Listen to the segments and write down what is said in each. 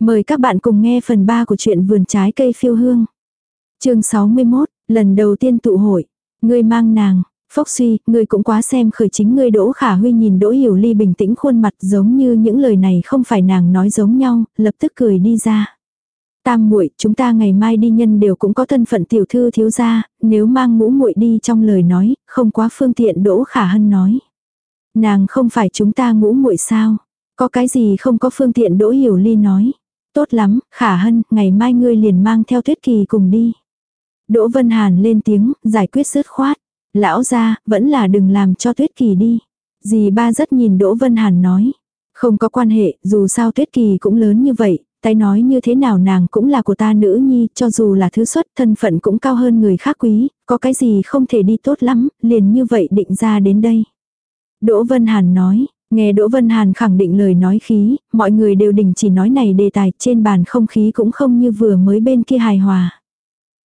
Mời các bạn cùng nghe phần 3 của truyện vườn trái cây phiêu hương. chương 61, lần đầu tiên tụ hội. Ngươi mang nàng, Phốc suy, ngươi cũng quá xem khởi chính ngươi Đỗ Khả Huy nhìn Đỗ Hiểu Ly bình tĩnh khuôn mặt giống như những lời này không phải nàng nói giống nhau, lập tức cười đi ra. Tam muội, chúng ta ngày mai đi nhân đều cũng có thân phận tiểu thư thiếu gia, nếu mang mũ muội đi trong lời nói, không quá phương tiện Đỗ Khả Hân nói. Nàng không phải chúng ta ngũ muội sao? Có cái gì không có phương tiện Đỗ Hiểu Ly nói. Tốt lắm, Khả Hân, ngày mai ngươi liền mang theo Tuyết Kỳ cùng đi. Đỗ Vân Hàn lên tiếng, giải quyết sứt khoát. Lão ra, vẫn là đừng làm cho Tuyết Kỳ đi. Dì ba rất nhìn Đỗ Vân Hàn nói. Không có quan hệ, dù sao Tuyết Kỳ cũng lớn như vậy, tay nói như thế nào nàng cũng là của ta nữ nhi, cho dù là thứ xuất thân phận cũng cao hơn người khác quý, có cái gì không thể đi tốt lắm, liền như vậy định ra đến đây. Đỗ Vân Hàn nói, nghe Đỗ Vân Hàn khẳng định lời nói khí, mọi người đều đình chỉ nói này đề tài, trên bàn không khí cũng không như vừa mới bên kia hài hòa.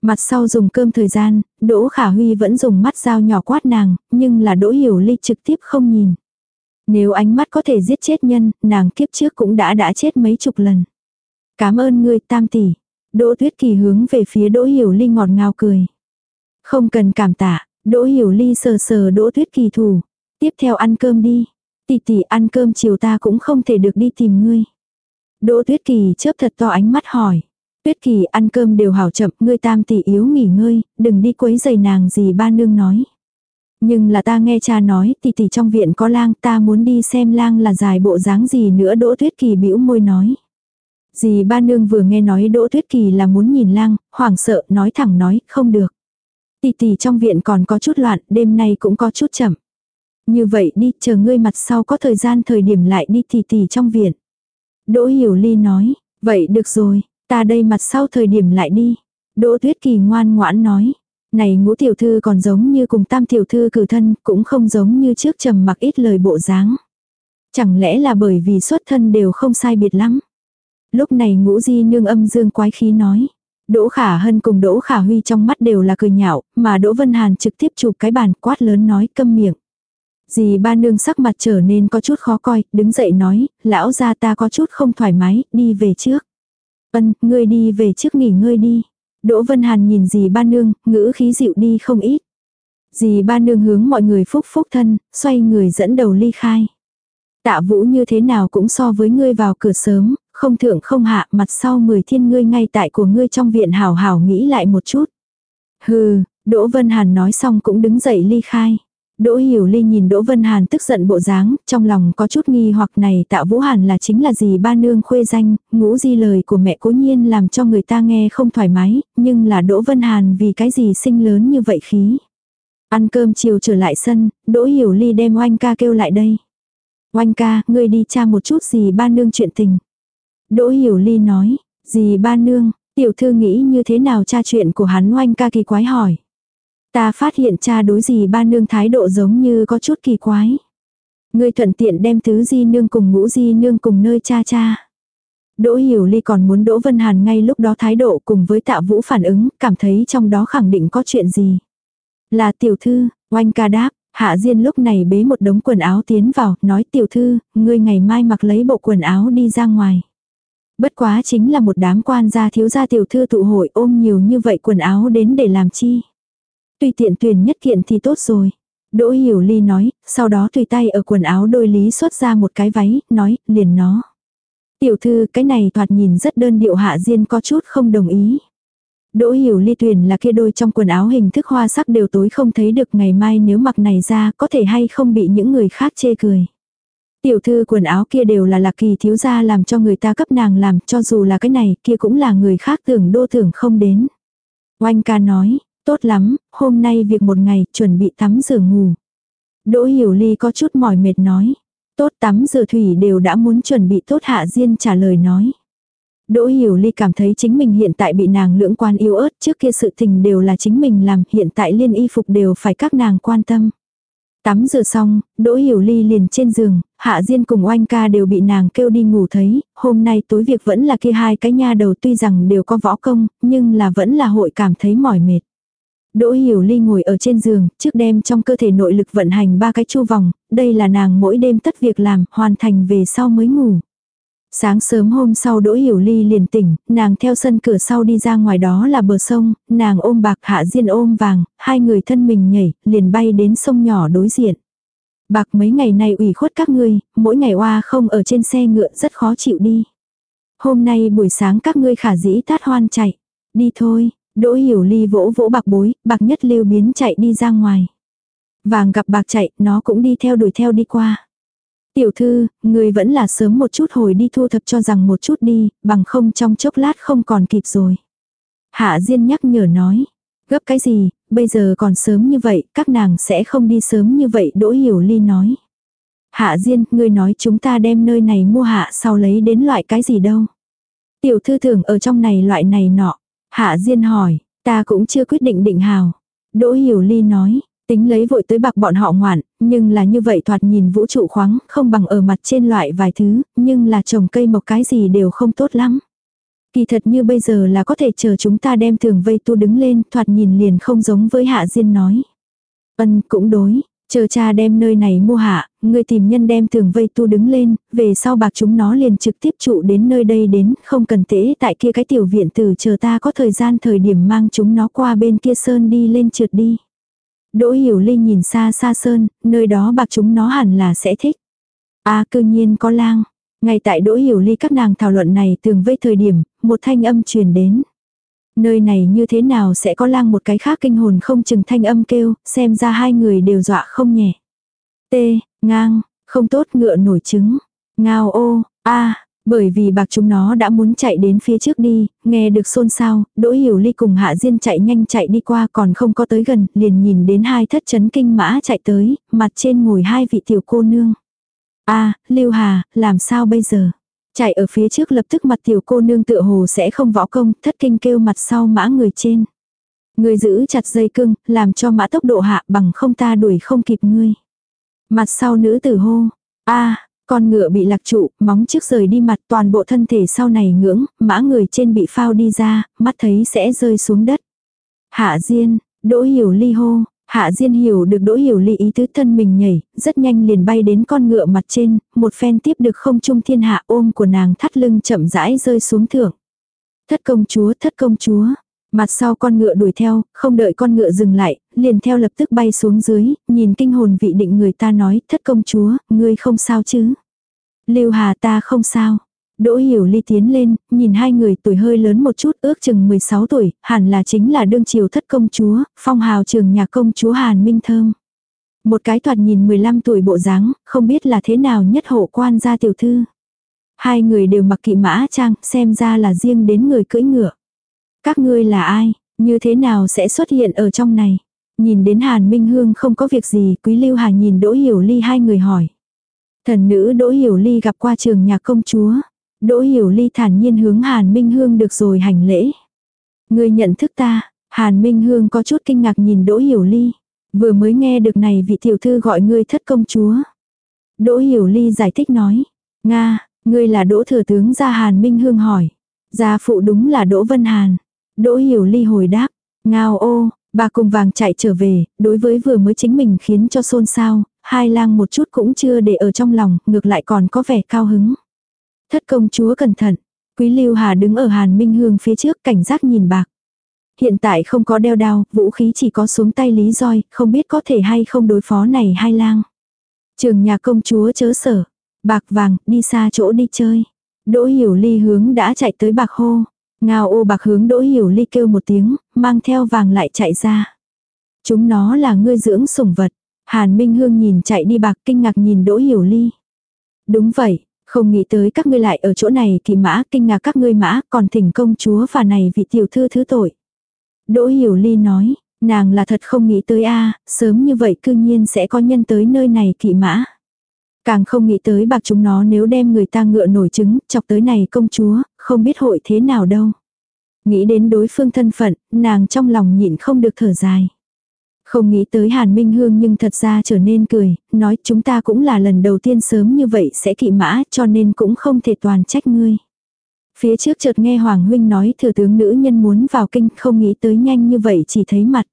Mặt sau dùng cơm thời gian, Đỗ Khả Huy vẫn dùng mắt dao nhỏ quát nàng, nhưng là Đỗ Hiểu Ly trực tiếp không nhìn. Nếu ánh mắt có thể giết chết nhân, nàng kiếp trước cũng đã đã chết mấy chục lần. Cảm ơn ngươi tam tỷ. Đỗ Tuyết Kỳ hướng về phía Đỗ Hiểu Ly ngọt ngào cười. Không cần cảm tạ, Đỗ Hiểu Ly sờ sờ Đỗ Tuyết Kỳ thủ. Tiếp theo ăn cơm đi. Tỷ tỷ ăn cơm chiều ta cũng không thể được đi tìm ngươi. Đỗ Tuyết Kỳ chớp thật to ánh mắt hỏi. Tuyết Kỳ ăn cơm đều hảo chậm, ngươi tam tỷ yếu nghỉ ngơi, đừng đi quấy giày nàng gì ba nương nói. Nhưng là ta nghe cha nói tỷ tỷ trong viện có lang ta muốn đi xem lang là dài bộ dáng gì nữa Đỗ Tuyết Kỳ bĩu môi nói. Dì ba nương vừa nghe nói Đỗ Tuyết Kỳ là muốn nhìn lang, hoảng sợ nói thẳng nói không được. Tỷ tỷ trong viện còn có chút loạn, đêm nay cũng có chút chậm. Như vậy đi, chờ ngươi mặt sau có thời gian thời điểm lại đi tì tì trong viện. Đỗ Hiểu Ly nói, vậy được rồi, ta đây mặt sau thời điểm lại đi. Đỗ Tuyết Kỳ ngoan ngoãn nói, này ngũ tiểu thư còn giống như cùng tam tiểu thư cử thân, cũng không giống như trước trầm mặc ít lời bộ dáng. Chẳng lẽ là bởi vì xuất thân đều không sai biệt lắm. Lúc này ngũ di nương âm dương quái khí nói. Đỗ Khả Hân cùng Đỗ Khả Huy trong mắt đều là cười nhạo, mà Đỗ Vân Hàn trực tiếp chụp cái bàn quát lớn nói câm miệng. Dì ba nương sắc mặt trở nên có chút khó coi, đứng dậy nói, lão gia ta có chút không thoải mái, đi về trước. Ân, ngươi đi về trước nghỉ ngơi đi. Đỗ Vân Hàn nhìn dì ba nương, ngữ khí dịu đi không ít. Dì ba nương hướng mọi người phúc phúc thân, xoay người dẫn đầu ly khai. Tạ vũ như thế nào cũng so với ngươi vào cửa sớm, không thượng không hạ mặt sau mười thiên ngươi ngay tại của ngươi trong viện hảo hảo nghĩ lại một chút. Hừ, Đỗ Vân Hàn nói xong cũng đứng dậy ly khai. Đỗ Hiểu Ly nhìn Đỗ Vân Hàn tức giận bộ dáng, trong lòng có chút nghi hoặc này tạo Vũ Hàn là chính là gì ba nương khuê danh, ngũ di lời của mẹ cố nhiên làm cho người ta nghe không thoải mái, nhưng là Đỗ Vân Hàn vì cái gì sinh lớn như vậy khí. Ăn cơm chiều trở lại sân, Đỗ Hiểu Ly đem oanh ca kêu lại đây. Oanh ca, ngươi đi tra một chút gì ba nương chuyện tình. Đỗ Hiểu Ly nói, gì ba nương, tiểu thư nghĩ như thế nào tra chuyện của hắn oanh ca kỳ quái hỏi. Ta phát hiện cha đối gì ba nương thái độ giống như có chút kỳ quái. Ngươi thuận tiện đem thứ di nương cùng ngũ di nương cùng nơi cha cha. Đỗ Hiểu Ly còn muốn Đỗ Vân Hàn ngay lúc đó thái độ cùng với tạ vũ phản ứng, cảm thấy trong đó khẳng định có chuyện gì. Là tiểu thư, oanh ca đáp, Hạ Diên lúc này bế một đống quần áo tiến vào, nói tiểu thư, ngươi ngày mai mặc lấy bộ quần áo đi ra ngoài. Bất quá chính là một đám quan gia thiếu gia tiểu thư tụ hội ôm nhiều như vậy quần áo đến để làm chi. Tùy tiện tuyển nhất kiện thì tốt rồi. Đỗ Hiểu Ly nói, sau đó tùy tay ở quần áo đôi lý xuất ra một cái váy, nói, liền nó. Tiểu thư, cái này thoạt nhìn rất đơn điệu hạ diên có chút không đồng ý. Đỗ Hiểu Ly tuyển là kia đôi trong quần áo hình thức hoa sắc đều tối không thấy được ngày mai nếu mặc này ra có thể hay không bị những người khác chê cười. Tiểu thư quần áo kia đều là lạc kỳ thiếu gia làm cho người ta cấp nàng làm cho dù là cái này kia cũng là người khác tưởng đô tưởng không đến. Oanh ca nói, tốt lắm, hôm nay việc một ngày chuẩn bị tắm rửa ngủ. Đỗ Hiểu Ly có chút mỏi mệt nói. Tốt tắm rửa thủy đều đã muốn chuẩn bị tốt hạ diên trả lời nói. Đỗ Hiểu Ly cảm thấy chính mình hiện tại bị nàng lưỡng quan yếu ớt trước kia sự tình đều là chính mình làm hiện tại liên y phục đều phải các nàng quan tâm. Tắm rửa xong, Đỗ Hiểu Ly liền trên giường, Hạ Diên cùng Oanh ca đều bị nàng kêu đi ngủ thấy, hôm nay tối việc vẫn là kia hai cái nha đầu tuy rằng đều có võ công, nhưng là vẫn là hội cảm thấy mỏi mệt. Đỗ Hiểu Ly ngồi ở trên giường, trước đêm trong cơ thể nội lực vận hành ba cái chu vòng, đây là nàng mỗi đêm tất việc làm, hoàn thành về sau mới ngủ. Sáng sớm hôm sau Đỗ Hiểu Ly liền tỉnh, nàng theo sân cửa sau đi ra ngoài đó là bờ sông, nàng ôm bạc hạ diên ôm vàng, hai người thân mình nhảy, liền bay đến sông nhỏ đối diện. Bạc mấy ngày này ủy khuất các ngươi, mỗi ngày oa không ở trên xe ngựa rất khó chịu đi. Hôm nay buổi sáng các ngươi khả dĩ tát hoan chạy. Đi thôi, Đỗ Hiểu Ly vỗ vỗ bạc bối, bạc nhất lưu biến chạy đi ra ngoài. Vàng gặp bạc chạy, nó cũng đi theo đuổi theo đi qua. Tiểu thư, người vẫn là sớm một chút hồi đi thu thập cho rằng một chút đi, bằng không trong chốc lát không còn kịp rồi. Hạ Diên nhắc nhở nói. Gấp cái gì, bây giờ còn sớm như vậy, các nàng sẽ không đi sớm như vậy, Đỗ Hiểu Ly nói. Hạ Diên, ngươi nói chúng ta đem nơi này mua hạ sau lấy đến loại cái gì đâu. Tiểu thư thường ở trong này loại này nọ. Hạ Diên hỏi, ta cũng chưa quyết định định hào. Đỗ Hiểu Ly nói, tính lấy vội tới bạc bọn họ ngoạn, nhưng là như vậy thoạt nhìn vũ trụ khoáng, không bằng ở mặt trên loại vài thứ, nhưng là trồng cây một cái gì đều không tốt lắm. Kỳ thật như bây giờ là có thể chờ chúng ta đem thường vây tu đứng lên, thoạt nhìn liền không giống với Hạ Diên nói. Ân cũng đối, chờ cha đem nơi này mua hạ, người tìm nhân đem thường vây tu đứng lên, về sau bạc chúng nó liền trực tiếp trụ đến nơi đây đến, không cần tễ tại kia cái tiểu viện tử chờ ta có thời gian thời điểm mang chúng nó qua bên kia sơn đi lên trượt đi. Đỗ Hiểu Linh nhìn xa xa sơn, nơi đó bạc chúng nó hẳn là sẽ thích. a à, cư nhiên có lang. Ngay tại Đỗ Hiểu Ly các nàng thảo luận này tường vây thời điểm, một thanh âm truyền đến. Nơi này như thế nào sẽ có lang một cái khác kinh hồn không chừng thanh âm kêu, xem ra hai người đều dọa không nhẹ. T, ngang, không tốt ngựa nổi trứng. Ngao ô, a bởi vì bạc chúng nó đã muốn chạy đến phía trước đi, nghe được xôn xao, Đỗ Hiểu Ly cùng Hạ Diên chạy nhanh chạy đi qua còn không có tới gần, liền nhìn đến hai thất chấn kinh mã chạy tới, mặt trên ngồi hai vị tiểu cô nương. a Lưu Hà, làm sao bây giờ? Chạy ở phía trước lập tức mặt tiểu cô nương tựa hồ sẽ không võ công, thất kinh kêu mặt sau mã người trên. Người giữ chặt dây cưng, làm cho mã tốc độ hạ bằng không ta đuổi không kịp ngươi. Mặt sau nữ tử hô, a con ngựa bị lạc trụ, móng trước rời đi mặt toàn bộ thân thể sau này ngưỡng, mã người trên bị phao đi ra, mắt thấy sẽ rơi xuống đất. Hạ Diên, Đỗ Hiểu Ly hô, Hạ Diên hiểu được Đỗ Hiểu Ly ý tứ thân mình nhảy, rất nhanh liền bay đến con ngựa mặt trên, một phen tiếp được không trung thiên hạ ôm của nàng thắt lưng chậm rãi rơi xuống thượng. Thất công chúa, thất công chúa. Mặt sau con ngựa đuổi theo, không đợi con ngựa dừng lại, liền theo lập tức bay xuống dưới, nhìn kinh hồn vị định người ta nói, thất công chúa, ngươi không sao chứ. Lưu Hà ta không sao. Đỗ Hiểu Ly tiến lên, nhìn hai người tuổi hơi lớn một chút, ước chừng 16 tuổi, hẳn là chính là đương triều thất công chúa, phong hào trường nhà công chúa Hàn Minh Thơm. Một cái thoạt nhìn 15 tuổi bộ dáng, không biết là thế nào nhất hộ quan gia tiểu thư. Hai người đều mặc kỵ mã trang, xem ra là riêng đến người cưỡi ngựa. Các ngươi là ai, như thế nào sẽ xuất hiện ở trong này? Nhìn đến Hàn Minh Hương không có việc gì, Quý Lưu Hà nhìn Đỗ Hiểu Ly hai người hỏi. Thần nữ Đỗ Hiểu Ly gặp qua trường nhà công chúa. Đỗ Hiểu Ly thản nhiên hướng Hàn Minh Hương được rồi hành lễ. Người nhận thức ta, Hàn Minh Hương có chút kinh ngạc nhìn Đỗ Hiểu Ly. Vừa mới nghe được này vị tiểu thư gọi ngươi thất công chúa. Đỗ Hiểu Ly giải thích nói. Nga, ngươi là Đỗ Thừa Tướng gia Hàn Minh Hương hỏi. Gia phụ đúng là Đỗ Vân Hàn. Đỗ Hiểu Ly hồi đáp. Ngao ô, bà cùng vàng chạy trở về, đối với vừa mới chính mình khiến cho xôn xao, hai lang một chút cũng chưa để ở trong lòng, ngược lại còn có vẻ cao hứng. Thất công chúa cẩn thận. Quý Lưu Hà đứng ở Hàn Minh Hương phía trước cảnh giác nhìn bạc. Hiện tại không có đeo đao, vũ khí chỉ có xuống tay lý roi, không biết có thể hay không đối phó này hai lang. Trường nhà công chúa chớ sở. Bạc vàng, đi xa chỗ đi chơi. Đỗ hiểu ly hướng đã chạy tới bạc hô. Ngao ô bạc hướng đỗ hiểu ly kêu một tiếng, mang theo vàng lại chạy ra. Chúng nó là ngươi dưỡng sủng vật. Hàn Minh Hương nhìn chạy đi bạc kinh ngạc nhìn đỗ hiểu ly. Đúng vậy, không nghĩ tới các ngươi lại ở chỗ này thì mã kinh ngạc các ngươi mã còn thỉnh công chúa và này vị tiểu thư thứ tội. Đỗ hiểu ly nói, nàng là thật không nghĩ tới a sớm như vậy cư nhiên sẽ có nhân tới nơi này kỵ mã. Càng không nghĩ tới bạc chúng nó nếu đem người ta ngựa nổi trứng, chọc tới này công chúa, không biết hội thế nào đâu. Nghĩ đến đối phương thân phận, nàng trong lòng nhịn không được thở dài. Không nghĩ tới Hàn Minh Hương nhưng thật ra trở nên cười, nói chúng ta cũng là lần đầu tiên sớm như vậy sẽ kỵ mã cho nên cũng không thể toàn trách ngươi. Phía trước chợt nghe Hoàng Huynh nói thừa tướng nữ nhân muốn vào kinh không nghĩ tới nhanh như vậy chỉ thấy mặt.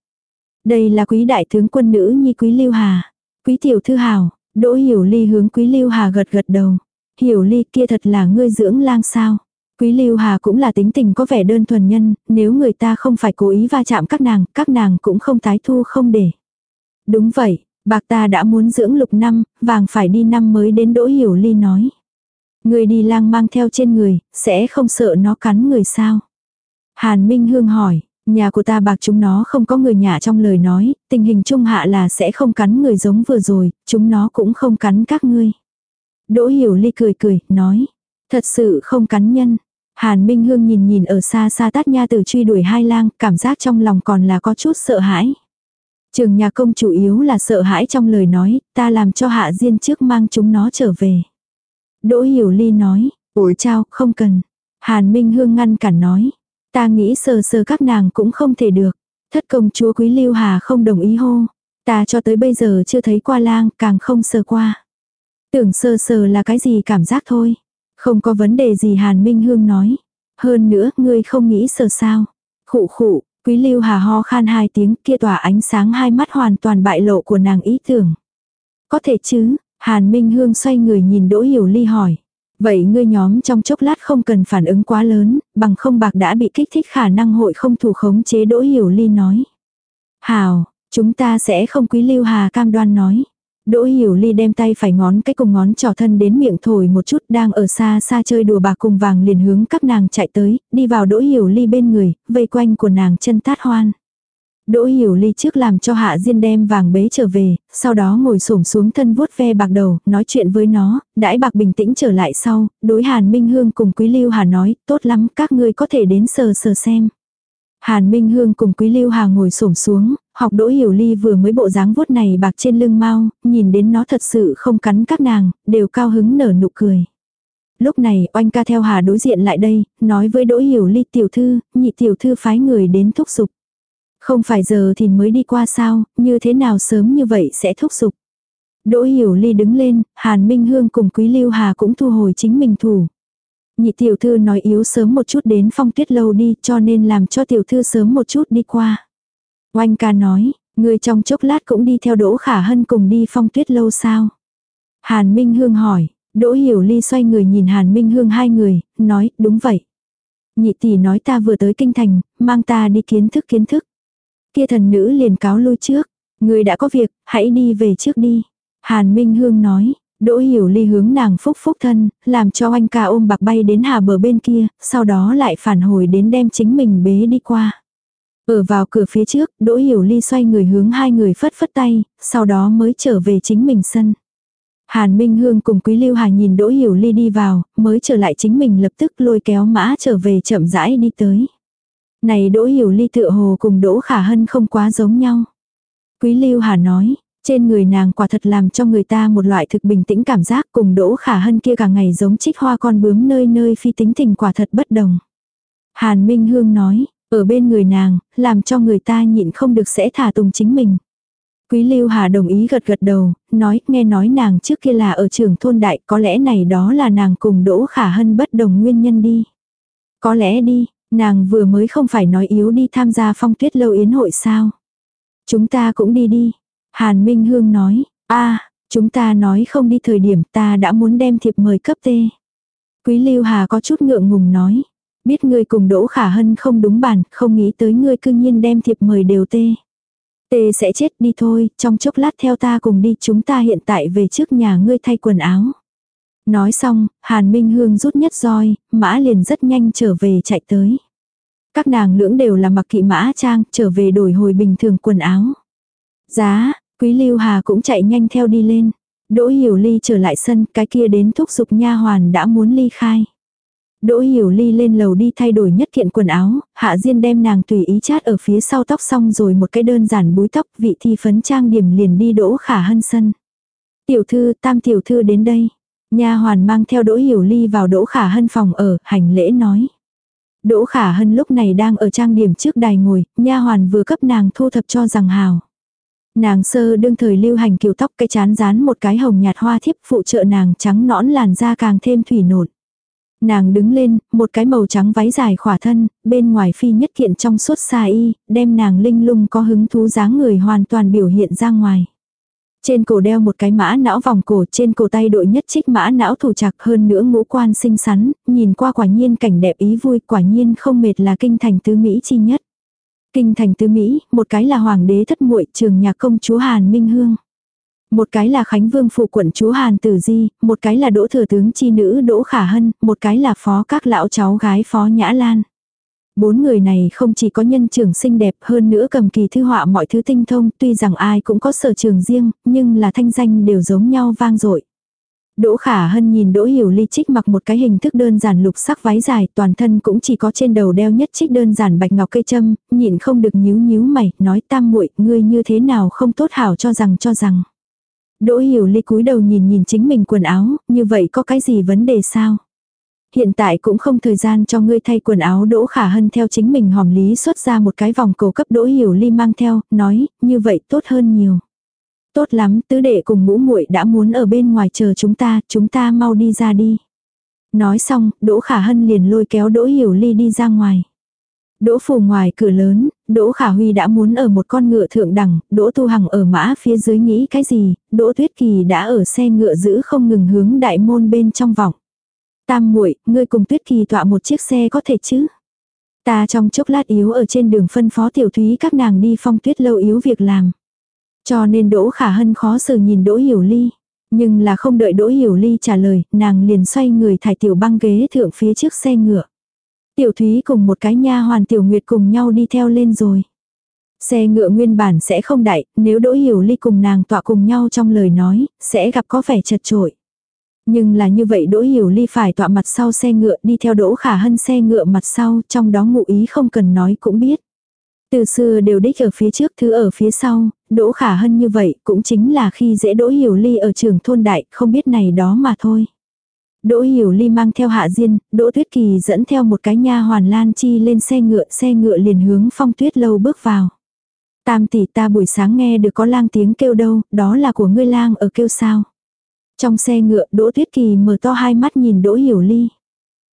Đây là quý đại tướng quân nữ nhi quý Lưu Hà. Quý tiểu thư hào, Đỗ Hiểu Ly hướng Quý Lưu Hà gật gật đầu. Hiểu ly kia thật là ngươi dưỡng lang sao. Quý Lưu Hà cũng là tính tình có vẻ đơn thuần nhân, nếu người ta không phải cố ý va chạm các nàng, các nàng cũng không tái thu không để. Đúng vậy, bạc ta đã muốn dưỡng lục năm, vàng phải đi năm mới đến đỗ hiểu ly nói. Người đi lang mang theo trên người, sẽ không sợ nó cắn người sao? Hàn Minh Hương hỏi, nhà của ta bạc chúng nó không có người nhà trong lời nói, tình hình trung hạ là sẽ không cắn người giống vừa rồi, chúng nó cũng không cắn các ngươi. Đỗ Hiểu Ly cười cười, nói, thật sự không cắn nhân. Hàn Minh Hương nhìn nhìn ở xa xa tát nha tử truy đuổi hai lang, cảm giác trong lòng còn là có chút sợ hãi. Trường nhà công chủ yếu là sợ hãi trong lời nói, ta làm cho hạ diên trước mang chúng nó trở về. Đỗ Hiểu Ly nói, ủi trao không cần. Hàn Minh Hương ngăn cản nói, ta nghĩ sờ sờ các nàng cũng không thể được. Thất công chúa Quý Lưu Hà không đồng ý hô. Ta cho tới bây giờ chưa thấy qua lang, càng không sờ qua. Tưởng sờ sờ là cái gì cảm giác thôi. Không có vấn đề gì Hàn Minh Hương nói. Hơn nữa, ngươi không nghĩ sợ sao. Khụ khụ, Quý Lưu Hà ho khan hai tiếng kia tỏa ánh sáng hai mắt hoàn toàn bại lộ của nàng ý tưởng. Có thể chứ, Hàn Minh Hương xoay người nhìn Đỗ Hiểu Ly hỏi. Vậy ngươi nhóm trong chốc lát không cần phản ứng quá lớn, bằng không bạc đã bị kích thích khả năng hội không thủ khống chế Đỗ Hiểu Ly nói. Hào, chúng ta sẽ không quý lưu hà cam đoan nói. Đỗ Hiểu Ly đem tay phải ngón cái cùng ngón trỏ thân đến miệng thổi một chút đang ở xa xa chơi đùa bà cùng vàng liền hướng các nàng chạy tới, đi vào Đỗ Hiểu Ly bên người, vây quanh của nàng chân tát hoan. Đỗ Hiểu Ly trước làm cho Hạ Diên đem vàng bế trở về, sau đó ngồi xổm xuống thân vuốt ve bạc đầu, nói chuyện với nó, đãi bạc bình tĩnh trở lại sau, đối Hàn Minh Hương cùng Quý Lưu Hà nói, tốt lắm, các ngươi có thể đến sờ sờ xem. Hàn Minh Hương cùng Quý Lưu Hà ngồi xổm xuống, học Đỗ Hiểu Ly vừa mới bộ dáng vuốt này bạc trên lưng mau, nhìn đến nó thật sự không cắn các nàng, đều cao hứng nở nụ cười. Lúc này oanh ca theo Hà đối diện lại đây, nói với Đỗ Hiểu Ly tiểu thư, nhị tiểu thư phái người đến thúc giục. Không phải giờ thì mới đi qua sao, như thế nào sớm như vậy sẽ thúc giục. Đỗ Hiểu Ly đứng lên, Hàn Minh Hương cùng Quý Lưu Hà cũng thu hồi chính mình thủ. Nhị tiểu thư nói yếu sớm một chút đến phong tuyết lâu đi cho nên làm cho tiểu thư sớm một chút đi qua. Oanh ca nói, người trong chốc lát cũng đi theo Đỗ Khả Hân cùng đi phong tuyết lâu sao? Hàn Minh Hương hỏi, Đỗ Hiểu Ly xoay người nhìn Hàn Minh Hương hai người, nói, đúng vậy. Nhị tỷ nói ta vừa tới kinh thành, mang ta đi kiến thức kiến thức. Kia thần nữ liền cáo lui trước. Người đã có việc, hãy đi về trước đi. Hàn Minh Hương nói, Đỗ Hiểu Ly hướng nàng phúc phúc thân, làm cho anh ca ôm bạc bay đến hà bờ bên kia, sau đó lại phản hồi đến đem chính mình bế đi qua. Ở vào cửa phía trước, Đỗ Hiểu Ly xoay người hướng hai người phất phất tay, sau đó mới trở về chính mình sân. Hàn Minh Hương cùng Quý Lưu Hà nhìn Đỗ Hiểu Ly đi vào, mới trở lại chính mình lập tức lôi kéo mã trở về chậm rãi đi tới. Này Đỗ Hiểu Ly tựa hồ cùng Đỗ Khả Hân không quá giống nhau. Quý Lưu Hà nói, trên người nàng quả thật làm cho người ta một loại thực bình tĩnh cảm giác cùng Đỗ Khả Hân kia cả ngày giống trích hoa con bướm nơi nơi phi tính tình quả thật bất đồng. Hàn Minh Hương nói, ở bên người nàng, làm cho người ta nhịn không được sẽ thả tùng chính mình. Quý Lưu Hà đồng ý gật gật đầu, nói, nghe nói nàng trước kia là ở trường thôn đại, có lẽ này đó là nàng cùng Đỗ Khả Hân bất đồng nguyên nhân đi. Có lẽ đi, Nàng vừa mới không phải nói yếu đi tham gia phong tuyết lâu yến hội sao. Chúng ta cũng đi đi. Hàn Minh Hương nói, a chúng ta nói không đi thời điểm ta đã muốn đem thiệp mời cấp tê. Quý Lưu Hà có chút ngượng ngùng nói. Biết ngươi cùng Đỗ Khả Hân không đúng bản, không nghĩ tới ngươi cư nhiên đem thiệp mời đều tê. Tê sẽ chết đi thôi, trong chốc lát theo ta cùng đi chúng ta hiện tại về trước nhà ngươi thay quần áo. Nói xong, Hàn Minh Hương rút nhất roi, mã liền rất nhanh trở về chạy tới. Các nàng lưỡng đều là mặc kỵ mã trang, trở về đổi hồi bình thường quần áo. Giá, Quý Lưu Hà cũng chạy nhanh theo đi lên. Đỗ Hiểu Ly trở lại sân, cái kia đến thúc giục nha hoàn đã muốn ly khai. Đỗ Hiểu Ly lên lầu đi thay đổi nhất kiện quần áo, Hạ Diên đem nàng tùy ý chát ở phía sau tóc xong rồi một cái đơn giản búi tóc, vị thi phấn trang điểm liền đi Đỗ Khả Hân sân. Tiểu thư, tam tiểu thư đến đây. Nha hoàn mang theo Đỗ Hiểu Ly vào Đỗ Khả Hân phòng ở, hành lễ nói. Đỗ Khả Hân lúc này đang ở trang điểm trước đài ngồi, nha hoàn vừa cấp nàng thu thập cho rằng hào. Nàng sơ đương thời lưu hành kiều tóc cái chán dán một cái hồng nhạt hoa thiếp phụ trợ nàng trắng nõn làn da càng thêm thủy nộn. Nàng đứng lên, một cái màu trắng váy dài khỏa thân, bên ngoài phi nhất kiện trong suốt xa y, đem nàng linh lung có hứng thú dáng người hoàn toàn biểu hiện ra ngoài. Trên cổ đeo một cái mã não vòng cổ, trên cổ tay đội nhất trích mã não thủ chặt hơn nữa ngũ quan xinh xắn, nhìn qua quả nhiên cảnh đẹp ý vui, quả nhiên không mệt là kinh thành tứ Mỹ chi nhất. Kinh thành tứ Mỹ, một cái là hoàng đế thất muội trường nhà công chúa Hàn Minh Hương. Một cái là Khánh Vương phụ quận chúa Hàn Tử Di, một cái là đỗ thừa tướng chi nữ đỗ khả hân, một cái là phó các lão cháu gái phó nhã lan. Bốn người này không chỉ có nhân trưởng xinh đẹp hơn nữa cầm kỳ thư họa mọi thứ tinh thông, tuy rằng ai cũng có sở trường riêng, nhưng là thanh danh đều giống nhau vang dội. Đỗ Khả Hân nhìn Đỗ Hiểu Ly trích mặc một cái hình thức đơn giản lục sắc váy dài, toàn thân cũng chỉ có trên đầu đeo nhất trích đơn giản bạch ngọc cây châm, nhịn không được nhíu nhíu mày, nói tam muội, ngươi như thế nào không tốt hảo cho rằng cho rằng. Đỗ Hiểu Ly cúi đầu nhìn nhìn chính mình quần áo, như vậy có cái gì vấn đề sao? Hiện tại cũng không thời gian cho ngươi thay quần áo Đỗ Khả Hân theo chính mình hòm lý xuất ra một cái vòng cổ cấp Đỗ Hiểu Ly mang theo, nói, như vậy tốt hơn nhiều. Tốt lắm, tứ đệ cùng ngũ muội đã muốn ở bên ngoài chờ chúng ta, chúng ta mau đi ra đi. Nói xong, Đỗ Khả Hân liền lôi kéo Đỗ Hiểu Ly đi ra ngoài. Đỗ phủ ngoài cửa lớn, Đỗ Khả Huy đã muốn ở một con ngựa thượng đẳng, Đỗ Tu Hằng ở mã phía dưới nghĩ cái gì, Đỗ Tuyết Kỳ đã ở xe ngựa giữ không ngừng hướng đại môn bên trong vọng. Tam muội, ngươi cùng Tuyết Kỳ tọa một chiếc xe có thể chứ? Ta trong chốc lát yếu ở trên đường phân phó tiểu thúy các nàng đi phong tuyết lâu yếu việc làm. Cho nên Đỗ Khả Hân khó xử nhìn Đỗ Hiểu Ly. Nhưng là không đợi Đỗ Hiểu Ly trả lời, nàng liền xoay người thải tiểu băng ghế thượng phía trước xe ngựa. Tiểu Thúy cùng một cái nha hoàn Tiểu Nguyệt cùng nhau đi theo lên rồi. Xe ngựa nguyên bản sẽ không đại, nếu Đỗ Hiểu Ly cùng nàng tọa cùng nhau trong lời nói, sẽ gặp có vẻ chật trội. Nhưng là như vậy Đỗ Hiểu Ly phải tọa mặt sau xe ngựa đi theo Đỗ Khả Hân xe ngựa mặt sau, trong đó ngụ ý không cần nói cũng biết. Từ xưa đều đích ở phía trước thứ ở phía sau, Đỗ Khả Hân như vậy cũng chính là khi dễ Đỗ Hiểu Ly ở trường thôn đại, không biết này đó mà thôi. Đỗ Hiểu Ly mang theo Hạ Diên, Đỗ Tuyết Kỳ dẫn theo một cái nha hoàn Lan Chi lên xe ngựa, xe ngựa liền hướng phong tuyết lâu bước vào. Tam tỷ ta buổi sáng nghe được có lang tiếng kêu đâu, đó là của ngươi lang ở kêu sao. Trong xe ngựa Đỗ Tuyết Kỳ mở to hai mắt nhìn Đỗ Hiểu Ly.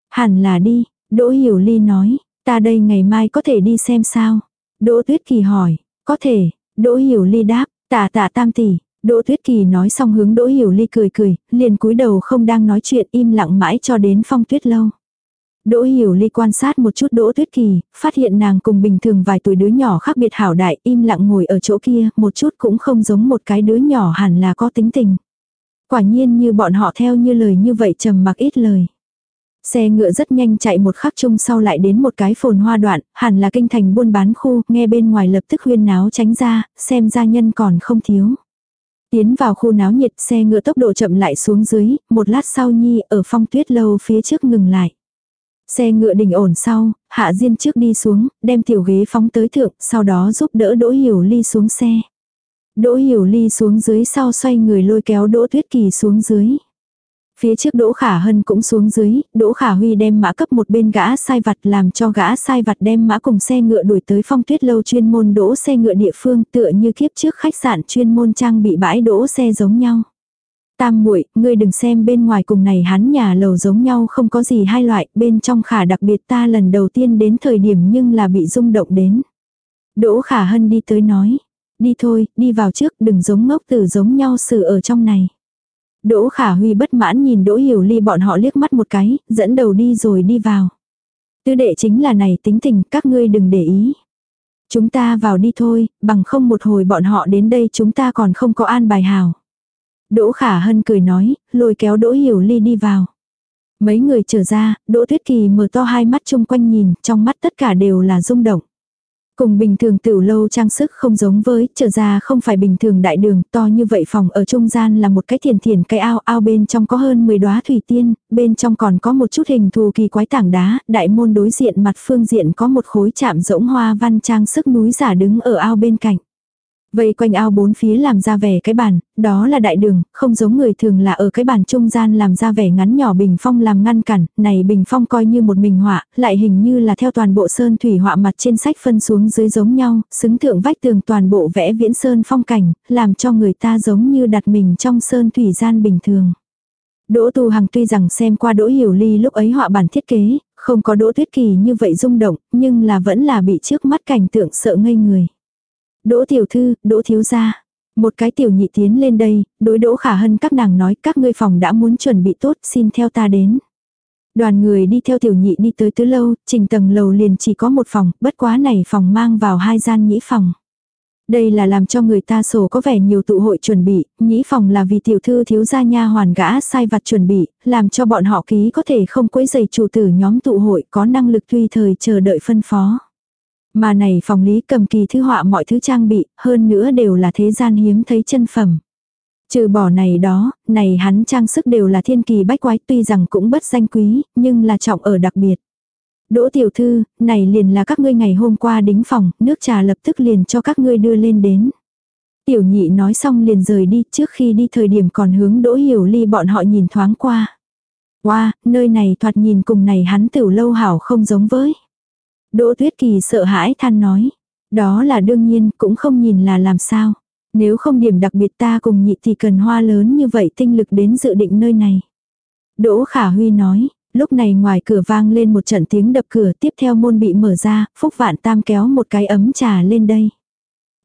Hẳn là đi, Đỗ Hiểu Ly nói, ta đây ngày mai có thể đi xem sao. Đỗ Tuyết Kỳ hỏi, có thể, Đỗ Hiểu Ly đáp, tạ tạ tam tỷ. Đỗ Tuyết Kỳ nói xong hướng Đỗ Hiểu Ly cười cười, liền cúi đầu không đang nói chuyện im lặng mãi cho đến phong tuyết lâu. Đỗ Hiểu Ly quan sát một chút Đỗ Tuyết Kỳ, phát hiện nàng cùng bình thường vài tuổi đứa nhỏ khác biệt hảo đại, im lặng ngồi ở chỗ kia, một chút cũng không giống một cái đứa nhỏ hẳn là có tính tình. Quả nhiên như bọn họ theo như lời như vậy trầm mặc ít lời. Xe ngựa rất nhanh chạy một khắc chung sau lại đến một cái phồn hoa đoạn, hẳn là kinh thành buôn bán khu, nghe bên ngoài lập tức huyên náo tránh ra, xem gia nhân còn không thiếu. Tiến vào khu náo nhiệt xe ngựa tốc độ chậm lại xuống dưới, một lát sau Nhi ở phong tuyết lâu phía trước ngừng lại. Xe ngựa đình ổn sau, Hạ Diên trước đi xuống, đem tiểu ghế phóng tới thượng, sau đó giúp đỡ Đỗ Hiểu Ly xuống xe. Đỗ Hiểu Ly xuống dưới sau xoay người lôi kéo Đỗ Tuyết Kỳ xuống dưới. Phía trước Đỗ Khả Hân cũng xuống dưới, Đỗ Khả Huy đem mã cấp một bên gã sai vặt làm cho gã sai vặt đem mã cùng xe ngựa đuổi tới phong tuyết lâu chuyên môn đỗ xe ngựa địa phương tựa như kiếp trước khách sạn chuyên môn trang bị bãi đỗ xe giống nhau. Tam muội, ngươi đừng xem bên ngoài cùng này hắn nhà lầu giống nhau không có gì hai loại, bên trong khả đặc biệt ta lần đầu tiên đến thời điểm nhưng là bị rung động đến. Đỗ Khả Hân đi tới nói, đi thôi, đi vào trước, đừng giống ngốc tử giống nhau xử ở trong này. Đỗ Khả Huy bất mãn nhìn Đỗ Hiểu Ly bọn họ liếc mắt một cái, dẫn đầu đi rồi đi vào. Tư đệ chính là này tính tình, các ngươi đừng để ý. Chúng ta vào đi thôi, bằng không một hồi bọn họ đến đây chúng ta còn không có an bài hào. Đỗ Khả Hân cười nói, lôi kéo Đỗ Hiểu Ly đi vào. Mấy người trở ra, Đỗ Tuyết Kỳ mở to hai mắt chung quanh nhìn, trong mắt tất cả đều là rung động. Cùng bình thường tiểu lâu trang sức không giống với, trở ra không phải bình thường đại đường, to như vậy phòng ở trung gian là một cái thiền thiền cái ao, ao bên trong có hơn 10 đóa thủy tiên, bên trong còn có một chút hình thù kỳ quái tảng đá, đại môn đối diện mặt phương diện có một khối chạm rỗng hoa văn trang sức núi giả đứng ở ao bên cạnh. Vây quanh ao bốn phía làm ra vẻ cái bàn, đó là đại đường, không giống người thường là ở cái bàn trung gian làm ra vẻ ngắn nhỏ bình phong làm ngăn cản, này bình phong coi như một mình họa, lại hình như là theo toàn bộ sơn thủy họa mặt trên sách phân xuống dưới giống nhau, xứng thượng vách tường toàn bộ vẽ viễn sơn phong cảnh, làm cho người ta giống như đặt mình trong sơn thủy gian bình thường. Đỗ Tu Hằng tuy rằng xem qua Đỗ Hiểu Ly lúc ấy họa bản thiết kế, không có Đỗ Tuyết Kỳ như vậy rung động, nhưng là vẫn là bị trước mắt cảnh tượng sợ ngây người. Đỗ tiểu thư, đỗ thiếu gia. Một cái tiểu nhị tiến lên đây, đối đỗ khả hân các nàng nói các ngươi phòng đã muốn chuẩn bị tốt, xin theo ta đến. Đoàn người đi theo tiểu nhị đi tới tứ lâu, trình tầng lầu liền chỉ có một phòng, bất quá này phòng mang vào hai gian nhĩ phòng. Đây là làm cho người ta sổ có vẻ nhiều tụ hội chuẩn bị, nhĩ phòng là vì tiểu thư thiếu gia nha hoàn gã sai vặt chuẩn bị, làm cho bọn họ ký có thể không quấy dày chủ tử nhóm tụ hội có năng lực tùy thời chờ đợi phân phó. Mà này phòng lý cầm kỳ thư họa mọi thứ trang bị, hơn nữa đều là thế gian hiếm thấy chân phẩm. Trừ bỏ này đó, này hắn trang sức đều là thiên kỳ bách quái tuy rằng cũng bất danh quý, nhưng là trọng ở đặc biệt. Đỗ tiểu thư, này liền là các ngươi ngày hôm qua đính phòng, nước trà lập tức liền cho các ngươi đưa lên đến. Tiểu nhị nói xong liền rời đi, trước khi đi thời điểm còn hướng đỗ hiểu ly bọn họ nhìn thoáng qua. Wow, nơi này thoạt nhìn cùng này hắn tiểu lâu hảo không giống với. Đỗ tuyết kỳ sợ hãi than nói. Đó là đương nhiên, cũng không nhìn là làm sao. Nếu không điểm đặc biệt ta cùng nhị thì cần hoa lớn như vậy tinh lực đến dự định nơi này. Đỗ Khả Huy nói, lúc này ngoài cửa vang lên một trận tiếng đập cửa tiếp theo môn bị mở ra, Phúc Vạn Tam kéo một cái ấm trà lên đây.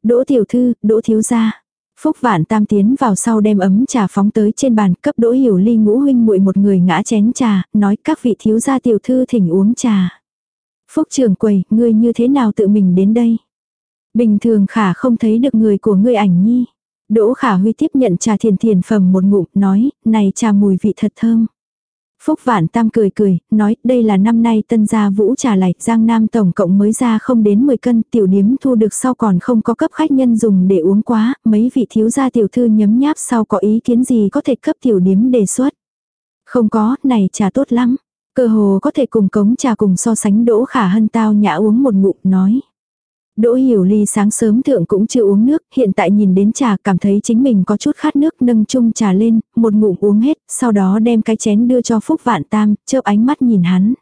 Đỗ Tiểu Thư, Đỗ Thiếu Gia. Phúc Vạn Tam tiến vào sau đem ấm trà phóng tới trên bàn cấp Đỗ Hiểu Ly ngũ huynh muội một người ngã chén trà, nói các vị thiếu gia tiểu thư thỉnh uống trà. Phúc trưởng quầy, ngươi như thế nào tự mình đến đây? Bình thường khả không thấy được người của ngươi ảnh nhi. Đỗ khả huy tiếp nhận trà thiền thiền phẩm một ngụm, nói, này trà mùi vị thật thơm. Phúc Vạn Tam cười cười, nói, đây là năm nay tân gia vũ trà lạch, Giang Nam tổng cộng mới ra không đến 10 cân, tiểu điếm thu được sau còn không có cấp khách nhân dùng để uống quá, mấy vị thiếu gia tiểu thư nhấm nháp sau có ý kiến gì có thể cấp tiểu điếm đề xuất. Không có, này trà tốt lắm. Cơ hồ có thể cùng cống trà cùng so sánh đỗ khả hân tao nhã uống một ngụm nói. Đỗ hiểu ly sáng sớm thượng cũng chưa uống nước, hiện tại nhìn đến trà cảm thấy chính mình có chút khát nước nâng chung trà lên, một ngụm uống hết, sau đó đem cái chén đưa cho Phúc Vạn Tam, chớp ánh mắt nhìn hắn.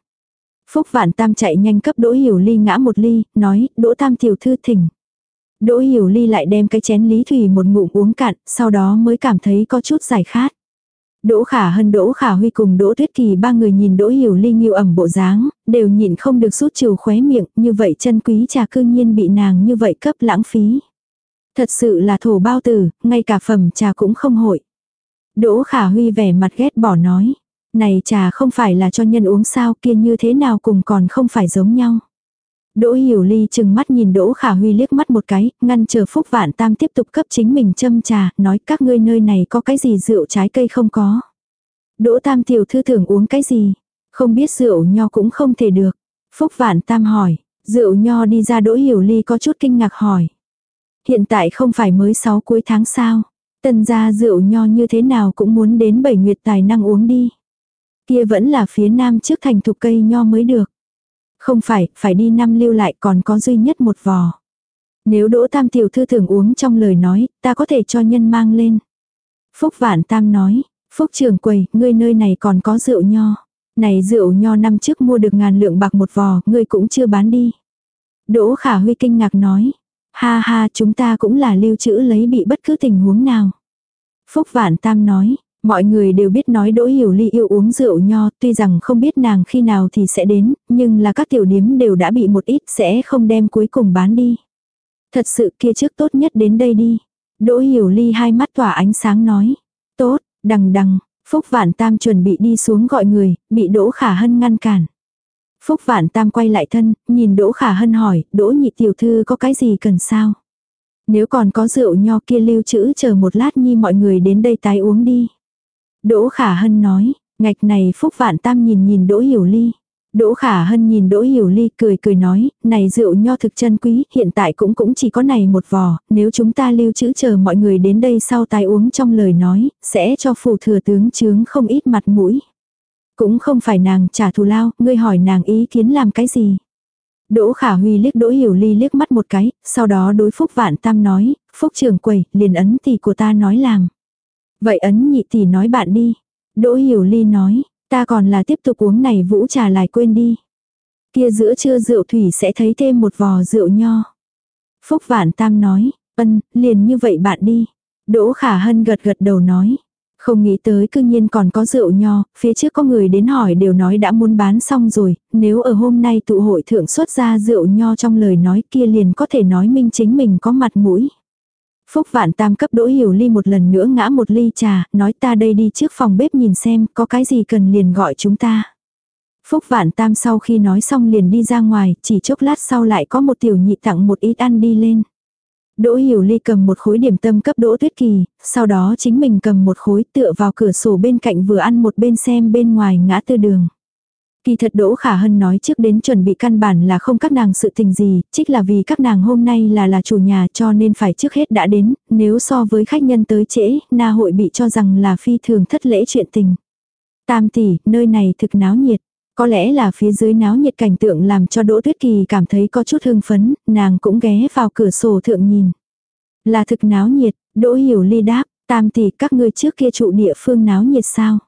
Phúc Vạn Tam chạy nhanh cấp Đỗ Hiểu Ly ngã một ly, nói, Đỗ Tam tiểu thư thỉnh. Đỗ Hiểu Ly lại đem cái chén lý thủy một ngụm uống cạn, sau đó mới cảm thấy có chút giải khát. Đỗ Khả Hân Đỗ Khả Huy cùng Đỗ Tuyết Kỳ ba người nhìn Đỗ Hiểu Ly nghiêu ẩm bộ dáng, đều nhịn không được rút chiều khóe miệng, như vậy chân quý trà cư nhiên bị nàng như vậy cấp lãng phí. Thật sự là thổ bao tử, ngay cả phẩm trà cũng không hội. Đỗ Khả Huy vẻ mặt ghét bỏ nói, này trà không phải là cho nhân uống sao kia như thế nào cùng còn không phải giống nhau. Đỗ Hiểu Ly chừng mắt nhìn Đỗ Khả Huy liếc mắt một cái, ngăn chờ Phúc Vạn Tam tiếp tục cấp chính mình châm trà, nói các ngươi nơi này có cái gì rượu trái cây không có. Đỗ Tam tiểu thư thường uống cái gì? Không biết rượu nho cũng không thể được. Phúc Vạn Tam hỏi, rượu nho đi ra Đỗ Hiểu Ly có chút kinh ngạc hỏi. Hiện tại không phải mới 6 cuối tháng sao? Tần gia rượu nho như thế nào cũng muốn đến 7 nguyệt tài năng uống đi. Kia vẫn là phía nam trước thành thục cây nho mới được. Không phải, phải đi năm lưu lại còn có duy nhất một vò. Nếu đỗ tam tiểu thư thường uống trong lời nói, ta có thể cho nhân mang lên. Phúc vạn tam nói, Phúc trưởng quầy, ngươi nơi này còn có rượu nho. Này rượu nho năm trước mua được ngàn lượng bạc một vò, ngươi cũng chưa bán đi. Đỗ khả huy kinh ngạc nói, ha ha chúng ta cũng là lưu trữ lấy bị bất cứ tình huống nào. Phúc vạn tam nói, Mọi người đều biết nói Đỗ Hiểu Ly yêu uống rượu nho, tuy rằng không biết nàng khi nào thì sẽ đến, nhưng là các tiểu điếm đều đã bị một ít sẽ không đem cuối cùng bán đi. Thật sự kia trước tốt nhất đến đây đi. Đỗ Hiểu Ly hai mắt tỏa ánh sáng nói. Tốt, đằng đằng, Phúc Vạn Tam chuẩn bị đi xuống gọi người, bị Đỗ Khả Hân ngăn cản. Phúc Vạn Tam quay lại thân, nhìn Đỗ Khả Hân hỏi, Đỗ nhị tiểu thư có cái gì cần sao? Nếu còn có rượu nho kia lưu trữ chờ một lát nhi mọi người đến đây tái uống đi. Đỗ Khả Hân nói, ngạch này Phúc Vạn Tam nhìn nhìn Đỗ Hiểu Ly. Đỗ Khả Hân nhìn Đỗ Hiểu Ly cười cười nói, này rượu nho thực chân quý, hiện tại cũng cũng chỉ có này một vò, nếu chúng ta lưu trữ chờ mọi người đến đây sau tài uống trong lời nói, sẽ cho phù thừa tướng chướng không ít mặt mũi. Cũng không phải nàng trả thù lao, ngươi hỏi nàng ý kiến làm cái gì. Đỗ Khả Huy liếc Đỗ Hiểu Ly liếc mắt một cái, sau đó đối Phúc Vạn Tam nói, Phúc trưởng quầy, liền ấn tỷ của ta nói làm. Vậy ấn nhị tỷ nói bạn đi. Đỗ Hiểu Ly nói, ta còn là tiếp tục uống này vũ trà lại quên đi. Kia giữa trưa rượu thủy sẽ thấy thêm một vò rượu nho. Phúc Vạn Tam nói, ân, liền như vậy bạn đi. Đỗ Khả Hân gật gật đầu nói. Không nghĩ tới cư nhiên còn có rượu nho, phía trước có người đến hỏi đều nói đã muốn bán xong rồi, nếu ở hôm nay tụ hội thượng xuất ra rượu nho trong lời nói kia liền có thể nói minh chính mình có mặt mũi. Phúc vạn tam cấp đỗ hiểu ly một lần nữa ngã một ly trà, nói ta đây đi trước phòng bếp nhìn xem có cái gì cần liền gọi chúng ta. Phúc vạn tam sau khi nói xong liền đi ra ngoài, chỉ chốc lát sau lại có một tiểu nhị tặng một ít ăn đi lên. Đỗ Hiểu Ly cầm một khối điểm tâm cấp Đỗ Tuyết Kỳ, sau đó chính mình cầm một khối tựa vào cửa sổ bên cạnh vừa ăn một bên xem bên ngoài ngã tư đường. Kỳ thật Đỗ Khả Hân nói trước đến chuẩn bị căn bản là không các nàng sự tình gì, trích là vì các nàng hôm nay là là chủ nhà cho nên phải trước hết đã đến, nếu so với khách nhân tới trễ, na hội bị cho rằng là phi thường thất lễ chuyện tình. Tam tỷ, nơi này thực náo nhiệt. Có lẽ là phía dưới náo nhiệt cảnh tượng làm cho Đỗ Tuyết Kỳ cảm thấy có chút hưng phấn, nàng cũng ghé vào cửa sổ thượng nhìn. Là thực náo nhiệt, Đỗ Hiểu Ly đáp, tam tỷ các ngươi trước kia trụ địa phương náo nhiệt sao?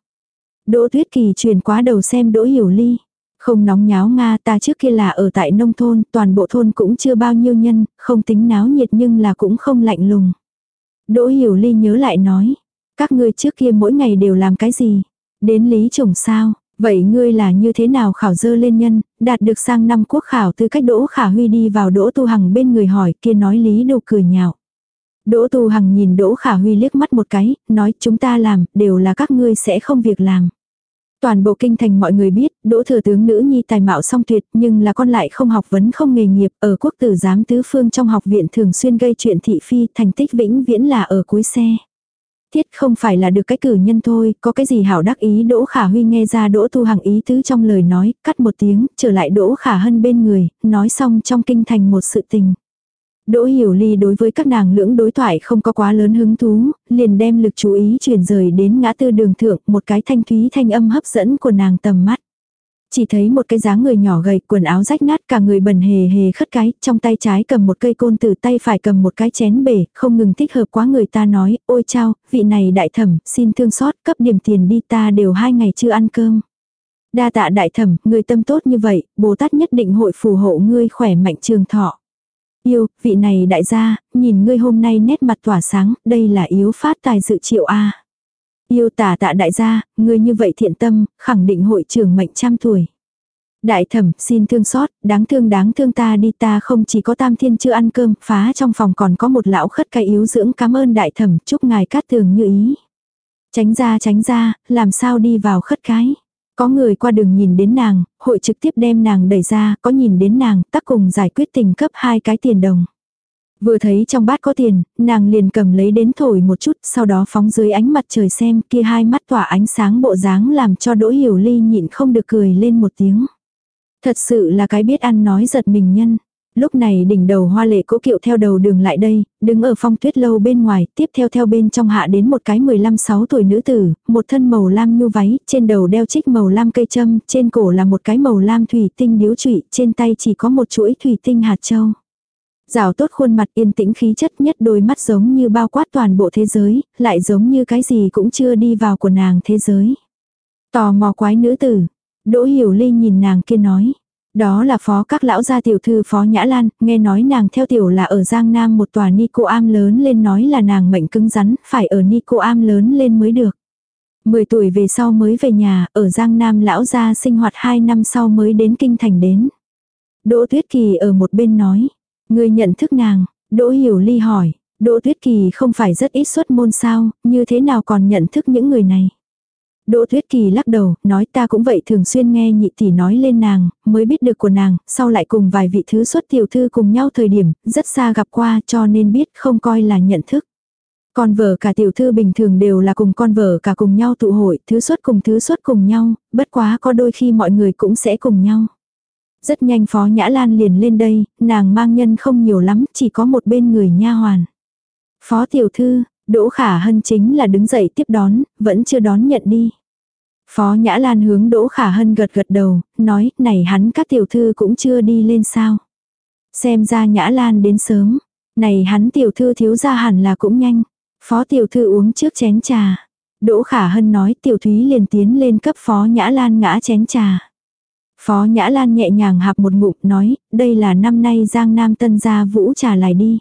Đỗ Tuyết Kỳ truyền quá đầu xem Đỗ Hiểu Ly. Không nóng nháo Nga ta trước kia là ở tại nông thôn, toàn bộ thôn cũng chưa bao nhiêu nhân, không tính náo nhiệt nhưng là cũng không lạnh lùng. Đỗ Hiểu Ly nhớ lại nói, các ngươi trước kia mỗi ngày đều làm cái gì? Đến lý chủng sao? Vậy ngươi là như thế nào khảo dơ lên nhân, đạt được sang năm quốc khảo từ cách Đỗ Khả Huy đi vào Đỗ Tu Hằng bên người hỏi kia nói lý đồ cười nhạo. Đỗ Tu Hằng nhìn Đỗ Khả Huy liếc mắt một cái, nói chúng ta làm, đều là các ngươi sẽ không việc làm. Toàn bộ kinh thành mọi người biết, đỗ thừa tướng nữ nhi tài mạo song tuyệt nhưng là con lại không học vấn không nghề nghiệp ở quốc tử giám tứ phương trong học viện thường xuyên gây chuyện thị phi thành tích vĩnh viễn là ở cuối xe. Thiết không phải là được cái cử nhân thôi, có cái gì hảo đắc ý Đỗ Khả Huy nghe ra Đỗ Tu Hằng ý tứ trong lời nói, cắt một tiếng, trở lại Đỗ Khả Hân bên người, nói xong trong kinh thành một sự tình. Đỗ Hiểu Ly đối với các nàng lưỡng đối thoại không có quá lớn hứng thú, liền đem lực chú ý chuyển rời đến ngã tư đường thượng, một cái thanh thúy thanh âm hấp dẫn của nàng tầm mắt. Chỉ thấy một cái dáng người nhỏ gầy, quần áo rách nát cả người bẩn hề hề khất cái, trong tay trái cầm một cây côn từ tay phải cầm một cái chén bể, không ngừng thích hợp quá người ta nói, ôi chao, vị này đại thẩm, xin thương xót, cấp điểm tiền đi ta đều hai ngày chưa ăn cơm. Đa tạ đại thẩm, người tâm tốt như vậy, Bồ Tát nhất định hội phù hộ ngươi khỏe mạnh trường thọ. Yêu, vị này đại gia, nhìn ngươi hôm nay nét mặt tỏa sáng, đây là yếu phát tài dự triệu A. Yêu tả tạ đại gia, ngươi như vậy thiện tâm, khẳng định hội trưởng mệnh trăm tuổi. Đại thẩm, xin thương xót, đáng thương đáng thương ta đi ta không chỉ có tam thiên chưa ăn cơm, phá trong phòng còn có một lão khất cái yếu dưỡng cảm ơn đại thẩm, chúc ngài cát tường như ý. Tránh ra tránh ra, làm sao đi vào khất cái. Có người qua đường nhìn đến nàng, hội trực tiếp đem nàng đẩy ra, có nhìn đến nàng, tác cùng giải quyết tình cấp hai cái tiền đồng. Vừa thấy trong bát có tiền, nàng liền cầm lấy đến thổi một chút, sau đó phóng dưới ánh mặt trời xem kia hai mắt tỏa ánh sáng bộ dáng làm cho Đỗ Hiểu Ly nhịn không được cười lên một tiếng. Thật sự là cái biết ăn nói giật mình nhân. Lúc này đỉnh đầu hoa lệ cố kiệu theo đầu đường lại đây, đứng ở phong tuyết lâu bên ngoài, tiếp theo theo bên trong hạ đến một cái 15-6 tuổi nữ tử, một thân màu lam nhu váy, trên đầu đeo trích màu lam cây châm, trên cổ là một cái màu lam thủy tinh điếu trụy, trên tay chỉ có một chuỗi thủy tinh hạt châu. Rào tốt khuôn mặt yên tĩnh khí chất nhất đôi mắt giống như bao quát toàn bộ thế giới, lại giống như cái gì cũng chưa đi vào của nàng thế giới. Tò mò quái nữ tử. Đỗ hiểu ly nhìn nàng kia nói. Đó là phó các lão gia tiểu thư phó Nhã Lan, nghe nói nàng theo tiểu là ở Giang Nam một tòa Nico Am lớn lên nói là nàng mệnh cứng rắn, phải ở Nico Am lớn lên mới được. 10 tuổi về sau mới về nhà, ở Giang Nam lão gia sinh hoạt 2 năm sau mới đến kinh thành đến. Đỗ Tuyết Kỳ ở một bên nói, người nhận thức nàng, Đỗ Hiểu Ly hỏi, Đỗ Tuyết Kỳ không phải rất ít xuất môn sao, như thế nào còn nhận thức những người này. Đỗ Thuyết Kỳ lắc đầu, nói ta cũng vậy thường xuyên nghe nhị tỷ nói lên nàng, mới biết được của nàng, sau lại cùng vài vị thứ xuất tiểu thư cùng nhau thời điểm, rất xa gặp qua cho nên biết không coi là nhận thức. Con vợ cả tiểu thư bình thường đều là cùng con vợ cả cùng nhau tụ hội, thứ xuất cùng thứ xuất cùng nhau, bất quá có đôi khi mọi người cũng sẽ cùng nhau. Rất nhanh Phó Nhã Lan liền lên đây, nàng mang nhân không nhiều lắm, chỉ có một bên người nha hoàn. Phó tiểu thư, Đỗ Khả Hân chính là đứng dậy tiếp đón, vẫn chưa đón nhận đi. Phó Nhã Lan hướng Đỗ Khả Hân gật gật đầu, nói, này hắn các tiểu thư cũng chưa đi lên sao. Xem ra Nhã Lan đến sớm, này hắn tiểu thư thiếu ra hẳn là cũng nhanh. Phó tiểu thư uống trước chén trà. Đỗ Khả Hân nói tiểu thúy liền tiến lên cấp Phó Nhã Lan ngã chén trà. Phó Nhã Lan nhẹ nhàng hạp một ngụm nói, đây là năm nay Giang Nam Tân gia vũ trà lại đi.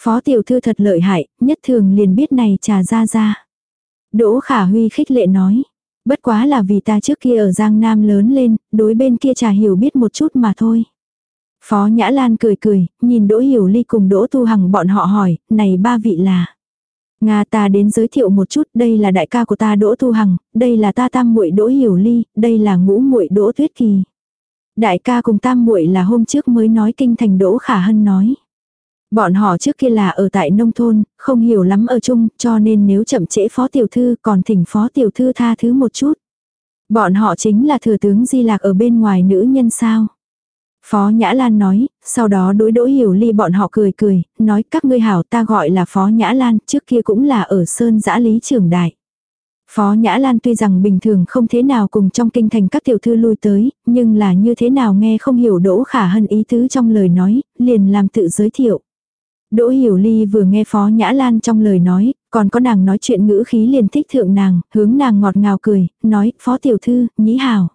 Phó tiểu thư thật lợi hại, nhất thường liền biết này trà ra ra. Đỗ Khả Huy khích lệ nói. Bất quá là vì ta trước kia ở Giang Nam lớn lên, đối bên kia trà hiểu biết một chút mà thôi. Phó Nhã Lan cười cười, nhìn Đỗ Hiểu Ly cùng Đỗ Tu Hằng bọn họ hỏi, này ba vị là. Nga ta đến giới thiệu một chút, đây là đại ca của ta Đỗ Tu Hằng, đây là ta tam muội Đỗ Hiểu Ly, đây là ngũ muội Đỗ Tuyết Kỳ. Đại ca cùng tam muội là hôm trước mới nói kinh thành Đỗ Khả Hân nói. Bọn họ trước kia là ở tại nông thôn, không hiểu lắm ở chung, cho nên nếu chậm trễ phó tiểu thư còn thỉnh phó tiểu thư tha thứ một chút. Bọn họ chính là thừa tướng Di Lạc ở bên ngoài nữ nhân sao. Phó Nhã Lan nói, sau đó đối đỗ hiểu ly bọn họ cười cười, nói các ngươi hảo ta gọi là Phó Nhã Lan, trước kia cũng là ở Sơn Giã Lý Trường Đại. Phó Nhã Lan tuy rằng bình thường không thế nào cùng trong kinh thành các tiểu thư lui tới, nhưng là như thế nào nghe không hiểu Đỗ Khả Hân ý tứ trong lời nói, liền làm tự giới thiệu. Đỗ Hiểu Ly vừa nghe Phó Nhã Lan trong lời nói, còn có nàng nói chuyện ngữ khí liền thích thượng nàng, hướng nàng ngọt ngào cười, nói, Phó Tiểu Thư, nhĩ hảo.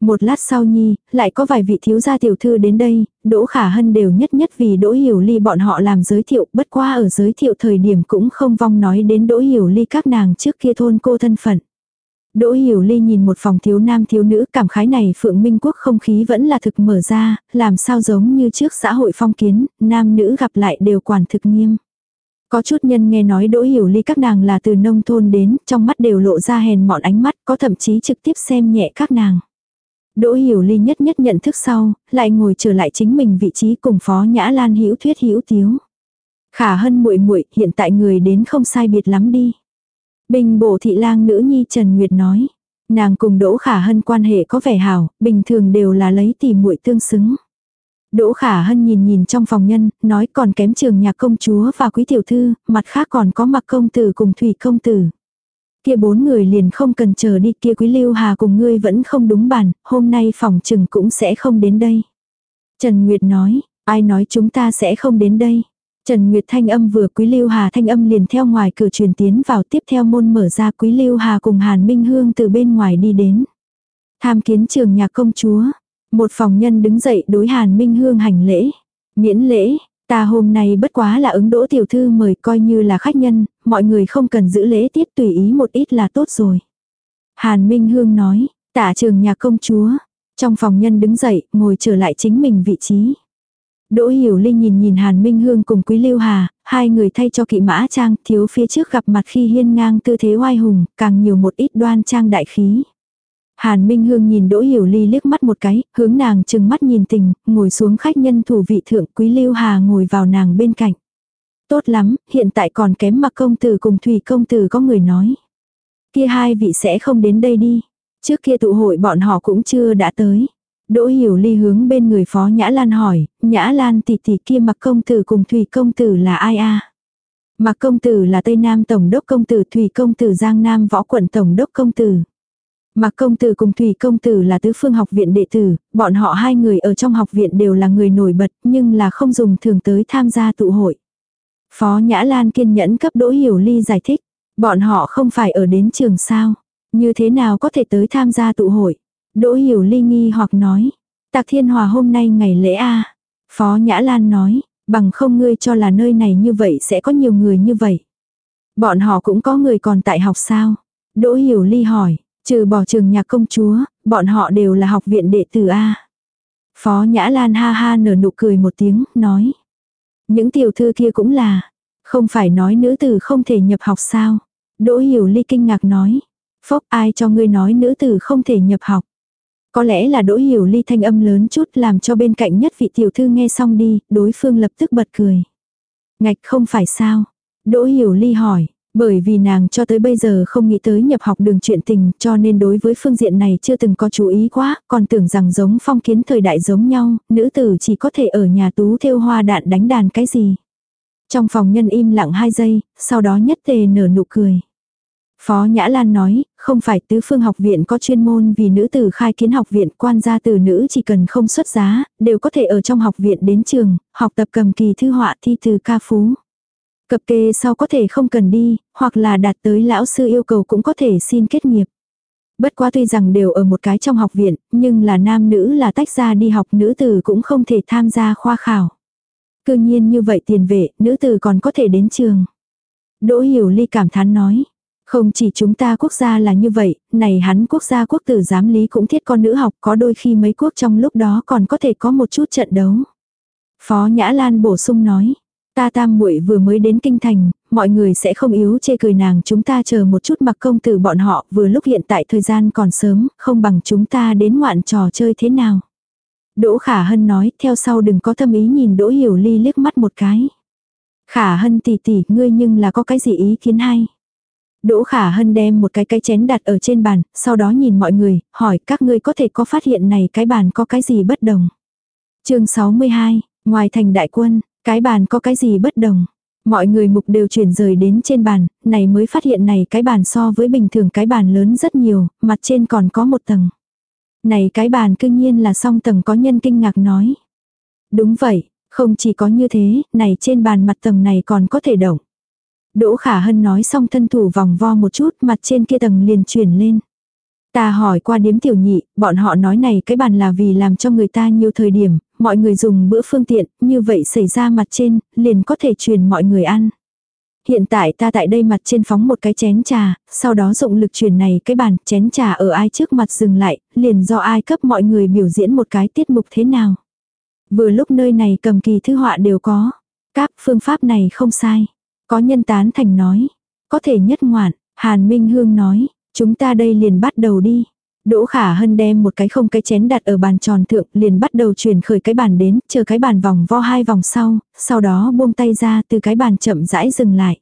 Một lát sau nhi, lại có vài vị thiếu gia tiểu thư đến đây, Đỗ Khả Hân đều nhất nhất vì Đỗ Hiểu Ly bọn họ làm giới thiệu, bất qua ở giới thiệu thời điểm cũng không vong nói đến Đỗ Hiểu Ly các nàng trước kia thôn cô thân phận. Đỗ Hiểu Ly nhìn một phòng thiếu nam thiếu nữ cảm khái này Phượng Minh Quốc không khí vẫn là thực mở ra, làm sao giống như trước xã hội phong kiến, nam nữ gặp lại đều quản thực nghiêm. Có chút nhân nghe nói Đỗ Hiểu Ly các nàng là từ nông thôn đến, trong mắt đều lộ ra hèn mọn ánh mắt, có thậm chí trực tiếp xem nhẹ các nàng. Đỗ Hiểu Ly nhất nhất nhận thức sau, lại ngồi trở lại chính mình vị trí cùng Phó Nhã Lan hữu thuyết hữu tiếu. Khả Hân muội muội, hiện tại người đến không sai biệt lắm đi. Bình bộ thị lang nữ nhi Trần Nguyệt nói. Nàng cùng Đỗ Khả Hân quan hệ có vẻ hảo, bình thường đều là lấy tỉ muội tương xứng. Đỗ Khả Hân nhìn nhìn trong phòng nhân, nói còn kém trường nhà công chúa và quý tiểu thư, mặt khác còn có mặc công tử cùng thủy công tử. Kia bốn người liền không cần chờ đi kia quý lưu hà cùng ngươi vẫn không đúng bản, hôm nay phòng trừng cũng sẽ không đến đây. Trần Nguyệt nói, ai nói chúng ta sẽ không đến đây. Trần Nguyệt thanh âm vừa quý lưu hà thanh âm liền theo ngoài cửa truyền tiến vào tiếp theo môn mở ra quý lưu hà cùng Hàn Minh Hương từ bên ngoài đi đến. Tham kiến trường nhạc công chúa. Một phòng nhân đứng dậy đối Hàn Minh Hương hành lễ. Miễn lễ, Ta hôm nay bất quá là ứng đỗ tiểu thư mời coi như là khách nhân, mọi người không cần giữ lễ tiết tùy ý một ít là tốt rồi. Hàn Minh Hương nói, tả trường nhà công chúa. Trong phòng nhân đứng dậy, ngồi trở lại chính mình vị trí. Đỗ Hiểu Linh nhìn nhìn Hàn Minh Hương cùng Quý Lưu Hà, hai người thay cho kỵ mã trang, thiếu phía trước gặp mặt khi hiên ngang tư thế oai hùng, càng nhiều một ít đoan trang đại khí. Hàn Minh Hương nhìn Đỗ Hiểu Ly liếc mắt một cái, hướng nàng chừng mắt nhìn tình, ngồi xuống khách nhân thủ vị thượng Quý Lưu Hà ngồi vào nàng bên cạnh. Tốt lắm, hiện tại còn kém mặc công tử cùng Thủy công tử có người nói. Kia hai vị sẽ không đến đây đi. Trước kia tụ hội bọn họ cũng chưa đã tới. Đỗ Hiểu Ly hướng bên người Phó Nhã Lan hỏi, Nhã Lan tỷ tỷ kia mặc công tử cùng Thủy công tử là ai a? Mặc công tử là Tây Nam Tổng đốc công tử Thủy công tử Giang Nam Võ quận Tổng đốc công tử. Mạc công tử cùng Thủy công tử là tứ phương học viện đệ tử, bọn họ hai người ở trong học viện đều là người nổi bật nhưng là không dùng thường tới tham gia tụ hội. Phó Nhã Lan kiên nhẫn cấp Đỗ Hiểu Ly giải thích, bọn họ không phải ở đến trường sao, như thế nào có thể tới tham gia tụ hội. Đỗ Hiểu Ly nghi hoặc nói, Tạc Thiên Hòa hôm nay ngày lễ A. Phó Nhã Lan nói, bằng không ngươi cho là nơi này như vậy sẽ có nhiều người như vậy. Bọn họ cũng có người còn tại học sao? Đỗ Hiểu Ly hỏi, Trừ bỏ trường nhạc công chúa, bọn họ đều là học viện đệ tử A. Phó Nhã Lan ha ha nở nụ cười một tiếng, nói. Những tiểu thư kia cũng là. Không phải nói nữ tử không thể nhập học sao. Đỗ Hiểu Ly kinh ngạc nói. Phốc ai cho ngươi nói nữ tử không thể nhập học. Có lẽ là Đỗ Hiểu Ly thanh âm lớn chút làm cho bên cạnh nhất vị tiểu thư nghe xong đi, đối phương lập tức bật cười. Ngạch không phải sao. Đỗ Hiểu Ly hỏi, bởi vì nàng cho tới bây giờ không nghĩ tới nhập học đường chuyện tình cho nên đối với phương diện này chưa từng có chú ý quá, còn tưởng rằng giống phong kiến thời đại giống nhau, nữ tử chỉ có thể ở nhà tú thêu hoa đạn đánh đàn cái gì. Trong phòng nhân im lặng hai giây, sau đó nhất tề nở nụ cười. Phó Nhã Lan nói, không phải tứ phương học viện có chuyên môn vì nữ tử khai kiến học viện quan gia từ nữ chỉ cần không xuất giá, đều có thể ở trong học viện đến trường, học tập cầm kỳ thư họa thi từ ca phú. Cập kê sau có thể không cần đi, hoặc là đạt tới lão sư yêu cầu cũng có thể xin kết nghiệp. Bất quá tuy rằng đều ở một cái trong học viện, nhưng là nam nữ là tách ra đi học nữ tử cũng không thể tham gia khoa khảo. Cư nhiên như vậy tiền vệ, nữ tử còn có thể đến trường. Đỗ Hiểu Ly cảm thán nói. Không chỉ chúng ta quốc gia là như vậy, này hắn quốc gia quốc tử giám lý cũng thiết con nữ học có đôi khi mấy quốc trong lúc đó còn có thể có một chút trận đấu. Phó Nhã Lan bổ sung nói, ta tam muội vừa mới đến kinh thành, mọi người sẽ không yếu chê cười nàng chúng ta chờ một chút mặc công tử bọn họ vừa lúc hiện tại thời gian còn sớm, không bằng chúng ta đến ngoạn trò chơi thế nào. Đỗ Khả Hân nói, theo sau đừng có tâm ý nhìn Đỗ Hiểu Ly liếc mắt một cái. Khả Hân tỷ tỷ, ngươi nhưng là có cái gì ý kiến hay? Đỗ Khả Hân đem một cái cái chén đặt ở trên bàn, sau đó nhìn mọi người, hỏi các ngươi có thể có phát hiện này cái bàn có cái gì bất đồng. chương 62, ngoài thành đại quân, cái bàn có cái gì bất đồng. Mọi người mục đều chuyển rời đến trên bàn, này mới phát hiện này cái bàn so với bình thường cái bàn lớn rất nhiều, mặt trên còn có một tầng. Này cái bàn cương nhiên là song tầng có nhân kinh ngạc nói. Đúng vậy, không chỉ có như thế, này trên bàn mặt tầng này còn có thể động. Đỗ Khả Hân nói xong thân thủ vòng vo một chút, mặt trên kia tầng liền chuyển lên. Ta hỏi qua điếm tiểu nhị, bọn họ nói này cái bàn là vì làm cho người ta nhiều thời điểm, mọi người dùng bữa phương tiện, như vậy xảy ra mặt trên, liền có thể truyền mọi người ăn. Hiện tại ta tại đây mặt trên phóng một cái chén trà, sau đó dụng lực truyền này cái bàn, chén trà ở ai trước mặt dừng lại, liền do ai cấp mọi người biểu diễn một cái tiết mục thế nào. Vừa lúc nơi này cầm kỳ thư họa đều có. Các phương pháp này không sai. Có nhân tán thành nói. Có thể nhất ngoạn. Hàn Minh Hương nói. Chúng ta đây liền bắt đầu đi. Đỗ Khả Hân đem một cái không cái chén đặt ở bàn tròn thượng liền bắt đầu chuyển khởi cái bàn đến, chờ cái bàn vòng vo hai vòng sau, sau đó buông tay ra từ cái bàn chậm rãi dừng lại.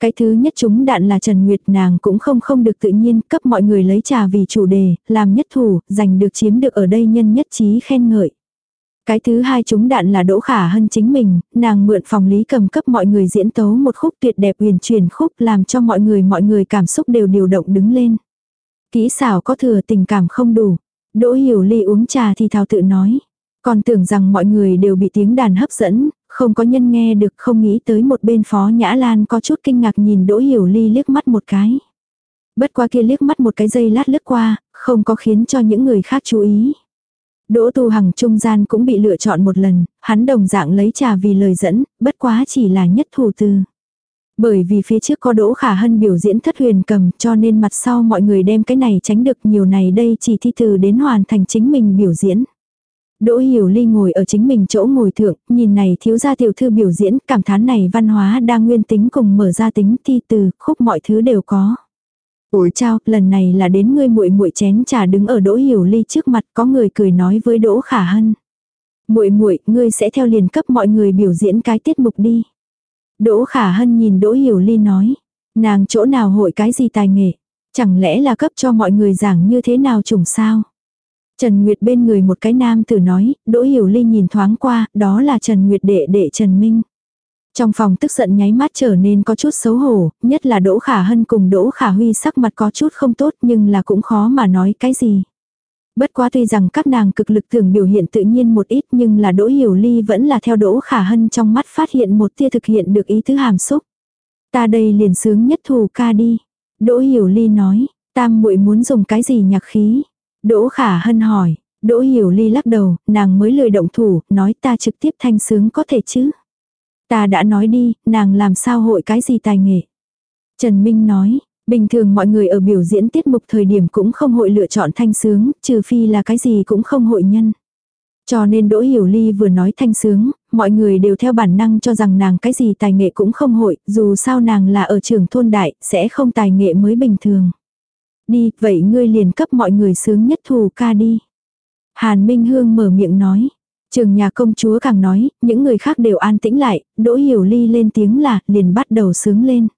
Cái thứ nhất chúng đạn là Trần Nguyệt nàng cũng không không được tự nhiên cấp mọi người lấy trà vì chủ đề, làm nhất thủ, giành được chiếm được ở đây nhân nhất trí khen ngợi. Cái thứ hai chúng đạn là Đỗ Khả Hân chính mình, nàng mượn phòng lý cầm cấp mọi người diễn tấu một khúc tuyệt đẹp huyền truyền khúc làm cho mọi người mọi người cảm xúc đều điều động đứng lên. Kỹ xảo có thừa tình cảm không đủ. Đỗ hiểu ly uống trà thì thao tự nói. Còn tưởng rằng mọi người đều bị tiếng đàn hấp dẫn, không có nhân nghe được không nghĩ tới một bên phó Nhã Lan có chút kinh ngạc nhìn Đỗ Hiểu Ly liếc mắt một cái. Bất qua kia liếc mắt một cái giây lát lướt qua, không có khiến cho những người khác chú ý. Đỗ Tu Hằng trung gian cũng bị lựa chọn một lần, hắn đồng dạng lấy trà vì lời dẫn, bất quá chỉ là nhất thủ tư. Bởi vì phía trước có Đỗ Khả Hân biểu diễn thất huyền cầm cho nên mặt sau mọi người đem cái này tránh được nhiều này đây chỉ thi từ đến hoàn thành chính mình biểu diễn. Đỗ Hiểu Ly ngồi ở chính mình chỗ ngồi thượng, nhìn này thiếu gia tiểu thư biểu diễn, cảm thán này văn hóa đang nguyên tính cùng mở ra tính thi từ, khúc mọi thứ đều có. Ủa chao, lần này là đến ngươi muội muội chén trà đứng ở Đỗ Hiểu Ly trước mặt, có người cười nói với Đỗ Khả Hân. Muội muội, ngươi sẽ theo liền cấp mọi người biểu diễn cái tiết mục đi. Đỗ Khả Hân nhìn Đỗ Hiểu Ly nói, nàng chỗ nào hội cái gì tài nghệ, chẳng lẽ là cấp cho mọi người giảng như thế nào trùng sao? Trần Nguyệt bên người một cái nam tử nói, Đỗ Hiểu Ly nhìn thoáng qua, đó là Trần Nguyệt đệ đệ Trần Minh. Trong phòng tức giận nháy mắt trở nên có chút xấu hổ, nhất là Đỗ Khả Hân cùng Đỗ Khả Huy sắc mặt có chút không tốt nhưng là cũng khó mà nói cái gì. Bất quá tuy rằng các nàng cực lực thường biểu hiện tự nhiên một ít nhưng là Đỗ Hiểu Ly vẫn là theo Đỗ Khả Hân trong mắt phát hiện một tia thực hiện được ý thứ hàm xúc. Ta đây liền sướng nhất thù ca đi. Đỗ Hiểu Ly nói, tam muội muốn dùng cái gì nhạc khí. Đỗ Khả Hân hỏi, Đỗ Hiểu Ly lắc đầu, nàng mới lười động thủ, nói ta trực tiếp thanh sướng có thể chứ. Ta đã nói đi, nàng làm sao hội cái gì tài nghệ. Trần Minh nói, bình thường mọi người ở biểu diễn tiết mục thời điểm cũng không hội lựa chọn thanh sướng, trừ phi là cái gì cũng không hội nhân. Cho nên Đỗ Hiểu Ly vừa nói thanh sướng, mọi người đều theo bản năng cho rằng nàng cái gì tài nghệ cũng không hội, dù sao nàng là ở trường thôn đại, sẽ không tài nghệ mới bình thường. Đi, vậy ngươi liền cấp mọi người sướng nhất thù ca đi. Hàn Minh Hương mở miệng nói. Trường nhà công chúa càng nói, những người khác đều an tĩnh lại, Đỗ Hiểu Ly lên tiếng là, liền bắt đầu sướng lên.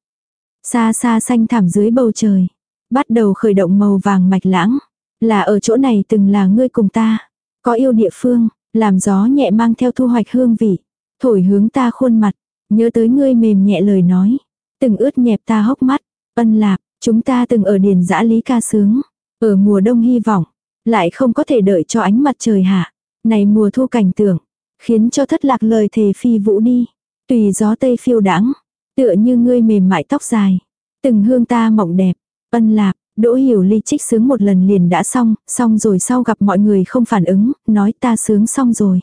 Xa xa xanh thảm dưới bầu trời. Bắt đầu khởi động màu vàng mạch lãng. Là ở chỗ này từng là ngươi cùng ta. Có yêu địa phương, làm gió nhẹ mang theo thu hoạch hương vị. Thổi hướng ta khuôn mặt. Nhớ tới ngươi mềm nhẹ lời nói. Từng ướt nhẹp ta hốc mắt. Ân lạp, chúng ta từng ở điền dã lý ca sướng. Ở mùa đông hy vọng. Lại không có thể đợi cho ánh mặt trời hạ. Này mùa thu cảnh tượng. Khiến cho thất lạc lời thề phi vũ đi. Tùy gió tây phiêu đãng Tựa như ngươi mềm mại tóc dài. Từng hương ta mộng đẹp. Ân lạp, Đỗ Hiểu Ly trích sướng một lần liền đã xong, xong rồi sau gặp mọi người không phản ứng, nói ta sướng xong rồi.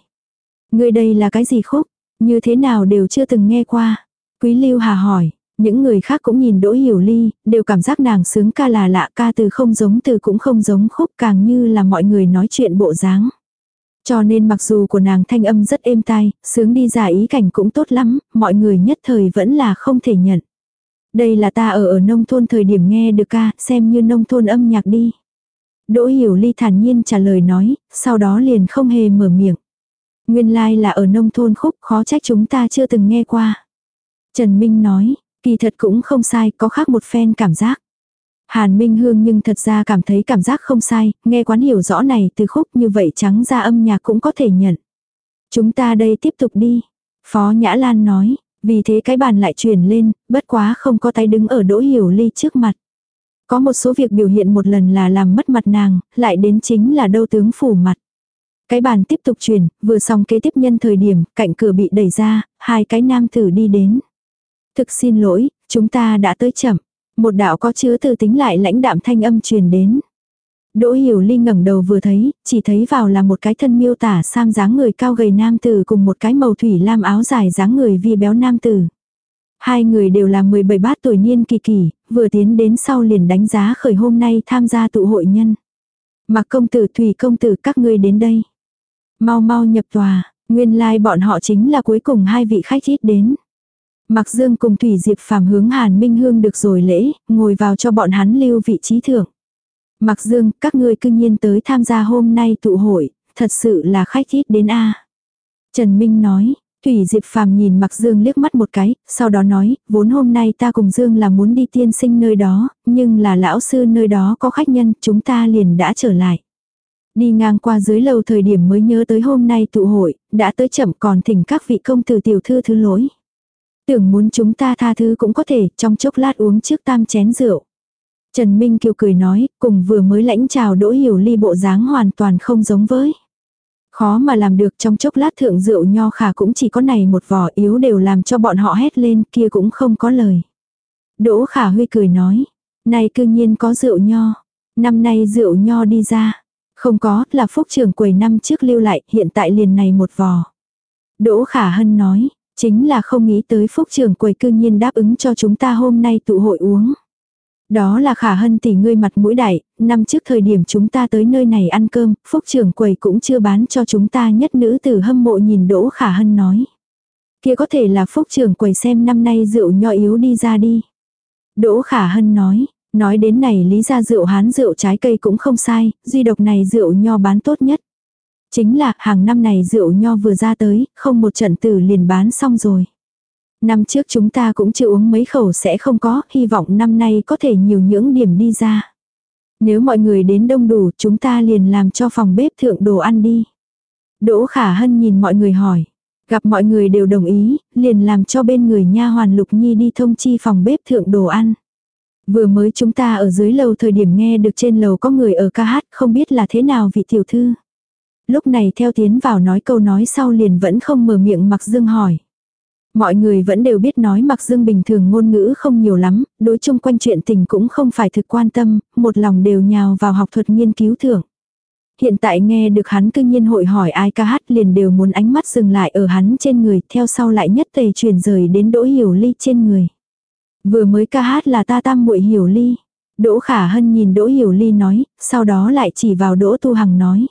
Ngươi đây là cái gì khúc? Như thế nào đều chưa từng nghe qua. Quý Lưu Hà hỏi, Những người khác cũng nhìn Đỗ Hiểu Ly, đều cảm giác nàng sướng ca là lạ ca từ không giống từ cũng không giống khúc càng như là mọi người nói chuyện bộ dáng. Cho nên mặc dù của nàng thanh âm rất êm tai, sướng đi ra ý cảnh cũng tốt lắm, mọi người nhất thời vẫn là không thể nhận. Đây là ta ở ở nông thôn thời điểm nghe được ca, xem như nông thôn âm nhạc đi. Đỗ Hiểu Ly thản nhiên trả lời nói, sau đó liền không hề mở miệng. Nguyên lai like là ở nông thôn khúc khó trách chúng ta chưa từng nghe qua. Trần Minh nói, kỳ thật cũng không sai, có khác một phen cảm giác. Hàn Minh Hương nhưng thật ra cảm thấy cảm giác không sai, nghe quán hiểu rõ này từ khúc như vậy trắng ra âm nhạc cũng có thể nhận. Chúng ta đây tiếp tục đi. Phó Nhã Lan nói, vì thế cái bàn lại chuyển lên, bất quá không có tay đứng ở đỗ hiểu ly trước mặt. Có một số việc biểu hiện một lần là làm mất mặt nàng, lại đến chính là đâu tướng phủ mặt. Cái bàn tiếp tục chuyển, vừa xong kế tiếp nhân thời điểm, cạnh cửa bị đẩy ra, hai cái nam tử đi đến. Thực xin lỗi, chúng ta đã tới chậm. Một đạo có chứa từ tính lại lãnh đạm thanh âm truyền đến. Đỗ Hiểu Ly ngẩng đầu vừa thấy, chỉ thấy vào là một cái thân miêu tả sam dáng người cao gầy nam tử cùng một cái màu thủy lam áo dài dáng người vi béo nam tử. Hai người đều là 17 bát tuổi niên kỳ kỳ, vừa tiến đến sau liền đánh giá khởi hôm nay tham gia tụ hội nhân. Mặc công tử Thủy công tử các ngươi đến đây. Mau mau nhập tòa, nguyên lai like bọn họ chính là cuối cùng hai vị khách ít đến. Mạc Dương cùng Thủy Diệp phàm hướng Hàn Minh Hương được rồi lễ, ngồi vào cho bọn hắn lưu vị trí thưởng. Mạc Dương, các ngươi cư nhiên tới tham gia hôm nay tụ hội, thật sự là khách ít đến a. Trần Minh nói, Thủy Diệp Phàm nhìn Mạc Dương liếc mắt một cái, sau đó nói, vốn hôm nay ta cùng Dương là muốn đi tiên sinh nơi đó, nhưng là lão sư nơi đó có khách nhân, chúng ta liền đã trở lại. Đi ngang qua dưới lầu thời điểm mới nhớ tới hôm nay tụ hội, đã tới chậm còn thỉnh các vị công tử tiểu thư thứ lỗi. Tưởng muốn chúng ta tha thứ cũng có thể, trong chốc lát uống trước tam chén rượu. Trần Minh Kiều cười nói, cùng vừa mới lãnh chào đỗ hiểu ly bộ dáng hoàn toàn không giống với. Khó mà làm được trong chốc lát thượng rượu nho khả cũng chỉ có này một vỏ yếu đều làm cho bọn họ hét lên kia cũng không có lời. Đỗ khả huy cười nói, này cư nhiên có rượu nho, năm nay rượu nho đi ra. Không có, là phúc trường quầy năm trước lưu lại, hiện tại liền này một vò. Đỗ khả hân nói, chính là không nghĩ tới phúc trưởng quầy cư nhiên đáp ứng cho chúng ta hôm nay tụ hội uống. Đó là khả hân tỷ ngươi mặt mũi đại, năm trước thời điểm chúng ta tới nơi này ăn cơm, phúc trưởng quầy cũng chưa bán cho chúng ta nhất nữ tử hâm mộ nhìn đỗ khả hân nói. Kia có thể là phúc trưởng quầy xem năm nay rượu nho yếu đi ra đi. Đỗ khả hân nói, nói đến này lý ra rượu hán rượu trái cây cũng không sai, duy độc này rượu nho bán tốt nhất. Chính là hàng năm này rượu nho vừa ra tới, không một trận tử liền bán xong rồi. Năm trước chúng ta cũng chưa uống mấy khẩu sẽ không có, hy vọng năm nay có thể nhiều những điểm đi ra. Nếu mọi người đến đông đủ chúng ta liền làm cho phòng bếp thượng đồ ăn đi. Đỗ Khả Hân nhìn mọi người hỏi. Gặp mọi người đều đồng ý, liền làm cho bên người nha hoàn Lục Nhi đi thông chi phòng bếp thượng đồ ăn. Vừa mới chúng ta ở dưới lầu thời điểm nghe được trên lầu có người ở ca hát không biết là thế nào vị tiểu thư. Lúc này theo tiến vào nói câu nói sau liền vẫn không mở miệng mặc dương hỏi. Mọi người vẫn đều biết nói mặc dương bình thường ngôn ngữ không nhiều lắm, đối chung quanh chuyện tình cũng không phải thực quan tâm, một lòng đều nhào vào học thuật nghiên cứu thưởng. Hiện tại nghe được hắn cư nhiên hội hỏi ai ca hát liền đều muốn ánh mắt dừng lại ở hắn trên người, theo sau lại nhất tề chuyển rời đến đỗ hiểu ly trên người. Vừa mới ca hát là ta tam muội hiểu ly. Đỗ khả hân nhìn đỗ hiểu ly nói, sau đó lại chỉ vào đỗ tu hằng nói.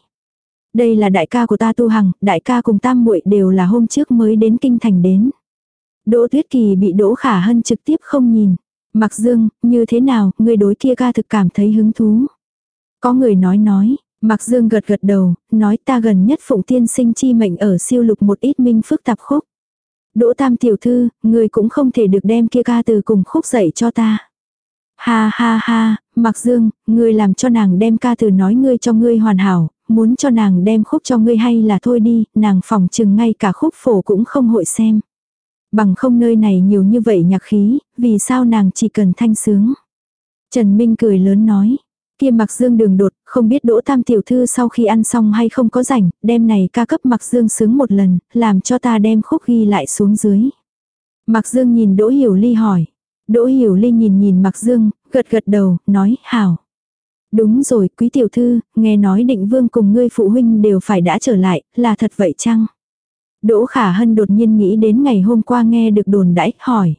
Đây là đại ca của ta tu hằng, đại ca cùng tam muội đều là hôm trước mới đến kinh thành đến. Đỗ Tuyết Kỳ bị Đỗ Khả Hân trực tiếp không nhìn. Mặc dương, như thế nào, người đối kia ca thực cảm thấy hứng thú. Có người nói nói, Mặc dương gật gật đầu, nói ta gần nhất phụng tiên sinh chi mệnh ở siêu lục một ít minh phức tạp khúc. Đỗ tam tiểu thư, người cũng không thể được đem kia ca từ cùng khúc dạy cho ta. Ha ha ha, Mặc Dương, ngươi làm cho nàng đem ca từ nói ngươi cho ngươi hoàn hảo, muốn cho nàng đem khúc cho ngươi hay là thôi đi, nàng phòng chừng ngay cả khúc phổ cũng không hội xem. Bằng không nơi này nhiều như vậy nhạc khí, vì sao nàng chỉ cần thanh sướng. Trần Minh cười lớn nói. Kia mặc dương đường đột, không biết đỗ tam tiểu thư sau khi ăn xong hay không có rảnh, đem này ca cấp mặc dương sướng một lần, làm cho ta đem khúc ghi lại xuống dưới. Mặc dương nhìn đỗ hiểu ly hỏi. Đỗ hiểu ly nhìn nhìn mặc dương, gật gật đầu, nói, hảo. Đúng rồi, quý tiểu thư, nghe nói định vương cùng ngươi phụ huynh đều phải đã trở lại, là thật vậy chăng? Đỗ Khả Hân đột nhiên nghĩ đến ngày hôm qua nghe được đồn đãi, hỏi.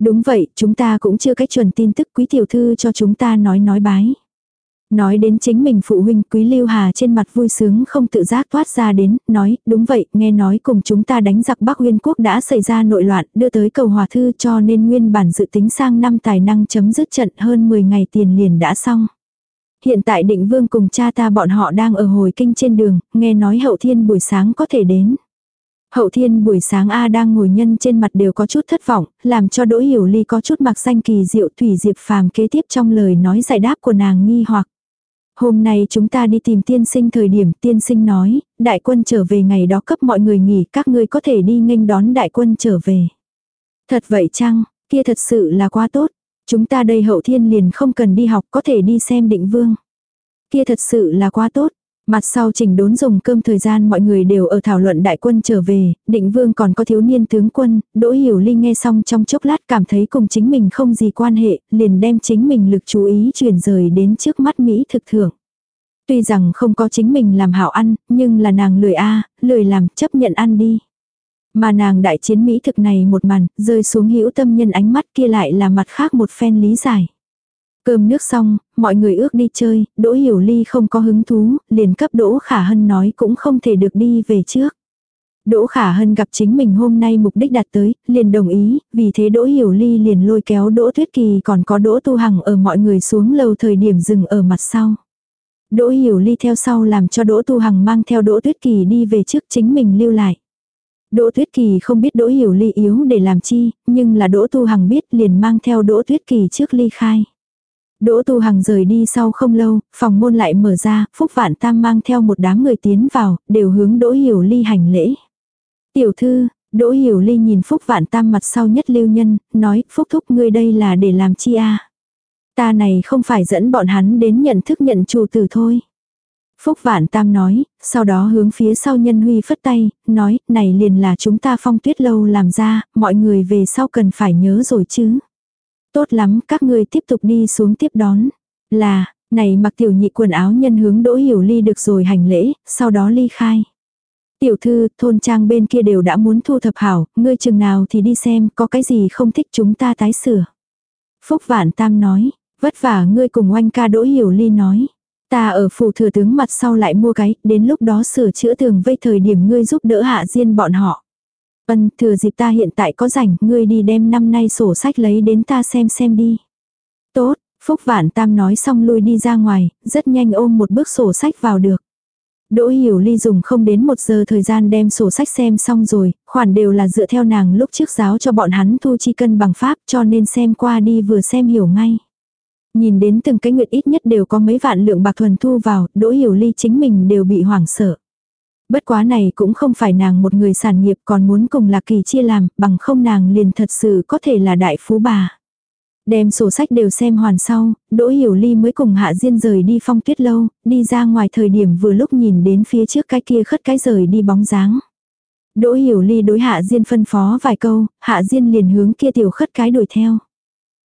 Đúng vậy, chúng ta cũng chưa cách chuẩn tin tức quý tiểu thư cho chúng ta nói nói bái. Nói đến chính mình phụ huynh quý lưu hà trên mặt vui sướng không tự giác thoát ra đến, nói, đúng vậy, nghe nói cùng chúng ta đánh giặc Bắc huyên quốc đã xảy ra nội loạn, đưa tới cầu hòa thư cho nên nguyên bản dự tính sang năm tài năng chấm dứt trận hơn 10 ngày tiền liền đã xong. Hiện tại định vương cùng cha ta bọn họ đang ở hồi kinh trên đường, nghe nói hậu thiên buổi sáng có thể đến. Hậu thiên buổi sáng A đang ngồi nhân trên mặt đều có chút thất vọng, làm cho Đỗ Hiểu Ly có chút mặc xanh kỳ diệu Thủy Diệp Phàm kế tiếp trong lời nói giải đáp của nàng nghi hoặc. Hôm nay chúng ta đi tìm tiên sinh thời điểm tiên sinh nói, đại quân trở về ngày đó cấp mọi người nghỉ các ngươi có thể đi nghênh đón đại quân trở về. Thật vậy chăng, kia thật sự là quá tốt. Chúng ta đây hậu thiên liền không cần đi học có thể đi xem định vương. Kia thật sự là quá tốt. Mặt sau trình đốn dùng cơm thời gian mọi người đều ở thảo luận đại quân trở về, định vương còn có thiếu niên tướng quân, Đỗ Hiểu linh nghe xong trong chốc lát cảm thấy cùng chính mình không gì quan hệ, liền đem chính mình lực chú ý chuyển rời đến trước mắt Mỹ thực thưởng. Tuy rằng không có chính mình làm hảo ăn, nhưng là nàng lười a lười làm chấp nhận ăn đi. Mà nàng đại chiến Mỹ thực này một màn, rơi xuống hữu tâm nhân ánh mắt kia lại là mặt khác một phen lý giải. Cơm nước xong, mọi người ước đi chơi, Đỗ Hiểu Ly không có hứng thú, liền cấp Đỗ Khả Hân nói cũng không thể được đi về trước. Đỗ Khả Hân gặp chính mình hôm nay mục đích đạt tới, liền đồng ý, vì thế Đỗ Hiểu Ly liền lôi kéo Đỗ Tuyết Kỳ còn có Đỗ Tu Hằng ở mọi người xuống lầu thời điểm dừng ở mặt sau. Đỗ Hiểu Ly theo sau làm cho Đỗ Tu Hằng mang theo Đỗ Tuyết Kỳ đi về trước chính mình lưu lại. Đỗ Tuyết Kỳ không biết Đỗ Hiểu Ly yếu để làm chi, nhưng là Đỗ Tu Hằng biết liền mang theo Đỗ Tuyết Kỳ trước ly khai. Đỗ Tu Hằng rời đi sau không lâu, phòng môn lại mở ra, Phúc Vạn Tam mang theo một đám người tiến vào, đều hướng Đỗ Hiểu Ly hành lễ. Tiểu thư, Đỗ Hiểu Ly nhìn Phúc Vạn Tam mặt sau nhất lưu nhân, nói, Phúc Thúc ngươi đây là để làm chi a Ta này không phải dẫn bọn hắn đến nhận thức nhận chủ tử thôi. Phúc Vạn Tam nói, sau đó hướng phía sau nhân huy phất tay, nói, này liền là chúng ta phong tuyết lâu làm ra, mọi người về sau cần phải nhớ rồi chứ. Tốt lắm, các ngươi tiếp tục đi xuống tiếp đón. Là, này mặc tiểu nhị quần áo nhân hướng đỗ hiểu ly được rồi hành lễ, sau đó ly khai. Tiểu thư, thôn trang bên kia đều đã muốn thu thập hảo, ngươi chừng nào thì đi xem, có cái gì không thích chúng ta tái sửa. Phúc Vạn Tam nói, vất vả ngươi cùng oanh ca đỗ hiểu ly nói. Ta ở phủ thừa tướng mặt sau lại mua cái, đến lúc đó sửa chữa tường vây thời điểm ngươi giúp đỡ hạ diên bọn họ. Ân, thừa dịp ta hiện tại có rảnh, ngươi đi đem năm nay sổ sách lấy đến ta xem xem đi. Tốt, Phúc Vạn Tam nói xong lui đi ra ngoài, rất nhanh ôm một bức sổ sách vào được. Đỗ Hiểu Ly dùng không đến một giờ thời gian đem sổ sách xem xong rồi, khoản đều là dựa theo nàng lúc trước giáo cho bọn hắn thu chi cân bằng pháp cho nên xem qua đi vừa xem hiểu ngay. Nhìn đến từng cái nguyệt ít nhất đều có mấy vạn lượng bạc thuần thu vào, Đỗ Hiểu Ly chính mình đều bị hoảng sợ. Bất quá này cũng không phải nàng một người sản nghiệp còn muốn cùng Lạc Kỳ chia làm, bằng không nàng liền thật sự có thể là đại phú bà. Đem sổ sách đều xem hoàn sau, Đỗ Hiểu Ly mới cùng Hạ Diên rời đi phong tuyết lâu, đi ra ngoài thời điểm vừa lúc nhìn đến phía trước cái kia khất cái rời đi bóng dáng. Đỗ Hiểu Ly đối Hạ Diên phân phó vài câu, Hạ Diên liền hướng kia tiểu khất cái đuổi theo.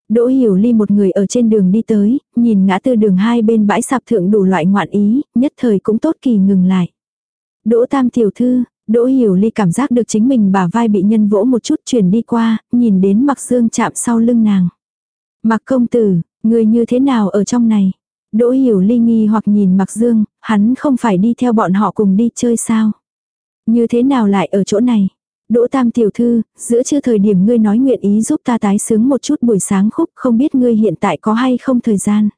Đỗ Hiểu Ly một người ở trên đường đi tới, nhìn ngã tư đường hai bên bãi sạp thượng đủ loại ngoạn ý, nhất thời cũng tốt kỳ ngừng lại. Đỗ Tam tiểu thư, Đỗ Hiểu Ly cảm giác được chính mình bả vai bị nhân vỗ một chút chuyển đi qua, nhìn đến Mặc Dương chạm sau lưng nàng. Mặc công tử, người như thế nào ở trong này? Đỗ Hiểu Ly nghi hoặc nhìn Mặc Dương, hắn không phải đi theo bọn họ cùng đi chơi sao? Như thế nào lại ở chỗ này? Đỗ Tam tiểu thư, giữa chưa thời điểm ngươi nói nguyện ý giúp ta tái sướng một chút buổi sáng khúc, không biết ngươi hiện tại có hay không thời gian.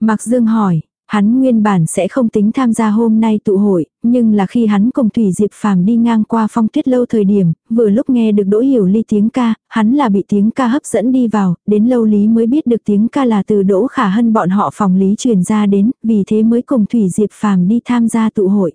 Mạc Dương hỏi, hắn nguyên bản sẽ không tính tham gia hôm nay tụ hội, nhưng là khi hắn cùng Thủy Diệp Phàm đi ngang qua phong tuyết lâu thời điểm, vừa lúc nghe được Đỗ Hiểu Ly tiếng ca, hắn là bị tiếng ca hấp dẫn đi vào, đến lâu lý mới biết được tiếng ca là từ Đỗ Khả Hân bọn họ phòng lý truyền ra đến, vì thế mới cùng Thủy Diệp Phàm đi tham gia tụ hội.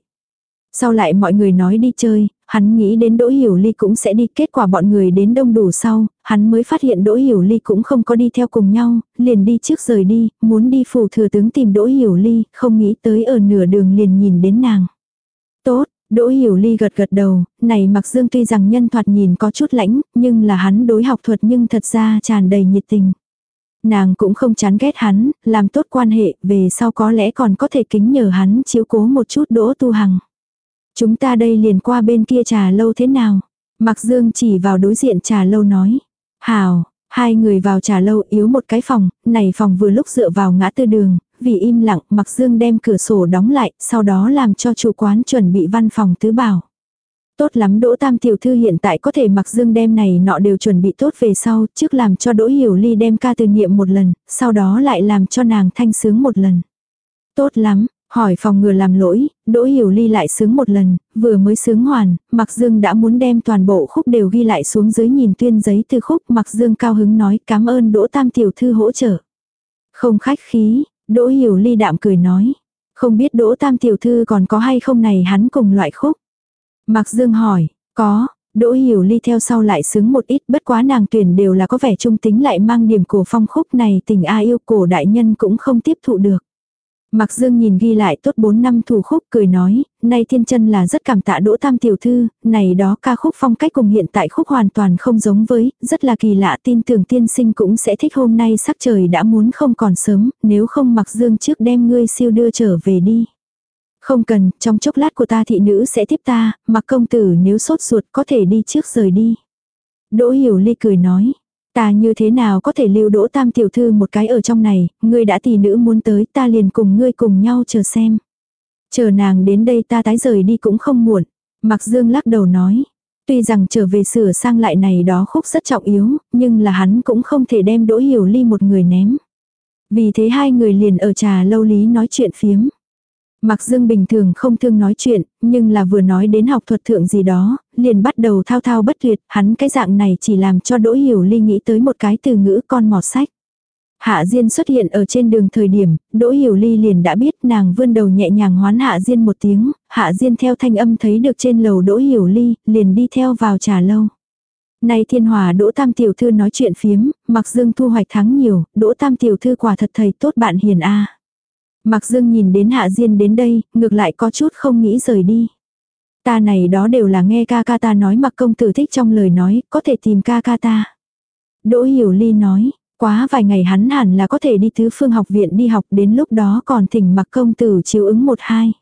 Sau lại mọi người nói đi chơi, hắn nghĩ đến Đỗ Hiểu Ly cũng sẽ đi, kết quả bọn người đến đông đủ sau, hắn mới phát hiện Đỗ Hiểu Ly cũng không có đi theo cùng nhau, liền đi trước rời đi, muốn đi phủ thừa tướng tìm Đỗ Hiểu Ly, không nghĩ tới ở nửa đường liền nhìn đến nàng. Tốt, Đỗ Hiểu Ly gật gật đầu, này mặc dương tuy rằng nhân thoạt nhìn có chút lãnh, nhưng là hắn đối học thuật nhưng thật ra tràn đầy nhiệt tình. Nàng cũng không chán ghét hắn, làm tốt quan hệ, về sau có lẽ còn có thể kính nhờ hắn chiếu cố một chút Đỗ Tu Hằng. Chúng ta đây liền qua bên kia trà lâu thế nào? Mặc Dương chỉ vào đối diện trà lâu nói. Hào, Hai người vào trà lâu yếu một cái phòng, này phòng vừa lúc dựa vào ngã tư đường, vì im lặng, Mặc Dương đem cửa sổ đóng lại, sau đó làm cho chủ quán chuẩn bị văn phòng tứ bảo. Tốt lắm Đỗ Tam tiểu thư hiện tại có thể Mặc Dương đem này nọ đều chuẩn bị tốt về sau, trước làm cho Đỗ Hiểu Ly đem ca từ niệm một lần, sau đó lại làm cho nàng thanh sướng một lần. Tốt lắm, hỏi phòng ngừa làm lỗi, Đỗ Hiểu Ly lại sướng một lần, vừa mới sướng hoàn, Mặc Dương đã muốn đem toàn bộ khúc đều ghi lại xuống dưới nhìn tuyên giấy từ khúc, Mặc Dương cao hứng nói cảm ơn Đỗ Tam tiểu thư hỗ trợ. Không khách khí, Đỗ Hiểu Ly đạm cười nói, không biết Đỗ Tam tiểu thư còn có hay không này hắn cùng loại khúc. Mặc Dương hỏi, có, Đỗ Hiểu Ly theo sau lại xứng một ít bất quá nàng tuyển đều là có vẻ trung tính lại mang điểm cổ phong khúc này tình a yêu cổ đại nhân cũng không tiếp thụ được. Mạc Dương nhìn ghi lại tốt 4 năm thủ khúc cười nói, nay thiên chân là rất cảm tạ đỗ tam tiểu thư, này đó ca khúc phong cách cùng hiện tại khúc hoàn toàn không giống với, rất là kỳ lạ tin tưởng tiên sinh cũng sẽ thích hôm nay sắc trời đã muốn không còn sớm, nếu không Mạc Dương trước đem ngươi siêu đưa trở về đi. Không cần, trong chốc lát của ta thị nữ sẽ tiếp ta, mặc công tử nếu sốt ruột có thể đi trước rời đi. Đỗ hiểu ly cười nói, ta như thế nào có thể lưu đỗ tam tiểu thư một cái ở trong này, ngươi đã tỷ nữ muốn tới ta liền cùng ngươi cùng nhau chờ xem. Chờ nàng đến đây ta tái rời đi cũng không muộn. Mặc dương lắc đầu nói, tuy rằng trở về sửa sang lại này đó khúc rất trọng yếu, nhưng là hắn cũng không thể đem đỗ hiểu ly một người ném. Vì thế hai người liền ở trà lâu lý nói chuyện phiếm. Mặc dương bình thường không thương nói chuyện, nhưng là vừa nói đến học thuật thượng gì đó, liền bắt đầu thao thao bất tuyệt, hắn cái dạng này chỉ làm cho Đỗ Hiểu Ly nghĩ tới một cái từ ngữ con mọt sách. Hạ Diên xuất hiện ở trên đường thời điểm, Đỗ Hiểu Ly liền đã biết nàng vươn đầu nhẹ nhàng hoán Hạ Diên một tiếng, Hạ Diên theo thanh âm thấy được trên lầu Đỗ Hiểu Ly, liền đi theo vào trà lâu. Nay thiên hòa Đỗ Tam Tiểu Thư nói chuyện phiếm, mặc dương thu hoạch thắng nhiều, Đỗ Tam Tiểu Thư quả thật thầy tốt bạn hiền a Mạc Dương nhìn đến Hạ Diên đến đây, ngược lại có chút không nghĩ rời đi. Ta này đó đều là nghe ca ca ta nói mặc công tử thích trong lời nói, có thể tìm ca ca ta. Đỗ Hiểu Ly nói, quá vài ngày hắn hẳn là có thể đi tứ phương học viện đi học đến lúc đó còn thỉnh mặc công tử chiếu ứng một hai.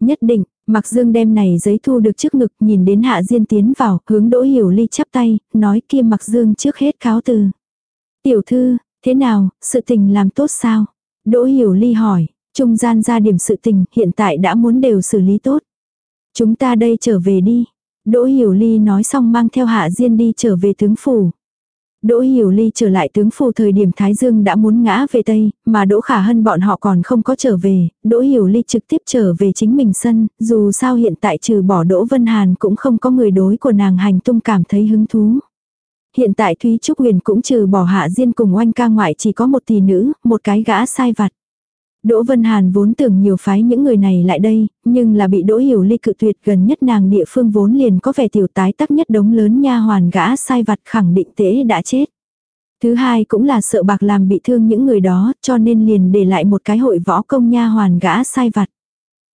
Nhất định, Mạc Dương đem này giấy thu được trước ngực nhìn đến Hạ Diên tiến vào, hướng Đỗ Hiểu Ly chắp tay, nói kia Mạc Dương trước hết cáo từ. Tiểu thư, thế nào, sự tình làm tốt sao? Đỗ Hiểu Ly hỏi, trung gian ra điểm sự tình hiện tại đã muốn đều xử lý tốt. Chúng ta đây trở về đi. Đỗ Hiểu Ly nói xong mang theo Hạ Diên đi trở về tướng phủ. Đỗ Hiểu Ly trở lại tướng phủ thời điểm Thái Dương đã muốn ngã về Tây, mà Đỗ Khả Hân bọn họ còn không có trở về, Đỗ Hiểu Ly trực tiếp trở về chính mình sân, dù sao hiện tại trừ bỏ Đỗ Vân Hàn cũng không có người đối của nàng hành tung cảm thấy hứng thú. Hiện tại Thúy Trúc Huyền cũng trừ bỏ hạ diên cùng oanh ca ngoại chỉ có một tỷ nữ, một cái gã sai vặt. Đỗ Vân Hàn vốn tưởng nhiều phái những người này lại đây, nhưng là bị Đỗ Hiểu Ly cự tuyệt gần nhất nàng địa phương vốn liền có vẻ tiểu tái tắc nhất đống lớn nha hoàn gã sai vặt khẳng định tế đã chết. Thứ hai cũng là sợ bạc làm bị thương những người đó, cho nên liền để lại một cái hội võ công nha hoàn gã sai vặt.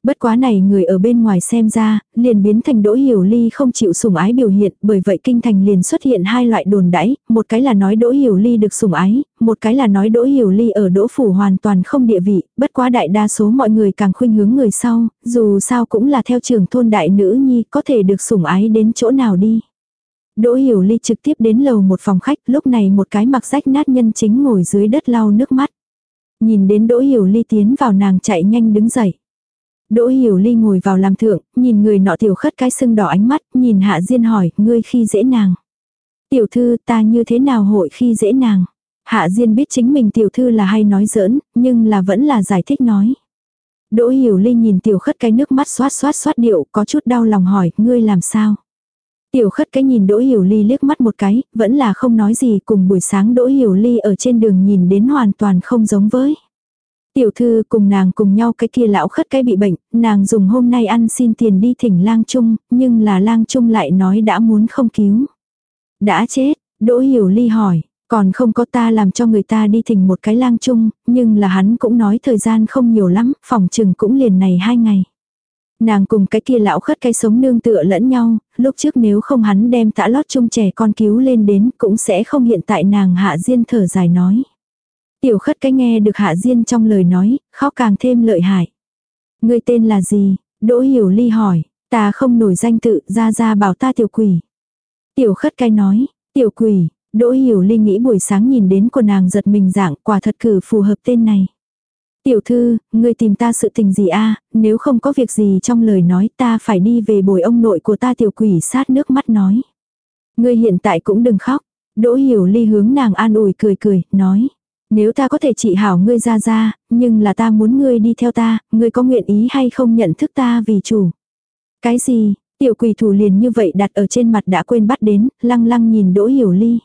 Bất quá này người ở bên ngoài xem ra, liền biến thành đỗ hiểu ly không chịu sủng ái biểu hiện, bởi vậy kinh thành liền xuất hiện hai loại đồn đãi, một cái là nói đỗ hiểu ly được sủng ái, một cái là nói đỗ hiểu ly ở đỗ phủ hoàn toàn không địa vị, bất quá đại đa số mọi người càng khuynh hướng người sau, dù sao cũng là theo trường thôn đại nữ nhi có thể được sủng ái đến chỗ nào đi. Đỗ hiểu ly trực tiếp đến lầu một phòng khách, lúc này một cái mặc rách nát nhân chính ngồi dưới đất lau nước mắt. Nhìn đến đỗ hiểu ly tiến vào nàng chạy nhanh đứng dậy. Đỗ Hiểu Ly ngồi vào làm thượng, nhìn người nọ tiểu khất cái sưng đỏ ánh mắt, nhìn Hạ Diên hỏi, ngươi khi dễ nàng. Tiểu thư ta như thế nào hội khi dễ nàng. Hạ Diên biết chính mình tiểu thư là hay nói giỡn, nhưng là vẫn là giải thích nói. Đỗ Hiểu Ly nhìn tiểu khất cái nước mắt xoát xoát xoát điệu, có chút đau lòng hỏi, ngươi làm sao? Tiểu khất cái nhìn Đỗ Hiểu Ly liếc mắt một cái, vẫn là không nói gì cùng buổi sáng Đỗ Hiểu Ly ở trên đường nhìn đến hoàn toàn không giống với. Tiểu thư cùng nàng cùng nhau cái kia lão khất cái bị bệnh, nàng dùng hôm nay ăn xin tiền đi thỉnh lang trung, nhưng là lang trung lại nói đã muốn không cứu. Đã chết, Đỗ Hiểu Ly hỏi, còn không có ta làm cho người ta đi thỉnh một cái lang trung, nhưng là hắn cũng nói thời gian không nhiều lắm, phòng trừng cũng liền này hai ngày. Nàng cùng cái kia lão khất cái sống nương tựa lẫn nhau, lúc trước nếu không hắn đem tã lót chung trẻ con cứu lên đến cũng sẽ không hiện tại nàng hạ diên thở dài nói. Tiểu khất cái nghe được Hạ Diên trong lời nói, khóc càng thêm lợi hại. Người tên là gì? Đỗ Hiểu Ly hỏi, ta không nổi danh tự, ra ra bảo ta tiểu quỷ. Tiểu khất cái nói, tiểu quỷ, Đỗ hiểu ly nghĩ buổi sáng nhìn đến của nàng giật mình dạng quả thật cử phù hợp tên này. Tiểu thư, ngươi tìm ta sự tình gì a nếu không có việc gì trong lời nói ta phải đi về bồi ông nội của ta tiểu quỷ sát nước mắt nói. Ngươi hiện tại cũng đừng khóc. Đỗ hiểu ly hướng nàng an ủi cười cười, nói. Nếu ta có thể trị hảo ngươi ra ra, nhưng là ta muốn ngươi đi theo ta, ngươi có nguyện ý hay không nhận thức ta vì chủ. Cái gì, tiểu quỷ thủ liền như vậy đặt ở trên mặt đã quên bắt đến, lăng lăng nhìn đỗ hiểu ly.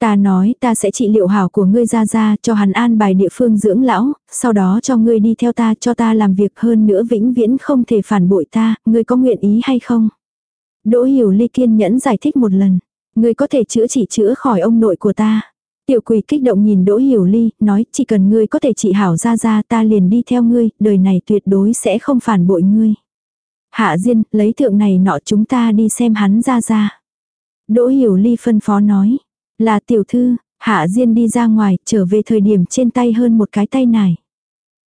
Ta nói ta sẽ trị liệu hảo của ngươi ra ra cho hắn an bài địa phương dưỡng lão, sau đó cho ngươi đi theo ta cho ta làm việc hơn nữa vĩnh viễn không thể phản bội ta, ngươi có nguyện ý hay không? Đỗ hiểu ly kiên nhẫn giải thích một lần. Ngươi có thể chữa trị chữa khỏi ông nội của ta. Tiểu quỷ kích động nhìn Đỗ Hiểu Ly, nói chỉ cần ngươi có thể trị hảo ra ra ta liền đi theo ngươi, đời này tuyệt đối sẽ không phản bội ngươi. Hạ Diên, lấy thượng này nọ chúng ta đi xem hắn ra ra. Đỗ Hiểu Ly phân phó nói, là tiểu thư, Hạ Diên đi ra ngoài, trở về thời điểm trên tay hơn một cái tay này.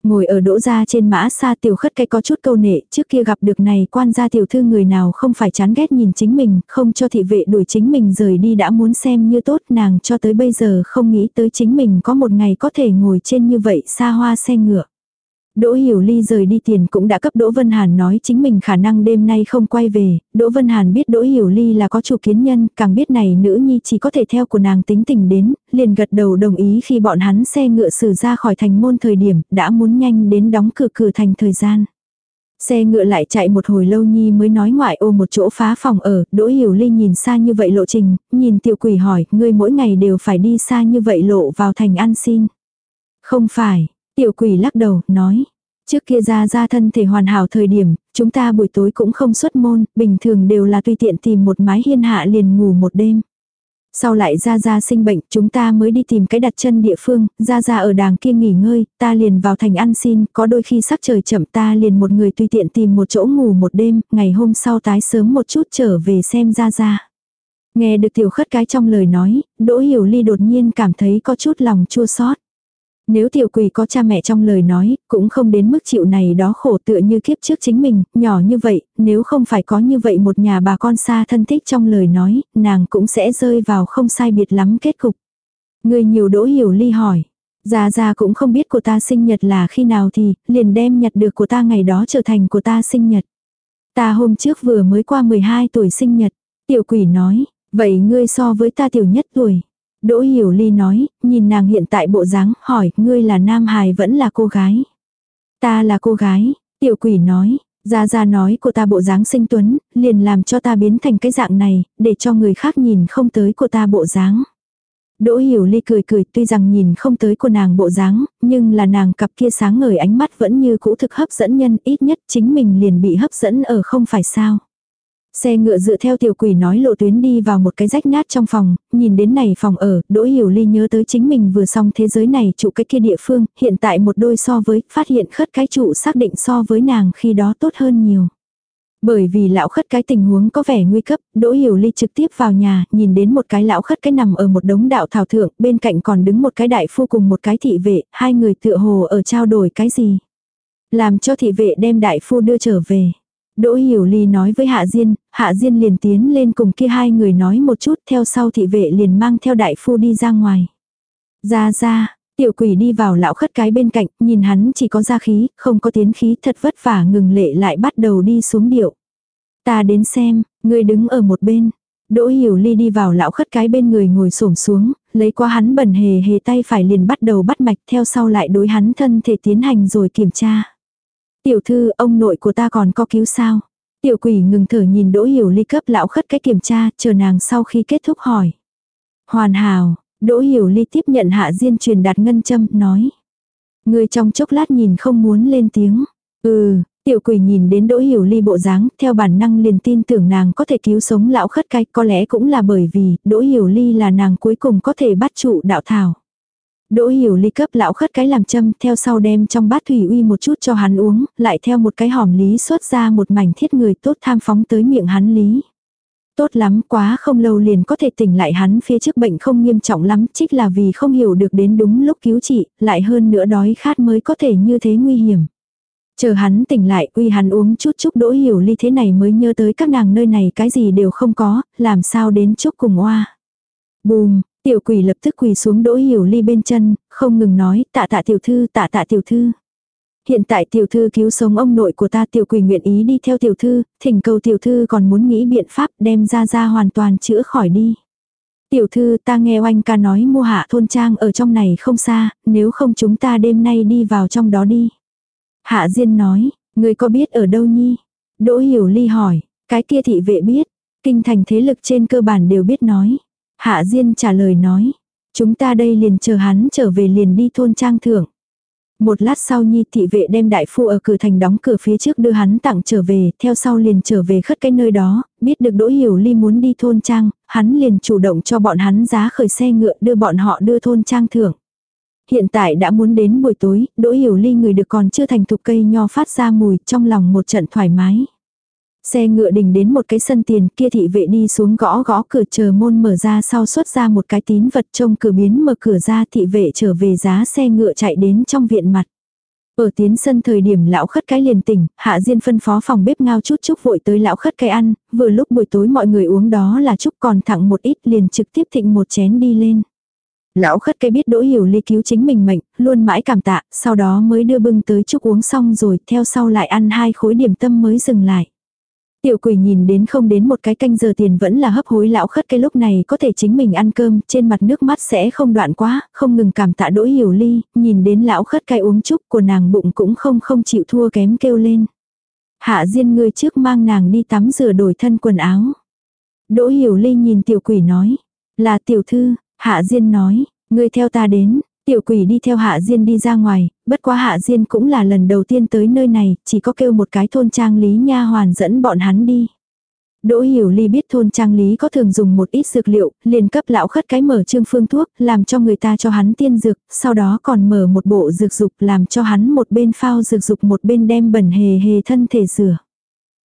Ngồi ở đỗ ra trên mã xa tiểu khất cái có chút câu nệ, trước kia gặp được này quan gia tiểu thư người nào không phải chán ghét nhìn chính mình, không cho thị vệ đuổi chính mình rời đi đã muốn xem như tốt nàng cho tới bây giờ không nghĩ tới chính mình có một ngày có thể ngồi trên như vậy xa hoa xe ngựa. Đỗ Hiểu Ly rời đi tiền cũng đã cấp Đỗ Vân Hàn nói chính mình khả năng đêm nay không quay về, Đỗ Vân Hàn biết Đỗ Hiểu Ly là có chủ kiến nhân, càng biết này nữ nhi chỉ có thể theo của nàng tính tình đến, liền gật đầu đồng ý khi bọn hắn xe ngựa xử ra khỏi thành môn thời điểm, đã muốn nhanh đến đóng cửa cửa thành thời gian. Xe ngựa lại chạy một hồi lâu nhi mới nói ngoại ô một chỗ phá phòng ở, Đỗ Hiểu Ly nhìn xa như vậy lộ trình, nhìn tiểu quỷ hỏi, ngươi mỗi ngày đều phải đi xa như vậy lộ vào thành ăn xin. Không phải, Tiểu quỷ lắc đầu, nói. Trước kia ra ra thân thể hoàn hảo thời điểm, chúng ta buổi tối cũng không xuất môn, bình thường đều là tùy tiện tìm một mái hiên hạ liền ngủ một đêm. Sau lại ra ra sinh bệnh, chúng ta mới đi tìm cái đặt chân địa phương, ra ra ở đàng kia nghỉ ngơi, ta liền vào thành ăn xin, có đôi khi sắc trời chậm ta liền một người tùy tiện tìm một chỗ ngủ một đêm, ngày hôm sau tái sớm một chút trở về xem ra ra. Nghe được tiểu khất cái trong lời nói, Đỗ Hiểu Ly đột nhiên cảm thấy có chút lòng chua xót. Nếu tiểu quỷ có cha mẹ trong lời nói, cũng không đến mức chịu này đó khổ tựa như kiếp trước chính mình, nhỏ như vậy, nếu không phải có như vậy một nhà bà con xa thân thích trong lời nói, nàng cũng sẽ rơi vào không sai biệt lắm kết cục. Người nhiều đỗ hiểu ly hỏi. Gia Gia cũng không biết của ta sinh nhật là khi nào thì, liền đem nhặt được của ta ngày đó trở thành của ta sinh nhật. Ta hôm trước vừa mới qua 12 tuổi sinh nhật. Tiểu quỷ nói, vậy ngươi so với ta tiểu nhất tuổi. Đỗ Hiểu Ly nói, nhìn nàng hiện tại bộ dáng, hỏi, ngươi là nam hài vẫn là cô gái. Ta là cô gái, tiểu quỷ nói, ra ra nói của ta bộ dáng sinh tuấn, liền làm cho ta biến thành cái dạng này, để cho người khác nhìn không tới của ta bộ dáng. Đỗ Hiểu Ly cười cười tuy rằng nhìn không tới của nàng bộ dáng, nhưng là nàng cặp kia sáng ngời ánh mắt vẫn như cũ thực hấp dẫn nhân ít nhất chính mình liền bị hấp dẫn ở không phải sao. Xe ngựa dựa theo tiểu quỷ nói lộ tuyến đi vào một cái rách nát trong phòng, nhìn đến này phòng ở, Đỗ Hiểu Ly nhớ tới chính mình vừa xong thế giới này trụ cái kia địa phương, hiện tại một đôi so với, phát hiện khất cái trụ xác định so với nàng khi đó tốt hơn nhiều. Bởi vì lão khất cái tình huống có vẻ nguy cấp, Đỗ Hiểu Ly trực tiếp vào nhà, nhìn đến một cái lão khất cái nằm ở một đống đạo thảo thượng, bên cạnh còn đứng một cái đại phu cùng một cái thị vệ, hai người tựa hồ ở trao đổi cái gì. Làm cho thị vệ đem đại phu đưa trở về. Đỗ Hiểu Ly nói với Hạ Diên, Hạ Diên liền tiến lên cùng kia hai người nói một chút theo sau thị vệ liền mang theo đại phu đi ra ngoài. Ra ra, tiểu quỷ đi vào lão khất cái bên cạnh, nhìn hắn chỉ có ra khí, không có tiến khí thật vất vả ngừng lệ lại bắt đầu đi xuống điệu. Ta đến xem, người đứng ở một bên. Đỗ Hiểu Ly đi vào lão khất cái bên người ngồi xổm xuống, lấy qua hắn bẩn hề hề tay phải liền bắt đầu bắt mạch theo sau lại đối hắn thân thể tiến hành rồi kiểm tra. Tiểu thư, ông nội của ta còn có cứu sao? Tiểu quỷ ngừng thở nhìn đỗ hiểu ly cấp lão khất cái kiểm tra, chờ nàng sau khi kết thúc hỏi. Hoàn hảo, đỗ hiểu ly tiếp nhận hạ diên truyền đạt ngân châm, nói. Người trong chốc lát nhìn không muốn lên tiếng. Ừ, tiểu quỷ nhìn đến đỗ hiểu ly bộ dáng, theo bản năng liền tin tưởng nàng có thể cứu sống lão khất cái, có lẽ cũng là bởi vì, đỗ hiểu ly là nàng cuối cùng có thể bắt trụ đạo thảo. Đỗ hiểu ly cấp lão khất cái làm châm theo sau đem trong bát thủy uy một chút cho hắn uống, lại theo một cái hòm lý xuất ra một mảnh thiết người tốt tham phóng tới miệng hắn lý. Tốt lắm quá không lâu liền có thể tỉnh lại hắn phía trước bệnh không nghiêm trọng lắm trích là vì không hiểu được đến đúng lúc cứu trị, lại hơn nữa đói khát mới có thể như thế nguy hiểm. Chờ hắn tỉnh lại uy hắn uống chút chút đỗ hiểu ly thế này mới nhớ tới các nàng nơi này cái gì đều không có, làm sao đến chúc cùng oa. Bùm, Tiểu quỷ lập tức quỳ xuống đỗ hiểu ly bên chân, không ngừng nói tạ tạ tiểu thư tạ tạ tiểu thư. Hiện tại tiểu thư cứu sống ông nội của ta tiểu quỷ nguyện ý đi theo tiểu thư, thỉnh cầu tiểu thư còn muốn nghĩ biện pháp đem ra ra hoàn toàn chữa khỏi đi. Tiểu thư ta nghe oanh ca nói mua hạ thôn trang ở trong này không xa, nếu không chúng ta đêm nay đi vào trong đó đi. Hạ Diên nói, người có biết ở đâu nhi? Đỗ Hiểu Ly hỏi, cái kia thị vệ biết, kinh thành thế lực trên cơ bản đều biết nói. Hạ Diên trả lời nói, chúng ta đây liền chờ hắn trở về liền đi thôn trang thưởng. Một lát sau nhi thị vệ đem đại phu ở cửa thành đóng cửa phía trước đưa hắn tặng trở về, theo sau liền trở về khất cái nơi đó, biết được Đỗ Hiểu Ly muốn đi thôn trang, hắn liền chủ động cho bọn hắn giá khởi xe ngựa đưa bọn họ đưa thôn trang thưởng. Hiện tại đã muốn đến buổi tối, Đỗ Hiểu Ly người được còn chưa thành thục cây nho phát ra mùi trong lòng một trận thoải mái. Xe ngựa đình đến một cái sân tiền kia thị vệ đi xuống gõ gõ cửa chờ môn mở ra sau xuất ra một cái tín vật trông cửa biến mở cửa ra thị vệ trở về giá xe ngựa chạy đến trong viện mặt. Ở tiến sân thời điểm lão khất cái liền tỉnh, hạ diên phân phó phòng bếp ngao chút chúc vội tới lão khất cái ăn, vừa lúc buổi tối mọi người uống đó là chúc còn thẳng một ít liền trực tiếp thịnh một chén đi lên. Lão khất cái biết đỗ hiểu ly cứu chính mình mệnh, luôn mãi cảm tạ, sau đó mới đưa bưng tới chúc uống xong rồi, theo sau lại ăn hai khối điểm tâm mới dừng lại. Tiểu quỷ nhìn đến không đến một cái canh giờ tiền vẫn là hấp hối lão khất cái lúc này có thể chính mình ăn cơm, trên mặt nước mắt sẽ không đoạn quá, không ngừng cảm tạ đỗ hiểu ly, nhìn đến lão khất cái uống chúc của nàng bụng cũng không không chịu thua kém kêu lên. Hạ Diên người trước mang nàng đi tắm rửa đổi thân quần áo. Đỗ hiểu ly nhìn tiểu quỷ nói, là tiểu thư, Hạ Diên nói, ngươi theo ta đến, Tiểu quỷ đi theo Hạ Diên đi ra ngoài, bất quá Hạ Diên cũng là lần đầu tiên tới nơi này, chỉ có kêu một cái thôn trang lý nha hoàn dẫn bọn hắn đi. Đỗ Hiểu Ly biết thôn trang lý có thường dùng một ít dược liệu, liền cấp lão khất cái mở trương phương thuốc, làm cho người ta cho hắn tiên dược, sau đó còn mở một bộ dược dục làm cho hắn một bên phao dược dục một bên đem bẩn hề hề thân thể rửa.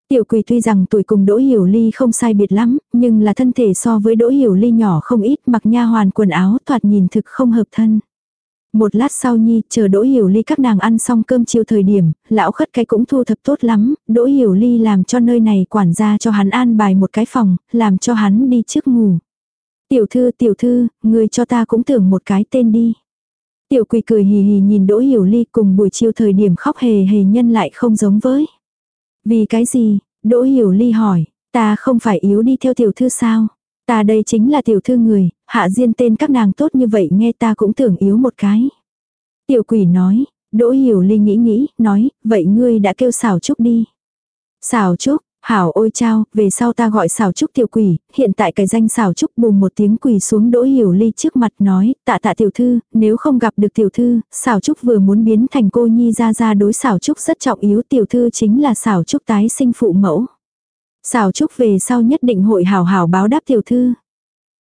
Tiểu quỳ tuy rằng tuổi cùng Đỗ Hiểu Ly không sai biệt lắm, nhưng là thân thể so với Đỗ Hiểu Ly nhỏ không ít mặc nha hoàn quần áo thoạt nhìn thực không hợp thân. Một lát sau nhi, chờ Đỗ Hiểu Ly các nàng ăn xong cơm chiều thời điểm, lão khất cái cũng thu thập tốt lắm, Đỗ Hiểu Ly làm cho nơi này quản gia cho hắn an bài một cái phòng, làm cho hắn đi trước ngủ. Tiểu thư, tiểu thư, người cho ta cũng tưởng một cái tên đi. Tiểu quỳ cười hì hì nhìn Đỗ Hiểu Ly cùng buổi chiều thời điểm khóc hề hề nhân lại không giống với. Vì cái gì? Đỗ Hiểu Ly hỏi, ta không phải yếu đi theo tiểu thư sao? Ta đây chính là tiểu thư người, hạ diên tên các nàng tốt như vậy nghe ta cũng tưởng yếu một cái. Tiểu quỷ nói, Đỗ Hiểu Ly nghĩ nghĩ, nói, vậy ngươi đã kêu xảo trúc đi. Xảo trúc, hảo ôi chao, về sau ta gọi xảo trúc tiểu quỷ, hiện tại cái danh xảo trúc bùm một tiếng quỷ xuống Đỗ Hiểu Ly trước mặt nói, tạ tạ tiểu thư, nếu không gặp được tiểu thư, xảo trúc vừa muốn biến thành cô nhi ra ra đối xảo trúc rất trọng yếu tiểu thư chính là xảo trúc tái sinh phụ mẫu. Xảo Trúc về sau nhất định hội hảo hảo báo đáp tiểu thư.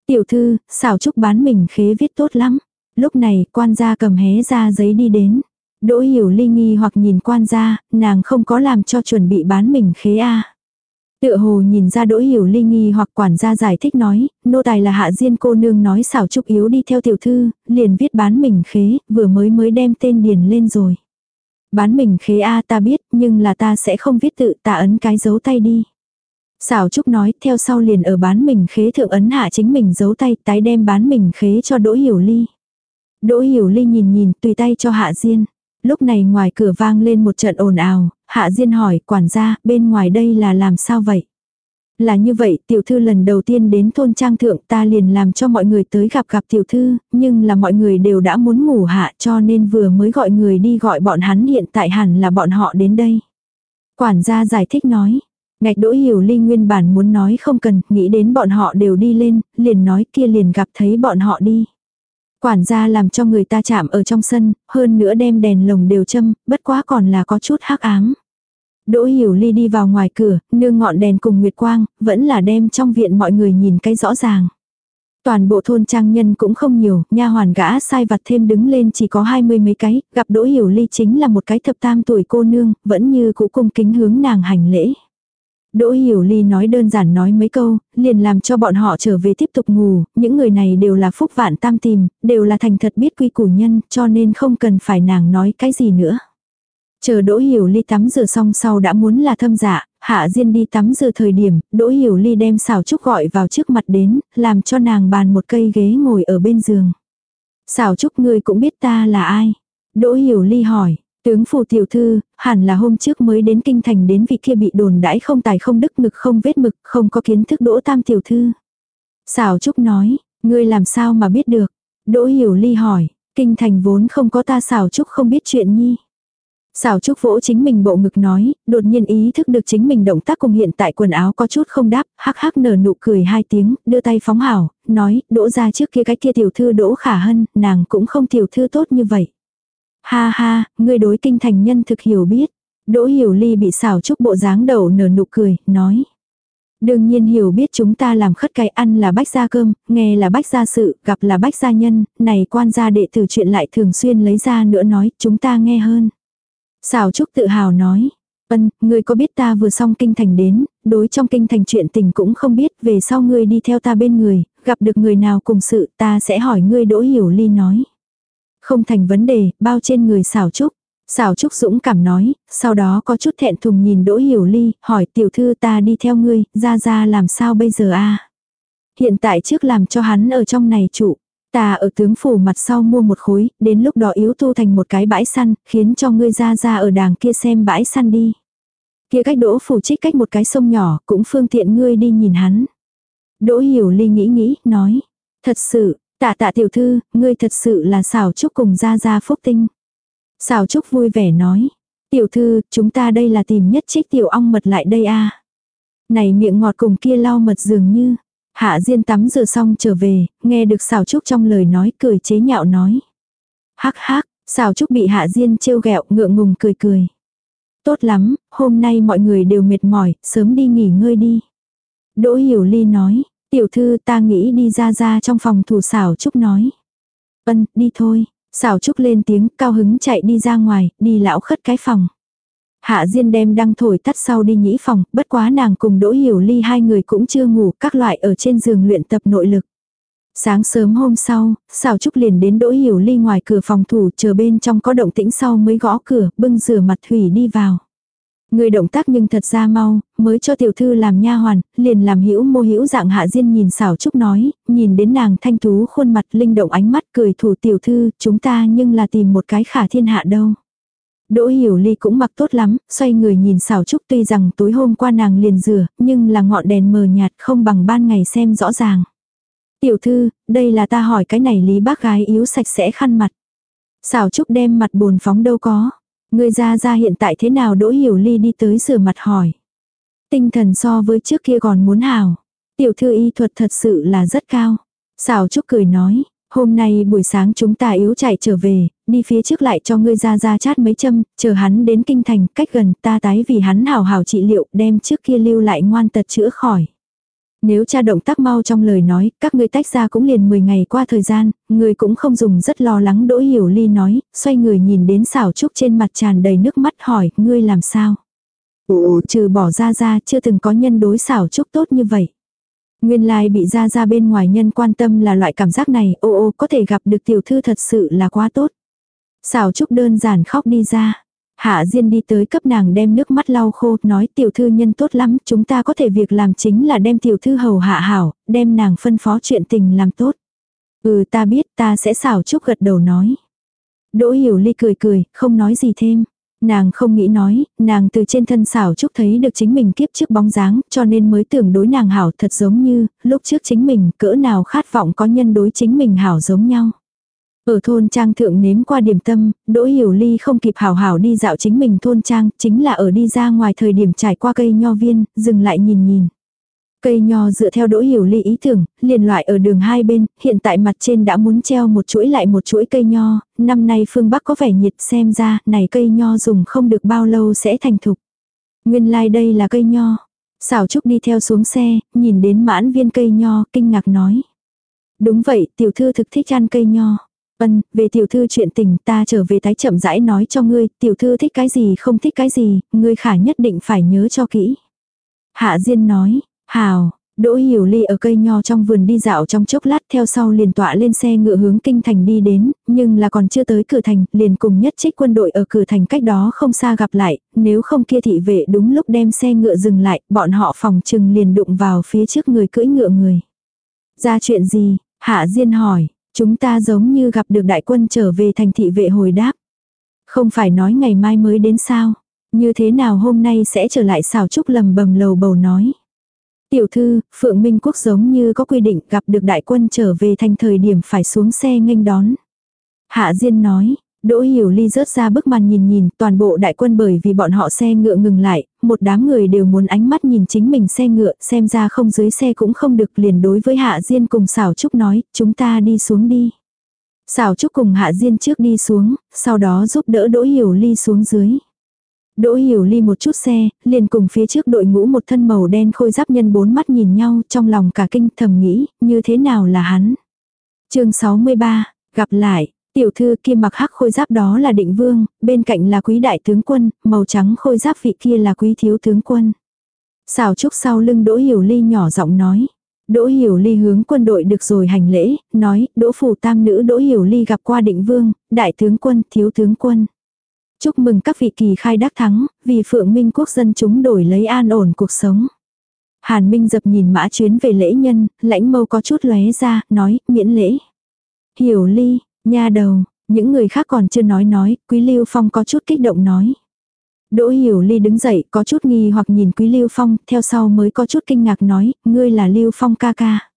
Tiểu thư, xảo Trúc bán mình khế viết tốt lắm. Lúc này, quan gia cầm hé ra giấy đi đến. Đỗ hiểu ly nghi hoặc nhìn quan gia, nàng không có làm cho chuẩn bị bán mình khế a Tựa hồ nhìn ra đỗ hiểu ly nghi hoặc quản gia giải thích nói, nô tài là hạ diên cô nương nói xảo trúc yếu đi theo tiểu thư, liền viết bán mình khế, vừa mới mới đem tên điền lên rồi. Bán mình khế a ta biết, nhưng là ta sẽ không viết tự ta ấn cái dấu tay đi. Xảo Trúc nói, theo sau liền ở bán mình khế thượng ấn hạ chính mình giấu tay, tái đem bán mình khế cho Đỗ Hiểu Ly. Đỗ Hiểu Ly nhìn nhìn, tùy tay cho Hạ Diên. Lúc này ngoài cửa vang lên một trận ồn ào, Hạ Diên hỏi, quản gia, bên ngoài đây là làm sao vậy? Là như vậy, tiểu thư lần đầu tiên đến thôn trang thượng ta liền làm cho mọi người tới gặp gặp tiểu thư, nhưng là mọi người đều đã muốn ngủ hạ cho nên vừa mới gọi người đi gọi bọn hắn hiện tại hẳn là bọn họ đến đây. Quản gia giải thích nói, Ngạch đỗ hiểu ly nguyên bản muốn nói không cần, nghĩ đến bọn họ đều đi lên, liền nói kia liền gặp thấy bọn họ đi. Quản gia làm cho người ta chạm ở trong sân, hơn nữa đem đèn lồng đều châm, bất quá còn là có chút hắc ám. Đỗ hiểu ly đi vào ngoài cửa, nương ngọn đèn cùng nguyệt quang, vẫn là đem trong viện mọi người nhìn cái rõ ràng. Toàn bộ thôn trang nhân cũng không nhiều, nha hoàn gã sai vặt thêm đứng lên chỉ có hai mươi mấy cái, gặp Đỗ Hiểu Ly chính là một cái thập tam tuổi cô nương, vẫn như cũ cung kính hướng nàng hành lễ. Đỗ Hiểu Ly nói đơn giản nói mấy câu, liền làm cho bọn họ trở về tiếp tục ngủ, những người này đều là phúc vạn tam tìm, đều là thành thật biết quy củ nhân, cho nên không cần phải nàng nói cái gì nữa. Chờ Đỗ Hiểu Ly tắm rửa xong sau đã muốn là thâm dạ, Hạ Diên đi tắm rửa thời điểm, Đỗ Hiểu Ly đem xảo trúc gọi vào trước mặt đến, làm cho nàng bàn một cây ghế ngồi ở bên giường. Xảo trúc ngươi cũng biết ta là ai? Đỗ Hiểu Ly hỏi, tướng phủ tiểu thư, hẳn là hôm trước mới đến kinh thành đến vị kia bị đồn đãi không tài không đức ngực không vết mực, không có kiến thức Đỗ Tam tiểu thư. Xảo trúc nói, ngươi làm sao mà biết được? Đỗ Hiểu Ly hỏi, kinh thành vốn không có ta xảo trúc không biết chuyện nhi. Xảo Trúc vỗ chính mình bộ ngực nói, đột nhiên ý thức được chính mình động tác cùng hiện tại quần áo có chút không đáp, hắc hắc nở nụ cười hai tiếng, đưa tay phóng hảo, nói, đỗ ra trước kia cái kia tiểu thư đỗ khả hân, nàng cũng không tiểu thư tốt như vậy. Ha ha, ngươi đối kinh thành nhân thực hiểu biết. Đỗ hiểu ly bị xảo Trúc bộ dáng đầu nở nụ cười, nói. Đương nhiên hiểu biết chúng ta làm khất cái ăn là bách gia cơm, nghe là bách gia sự, gặp là bách gia nhân, này quan gia đệ tử chuyện lại thường xuyên lấy ra nữa nói, chúng ta nghe hơn. Xảo Trúc tự hào nói. Ân, ngươi có biết ta vừa xong kinh thành đến, đối trong kinh thành chuyện tình cũng không biết, về sau ngươi đi theo ta bên người, gặp được người nào cùng sự ta sẽ hỏi ngươi đỗ hiểu ly nói. Không thành vấn đề, bao trên người xảo Trúc. xảo Trúc Dũng cảm nói, sau đó có chút thẹn thùng nhìn Đỗ Hiểu Ly, hỏi tiểu thư ta đi theo ngươi, ra ra làm sao bây giờ a Hiện tại trước làm cho hắn ở trong này trụ. Ta ở tướng phủ mặt sau mua một khối, đến lúc đó yếu tu thành một cái bãi săn, khiến cho ngươi ra ra ở đàng kia xem bãi săn đi. Kia cách đỗ phủ trích cách một cái sông nhỏ, cũng phương tiện ngươi đi nhìn hắn. Đỗ hiểu ly nghĩ nghĩ, nói. Thật sự, tạ tạ tiểu thư, ngươi thật sự là xảo trúc cùng ra ra phúc tinh. Xảo trúc vui vẻ nói. Tiểu thư, chúng ta đây là tìm nhất trích tiểu ong mật lại đây a Này miệng ngọt cùng kia lau mật dường như. Hạ Diên tắm rửa xong trở về, nghe được xào trúc trong lời nói cười chế nhạo nói. Hắc hắc, xào trúc bị Hạ Diên trêu ghẹo ngượng ngùng cười cười. Tốt lắm, hôm nay mọi người đều mệt mỏi, sớm đi nghỉ ngơi đi. Đỗ Hiểu Ly nói, tiểu thư ta nghĩ đi ra ra trong phòng thủ xảo trúc nói. Ân, đi thôi. Xảo trúc lên tiếng cao hứng chạy đi ra ngoài, đi lão khất cái phòng. Hạ Diên đem đăng thổi tắt sau đi nhĩ phòng, bất quá nàng cùng Đỗ Hiểu Ly hai người cũng chưa ngủ, các loại ở trên giường luyện tập nội lực. Sáng sớm hôm sau, xảo trúc liền đến Đỗ Hiểu Ly ngoài cửa phòng thủ chờ bên trong có động tĩnh sau mới gõ cửa, bưng rửa mặt thủy đi vào. Người động tác nhưng thật ra mau, mới cho tiểu thư làm nha hoàn, liền làm hữu mô hữu dạng hạ diên nhìn xảo trúc nói, nhìn đến nàng thanh tú khuôn mặt linh động ánh mắt cười thủ tiểu thư, chúng ta nhưng là tìm một cái khả thiên hạ đâu. Đỗ Hiểu Ly cũng mặc tốt lắm, xoay người nhìn xảo trúc tuy rằng tối hôm qua nàng liền rửa, nhưng là ngọn đèn mờ nhạt không bằng ban ngày xem rõ ràng. Tiểu thư, đây là ta hỏi cái này lý bác gái yếu sạch sẽ khăn mặt. Xảo trúc đem mặt bồn phóng đâu có. Người ra ra hiện tại thế nào Đỗ Hiểu Ly đi tới rửa mặt hỏi. Tinh thần so với trước kia còn muốn hào. Tiểu thư y thuật thật sự là rất cao. Xảo trúc cười nói, Hôm nay buổi sáng chúng ta yếu chạy trở về, đi phía trước lại cho ngươi ra ra chát mấy châm, chờ hắn đến kinh thành, cách gần ta tái vì hắn hào hào trị liệu, đem trước kia lưu lại ngoan tật chữa khỏi. Nếu cha động tác mau trong lời nói, các ngươi tách ra cũng liền 10 ngày qua thời gian, người cũng không dùng rất lo lắng đỗ hiểu ly nói, xoay người nhìn đến xảo trúc trên mặt tràn đầy nước mắt hỏi, ngươi làm sao? Ồ, trừ bỏ ra ra chưa từng có nhân đối xảo trúc tốt như vậy. Nguyên lai bị ra ra bên ngoài nhân quan tâm là loại cảm giác này, ô ô có thể gặp được tiểu thư thật sự là quá tốt. Xảo Trúc đơn giản khóc đi ra. Hạ Diên đi tới cấp nàng đem nước mắt lau khô, nói tiểu thư nhân tốt lắm, chúng ta có thể việc làm chính là đem tiểu thư hầu hạ hảo, đem nàng phân phó chuyện tình làm tốt. Ừ ta biết ta sẽ xảo Trúc gật đầu nói. Đỗ hiểu ly cười cười, không nói gì thêm. Nàng không nghĩ nói, nàng từ trên thân xảo trúc thấy được chính mình kiếp trước bóng dáng, cho nên mới tưởng đối nàng hảo thật giống như, lúc trước chính mình, cỡ nào khát vọng có nhân đối chính mình hảo giống nhau. Ở thôn trang thượng nếm qua điểm tâm, Đỗ Hiểu Ly không kịp hảo hảo đi dạo chính mình thôn trang, chính là ở đi ra ngoài thời điểm trải qua cây nho viên, dừng lại nhìn nhìn. Cây nho dựa theo đỗ hiểu ly ý tưởng, liền loại ở đường hai bên, hiện tại mặt trên đã muốn treo một chuỗi lại một chuỗi cây nho, năm nay phương Bắc có vẻ nhiệt xem ra, này cây nho dùng không được bao lâu sẽ thành thục. Nguyên lai like đây là cây nho. Xảo Trúc đi theo xuống xe, nhìn đến mãn viên cây nho, kinh ngạc nói. Đúng vậy, tiểu thư thực thích ăn cây nho. Ân, về tiểu thư chuyện tình ta trở về tái chậm rãi nói cho ngươi, tiểu thư thích cái gì không thích cái gì, ngươi khả nhất định phải nhớ cho kỹ. Hạ Diên nói, Hào, Đỗ Hiểu Ly ở cây nho trong vườn đi dạo trong chốc lát theo sau liền tọa lên xe ngựa hướng kinh thành đi đến, nhưng là còn chưa tới cửa thành, liền cùng nhất trích quân đội ở cửa thành cách đó không xa gặp lại, nếu không kia thị vệ đúng lúc đem xe ngựa dừng lại, bọn họ phòng trừng liền đụng vào phía trước người cưỡi ngựa người. Ra chuyện gì? Hạ Diên hỏi, chúng ta giống như gặp được đại quân trở về thành thị vệ hồi đáp. Không phải nói ngày mai mới đến sao? Như thế nào hôm nay sẽ trở lại xào trúc lầm bầm lầu bầu nói. Tiểu thư, Phượng Minh Quốc giống như có quy định gặp được đại quân trở về thành thời điểm phải xuống xe nghênh đón. Hạ Diên nói, Đỗ Hiểu Ly rớt ra bức màn nhìn nhìn, toàn bộ đại quân bởi vì bọn họ xe ngựa ngừng lại, một đám người đều muốn ánh mắt nhìn chính mình xe ngựa, xem ra không dưới xe cũng không được liền đối với Hạ Diên cùng Sảo Trúc nói, chúng ta đi xuống đi. Sảo Trúc cùng Hạ Diên trước đi xuống, sau đó giúp đỡ Đỗ Hiểu Ly xuống dưới. Đỗ Hiểu Ly một chút xe, liền cùng phía trước đội ngũ một thân màu đen khôi giáp nhân bốn mắt nhìn nhau trong lòng cả kinh thầm nghĩ, như thế nào là hắn. chương 63, gặp lại, tiểu thư kia mặc hắc khôi giáp đó là định vương, bên cạnh là quý đại tướng quân, màu trắng khôi giáp vị kia là quý thiếu tướng quân. Xào trúc sau lưng Đỗ Hiểu Ly nhỏ giọng nói. Đỗ Hiểu Ly hướng quân đội được rồi hành lễ, nói, Đỗ phủ tam nữ Đỗ Hiểu Ly gặp qua định vương, đại tướng quân, thiếu tướng quân. Chúc mừng các vị kỳ khai đắc thắng, vì phượng minh quốc dân chúng đổi lấy an ổn cuộc sống. Hàn Minh dập nhìn mã chuyến về lễ nhân, lãnh mâu có chút lóe ra, nói, miễn lễ. Hiểu ly, nha đầu, những người khác còn chưa nói nói, quý lưu phong có chút kích động nói. Đỗ hiểu ly đứng dậy, có chút nghi hoặc nhìn quý lưu phong, theo sau mới có chút kinh ngạc nói, ngươi là lưu phong ca ca.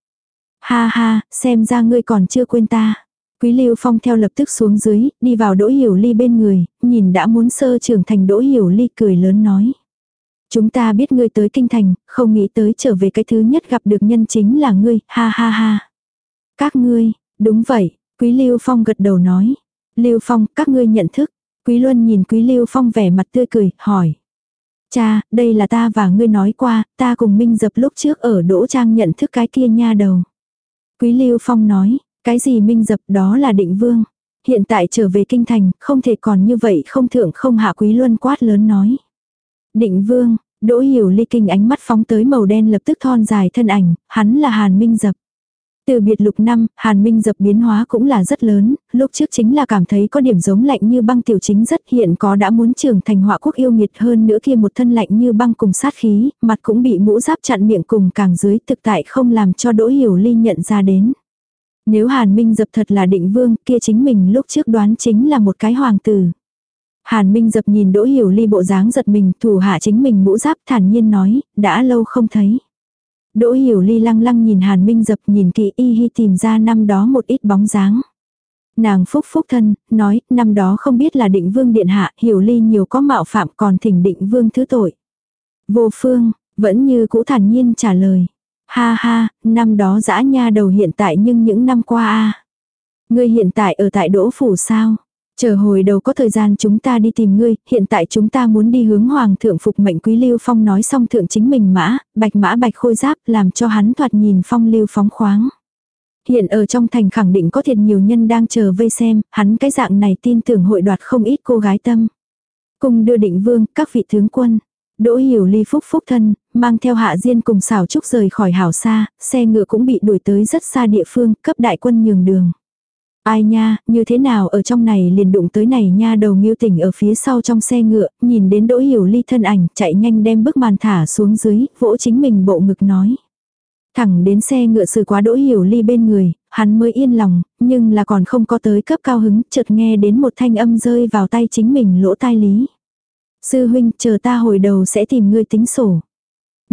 Ha ha, xem ra ngươi còn chưa quên ta. Quý Lưu Phong theo lập tức xuống dưới, đi vào Đỗ Hiểu Ly bên người, nhìn đã muốn sơ trưởng thành Đỗ Hiểu Ly cười lớn nói. Chúng ta biết ngươi tới kinh thành, không nghĩ tới trở về cái thứ nhất gặp được nhân chính là ngươi, ha ha ha. Các ngươi, đúng vậy, Quý Lưu Phong gật đầu nói. Lưu Phong, các ngươi nhận thức. Quý Luân nhìn Quý Lưu Phong vẻ mặt tươi cười, hỏi. Cha, đây là ta và ngươi nói qua, ta cùng Minh Dập lúc trước ở Đỗ Trang nhận thức cái kia nha đầu. Quý Lưu Phong nói, cái gì minh dập đó là định vương. Hiện tại trở về kinh thành, không thể còn như vậy không thượng không hạ quý luân quát lớn nói. Định vương, đỗ hiểu ly kinh ánh mắt phóng tới màu đen lập tức thon dài thân ảnh, hắn là hàn minh dập. Từ biệt lục năm, Hàn Minh dập biến hóa cũng là rất lớn, lúc trước chính là cảm thấy có điểm giống lạnh như băng tiểu chính rất hiện có đã muốn trưởng thành họa quốc yêu nghiệt hơn nữa kia một thân lạnh như băng cùng sát khí, mặt cũng bị mũ giáp chặn miệng cùng càng dưới thực tại không làm cho Đỗ Hiểu Ly nhận ra đến. Nếu Hàn Minh dập thật là định vương, kia chính mình lúc trước đoán chính là một cái hoàng tử. Hàn Minh dập nhìn Đỗ Hiểu Ly bộ dáng giật mình, thủ hạ chính mình mũ giáp thản nhiên nói, đã lâu không thấy. Đỗ Hiểu Ly lăng lăng nhìn Hàn Minh dập nhìn kỹ y hi tìm ra năm đó một ít bóng dáng. Nàng phúc phúc thân, nói, năm đó không biết là định vương điện hạ, Hiểu Ly nhiều có mạo phạm còn thỉnh định vương thứ tội. Vô phương, vẫn như cũ thản nhiên trả lời. Ha ha, năm đó dã nha đầu hiện tại nhưng những năm qua a Ngươi hiện tại ở tại đỗ phủ sao? Chờ hồi đầu có thời gian chúng ta đi tìm ngươi, hiện tại chúng ta muốn đi hướng hoàng thượng phục mệnh quý lưu phong nói xong thượng chính mình mã, bạch mã bạch khôi giáp làm cho hắn thoạt nhìn phong lưu phóng khoáng. Hiện ở trong thành khẳng định có thiệt nhiều nhân đang chờ vây xem, hắn cái dạng này tin tưởng hội đoạt không ít cô gái tâm. Cùng đưa định vương, các vị tướng quân. Đỗ hiểu ly phúc phúc thân, mang theo hạ diên cùng xảo trúc rời khỏi hảo xa, xe ngựa cũng bị đuổi tới rất xa địa phương, cấp đại quân nhường đường. Ai nha, như thế nào ở trong này liền đụng tới này nha đầu nghiêu tỉnh ở phía sau trong xe ngựa, nhìn đến đỗ hiểu ly thân ảnh, chạy nhanh đem bức màn thả xuống dưới, vỗ chính mình bộ ngực nói. Thẳng đến xe ngựa xử quá đỗ hiểu ly bên người, hắn mới yên lòng, nhưng là còn không có tới cấp cao hứng, chợt nghe đến một thanh âm rơi vào tay chính mình lỗ tai lý. Sư huynh, chờ ta hồi đầu sẽ tìm ngươi tính sổ.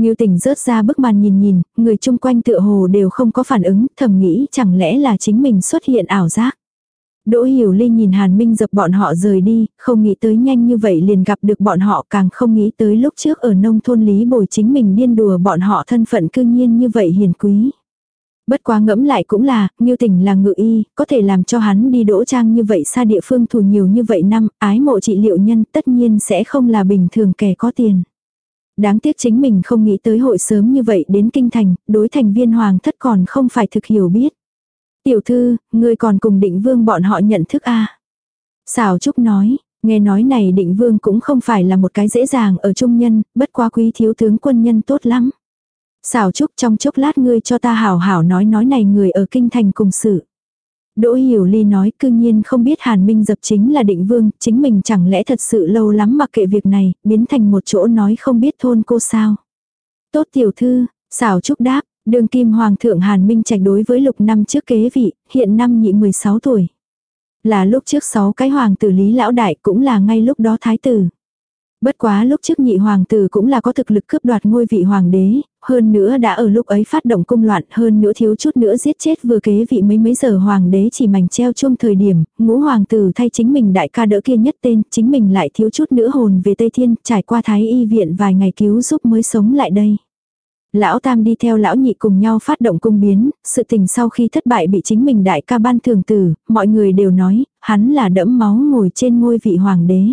Ngưu tỉnh rớt ra bức màn nhìn nhìn, người chung quanh tựa hồ đều không có phản ứng, thầm nghĩ chẳng lẽ là chính mình xuất hiện ảo giác. Đỗ Hiểu Ly nhìn Hàn Minh dập bọn họ rời đi, không nghĩ tới nhanh như vậy liền gặp được bọn họ càng không nghĩ tới lúc trước ở nông thôn Lý Bồi chính mình điên đùa bọn họ thân phận cư nhiên như vậy hiền quý. Bất quá ngẫm lại cũng là, Ngưu Tỉnh là ngự y, có thể làm cho hắn đi đỗ trang như vậy xa địa phương thù nhiều như vậy năm, ái mộ trị liệu nhân tất nhiên sẽ không là bình thường kẻ có tiền. Đáng tiếc chính mình không nghĩ tới hội sớm như vậy đến kinh thành, đối thành viên hoàng thất còn không phải thực hiểu biết. Tiểu thư, người còn cùng định vương bọn họ nhận thức à? a Xào Trúc nói, nghe nói này định vương cũng không phải là một cái dễ dàng ở trung nhân, bất quá quý thiếu tướng quân nhân tốt lắm. Xào Trúc trong chốc lát ngươi cho ta hảo hảo nói nói này người ở kinh thành cùng sự. Đỗ Hiểu Ly nói cư nhiên không biết Hàn Minh dập chính là định vương, chính mình chẳng lẽ thật sự lâu lắm mặc kệ việc này, biến thành một chỗ nói không biết thôn cô sao. Tốt tiểu thư, xảo trúc đáp, đường kim hoàng thượng Hàn Minh trạch đối với lục năm trước kế vị, hiện năm nhị 16 tuổi. Là lúc trước sáu cái hoàng tử lý lão đại cũng là ngay lúc đó thái tử. Bất quá lúc trước nhị hoàng tử cũng là có thực lực cướp đoạt ngôi vị hoàng đế, hơn nữa đã ở lúc ấy phát động cung loạn, hơn nữa thiếu chút nữa giết chết vừa kế vị mấy mấy giờ hoàng đế chỉ mảnh treo chung thời điểm, ngũ hoàng tử thay chính mình đại ca đỡ kia nhất tên, chính mình lại thiếu chút nữa hồn về Tây Thiên, trải qua thái y viện vài ngày cứu giúp mới sống lại đây. Lão Tam đi theo lão nhị cùng nhau phát động cung biến, sự tình sau khi thất bại bị chính mình đại ca ban thường tử, mọi người đều nói, hắn là đẫm máu ngồi trên ngôi vị hoàng đế.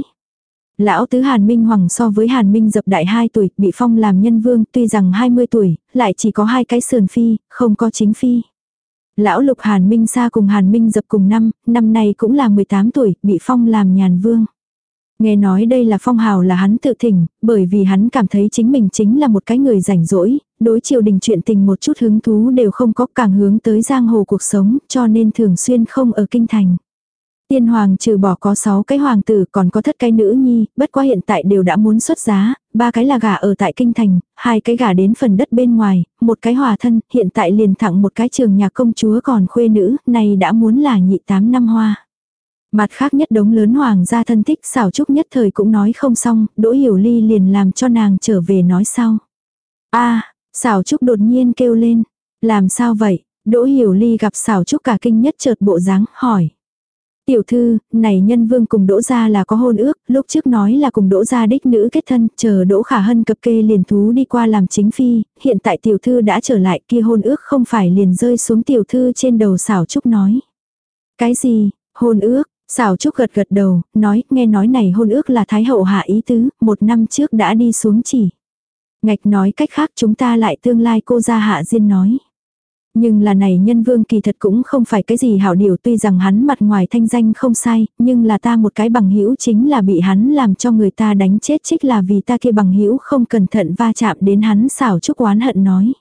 Lão tứ Hàn Minh Hoàng so với Hàn Minh dập đại 2 tuổi, bị phong làm nhân vương, tuy rằng 20 tuổi, lại chỉ có hai cái sườn phi, không có chính phi. Lão lục Hàn Minh Sa cùng Hàn Minh dập cùng năm, năm nay cũng là 18 tuổi, bị phong làm nhàn vương. Nghe nói đây là phong hào là hắn tự thỉnh, bởi vì hắn cảm thấy chính mình chính là một cái người rảnh rỗi, đối triều đình chuyện tình một chút hứng thú đều không có càng hướng tới giang hồ cuộc sống, cho nên thường xuyên không ở kinh thành. Tiên hoàng trừ bỏ có 6 cái hoàng tử còn có thất cái nữ nhi, bất quá hiện tại đều đã muốn xuất giá, ba cái là gả ở tại kinh thành, hai cái gả đến phần đất bên ngoài, một cái hòa thân, hiện tại liền thẳng một cái trường nhà công chúa còn khuê nữ, này đã muốn là nhị tám năm hoa. Mặt khác nhất đống lớn hoàng gia thân thích xảo trúc nhất thời cũng nói không xong, đỗ hiểu ly liền làm cho nàng trở về nói sau. a xảo trúc đột nhiên kêu lên, làm sao vậy, đỗ hiểu ly gặp xảo trúc cả kinh nhất chợt bộ dáng hỏi. Tiểu thư, này nhân vương cùng đỗ gia là có hôn ước, lúc trước nói là cùng đỗ gia đích nữ kết thân, chờ đỗ khả hân cập kê liền thú đi qua làm chính phi, hiện tại tiểu thư đã trở lại kia hôn ước không phải liền rơi xuống tiểu thư trên đầu xảo trúc nói. Cái gì, hôn ước, xảo trúc gật gật đầu, nói, nghe nói này hôn ước là thái hậu hạ ý tứ, một năm trước đã đi xuống chỉ. Ngạch nói cách khác chúng ta lại tương lai cô gia hạ diên nói. Nhưng là này nhân vương kỳ thật cũng không phải cái gì hảo điều tuy rằng hắn mặt ngoài thanh danh không sai, nhưng là ta một cái bằng hữu chính là bị hắn làm cho người ta đánh chết trích là vì ta kia bằng hữu không cẩn thận va chạm đến hắn xảo chúc oán hận nói.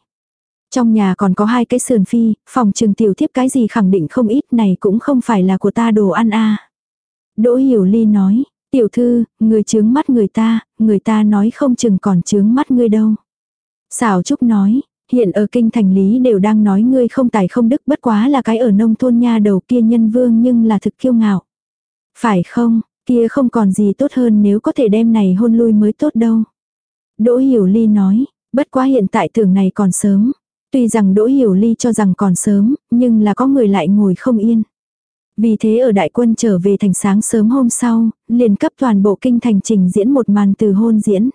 Trong nhà còn có hai cái sườn phi, phòng trường tiểu tiếp cái gì khẳng định không ít này cũng không phải là của ta đồ ăn a Đỗ Hiểu Ly nói, tiểu thư, người chướng mắt người ta, người ta nói không chừng còn chướng mắt ngươi đâu. Xảo Trúc nói, hiện ở kinh thành lý đều đang nói ngươi không tài không đức bất quá là cái ở nông thôn nha đầu kia nhân vương nhưng là thực kiêu ngạo. Phải không, kia không còn gì tốt hơn nếu có thể đem này hôn lui mới tốt đâu. Đỗ Hiểu Ly nói, bất quá hiện tại tưởng này còn sớm. Tuy rằng Đỗ Hiểu Ly cho rằng còn sớm, nhưng là có người lại ngồi không yên. Vì thế ở đại quân trở về thành sáng sớm hôm sau, liền cấp toàn bộ kinh thành trình diễn một màn từ hôn diễn.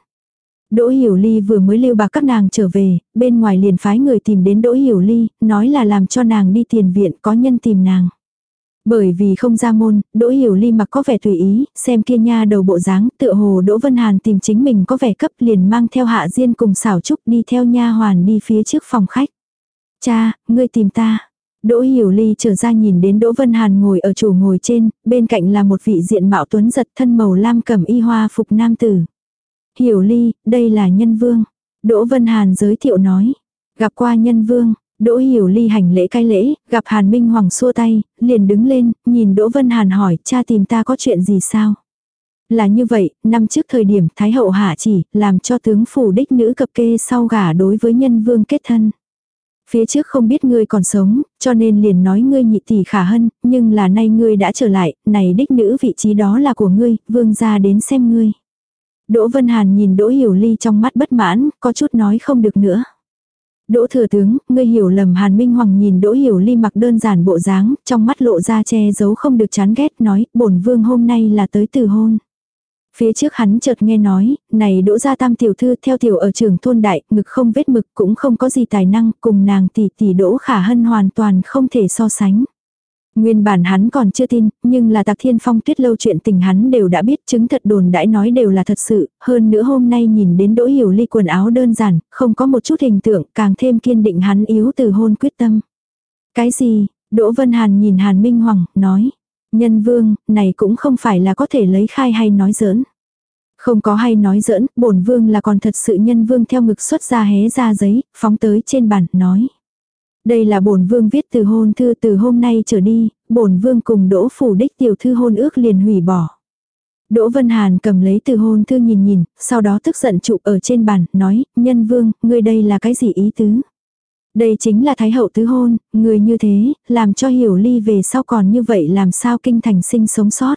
Đỗ Hiểu Ly vừa mới lưu bạc các nàng trở về, bên ngoài liền phái người tìm đến Đỗ Hiểu Ly, nói là làm cho nàng đi tiền viện có nhân tìm nàng. Bởi vì không ra môn, Đỗ Hiểu Ly mặc có vẻ tùy ý, xem kia nha đầu bộ dáng, tựa hồ Đỗ Vân Hàn tìm chính mình có vẻ cấp liền mang theo Hạ Diên cùng xảo trúc đi theo nha hoàn đi phía trước phòng khách. Cha, ngươi tìm ta. Đỗ Hiểu Ly trở ra nhìn đến Đỗ Vân Hàn ngồi ở chủ ngồi trên, bên cạnh là một vị diện mạo tuấn giật thân màu lam cẩm y hoa phục nam tử. Hiểu ly, đây là nhân vương. Đỗ Vân Hàn giới thiệu nói. Gặp qua nhân vương, Đỗ Hiểu ly hành lễ cai lễ, gặp Hàn Minh Hoàng xua tay, liền đứng lên, nhìn Đỗ Vân Hàn hỏi cha tìm ta có chuyện gì sao? Là như vậy, năm trước thời điểm Thái Hậu hạ chỉ, làm cho tướng phủ đích nữ cập kê sau gả đối với nhân vương kết thân. Phía trước không biết ngươi còn sống, cho nên liền nói ngươi nhị tỷ khả hân, nhưng là nay ngươi đã trở lại, này đích nữ vị trí đó là của ngươi, vương ra đến xem ngươi. Đỗ Vân Hàn nhìn Đỗ Hiểu Ly trong mắt bất mãn, có chút nói không được nữa. Đỗ thừa tướng, ngươi hiểu lầm Hàn Minh Hoàng nhìn Đỗ Hiểu Ly mặc đơn giản bộ dáng, trong mắt lộ ra che giấu không được chán ghét, nói, bổn vương hôm nay là tới từ hôn. Phía trước hắn chợt nghe nói, này đỗ gia tam tiểu thư theo tiểu ở trường thôn đại, ngực không vết mực cũng không có gì tài năng, cùng nàng tỷ tỷ đỗ khả hân hoàn toàn không thể so sánh. Nguyên bản hắn còn chưa tin, nhưng là tạc thiên phong tuyết lâu chuyện tình hắn đều đã biết chứng thật đồn đãi nói đều là thật sự, hơn nữa hôm nay nhìn đến đỗ hiểu ly quần áo đơn giản, không có một chút hình tượng, càng thêm kiên định hắn yếu từ hôn quyết tâm. Cái gì, Đỗ Vân Hàn nhìn Hàn Minh Hoàng, nói, nhân vương, này cũng không phải là có thể lấy khai hay nói giỡn. Không có hay nói giỡn, bổn vương là còn thật sự nhân vương theo ngực xuất ra hé ra giấy, phóng tới trên bàn, nói. Đây là bổn vương viết từ hôn thư từ hôm nay trở đi, bổn vương cùng đỗ phủ đích tiểu thư hôn ước liền hủy bỏ. Đỗ Vân Hàn cầm lấy từ hôn thư nhìn nhìn, sau đó tức giận chụp ở trên bàn, nói, nhân vương, ngươi đây là cái gì ý tứ? Đây chính là thái hậu tứ hôn, người như thế, làm cho hiểu ly về sau còn như vậy làm sao kinh thành sinh sống sót.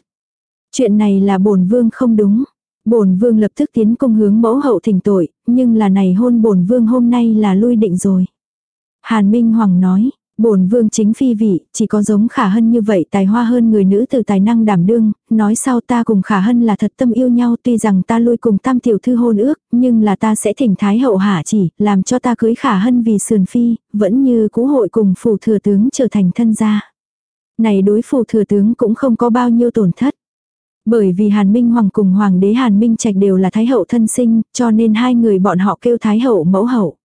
Chuyện này là bổn vương không đúng. Bổn vương lập tức tiến công hướng mẫu hậu thỉnh tội, nhưng là này hôn bổn vương hôm nay là lui định rồi. Hàn Minh Hoàng nói, bổn vương chính phi vị, chỉ có giống khả hân như vậy tài hoa hơn người nữ từ tài năng đảm đương, nói sau ta cùng khả hân là thật tâm yêu nhau tuy rằng ta lui cùng tam tiểu thư hôn ước, nhưng là ta sẽ thỉnh thái hậu hạ chỉ, làm cho ta cưới khả hân vì sườn phi, vẫn như cũ hội cùng phủ thừa tướng trở thành thân gia. Này đối phủ thừa tướng cũng không có bao nhiêu tổn thất. Bởi vì Hàn Minh Hoàng cùng Hoàng đế Hàn Minh Trạch đều là Thái Hậu thân sinh, cho nên hai người bọn họ kêu Thái Hậu mẫu hậu.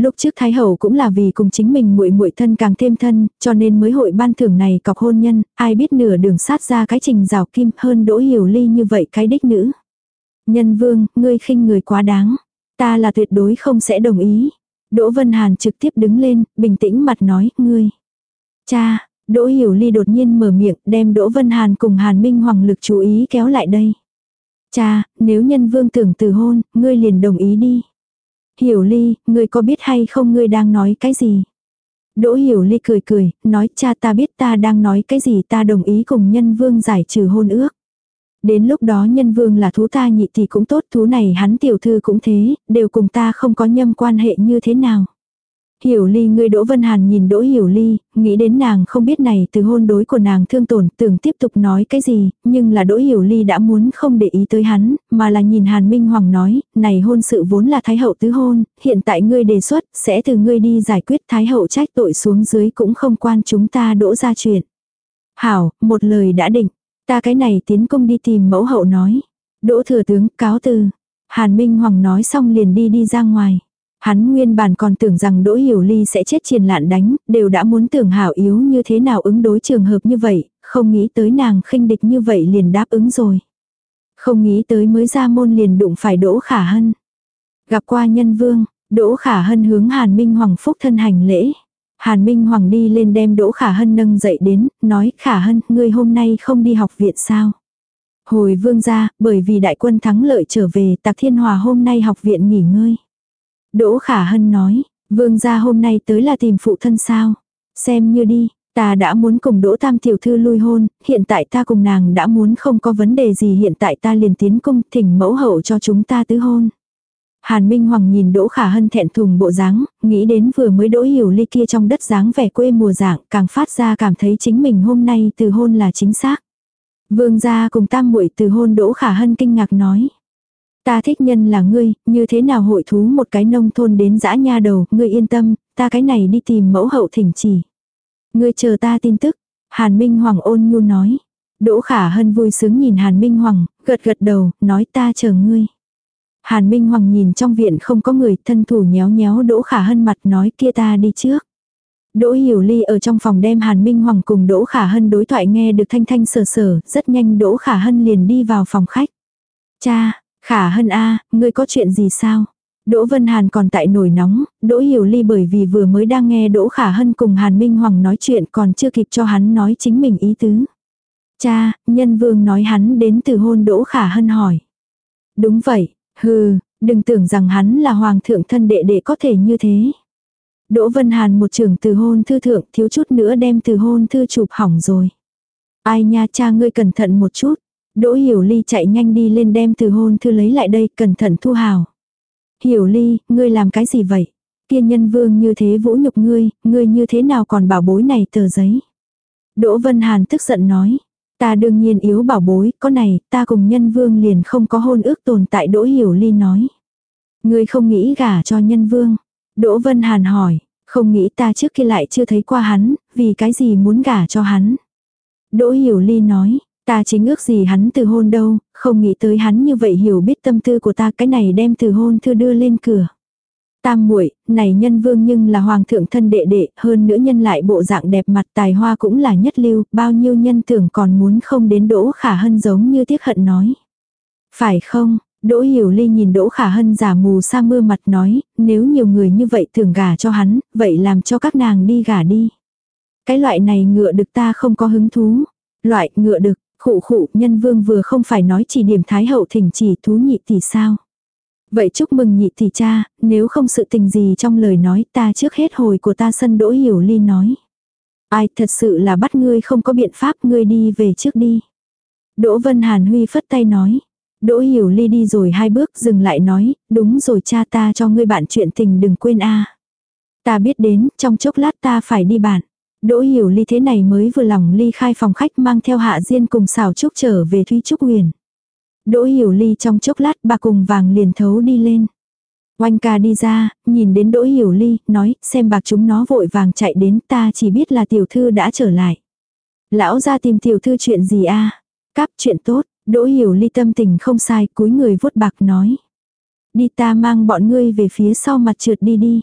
Lúc trước Thái Hậu cũng là vì cùng chính mình muội muội thân càng thêm thân, cho nên mới hội ban thưởng này cọc hôn nhân, ai biết nửa đường sát ra cái trình rào kim hơn đỗ hiểu ly như vậy cái đích nữ. Nhân vương, ngươi khinh người quá đáng. Ta là tuyệt đối không sẽ đồng ý. Đỗ Vân Hàn trực tiếp đứng lên, bình tĩnh mặt nói, ngươi. Cha, Đỗ Hiểu Ly đột nhiên mở miệng, đem Đỗ Vân Hàn cùng Hàn Minh Hoàng lực chú ý kéo lại đây. Cha, nếu nhân vương tưởng từ hôn, ngươi liền đồng ý đi. Hiểu Ly, ngươi có biết hay không ngươi đang nói cái gì? Đỗ Hiểu Ly cười cười, nói cha ta biết ta đang nói cái gì ta đồng ý cùng nhân vương giải trừ hôn ước. Đến lúc đó nhân vương là thú ta nhị thì cũng tốt, thú này hắn tiểu thư cũng thế, đều cùng ta không có nhâm quan hệ như thế nào. Hiểu ly ngươi Đỗ Vân Hàn nhìn Đỗ Hiểu ly, nghĩ đến nàng không biết này từ hôn đối của nàng thương tổn, tưởng tiếp tục nói cái gì, nhưng là Đỗ Hiểu ly đã muốn không để ý tới hắn, mà là nhìn Hàn Minh Hoàng nói, này hôn sự vốn là Thái Hậu tứ hôn, hiện tại ngươi đề xuất, sẽ từ ngươi đi giải quyết Thái Hậu trách tội xuống dưới cũng không quan chúng ta đỗ ra chuyện. Hảo, một lời đã định, ta cái này tiến công đi tìm mẫu hậu nói. Đỗ thừa tướng cáo từ. Hàn Minh Hoàng nói xong liền đi đi ra ngoài. Hắn nguyên bản còn tưởng rằng Đỗ Hiểu Ly sẽ chết triền lạn đánh, đều đã muốn tưởng hảo yếu như thế nào ứng đối trường hợp như vậy, không nghĩ tới nàng khinh địch như vậy liền đáp ứng rồi. Không nghĩ tới mới ra môn liền đụng phải Đỗ Khả Hân. Gặp qua nhân vương, Đỗ Khả Hân hướng Hàn Minh Hoàng phúc thân hành lễ. Hàn Minh Hoàng đi lên đem Đỗ Khả Hân nâng dậy đến, nói Khả Hân, ngươi hôm nay không đi học viện sao? Hồi vương ra, bởi vì đại quân thắng lợi trở về, Tạc Thiên Hòa hôm nay học viện nghỉ ngơi. Đỗ Khả Hân nói, vương gia hôm nay tới là tìm phụ thân sao. Xem như đi, ta đã muốn cùng Đỗ Tam tiểu thư lui hôn, hiện tại ta cùng nàng đã muốn không có vấn đề gì hiện tại ta liền tiến cung thỉnh mẫu hậu cho chúng ta tứ hôn. Hàn Minh Hoàng nhìn Đỗ Khả Hân thẹn thùng bộ dáng, nghĩ đến vừa mới Đỗ Hiểu Ly kia trong đất dáng vẻ quê mùa dạng, càng phát ra cảm thấy chính mình hôm nay từ hôn là chính xác. Vương gia cùng tam muội từ hôn Đỗ Khả Hân kinh ngạc nói. Ta thích nhân là ngươi, như thế nào hội thú một cái nông thôn đến dã nha đầu, ngươi yên tâm, ta cái này đi tìm mẫu hậu thỉnh chỉ. Ngươi chờ ta tin tức, Hàn Minh Hoàng ôn nhu nói. Đỗ Khả Hân vui sướng nhìn Hàn Minh Hoàng, gật gật đầu, nói ta chờ ngươi. Hàn Minh Hoàng nhìn trong viện không có người, thân thủ nhéo nhéo Đỗ Khả Hân mặt nói kia ta đi trước. Đỗ Hiểu Ly ở trong phòng đem Hàn Minh Hoàng cùng Đỗ Khả Hân đối thoại nghe được thanh thanh sờ sờ, rất nhanh Đỗ Khả Hân liền đi vào phòng khách. Cha, Khả hân a, ngươi có chuyện gì sao? Đỗ Vân Hàn còn tại nổi nóng, Đỗ Hiểu Ly bởi vì vừa mới đang nghe Đỗ Khả Hân cùng Hàn Minh Hoàng nói chuyện còn chưa kịp cho hắn nói chính mình ý tứ. Cha, nhân vương nói hắn đến từ hôn Đỗ Khả Hân hỏi. Đúng vậy, hừ, đừng tưởng rằng hắn là hoàng thượng thân đệ đệ có thể như thế. Đỗ Vân Hàn một trưởng từ hôn thư thượng thiếu chút nữa đem từ hôn thư chụp hỏng rồi. Ai nha cha ngươi cẩn thận một chút. Đỗ Hiểu Ly chạy nhanh đi lên đem từ hôn thư lấy lại đây, cẩn thận thu hào. Hiểu Ly, ngươi làm cái gì vậy? Kia nhân vương như thế vũ nhục ngươi, ngươi như thế nào còn bảo bối này tờ giấy? Đỗ Vân Hàn tức giận nói. Ta đương nhiên yếu bảo bối, có này, ta cùng nhân vương liền không có hôn ước tồn tại Đỗ Hiểu Ly nói. Ngươi không nghĩ gả cho nhân vương. Đỗ Vân Hàn hỏi, không nghĩ ta trước kia lại chưa thấy qua hắn, vì cái gì muốn gả cho hắn. Đỗ Hiểu Ly nói, Ta chính ước gì hắn từ hôn đâu, không nghĩ tới hắn như vậy hiểu biết tâm tư của ta cái này đem từ hôn thư đưa lên cửa. Tam muội, này nhân vương nhưng là hoàng thượng thân đệ đệ, hơn nữa nhân lại bộ dạng đẹp mặt tài hoa cũng là nhất lưu, bao nhiêu nhân tưởng còn muốn không đến đỗ khả hân giống như tiếc hận nói. Phải không, Đỗ Hiểu Ly nhìn Đỗ Khả Hân giả mù sa mưa mặt nói, nếu nhiều người như vậy thường gả cho hắn, vậy làm cho các nàng đi gả đi. Cái loại này ngựa được ta không có hứng thú. Loại ngựa được, khụ khụ nhân vương vừa không phải nói chỉ điểm thái hậu thỉnh chỉ thú nhị tỷ sao. Vậy chúc mừng nhị tỷ cha, nếu không sự tình gì trong lời nói ta trước hết hồi của ta sân Đỗ Hiểu Ly nói. Ai thật sự là bắt ngươi không có biện pháp ngươi đi về trước đi. Đỗ Vân Hàn Huy phất tay nói. Đỗ Hiểu Ly đi rồi hai bước dừng lại nói, đúng rồi cha ta cho ngươi bạn chuyện tình đừng quên a. Ta biết đến, trong chốc lát ta phải đi bạn. Đỗ Hiểu Ly thế này mới vừa lòng ly khai phòng khách mang theo Hạ Diên cùng xào trúc trở về Thúy Trúc Huyền. Đỗ Hiểu Ly trong chốc lát bà cùng vàng liền thấu đi lên. Oanh ca đi ra, nhìn đến Đỗ Hiểu Ly, nói, xem bạc chúng nó vội vàng chạy đến ta chỉ biết là tiểu thư đã trở lại. Lão ra tìm tiểu thư chuyện gì a Cáp chuyện tốt, Đỗ Hiểu Ly tâm tình không sai, cúi người vuốt bạc nói. Đi ta mang bọn ngươi về phía sau mặt trượt đi đi.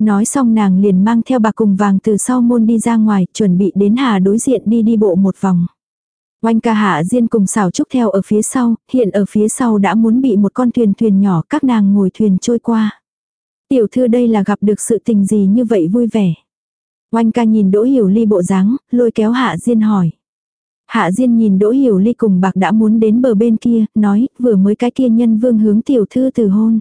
Nói xong nàng liền mang theo bạc cùng vàng từ sau môn đi ra ngoài, chuẩn bị đến hà đối diện đi đi bộ một vòng. Oanh ca hạ diên cùng xảo trúc theo ở phía sau, hiện ở phía sau đã muốn bị một con thuyền thuyền nhỏ các nàng ngồi thuyền trôi qua. Tiểu thư đây là gặp được sự tình gì như vậy vui vẻ. Oanh ca nhìn đỗ hiểu ly bộ dáng lôi kéo hạ diên hỏi. Hạ Diên nhìn Đỗ Hiểu Ly cùng bạc đã muốn đến bờ bên kia, nói, vừa mới cái kia nhân vương hướng tiểu thư từ hôn.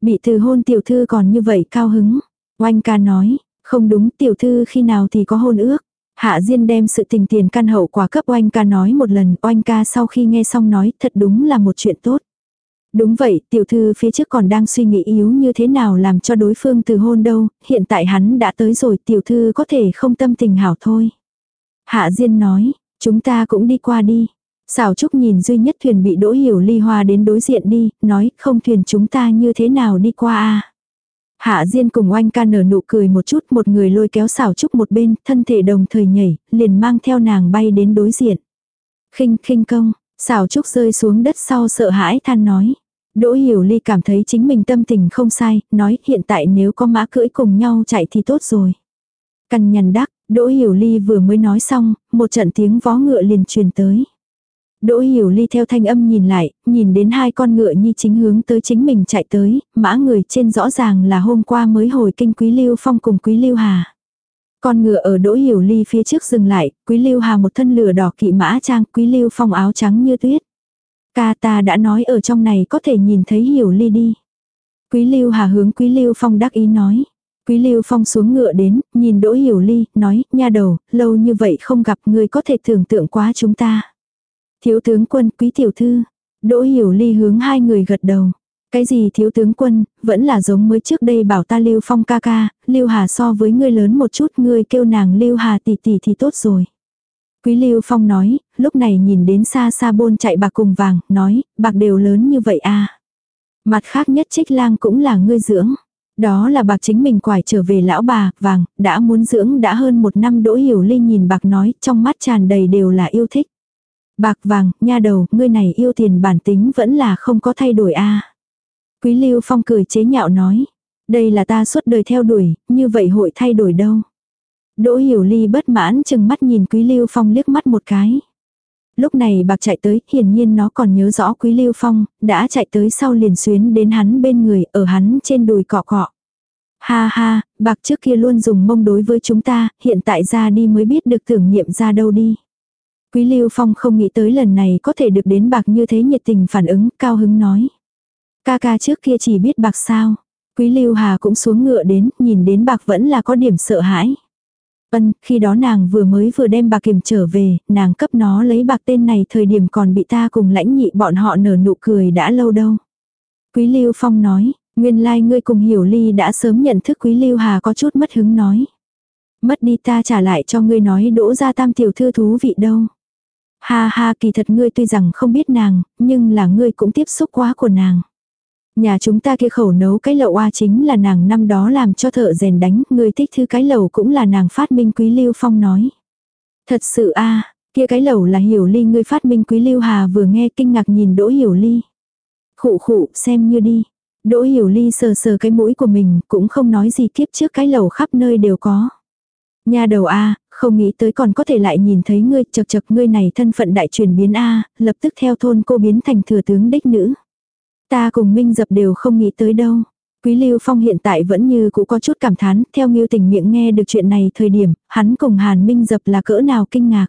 Bị từ hôn tiểu thư còn như vậy cao hứng. Oanh ca nói, không đúng tiểu thư khi nào thì có hôn ước. Hạ Diên đem sự tình tiền căn hậu quả cấp oanh ca nói một lần, oanh ca sau khi nghe xong nói thật đúng là một chuyện tốt. Đúng vậy, tiểu thư phía trước còn đang suy nghĩ yếu như thế nào làm cho đối phương từ hôn đâu, hiện tại hắn đã tới rồi tiểu thư có thể không tâm tình hảo thôi. Hạ Diên nói, chúng ta cũng đi qua đi. Xảo Trúc nhìn duy nhất thuyền bị đỗ hiểu ly hoa đến đối diện đi, nói không thuyền chúng ta như thế nào đi qua a Hạ Diên cùng oanh ca nở nụ cười một chút một người lôi kéo xảo trúc một bên, thân thể đồng thời nhảy, liền mang theo nàng bay đến đối diện. khinh khinh công, xảo trúc rơi xuống đất sau sợ hãi than nói. Đỗ Hiểu Ly cảm thấy chính mình tâm tình không sai, nói hiện tại nếu có mã cưỡi cùng nhau chạy thì tốt rồi. Cần nhằn đắc, Đỗ Hiểu Ly vừa mới nói xong, một trận tiếng vó ngựa liền truyền tới. Đỗ hiểu ly theo thanh âm nhìn lại, nhìn đến hai con ngựa nhi chính hướng tới chính mình chạy tới, mã người trên rõ ràng là hôm qua mới hồi kinh Quý Lưu Phong cùng Quý Lưu Hà. Con ngựa ở đỗ hiểu ly phía trước dừng lại, Quý Lưu Hà một thân lửa đỏ kỵ mã trang, Quý Lưu Phong áo trắng như tuyết. Ca ta đã nói ở trong này có thể nhìn thấy hiểu ly đi. Quý Lưu Hà hướng Quý Lưu Phong đắc ý nói. Quý Lưu Phong xuống ngựa đến, nhìn Đỗ Hiểu Ly, nói, nha đầu, lâu như vậy không gặp người có thể tưởng tượng quá chúng ta. Thiếu tướng quân, quý tiểu thư. Đỗ hiểu ly hướng hai người gật đầu. Cái gì thiếu tướng quân, vẫn là giống mới trước đây bảo ta Lưu Phong ca ca, Lưu Hà so với ngươi lớn một chút, ngươi kêu nàng Lưu Hà tỷ tỷ thì tốt rồi. Quý Lưu Phong nói, lúc này nhìn đến xa xa bôn chạy bạc cùng vàng, nói, bạc đều lớn như vậy à. Mặt khác nhất trích lang cũng là ngươi dưỡng. Đó là bạc chính mình quải trở về lão bà, vàng, đã muốn dưỡng đã hơn một năm đỗ hiểu ly nhìn bạc nói, trong mắt tràn đầy đều là yêu thích. Bạc vàng, nha đầu, ngươi này yêu tiền bản tính vẫn là không có thay đổi a Quý Lưu Phong cười chế nhạo nói. Đây là ta suốt đời theo đuổi, như vậy hội thay đổi đâu. Đỗ Hiểu Ly bất mãn chừng mắt nhìn Quý Lưu Phong liếc mắt một cái. Lúc này bạc chạy tới, hiển nhiên nó còn nhớ rõ Quý Lưu Phong, đã chạy tới sau liền xuyến đến hắn bên người, ở hắn trên đùi cọ cọ. Ha ha, bạc trước kia luôn dùng mông đối với chúng ta, hiện tại ra đi mới biết được tưởng niệm ra đâu đi. Quý Lưu Phong không nghĩ tới lần này có thể được đến bạc như thế nhiệt tình phản ứng, cao hứng nói. Ca ca trước kia chỉ biết bạc sao. Quý Lưu Hà cũng xuống ngựa đến, nhìn đến bạc vẫn là có điểm sợ hãi. Ân, khi đó nàng vừa mới vừa đem bạc kiểm trở về, nàng cấp nó lấy bạc tên này thời điểm còn bị ta cùng lãnh nhị bọn họ nở nụ cười đã lâu đâu. Quý Lưu Phong nói, nguyên lai like ngươi cùng hiểu ly đã sớm nhận thức Quý Lưu Hà có chút mất hứng nói. Mất đi ta trả lại cho ngươi nói đỗ ra tam tiểu thư thú vị đâu. Ha ha kỳ thật ngươi tuy rằng không biết nàng, nhưng là ngươi cũng tiếp xúc quá của nàng. Nhà chúng ta kia khẩu nấu cái lẩu oa chính là nàng năm đó làm cho thợ rèn đánh, ngươi thích thứ cái lẩu cũng là nàng phát minh quý lưu phong nói. Thật sự a kia cái lẩu là hiểu ly ngươi phát minh quý lưu hà vừa nghe kinh ngạc nhìn đỗ hiểu ly. Khụ khụ xem như đi. Đỗ hiểu ly sờ sờ cái mũi của mình cũng không nói gì kiếp trước cái lẩu khắp nơi đều có. Nhà đầu A, không nghĩ tới còn có thể lại nhìn thấy ngươi chật chật ngươi này thân phận đại chuyển biến A, lập tức theo thôn cô biến thành thừa tướng đích nữ. Ta cùng Minh Dập đều không nghĩ tới đâu. Quý Lưu Phong hiện tại vẫn như cũ có chút cảm thán, theo Ngưu Tình miệng nghe được chuyện này thời điểm, hắn cùng Hàn Minh Dập là cỡ nào kinh ngạc.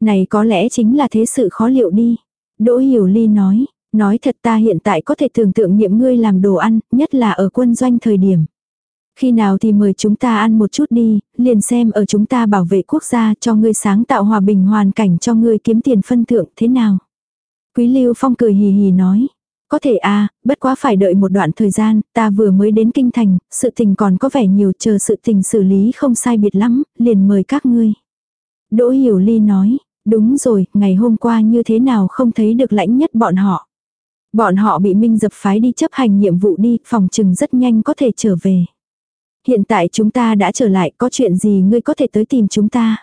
Này có lẽ chính là thế sự khó liệu đi. Đỗ Hiểu Ly nói, nói thật ta hiện tại có thể tưởng tượng nhiệm ngươi làm đồ ăn, nhất là ở quân doanh thời điểm. Khi nào thì mời chúng ta ăn một chút đi, liền xem ở chúng ta bảo vệ quốc gia cho ngươi sáng tạo hòa bình hoàn cảnh cho ngươi kiếm tiền phân thượng thế nào. Quý Lưu Phong cười hì hì nói. Có thể à, bất quá phải đợi một đoạn thời gian, ta vừa mới đến kinh thành, sự tình còn có vẻ nhiều chờ sự tình xử lý không sai biệt lắm, liền mời các ngươi. Đỗ Hiểu Ly nói, đúng rồi, ngày hôm qua như thế nào không thấy được lãnh nhất bọn họ. Bọn họ bị Minh dập phái đi chấp hành nhiệm vụ đi, phòng trừng rất nhanh có thể trở về. Hiện tại chúng ta đã trở lại, có chuyện gì ngươi có thể tới tìm chúng ta.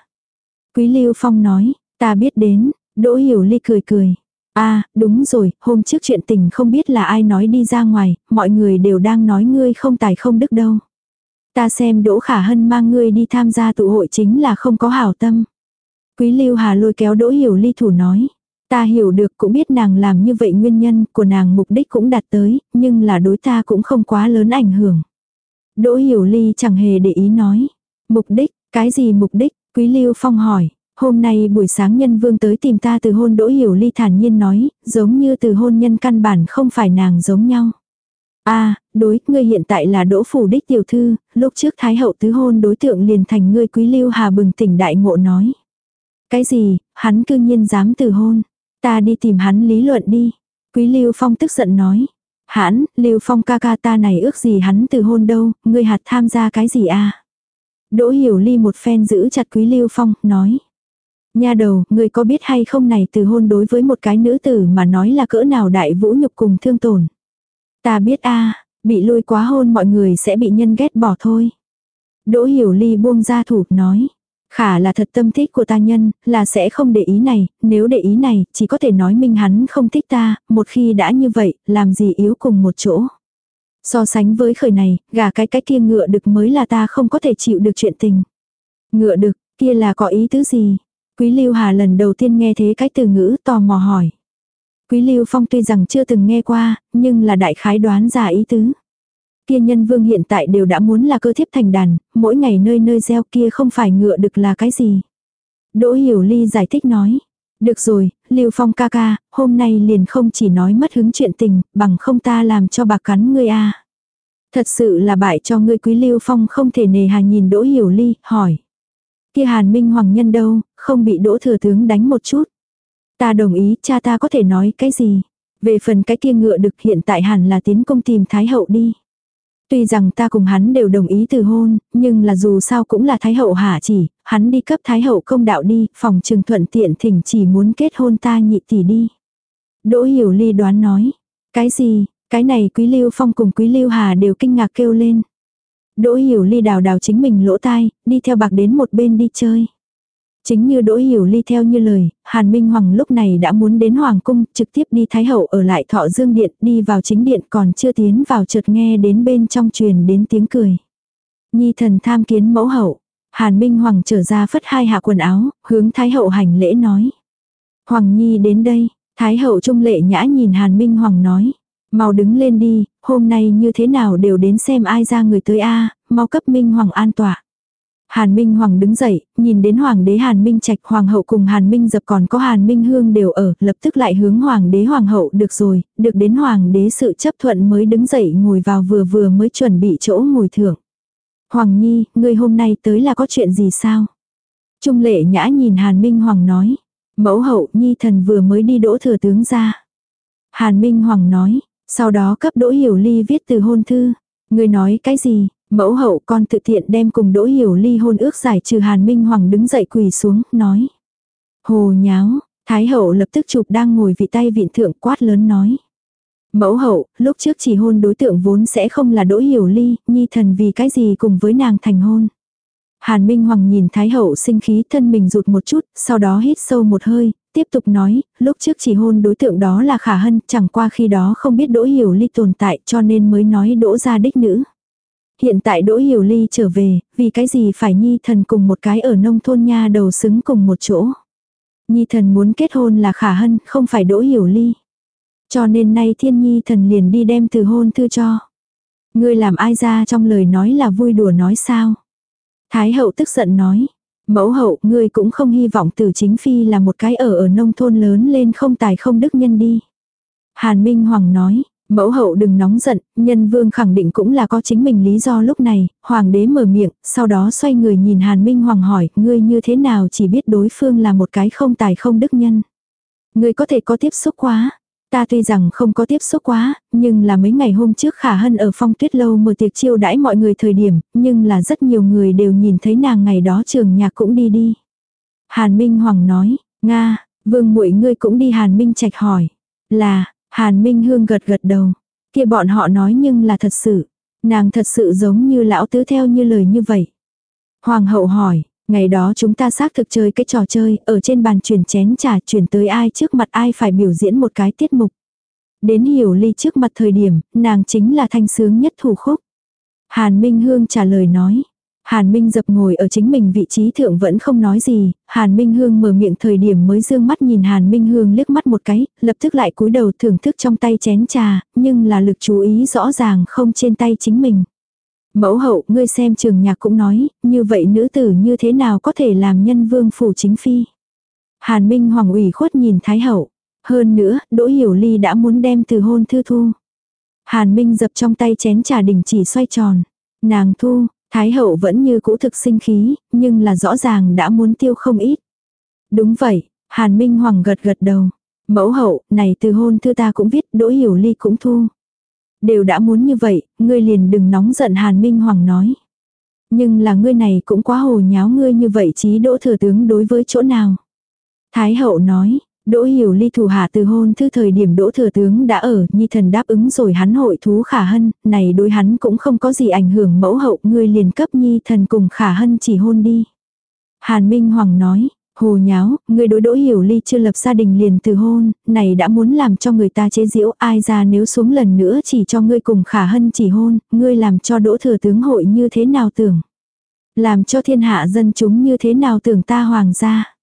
Quý Lưu Phong nói, ta biết đến, Đỗ Hiểu Ly cười cười. À, đúng rồi, hôm trước chuyện tình không biết là ai nói đi ra ngoài, mọi người đều đang nói ngươi không tài không đức đâu. Ta xem Đỗ Khả Hân mang ngươi đi tham gia tụ hội chính là không có hảo tâm. Quý Lưu Hà lôi kéo Đỗ Hiểu Ly thủ nói. Ta hiểu được cũng biết nàng làm như vậy nguyên nhân của nàng mục đích cũng đạt tới, nhưng là đối ta cũng không quá lớn ảnh hưởng. Đỗ Hiểu Ly chẳng hề để ý nói. Mục đích, cái gì mục đích? Quý Lưu Phong hỏi. Hôm nay buổi sáng nhân vương tới tìm ta từ hôn Đỗ Hiểu Ly thản nhiên nói, giống như từ hôn nhân căn bản không phải nàng giống nhau. a à, đối, ngươi hiện tại là Đỗ Phủ Đích Tiểu Thư, lúc trước Thái Hậu tứ hôn đối tượng liền thành ngươi Quý Lưu Hà bừng tỉnh đại ngộ nói. Cái gì, hắn cư nhiên dám từ hôn. Ta đi tìm hắn lý luận đi. Quý Lưu Phong tức giận nói. Hãn, Lưu Phong ca ca ta này ước gì hắn từ hôn đâu, ngươi hạt tham gia cái gì a? Đỗ Hiểu Ly một phen giữ chặt Quý Lưu Phong, nói. Nha đầu, ngươi có biết hay không này từ hôn đối với một cái nữ tử mà nói là cỡ nào đại vũ nhục cùng thương tổn. Ta biết a bị lôi quá hôn mọi người sẽ bị nhân ghét bỏ thôi. Đỗ Hiểu Ly buông ra thủ, nói. Khả là thật tâm thích của ta nhân, là sẽ không để ý này, nếu để ý này, chỉ có thể nói minh hắn không thích ta, một khi đã như vậy, làm gì yếu cùng một chỗ. So sánh với khởi này, gà cái cái kia ngựa được mới là ta không có thể chịu được chuyện tình. Ngựa được, kia là có ý tứ gì? Quý Lưu Hà lần đầu tiên nghe thế cái từ ngữ tò mò hỏi. Quý Lưu Phong tuy rằng chưa từng nghe qua, nhưng là đại khái đoán ra ý tứ. Kia nhân vương hiện tại đều đã muốn là cơ thiếp thành đàn, mỗi ngày nơi nơi gieo kia không phải ngựa được là cái gì. Đỗ Hiểu Ly giải thích nói. Được rồi, Lưu Phong ca ca, hôm nay liền không chỉ nói mất hứng chuyện tình, bằng không ta làm cho bà cắn ngươi a. Thật sự là bại cho ngươi quý Lưu Phong không thể nề hà nhìn Đỗ Hiểu Ly, hỏi. Kia Hàn Minh Hoàng Nhân đâu, không bị Đỗ Thừa Tướng đánh một chút. Ta đồng ý, cha ta có thể nói cái gì. Về phần cái kia ngựa được hiện tại hẳn là tiến công tìm Thái Hậu đi. Tuy rằng ta cùng hắn đều đồng ý từ hôn, nhưng là dù sao cũng là Thái Hậu hạ chỉ, hắn đi cấp Thái Hậu công đạo đi, phòng trừng thuận tiện thỉnh chỉ muốn kết hôn ta nhị tỷ đi. Đỗ Hiểu Ly đoán nói, cái gì, cái này Quý Lưu Phong cùng Quý Lưu Hà đều kinh ngạc kêu lên. Đỗ Hiểu Ly đào đào chính mình lỗ tai, đi theo bạc đến một bên đi chơi. Chính như Đỗ Hiểu Ly theo như lời, Hàn Minh Hoàng lúc này đã muốn đến Hoàng Cung, trực tiếp đi Thái Hậu ở lại thọ dương điện, đi vào chính điện còn chưa tiến vào chợt nghe đến bên trong truyền đến tiếng cười. Nhi thần tham kiến mẫu hậu. Hàn Minh Hoàng trở ra phất hai hạ quần áo, hướng Thái Hậu hành lễ nói. Hoàng Nhi đến đây, Thái Hậu trung lệ nhã nhìn Hàn Minh Hoàng nói. Mau đứng lên đi, hôm nay như thế nào đều đến xem ai ra người tới a mau cấp Minh Hoàng an tọa. Hàn Minh Hoàng đứng dậy, nhìn đến Hoàng đế Hàn Minh Trạch Hoàng hậu cùng Hàn Minh Dập còn có Hàn Minh Hương đều ở, lập tức lại hướng Hoàng đế Hoàng hậu được rồi, được đến Hoàng đế sự chấp thuận mới đứng dậy ngồi vào vừa vừa mới chuẩn bị chỗ ngồi thưởng. Hoàng Nhi, ngươi hôm nay tới là có chuyện gì sao? Trung lệ nhã nhìn Hàn Minh Hoàng nói. Mẫu hậu Nhi thần vừa mới đi đỗ thừa tướng ra. Hàn Minh Hoàng nói, sau đó cấp đỗ hiểu ly viết từ hôn thư. Ngươi nói cái gì? Mẫu hậu con tự tiện đem cùng Đỗ Hiểu ly hôn ước giải trừ Hàn Minh Hoàng đứng dậy quỳ xuống, nói. Hồ nháo, Thái hậu lập tức chụp đang ngồi vị tay viện thượng quát lớn nói. Mẫu hậu, lúc trước chỉ hôn đối tượng vốn sẽ không là Đỗ Hiểu ly, nhi thần vì cái gì cùng với nàng thành hôn. Hàn Minh Hoàng nhìn Thái hậu sinh khí thân mình rụt một chút, sau đó hít sâu một hơi, tiếp tục nói, lúc trước chỉ hôn đối tượng đó là Khả Hân, chẳng qua khi đó không biết Đỗ Hiểu ly tồn tại cho nên mới nói Đỗ ra đích nữ hiện tại Đỗ Hiểu Ly trở về, vì cái gì phải Nhi thần cùng một cái ở nông thôn nha đầu xứng cùng một chỗ. Nhi thần muốn kết hôn là khả hân, không phải Đỗ Hiểu Ly. Cho nên nay thiên nhi thần liền đi đem từ hôn thư cho. Ngươi làm ai ra trong lời nói là vui đùa nói sao? Thái hậu tức giận nói. Mẫu hậu, ngươi cũng không hy vọng từ chính phi là một cái ở ở nông thôn lớn lên không tài không đức nhân đi. Hàn Minh Hoàng nói, mẫu hậu đừng nóng giận, nhân vương khẳng định cũng là có chính mình lý do lúc này, hoàng đế mở miệng, sau đó xoay người nhìn Hàn Minh Hoàng hỏi, ngươi như thế nào chỉ biết đối phương là một cái không tài không đức nhân. Ngươi có thể có tiếp xúc quá, Ta tuy rằng không có tiếp xúc quá, nhưng là mấy ngày hôm trước Khả Hân ở phong tuyết lâu mở tiệc chiêu đãi mọi người thời điểm, nhưng là rất nhiều người đều nhìn thấy nàng ngày đó trường nhạc cũng đi đi. Hàn Minh Hoàng nói, Nga, vương muội ngươi cũng đi Hàn Minh Trạch hỏi. Là, Hàn Minh Hương gật gật đầu. kia bọn họ nói nhưng là thật sự. Nàng thật sự giống như lão tứ theo như lời như vậy. Hoàng hậu hỏi, Ngày đó chúng ta xác thực chơi cái trò chơi, ở trên bàn chuyển chén trà chuyển tới ai trước mặt ai phải biểu diễn một cái tiết mục. Đến hiểu ly trước mặt thời điểm, nàng chính là thanh sướng nhất thủ khúc. Hàn Minh Hương trả lời nói. Hàn Minh dập ngồi ở chính mình vị trí thượng vẫn không nói gì, Hàn Minh Hương mở miệng thời điểm mới dương mắt nhìn Hàn Minh Hương liếc mắt một cái, lập tức lại cúi đầu thưởng thức trong tay chén trà, nhưng là lực chú ý rõ ràng không trên tay chính mình. Mẫu hậu, ngươi xem trường nhạc cũng nói, như vậy nữ tử như thế nào có thể làm nhân vương phủ chính phi. Hàn Minh Hoàng ủy khuất nhìn Thái hậu. Hơn nữa, Đỗ Hiểu Ly đã muốn đem từ hôn thư thu. Hàn Minh dập trong tay chén trà đình chỉ xoay tròn. Nàng thu, Thái hậu vẫn như cũ thực sinh khí, nhưng là rõ ràng đã muốn tiêu không ít. Đúng vậy, Hàn Minh Hoàng gật gật đầu. Mẫu hậu, này từ hôn thư ta cũng viết, Đỗ Hiểu Ly cũng thu. Đều đã muốn như vậy, ngươi liền đừng nóng giận Hàn Minh Hoàng nói. Nhưng là ngươi này cũng quá hồ nháo ngươi như vậy chí đỗ thừa tướng đối với chỗ nào. Thái hậu nói, Đỗ hiểu ly thủ hạ từ hôn thư thời điểm đỗ thừa tướng đã ở, nhi thần đáp ứng rồi hắn hội thú khả hân, này đối hắn cũng không có gì ảnh hưởng mẫu hậu, ngươi liền cấp nhi thần cùng khả hân chỉ hôn đi. Hàn Minh Hoàng nói, Hồ nháo, người đối đỗ hiểu ly chưa lập gia đình liền từ hôn, này đã muốn làm cho người ta chế giễu ai ra nếu xuống lần nữa chỉ cho ngươi cùng khả hân chỉ hôn, ngươi làm cho đỗ thừa tướng hội như thế nào tưởng. Làm cho thiên hạ dân chúng như thế nào tưởng ta hoàng gia.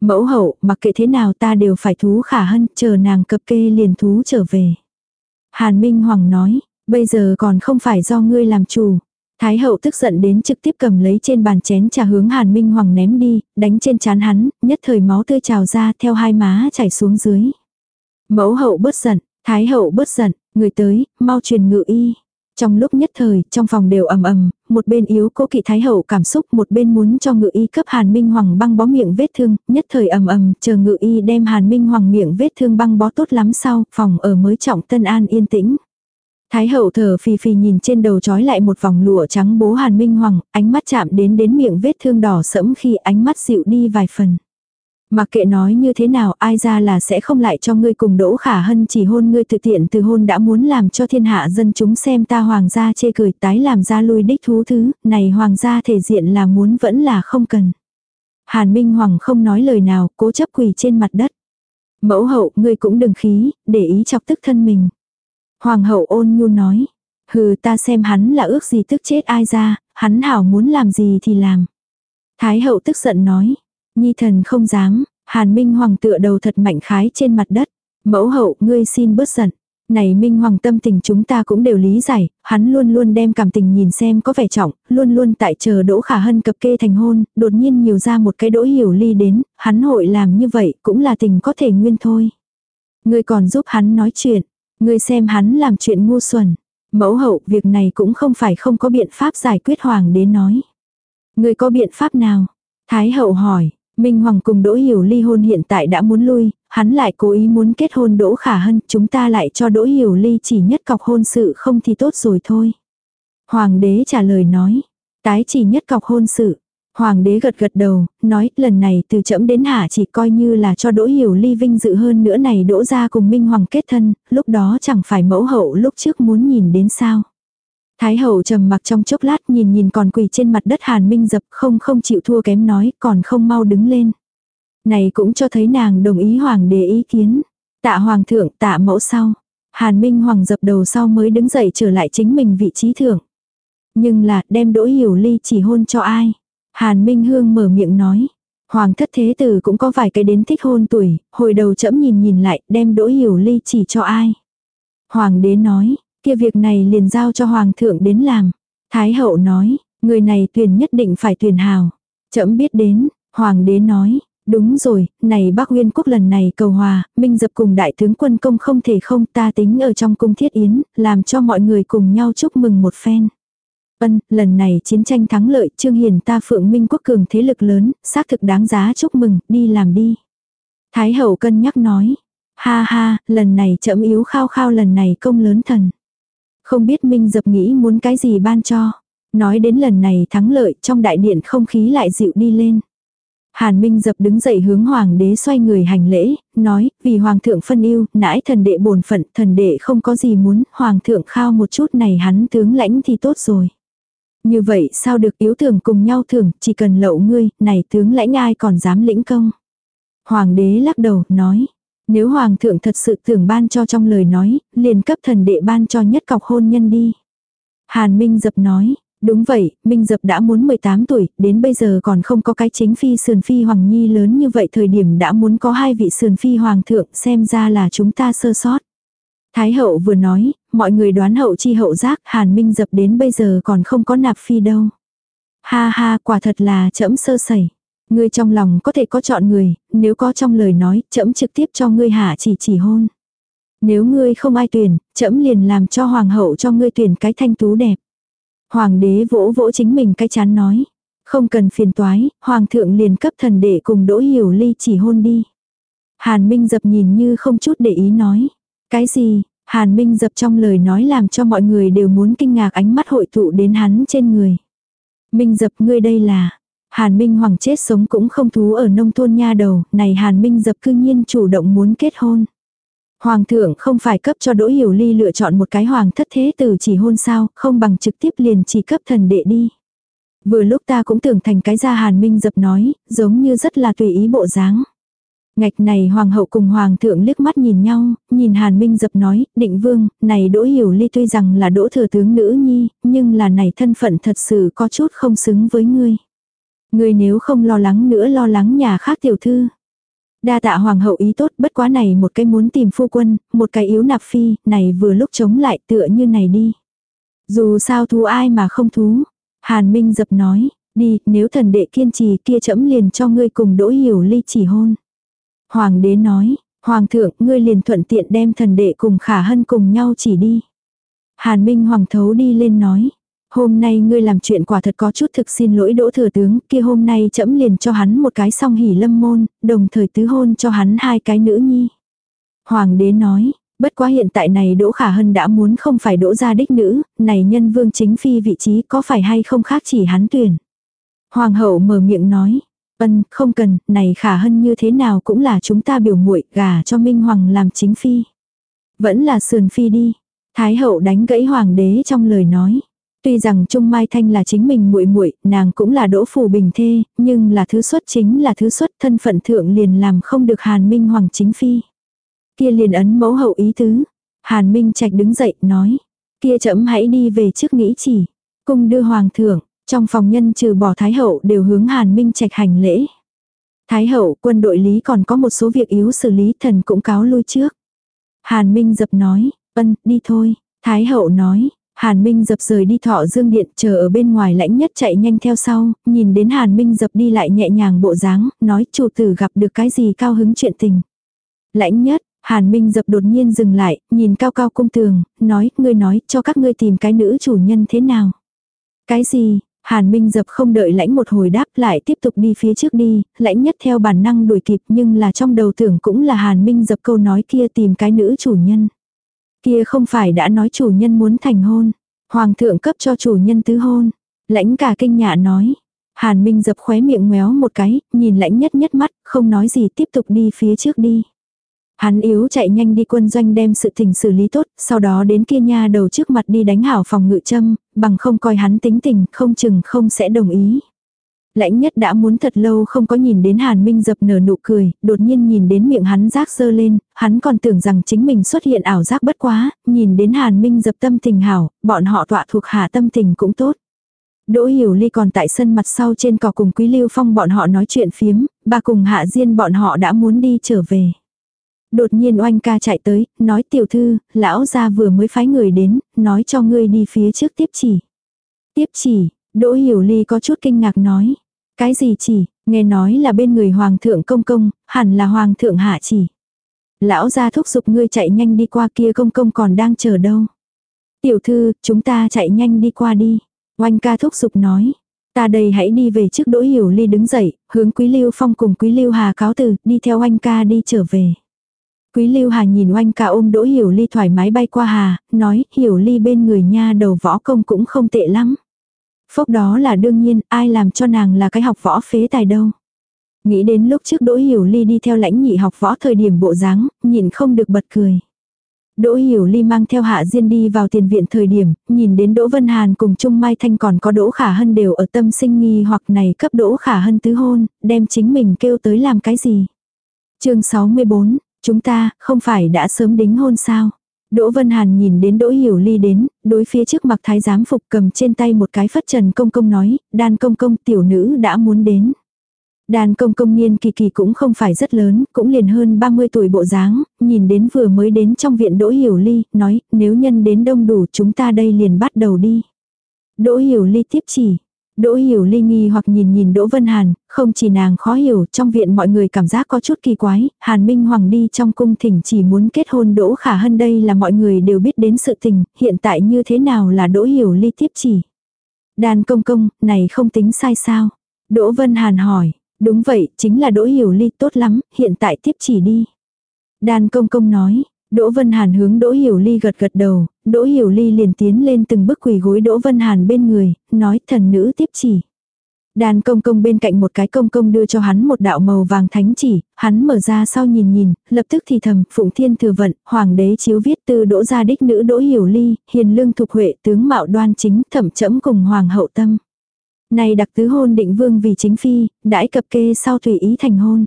Mẫu hậu, mặc kệ thế nào ta đều phải thú khả hân, chờ nàng cập kê liền thú trở về. Hàn Minh Hoàng nói, bây giờ còn không phải do ngươi làm chủ. Thái hậu tức giận đến trực tiếp cầm lấy trên bàn chén trà hướng Hàn Minh Hoàng ném đi, đánh trên chán hắn, nhất thời máu tươi trào ra theo hai má chảy xuống dưới. Mẫu hậu bớt giận, Thái hậu bớt giận, người tới, mau truyền ngự y. Trong lúc nhất thời, trong phòng đều ầm ầm, một bên yếu cố kỵ Thái hậu cảm xúc, một bên muốn cho ngự y cấp Hàn Minh Hoàng băng bó miệng vết thương, nhất thời ầm ầm, chờ ngự y đem Hàn Minh Hoàng miệng vết thương băng bó tốt lắm sau, phòng ở mới trọng tân an yên tĩnh. Thái hậu thở phì phì nhìn trên đầu trói lại một vòng lụa trắng bố Hàn Minh Hoàng, ánh mắt chạm đến đến miệng vết thương đỏ sẫm khi ánh mắt dịu đi vài phần. Mặc kệ nói như thế nào ai ra là sẽ không lại cho ngươi cùng đỗ khả hân chỉ hôn ngươi từ tiện từ hôn đã muốn làm cho thiên hạ dân chúng xem ta hoàng gia chê cười tái làm ra lui đích thú thứ, này hoàng gia thể diện là muốn vẫn là không cần. Hàn Minh Hoàng không nói lời nào, cố chấp quỳ trên mặt đất. Mẫu hậu, ngươi cũng đừng khí, để ý chọc tức thân mình. Hoàng hậu ôn nhu nói. Hừ ta xem hắn là ước gì tức chết ai ra, hắn hảo muốn làm gì thì làm. Thái hậu tức giận nói. Nhi thần không dám, hàn minh hoàng tựa đầu thật mạnh khái trên mặt đất. Mẫu hậu, ngươi xin bớt giận. Này Minh Hoàng tâm tình chúng ta cũng đều lý giải, hắn luôn luôn đem cảm tình nhìn xem có vẻ trọng, luôn luôn tại chờ Đỗ Khả Hân cập kê thành hôn, đột nhiên nhiều ra một cái Đỗ Hiểu Ly đến, hắn hội làm như vậy cũng là tình có thể nguyên thôi. Ngươi còn giúp hắn nói chuyện, Ngươi xem hắn làm chuyện ngu xuẩn. Mẫu hậu, việc này cũng không phải không có biện pháp giải quyết hoàng đế nói. Ngươi có biện pháp nào? Thái hậu hỏi, Minh Hoàng cùng Đỗ Hiểu ly hôn hiện tại đã muốn lui, hắn lại cố ý muốn kết hôn Đỗ Khả Hân, chúng ta lại cho Đỗ Hiểu ly chỉ nhất cọc hôn sự không thì tốt rồi thôi. Hoàng đế trả lời nói, tái chỉ nhất cọc hôn sự, Hoàng đế gật gật đầu, nói lần này từ chậm đến hạ chỉ coi như là cho đỗ hiểu ly vinh dự hơn nữa này đỗ ra cùng minh hoàng kết thân, lúc đó chẳng phải mẫu hậu lúc trước muốn nhìn đến sao. Thái hậu trầm mặc trong chốc lát nhìn nhìn còn quỳ trên mặt đất hàn minh dập không không chịu thua kém nói còn không mau đứng lên. Này cũng cho thấy nàng đồng ý hoàng đế ý kiến. Tạ hoàng thượng tạ mẫu sau. Hàn minh hoàng dập đầu sau mới đứng dậy trở lại chính mình vị trí thượng. Nhưng là đem đỗ hiểu ly chỉ hôn cho ai. Hàn Minh Hương mở miệng nói. Hoàng thất thế tử cũng có vài cái đến thích hôn tuổi, hồi đầu chậm nhìn nhìn lại, đem đỗ hiểu ly chỉ cho ai. Hoàng đế nói, kia việc này liền giao cho hoàng thượng đến làm. Thái hậu nói, người này tuyển nhất định phải tuyển hào. Chậm biết đến, hoàng đế nói, đúng rồi, này bác Nguyên quốc lần này cầu hòa, minh dập cùng đại tướng quân công không thể không ta tính ở trong cung thiết yến, làm cho mọi người cùng nhau chúc mừng một phen. Ân, lần này chiến tranh thắng lợi, Trương Hiền ta phượng minh quốc cường thế lực lớn, xác thực đáng giá chúc mừng, đi làm đi. Thái hậu cân nhắc nói, ha ha, lần này chậm yếu khao khao lần này công lớn thần. Không biết Minh dập nghĩ muốn cái gì ban cho. Nói đến lần này thắng lợi trong đại điện không khí lại dịu đi lên. Hàn Minh dập đứng dậy hướng hoàng đế xoay người hành lễ, nói, vì hoàng thượng phân yêu, nãi thần đệ bổn phận, thần đệ không có gì muốn, hoàng thượng khao một chút này hắn tướng lãnh thì tốt rồi. Như vậy sao được yếu tưởng cùng nhau thưởng, chỉ cần lậu ngươi, này tướng lãnh ai còn dám lĩnh công. Hoàng đế lắc đầu, nói, nếu hoàng thượng thật sự tưởng ban cho trong lời nói, liền cấp thần đệ ban cho nhất cọc hôn nhân đi. Hàn Minh dập nói, đúng vậy, Minh dập đã muốn 18 tuổi, đến bây giờ còn không có cái chính phi sườn phi hoàng nhi lớn như vậy thời điểm đã muốn có hai vị sườn phi hoàng thượng xem ra là chúng ta sơ sót. Thái hậu vừa nói, mọi người đoán hậu chi hậu giác, Hàn Minh dập đến bây giờ còn không có nạp phi đâu. Ha ha, quả thật là chậm sơ sẩy. Ngươi trong lòng có thể có chọn người, nếu có trong lời nói, chậm trực tiếp cho ngươi hạ chỉ chỉ hôn. Nếu ngươi không ai tuyển, chậm liền làm cho hoàng hậu cho ngươi tuyển cái thanh tú đẹp. Hoàng đế vỗ vỗ chính mình cái chán nói. Không cần phiền toái, hoàng thượng liền cấp thần để cùng đỗ hiểu ly chỉ hôn đi. Hàn Minh dập nhìn như không chút để ý nói. Cái gì, Hàn Minh dập trong lời nói làm cho mọi người đều muốn kinh ngạc ánh mắt hội tụ đến hắn trên người. Minh dập ngươi đây là, Hàn Minh Hoàng chết sống cũng không thú ở nông thôn nha đầu, này Hàn Minh dập cư nhiên chủ động muốn kết hôn. Hoàng thượng không phải cấp cho Đỗ Hiểu Ly lựa chọn một cái hoàng thất thế tử chỉ hôn sao, không bằng trực tiếp liền chỉ cấp thần đệ đi. Vừa lúc ta cũng tưởng thành cái ra Hàn Minh dập nói, giống như rất là tùy ý bộ dáng. Ngạch này hoàng hậu cùng hoàng thượng liếc mắt nhìn nhau, nhìn Hàn Minh dập nói, định vương, này Đỗ Hiểu Ly tuy rằng là Đỗ thừa tướng nữ nhi, nhưng là này thân phận thật sự có chút không xứng với ngươi. Ngươi nếu không lo lắng nữa lo lắng nhà khác tiểu thư. Đa tạ hoàng hậu ý tốt bất quá này một cái muốn tìm phu quân, một cái yếu nạp phi, này vừa lúc chống lại tựa như này đi. Dù sao thú ai mà không thú. Hàn Minh dập nói, đi, nếu thần đệ kiên trì kia chẫm liền cho ngươi cùng đỗ hiểu ly chỉ hôn. Hoàng đế nói, Hoàng thượng, ngươi liền thuận tiện đem thần đệ cùng khả hân cùng nhau chỉ đi. Hàn Minh Hoàng thấu đi lên nói, hôm nay ngươi làm chuyện quả thật có chút thực xin lỗi đỗ thừa tướng, kia hôm nay trẫm liền cho hắn một cái song hỉ lâm môn, đồng thời tứ hôn cho hắn hai cái nữ nhi. Hoàng đế nói, bất quá hiện tại này đỗ khả hân đã muốn không phải đỗ gia đích nữ, này nhân vương chính phi vị trí có phải hay không khác chỉ hắn tuyển. Hoàng hậu mở miệng nói, Ân, không cần, này khả hân như thế nào cũng là chúng ta biểu muội gà cho Minh Hoàng làm chính phi. Vẫn là sườn phi đi. Thái hậu đánh gãy hoàng đế trong lời nói. Tuy rằng Trung Mai Thanh là chính mình muội muội, nàng cũng là đỗ phủ bình thê, nhưng là thứ xuất chính là thứ xuất thân phận thượng liền làm không được Hàn Minh Hoàng chính phi. Kia liền ấn mẫu hậu ý tứ. Hàn Minh Trạch đứng dậy, nói. Kia chậm hãy đi về trước nghĩ chỉ. Cùng đưa hoàng thượng, trong phòng nhân trừ bỏ Thái Hậu đều hướng Hàn Minh Trạch hành lễ. Thái Hậu quân đội lý còn có một số việc yếu xử lý thần cũng cáo lui trước. Hàn Minh dập nói, ân, đi thôi. Thái Hậu nói, Hàn Minh dập rời đi thọ dương điện chờ ở bên ngoài lãnh nhất chạy nhanh theo sau, nhìn đến Hàn Minh dập đi lại nhẹ nhàng bộ dáng, nói chủ tử gặp được cái gì cao hứng chuyện tình. Lãnh nhất, Hàn Minh dập đột nhiên dừng lại, nhìn cao cao cung tường, nói, ngươi nói, cho các ngươi tìm cái nữ chủ nhân thế nào. Cái gì, Hàn Minh dập không đợi lãnh một hồi đáp lại tiếp tục đi phía trước đi, lãnh nhất theo bản năng đuổi kịp nhưng là trong đầu tưởng cũng là Hàn Minh dập câu nói kia tìm cái nữ chủ nhân. Kia không phải đã nói chủ nhân muốn thành hôn, hoàng thượng cấp cho chủ nhân tứ hôn. Lãnh cả kinh nhạ nói. Hàn Minh dập khóe miệng ngoéo một cái, nhìn lãnh nhất nhất mắt, không nói gì tiếp tục đi phía trước đi. Hắn yếu chạy nhanh đi quân doanh đem sự tình xử lý tốt, sau đó đến kia nha đầu trước mặt đi đánh hảo phòng ngự châm, bằng không coi hắn tính tình, không chừng không sẽ đồng ý. Lãnh nhất đã muốn thật lâu không có nhìn đến Hàn Minh dập nở nụ cười, đột nhiên nhìn đến miệng hắn rác sơ lên, hắn còn tưởng rằng chính mình xuất hiện ảo giác bất quá, nhìn đến Hàn Minh dập tâm tình hảo, bọn họ tọa thuộc hạ tâm tình cũng tốt. Đỗ Hiểu Ly còn tại sân mặt sau trên cỏ cùng Quý Lưu Phong bọn họ nói chuyện phiếm, bà cùng Hạ Diên bọn họ đã muốn đi trở về. Đột nhiên oanh ca chạy tới, nói tiểu thư, lão gia vừa mới phái người đến, nói cho ngươi đi phía trước tiếp chỉ. Tiếp chỉ, Đỗ Hiểu Ly có chút kinh ngạc nói. Cái gì chỉ, nghe nói là bên người Hoàng thượng công công, hẳn là Hoàng thượng hạ chỉ. Lão gia thúc giục ngươi chạy nhanh đi qua kia công công còn đang chờ đâu. Tiểu thư, chúng ta chạy nhanh đi qua đi. Oanh ca thúc giục nói. Ta đây hãy đi về trước đỗ hiểu ly đứng dậy, hướng quý lưu phong cùng quý lưu hà cáo từ, đi theo oanh ca đi trở về. Quý lưu hà nhìn oanh ca ôm đỗ hiểu ly thoải mái bay qua hà, nói hiểu ly bên người nha đầu võ công cũng không tệ lắm. Phốc đó là đương nhiên, ai làm cho nàng là cái học võ phế tài đâu. Nghĩ đến lúc trước Đỗ Hiểu Ly đi theo lãnh nhị học võ thời điểm bộ dáng, nhìn không được bật cười. Đỗ Hiểu Ly mang theo Hạ Diên đi vào tiền viện thời điểm, nhìn đến Đỗ Vân Hàn cùng Trung Mai Thanh còn có Đỗ Khả Hân đều ở tâm sinh nghi hoặc này cấp Đỗ Khả Hân tứ hôn, đem chính mình kêu tới làm cái gì. chương 64, chúng ta, không phải đã sớm đính hôn sao? Đỗ Vân Hàn nhìn đến Đỗ Hiểu Ly đến, đối phía trước mặc thái giám phục cầm trên tay một cái phất trần công công nói, đan công công tiểu nữ đã muốn đến. Đàn công công niên kỳ kỳ cũng không phải rất lớn, cũng liền hơn 30 tuổi bộ dáng, nhìn đến vừa mới đến trong viện Đỗ Hiểu Ly, nói, nếu nhân đến đông đủ chúng ta đây liền bắt đầu đi. Đỗ Hiểu Ly tiếp chỉ. Đỗ Hiểu Ly nghi hoặc nhìn nhìn Đỗ Vân Hàn, không chỉ nàng khó hiểu, trong viện mọi người cảm giác có chút kỳ quái, Hàn Minh Hoàng đi trong cung thỉnh chỉ muốn kết hôn Đỗ Khả Hân đây là mọi người đều biết đến sự tình, hiện tại như thế nào là Đỗ Hiểu Ly tiếp chỉ. Đàn công công, này không tính sai sao? Đỗ Vân Hàn hỏi, Đúng vậy, chính là Đỗ Hiểu Ly tốt lắm, hiện tại tiếp chỉ đi. Đan công công nói, Đỗ Vân Hàn hướng Đỗ Hiểu Ly gật gật đầu, Đỗ Hiểu Ly liền tiến lên từng bước quỳ gối Đỗ Vân Hàn bên người, nói thần nữ tiếp chỉ. Đàn công công bên cạnh một cái công công đưa cho hắn một đạo màu vàng thánh chỉ, hắn mở ra sau nhìn nhìn, lập tức thì thầm, phụng thiên thừa vận, hoàng đế chiếu viết từ đỗ gia đích nữ đỗ hiểu ly, hiền lương thục huệ tướng mạo đoan chính thẩm chẫm cùng hoàng hậu tâm. Này đặc tứ hôn định vương vì chính phi, đãi cập kê sau tùy ý thành hôn.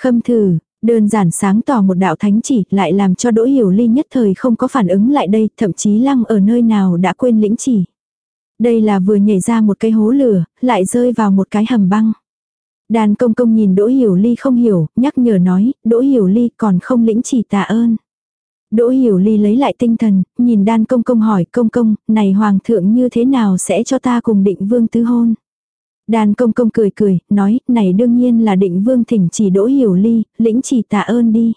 Khâm thử, đơn giản sáng tỏ một đạo thánh chỉ lại làm cho đỗ hiểu ly nhất thời không có phản ứng lại đây, thậm chí lăng ở nơi nào đã quên lĩnh chỉ. Đây là vừa nhảy ra một cái hố lửa, lại rơi vào một cái hầm băng. Đàn công công nhìn Đỗ Hiểu Ly không hiểu, nhắc nhở nói, Đỗ Hiểu Ly còn không lĩnh chỉ tạ ơn. Đỗ Hiểu Ly lấy lại tinh thần, nhìn đan công công hỏi công công, này hoàng thượng như thế nào sẽ cho ta cùng định vương tứ hôn. Đan công công cười cười, nói, này đương nhiên là định vương thỉnh chỉ Đỗ Hiểu Ly, lĩnh chỉ tạ ơn đi.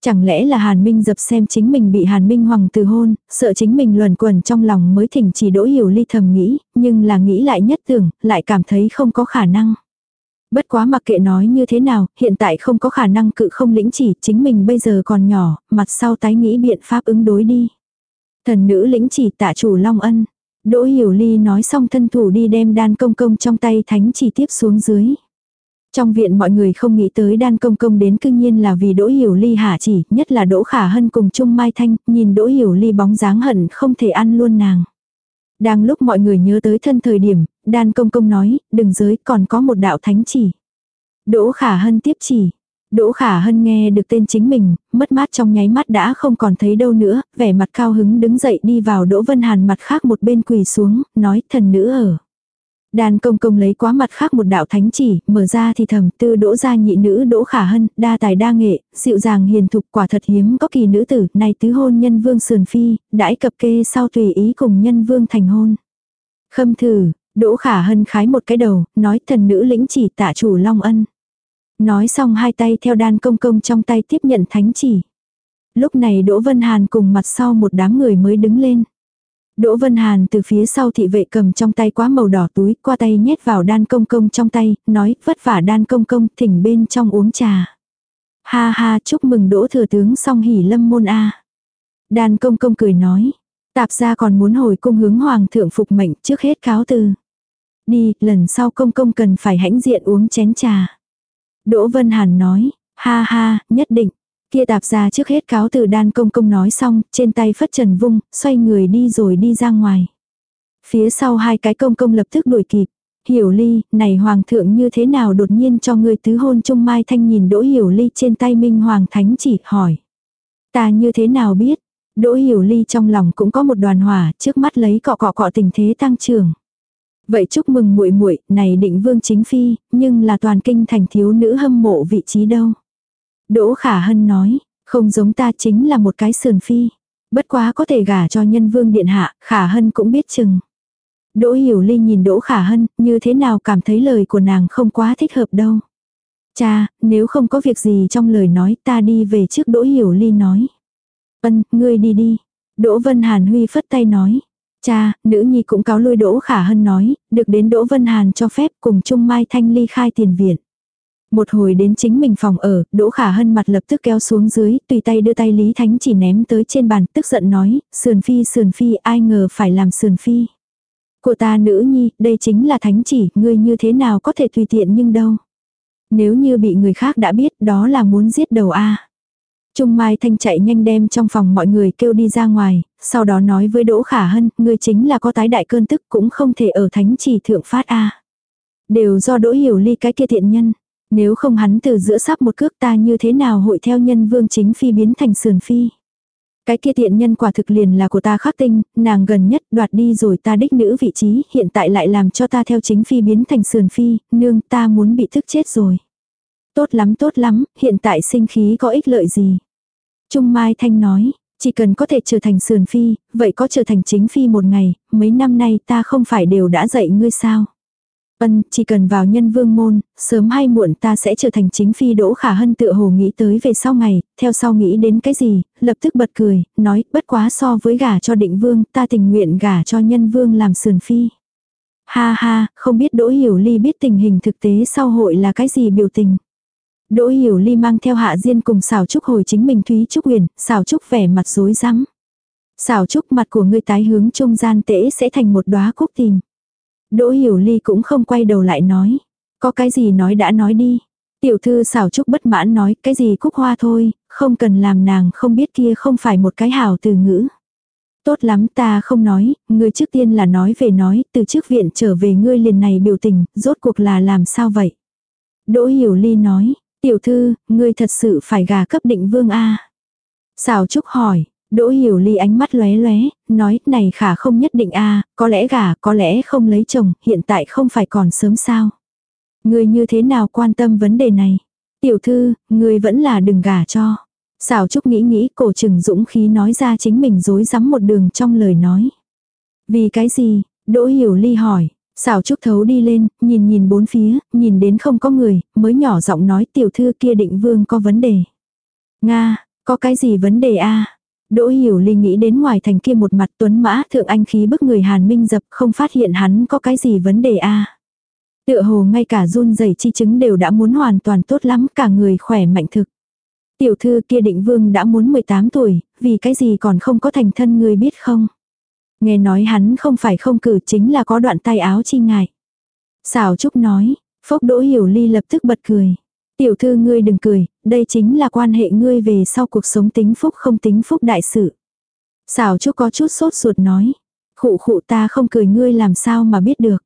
Chẳng lẽ là Hàn Minh dập xem chính mình bị Hàn Minh hoàng từ hôn, sợ chính mình luẩn quẩn trong lòng mới thỉnh chỉ Đỗ Hiểu Ly thầm nghĩ, nhưng là nghĩ lại nhất tưởng, lại cảm thấy không có khả năng. Bất quá mặc kệ nói như thế nào, hiện tại không có khả năng cự không lĩnh chỉ, chính mình bây giờ còn nhỏ, mặt sau tái nghĩ biện pháp ứng đối đi. Thần nữ lĩnh chỉ tạ chủ Long Ân. Đỗ Hiểu Ly nói xong thân thủ đi đem đan công công trong tay thánh chỉ tiếp xuống dưới. Trong viện mọi người không nghĩ tới đan công công đến cương nhiên là vì Đỗ Hiểu Ly hả chỉ, nhất là Đỗ Khả Hân cùng Trung Mai Thanh, nhìn Đỗ Hiểu Ly bóng dáng hận không thể ăn luôn nàng. Đang lúc mọi người nhớ tới thân thời điểm, đan công công nói, đừng giới còn có một đạo thánh chỉ. Đỗ khả hân tiếp chỉ. Đỗ khả hân nghe được tên chính mình, mất mát trong nháy mắt đã không còn thấy đâu nữa, vẻ mặt cao hứng đứng dậy đi vào Đỗ Vân Hàn mặt khác một bên quỳ xuống, nói thần nữ ở. Đàn công công lấy quá mặt khác một đạo thánh chỉ, mở ra thì thầm tư đỗ gia nhị nữ đỗ khả hân, đa tài đa nghệ, dịu dàng hiền thục quả thật hiếm có kỳ nữ tử, này tứ hôn nhân vương sườn phi, đãi cập kê sau tùy ý cùng nhân vương thành hôn. Khâm thử, đỗ khả hân khái một cái đầu, nói thần nữ lĩnh chỉ tạ chủ long ân. Nói xong hai tay theo đan công công trong tay tiếp nhận thánh chỉ. Lúc này Đỗ Vân Hàn cùng mặt sau một đám người mới đứng lên. Đỗ Vân Hàn từ phía sau thị vệ cầm trong tay quá màu đỏ túi, qua tay nhét vào đan công công trong tay, nói vất vả đan công công thỉnh bên trong uống trà. Ha ha chúc mừng đỗ thừa tướng song hỉ lâm môn a Đan công công cười nói, tạp gia còn muốn hồi cung hướng hoàng thượng phục mệnh trước hết cáo từ. Đi, lần sau công công cần phải hãnh diện uống chén trà. Đỗ Vân Hàn nói, ha ha, nhất định. Kia tạp ra trước hết cáo từ đan công công nói xong, trên tay phất trần vung, xoay người đi rồi đi ra ngoài. Phía sau hai cái công công lập tức đuổi kịp. Hiểu ly, này hoàng thượng như thế nào đột nhiên cho người tứ hôn trung mai thanh nhìn đỗ hiểu ly trên tay minh hoàng thánh chỉ hỏi. Ta như thế nào biết? Đỗ hiểu ly trong lòng cũng có một đoàn hỏa trước mắt lấy cọ cọ cọ tình thế tăng trưởng. Vậy chúc mừng muội muội, này định vương chính phi, nhưng là toàn kinh thành thiếu nữ hâm mộ vị trí đâu. Đỗ Khả Hân nói, không giống ta chính là một cái sườn phi. Bất quá có thể gả cho nhân vương điện hạ, Khả Hân cũng biết chừng. Đỗ Hiểu Ly nhìn Đỗ Khả Hân, như thế nào cảm thấy lời của nàng không quá thích hợp đâu. Cha, nếu không có việc gì trong lời nói ta đi về trước Đỗ Hiểu Ly nói. Ân, ngươi đi đi. Đỗ Vân Hàn Huy phất tay nói. Cha, nữ nhi cũng cáo lui Đỗ Khả Hân nói, được đến Đỗ Vân Hàn cho phép cùng Trung Mai Thanh ly khai tiền viện. Một hồi đến chính mình phòng ở, Đỗ Khả Hân mặt lập tức kéo xuống dưới, tùy tay đưa tay Lý Thánh chỉ ném tới trên bàn, tức giận nói, sườn phi sườn phi ai ngờ phải làm sườn phi. Của ta nữ nhi, đây chính là thánh chỉ, ngươi như thế nào có thể tùy tiện nhưng đâu. Nếu như bị người khác đã biết đó là muốn giết đầu a Trung Mai Thanh chạy nhanh đem trong phòng mọi người kêu đi ra ngoài, sau đó nói với Đỗ Khả Hân, người chính là có tái đại cơn tức cũng không thể ở thánh chỉ thượng phát a Đều do Đỗ Hiểu Ly cái kia thiện nhân. Nếu không hắn từ giữa sắp một cước ta như thế nào hội theo nhân vương chính phi biến thành sườn phi. Cái kia tiện nhân quả thực liền là của ta khắc tinh, nàng gần nhất đoạt đi rồi ta đích nữ vị trí, hiện tại lại làm cho ta theo chính phi biến thành sườn phi, nương ta muốn bị thức chết rồi. Tốt lắm tốt lắm, hiện tại sinh khí có ích lợi gì. Trung Mai Thanh nói, chỉ cần có thể trở thành sườn phi, vậy có trở thành chính phi một ngày, mấy năm nay ta không phải đều đã dạy ngươi sao. Ân, chỉ cần vào nhân vương môn, sớm hay muộn ta sẽ trở thành chính phi đỗ khả hân tự hồ nghĩ tới về sau ngày, theo sau nghĩ đến cái gì, lập tức bật cười, nói, bất quá so với gả cho định vương, ta tình nguyện gả cho nhân vương làm sườn phi. Ha ha, không biết đỗ hiểu ly biết tình hình thực tế sau hội là cái gì biểu tình. Đỗ hiểu ly mang theo hạ diên cùng xảo trúc hồi chính mình Thúy Trúc Huyền, xảo trúc vẻ mặt rối rắm. Xảo trúc mặt của người tái hướng trung gian tễ sẽ thành một đóa cúc tìm. Đỗ Hiểu Ly cũng không quay đầu lại nói. Có cái gì nói đã nói đi. Tiểu thư xảo trúc bất mãn nói cái gì cúc hoa thôi, không cần làm nàng không biết kia không phải một cái hảo từ ngữ. Tốt lắm ta không nói, ngươi trước tiên là nói về nói, từ trước viện trở về ngươi liền này biểu tình, rốt cuộc là làm sao vậy? Đỗ Hiểu Ly nói, tiểu thư, ngươi thật sự phải gà cấp định vương A. Xào trúc hỏi, Đỗ hiểu ly ánh mắt lóe lóe, nói này khả không nhất định a có lẽ gả, có lẽ không lấy chồng, hiện tại không phải còn sớm sao. Người như thế nào quan tâm vấn đề này? Tiểu thư, người vẫn là đừng gả cho. Xào Trúc nghĩ nghĩ cổ trừng dũng khí nói ra chính mình dối rắm một đường trong lời nói. Vì cái gì? Đỗ hiểu ly hỏi. Xảo Trúc thấu đi lên, nhìn nhìn bốn phía, nhìn đến không có người, mới nhỏ giọng nói tiểu thư kia định vương có vấn đề. Nga, có cái gì vấn đề a Đỗ Hiểu Ly nghĩ đến ngoài thành kia một mặt tuấn mã thượng anh khí bức người Hàn Minh dập không phát hiện hắn có cái gì vấn đề a Tựa hồ ngay cả run rẩy chi chứng đều đã muốn hoàn toàn tốt lắm cả người khỏe mạnh thực. Tiểu thư kia định vương đã muốn 18 tuổi, vì cái gì còn không có thành thân người biết không? Nghe nói hắn không phải không cử chính là có đoạn tay áo chi ngại. Xảo Trúc nói, Phốc Đỗ Hiểu Ly lập tức bật cười. Tiểu thư ngươi đừng cười, đây chính là quan hệ ngươi về sau cuộc sống tính phúc không tính phúc đại sự. Xảo Trúc có chút sốt ruột nói. Khụ khụ ta không cười ngươi làm sao mà biết được.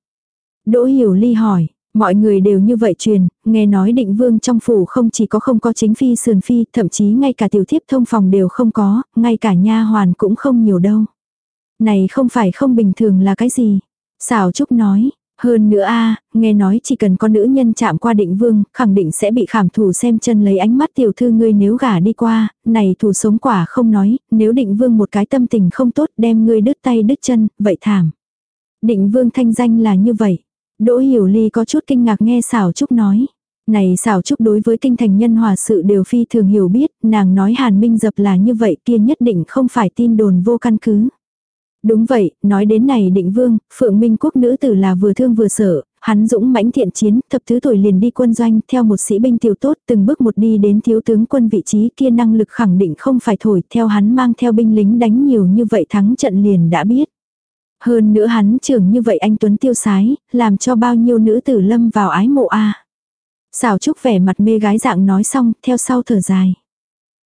Đỗ Hiểu Ly hỏi, mọi người đều như vậy truyền, nghe nói định vương trong phủ không chỉ có không có chính phi sườn phi, thậm chí ngay cả tiểu thiếp thông phòng đều không có, ngay cả nha hoàn cũng không nhiều đâu. Này không phải không bình thường là cái gì? Xảo Trúc nói, hơn nữa a nghe nói chỉ cần có nữ nhân chạm qua định vương, khẳng định sẽ bị khảm thủ xem chân lấy ánh mắt tiểu thư ngươi nếu gả đi qua, này thủ sống quả không nói, nếu định vương một cái tâm tình không tốt đem ngươi đứt tay đứt chân, vậy thảm. Định vương thanh danh là như vậy. Đỗ hiểu ly có chút kinh ngạc nghe xảo trúc nói. Này xảo trúc đối với kinh thành nhân hòa sự đều phi thường hiểu biết, nàng nói hàn minh dập là như vậy kia nhất định không phải tin đồn vô căn cứ. Đúng vậy, nói đến này định vương, phượng minh quốc nữ tử là vừa thương vừa sợ, hắn dũng mãnh thiện chiến, thập thứ tuổi liền đi quân doanh, theo một sĩ binh tiểu tốt, từng bước một đi đến thiếu tướng quân vị trí kia năng lực khẳng định không phải thổi, theo hắn mang theo binh lính đánh nhiều như vậy thắng trận liền đã biết. Hơn nữa hắn trưởng như vậy anh Tuấn tiêu sái, làm cho bao nhiêu nữ tử lâm vào ái mộ a. À. Xảo Trúc vẻ mặt mê gái dạng nói xong, theo sau thở dài.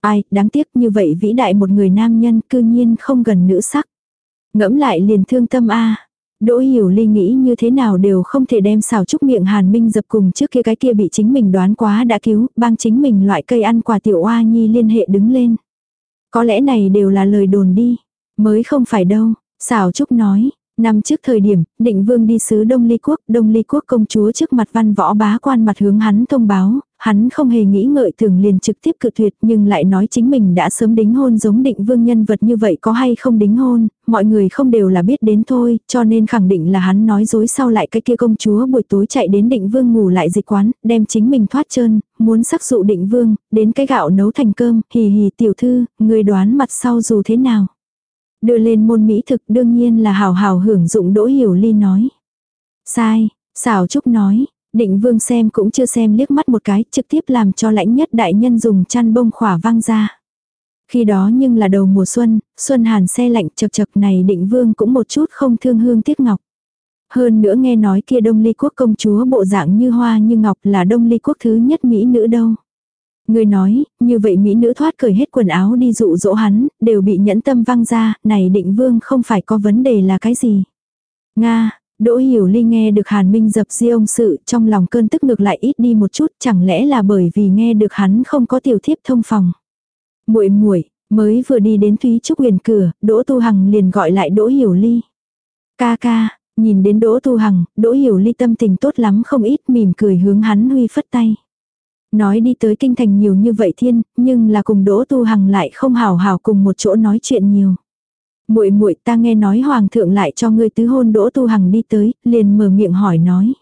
Ai, đáng tiếc như vậy vĩ đại một người nam nhân cư nhiên không gần nữ sắc. Ngẫm lại liền thương tâm a Đỗ hiểu ly nghĩ như thế nào đều không thể đem xào trúc miệng hàn minh dập cùng trước kia cái kia bị chính mình đoán quá đã cứu, bang chính mình loại cây ăn quả tiểu oa nhi liên hệ đứng lên. Có lẽ này đều là lời đồn đi. Mới không phải đâu, xào trúc nói, Năm trước thời điểm, định vương đi sứ Đông Ly Quốc, Đông Ly Quốc công chúa trước mặt văn võ bá quan mặt hướng hắn thông báo, hắn không hề nghĩ ngợi thường liền trực tiếp cự tuyệt nhưng lại nói chính mình đã sớm đính hôn giống định vương nhân vật như vậy có hay không đính hôn, mọi người không đều là biết đến thôi, cho nên khẳng định là hắn nói dối sau lại cái kia công chúa buổi tối chạy đến định vương ngủ lại dịch quán, đem chính mình thoát trơn, muốn sắc dụ định vương, đến cái gạo nấu thành cơm, hì hì tiểu thư, người đoán mặt sau dù thế nào. Đưa lên môn mỹ thực đương nhiên là hào hào hưởng dụng đỗ hiểu ly nói. Sai, xảo trúc nói, định vương xem cũng chưa xem liếc mắt một cái trực tiếp làm cho lãnh nhất đại nhân dùng chăn bông khỏa văng ra. Khi đó nhưng là đầu mùa xuân, xuân hàn xe lạnh chật chật này định vương cũng một chút không thương hương tiếc ngọc. Hơn nữa nghe nói kia đông ly quốc công chúa bộ dạng như hoa như ngọc là đông ly quốc thứ nhất Mỹ nữ đâu. Người nói, như vậy Mỹ nữ thoát cởi hết quần áo đi dụ dỗ hắn, đều bị nhẫn tâm văng ra, này định vương không phải có vấn đề là cái gì. Nga, Đỗ Hiểu Ly nghe được Hàn Minh dập di ông sự, trong lòng cơn tức ngược lại ít đi một chút, chẳng lẽ là bởi vì nghe được hắn không có tiểu thiếp thông phòng. Muội muội, mới vừa đi đến Thúy Trúc Huyền cửa, Đỗ Tu Hằng liền gọi lại Đỗ Hiểu Ly. Ca ca, nhìn đến Đỗ Tu Hằng, Đỗ Hiểu Ly tâm tình tốt lắm không ít mỉm cười hướng hắn huy phất tay. Nói đi tới kinh thành nhiều như vậy thiên, nhưng là cùng Đỗ Tu Hằng lại không hào hào cùng một chỗ nói chuyện nhiều. Muội muội ta nghe nói hoàng thượng lại cho ngươi tứ hôn Đỗ Tu Hằng đi tới, liền mở miệng hỏi nói.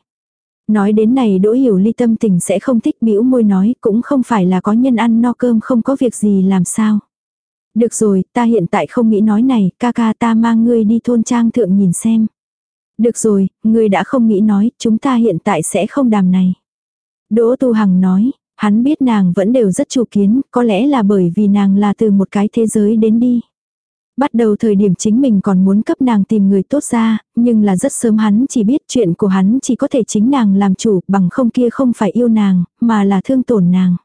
Nói đến này Đỗ Hiểu Ly tâm tình sẽ không thích bĩu môi nói, cũng không phải là có nhân ăn no cơm không có việc gì làm sao. Được rồi, ta hiện tại không nghĩ nói này, ca ca ta mang ngươi đi thôn trang thượng nhìn xem. Được rồi, ngươi đã không nghĩ nói, chúng ta hiện tại sẽ không đàm này. Đỗ Tu Hằng nói, hắn biết nàng vẫn đều rất chủ kiến, có lẽ là bởi vì nàng là từ một cái thế giới đến đi. Bắt đầu thời điểm chính mình còn muốn cấp nàng tìm người tốt ra, nhưng là rất sớm hắn chỉ biết chuyện của hắn chỉ có thể chính nàng làm chủ, bằng không kia không phải yêu nàng, mà là thương tổn nàng.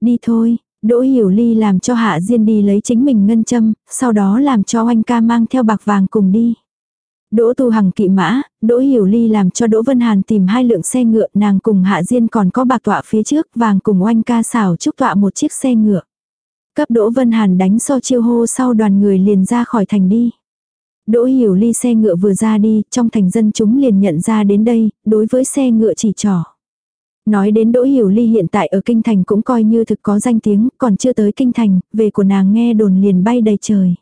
Đi thôi, Đỗ Hiểu Ly làm cho Hạ Diên đi lấy chính mình ngân châm, sau đó làm cho oanh ca mang theo bạc vàng cùng đi. Đỗ Tu Hằng kỵ mã, Đỗ Hiểu Ly làm cho Đỗ Vân Hàn tìm hai lượng xe ngựa, nàng cùng Hạ Diên còn có bạc tọa phía trước, vàng cùng oanh ca xảo trúc tọa một chiếc xe ngựa. Cấp Đỗ Vân Hàn đánh so chiêu hô sau đoàn người liền ra khỏi thành đi. Đỗ Hiểu Ly xe ngựa vừa ra đi, trong thành dân chúng liền nhận ra đến đây, đối với xe ngựa chỉ trỏ. Nói đến Đỗ Hiểu Ly hiện tại ở Kinh Thành cũng coi như thực có danh tiếng, còn chưa tới Kinh Thành, về của nàng nghe đồn liền bay đầy trời.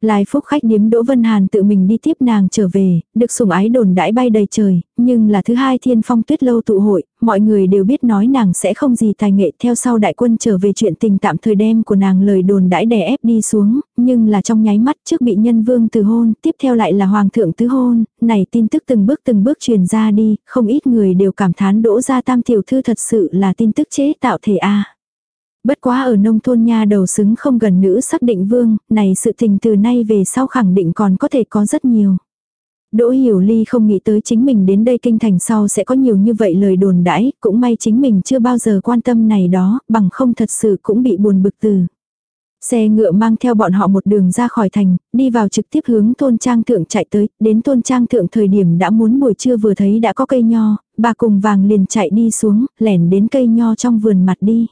Lai phúc khách điếm Đỗ Vân Hàn tự mình đi tiếp nàng trở về, được sủng ái đồn đãi bay đầy trời, nhưng là thứ hai thiên phong tuyết lâu tụ hội, mọi người đều biết nói nàng sẽ không gì tài nghệ theo sau đại quân trở về chuyện tình tạm thời đem của nàng lời đồn đãi đè ép đi xuống, nhưng là trong nháy mắt trước bị nhân vương từ hôn, tiếp theo lại là hoàng thượng tứ hôn, này tin tức từng bước từng bước truyền ra đi, không ít người đều cảm thán đỗ gia tam tiểu thư thật sự là tin tức chế tạo thể A. Bất quá ở nông thôn nha đầu xứng không gần nữ xác định vương, này sự tình từ nay về sau khẳng định còn có thể có rất nhiều. Đỗ Hiểu Ly không nghĩ tới chính mình đến đây kinh thành sau sẽ có nhiều như vậy lời đồn đãi, cũng may chính mình chưa bao giờ quan tâm này đó, bằng không thật sự cũng bị buồn bực từ. Xe ngựa mang theo bọn họ một đường ra khỏi thành, đi vào trực tiếp hướng thôn trang thượng chạy tới, đến thôn trang thượng thời điểm đã muốn buổi trưa vừa thấy đã có cây nho, bà cùng vàng liền chạy đi xuống, lẻn đến cây nho trong vườn mặt đi.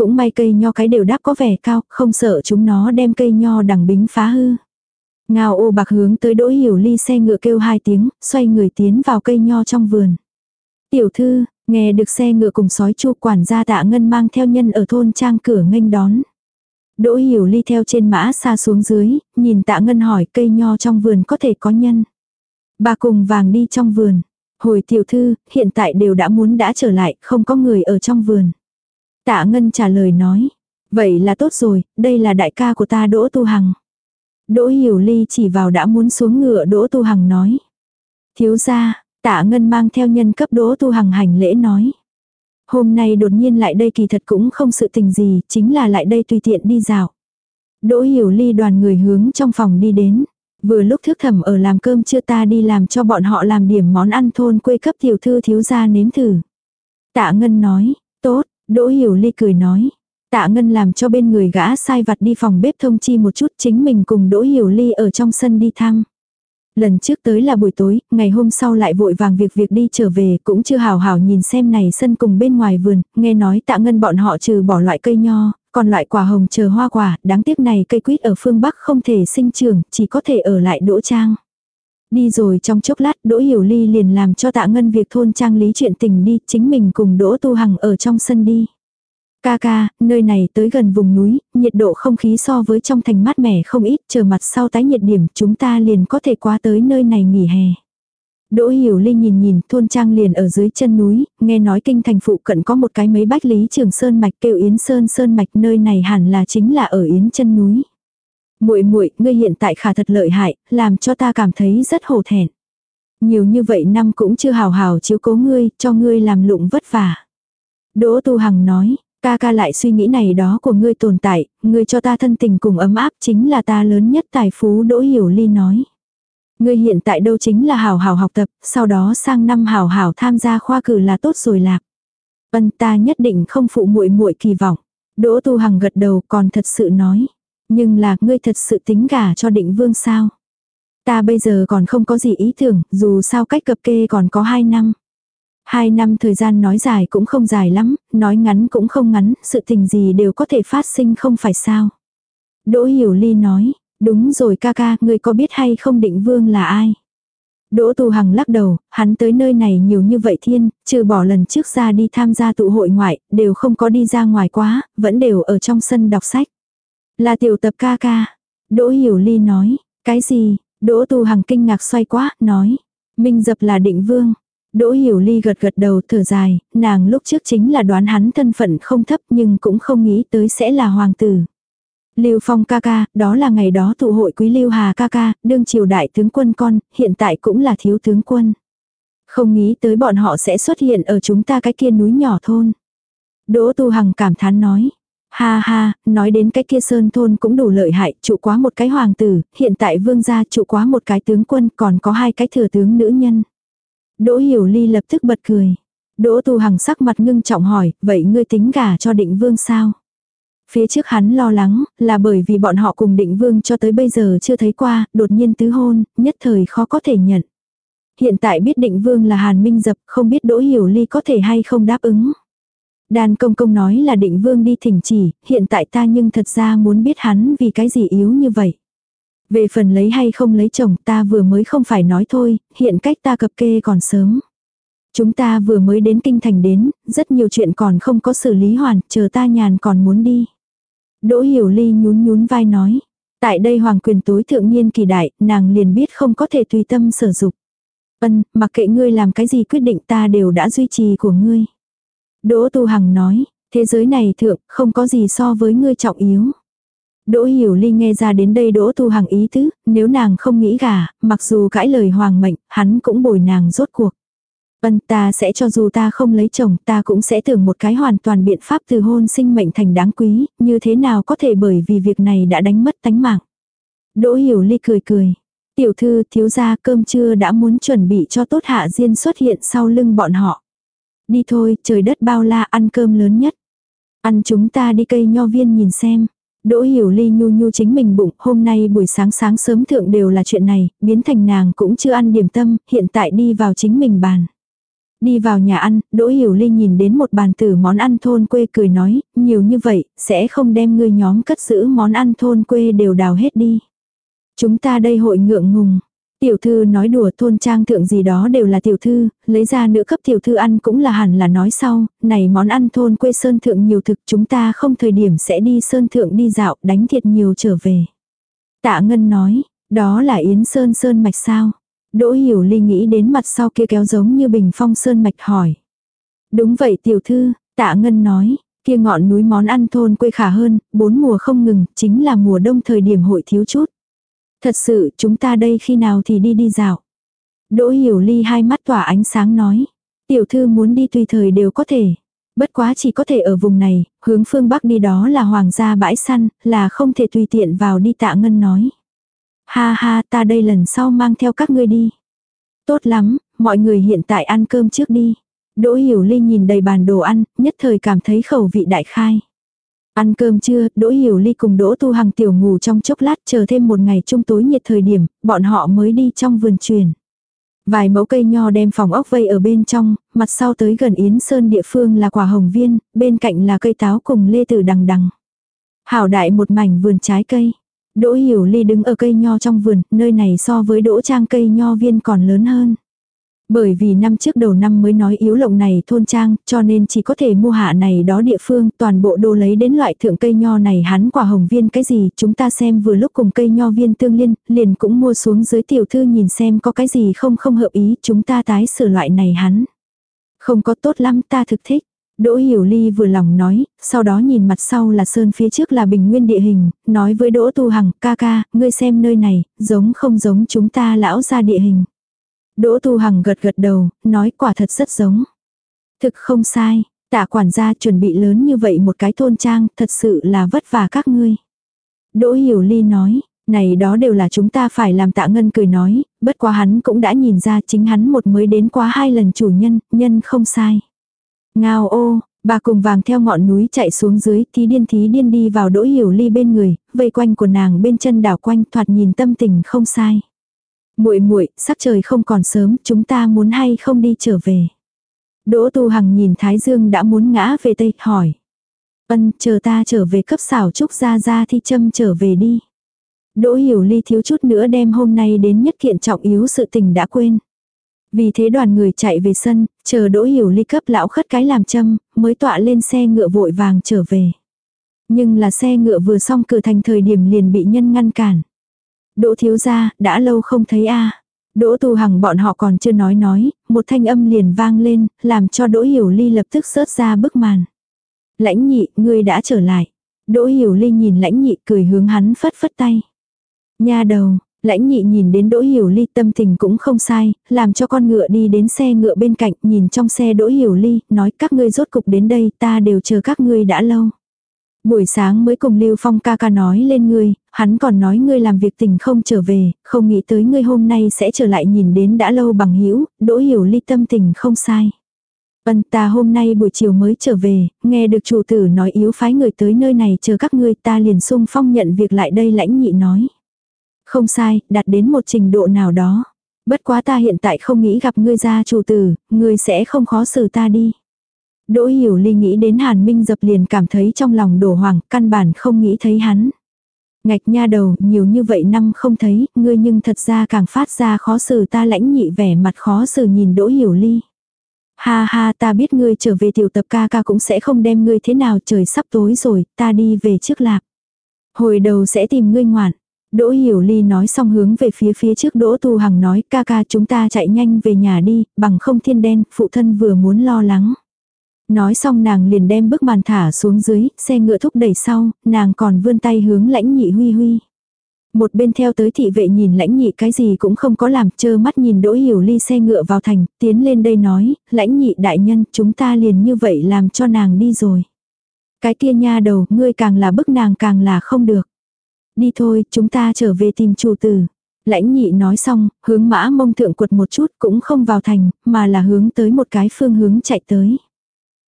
Cũng may cây nho cái đều đáp có vẻ cao, không sợ chúng nó đem cây nho đằng bính phá hư. Ngao ô bạc hướng tới đỗ hiểu ly xe ngựa kêu hai tiếng, xoay người tiến vào cây nho trong vườn. Tiểu thư, nghe được xe ngựa cùng sói chu quản gia tạ ngân mang theo nhân ở thôn trang cửa nghênh đón. Đỗ hiểu ly theo trên mã xa xuống dưới, nhìn tạ ngân hỏi cây nho trong vườn có thể có nhân. Bà cùng vàng đi trong vườn. Hồi tiểu thư, hiện tại đều đã muốn đã trở lại, không có người ở trong vườn. Tạ Ngân trả lời nói. Vậy là tốt rồi, đây là đại ca của ta Đỗ Tu Hằng. Đỗ Hiểu Ly chỉ vào đã muốn xuống ngựa Đỗ Tu Hằng nói. Thiếu gia, tạ Ngân mang theo nhân cấp Đỗ Tu Hằng hành lễ nói. Hôm nay đột nhiên lại đây kỳ thật cũng không sự tình gì, chính là lại đây tùy tiện đi dạo. Đỗ Hiểu Ly đoàn người hướng trong phòng đi đến. Vừa lúc thức thẩm ở làm cơm chưa ta đi làm cho bọn họ làm điểm món ăn thôn quê cấp tiểu thư thiếu gia nếm thử. Tạ Ngân nói, tốt, Đỗ Hiểu Ly cười nói. Tạ Ngân làm cho bên người gã sai vặt đi phòng bếp thông chi một chút chính mình cùng Đỗ Hiểu Ly ở trong sân đi thăm. Lần trước tới là buổi tối, ngày hôm sau lại vội vàng việc việc đi trở về, cũng chưa hào hào nhìn xem này sân cùng bên ngoài vườn, nghe nói tạ ngân bọn họ trừ bỏ loại cây nho, còn loại quả hồng chờ hoa quả, đáng tiếc này cây quýt ở phương Bắc không thể sinh trưởng, chỉ có thể ở lại đỗ trang. Đi rồi trong chốc lát Đỗ Hiểu Ly liền làm cho tạ ngân việc thôn trang lý chuyện tình đi, chính mình cùng Đỗ Tu Hằng ở trong sân đi. Ca ca, nơi này tới gần vùng núi, nhiệt độ không khí so với trong thành mát mẻ không ít, chờ mặt sau tái nhiệt điểm chúng ta liền có thể qua tới nơi này nghỉ hè. Đỗ Hiểu Linh nhìn nhìn, thôn trang liền ở dưới chân núi, nghe nói kinh thành phụ cận có một cái mấy bách lý trường sơn mạch kêu Yến Sơn Sơn mạch nơi này hẳn là chính là ở Yến chân núi. Muội muội, ngươi hiện tại khả thật lợi hại, làm cho ta cảm thấy rất hổ thẹn. Nhiều như vậy năm cũng chưa hào hào chiếu cố ngươi, cho ngươi làm lụng vất vả. Đỗ Tu Hằng nói, ca ca lại suy nghĩ này đó của ngươi tồn tại, ngươi cho ta thân tình cùng ấm áp chính là ta lớn nhất tài phú Đỗ Hiểu Ly nói. Ngươi hiện tại đâu chính là hào hào học tập, sau đó sang năm hào hào tham gia khoa cử là tốt rồi lạc. Ân ta nhất định không phụ muội muội kỳ vọng. Đỗ Tu Hằng gật đầu còn thật sự nói. Nhưng là ngươi thật sự tính gả cho định vương sao? Ta bây giờ còn không có gì ý tưởng, dù sao cách cập kê còn có 2 năm. Hai năm thời gian nói dài cũng không dài lắm, nói ngắn cũng không ngắn, sự tình gì đều có thể phát sinh không phải sao. Đỗ Hiểu Ly nói, đúng rồi ca ca, ngươi có biết hay không định vương là ai? Đỗ Tu Hằng lắc đầu, hắn tới nơi này nhiều như vậy thiên, trừ bỏ lần trước ra đi tham gia tụ hội ngoại, đều không có đi ra ngoài quá, vẫn đều ở trong sân đọc sách. Là tiểu tập ca ca. Đỗ Hiểu Ly nói, cái gì? Đỗ Tu Hằng kinh ngạc xoay quá, nói, Minh Dập là định vương. Đỗ Hiểu Ly gật gật đầu thở dài, nàng lúc trước chính là đoán hắn thân phận không thấp nhưng cũng không nghĩ tới sẽ là hoàng tử. Lưu Phong ca ca, đó là ngày đó tụ hội quý Lưu Hà ca ca, đương triều đại tướng quân con, hiện tại cũng là thiếu tướng quân. Không nghĩ tới bọn họ sẽ xuất hiện ở chúng ta cái kia núi nhỏ thôn. Đỗ Tu Hằng cảm thán nói. Ha ha, nói đến cái kia sơn thôn cũng đủ lợi hại, trụ quá một cái hoàng tử, hiện tại vương gia trụ quá một cái tướng quân, còn có hai cái thừa tướng nữ nhân. Đỗ Hiểu Ly lập tức bật cười. Đỗ Tu Hằng sắc mặt ngưng trọng hỏi, vậy ngươi tính gả cho định vương sao? Phía trước hắn lo lắng, là bởi vì bọn họ cùng định vương cho tới bây giờ chưa thấy qua, đột nhiên tứ hôn, nhất thời khó có thể nhận. Hiện tại biết định vương là Hàn Minh Dập, không biết Đỗ Hiểu Ly có thể hay không đáp ứng. Đan công công nói là định vương đi thỉnh chỉ, hiện tại ta nhưng thật ra muốn biết hắn vì cái gì yếu như vậy. Về phần lấy hay không lấy chồng ta vừa mới không phải nói thôi, hiện cách ta cập kê còn sớm. Chúng ta vừa mới đến kinh thành đến, rất nhiều chuyện còn không có xử lý hoàn, chờ ta nhàn còn muốn đi. Đỗ hiểu ly nhún nhún vai nói. Tại đây hoàng quyền tối thượng niên kỳ đại, nàng liền biết không có thể tùy tâm sở dục. Ân, mặc kệ ngươi làm cái gì quyết định ta đều đã duy trì của ngươi. Đỗ Tu Hằng nói, thế giới này thượng, không có gì so với ngươi trọng yếu. Đỗ Hiểu Ly nghe ra đến đây Đỗ Tu Hằng ý tứ, nếu nàng không nghĩ gả, mặc dù cãi lời hoàng mệnh, hắn cũng bồi nàng rốt cuộc. Vân ta sẽ cho dù ta không lấy chồng ta cũng sẽ tưởng một cái hoàn toàn biện pháp từ hôn sinh mệnh thành đáng quý, như thế nào có thể bởi vì việc này đã đánh mất tánh mạng. Đỗ Hiểu Ly cười cười. Tiểu thư thiếu gia cơm trưa đã muốn chuẩn bị cho tốt hạ diên xuất hiện sau lưng bọn họ. Đi thôi, trời đất bao la ăn cơm lớn nhất. Ăn chúng ta đi cây nho viên nhìn xem. Đỗ hiểu ly nhu nhu chính mình bụng, hôm nay buổi sáng sáng sớm thượng đều là chuyện này, biến thành nàng cũng chưa ăn điểm tâm, hiện tại đi vào chính mình bàn. Đi vào nhà ăn, Đỗ Hiểu Ly nhìn đến một bàn tử món ăn thôn quê cười nói, nhiều như vậy, sẽ không đem ngươi nhóm cất giữ món ăn thôn quê đều đào hết đi. Chúng ta đây hội ngượng ngùng. Tiểu thư nói đùa thôn trang thượng gì đó đều là tiểu thư, lấy ra nữa cấp tiểu thư ăn cũng là hẳn là nói sau, này món ăn thôn quê sơn thượng nhiều thực chúng ta không thời điểm sẽ đi sơn thượng đi dạo đánh thiệt nhiều trở về. Tạ Ngân nói, đó là Yến Sơn Sơn Mạch sao? Đỗ Hiểu Ly nghĩ đến mặt sau kia kéo giống như bình phong Sơn Mạch hỏi. Đúng vậy tiểu thư, Tạ Ngân nói, kia ngọn núi món ăn thôn quê khả hơn, bốn mùa không ngừng, chính là mùa đông thời điểm hội thiếu chút. Thật sự, chúng ta đây khi nào thì đi đi dạo. Đỗ hiểu ly hai mắt tỏa ánh sáng nói. Tiểu thư muốn đi tùy thời đều có thể. Bất quá chỉ có thể ở vùng này, hướng phương Bắc đi đó là hoàng gia bãi săn, là không thể tùy tiện vào đi tạ ngân nói. Ha ha ta đây lần sau mang theo các ngươi đi. Tốt lắm, mọi người hiện tại ăn cơm trước đi. Đỗ hiểu ly nhìn đầy bàn đồ ăn, nhất thời cảm thấy khẩu vị đại khai. Ăn cơm trưa, Đỗ Hiểu Ly cùng Đỗ Tu Hằng tiểu ngủ trong chốc lát chờ thêm một ngày trung tối nhiệt thời điểm, bọn họ mới đi trong vườn truyền. Vài mẫu cây nho đem phòng ốc vây ở bên trong, mặt sau tới gần Yến Sơn địa phương là quả hồng viên, bên cạnh là cây táo cùng lê tử đằng đằng. Hảo đại một mảnh vườn trái cây. Đỗ Hiểu Ly đứng ở cây nho trong vườn, nơi này so với đỗ trang cây nho viên còn lớn hơn. Bởi vì năm trước đầu năm mới nói yếu lộng này thôn trang, cho nên chỉ có thể mua hạ này đó địa phương, toàn bộ đồ lấy đến loại thượng cây nho này hắn quả hồng viên cái gì, chúng ta xem vừa lúc cùng cây nho viên tương liên, liền cũng mua xuống dưới tiểu thư nhìn xem có cái gì không không hợp ý, chúng ta tái sửa loại này hắn. Không có tốt lắm ta thực thích. Đỗ Hiểu Ly vừa lòng nói, sau đó nhìn mặt sau là sơn phía trước là bình nguyên địa hình, nói với Đỗ Tu Hằng, ca ca, ngươi xem nơi này, giống không giống chúng ta lão ra địa hình. Đỗ Tu Hằng gật gật đầu, nói quả thật rất giống. Thực không sai, tạ quản gia chuẩn bị lớn như vậy một cái thôn trang, thật sự là vất vả các ngươi. Đỗ Hiểu Ly nói, này đó đều là chúng ta phải làm tạ ngân cười nói, bất quá hắn cũng đã nhìn ra chính hắn một mới đến quá hai lần chủ nhân, nhân không sai. Ngao ô, bà cùng vàng theo ngọn núi chạy xuống dưới, thí điên thí điên đi vào đỗ hiểu ly bên người, vây quanh của nàng bên chân đảo quanh thoạt nhìn tâm tình không sai muội muội sắc trời không còn sớm, chúng ta muốn hay không đi trở về. Đỗ tu hằng nhìn Thái Dương đã muốn ngã về Tây, hỏi. Ân, chờ ta trở về cấp xảo trúc ra ra thi châm trở về đi. Đỗ hiểu ly thiếu chút nữa đem hôm nay đến nhất kiện trọng yếu sự tình đã quên. Vì thế đoàn người chạy về sân, chờ đỗ hiểu ly cấp lão khất cái làm châm, mới tọa lên xe ngựa vội vàng trở về. Nhưng là xe ngựa vừa xong cửa thành thời điểm liền bị nhân ngăn cản. Đỗ thiếu gia, đã lâu không thấy a Đỗ tu hằng bọn họ còn chưa nói nói, một thanh âm liền vang lên, làm cho đỗ hiểu ly lập tức rớt ra bức màn. Lãnh nhị, ngươi đã trở lại. Đỗ hiểu ly nhìn lãnh nhị cười hướng hắn phất phất tay. Nha đầu, lãnh nhị nhìn đến đỗ hiểu ly tâm tình cũng không sai, làm cho con ngựa đi đến xe ngựa bên cạnh, nhìn trong xe đỗ hiểu ly, nói các ngươi rốt cục đến đây, ta đều chờ các ngươi đã lâu. Buổi sáng mới cùng Lưu Phong ca ca nói lên ngươi, hắn còn nói ngươi làm việc tình không trở về, không nghĩ tới ngươi hôm nay sẽ trở lại nhìn đến đã lâu bằng hữu đỗ hiểu ly tâm tình không sai. Ân ta hôm nay buổi chiều mới trở về, nghe được chủ tử nói yếu phái người tới nơi này chờ các ngươi ta liền sung phong nhận việc lại đây lãnh nhị nói. Không sai, đạt đến một trình độ nào đó. Bất quá ta hiện tại không nghĩ gặp ngươi ra chủ tử, ngươi sẽ không khó xử ta đi. Đỗ hiểu ly nghĩ đến Hàn Minh dập liền cảm thấy trong lòng đổ hoàng, căn bản không nghĩ thấy hắn. Ngạch nha đầu, nhiều như vậy năm không thấy, ngươi nhưng thật ra càng phát ra khó xử ta lãnh nhị vẻ mặt khó xử nhìn đỗ hiểu ly. Ha ha ta biết ngươi trở về tiểu tập ca ca cũng sẽ không đem ngươi thế nào trời sắp tối rồi, ta đi về trước lạc. Hồi đầu sẽ tìm ngươi ngoạn. Đỗ Hiểu Ly nói xong hướng về phía phía trước Đỗ Tu Hằng nói ca ca chúng ta chạy nhanh về nhà đi, bằng không thiên đen, phụ thân vừa muốn lo lắng. Nói xong nàng liền đem bức màn thả xuống dưới, xe ngựa thúc đẩy sau, nàng còn vươn tay hướng lãnh nhị huy huy. Một bên theo tới thị vệ nhìn lãnh nhị cái gì cũng không có làm, chơ mắt nhìn đỗ hiểu ly xe ngựa vào thành, tiến lên đây nói, lãnh nhị đại nhân, chúng ta liền như vậy làm cho nàng đi rồi. Cái kia nha đầu, ngươi càng là bức nàng càng là không được. Đi thôi, chúng ta trở về tìm chủ tử. Lãnh nhị nói xong, hướng mã mông thượng quật một chút cũng không vào thành, mà là hướng tới một cái phương hướng chạy tới.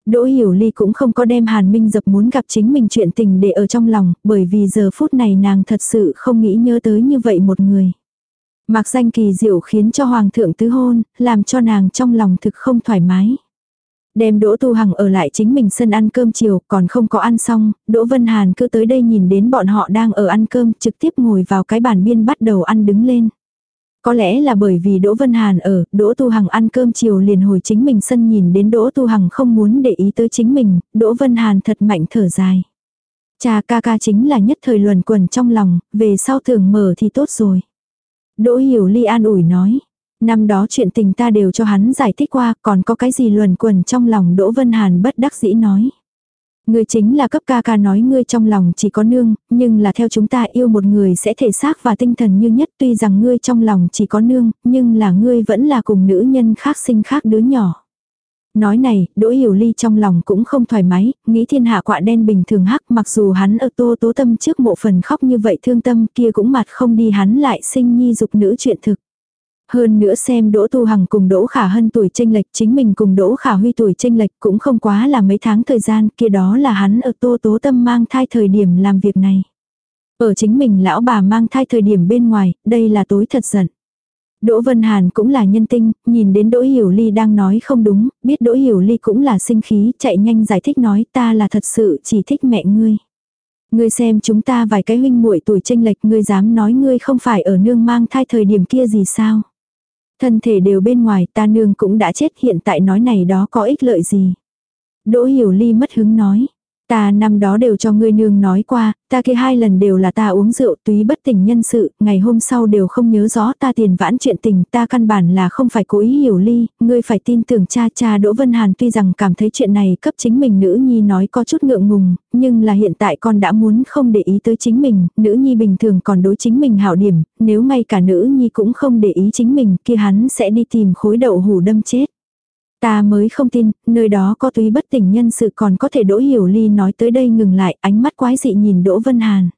Đỗ Hiểu Ly cũng không có đem Hàn Minh dập muốn gặp chính mình chuyện tình để ở trong lòng, bởi vì giờ phút này nàng thật sự không nghĩ nhớ tới như vậy một người. Mạc danh kỳ diệu khiến cho Hoàng thượng tứ hôn, làm cho nàng trong lòng thực không thoải mái. Đem Đỗ Tu Hằng ở lại chính mình sân ăn cơm chiều, còn không có ăn xong, Đỗ Vân Hàn cứ tới đây nhìn đến bọn họ đang ở ăn cơm, trực tiếp ngồi vào cái bàn biên bắt đầu ăn đứng lên. Có lẽ là bởi vì Đỗ Vân Hàn ở, Đỗ Tu Hằng ăn cơm chiều liền hồi chính mình sân nhìn đến Đỗ Tu Hằng không muốn để ý tới chính mình, Đỗ Vân Hàn thật mạnh thở dài. Cha ca ca chính là nhất thời luẩn quẩn trong lòng, về sau thường mở thì tốt rồi. Đỗ Hiểu Ly an ủi nói, năm đó chuyện tình ta đều cho hắn giải thích qua, còn có cái gì luẩn quẩn trong lòng Đỗ Vân Hàn bất đắc dĩ nói. Ngươi chính là cấp ca ca nói ngươi trong lòng chỉ có nương, nhưng là theo chúng ta yêu một người sẽ thể xác và tinh thần như nhất tuy rằng ngươi trong lòng chỉ có nương, nhưng là ngươi vẫn là cùng nữ nhân khác sinh khác đứa nhỏ. Nói này, Đỗ Hiểu Ly trong lòng cũng không thoải mái, nghĩ thiên hạ quạ đen bình thường hắc mặc dù hắn ở tô tố tâm trước mộ phần khóc như vậy thương tâm kia cũng mặt không đi hắn lại sinh nhi dục nữ chuyện thực. Hơn nữa xem Đỗ Tu Hằng cùng Đỗ Khả Hân tuổi tranh lệch chính mình cùng Đỗ Khả Huy tuổi tranh lệch cũng không quá là mấy tháng thời gian kia đó là hắn ở Tô Tố Tâm mang thai thời điểm làm việc này. Ở chính mình lão bà mang thai thời điểm bên ngoài, đây là tối thật giận. Đỗ Vân Hàn cũng là nhân tinh, nhìn đến Đỗ Hiểu Ly đang nói không đúng, biết Đỗ Hiểu Ly cũng là sinh khí, chạy nhanh giải thích nói ta là thật sự chỉ thích mẹ ngươi. Ngươi xem chúng ta vài cái huynh muội tuổi tranh lệch ngươi dám nói ngươi không phải ở nương mang thai thời điểm kia gì sao. Thân thể đều bên ngoài, ta nương cũng đã chết, hiện tại nói này đó có ích lợi gì. Đỗ hiểu ly mất hứng nói. Ta năm đó đều cho ngươi nương nói qua, ta kia hai lần đều là ta uống rượu túy bất tỉnh nhân sự, ngày hôm sau đều không nhớ rõ ta tiền vãn chuyện tình, ta căn bản là không phải cố ý hiểu ly, ngươi phải tin tưởng cha cha Đỗ Vân Hàn tuy rằng cảm thấy chuyện này cấp chính mình nữ nhi nói có chút ngượng ngùng, nhưng là hiện tại con đã muốn không để ý tới chính mình, nữ nhi bình thường còn đối chính mình hảo điểm, nếu ngay cả nữ nhi cũng không để ý chính mình kia hắn sẽ đi tìm khối đậu hủ đâm chết. Ta mới không tin, nơi đó có túy bất tỉnh nhân sự còn có thể Đỗ Hiểu Ly nói tới đây ngừng lại, ánh mắt quái dị nhìn Đỗ Vân Hàn.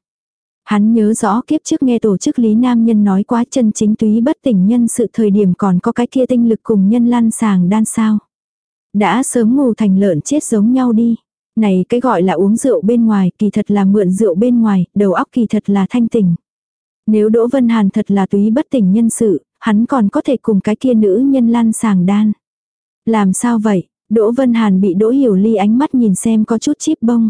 Hắn nhớ rõ kiếp trước nghe tổ chức Lý Nam Nhân nói quá chân chính túy bất tỉnh nhân sự thời điểm còn có cái kia tinh lực cùng nhân lan sàng đan sao. Đã sớm ngủ thành lợn chết giống nhau đi. Này cái gọi là uống rượu bên ngoài kỳ thật là mượn rượu bên ngoài, đầu óc kỳ thật là thanh tỉnh. Nếu Đỗ Vân Hàn thật là túy bất tỉnh nhân sự, hắn còn có thể cùng cái kia nữ nhân lan sàng đan. Làm sao vậy? Đỗ Vân Hàn bị Đỗ Hiểu Ly ánh mắt nhìn xem có chút chip bông.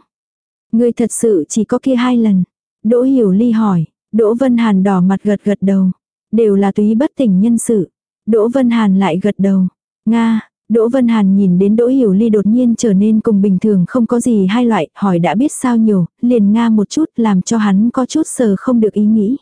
Ngươi thật sự chỉ có kia hai lần. Đỗ Hiểu Ly hỏi. Đỗ Vân Hàn đỏ mặt gật gật đầu. Đều là túy bất tỉnh nhân sự. Đỗ Vân Hàn lại gật đầu. Nga, Đỗ Vân Hàn nhìn đến Đỗ Hiểu Ly đột nhiên trở nên cùng bình thường không có gì hai loại, hỏi đã biết sao nhiều, liền Nga một chút làm cho hắn có chút sờ không được ý nghĩ.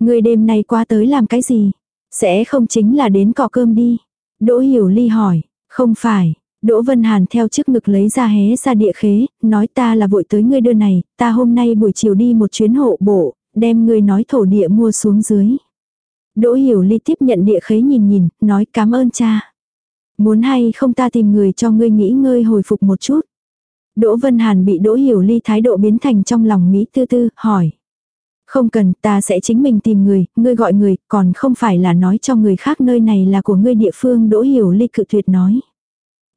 Người đêm nay qua tới làm cái gì? Sẽ không chính là đến cọ cơm đi. Đỗ Hiểu Ly hỏi, không phải, Đỗ Vân Hàn theo trước ngực lấy ra hé ra địa khế, nói ta là vội tới ngươi đưa này, ta hôm nay buổi chiều đi một chuyến hộ bộ, đem ngươi nói thổ địa mua xuống dưới. Đỗ Hiểu Ly tiếp nhận địa khế nhìn nhìn, nói cảm ơn cha. Muốn hay không ta tìm người cho ngươi nghĩ ngơi hồi phục một chút. Đỗ Vân Hàn bị Đỗ Hiểu Ly thái độ biến thành trong lòng Mỹ tư tư, hỏi. Không cần, ta sẽ chính mình tìm người, ngươi gọi người, còn không phải là nói cho người khác nơi này là của ngươi địa phương Đỗ Hiểu Ly cự tuyệt nói.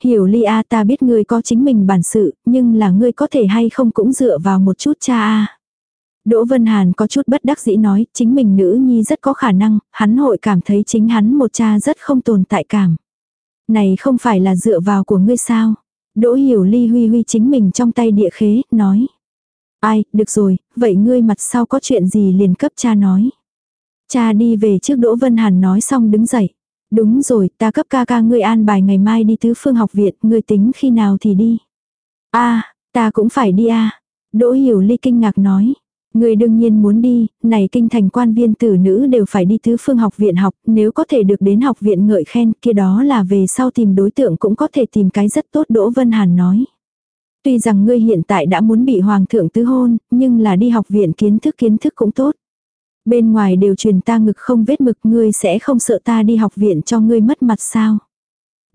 Hiểu Ly a ta biết ngươi có chính mình bản sự, nhưng là ngươi có thể hay không cũng dựa vào một chút cha a. Đỗ Vân Hàn có chút bất đắc dĩ nói, chính mình nữ nhi rất có khả năng, hắn hội cảm thấy chính hắn một cha rất không tồn tại cảm. Này không phải là dựa vào của ngươi sao? Đỗ Hiểu Ly huy huy chính mình trong tay địa khế, nói. Ai, được rồi, vậy ngươi mặt sau có chuyện gì liền cấp cha nói. Cha đi về trước Đỗ Vân Hàn nói xong đứng dậy. Đúng rồi, ta cấp ca ca ngươi an bài ngày mai đi tứ phương học viện, ngươi tính khi nào thì đi. a ta cũng phải đi a Đỗ Hiểu Ly kinh ngạc nói. Người đương nhiên muốn đi, này kinh thành quan viên tử nữ đều phải đi tứ phương học viện học, nếu có thể được đến học viện ngợi khen kia đó là về sau tìm đối tượng cũng có thể tìm cái rất tốt Đỗ Vân Hàn nói. Tuy rằng ngươi hiện tại đã muốn bị hoàng thượng tứ hôn, nhưng là đi học viện kiến thức kiến thức cũng tốt. Bên ngoài đều truyền ta ngực không vết mực ngươi sẽ không sợ ta đi học viện cho ngươi mất mặt sao.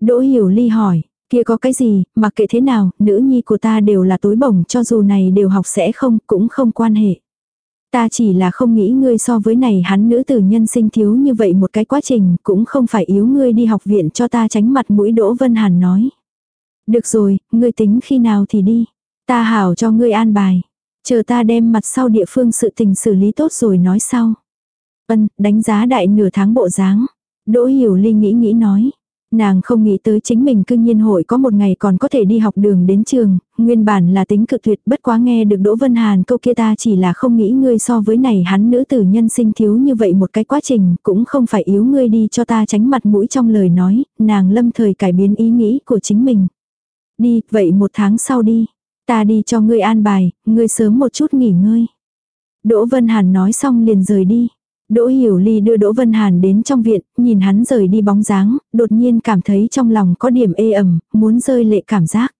Đỗ hiểu ly hỏi, kia có cái gì, mặc kệ thế nào, nữ nhi của ta đều là tối bổng cho dù này đều học sẽ không, cũng không quan hệ. Ta chỉ là không nghĩ ngươi so với này hắn nữ tử nhân sinh thiếu như vậy một cái quá trình, cũng không phải yếu ngươi đi học viện cho ta tránh mặt mũi Đỗ Vân Hàn nói. Được rồi, ngươi tính khi nào thì đi. Ta hảo cho ngươi an bài. Chờ ta đem mặt sau địa phương sự tình xử lý tốt rồi nói sau. Ân, đánh giá đại nửa tháng bộ dáng. Đỗ hiểu Linh nghĩ nghĩ nói. Nàng không nghĩ tới chính mình cư nhiên hội có một ngày còn có thể đi học đường đến trường, nguyên bản là tính cực tuyệt bất quá nghe được Đỗ Vân Hàn câu kia ta chỉ là không nghĩ ngươi so với này hắn nữ tử nhân sinh thiếu như vậy một cái quá trình, cũng không phải yếu ngươi đi cho ta tránh mặt mũi trong lời nói, nàng lâm thời cải biến ý nghĩ của chính mình. Đi, vậy một tháng sau đi. Ta đi cho ngươi an bài, ngươi sớm một chút nghỉ ngơi. Đỗ Vân Hàn nói xong liền rời đi. Đỗ Hiểu Ly đưa Đỗ Vân Hàn đến trong viện, nhìn hắn rời đi bóng dáng, đột nhiên cảm thấy trong lòng có điểm ê ẩm, muốn rơi lệ cảm giác.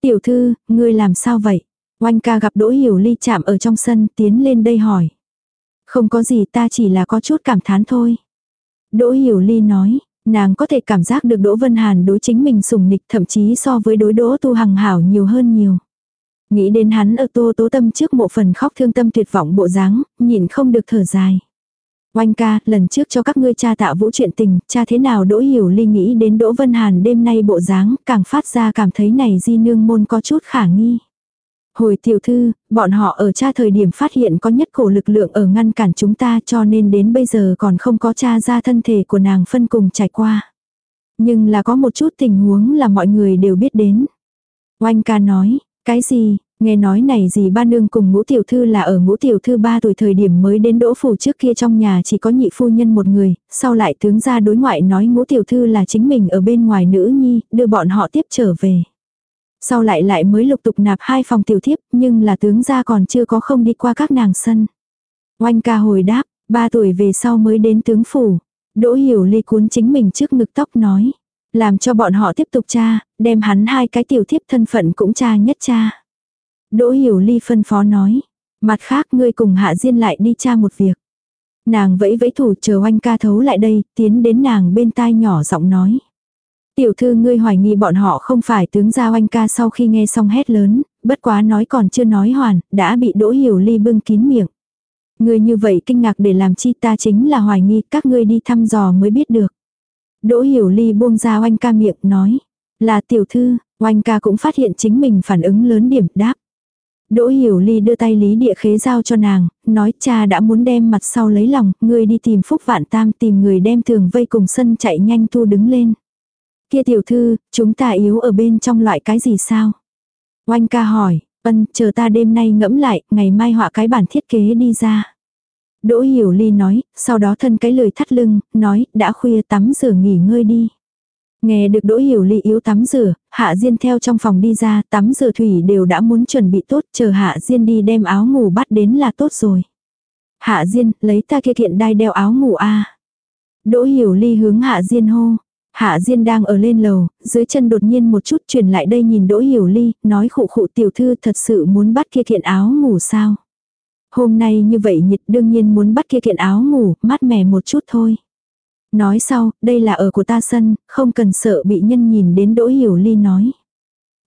Tiểu thư, ngươi làm sao vậy? Oanh ca gặp Đỗ Hiểu Ly chạm ở trong sân, tiến lên đây hỏi. Không có gì ta chỉ là có chút cảm thán thôi. Đỗ Hiểu Ly nói, Nàng có thể cảm giác được Đỗ Vân Hàn đối chính mình sùng nịch thậm chí so với đối Đỗ Tu Hằng hảo nhiều hơn nhiều. Nghĩ đến hắn ở tô tố tâm trước mộ phần khóc thương tâm tuyệt vọng bộ dáng, nhìn không được thở dài. Oanh ca, lần trước cho các ngươi cha tạo vũ chuyện tình, cha thế nào Đỗ Hiểu Ly nghĩ đến Đỗ Vân Hàn đêm nay bộ dáng, càng phát ra cảm thấy này di nương môn có chút khả nghi. Hồi tiểu thư, bọn họ ở cha thời điểm phát hiện có nhất cổ lực lượng ở ngăn cản chúng ta cho nên đến bây giờ còn không có cha ra thân thể của nàng phân cùng trải qua. Nhưng là có một chút tình huống là mọi người đều biết đến. Oanh ca nói, cái gì, Nghe nói này gì ba nương cùng ngũ tiểu thư là ở ngũ tiểu thư ba tuổi thời điểm mới đến đỗ phủ trước kia trong nhà chỉ có nhị phu nhân một người, sau lại tướng ra đối ngoại nói ngũ tiểu thư là chính mình ở bên ngoài nữ nhi, đưa bọn họ tiếp trở về. Sau lại lại mới lục tục nạp hai phòng tiểu thiếp, nhưng là tướng gia còn chưa có không đi qua các nàng sân. Oanh ca hồi đáp, ba tuổi về sau mới đến tướng phủ. Đỗ hiểu ly cuốn chính mình trước ngực tóc nói. Làm cho bọn họ tiếp tục tra, đem hắn hai cái tiểu thiếp thân phận cũng tra nhất tra. Đỗ hiểu ly phân phó nói. Mặt khác ngươi cùng hạ diên lại đi tra một việc. Nàng vẫy vẫy thủ chờ oanh ca thấu lại đây, tiến đến nàng bên tai nhỏ giọng nói. Tiểu thư ngươi hoài nghi bọn họ không phải tướng gia oanh ca sau khi nghe xong hét lớn, bất quá nói còn chưa nói hoàn, đã bị đỗ hiểu ly bưng kín miệng. Ngươi như vậy kinh ngạc để làm chi ta chính là hoài nghi các ngươi đi thăm dò mới biết được. Đỗ hiểu ly buông ra oanh ca miệng nói, là tiểu thư, oanh ca cũng phát hiện chính mình phản ứng lớn điểm đáp. Đỗ hiểu ly đưa tay lý địa khế giao cho nàng, nói cha đã muốn đem mặt sau lấy lòng, ngươi đi tìm phúc vạn tam tìm người đem thường vây cùng sân chạy nhanh thu đứng lên. Kia tiểu thư, chúng ta yếu ở bên trong loại cái gì sao? Oanh ca hỏi, ân, chờ ta đêm nay ngẫm lại, ngày mai họa cái bản thiết kế đi ra. Đỗ hiểu ly nói, sau đó thân cái lời thắt lưng, nói, đã khuya tắm rửa nghỉ ngơi đi. Nghe được đỗ hiểu ly yếu tắm rửa, hạ diên theo trong phòng đi ra, tắm rửa thủy đều đã muốn chuẩn bị tốt, chờ hạ diên đi đem áo ngủ bắt đến là tốt rồi. Hạ diên, lấy ta kia kiện đai đeo áo ngủ a Đỗ hiểu ly hướng hạ diên hô. Hạ Diên đang ở lên lầu, dưới chân đột nhiên một chút chuyển lại đây nhìn Đỗ Hiểu Ly, nói khụ khụ tiểu thư thật sự muốn bắt kia kiện áo ngủ sao. Hôm nay như vậy nhiệt đương nhiên muốn bắt kia kiện áo ngủ, mát mẻ một chút thôi. Nói sau, đây là ở của ta sân, không cần sợ bị nhân nhìn đến Đỗ Hiểu Ly nói.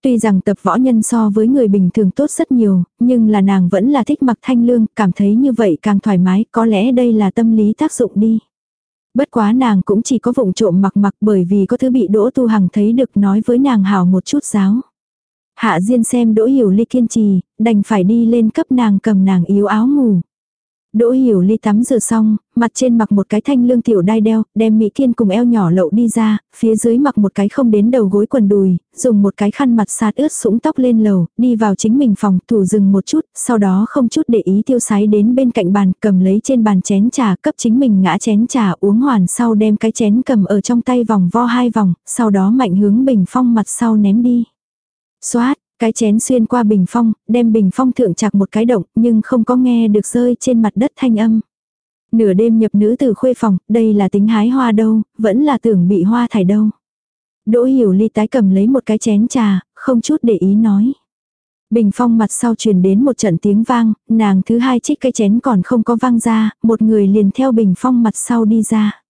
Tuy rằng tập võ nhân so với người bình thường tốt rất nhiều, nhưng là nàng vẫn là thích mặc thanh lương, cảm thấy như vậy càng thoải mái, có lẽ đây là tâm lý tác dụng đi. Bất quá nàng cũng chỉ có vụng trộm mặc mặc bởi vì có thứ bị Đỗ Tu Hằng thấy được nói với nàng hào một chút giáo. Hạ Diên xem Đỗ Hiểu Ly kiên trì, đành phải đi lên cấp nàng cầm nàng yếu áo ngủ. Đỗ hiểu ly tắm rửa xong, mặt trên mặc một cái thanh lương tiểu đai đeo, đem Mỹ Kiên cùng eo nhỏ lậu đi ra, phía dưới mặc một cái không đến đầu gối quần đùi, dùng một cái khăn mặt sạt ướt sũng tóc lên lầu, đi vào chính mình phòng, thủ dừng một chút, sau đó không chút để ý tiêu sái đến bên cạnh bàn, cầm lấy trên bàn chén trà, cấp chính mình ngã chén trà uống hoàn sau đem cái chén cầm ở trong tay vòng vo hai vòng, sau đó mạnh hướng bình phong mặt sau ném đi. Xoát, cái chén xuyên qua bình phong, đem bình phong thượng chặt một cái động, nhưng không có nghe được rơi trên mặt đất thanh âm. Nửa đêm nhập nữ từ khuê phòng, đây là tính hái hoa đâu, vẫn là tưởng bị hoa thải đâu. Đỗ hiểu ly tái cầm lấy một cái chén trà, không chút để ý nói. Bình phong mặt sau truyền đến một trận tiếng vang, nàng thứ hai trích cái chén còn không có vang ra, một người liền theo bình phong mặt sau đi ra.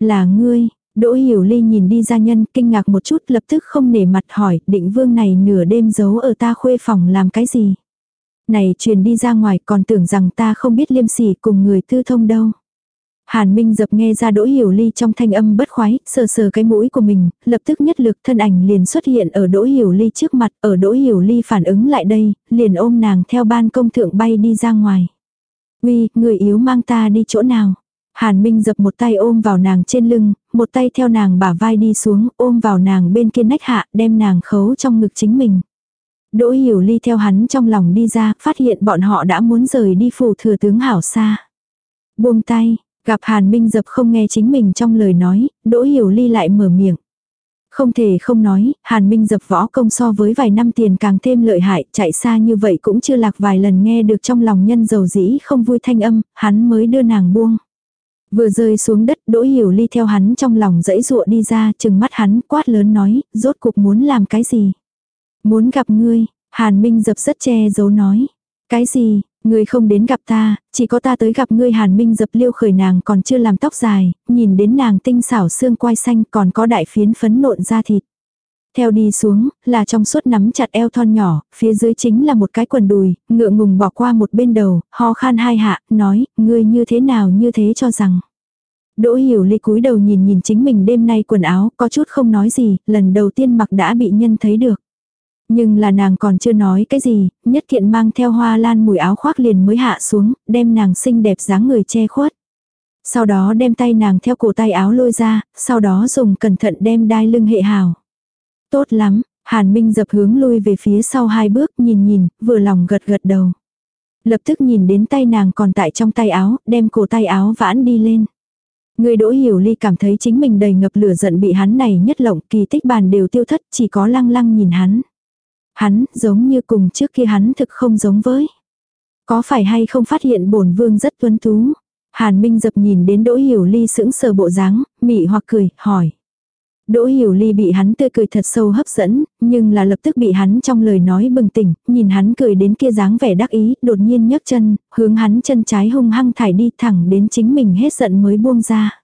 Là ngươi, Đỗ Hiểu Ly nhìn đi ra nhân kinh ngạc một chút lập tức không nể mặt hỏi định vương này nửa đêm giấu ở ta khuê phòng làm cái gì. Này truyền đi ra ngoài còn tưởng rằng ta không biết liêm sỉ cùng người tư thông đâu. Hàn Minh dập nghe ra Đỗ Hiểu Ly trong thanh âm bất khoái, sờ sờ cái mũi của mình, lập tức nhất lực thân ảnh liền xuất hiện ở Đỗ Hiểu Ly trước mặt, ở Đỗ Hiểu Ly phản ứng lại đây, liền ôm nàng theo ban công thượng bay đi ra ngoài. Uy, người yếu mang ta đi chỗ nào? Hàn Minh dập một tay ôm vào nàng trên lưng, một tay theo nàng bả vai đi xuống, ôm vào nàng bên kia nách hạ, đem nàng khấu trong ngực chính mình. Đỗ hiểu ly theo hắn trong lòng đi ra, phát hiện bọn họ đã muốn rời đi phủ thừa tướng hảo xa. Buông tay, gặp Hàn Minh dập không nghe chính mình trong lời nói, Đỗ hiểu ly lại mở miệng. Không thể không nói, Hàn Minh dập võ công so với vài năm tiền càng thêm lợi hại, chạy xa như vậy cũng chưa lạc vài lần nghe được trong lòng nhân dầu dĩ không vui thanh âm, hắn mới đưa nàng buông. Vừa rơi xuống đất đỗ hiểu ly theo hắn trong lòng dãy dụa đi ra chừng mắt hắn quát lớn nói, rốt cuộc muốn làm cái gì. Muốn gặp ngươi, Hàn Minh dập rất che giấu nói. Cái gì, ngươi không đến gặp ta, chỉ có ta tới gặp ngươi Hàn Minh dập liêu khởi nàng còn chưa làm tóc dài, nhìn đến nàng tinh xảo xương quai xanh còn có đại phiến phấn nộn da thịt. Theo đi xuống, là trong suốt nắm chặt eo thon nhỏ, phía dưới chính là một cái quần đùi, ngựa ngùng bỏ qua một bên đầu, ho khan hai hạ, nói, ngươi như thế nào như thế cho rằng. Đỗ hiểu ly cúi đầu nhìn nhìn chính mình đêm nay quần áo, có chút không nói gì, lần đầu tiên mặc đã bị nhân thấy được. Nhưng là nàng còn chưa nói cái gì, nhất thiện mang theo hoa lan mùi áo khoác liền mới hạ xuống, đem nàng xinh đẹp dáng người che khuất. Sau đó đem tay nàng theo cổ tay áo lôi ra, sau đó dùng cẩn thận đem đai lưng hệ hào. Tốt lắm, Hàn Minh dập hướng lui về phía sau hai bước, nhìn nhìn, vừa lòng gật gật đầu. Lập tức nhìn đến tay nàng còn tại trong tay áo, đem cổ tay áo vãn đi lên. Người đỗ hiểu ly cảm thấy chính mình đầy ngập lửa giận bị hắn này nhất lộng kỳ tích bàn đều tiêu thất chỉ có lăng lăng nhìn hắn. Hắn giống như cùng trước kia hắn thực không giống với. Có phải hay không phát hiện bổn vương rất tuấn tú. Hàn Minh dập nhìn đến đỗ hiểu ly sững sờ bộ dáng, mị hoặc cười, hỏi. Đỗ Hiểu Ly bị hắn tươi cười thật sâu hấp dẫn, nhưng là lập tức bị hắn trong lời nói bừng tỉnh, nhìn hắn cười đến kia dáng vẻ đắc ý, đột nhiên nhấc chân, hướng hắn chân trái hung hăng thải đi thẳng đến chính mình hết giận mới buông ra.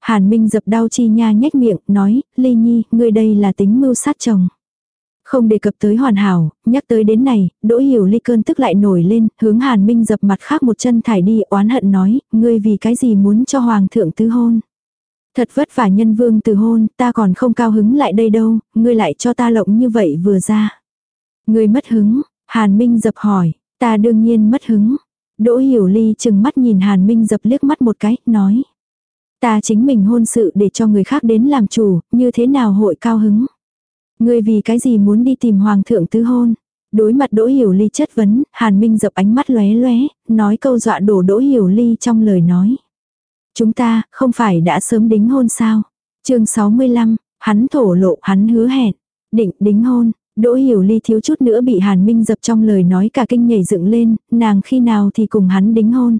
Hàn Minh dập đau chi nha nhếch miệng, nói, Ly Nhi, ngươi đây là tính mưu sát chồng. Không đề cập tới hoàn hảo, nhắc tới đến này, đỗ hiểu ly cơn tức lại nổi lên, hướng Hàn Minh dập mặt khác một chân thải đi, oán hận nói, ngươi vì cái gì muốn cho Hoàng thượng tứ hôn. Thật vất vả nhân vương từ hôn, ta còn không cao hứng lại đây đâu, ngươi lại cho ta lộng như vậy vừa ra. Ngươi mất hứng, Hàn Minh dập hỏi, ta đương nhiên mất hứng. Đỗ Hiểu Ly chừng mắt nhìn Hàn Minh dập liếc mắt một cái, nói. Ta chính mình hôn sự để cho người khác đến làm chủ, như thế nào hội cao hứng. Ngươi vì cái gì muốn đi tìm Hoàng thượng tứ hôn. Đối mặt Đỗ Hiểu Ly chất vấn, Hàn Minh dập ánh mắt lóe lóe, nói câu dọa đổ Đỗ Hiểu Ly trong lời nói. Chúng ta, không phải đã sớm đính hôn sao? chương 65, hắn thổ lộ, hắn hứa hẹn. Định đính hôn, Đỗ Hiểu Ly thiếu chút nữa bị Hàn Minh dập trong lời nói cả kinh nhảy dựng lên, nàng khi nào thì cùng hắn đính hôn.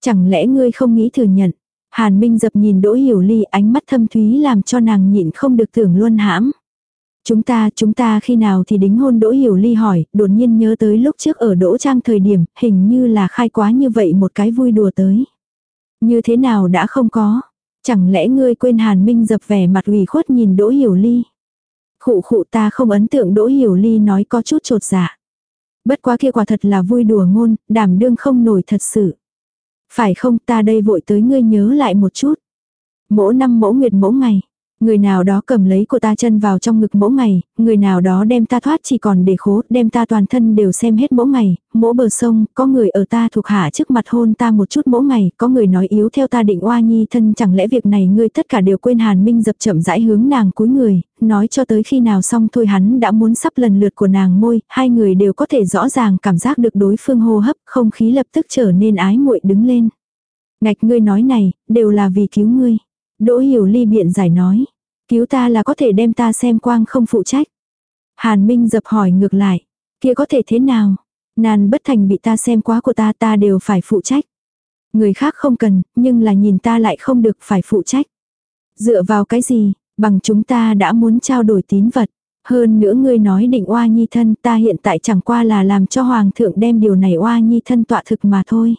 Chẳng lẽ ngươi không nghĩ thừa nhận? Hàn Minh dập nhìn Đỗ Hiểu Ly ánh mắt thâm thúy làm cho nàng nhịn không được tưởng luôn hãm. Chúng ta, chúng ta khi nào thì đính hôn Đỗ Hiểu Ly hỏi, đột nhiên nhớ tới lúc trước ở Đỗ Trang thời điểm, hình như là khai quá như vậy một cái vui đùa tới. Như thế nào đã không có? Chẳng lẽ ngươi quên Hàn Minh dập vẻ mặt ủy khuất nhìn Đỗ Hiểu Ly? Khụ khụ ta không ấn tượng Đỗ Hiểu Ly nói có chút trột dạ. Bất quá kia quả thật là vui đùa ngôn, đảm đương không nổi thật sự. Phải không ta đây vội tới ngươi nhớ lại một chút. Mỗi năm mẫu nguyệt mẫu ngày. Người nào đó cầm lấy của ta chân vào trong ngực mỗi ngày, người nào đó đem ta thoát chỉ còn để khố, đem ta toàn thân đều xem hết mỗi ngày, mỗi bờ sông, có người ở ta thuộc hạ trước mặt hôn ta một chút mỗi ngày, có người nói yếu theo ta định oa nhi thân chẳng lẽ việc này ngươi tất cả đều quên hàn minh dập chậm rãi hướng nàng cúi người, nói cho tới khi nào xong thôi hắn đã muốn sắp lần lượt của nàng môi, hai người đều có thể rõ ràng cảm giác được đối phương hô hấp, không khí lập tức trở nên ái muội đứng lên. Ngạch ngươi nói này, đều là vì cứu ngươi. Đỗ hiểu ly biện giải nói. Cứu ta là có thể đem ta xem quang không phụ trách. Hàn Minh dập hỏi ngược lại. Kia có thể thế nào? nàn bất thành bị ta xem quá của ta ta đều phải phụ trách. Người khác không cần, nhưng là nhìn ta lại không được phải phụ trách. Dựa vào cái gì, bằng chúng ta đã muốn trao đổi tín vật. Hơn nữa ngươi nói định oa nhi thân ta hiện tại chẳng qua là làm cho hoàng thượng đem điều này oa nhi thân tọa thực mà thôi.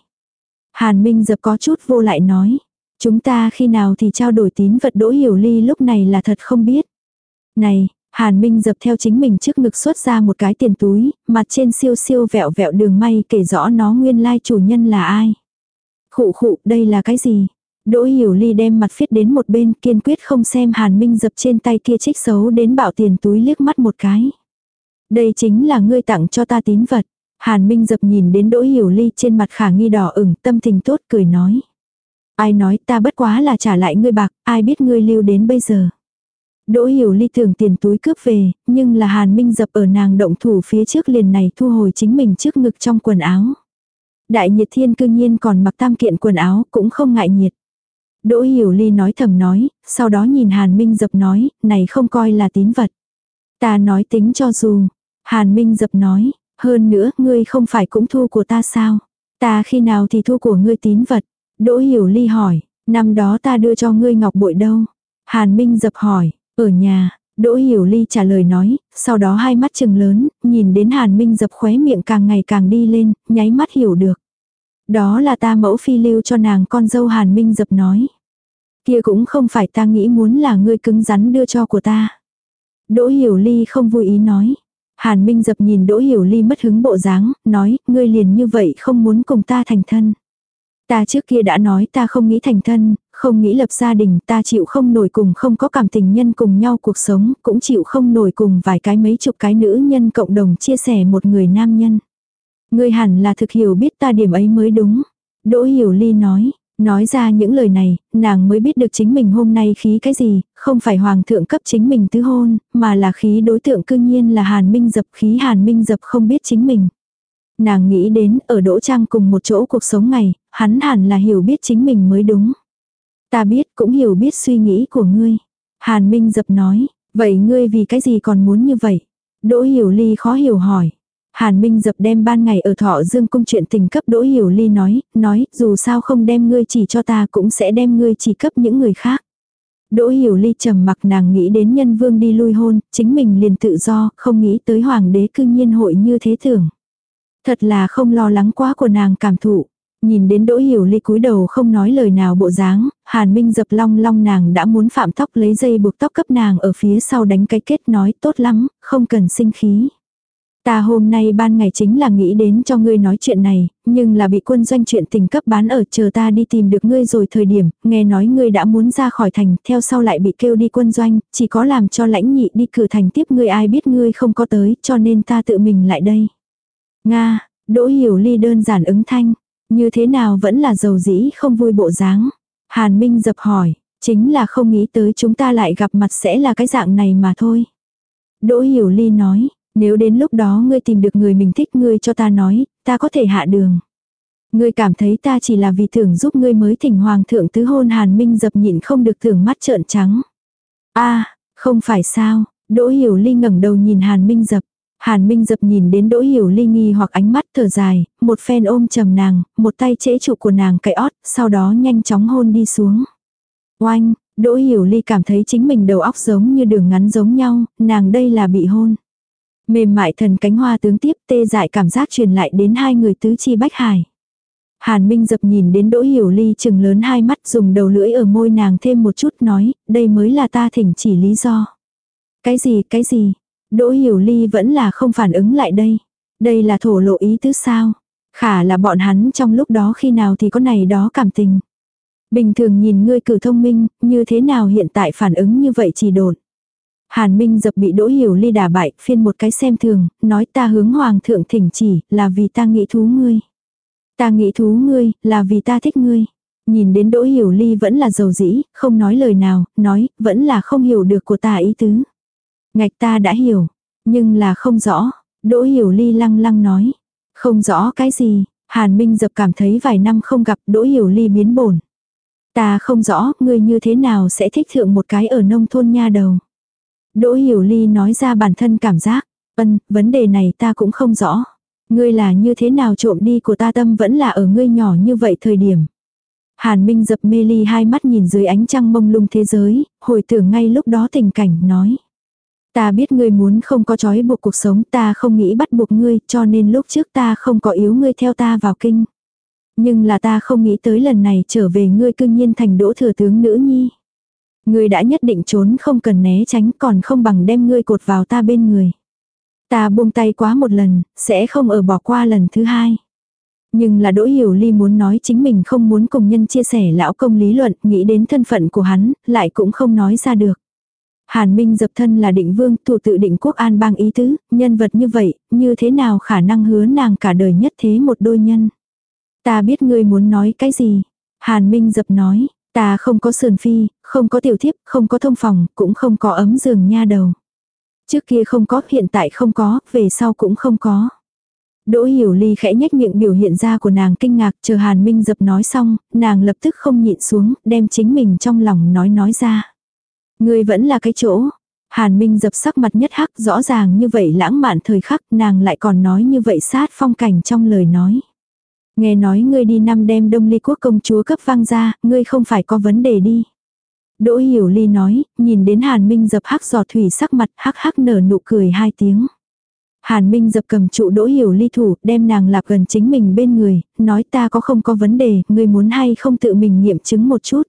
Hàn Minh dập có chút vô lại nói. Chúng ta khi nào thì trao đổi tín vật đỗ hiểu ly lúc này là thật không biết. Này, Hàn Minh dập theo chính mình trước ngực xuất ra một cái tiền túi, mặt trên siêu siêu vẹo vẹo đường may kể rõ nó nguyên lai chủ nhân là ai. Khụ khụ, đây là cái gì? Đỗ Hiểu Ly đem mặt phiết đến một bên kiên quyết không xem Hàn Minh dập trên tay kia trích xấu đến bảo tiền túi liếc mắt một cái. Đây chính là ngươi tặng cho ta tín vật. Hàn Minh dập nhìn đến Đỗ Hiểu Ly trên mặt khả nghi đỏ ửng tâm tình tốt cười nói. Ai nói ta bất quá là trả lại ngươi bạc, ai biết ngươi lưu đến bây giờ. Đỗ hiểu ly tưởng tiền túi cướp về, nhưng là hàn minh dập ở nàng động thủ phía trước liền này thu hồi chính mình trước ngực trong quần áo. Đại nhiệt thiên cương nhiên còn mặc tam kiện quần áo cũng không ngại nhiệt. Đỗ hiểu ly nói thầm nói, sau đó nhìn hàn minh dập nói, này không coi là tín vật. Ta nói tính cho dù. Hàn minh dập nói, hơn nữa ngươi không phải cũng thu của ta sao. Ta khi nào thì thu của ngươi tín vật. Đỗ Hiểu Ly hỏi, năm đó ta đưa cho ngươi ngọc bội đâu? Hàn Minh dập hỏi, ở nhà, Đỗ Hiểu Ly trả lời nói, sau đó hai mắt trừng lớn, nhìn đến Hàn Minh dập khóe miệng càng ngày càng đi lên, nháy mắt hiểu được. Đó là ta mẫu phi lưu cho nàng con dâu Hàn Minh dập nói. Kia cũng không phải ta nghĩ muốn là ngươi cứng rắn đưa cho của ta. Đỗ Hiểu Ly không vui ý nói. Hàn Minh dập nhìn Đỗ Hiểu Ly mất hứng bộ dáng, nói, ngươi liền như vậy không muốn cùng ta thành thân. Ta trước kia đã nói ta không nghĩ thành thân, không nghĩ lập gia đình, ta chịu không nổi cùng không có cảm tình nhân cùng nhau cuộc sống, cũng chịu không nổi cùng vài cái mấy chục cái nữ nhân cộng đồng chia sẻ một người nam nhân. Ngươi hẳn là thực hiểu biết ta điểm ấy mới đúng. Đỗ Hiểu Ly nói, Nói ra những lời này, nàng mới biết được chính mình hôm nay khí cái gì, không phải hoàng thượng cấp chính mình tứ hôn, mà là khí đối tượng cương nhiên là hàn minh dập khí hàn minh dập không biết chính mình. Nàng nghĩ đến ở Đỗ Trang cùng một chỗ cuộc sống ngày, hắn hẳn là hiểu biết chính mình mới đúng. Ta biết cũng hiểu biết suy nghĩ của ngươi. Hàn Minh dập nói, vậy ngươi vì cái gì còn muốn như vậy? Đỗ Hiểu Ly khó hiểu hỏi. Hàn Minh dập đem ban ngày ở thọ dương cung chuyện tình cấp Đỗ Hiểu Ly nói, nói dù sao không đem ngươi chỉ cho ta cũng sẽ đem ngươi chỉ cấp những người khác. Đỗ Hiểu Ly trầm mặc nàng nghĩ đến nhân vương đi lui hôn, chính mình liền tự do, không nghĩ tới hoàng đế cư nhiên hội như thế thường Thật là không lo lắng quá của nàng cảm thụ. Nhìn đến Đỗ Hiểu Ly cúi đầu không nói lời nào bộ dáng, Hàn Minh dập long long nàng đã muốn phạm tóc lấy dây buộc tóc cấp nàng ở phía sau đánh cái kết nói tốt lắm, không cần sinh khí. Ta hôm nay ban ngày chính là nghĩ đến cho ngươi nói chuyện này, nhưng là bị quân doanh chuyện tình cấp bán ở chờ ta đi tìm được ngươi rồi thời điểm, nghe nói ngươi đã muốn ra khỏi thành, theo sau lại bị kêu đi quân doanh, chỉ có làm cho lãnh nhị đi cử thành tiếp ngươi ai biết ngươi không có tới, cho nên ta tự mình lại đây. Nga, Đỗ Hiểu Ly đơn giản ứng thanh, như thế nào vẫn là giàu dĩ không vui bộ dáng. Hàn Minh dập hỏi, chính là không nghĩ tới chúng ta lại gặp mặt sẽ là cái dạng này mà thôi. Đỗ Hiểu Ly nói, nếu đến lúc đó ngươi tìm được người mình thích ngươi cho ta nói, ta có thể hạ đường. Ngươi cảm thấy ta chỉ là vì thưởng giúp ngươi mới thỉnh hoàng thượng tứ hôn Hàn Minh dập nhịn không được thưởng mắt trợn trắng. a không phải sao, Đỗ Hiểu Ly ngẩng đầu nhìn Hàn Minh dập. Hàn Minh dập nhìn đến Đỗ Hiểu Ly nghi hoặc ánh mắt thở dài, một phen ôm trầm nàng, một tay chế trụ của nàng cậy ót, sau đó nhanh chóng hôn đi xuống. Oanh, Đỗ Hiểu Ly cảm thấy chính mình đầu óc giống như đường ngắn giống nhau, nàng đây là bị hôn. Mềm mại thần cánh hoa tướng tiếp tê dại cảm giác truyền lại đến hai người tứ chi bách hải. Hàn Minh dập nhìn đến Đỗ Hiểu Ly chừng lớn hai mắt dùng đầu lưỡi ở môi nàng thêm một chút nói, đây mới là ta thỉnh chỉ lý do. Cái gì, cái gì, Đỗ Hiểu Ly vẫn là không phản ứng lại đây. Đây là thổ lộ ý tứ sao. Khả là bọn hắn trong lúc đó khi nào thì có này đó cảm tình. Bình thường nhìn ngươi cử thông minh, như thế nào hiện tại phản ứng như vậy chỉ đột. Hàn Minh dập bị Đỗ Hiểu Ly đả bại, phiên một cái xem thường, nói ta hướng Hoàng thượng thỉnh chỉ, là vì ta nghĩ thú ngươi. Ta nghĩ thú ngươi, là vì ta thích ngươi. Nhìn đến Đỗ Hiểu Ly vẫn là giàu dĩ, không nói lời nào, nói, vẫn là không hiểu được của ta ý tứ. Ngạch ta đã hiểu, nhưng là không rõ. Đỗ hiểu ly lăng lăng nói. Không rõ cái gì, Hàn Minh dập cảm thấy vài năm không gặp Đỗ hiểu ly biến bổn. Ta không rõ, ngươi như thế nào sẽ thích thượng một cái ở nông thôn nha đầu. Đỗ hiểu ly nói ra bản thân cảm giác. Ân, vấn đề này ta cũng không rõ. Ngươi là như thế nào trộm đi của ta tâm vẫn là ở ngươi nhỏ như vậy thời điểm. Hàn Minh dập mê ly hai mắt nhìn dưới ánh trăng mông lung thế giới, hồi tưởng ngay lúc đó tình cảnh nói. Ta biết ngươi muốn không có trói buộc cuộc sống ta không nghĩ bắt buộc ngươi cho nên lúc trước ta không có yếu ngươi theo ta vào kinh. Nhưng là ta không nghĩ tới lần này trở về ngươi cương nhiên thành đỗ thừa tướng nữ nhi. Ngươi đã nhất định trốn không cần né tránh còn không bằng đem ngươi cột vào ta bên người. Ta buông tay quá một lần, sẽ không ở bỏ qua lần thứ hai. Nhưng là Đỗ Hiểu Ly muốn nói chính mình không muốn cùng nhân chia sẻ lão công lý luận, nghĩ đến thân phận của hắn, lại cũng không nói ra được. Hàn Minh dập thân là định vương, thủ tự định quốc an bang ý tứ, nhân vật như vậy, như thế nào khả năng hứa nàng cả đời nhất thế một đôi nhân. Ta biết ngươi muốn nói cái gì. Hàn Minh dập nói, ta không có sườn phi, không có tiểu thiếp, không có thông phòng, cũng không có ấm giường nha đầu. Trước kia không có, hiện tại không có, về sau cũng không có. Đỗ hiểu ly khẽ nhếch miệng biểu hiện ra của nàng kinh ngạc chờ Hàn Minh dập nói xong, nàng lập tức không nhịn xuống, đem chính mình trong lòng nói nói ra. Ngươi vẫn là cái chỗ. Hàn Minh dập sắc mặt nhất hắc rõ ràng như vậy lãng mạn thời khắc nàng lại còn nói như vậy sát phong cảnh trong lời nói. Nghe nói ngươi đi năm đêm đông ly quốc công chúa cấp vang ra, ngươi không phải có vấn đề đi. Đỗ hiểu ly nói, nhìn đến Hàn Minh dập hắc giọt thủy sắc mặt hắc hắc nở nụ cười hai tiếng. Hàn Minh dập cầm trụ đỗ hiểu ly thủ, đem nàng lạp gần chính mình bên người, nói ta có không có vấn đề, ngươi muốn hay không tự mình nghiệm chứng một chút.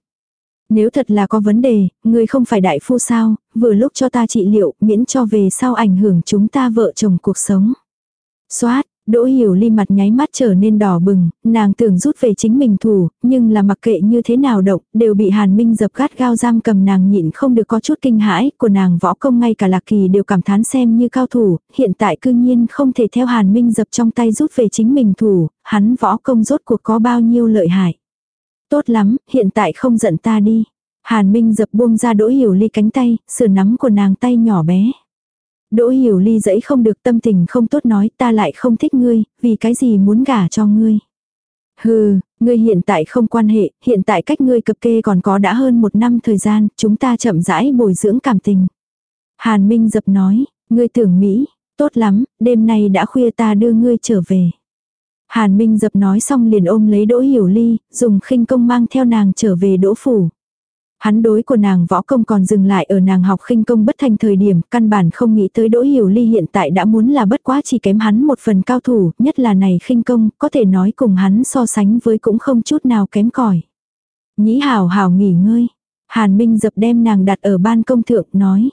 Nếu thật là có vấn đề, người không phải đại phu sao, vừa lúc cho ta trị liệu, miễn cho về sau ảnh hưởng chúng ta vợ chồng cuộc sống. Xoát, Đỗ Hiểu Ly mặt nháy mắt trở nên đỏ bừng, nàng tưởng rút về chính mình thủ, nhưng là mặc kệ như thế nào động, đều bị Hàn Minh dập gắt gao giam cầm nàng nhịn không được có chút kinh hãi, của nàng võ công ngay cả Lạc Kỳ đều cảm thán xem như cao thủ, hiện tại cư nhiên không thể theo Hàn Minh dập trong tay rút về chính mình thủ, hắn võ công rốt cuộc có bao nhiêu lợi hại. Tốt lắm, hiện tại không giận ta đi. Hàn Minh dập buông ra Đỗ Hiểu Ly cánh tay, sửa nắm của nàng tay nhỏ bé. Đỗ Hiểu Ly dẫy không được tâm tình không tốt nói ta lại không thích ngươi, vì cái gì muốn gả cho ngươi. Hừ, ngươi hiện tại không quan hệ, hiện tại cách ngươi cập kê còn có đã hơn một năm thời gian, chúng ta chậm rãi bồi dưỡng cảm tình. Hàn Minh dập nói, ngươi tưởng Mỹ, tốt lắm, đêm nay đã khuya ta đưa ngươi trở về. Hàn Minh dập nói xong liền ôm lấy Đỗ Hiểu Ly, dùng khinh công mang theo nàng trở về Đỗ Phủ. Hắn đối của nàng võ công còn dừng lại ở nàng học khinh công bất thành thời điểm, căn bản không nghĩ tới Đỗ Hiểu Ly hiện tại đã muốn là bất quá chỉ kém hắn một phần cao thủ, nhất là này khinh công, có thể nói cùng hắn so sánh với cũng không chút nào kém cỏi. Nhĩ hảo hảo nghỉ ngơi. Hàn Minh dập đem nàng đặt ở ban công thượng, nói.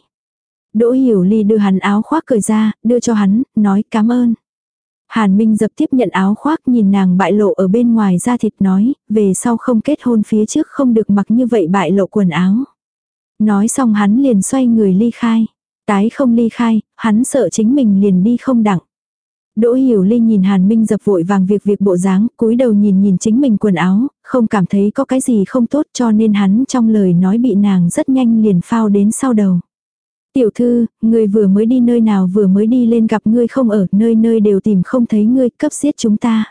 Đỗ Hiểu Ly đưa hắn áo khoác cởi ra, đưa cho hắn, nói cảm ơn. Hàn Minh dập tiếp nhận áo khoác nhìn nàng bại lộ ở bên ngoài da thịt nói, về sau không kết hôn phía trước không được mặc như vậy bại lộ quần áo. Nói xong hắn liền xoay người ly khai. Tái không ly khai, hắn sợ chính mình liền đi không đặng. Đỗ Hiểu Ly nhìn Hàn Minh dập vội vàng việc việc bộ dáng, cúi đầu nhìn nhìn chính mình quần áo, không cảm thấy có cái gì không tốt cho nên hắn trong lời nói bị nàng rất nhanh liền phao đến sau đầu. Tiểu thư, người vừa mới đi nơi nào vừa mới đi lên gặp ngươi không ở, nơi nơi đều tìm không thấy ngươi, cấp giết chúng ta.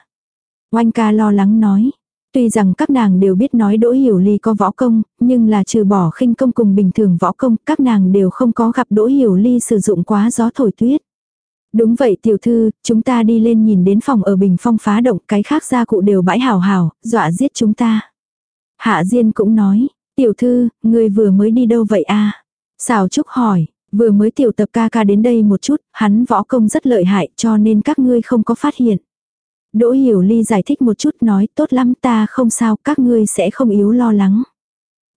Oanh ca lo lắng nói. Tuy rằng các nàng đều biết nói đỗ hiểu ly có võ công, nhưng là trừ bỏ khinh công cùng bình thường võ công, các nàng đều không có gặp đỗ hiểu ly sử dụng quá gió thổi tuyết. Đúng vậy tiểu thư, chúng ta đi lên nhìn đến phòng ở bình phong phá động, cái khác gia cụ đều bãi hảo hảo, dọa giết chúng ta. Hạ Diên cũng nói, tiểu thư, người vừa mới đi đâu vậy a Xào Trúc hỏi, vừa mới tiểu tập ca ca đến đây một chút, hắn võ công rất lợi hại cho nên các ngươi không có phát hiện. Đỗ Hiểu Ly giải thích một chút nói tốt lắm ta không sao các ngươi sẽ không yếu lo lắng.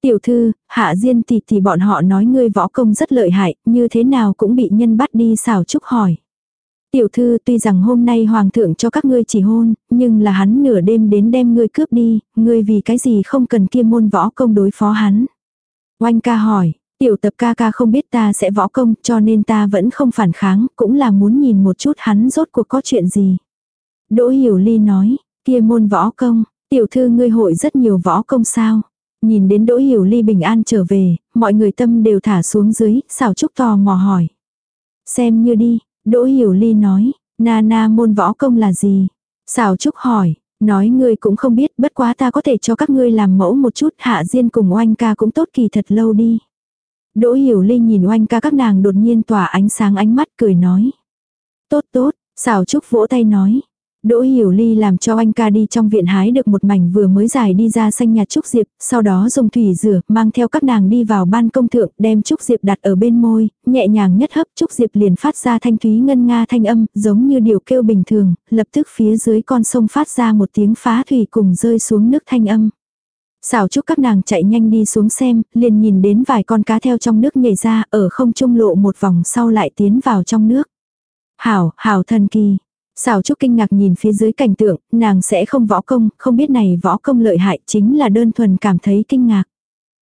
Tiểu thư, hạ diên tỷ tỷ bọn họ nói ngươi võ công rất lợi hại, như thế nào cũng bị nhân bắt đi xào trúc hỏi. Tiểu thư tuy rằng hôm nay hoàng thượng cho các ngươi chỉ hôn, nhưng là hắn nửa đêm đến đem ngươi cướp đi, ngươi vì cái gì không cần kia môn võ công đối phó hắn. Oanh ca hỏi, Tiểu tập ca ca không biết ta sẽ võ công cho nên ta vẫn không phản kháng, cũng là muốn nhìn một chút hắn rốt cuộc có chuyện gì. Đỗ Hiểu Ly nói, kia môn võ công, tiểu thư ngươi hội rất nhiều võ công sao. Nhìn đến Đỗ Hiểu Ly bình an trở về, mọi người tâm đều thả xuống dưới, xảo trúc tò mò hỏi. Xem như đi, Đỗ Hiểu Ly nói, na na môn võ công là gì? Xảo trúc hỏi, nói ngươi cũng không biết bất quá ta có thể cho các ngươi làm mẫu một chút hạ riêng cùng oanh ca cũng tốt kỳ thật lâu đi. Đỗ Hiểu Linh nhìn oanh ca các nàng đột nhiên tỏa ánh sáng ánh mắt cười nói. Tốt tốt, xảo trúc vỗ tay nói. Đỗ Hiểu Ly làm cho anh ca đi trong viện hái được một mảnh vừa mới dài đi ra xanh nhạt trúc diệp, sau đó dùng thủy rửa, mang theo các nàng đi vào ban công thượng, đem trúc diệp đặt ở bên môi, nhẹ nhàng nhất hấp trúc diệp liền phát ra thanh thúy ngân nga thanh âm, giống như điều kêu bình thường, lập tức phía dưới con sông phát ra một tiếng phá thủy cùng rơi xuống nước thanh âm. Xào chúc các nàng chạy nhanh đi xuống xem, liền nhìn đến vài con cá theo trong nước nhảy ra, ở không trung lộ một vòng sau lại tiến vào trong nước. Hảo, hảo thần kỳ. Xào Trúc kinh ngạc nhìn phía dưới cảnh tượng, nàng sẽ không võ công, không biết này võ công lợi hại chính là đơn thuần cảm thấy kinh ngạc.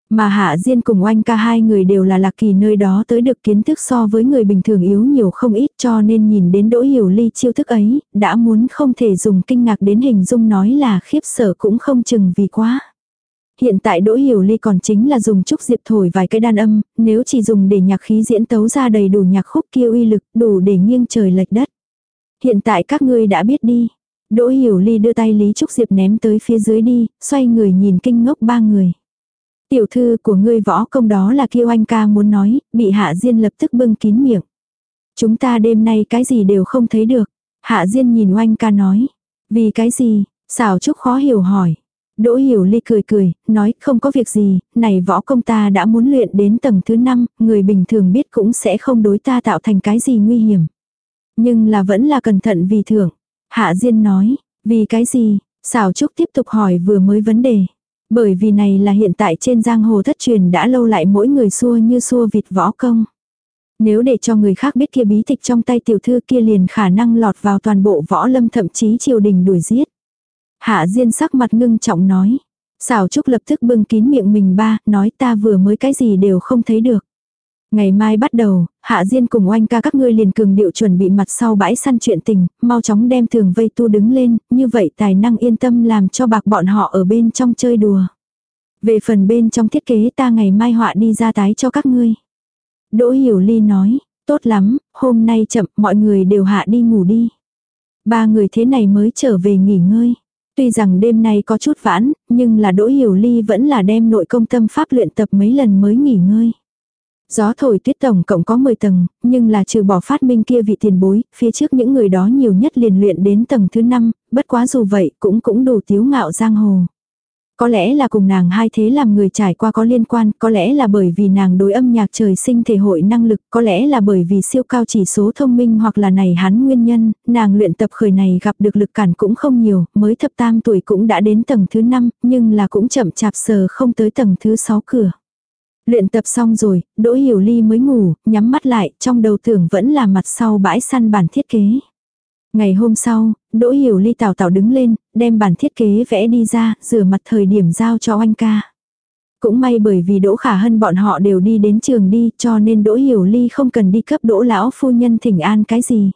Mà Hạ Diên cùng oanh ca hai người đều là lạc kỳ nơi đó tới được kiến thức so với người bình thường yếu nhiều không ít cho nên nhìn đến đỗ hiểu ly chiêu thức ấy, đã muốn không thể dùng kinh ngạc đến hình dung nói là khiếp sợ cũng không chừng vì quá. Hiện tại Đỗ Hiểu Ly còn chính là dùng trúc diệp thổi vài cái đan âm, nếu chỉ dùng để nhạc khí diễn tấu ra đầy đủ nhạc khúc kia uy lực, đủ để nghiêng trời lệch đất. Hiện tại các ngươi đã biết đi. Đỗ Hiểu Ly đưa tay Lý Trúc Diệp ném tới phía dưới đi, xoay người nhìn kinh ngốc ba người. Tiểu thư của ngươi võ công đó là kiêu anh ca muốn nói, bị Hạ Diên lập tức bưng kín miệng. Chúng ta đêm nay cái gì đều không thấy được. Hạ Diên nhìn oanh ca nói. Vì cái gì? Xảo Trúc khó hiểu hỏi. Đỗ Hiểu Ly cười cười, nói không có việc gì, này võ công ta đã muốn luyện đến tầng thứ 5, người bình thường biết cũng sẽ không đối ta tạo thành cái gì nguy hiểm. Nhưng là vẫn là cẩn thận vì thưởng. Hạ Diên nói, vì cái gì? Xảo Trúc tiếp tục hỏi vừa mới vấn đề. Bởi vì này là hiện tại trên giang hồ thất truyền đã lâu lại mỗi người xua như xua vịt võ công. Nếu để cho người khác biết kia bí tịch trong tay tiểu thư kia liền khả năng lọt vào toàn bộ võ lâm thậm chí triều đình đuổi giết. Hạ Diên sắc mặt ngưng trọng nói. Xảo Trúc lập tức bưng kín miệng mình ba, nói ta vừa mới cái gì đều không thấy được. Ngày mai bắt đầu, Hạ Diên cùng oanh ca các ngươi liền cường điệu chuẩn bị mặt sau bãi săn chuyện tình, mau chóng đem thường vây tu đứng lên, như vậy tài năng yên tâm làm cho bạc bọn họ ở bên trong chơi đùa. Về phần bên trong thiết kế ta ngày mai họa đi ra tái cho các ngươi. Đỗ Hiểu Ly nói, tốt lắm, hôm nay chậm, mọi người đều hạ đi ngủ đi. Ba người thế này mới trở về nghỉ ngơi. Tuy rằng đêm nay có chút vãn, nhưng là Đỗ Hiểu Ly vẫn là đem nội công tâm pháp luyện tập mấy lần mới nghỉ ngơi. Gió thổi tuyết tổng cộng có 10 tầng, nhưng là trừ bỏ phát minh kia vị tiền bối, phía trước những người đó nhiều nhất liền luyện đến tầng thứ 5, bất quá dù vậy cũng cũng đủ tiếu ngạo giang hồ. Có lẽ là cùng nàng hai thế làm người trải qua có liên quan, có lẽ là bởi vì nàng đối âm nhạc trời sinh thể hội năng lực, có lẽ là bởi vì siêu cao chỉ số thông minh hoặc là này hắn nguyên nhân, nàng luyện tập khởi này gặp được lực cản cũng không nhiều, mới thập tam tuổi cũng đã đến tầng thứ 5, nhưng là cũng chậm chạp sờ không tới tầng thứ 6 cửa. Luyện tập xong rồi, Đỗ Hiểu Ly mới ngủ, nhắm mắt lại, trong đầu tưởng vẫn là mặt sau bãi săn bản thiết kế. Ngày hôm sau, Đỗ Hiểu Ly tào tào đứng lên, đem bản thiết kế vẽ đi ra, rửa mặt thời điểm giao cho anh ca. Cũng may bởi vì Đỗ Khả Hân bọn họ đều đi đến trường đi cho nên Đỗ Hiểu Ly không cần đi cấp Đỗ Lão Phu Nhân thỉnh an cái gì.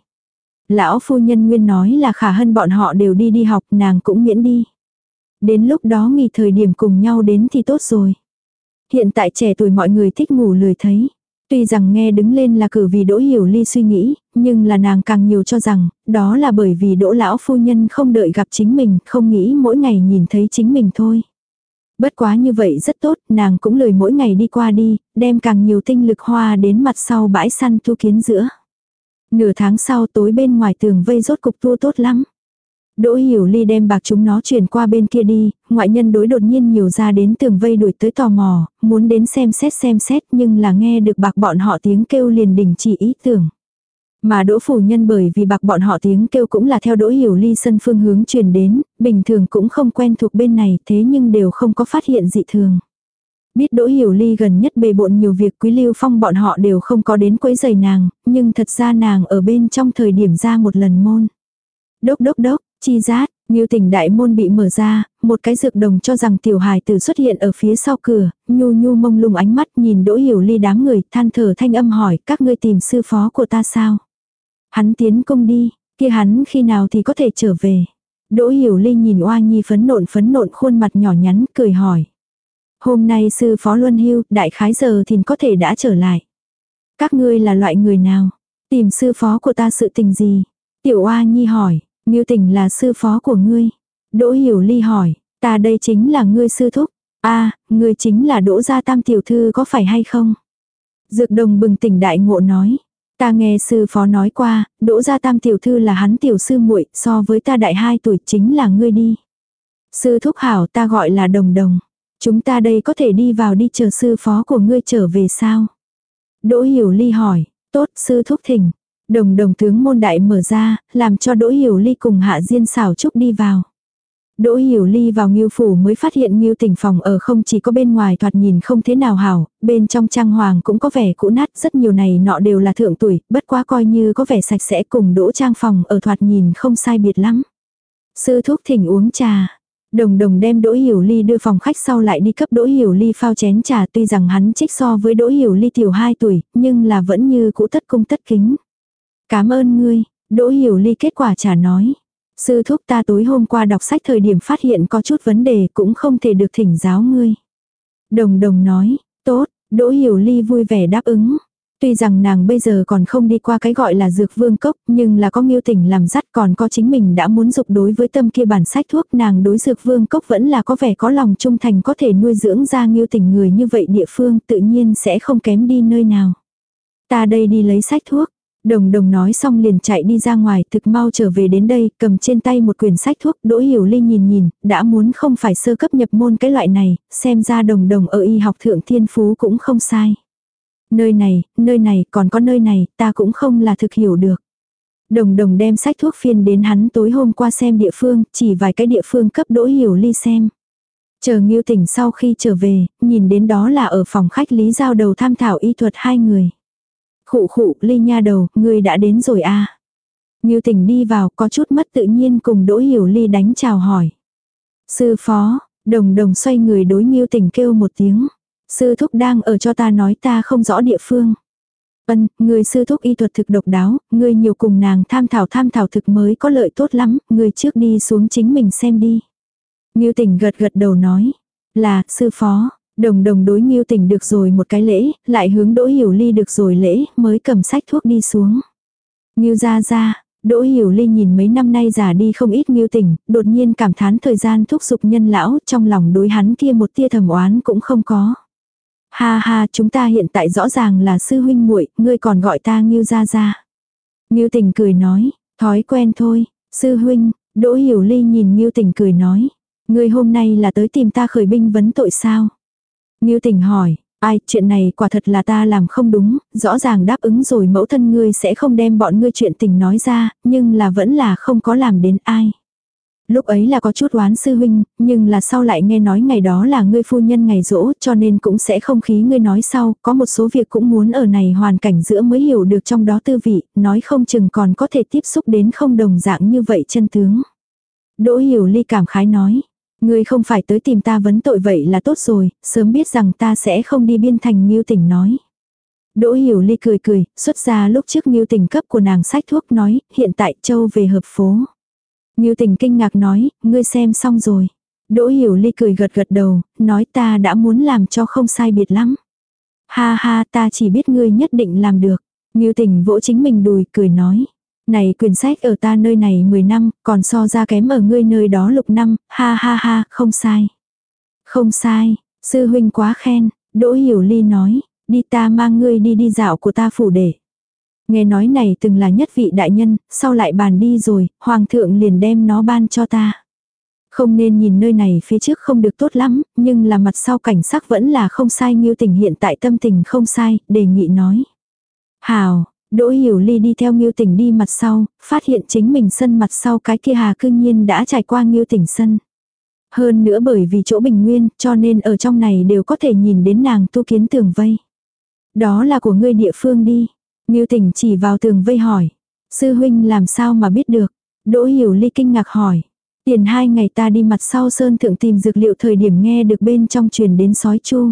Lão Phu Nhân nguyên nói là Khả Hân bọn họ đều đi đi học nàng cũng miễn đi. Đến lúc đó nghỉ thời điểm cùng nhau đến thì tốt rồi. Hiện tại trẻ tuổi mọi người thích ngủ lười thấy. Tuy rằng nghe đứng lên là cử vì Đỗ Hiểu Ly suy nghĩ, nhưng là nàng càng nhiều cho rằng, đó là bởi vì Đỗ lão phu nhân không đợi gặp chính mình, không nghĩ mỗi ngày nhìn thấy chính mình thôi. Bất quá như vậy rất tốt, nàng cũng lười mỗi ngày đi qua đi, đem càng nhiều tinh lực hoa đến mặt sau bãi săn thu kiến giữa. Nửa tháng sau tối bên ngoài tường vây rốt cục tua tốt lắm. Đỗ Hiểu Ly đem bạc chúng nó chuyển qua bên kia đi, ngoại nhân đối đột nhiên nhiều ra đến tường vây đuổi tới tò mò, muốn đến xem xét xem xét nhưng là nghe được bạc bọn họ tiếng kêu liền đình chỉ ý tưởng. Mà đỗ phủ nhân bởi vì bạc bọn họ tiếng kêu cũng là theo đỗ hiểu ly sân phương hướng truyền đến, bình thường cũng không quen thuộc bên này thế nhưng đều không có phát hiện dị thường. Biết đỗ hiểu ly gần nhất bề bộn nhiều việc quý lưu phong bọn họ đều không có đến quấy giày nàng, nhưng thật ra nàng ở bên trong thời điểm ra một lần môn. Đốc đốc đốc, chi rát, như tỉnh đại môn bị mở ra, một cái dược đồng cho rằng tiểu hài tử xuất hiện ở phía sau cửa, nhu nhu mông lung ánh mắt nhìn đỗ hiểu ly đám người, than thở thanh âm hỏi các ngươi tìm sư phó của ta sao. Hắn tiến công đi, kia hắn khi nào thì có thể trở về. Đỗ hiểu ly nhìn oa nhi phấn nộn phấn nộn khuôn mặt nhỏ nhắn cười hỏi. Hôm nay sư phó luân hưu, đại khái giờ thì có thể đã trở lại. Các ngươi là loại người nào? Tìm sư phó của ta sự tình gì? Tiểu oa nhi hỏi, Ngưu Tỉnh là sư phó của ngươi. Đỗ hiểu ly hỏi, ta đây chính là ngươi sư thúc. a ngươi chính là đỗ gia tam tiểu thư có phải hay không? Dược đồng bừng tỉnh đại ngộ nói. Ta nghe sư phó nói qua, đỗ gia tam tiểu thư là hắn tiểu sư muội so với ta đại hai tuổi chính là ngươi đi. Sư thúc hảo ta gọi là đồng đồng. Chúng ta đây có thể đi vào đi chờ sư phó của ngươi trở về sao? Đỗ hiểu ly hỏi, tốt sư thúc thỉnh. Đồng đồng tướng môn đại mở ra, làm cho Đỗ Hiểu Ly cùng Hạ Diên xảo trúc đi vào. Đỗ Hiểu Ly vào Ngưu phủ mới phát hiện Ngưu Tỉnh phòng ở không chỉ có bên ngoài thoạt nhìn không thế nào hảo, bên trong trang hoàng cũng có vẻ cũ nát, rất nhiều này nọ đều là thượng tuổi, bất quá coi như có vẻ sạch sẽ cùng Đỗ trang phòng ở thoạt nhìn không sai biệt lắm. Sư thúc thỉnh uống trà, Đồng đồng đem Đỗ Hiểu Ly đưa phòng khách sau lại đi cấp Đỗ Hiểu Ly phao chén trà tuy rằng hắn trích so với Đỗ Hiểu Ly tiểu 2 tuổi, nhưng là vẫn như cũ tất cung tất kính. Cảm ơn ngươi, Đỗ Hiểu Ly kết quả trả nói. Sư thúc ta tối hôm qua đọc sách thời điểm phát hiện có chút vấn đề cũng không thể được thỉnh giáo ngươi. Đồng đồng nói, tốt, Đỗ Hiểu Ly vui vẻ đáp ứng. Tuy rằng nàng bây giờ còn không đi qua cái gọi là dược vương cốc, nhưng là có nghiêu tỉnh làm dắt còn có chính mình đã muốn dục đối với tâm kia bản sách thuốc nàng đối dược vương cốc vẫn là có vẻ có lòng trung thành có thể nuôi dưỡng ra nghiêu tỉnh người như vậy địa phương tự nhiên sẽ không kém đi nơi nào. Ta đây đi lấy sách thuốc, Đồng đồng nói xong liền chạy đi ra ngoài thực mau trở về đến đây cầm trên tay một quyển sách thuốc đỗ hiểu ly nhìn nhìn đã muốn không phải sơ cấp nhập môn cái loại này xem ra đồng đồng ở y học thượng thiên phú cũng không sai. Nơi này, nơi này còn có nơi này ta cũng không là thực hiểu được. Đồng đồng đem sách thuốc phiên đến hắn tối hôm qua xem địa phương chỉ vài cái địa phương cấp đỗ hiểu ly xem. Chờ Nghiêu tỉnh sau khi trở về, nhìn đến đó là ở phòng khách Lý Giao đầu tham thảo y thuật hai người. Khụ khụ, ly nha đầu, ngươi đã đến rồi à. Ngưu tỉnh đi vào, có chút mất tự nhiên cùng Đỗ Hiểu Ly đánh chào hỏi. Sư phó, đồng đồng xoay người đối Ngưu tỉnh kêu một tiếng. Sư thúc đang ở cho ta nói ta không rõ địa phương. Ân, người sư thúc y thuật thực độc đáo, người nhiều cùng nàng tham thảo tham thảo thực mới có lợi tốt lắm, người trước đi xuống chính mình xem đi. Ngưu tỉnh gật gật đầu nói. Là, sư phó, đồng đồng đối nghiêu tình được rồi một cái lễ, lại hướng đỗ hiểu ly được rồi lễ, mới cầm sách thuốc đi xuống. Nghiêu ra ra, đỗ hiểu ly nhìn mấy năm nay già đi không ít nghiêu tình, đột nhiên cảm thán thời gian thúc giục nhân lão, trong lòng đối hắn kia một tia thầm oán cũng không có. Ha ha, chúng ta hiện tại rõ ràng là sư huynh muội, ngươi còn gọi ta nghiêu gia gia. Nghiêu Tình cười nói, thói quen thôi, sư huynh, Đỗ Hiểu Ly nhìn nghiêu Tình cười nói, ngươi hôm nay là tới tìm ta khởi binh vấn tội sao? Ngưu Tỉnh hỏi, ai, chuyện này quả thật là ta làm không đúng, rõ ràng đáp ứng rồi mẫu thân ngươi sẽ không đem bọn ngươi chuyện tình nói ra, nhưng là vẫn là không có làm đến ai. Lúc ấy là có chút oán sư huynh, nhưng là sau lại nghe nói ngày đó là ngươi phu nhân ngày rỗ cho nên cũng sẽ không khí ngươi nói sau, có một số việc cũng muốn ở này hoàn cảnh giữa mới hiểu được trong đó tư vị, nói không chừng còn có thể tiếp xúc đến không đồng dạng như vậy chân tướng. Đỗ hiểu ly cảm khái nói, ngươi không phải tới tìm ta vấn tội vậy là tốt rồi, sớm biết rằng ta sẽ không đi biên thành nghiêu tỉnh nói. Đỗ hiểu ly cười cười, xuất ra lúc trước nghiêu tỉnh cấp của nàng sách thuốc nói, hiện tại châu về hợp phố. Ngưu Tỉnh kinh ngạc nói, ngươi xem xong rồi. Đỗ hiểu ly cười gật gật đầu, nói ta đã muốn làm cho không sai biệt lắm. Ha ha ta chỉ biết ngươi nhất định làm được. Ngưu Tỉnh vỗ chính mình đùi cười nói. Này quyển sách ở ta nơi này 10 năm, còn so ra kém ở ngươi nơi đó lục năm, ha ha ha, không sai. Không sai, sư huynh quá khen, Đỗ Hiểu Ly nói, đi ta mang ngươi đi đi dạo của ta phủ để. Nghe nói này từng là nhất vị đại nhân, sau lại bàn đi rồi, hoàng thượng liền đem nó ban cho ta. Không nên nhìn nơi này phía trước không được tốt lắm, nhưng là mặt sau cảnh sắc vẫn là không sai như tình hiện tại tâm tình không sai, đề nghị nói. Hào, Đỗ Hiểu Ly đi theo Ngưu Tỉnh đi mặt sau, phát hiện chính mình sân mặt sau cái kia hà cương nhiên đã trải qua Ngưu Tỉnh sân. Hơn nữa bởi vì chỗ bình nguyên, cho nên ở trong này đều có thể nhìn đến nàng tu kiến tường vây. Đó là của ngươi địa phương đi. Ngưu tỉnh chỉ vào tường vây hỏi. Sư huynh làm sao mà biết được. Đỗ hiểu ly kinh ngạc hỏi. Tiền hai ngày ta đi mặt sau sơn thượng tìm dược liệu thời điểm nghe được bên trong truyền đến sói chu.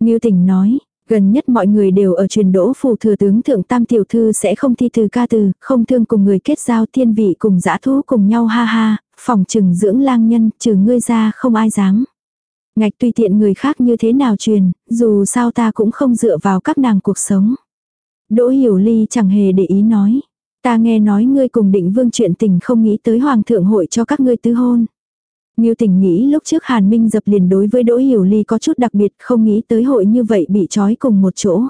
Ngưu tỉnh nói, gần nhất mọi người đều ở truyền đỗ phù thừa tướng thượng tam tiểu thư sẽ không thi từ ca từ, không thương cùng người kết giao thiên vị cùng giã thú cùng nhau ha ha, phòng trừng dưỡng lang nhân, trừ ngươi ra không ai dám. Ngạch tùy tiện người khác như thế nào truyền, dù sao ta cũng không dựa vào các nàng cuộc sống. Đỗ Hiểu Ly chẳng hề để ý nói. Ta nghe nói ngươi cùng định vương chuyện tình không nghĩ tới hoàng thượng hội cho các ngươi tứ hôn. Ngưu tình nghĩ lúc trước Hàn Minh dập liền đối với Đỗ Hiểu Ly có chút đặc biệt không nghĩ tới hội như vậy bị trói cùng một chỗ.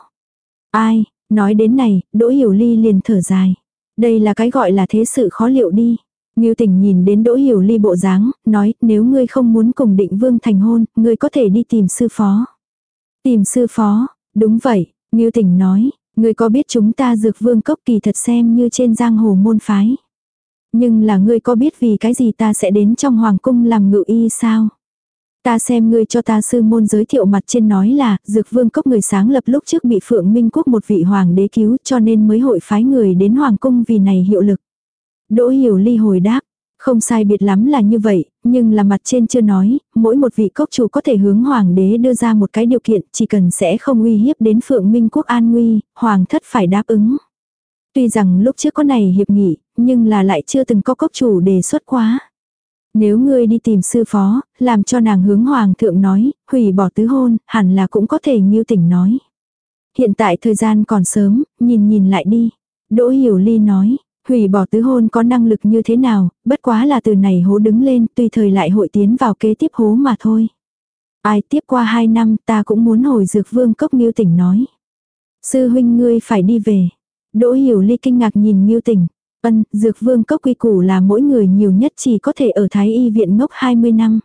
Ai, nói đến này, Đỗ Hiểu Ly liền thở dài. Đây là cái gọi là thế sự khó liệu đi. Ngưu tình nhìn đến Đỗ Hiểu Ly bộ dáng, nói nếu ngươi không muốn cùng định vương thành hôn, ngươi có thể đi tìm sư phó. Tìm sư phó, đúng vậy, Ngưu tình nói, Ngươi có biết chúng ta dược vương cốc kỳ thật xem như trên giang hồ môn phái. Nhưng là ngươi có biết vì cái gì ta sẽ đến trong hoàng cung làm ngự y sao? Ta xem ngươi cho ta sư môn giới thiệu mặt trên nói là, dược vương cốc người sáng lập lúc trước bị phượng minh quốc một vị hoàng đế cứu cho nên mới hội phái người đến hoàng cung vì này hiệu lực. Đỗ hiểu ly hồi đáp, không sai biệt lắm là như vậy, nhưng là mặt trên chưa nói, mỗi một vị cốc chủ có thể hướng hoàng đế đưa ra một cái điều kiện, chỉ cần sẽ không uy hiếp đến phượng minh quốc an nguy, hoàng thất phải đáp ứng. Tuy rằng lúc trước có này hiệp nghị, nhưng là lại chưa từng có cốc chủ đề xuất quá. Nếu ngươi đi tìm sư phó, làm cho nàng hướng hoàng thượng nói, hủy bỏ tứ hôn, hẳn là cũng có thể nghiêu tỉnh nói. Hiện tại thời gian còn sớm, nhìn nhìn lại đi. Đỗ Hiểu Ly nói, Hủy bỏ tứ hôn có năng lực như thế nào, bất quá là từ này hố đứng lên, tùy thời lại hội tiến vào kế tiếp hố mà thôi. Ai tiếp qua hai năm ta cũng muốn hồi dược vương cốc nghiêu tỉnh nói. Sư huynh ngươi phải đi về. Đỗ hiểu ly kinh ngạc nhìn miêu tỉnh. Ân, dược vương cốc quy củ là mỗi người nhiều nhất chỉ có thể ở Thái Y viện ngốc 20 năm.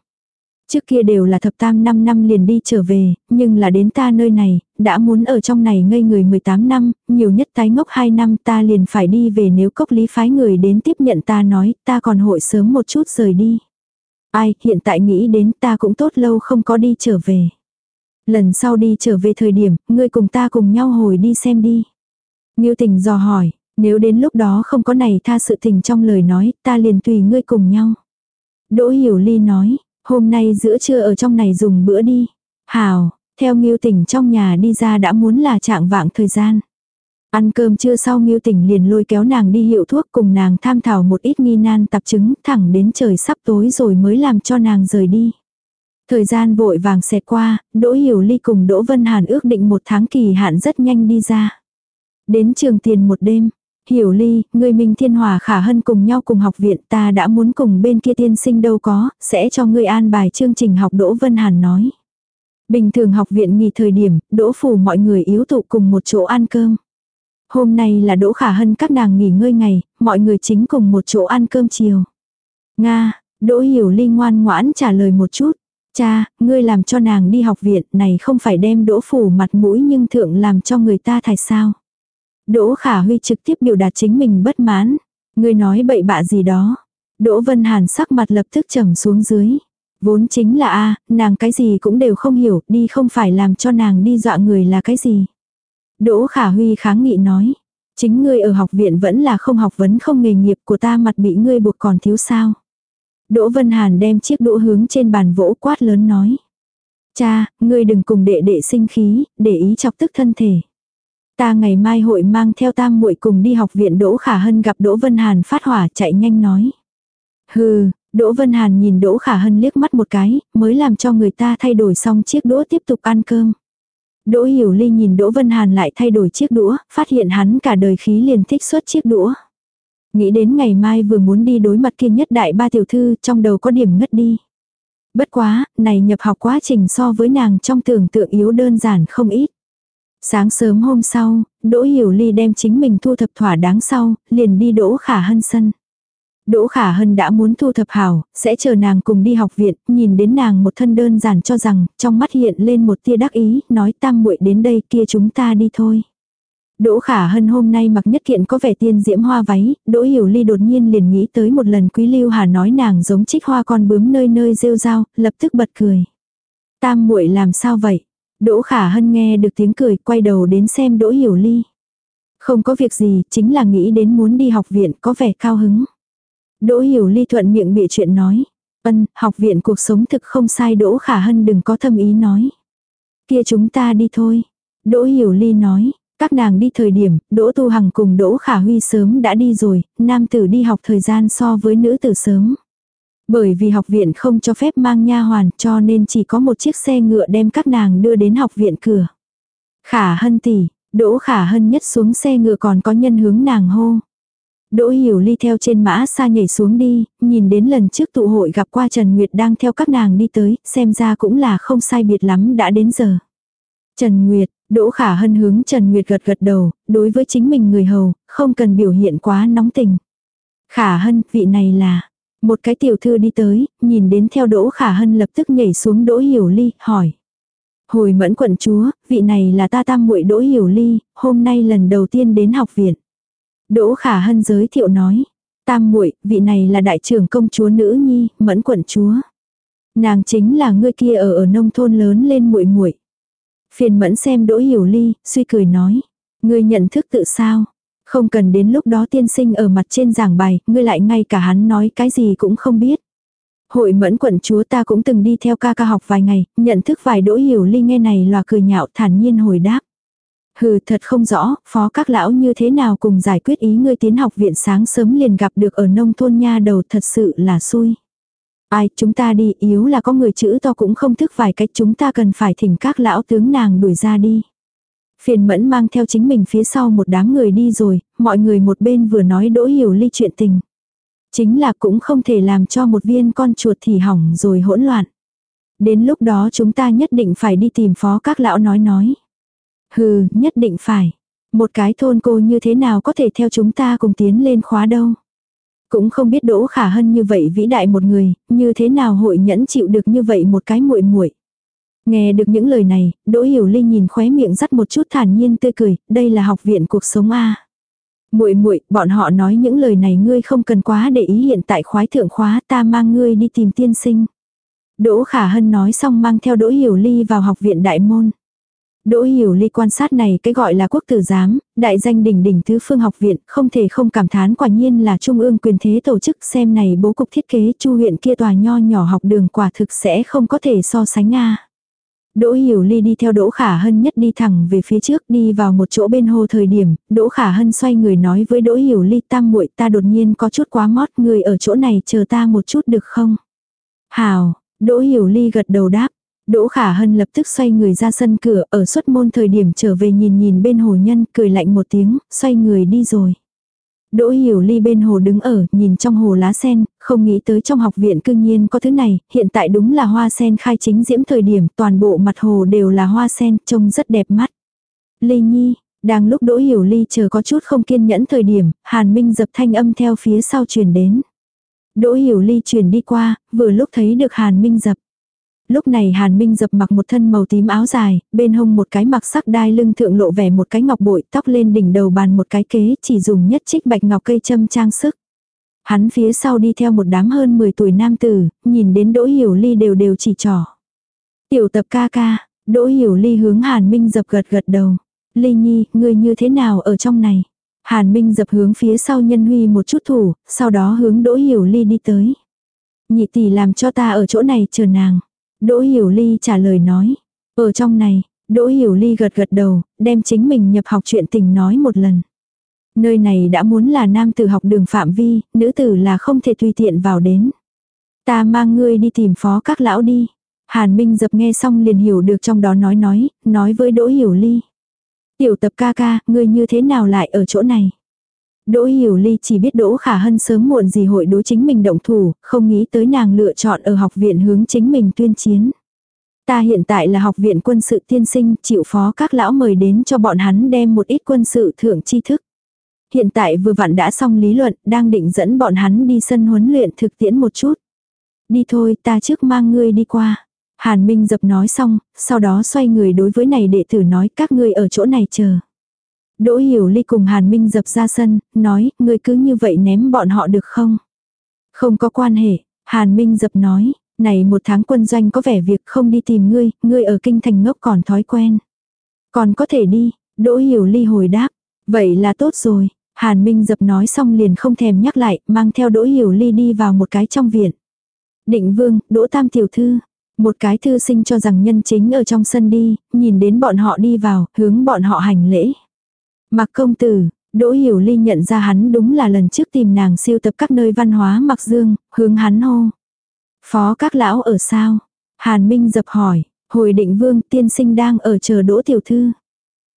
Trước kia đều là thập tam 5 năm liền đi trở về, nhưng là đến ta nơi này, đã muốn ở trong này ngây người 18 năm, nhiều nhất tái ngốc 2 năm ta liền phải đi về nếu cốc lý phái người đến tiếp nhận ta nói, ta còn hội sớm một chút rời đi. Ai, hiện tại nghĩ đến ta cũng tốt lâu không có đi trở về. Lần sau đi trở về thời điểm, ngươi cùng ta cùng nhau hồi đi xem đi. Ngưu tình dò hỏi, nếu đến lúc đó không có này tha sự tình trong lời nói, ta liền tùy ngươi cùng nhau. Đỗ Hiểu Ly nói, Hôm nay giữa trưa ở trong này dùng bữa đi. Hào, theo Ngưu Tỉnh trong nhà đi ra đã muốn là trạng vạng thời gian. Ăn cơm trưa sau Ngưu Tỉnh liền lôi kéo nàng đi hiệu thuốc cùng nàng tham thảo một ít nghi nan tạp chứng thẳng đến trời sắp tối rồi mới làm cho nàng rời đi. Thời gian vội vàng xẹt qua, Đỗ Hiểu Ly cùng Đỗ Vân Hàn ước định một tháng kỳ hạn rất nhanh đi ra. Đến trường tiền một đêm, Hiểu Ly, người mình thiên hòa khả hân cùng nhau cùng học viện ta đã muốn cùng bên kia tiên sinh đâu có, sẽ cho ngươi an bài chương trình học Đỗ Vân Hàn nói. Bình thường học viện nghỉ thời điểm, Đỗ phủ mọi người yếu tụ cùng một chỗ ăn cơm. Hôm nay là Đỗ Khả Hân các nàng nghỉ ngơi ngày, mọi người chính cùng một chỗ ăn cơm chiều. Nga, Đỗ Hiểu Ly ngoan ngoãn trả lời một chút. Cha, ngươi làm cho nàng đi học viện này không phải đem đỗ phủ mặt mũi nhưng thượng làm cho người ta thải sao. Đỗ Khả Huy trực tiếp biểu đạt chính mình bất mãn. Ngươi nói bậy bạ gì đó. Đỗ Vân Hàn sắc mặt lập tức trầm xuống dưới. Vốn chính là a nàng cái gì cũng đều không hiểu, đi không phải làm cho nàng đi dọa người là cái gì. Đỗ Khả Huy kháng nghị nói. Chính ngươi ở học viện vẫn là không học vấn không nghề nghiệp của ta mặt bị ngươi buộc còn thiếu sao. Đỗ Vân Hàn đem chiếc đũa hướng trên bàn vỗ quát lớn nói. Cha, ngươi đừng cùng đệ đệ sinh khí, để ý chọc tức thân thể. Ta ngày mai hội mang theo tam muội cùng đi học viện Đỗ Khả Hân gặp Đỗ Vân Hàn phát hỏa chạy nhanh nói. Hừ, Đỗ Vân Hàn nhìn Đỗ Khả Hân liếc mắt một cái, mới làm cho người ta thay đổi xong chiếc đũa tiếp tục ăn cơm. Đỗ Hiểu Ly nhìn Đỗ Vân Hàn lại thay đổi chiếc đũa, phát hiện hắn cả đời khí liền thích suốt chiếc đũa. Nghĩ đến ngày mai vừa muốn đi đối mặt kia nhất đại ba tiểu thư trong đầu có điểm ngất đi. Bất quá, này nhập học quá trình so với nàng trong tưởng tượng yếu đơn giản không ít. Sáng sớm hôm sau, Đỗ Hiểu Ly đem chính mình thu thập thỏa đáng sau, liền đi Đỗ Khả Hân sân. Đỗ Khả Hân đã muốn thu thập hảo, sẽ chờ nàng cùng đi học viện, nhìn đến nàng một thân đơn giản cho rằng, trong mắt hiện lên một tia đắc ý, nói tam muội đến đây kia chúng ta đi thôi. Đỗ Khả Hân hôm nay mặc nhất kiện có vẻ tiên diễm hoa váy, Đỗ Hiểu Ly đột nhiên liền nghĩ tới một lần Quý Lưu Hà nói nàng giống trích hoa con bướm nơi nơi rêu rao, lập tức bật cười. Tam muội làm sao vậy? Đỗ Khả Hân nghe được tiếng cười, quay đầu đến xem Đỗ Hiểu Ly. Không có việc gì, chính là nghĩ đến muốn đi học viện có vẻ cao hứng. Đỗ Hiểu Ly thuận miệng bịa chuyện nói. Ân, học viện cuộc sống thực không sai Đỗ Khả Hân đừng có thâm ý nói. Kia chúng ta đi thôi. Đỗ Hiểu Ly nói. Các nàng đi thời điểm, Đỗ Tu Hằng cùng Đỗ Khả Huy sớm đã đi rồi, nam tử đi học thời gian so với nữ tử sớm. Bởi vì học viện không cho phép mang nha hoàn cho nên chỉ có một chiếc xe ngựa đem các nàng đưa đến học viện cửa. Khả hân tỷ, Đỗ Khả hân nhất xuống xe ngựa còn có nhân hướng nàng hô. Đỗ Hiểu Ly theo trên mã xa nhảy xuống đi, nhìn đến lần trước tụ hội gặp qua Trần Nguyệt đang theo các nàng đi tới, xem ra cũng là không sai biệt lắm đã đến giờ. Trần Nguyệt, Đỗ Khả Hân hướng Trần Nguyệt gật gật đầu, đối với chính mình người hầu, không cần biểu hiện quá nóng tình. Khả Hân, vị này là... Một cái tiểu thư đi tới, nhìn đến theo Đỗ Khả Hân lập tức nhảy xuống Đỗ Hiểu Ly, hỏi. Hồi mẫn quận chúa, vị này là ta tam muội Đỗ Hiểu Ly, hôm nay lần đầu tiên đến học viện. Đỗ Khả Hân giới thiệu nói. Tam muội, vị này là đại trưởng công chúa nữ nhi, mẫn quận chúa. Nàng chính là ngươi kia ở ở nông thôn lớn lên muội muội. Phiền mẫn xem đỗ hiểu ly, suy cười nói. Ngươi nhận thức tự sao? Không cần đến lúc đó tiên sinh ở mặt trên giảng bài, ngươi lại ngay cả hắn nói cái gì cũng không biết. Hội mẫn quận chúa ta cũng từng đi theo ca ca học vài ngày, nhận thức vài đỗ hiểu ly nghe này là cười nhạo thản nhiên hồi đáp. Hừ thật không rõ, phó các lão như thế nào cùng giải quyết ý ngươi tiến học viện sáng sớm liền gặp được ở nông thôn nha đầu thật sự là xui. Ai, chúng ta đi, yếu là có người chữ to cũng không thức vài cách chúng ta cần phải thỉnh các lão tướng nàng đuổi ra đi. Phiền mẫn mang theo chính mình phía sau một đám người đi rồi, mọi người một bên vừa nói đỗ hiểu ly chuyện tình. Chính là cũng không thể làm cho một viên con chuột thì hỏng rồi hỗn loạn. Đến lúc đó chúng ta nhất định phải đi tìm phó các lão nói nói. Hừ, nhất định phải. Một cái thôn cô như thế nào có thể theo chúng ta cùng tiến lên khóa đâu. Cũng không biết Đỗ Khả Hân như vậy vĩ đại một người, như thế nào hội nhẫn chịu được như vậy một cái muội muội. Nghe được những lời này, Đỗ Hiểu Linh nhìn khóe miệng dắt một chút thản nhiên tươi cười, đây là học viện cuộc sống a. Muội muội, bọn họ nói những lời này ngươi không cần quá để ý hiện tại khoái thượng khóa, ta mang ngươi đi tìm tiên sinh. Đỗ Khả Hân nói xong mang theo Đỗ Hiểu Ly vào học viện đại môn. Đỗ Hiểu Ly quan sát này cái gọi là quốc tử giám, đại danh đỉnh đỉnh tứ phương học viện, không thể không cảm thán quả nhiên là trung ương quyền thế tổ chức xem này bố cục thiết kế chu huyện kia tòa nho nhỏ học đường quả thực sẽ không có thể so sánh a. Đỗ Hiểu Ly đi theo Đỗ Khả Hân nhất đi thẳng về phía trước đi vào một chỗ bên hồ thời điểm, Đỗ Khả Hân xoay người nói với Đỗ Hiểu Ly tam muội ta đột nhiên có chút quá mót người ở chỗ này chờ ta một chút được không? Hào, Đỗ Hiểu Ly gật đầu đáp. Đỗ Khả Hân lập tức xoay người ra sân cửa, ở xuất môn thời điểm trở về nhìn nhìn bên hồ nhân, cười lạnh một tiếng, xoay người đi rồi. Đỗ Hiểu Ly bên hồ đứng ở, nhìn trong hồ lá sen, không nghĩ tới trong học viện cư nhiên có thứ này, hiện tại đúng là hoa sen khai chính diễm thời điểm, toàn bộ mặt hồ đều là hoa sen, trông rất đẹp mắt. Ly Nhi, đang lúc Đỗ Hiểu Ly chờ có chút không kiên nhẫn thời điểm, Hàn Minh dập thanh âm theo phía sau truyền đến. Đỗ Hiểu Ly truyền đi qua, vừa lúc thấy được Hàn Minh dập. Lúc này Hàn Minh dập mặc một thân màu tím áo dài, bên hông một cái mặc sắc đai lưng thượng lộ vẻ một cái ngọc bội tóc lên đỉnh đầu bàn một cái kế chỉ dùng nhất trích bạch ngọc cây châm trang sức. Hắn phía sau đi theo một đám hơn 10 tuổi nam tử, nhìn đến Đỗ Hiểu Ly đều đều chỉ trỏ. Tiểu tập ca ca, Đỗ Hiểu Ly hướng Hàn Minh dập gật gật đầu. Ly Nhi, ngươi như thế nào ở trong này? Hàn Minh dập hướng phía sau nhân huy một chút thủ, sau đó hướng Đỗ Hiểu Ly đi tới. Nhị tỷ làm cho ta ở chỗ này chờ nàng. Đỗ Hiểu Ly trả lời nói. Ở trong này, Đỗ Hiểu Ly gật gật đầu, đem chính mình nhập học chuyện tình nói một lần. Nơi này đã muốn là nam tử học đường phạm vi, nữ tử là không thể tùy tiện vào đến. Ta mang ngươi đi tìm phó các lão đi. Hàn Minh dập nghe xong liền hiểu được trong đó nói nói, nói với Đỗ Hiểu Ly. Tiểu tập ca ca, ngươi như thế nào lại ở chỗ này? Đỗ Hiểu Ly chỉ biết Đỗ Khả Hân sớm muộn gì hội đối chính mình động thủ, không nghĩ tới nàng lựa chọn ở học viện hướng chính mình tuyên chiến. Ta hiện tại là học viện quân sự tiên sinh, chịu phó các lão mời đến cho bọn hắn đem một ít quân sự thượng tri thức. Hiện tại vừa vặn đã xong lý luận, đang định dẫn bọn hắn đi sân huấn luyện thực tiễn một chút. Đi thôi, ta trước mang ngươi đi qua. Hàn Minh dập nói xong, sau đó xoay người đối với này đệ tử nói các ngươi ở chỗ này chờ. Đỗ Hiểu Ly cùng Hàn Minh dập ra sân, nói, ngươi cứ như vậy ném bọn họ được không? Không có quan hệ, Hàn Minh dập nói, này một tháng quân doanh có vẻ việc không đi tìm ngươi, ngươi ở kinh thành ngốc còn thói quen. Còn có thể đi, Đỗ Hiểu Ly hồi đáp, vậy là tốt rồi. Hàn Minh dập nói xong liền không thèm nhắc lại, mang theo Đỗ Hiểu Ly đi vào một cái trong viện. Định Vương, Đỗ Tam tiểu thư, một cái thư sinh cho rằng nhân chính ở trong sân đi, nhìn đến bọn họ đi vào, hướng bọn họ hành lễ mạc công tử, Đỗ Hiểu Ly nhận ra hắn đúng là lần trước tìm nàng siêu tập các nơi văn hóa mạc dương, hướng hắn hô. Phó các lão ở sao? Hàn Minh dập hỏi, hồi định vương tiên sinh đang ở chờ Đỗ Tiểu Thư.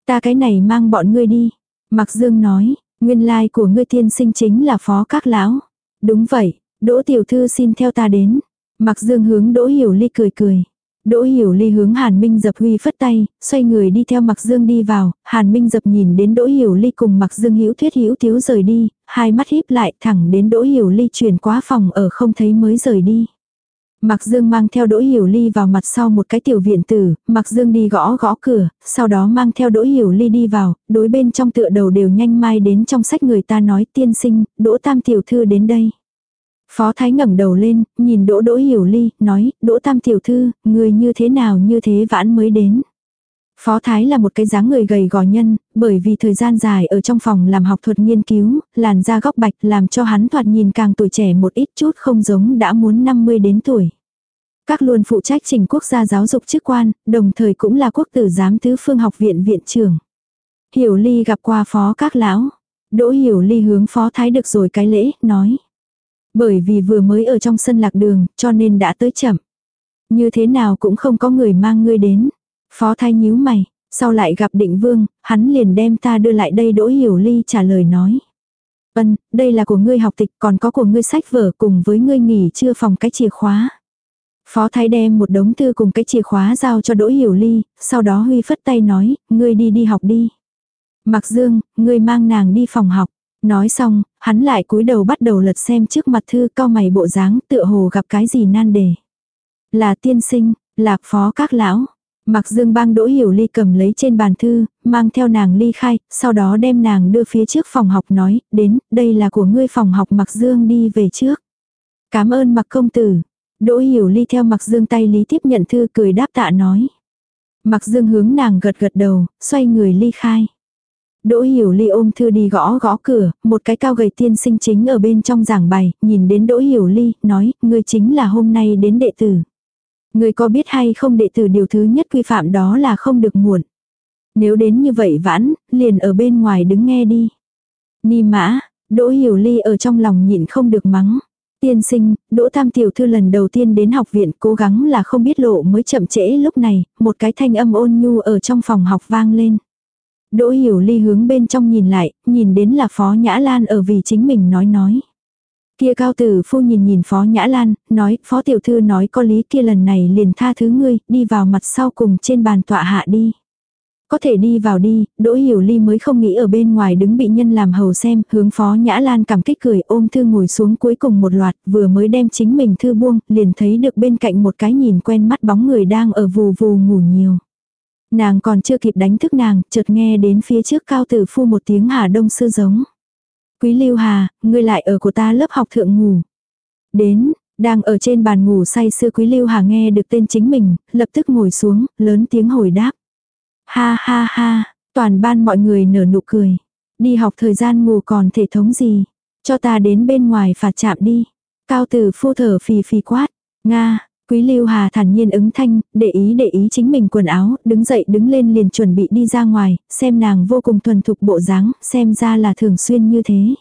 Ta cái này mang bọn ngươi đi. mạc dương nói, nguyên lai của ngươi tiên sinh chính là phó các lão. Đúng vậy, Đỗ Tiểu Thư xin theo ta đến. mạc dương hướng Đỗ Hiểu Ly cười cười. Đỗ Hiểu Ly hướng Hàn Minh Dập huy phất tay, xoay người đi theo Mặc Dương đi vào, Hàn Minh Dập nhìn đến Đỗ Hiểu Ly cùng Mặc Dương hữu thuyết hữu thiếu rời đi, hai mắt híp lại thẳng đến Đỗ Hiểu Ly chuyển qua phòng ở không thấy mới rời đi. Mặc Dương mang theo Đỗ Hiểu Ly vào mặt sau một cái tiểu viện tử, Mặc Dương đi gõ gõ cửa, sau đó mang theo Đỗ Hiểu Ly đi vào, đối bên trong tựa đầu đều nhanh mai đến trong sách người ta nói tiên sinh, Đỗ Tam tiểu thư đến đây. Phó Thái ngẩng đầu lên, nhìn Đỗ Đỗ Hiểu Ly, nói, Đỗ Tam tiểu thư, người như thế nào như thế vãn mới đến. Phó Thái là một cái dáng người gầy gò nhân, bởi vì thời gian dài ở trong phòng làm học thuật nghiên cứu, làn da góc bạch làm cho hắn thoạt nhìn càng tuổi trẻ một ít chút không giống đã muốn 50 đến tuổi. Các luôn phụ trách trình quốc gia giáo dục chức quan, đồng thời cũng là quốc tử giám tứ phương học viện viện trưởng. Hiểu Ly gặp qua phó các lão. Đỗ Hiểu Ly hướng phó thái được rồi cái lễ, nói. Bởi vì vừa mới ở trong sân lạc đường, cho nên đã tới chậm. Như thế nào cũng không có người mang ngươi đến. Phó thái nhíu mày, sau lại gặp định vương, hắn liền đem ta đưa lại đây đỗ hiểu ly trả lời nói. vân đây là của ngươi học tịch còn có của ngươi sách vở cùng với ngươi nghỉ chưa phòng cái chìa khóa. Phó thái đem một đống thư cùng cái chìa khóa giao cho đỗ hiểu ly, sau đó huy phất tay nói, ngươi đi đi học đi. Mặc dương, ngươi mang nàng đi phòng học. Nói xong, hắn lại cúi đầu bắt đầu lật xem trước mặt thư cao mày bộ dáng tựa hồ gặp cái gì nan đề. Là tiên sinh, lạc phó các lão. Mặc dương bang đỗ hiểu ly cầm lấy trên bàn thư, mang theo nàng ly khai, sau đó đem nàng đưa phía trước phòng học nói, đến, đây là của ngươi phòng học mặc dương đi về trước. Cảm ơn mặc công tử. Đỗ hiểu ly theo mặc dương tay lý tiếp nhận thư cười đáp tạ nói. Mặc dương hướng nàng gật gật đầu, xoay người ly khai. Đỗ Hiểu Ly ôm thư đi gõ gõ cửa, một cái cao gầy tiên sinh chính ở bên trong giảng bài, nhìn đến Đỗ Hiểu Ly, nói, ngươi chính là hôm nay đến đệ tử. Ngươi có biết hay không đệ tử điều thứ nhất quy phạm đó là không được muộn. Nếu đến như vậy vãn, liền ở bên ngoài đứng nghe đi. Ni mã, Đỗ Hiểu Ly ở trong lòng nhịn không được mắng. Tiên sinh, Đỗ Tam tiểu thư lần đầu tiên đến học viện cố gắng là không biết lộ mới chậm trễ lúc này, một cái thanh âm ôn nhu ở trong phòng học vang lên. Đỗ hiểu ly hướng bên trong nhìn lại, nhìn đến là Phó Nhã Lan ở vì chính mình nói nói. Kia cao tử phu nhìn nhìn Phó Nhã Lan, nói, Phó tiểu thư nói có lý kia lần này liền tha thứ ngươi, đi vào mặt sau cùng trên bàn tọa hạ đi. Có thể đi vào đi, Đỗ Hiểu Ly mới không nghĩ ở bên ngoài đứng bị nhân làm hầu xem, hướng Phó Nhã Lan cảm kích cười ôm thư ngồi xuống cuối cùng một loạt, vừa mới đem chính mình thư buông, liền thấy được bên cạnh một cái nhìn quen mắt bóng người đang ở vù vù ngủ nhiều. Nàng còn chưa kịp đánh thức nàng, chợt nghe đến phía trước cao tử phu một tiếng hà đông sư giống. Quý Lưu Hà, ngươi lại ở của ta lớp học thượng ngủ. Đến, đang ở trên bàn ngủ say sưa Quý Lưu Hà nghe được tên chính mình, lập tức ngồi xuống, lớn tiếng hồi đáp. Ha ha ha, toàn ban mọi người nở nụ cười. Đi học thời gian ngủ còn thể thống gì. Cho ta đến bên ngoài phạt chạm đi. Cao tử phu thở phì phì quát. Nga, Quý Lưu Hà thản nhiên ứng thanh, để ý để ý chính mình quần áo, đứng dậy đứng lên liền chuẩn bị đi ra ngoài, xem nàng vô cùng thuần thục bộ dáng, xem ra là thường xuyên như thế.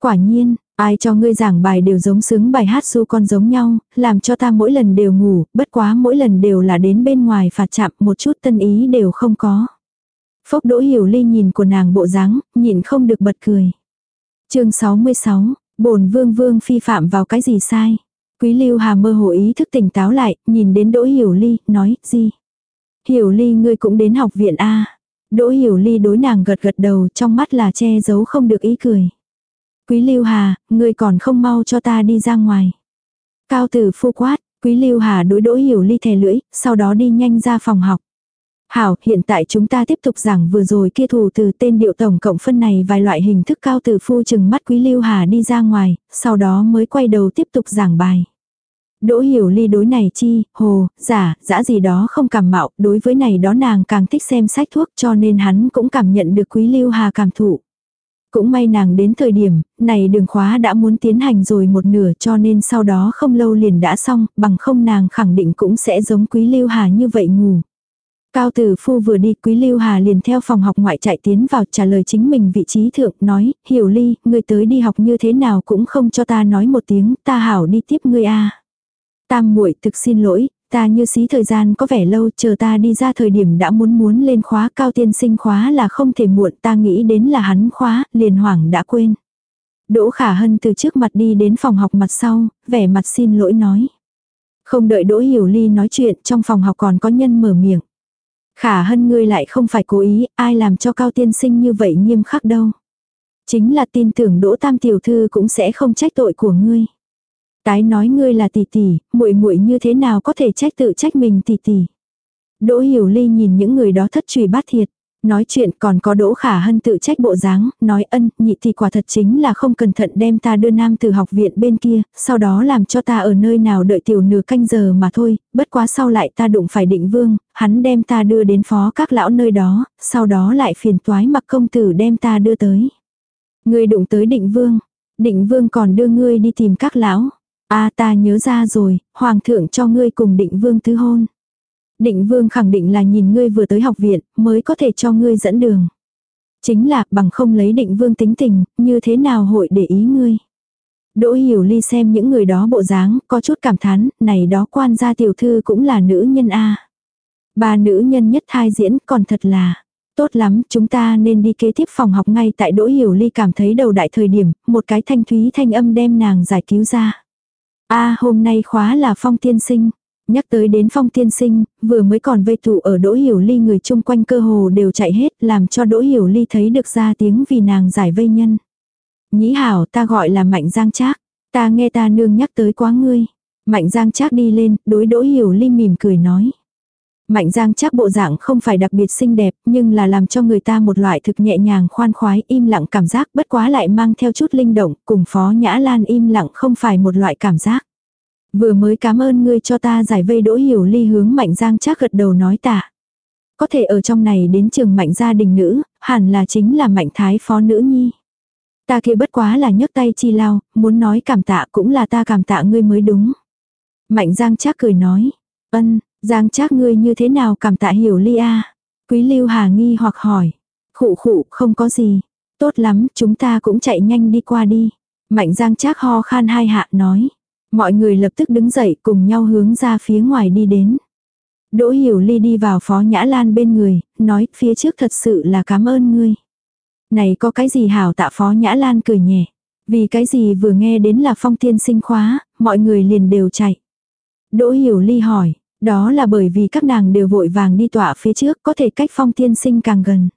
Quả nhiên, ai cho ngươi giảng bài đều giống sướng bài hát su con giống nhau, làm cho ta mỗi lần đều ngủ, bất quá mỗi lần đều là đến bên ngoài phạt chạm một chút tân ý đều không có. Phốc đỗ hiểu ly nhìn của nàng bộ dáng, nhìn không được bật cười. chương 66, bổn vương vương phi phạm vào cái gì sai. Quý Lưu Hà mơ hồ ý thức tỉnh táo lại, nhìn đến Đỗ Hiểu Ly, nói, gì? Hiểu Ly ngươi cũng đến học viện A. Đỗ Hiểu Ly đối nàng gật gật đầu, trong mắt là che giấu không được ý cười. Quý Lưu Hà, ngươi còn không mau cho ta đi ra ngoài. Cao tử phu quát, Quý Lưu Hà đối Đỗ Hiểu Ly thè lưỡi, sau đó đi nhanh ra phòng học. Hảo, hiện tại chúng ta tiếp tục giảng vừa rồi kia thủ từ tên điệu tổng cộng phân này vài loại hình thức cao tử phu chừng mắt Quý Lưu Hà đi ra ngoài, sau đó mới quay đầu tiếp tục giảng bài. Đỗ hiểu ly đối này chi, hồ, giả, dã gì đó không cảm mạo, đối với này đó nàng càng thích xem sách thuốc cho nên hắn cũng cảm nhận được quý lưu hà cảm thụ. Cũng may nàng đến thời điểm, này đường khóa đã muốn tiến hành rồi một nửa cho nên sau đó không lâu liền đã xong, bằng không nàng khẳng định cũng sẽ giống quý lưu hà như vậy ngủ. Cao tử phu vừa đi quý lưu hà liền theo phòng học ngoại chạy tiến vào trả lời chính mình vị trí thượng nói, hiểu ly, ngươi tới đi học như thế nào cũng không cho ta nói một tiếng, ta hảo đi tiếp ngươi a Tam muội thực xin lỗi, ta như xí thời gian có vẻ lâu, chờ ta đi ra thời điểm đã muốn muốn lên khóa cao tiên sinh khóa là không thể muộn, ta nghĩ đến là hắn khóa, liền hoảng đã quên. Đỗ Khả Hân từ trước mặt đi đến phòng học mặt sau, vẻ mặt xin lỗi nói. Không đợi Đỗ Hiểu Ly nói chuyện, trong phòng học còn có nhân mở miệng. Khả Hân ngươi lại không phải cố ý, ai làm cho cao tiên sinh như vậy nghiêm khắc đâu. Chính là tin tưởng Đỗ Tam tiểu thư cũng sẽ không trách tội của ngươi. Tái nói ngươi là tỷ tỷ, muội muội như thế nào có thể trách tự trách mình tỷ tỷ. Đỗ Hiểu Ly nhìn những người đó thất truy bát thiệt. Nói chuyện còn có Đỗ Khả Hân tự trách bộ dáng, nói ân, nhị tỷ quả thật chính là không cẩn thận đem ta đưa nam từ học viện bên kia, sau đó làm cho ta ở nơi nào đợi tiểu nửa canh giờ mà thôi, bất quá sau lại ta đụng phải định vương, hắn đem ta đưa đến phó các lão nơi đó, sau đó lại phiền toái mặc công tử đem ta đưa tới. Ngươi đụng tới định vương, định vương còn đưa ngươi đi tìm các lão a ta nhớ ra rồi, hoàng thượng cho ngươi cùng định vương thứ hôn. Định vương khẳng định là nhìn ngươi vừa tới học viện, mới có thể cho ngươi dẫn đường. Chính là bằng không lấy định vương tính tình, như thế nào hội để ý ngươi. Đỗ hiểu ly xem những người đó bộ dáng, có chút cảm thán, này đó quan gia tiểu thư cũng là nữ nhân a Ba nữ nhân nhất thai diễn còn thật là. Tốt lắm, chúng ta nên đi kế tiếp phòng học ngay tại Đỗ Hiểu Ly cảm thấy đầu đại thời điểm, một cái thanh thúy thanh âm đem nàng giải cứu ra a hôm nay khóa là phong tiên sinh. Nhắc tới đến phong tiên sinh, vừa mới còn vây tụ ở Đỗ Hiểu Ly người chung quanh cơ hồ đều chạy hết làm cho Đỗ Hiểu Ly thấy được ra tiếng vì nàng giải vây nhân. Nhĩ hảo ta gọi là Mạnh Giang Trác, ta nghe ta nương nhắc tới quá ngươi. Mạnh Giang Trác đi lên, đối Đỗ Hiểu Ly mỉm cười nói. Mạnh Giang chắc bộ dạng không phải đặc biệt xinh đẹp, nhưng là làm cho người ta một loại thực nhẹ nhàng khoan khoái, im lặng cảm giác, bất quá lại mang theo chút linh động, cùng Phó Nhã Lan im lặng không phải một loại cảm giác. Vừa mới cảm ơn ngươi cho ta giải vây đỗ hiểu ly hướng Mạnh Giang chắc gật đầu nói tạ. Có thể ở trong này đến trường Mạnh gia đình nữ, hẳn là chính là Mạnh Thái Phó nữ nhi. Ta kia bất quá là nhấc tay chi lao, muốn nói cảm tạ cũng là ta cảm tạ ngươi mới đúng. Mạnh Giang chắc cười nói, ân, Giang trác ngươi như thế nào cảm tạ hiểu ly a Quý lưu hà nghi hoặc hỏi. Khụ khụ không có gì. Tốt lắm chúng ta cũng chạy nhanh đi qua đi. Mạnh giang trác ho khan hai hạ nói. Mọi người lập tức đứng dậy cùng nhau hướng ra phía ngoài đi đến. Đỗ Hiểu Ly đi vào Phó Nhã Lan bên người, nói phía trước thật sự là cảm ơn ngươi. Này có cái gì hảo tạ Phó Nhã Lan cười nhẹ. Vì cái gì vừa nghe đến là phong tiên sinh khóa, mọi người liền đều chạy. Đỗ Hiểu Ly hỏi, đó là bởi vì các nàng đều vội vàng đi tọa phía trước có thể cách phong tiên sinh càng gần.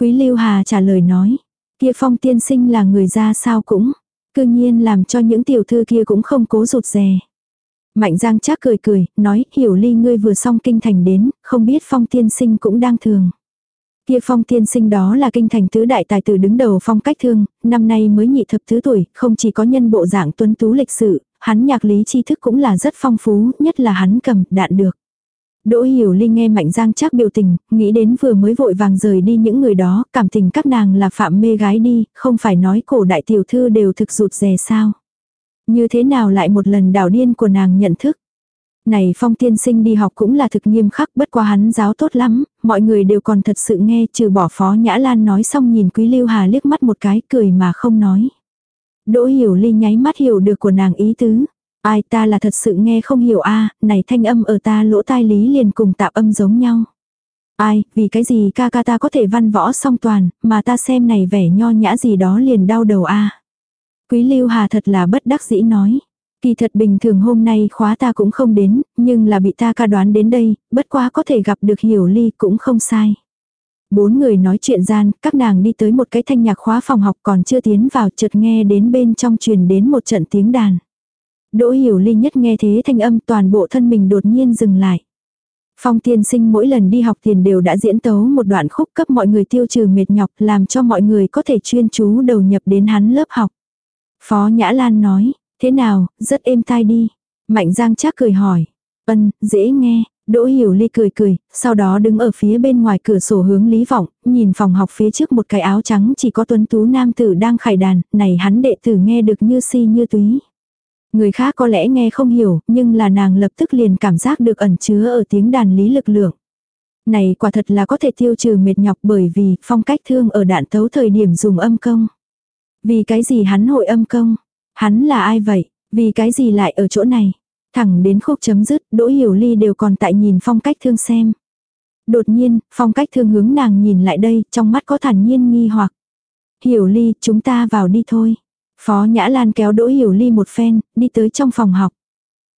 Quý Lưu Hà trả lời nói, kia phong tiên sinh là người ra sao cũng, cư nhiên làm cho những tiểu thư kia cũng không cố rụt rè. Mạnh Giang chắc cười cười, nói, hiểu ly ngươi vừa xong kinh thành đến, không biết phong tiên sinh cũng đang thường. Kia phong tiên sinh đó là kinh thành tứ đại tài tử đứng đầu phong cách thương, năm nay mới nhị thập thứ tuổi, không chỉ có nhân bộ dạng tuấn tú lịch sự, hắn nhạc lý tri thức cũng là rất phong phú, nhất là hắn cầm, đạn được. Đỗ Hiểu Ly nghe Mạnh Giang chắc biểu tình, nghĩ đến vừa mới vội vàng rời đi những người đó, cảm tình các nàng là phạm mê gái đi, không phải nói cổ đại tiểu thư đều thực rụt rè sao. Như thế nào lại một lần đảo điên của nàng nhận thức. Này phong tiên sinh đi học cũng là thực nghiêm khắc bất qua hắn giáo tốt lắm, mọi người đều còn thật sự nghe trừ bỏ phó Nhã Lan nói xong nhìn Quý Lưu Hà liếc mắt một cái cười mà không nói. Đỗ hiểu ly nháy mắt hiểu được của nàng ý tứ. Ai ta là thật sự nghe không hiểu a này thanh âm ở ta lỗ tai lý liền cùng tạp âm giống nhau. Ai, vì cái gì ca ca ta có thể văn võ song toàn, mà ta xem này vẻ nho nhã gì đó liền đau đầu a Quý Lưu Hà thật là bất đắc dĩ nói. Kỳ thật bình thường hôm nay khóa ta cũng không đến, nhưng là bị ta ca đoán đến đây, bất quá có thể gặp được hiểu ly cũng không sai. Bốn người nói chuyện gian, các nàng đi tới một cái thanh nhạc khóa phòng học còn chưa tiến vào chợt nghe đến bên trong truyền đến một trận tiếng đàn. Đỗ hiểu ly nhất nghe thế thanh âm toàn bộ thân mình đột nhiên dừng lại. Phong tiên sinh mỗi lần đi học tiền đều đã diễn tấu một đoạn khúc cấp mọi người tiêu trừ mệt nhọc làm cho mọi người có thể chuyên chú đầu nhập đến hắn lớp học. Phó Nhã Lan nói, thế nào, rất êm tai đi. Mạnh Giang chắc cười hỏi. Ân, dễ nghe. Đỗ Hiểu Ly cười cười, sau đó đứng ở phía bên ngoài cửa sổ hướng Lý Vọng, nhìn phòng học phía trước một cái áo trắng chỉ có tuấn tú nam tử đang khải đàn, này hắn đệ tử nghe được như si như túy. Người khác có lẽ nghe không hiểu, nhưng là nàng lập tức liền cảm giác được ẩn chứa ở tiếng đàn lý lực lượng. Này quả thật là có thể tiêu trừ mệt nhọc bởi vì phong cách thương ở đạn tấu thời điểm dùng âm công. Vì cái gì hắn hội âm công? Hắn là ai vậy? Vì cái gì lại ở chỗ này? Thẳng đến khúc chấm dứt, Đỗ Hiểu Ly đều còn tại nhìn phong cách thương xem. Đột nhiên, phong cách thương hướng nàng nhìn lại đây, trong mắt có thản nhiên nghi hoặc. Hiểu Ly, chúng ta vào đi thôi. Phó Nhã Lan kéo Đỗ Hiểu Ly một phen, đi tới trong phòng học.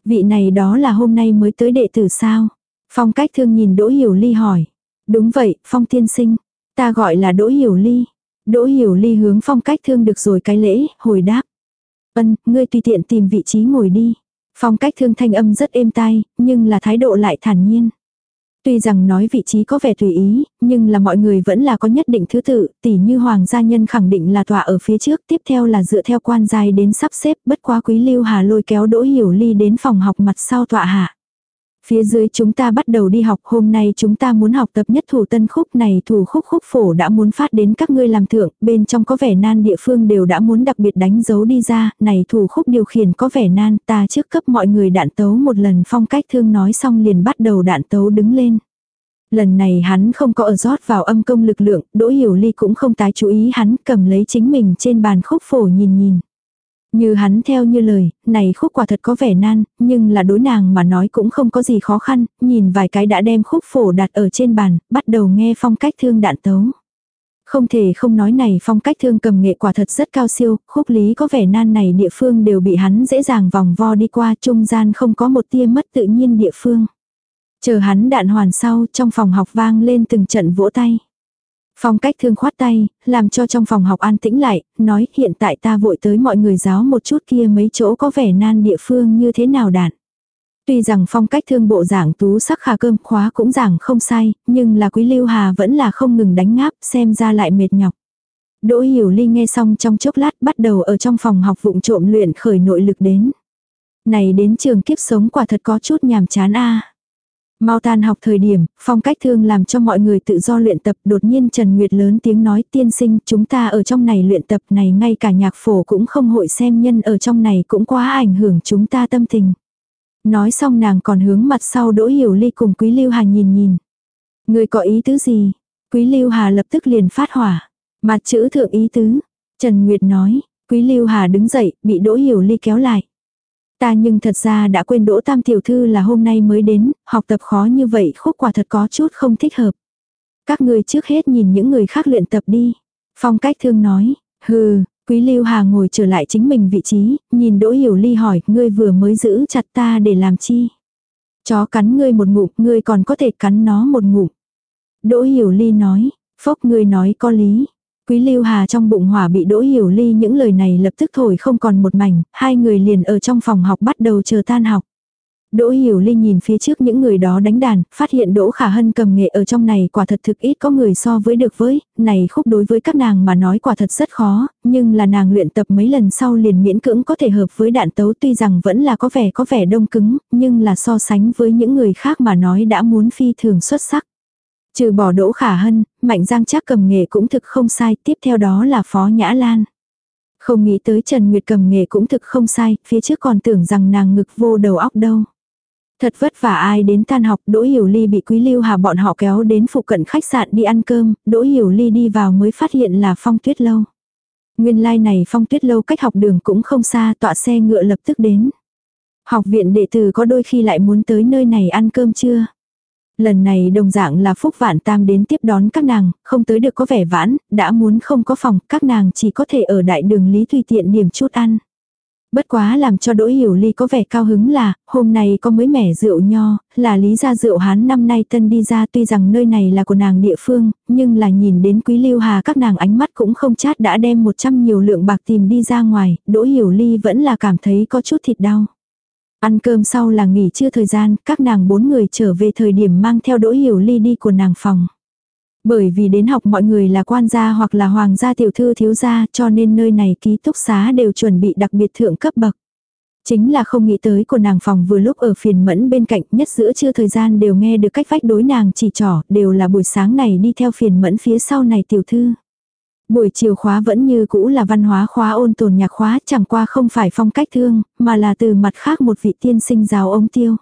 Vị này đó là hôm nay mới tới đệ tử sao? Phong cách thương nhìn Đỗ Hiểu Ly hỏi. Đúng vậy, Phong tiên sinh. Ta gọi là Đỗ Hiểu Ly. Đỗ hiểu ly hướng phong cách thương được rồi cái lễ, hồi đáp. Ân, ngươi tùy tiện tìm vị trí ngồi đi. Phong cách thương thanh âm rất êm tai, nhưng là thái độ lại thản nhiên. Tuy rằng nói vị trí có vẻ tùy ý, nhưng là mọi người vẫn là có nhất định thứ tự, tỉ như hoàng gia nhân khẳng định là tòa ở phía trước, tiếp theo là dựa theo quan giai đến sắp xếp, bất quá quý lưu hà lôi kéo đỗ hiểu ly đến phòng học mặt sau tọa hạ. Phía dưới chúng ta bắt đầu đi học, hôm nay chúng ta muốn học tập nhất thủ tân khúc này, thủ khúc khúc phổ đã muốn phát đến các ngươi làm thượng, bên trong có vẻ nan địa phương đều đã muốn đặc biệt đánh dấu đi ra, này thủ khúc điều khiển có vẻ nan, ta trước cấp mọi người đạn tấu một lần. Phong cách thương nói xong liền bắt đầu đạn tấu đứng lên. Lần này hắn không có ở rót vào âm công lực lượng, Đỗ Hiểu Ly cũng không tái chú ý. Hắn cầm lấy chính mình trên bàn khúc phổ nhìn nhìn. Như hắn theo như lời, này khúc quả thật có vẻ nan, nhưng là đối nàng mà nói cũng không có gì khó khăn, nhìn vài cái đã đem khúc phổ đặt ở trên bàn, bắt đầu nghe phong cách thương đạn tấu. Không thể không nói này phong cách thương cầm nghệ quả thật rất cao siêu, khúc lý có vẻ nan này địa phương đều bị hắn dễ dàng vòng vo đi qua trung gian không có một tia mất tự nhiên địa phương. Chờ hắn đạn hoàn sau trong phòng học vang lên từng trận vỗ tay. Phong cách thương khoát tay, làm cho trong phòng học an tĩnh lại, nói hiện tại ta vội tới mọi người giáo một chút kia mấy chỗ có vẻ nan địa phương như thế nào đạn. Tuy rằng phong cách thương bộ giảng tú sắc khả cơm khóa cũng giảng không sai, nhưng là quý lưu hà vẫn là không ngừng đánh ngáp, xem ra lại mệt nhọc. Đỗ hiểu ly nghe xong trong chốc lát bắt đầu ở trong phòng học vụng trộm luyện khởi nội lực đến. Này đến trường kiếp sống quả thật có chút nhàm chán a Mau tan học thời điểm, phong cách thương làm cho mọi người tự do luyện tập đột nhiên Trần Nguyệt lớn tiếng nói tiên sinh chúng ta ở trong này luyện tập này ngay cả nhạc phổ cũng không hội xem nhân ở trong này cũng quá ảnh hưởng chúng ta tâm tình. Nói xong nàng còn hướng mặt sau đỗ hiểu ly cùng quý lưu hà nhìn nhìn. Người có ý tứ gì? Quý lưu hà lập tức liền phát hỏa. Mặt chữ thượng ý tứ. Trần Nguyệt nói, Quý Lưu Hà đứng dậy, bị Đỗ Hiểu Ly kéo lại. Ta nhưng thật ra đã quên Đỗ Tam tiểu thư là hôm nay mới đến, học tập khó như vậy khúc quả thật có chút không thích hợp. Các người trước hết nhìn những người khác luyện tập đi. Phong cách thương nói, hừ, Quý Lưu Hà ngồi trở lại chính mình vị trí, nhìn Đỗ Hiểu Ly hỏi, ngươi vừa mới giữ chặt ta để làm chi? Chó cắn ngươi một ngụm, ngươi còn có thể cắn nó một ngụm. Đỗ Hiểu Ly nói, phốc ngươi nói có lý. Quý Lưu Hà trong bụng hỏa bị Đỗ Hiểu Ly những lời này lập tức thổi không còn một mảnh, hai người liền ở trong phòng học bắt đầu chờ tan học. Đỗ Hiểu Ly nhìn phía trước những người đó đánh đàn, phát hiện Đỗ Khả Hân cầm nghệ ở trong này quả thật thực ít có người so với được với, này khúc đối với các nàng mà nói quả thật rất khó, nhưng là nàng luyện tập mấy lần sau liền miễn cưỡng có thể hợp với đạn tấu tuy rằng vẫn là có vẻ có vẻ đông cứng, nhưng là so sánh với những người khác mà nói đã muốn phi thường xuất sắc. Trừ bỏ Đỗ Khả Hân, Mạnh Giang chắc cầm nghề cũng thực không sai, tiếp theo đó là Phó Nhã Lan. Không nghĩ tới Trần Nguyệt cầm nghề cũng thực không sai, phía trước còn tưởng rằng nàng ngực vô đầu óc đâu. Thật vất vả ai đến tan học, Đỗ Hiểu Ly bị Quý Lưu Hà bọn họ kéo đến phụ cận khách sạn đi ăn cơm, Đỗ Hiểu Ly đi vào mới phát hiện là phong tuyết lâu. Nguyên lai like này phong tuyết lâu cách học đường cũng không xa, tọa xe ngựa lập tức đến. Học viện đệ tử có đôi khi lại muốn tới nơi này ăn cơm chưa? Lần này đồng dạng là Phúc Vạn Tam đến tiếp đón các nàng, không tới được có vẻ vãn, đã muốn không có phòng, các nàng chỉ có thể ở đại đường Lý Tùy tiện điểm chút ăn. Bất quá làm cho Đỗ Hiểu Ly có vẻ cao hứng là, hôm nay có mới mẻ rượu nho, là lý gia rượu hán năm nay tân đi ra tuy rằng nơi này là của nàng địa phương, nhưng là nhìn đến quý lưu hà các nàng ánh mắt cũng không chát đã đem một trăm nhiều lượng bạc tìm đi ra ngoài, Đỗ Hiểu Ly vẫn là cảm thấy có chút thịt đau. Ăn cơm sau là nghỉ trưa thời gian, các nàng bốn người trở về thời điểm mang theo Đỗ Hiểu Ly đi của nàng phòng. Bởi vì đến học mọi người là quan gia hoặc là hoàng gia tiểu thư thiếu gia cho nên nơi này ký túc xá đều chuẩn bị đặc biệt thượng cấp bậc. Chính là không nghĩ tới của nàng phòng vừa lúc ở phiền mẫn bên cạnh nhất giữa trưa thời gian đều nghe được cách vách đối nàng chỉ trỏ đều là buổi sáng này đi theo phiền mẫn phía sau này tiểu thư. Buổi chiều khóa vẫn như cũ là văn hóa khóa ôn tồn nhạc khóa chẳng qua không phải phong cách thương mà là từ mặt khác một vị tiên sinh giáo ông tiêu.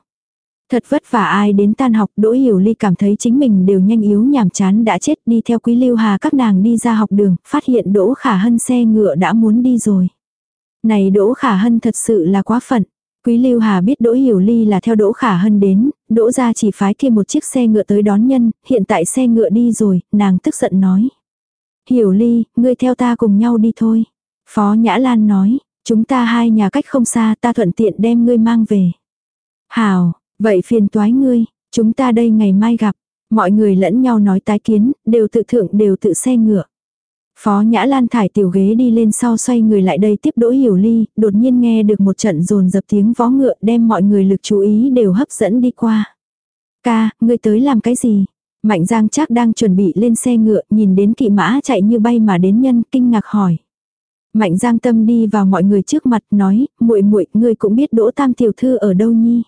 Thật vất vả ai đến tan học Đỗ Hiểu Ly cảm thấy chính mình đều nhanh yếu nhàm chán đã chết đi theo Quý Lưu Hà các nàng đi ra học đường, phát hiện Đỗ Khả Hân xe ngựa đã muốn đi rồi. Này Đỗ Khả Hân thật sự là quá phận. Quý Lưu Hà biết Đỗ Hiểu Ly là theo Đỗ Khả Hân đến, Đỗ ra chỉ phái kia một chiếc xe ngựa tới đón nhân, hiện tại xe ngựa đi rồi, nàng tức giận nói. Hiểu Ly, ngươi theo ta cùng nhau đi thôi. Phó Nhã Lan nói, chúng ta hai nhà cách không xa ta thuận tiện đem ngươi mang về. Hào, Vậy phiền toái ngươi, chúng ta đây ngày mai gặp. Mọi người lẫn nhau nói tái kiến, đều tự thượng đều tự xe ngựa. Phó Nhã Lan thải tiểu ghế đi lên sau xoay người lại đây tiếp đỗ hiểu ly, đột nhiên nghe được một trận rồn dập tiếng vó ngựa đem mọi người lực chú ý đều hấp dẫn đi qua. Ca, ngươi tới làm cái gì? Mạnh Giang chắc đang chuẩn bị lên xe ngựa, nhìn đến kỵ mã chạy như bay mà đến nhân, kinh ngạc hỏi. Mạnh Giang Tâm đi vào mọi người trước mặt, nói, muội muội, ngươi cũng biết Đỗ Tam tiểu thư ở đâu nhi?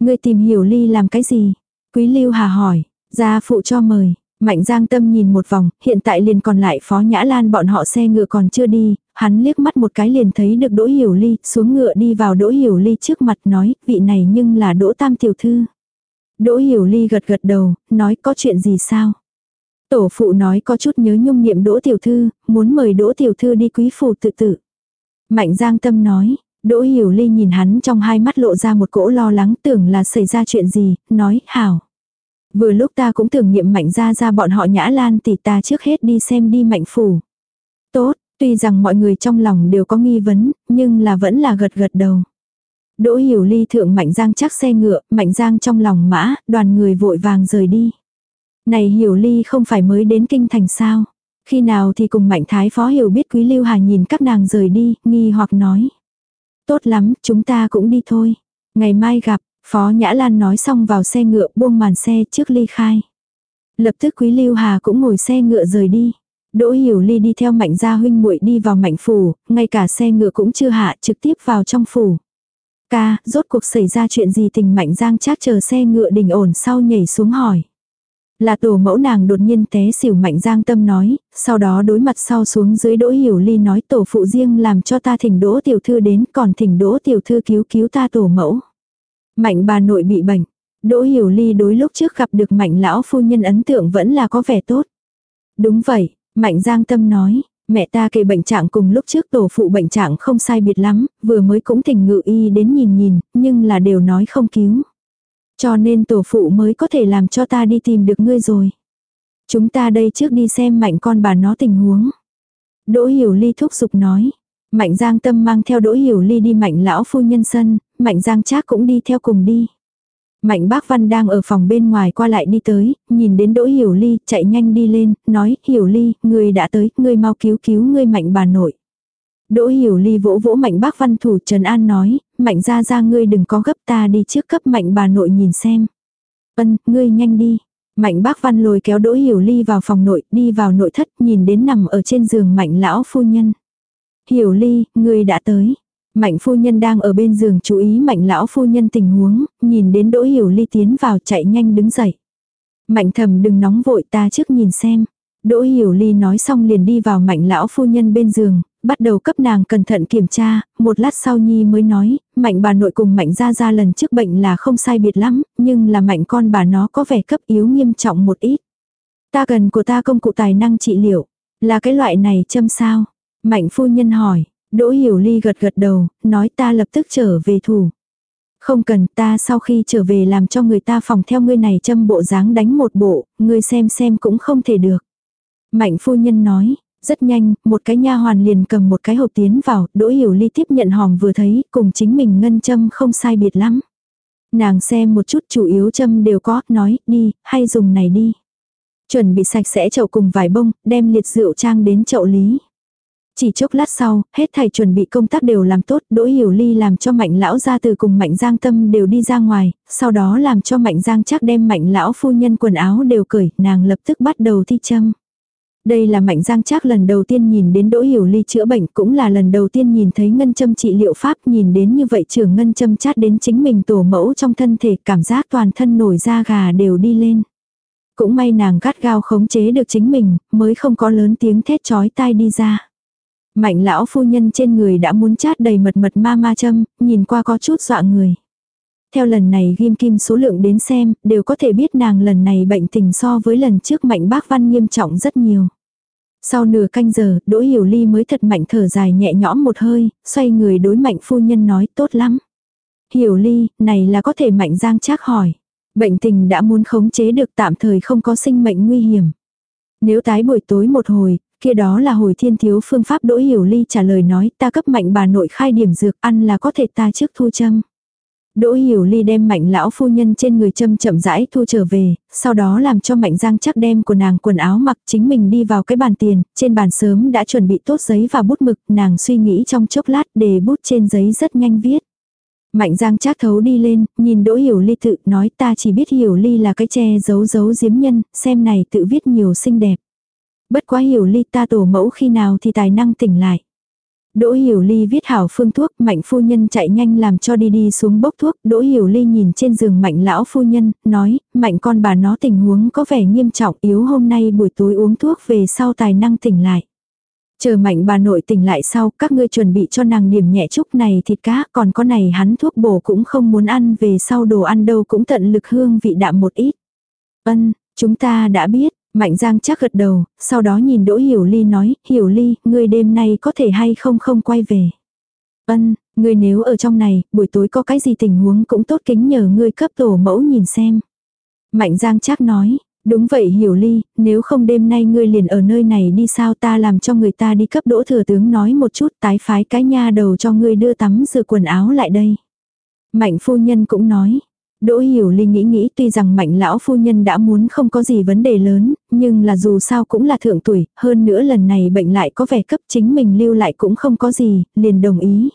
Ngươi tìm hiểu ly làm cái gì? Quý Lưu Hà hỏi, gia phụ cho mời. Mạnh Giang Tâm nhìn một vòng, hiện tại liền còn lại Phó Nhã Lan bọn họ xe ngựa còn chưa đi, hắn liếc mắt một cái liền thấy được Đỗ Hiểu Ly, xuống ngựa đi vào Đỗ Hiểu Ly trước mặt nói, vị này nhưng là Đỗ Tam Tiểu Thư. Đỗ Hiểu Ly gật gật đầu, nói có chuyện gì sao? Tổ phụ nói có chút nhớ nhung niệm Đỗ Tiểu Thư, muốn mời Đỗ Tiểu Thư đi quý phủ tự tử. Mạnh Giang Tâm nói, Đỗ Hiểu Ly nhìn hắn trong hai mắt lộ ra một cỗ lo lắng tưởng là xảy ra chuyện gì, nói, hảo. Vừa lúc ta cũng tưởng nghiệm mạnh ra ra bọn họ nhã lan thì ta trước hết đi xem đi mạnh phủ. Tốt, tuy rằng mọi người trong lòng đều có nghi vấn, nhưng là vẫn là gật gật đầu. Đỗ Hiểu Ly thượng Mạnh Giang chắc xe ngựa, Mạnh Giang trong lòng mã, đoàn người vội vàng rời đi. Này Hiểu Ly không phải mới đến kinh thành sao? Khi nào thì cùng Mạnh Thái Phó Hiểu biết Quý Lưu Hà nhìn các nàng rời đi, nghi hoặc nói. Tốt lắm, chúng ta cũng đi thôi. Ngày mai gặp, Phó Nhã Lan nói xong vào xe ngựa buông màn xe trước ly khai. Lập tức Quý Lưu Hà cũng ngồi xe ngựa rời đi. Đỗ Hiểu Ly đi theo Mạnh gia huynh muội đi vào Mạnh phủ, ngay cả xe ngựa cũng chưa hạ, trực tiếp vào trong phủ. Ca, rốt cuộc xảy ra chuyện gì tình Mạnh Giang chát chờ xe ngựa đình ổn sau nhảy xuống hỏi. Là tổ mẫu nàng đột nhiên té xỉu mạnh giang tâm nói, sau đó đối mặt sau xuống dưới đỗ hiểu ly nói tổ phụ riêng làm cho ta thỉnh đỗ tiểu thư đến còn thỉnh đỗ tiểu thư cứu cứu ta tổ mẫu. Mạnh bà nội bị bệnh. Đỗ hiểu ly đối lúc trước gặp được mạnh lão phu nhân ấn tượng vẫn là có vẻ tốt. Đúng vậy, mạnh giang tâm nói, Mẹ ta kể bệnh trạng cùng lúc trước tổ phụ bệnh trạng không sai biệt lắm, vừa mới cũng thỉnh ngự y đến nhìn nhìn, nhưng là đều nói không cứu. Cho nên tổ phụ mới có thể làm cho ta đi tìm được ngươi rồi. Chúng ta đây trước đi xem mạnh con bà nó tình huống. Đỗ Hiểu Ly thúc giục nói. Mạnh Giang Tâm mang theo Đỗ Hiểu Ly đi mạnh lão phu nhân sân, Mạnh Giang Trác cũng đi theo cùng đi. Mạnh bác Văn đang ở phòng bên ngoài qua lại đi tới, nhìn đến Đỗ Hiểu Ly, chạy nhanh đi lên, nói, Hiểu Ly, người đã tới, người mau cứu cứu người mạnh bà nội. Đỗ Hiểu Ly vỗ vỗ mạnh bác Văn thủ Trần An nói, mạnh ra ra ngươi đừng có gấp ta đi trước cấp mạnh bà nội nhìn xem. Ân, ngươi nhanh đi. Mạnh bác Văn lôi kéo Đỗ Hiểu Ly vào phòng nội, đi vào nội thất, nhìn đến nằm ở trên giường mạnh lão phu nhân. Hiểu Ly, ngươi đã tới. Mạnh phu nhân đang ở bên giường chú ý mạnh lão phu nhân tình huống, nhìn đến Đỗ Hiểu Ly tiến vào chạy nhanh đứng dậy. Mạnh thầm đừng nóng vội ta trước nhìn xem. Đỗ Hiểu Ly nói xong liền đi vào mạnh lão phu nhân bên giường, bắt đầu cấp nàng cẩn thận kiểm tra, một lát sau Nhi mới nói, mạnh bà nội cùng mạnh ra ra lần trước bệnh là không sai biệt lắm, nhưng là mạnh con bà nó có vẻ cấp yếu nghiêm trọng một ít. Ta cần của ta công cụ tài năng trị liệu, là cái loại này châm sao? Mạnh phu nhân hỏi, Đỗ Hiểu Ly gật gật đầu, nói ta lập tức trở về thủ. Không cần ta sau khi trở về làm cho người ta phòng theo ngươi này châm bộ dáng đánh một bộ, ngươi xem xem cũng không thể được. Mạnh phu nhân nói, rất nhanh, một cái nha hoàn liền cầm một cái hộp tiến vào, Đỗ Hiểu Ly tiếp nhận hòm vừa thấy, cùng chính mình ngân châm không sai biệt lắm. Nàng xem một chút chủ yếu châm đều có, nói, đi, hay dùng này đi. Chuẩn bị sạch sẽ chậu cùng vài bông, đem liệt rượu trang đến chậu lý. Chỉ chốc lát sau, hết thầy chuẩn bị công tác đều làm tốt, Đỗ Hiểu Ly làm cho Mạnh lão gia từ cùng Mạnh Giang Tâm đều đi ra ngoài, sau đó làm cho Mạnh Giang chắc đem Mạnh lão phu nhân quần áo đều cởi, nàng lập tức bắt đầu thi châm. Đây là Mạnh Giang chắc lần đầu tiên nhìn đến Đỗ Hiểu Ly chữa bệnh, cũng là lần đầu tiên nhìn thấy ngân châm trị liệu pháp, nhìn đến như vậy trưởng ngân châm chát đến chính mình tổ mẫu trong thân thể, cảm giác toàn thân nổi da gà đều đi lên. Cũng may nàng gắt gao khống chế được chính mình, mới không có lớn tiếng thét chói tai đi ra. Mạnh lão phu nhân trên người đã muốn chát đầy mật mật ma ma châm, nhìn qua có chút dọa người. Theo lần này ghim kim số lượng đến xem, đều có thể biết nàng lần này bệnh tình so với lần trước mạnh bác văn nghiêm trọng rất nhiều. Sau nửa canh giờ, Đỗ Hiểu Ly mới thật mạnh thở dài nhẹ nhõm một hơi, xoay người đối mạnh phu nhân nói tốt lắm. Hiểu Ly, này là có thể mạnh giang chắc hỏi. Bệnh tình đã muốn khống chế được tạm thời không có sinh mệnh nguy hiểm. Nếu tái buổi tối một hồi, kia đó là hồi thiên thiếu phương pháp đỗ hiểu ly trả lời nói ta cấp mạnh bà nội khai điểm dược ăn là có thể ta trước thu châm. Đỗ hiểu ly đem mạnh lão phu nhân trên người châm chậm rãi thu trở về, sau đó làm cho mạnh giang chắc đem của nàng quần áo mặc chính mình đi vào cái bàn tiền, trên bàn sớm đã chuẩn bị tốt giấy và bút mực, nàng suy nghĩ trong chốc lát để bút trên giấy rất nhanh viết. Mạnh giang chắc thấu đi lên, nhìn đỗ hiểu ly tự nói ta chỉ biết hiểu ly là cái che giấu giấu diếm nhân, xem này tự viết nhiều xinh đẹp. Bất quá hiểu ly ta tổ mẫu khi nào thì tài năng tỉnh lại. Đỗ Hiểu Ly viết hảo phương thuốc, mạnh phu nhân chạy nhanh làm cho đi đi xuống bốc thuốc, Đỗ Hiểu Ly nhìn trên giường mạnh lão phu nhân, nói, mạnh con bà nó tình huống có vẻ nghiêm trọng yếu hôm nay buổi tối uống thuốc về sau tài năng tỉnh lại. Chờ mạnh bà nội tỉnh lại sau, các ngươi chuẩn bị cho nàng điểm nhẹ chút này thịt cá, còn con này hắn thuốc bổ cũng không muốn ăn về sau đồ ăn đâu cũng tận lực hương vị đạm một ít. Ân, chúng ta đã biết, Mạnh Giang chắc gật đầu, sau đó nhìn Đỗ Hiểu Ly nói, Hiểu Ly, ngươi đêm nay có thể hay không không quay về. Ân, ngươi nếu ở trong này, buổi tối có cái gì tình huống cũng tốt kính nhờ ngươi cấp tổ mẫu nhìn xem. Mạnh Giang chắc nói, đúng vậy Hiểu Ly, nếu không đêm nay ngươi liền ở nơi này đi sao ta làm cho người ta đi cấp Đỗ Thừa Tướng nói một chút tái phái cái nha đầu cho ngươi đưa tắm rửa quần áo lại đây. Mạnh phu nhân cũng nói, Đỗ Hiểu Ly nghĩ nghĩ tuy rằng mạnh lão phu nhân đã muốn không có gì vấn đề lớn, nhưng là dù sao cũng là thượng tuổi, hơn nữa lần này bệnh lại có vẻ cấp chính mình lưu lại cũng không có gì, liền đồng ý.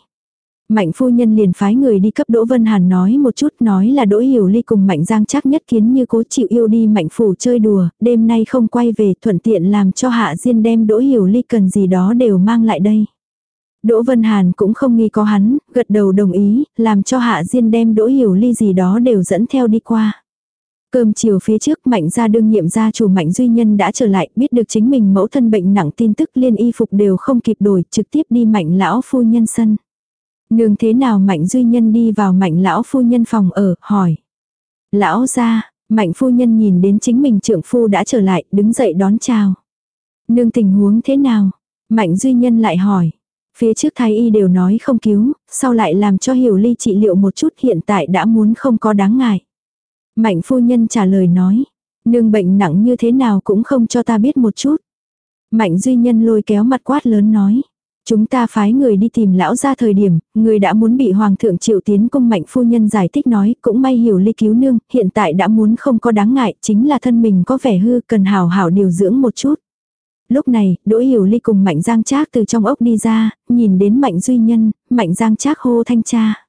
Mạnh phu nhân liền phái người đi cấp Đỗ Vân Hàn nói một chút nói là Đỗ Hiểu Ly cùng Mạnh Giang chắc nhất kiến như cố chịu yêu đi Mạnh phủ chơi đùa, đêm nay không quay về thuận tiện làm cho Hạ Diên đem Đỗ Hiểu Ly cần gì đó đều mang lại đây. Đỗ Vân Hàn cũng không nghi có hắn, gật đầu đồng ý, làm cho Hạ Diên đem Đỗ Hiểu Ly gì đó đều dẫn theo đi qua. Cơm chiều phía trước mạnh Gia đương nhiệm gia chủ mạnh duy nhân đã trở lại biết được chính mình mẫu thân bệnh nặng tin tức liên y phục đều không kịp đổi trực tiếp đi mạnh lão phu nhân sân. Nương thế nào mạnh duy nhân đi vào mạnh lão phu nhân phòng ở, hỏi. Lão gia, mạnh phu nhân nhìn đến chính mình trưởng phu đã trở lại, đứng dậy đón chào. Nương tình huống thế nào? Mạnh Duy Nhân lại hỏi. Phía trước thái y đều nói không cứu, sau lại làm cho hiểu ly trị liệu một chút hiện tại đã muốn không có đáng ngại. Mạnh phu nhân trả lời nói. Nương bệnh nặng như thế nào cũng không cho ta biết một chút. Mạnh Duy Nhân lôi kéo mặt quát lớn nói. Chúng ta phái người đi tìm lão ra thời điểm, người đã muốn bị hoàng thượng triệu tiến cung mạnh phu nhân giải thích nói, cũng may hiểu ly cứu nương, hiện tại đã muốn không có đáng ngại, chính là thân mình có vẻ hư, cần hào hảo điều dưỡng một chút. Lúc này, Đỗ Hiểu Ly cùng Mạnh Giang Trác từ trong ốc đi ra, nhìn đến Mạnh Duy Nhân, Mạnh Giang Trác hô thanh cha.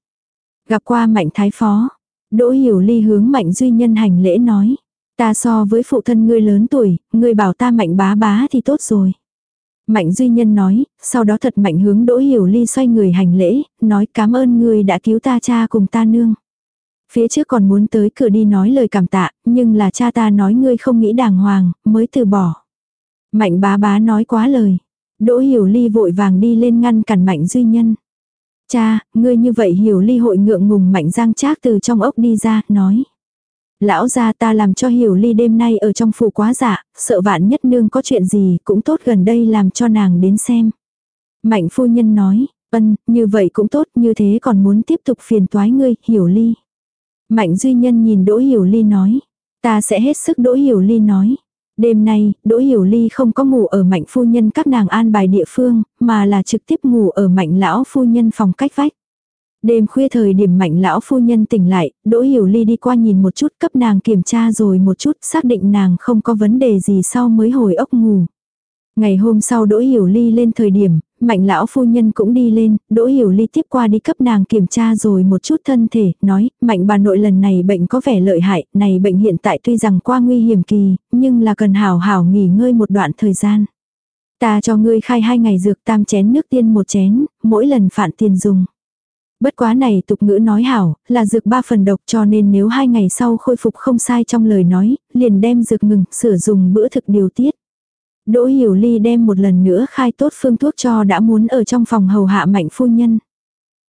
Gặp qua Mạnh Thái Phó, Đỗ Hiểu Ly hướng Mạnh Duy Nhân hành lễ nói. Ta so với phụ thân ngươi lớn tuổi, ngươi bảo ta Mạnh bá bá thì tốt rồi. Mạnh Duy Nhân nói, sau đó thật mạnh hướng Đỗ Hiểu Ly xoay người hành lễ, nói cảm ơn ngươi đã cứu ta cha cùng ta nương. Phía trước còn muốn tới cửa đi nói lời cảm tạ, nhưng là cha ta nói ngươi không nghĩ đàng hoàng, mới từ bỏ. Mạnh bá bá nói quá lời. Đỗ Hiểu Ly vội vàng đi lên ngăn cản Mạnh Duy Nhân. Cha, ngươi như vậy Hiểu Ly hội ngượng ngùng Mạnh Giang Trác từ trong ốc đi ra, nói. Lão gia ta làm cho Hiểu Ly đêm nay ở trong phủ quá dạ, sợ vạn nhất nương có chuyện gì cũng tốt gần đây làm cho nàng đến xem. Mạnh phu nhân nói, ân, như vậy cũng tốt, như thế còn muốn tiếp tục phiền toái ngươi, Hiểu Ly. Mạnh duy nhân nhìn Đỗ Hiểu Ly nói, ta sẽ hết sức Đỗ Hiểu Ly nói. Đêm nay, Đỗ Hiểu Ly không có ngủ ở mạnh phu nhân các nàng an bài địa phương, mà là trực tiếp ngủ ở mạnh lão phu nhân phòng cách vách. Đêm khuya thời điểm mạnh lão phu nhân tỉnh lại, Đỗ Hiểu Ly đi qua nhìn một chút cấp nàng kiểm tra rồi một chút xác định nàng không có vấn đề gì sau mới hồi ốc ngủ. Ngày hôm sau Đỗ Hiểu Ly lên thời điểm, mạnh lão phu nhân cũng đi lên, Đỗ Hiểu Ly tiếp qua đi cấp nàng kiểm tra rồi một chút thân thể, nói, mạnh bà nội lần này bệnh có vẻ lợi hại, này bệnh hiện tại tuy rằng qua nguy hiểm kỳ, nhưng là cần hảo hảo nghỉ ngơi một đoạn thời gian. Ta cho ngươi khai hai ngày dược tam chén nước tiên một chén, mỗi lần phản tiền dùng. Bất quá này tục ngữ nói hảo, là dược ba phần độc cho nên nếu hai ngày sau khôi phục không sai trong lời nói, liền đem dược ngừng, sử dụng bữa thực điều tiết. Đỗ Hiểu Ly đem một lần nữa khai tốt phương thuốc cho đã muốn ở trong phòng hầu hạ mạnh phu nhân.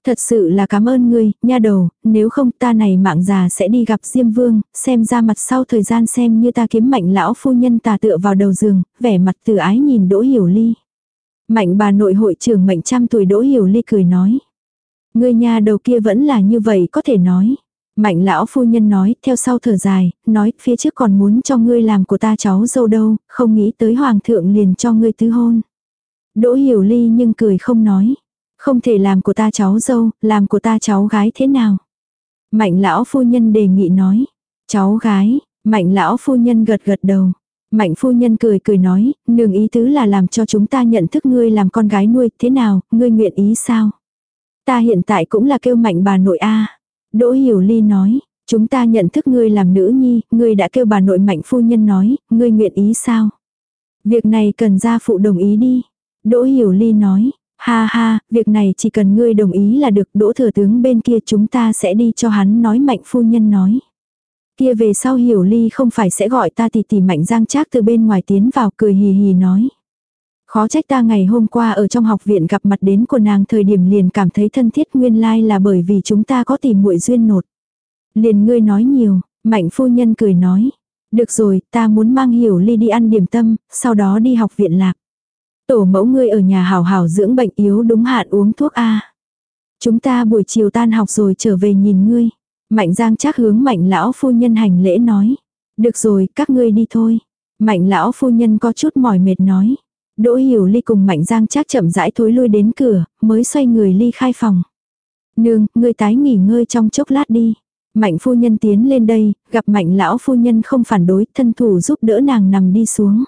Thật sự là cảm ơn ngươi, nha đầu, nếu không ta này mạng già sẽ đi gặp Diêm Vương, xem ra mặt sau thời gian xem như ta kiếm mạnh lão phu nhân tà tựa vào đầu giường, vẻ mặt từ ái nhìn Đỗ Hiểu Ly. Mạnh bà nội hội trưởng mạnh trăm tuổi Đỗ Hiểu Ly cười nói. Ngươi nhà đầu kia vẫn là như vậy có thể nói. Mạnh lão phu nhân nói, theo sau thở dài, nói, phía trước còn muốn cho ngươi làm của ta cháu dâu đâu, không nghĩ tới hoàng thượng liền cho ngươi tứ hôn. Đỗ hiểu ly nhưng cười không nói. Không thể làm của ta cháu dâu, làm của ta cháu gái thế nào. Mạnh lão phu nhân đề nghị nói. Cháu gái, mạnh lão phu nhân gật gật đầu. Mạnh phu nhân cười cười nói, nương ý tứ là làm cho chúng ta nhận thức ngươi làm con gái nuôi, thế nào, ngươi nguyện ý sao? Ta hiện tại cũng là kêu mạnh bà nội a. Đỗ Hiểu Ly nói, chúng ta nhận thức ngươi làm nữ nhi, ngươi đã kêu bà nội mạnh phu nhân nói, ngươi nguyện ý sao? Việc này cần gia phụ đồng ý đi. Đỗ Hiểu Ly nói, ha ha, việc này chỉ cần ngươi đồng ý là được đỗ thừa tướng bên kia chúng ta sẽ đi cho hắn nói mạnh phu nhân nói. Kia về sau Hiểu Ly không phải sẽ gọi ta tỷ tỷ mạnh giang trác từ bên ngoài tiến vào cười hì hì nói. Khó trách ta ngày hôm qua ở trong học viện gặp mặt đến của nàng thời điểm liền cảm thấy thân thiết nguyên lai là bởi vì chúng ta có tìm muội duyên nột. Liền ngươi nói nhiều, mạnh phu nhân cười nói. Được rồi, ta muốn mang hiểu ly đi ăn điểm tâm, sau đó đi học viện lạc. Tổ mẫu ngươi ở nhà hảo hảo dưỡng bệnh yếu đúng hạn uống thuốc A. Chúng ta buổi chiều tan học rồi trở về nhìn ngươi. Mạnh giang chắc hướng mạnh lão phu nhân hành lễ nói. Được rồi, các ngươi đi thôi. Mạnh lão phu nhân có chút mỏi mệt nói. Đỗ Hiểu Ly cùng Mạnh Giang chắc chậm rãi thối lui đến cửa, mới xoay người ly khai phòng. Nương, ngươi tái nghỉ ngơi trong chốc lát đi. Mạnh phu nhân tiến lên đây, gặp mạnh lão phu nhân không phản đối, thân thủ giúp đỡ nàng nằm đi xuống.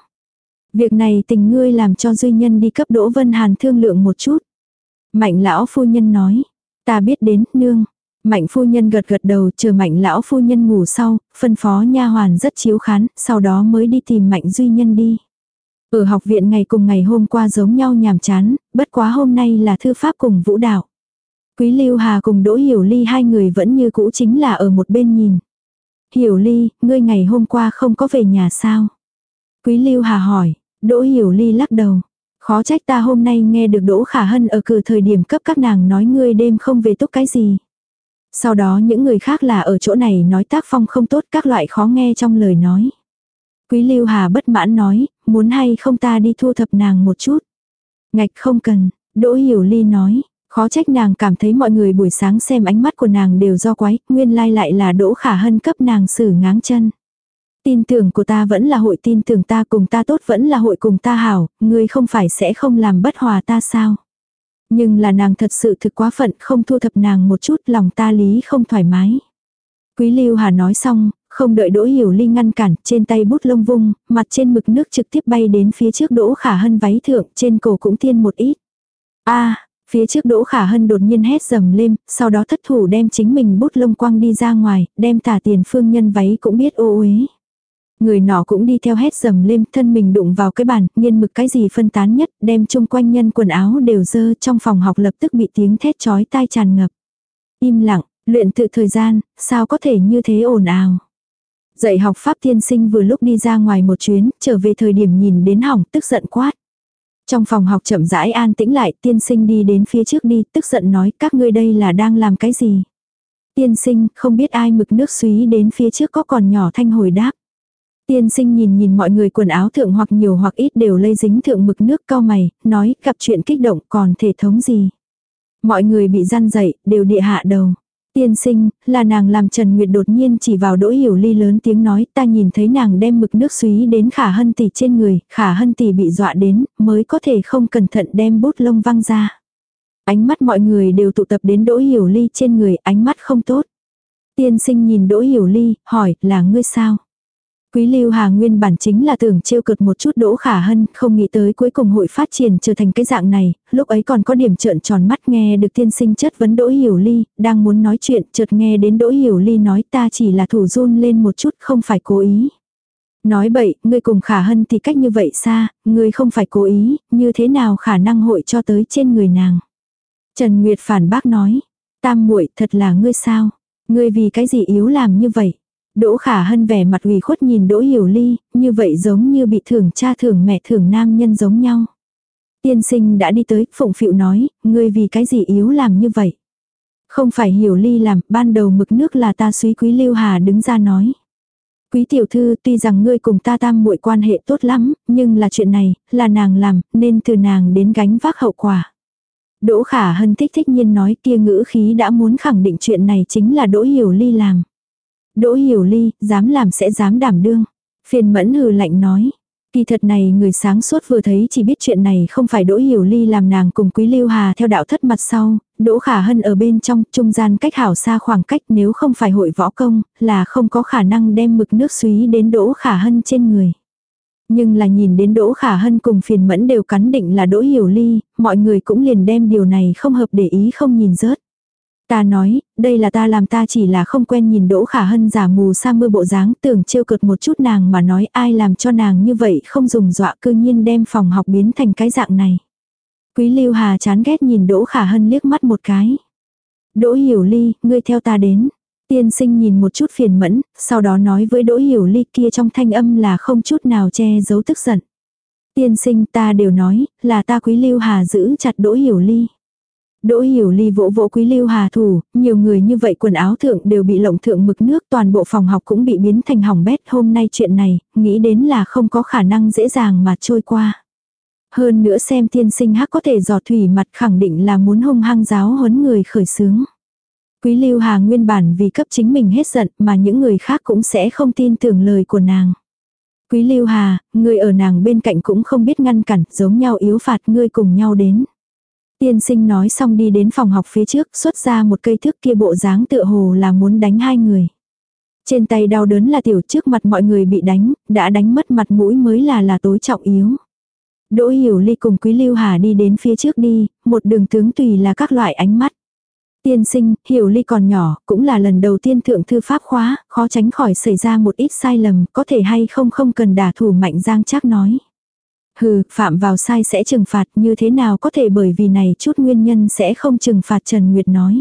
Việc này tình ngươi làm cho duy nhân đi cấp Đỗ Vân Hàn thương lượng một chút. Mạnh lão phu nhân nói, ta biết đến, nương. Mạnh phu nhân gật gật đầu chờ mạnh lão phu nhân ngủ sau, phân phó nha hoàn rất chiếu khán, sau đó mới đi tìm mạnh duy nhân đi. Ở học viện ngày cùng ngày hôm qua giống nhau nhàm chán, bất quá hôm nay là thư pháp cùng vũ đạo. Quý Lưu Hà cùng Đỗ Hiểu Ly hai người vẫn như cũ chính là ở một bên nhìn. Hiểu Ly, ngươi ngày hôm qua không có về nhà sao? Quý Lưu Hà hỏi, Đỗ Hiểu Ly lắc đầu. Khó trách ta hôm nay nghe được Đỗ Khả Hân ở cử thời điểm cấp các nàng nói ngươi đêm không về túc cái gì. Sau đó những người khác là ở chỗ này nói tác phong không tốt các loại khó nghe trong lời nói. Quý Lưu Hà bất mãn nói, muốn hay không ta đi thu thập nàng một chút. Ngạch không cần, Đỗ Hiểu Ly nói, khó trách nàng cảm thấy mọi người buổi sáng xem ánh mắt của nàng đều do quái, nguyên lai lại là Đỗ Khả Hân cấp nàng xử ngáng chân. Tin tưởng của ta vẫn là hội tin tưởng ta cùng ta tốt vẫn là hội cùng ta hảo, ngươi không phải sẽ không làm bất hòa ta sao. Nhưng là nàng thật sự thực quá phận không thu thập nàng một chút lòng ta lý không thoải mái. Quý Lưu Hà nói xong, không đợi Đỗ Hiểu Ly ngăn cản, trên tay bút lông vung, mặt trên mực nước trực tiếp bay đến phía trước Đỗ Khả Hân váy thượng, trên cổ cũng tiên một ít. A, phía trước Đỗ Khả Hân đột nhiên hét dầm lên, sau đó thất thủ đem chính mình bút lông quăng đi ra ngoài, đem tả tiền phương nhân váy cũng biết ô uế. Người nọ cũng đi theo hét dầm lên, thân mình đụng vào cái bàn, nghiên mực cái gì phân tán nhất, đem chung quanh nhân quần áo đều dơ trong phòng học lập tức bị tiếng thét chói tai tràn ngập. Im lặng, luyện tự thời gian, sao có thể như thế ồn ào. Dạy học pháp tiên sinh vừa lúc đi ra ngoài một chuyến, trở về thời điểm nhìn đến hỏng, tức giận quát. Trong phòng học chậm rãi an tĩnh lại, tiên sinh đi đến phía trước đi, tức giận nói, các ngươi đây là đang làm cái gì? Tiên sinh, không biết ai mực nước suý đến phía trước có còn nhỏ thanh hồi đáp. Tiên sinh nhìn nhìn mọi người quần áo thượng hoặc nhiều hoặc ít đều lây dính thượng mực nước cao mày, nói gặp chuyện kích động còn thể thống gì. Mọi người bị gian dậy, đều địa hạ đầu. Tiên sinh, là nàng làm Trần Nguyệt đột nhiên chỉ vào đỗ hiểu ly lớn tiếng nói ta nhìn thấy nàng đem mực nước suý đến khả hân tỷ trên người, khả hân tỷ bị dọa đến, mới có thể không cẩn thận đem bút lông văng ra. Ánh mắt mọi người đều tụ tập đến đỗ hiểu ly trên người, ánh mắt không tốt. Tiên sinh nhìn đỗ hiểu ly, hỏi là ngươi sao? Quý Lưu Hà nguyên bản chính là tưởng trêu cợt một chút Đỗ Khả Hân, không nghĩ tới cuối cùng hội phát triển trở thành cái dạng này, lúc ấy còn có điểm trợn tròn mắt nghe được tiên sinh chất vấn Đỗ Hiểu Ly, đang muốn nói chuyện, chợt nghe đến Đỗ Hiểu Ly nói ta chỉ là thủ run lên một chút không phải cố ý. Nói bậy, ngươi cùng Khả Hân thì cách như vậy xa, ngươi không phải cố ý, như thế nào khả năng hội cho tới trên người nàng. Trần Nguyệt phản bác nói, tam muội thật là ngươi sao, ngươi vì cái gì yếu làm như vậy. Đỗ khả hân vẻ mặt ủy khuất nhìn Đỗ Hiểu Ly, như vậy giống như bị thưởng cha thưởng mẹ thưởng nam nhân giống nhau. Tiên sinh đã đi tới, phụng phịu nói, ngươi vì cái gì yếu làm như vậy. Không phải Hiểu Ly làm, ban đầu mực nước là ta suý quý Lưu Hà đứng ra nói. Quý tiểu thư tuy rằng ngươi cùng ta tam muội quan hệ tốt lắm, nhưng là chuyện này, là nàng làm, nên từ nàng đến gánh vác hậu quả. Đỗ khả hân thích thích nhiên nói kia ngữ khí đã muốn khẳng định chuyện này chính là Đỗ Hiểu Ly làm. Đỗ hiểu ly, dám làm sẽ dám đảm đương. Phiền mẫn hừ lạnh nói. Kỳ thật này người sáng suốt vừa thấy chỉ biết chuyện này không phải Đỗ Hiểu Ly làm nàng cùng Quý Lưu Hà theo đạo thất mặt sau, Đỗ Khả Hân ở bên trong, trung gian cách hảo xa khoảng cách nếu không phải hội võ công, là không có khả năng đem mực nước suý đến Đỗ Khả Hân trên người. Nhưng là nhìn đến Đỗ Khả Hân cùng phiền mẫn đều cắn định là Đỗ Hiểu Ly, mọi người cũng liền đem điều này không hợp để ý không nhìn rớt. Ta nói, đây là ta làm ta chỉ là không quen nhìn Đỗ Khả Hân giả mù sa mưa bộ dáng tưởng trêu cợt một chút nàng mà nói ai làm cho nàng như vậy không dùng dọa cư nhiên đem phòng học biến thành cái dạng này. Quý Lưu Hà chán ghét nhìn Đỗ Khả Hân liếc mắt một cái. Đỗ Hiểu Ly, ngươi theo ta đến. Tiên sinh nhìn một chút phiền mẫn, sau đó nói với Đỗ Hiểu Ly kia trong thanh âm là không chút nào che giấu tức giận. Tiên sinh ta đều nói, là ta Quý Lưu Hà giữ chặt Đỗ Hiểu Ly. Đỗ hiểu ly vỗ vỗ quý lưu hà thủ, nhiều người như vậy quần áo thượng đều bị lộng thượng mực nước toàn bộ phòng học cũng bị biến thành hỏng bét hôm nay chuyện này, nghĩ đến là không có khả năng dễ dàng mà trôi qua. Hơn nữa xem tiên sinh hắc có thể dò thủy mặt khẳng định là muốn hung hăng giáo huấn người khởi sướng. Quý lưu hà nguyên bản vì cấp chính mình hết giận mà những người khác cũng sẽ không tin tưởng lời của nàng. Quý lưu hà, người ở nàng bên cạnh cũng không biết ngăn cản giống nhau yếu phạt ngươi cùng nhau đến. Tiên sinh nói xong đi đến phòng học phía trước, xuất ra một cây thước kia bộ dáng tựa hồ là muốn đánh hai người. Trên tay đau đớn là tiểu trước mặt mọi người bị đánh, đã đánh mất mặt mũi mới là là tối trọng yếu. Đỗ Hiểu Ly cùng Quý Lưu Hà đi đến phía trước đi, một đường tướng tùy là các loại ánh mắt. Tiên sinh, Hiểu Ly còn nhỏ, cũng là lần đầu tiên thượng thư pháp khóa, khó tránh khỏi xảy ra một ít sai lầm, có thể hay không không cần đả thủ mạnh giang chắc nói. Hừ, phạm vào sai sẽ trừng phạt như thế nào có thể bởi vì này chút nguyên nhân sẽ không trừng phạt Trần Nguyệt nói.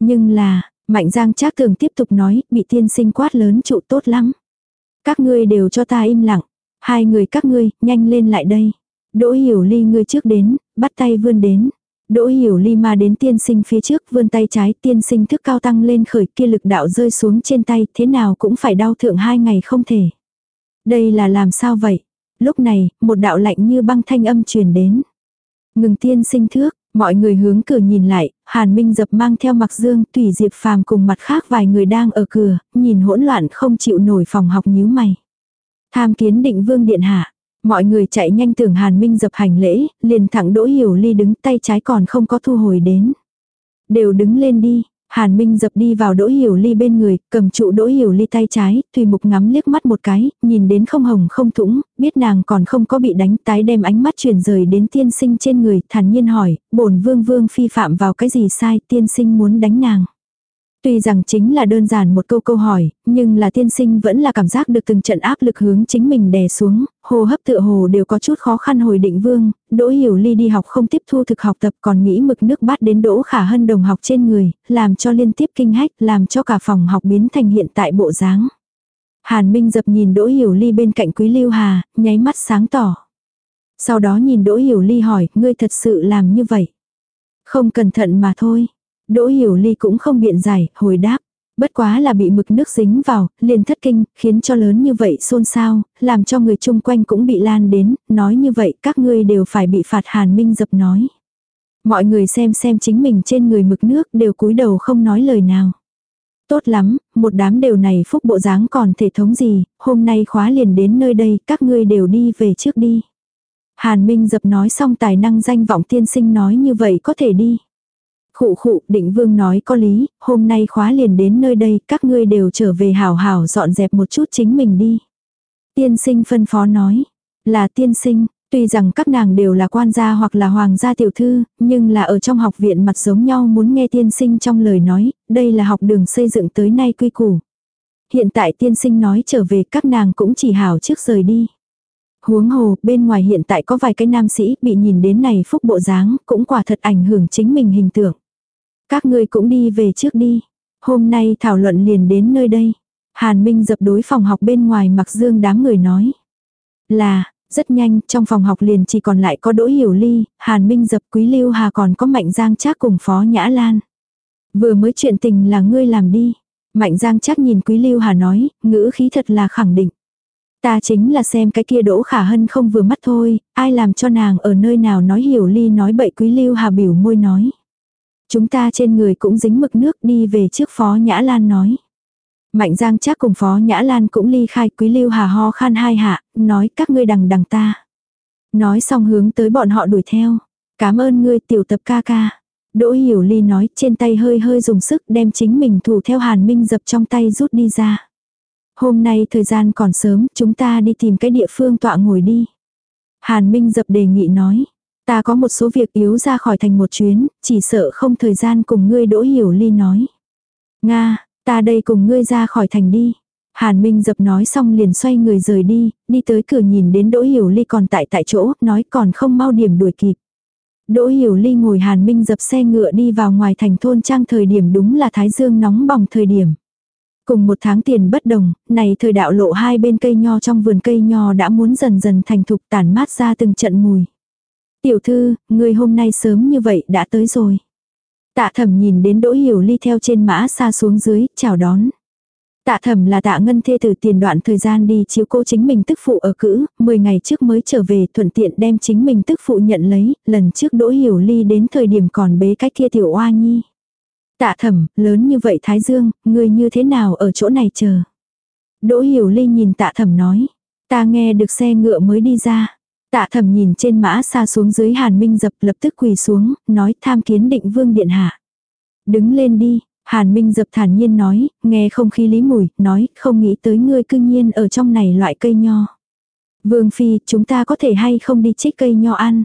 Nhưng là, Mạnh Giang Trác tường tiếp tục nói, bị tiên sinh quát lớn trụ tốt lắm. Các ngươi đều cho ta im lặng. Hai người các ngươi, nhanh lên lại đây. Đỗ hiểu ly ngươi trước đến, bắt tay vươn đến. Đỗ hiểu ly ma đến tiên sinh phía trước vươn tay trái tiên sinh thức cao tăng lên khởi kia lực đạo rơi xuống trên tay thế nào cũng phải đau thượng hai ngày không thể. Đây là làm sao vậy? Lúc này, một đạo lạnh như băng thanh âm truyền đến. Ngừng tiên sinh thước, mọi người hướng cửa nhìn lại, Hàn Minh dập mang theo mặc dương, tùy diệp phàm cùng mặt khác vài người đang ở cửa, nhìn hỗn loạn không chịu nổi phòng học nhíu mày. Tham kiến định vương điện hạ. Mọi người chạy nhanh tưởng Hàn Minh dập hành lễ, liền thẳng đỗ hiểu ly đứng tay trái còn không có thu hồi đến. Đều đứng lên đi, Hàn Minh dập đi vào Đỗ Hiểu Ly bên người, cầm trụ Đỗ Hiểu Ly tay trái, tùy mục ngắm liếc mắt một cái, nhìn đến không hồng không thủng, biết nàng còn không có bị đánh tái đem ánh mắt chuyển rời đến tiên sinh trên người, thản nhiên hỏi, bổn vương vương phi phạm vào cái gì sai, tiên sinh muốn đánh nàng. Tuy rằng chính là đơn giản một câu câu hỏi, nhưng là tiên sinh vẫn là cảm giác được từng trận áp lực hướng chính mình đè xuống, hồ hấp tựa hồ đều có chút khó khăn hồi định vương, đỗ hiểu ly đi học không tiếp thu thực học tập còn nghĩ mực nước bát đến đỗ khả hân đồng học trên người, làm cho liên tiếp kinh hách, làm cho cả phòng học biến thành hiện tại bộ dáng. Hàn Minh dập nhìn đỗ hiểu ly bên cạnh quý lưu hà, nháy mắt sáng tỏ. Sau đó nhìn đỗ hiểu ly hỏi, ngươi thật sự làm như vậy. Không cẩn thận mà thôi. Đỗ Hiểu Ly cũng không biện giải, hồi đáp. Bất quá là bị mực nước dính vào, liền thất kinh, khiến cho lớn như vậy xôn xao, làm cho người chung quanh cũng bị lan đến, nói như vậy các ngươi đều phải bị phạt Hàn Minh dập nói. Mọi người xem xem chính mình trên người mực nước đều cúi đầu không nói lời nào. Tốt lắm, một đám đều này phúc bộ dáng còn thể thống gì, hôm nay khóa liền đến nơi đây, các ngươi đều đi về trước đi. Hàn Minh dập nói xong tài năng danh vọng tiên sinh nói như vậy có thể đi. Khụ khụ, định vương nói có lý, hôm nay khóa liền đến nơi đây, các ngươi đều trở về hảo hảo dọn dẹp một chút chính mình đi. Tiên sinh phân phó nói, là tiên sinh, tuy rằng các nàng đều là quan gia hoặc là hoàng gia tiểu thư, nhưng là ở trong học viện mặt giống nhau muốn nghe tiên sinh trong lời nói, đây là học đường xây dựng tới nay quy củ. Hiện tại tiên sinh nói trở về các nàng cũng chỉ hảo trước rời đi. Huống hồ, bên ngoài hiện tại có vài cái nam sĩ bị nhìn đến này phúc bộ dáng, cũng quả thật ảnh hưởng chính mình hình tượng. Các ngươi cũng đi về trước đi. Hôm nay thảo luận liền đến nơi đây. Hàn Minh dập đối phòng học bên ngoài mặc dương đám người nói. Là, rất nhanh, trong phòng học liền chỉ còn lại có Đỗ Hiểu Ly, Hàn Minh dập Quý Lưu Hà còn có Mạnh Giang Trác cùng Phó Nhã Lan. Vừa mới chuyện tình là ngươi làm đi. Mạnh Giang Trác nhìn Quý Lưu Hà nói, ngữ khí thật là khẳng định. Ta chính là xem cái kia Đỗ Khả Hân không vừa mắt thôi, ai làm cho nàng ở nơi nào nói Hiểu Ly nói bậy Quý Lưu Hà biểu môi nói. Chúng ta trên người cũng dính mực nước đi về trước Phó Nhã Lan nói. Mạnh Giang chắc cùng Phó Nhã Lan cũng ly khai quý lưu hà ho khan hai hạ, nói các ngươi đằng đằng ta. Nói xong hướng tới bọn họ đuổi theo. Cảm ơn ngươi tiểu tập ca ca. Đỗ Hiểu Ly nói trên tay hơi hơi dùng sức đem chính mình thủ theo Hàn Minh dập trong tay rút đi ra. Hôm nay thời gian còn sớm, chúng ta đi tìm cái địa phương tọa ngồi đi. Hàn Minh dập đề nghị nói. Ta có một số việc yếu ra khỏi thành một chuyến, chỉ sợ không thời gian cùng ngươi đỗ hiểu ly nói. Nga, ta đây cùng ngươi ra khỏi thành đi. Hàn Minh dập nói xong liền xoay người rời đi, đi tới cửa nhìn đến Đỗ Hiểu Ly còn tại tại chỗ, nói còn không mau điểm đuổi kịp. Đỗ Hiểu Ly ngồi Hàn Minh dập xe ngựa đi vào ngoài thành thôn trang thời điểm đúng là thái dương nóng bỏng thời điểm. Cùng một tháng tiền bất đồng, này thời đạo lộ hai bên cây nho trong vườn cây nho đã muốn dần dần thành thục tản mát ra từng trận mùi. Tiểu thư, người hôm nay sớm như vậy đã tới rồi. Tạ thẩm nhìn đến đỗ hiểu ly theo trên mã xa xuống dưới, chào đón. Tạ thẩm là tạ ngân thê từ tiền đoạn thời gian đi chiếu cô chính mình tức phụ ở cữ, 10 ngày trước mới trở về thuận tiện đem chính mình tức phụ nhận lấy, lần trước đỗ hiểu ly đến thời điểm còn bế cách kia tiểu oa nhi. Tạ thẩm, lớn như vậy Thái Dương, người như thế nào ở chỗ này chờ. Đỗ hiểu ly nhìn tạ thẩm nói, ta nghe được xe ngựa mới đi ra. Tạ thầm nhìn trên mã xa xuống dưới hàn minh dập lập tức quỳ xuống, nói tham kiến định vương điện hạ. Đứng lên đi, hàn minh dập thản nhiên nói, nghe không khí lý mùi, nói không nghĩ tới ngươi cư nhiên ở trong này loại cây nho. Vương phi, chúng ta có thể hay không đi trích cây nho ăn.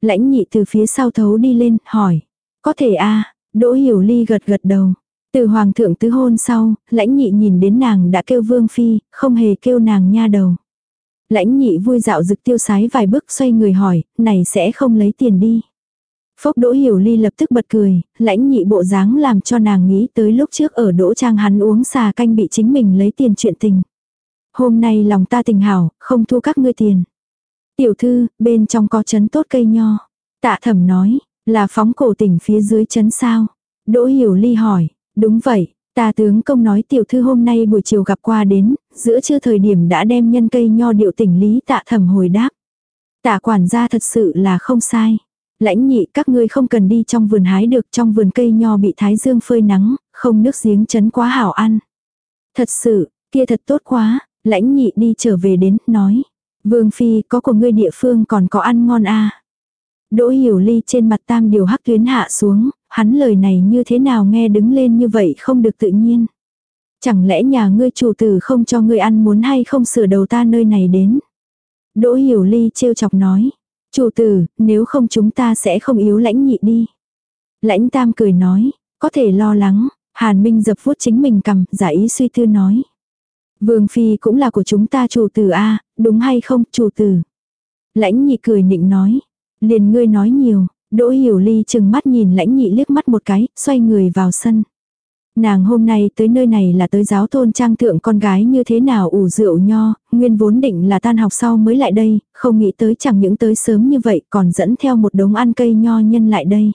Lãnh nhị từ phía sau thấu đi lên, hỏi. Có thể a Đỗ hiểu ly gật gật đầu. Từ hoàng thượng tứ hôn sau, lãnh nhị nhìn đến nàng đã kêu vương phi, không hề kêu nàng nha đầu. Lãnh nhị vui dạo dực tiêu sái vài bước xoay người hỏi, này sẽ không lấy tiền đi. Phốc đỗ hiểu ly lập tức bật cười, lãnh nhị bộ dáng làm cho nàng nghĩ tới lúc trước ở đỗ trang hắn uống xà canh bị chính mình lấy tiền chuyện tình. Hôm nay lòng ta tình hảo, không thu các ngươi tiền. Tiểu thư, bên trong có chấn tốt cây nho. Tạ thẩm nói, là phóng cổ tỉnh phía dưới chấn sao. Đỗ hiểu ly hỏi, đúng vậy, Ta tướng công nói tiểu thư hôm nay buổi chiều gặp qua đến, giữa trưa thời điểm đã đem nhân cây nho điệu tỉnh lý tạ thẩm hồi đáp. Tạ quản gia thật sự là không sai. Lãnh nhị các ngươi không cần đi trong vườn hái được trong vườn cây nho bị thái dương phơi nắng, không nước giếng chấn quá hảo ăn. Thật sự, kia thật tốt quá, lãnh nhị đi trở về đến, nói. Vương Phi có của ngươi địa phương còn có ăn ngon à Đỗ hiểu ly trên mặt tam điều hắc tuyến hạ xuống, hắn lời này như thế nào nghe đứng lên như vậy không được tự nhiên. Chẳng lẽ nhà ngươi chủ tử không cho ngươi ăn muốn hay không sửa đầu ta nơi này đến. Đỗ hiểu ly trêu chọc nói. Chủ tử, nếu không chúng ta sẽ không yếu lãnh nhị đi. Lãnh tam cười nói, có thể lo lắng, Hàn Minh dập vuốt chính mình cầm, giả ý suy tư nói. Vương Phi cũng là của chúng ta chủ tử a đúng hay không, chủ tử. Lãnh nhị cười nịnh nói. Liền ngươi nói nhiều, Đỗ Hiểu Ly chừng mắt nhìn lãnh nhị liếc mắt một cái, xoay người vào sân. Nàng hôm nay tới nơi này là tới giáo thôn trang thượng con gái như thế nào ủ rượu nho, nguyên vốn định là tan học sau mới lại đây, không nghĩ tới chẳng những tới sớm như vậy còn dẫn theo một đống ăn cây nho nhân lại đây.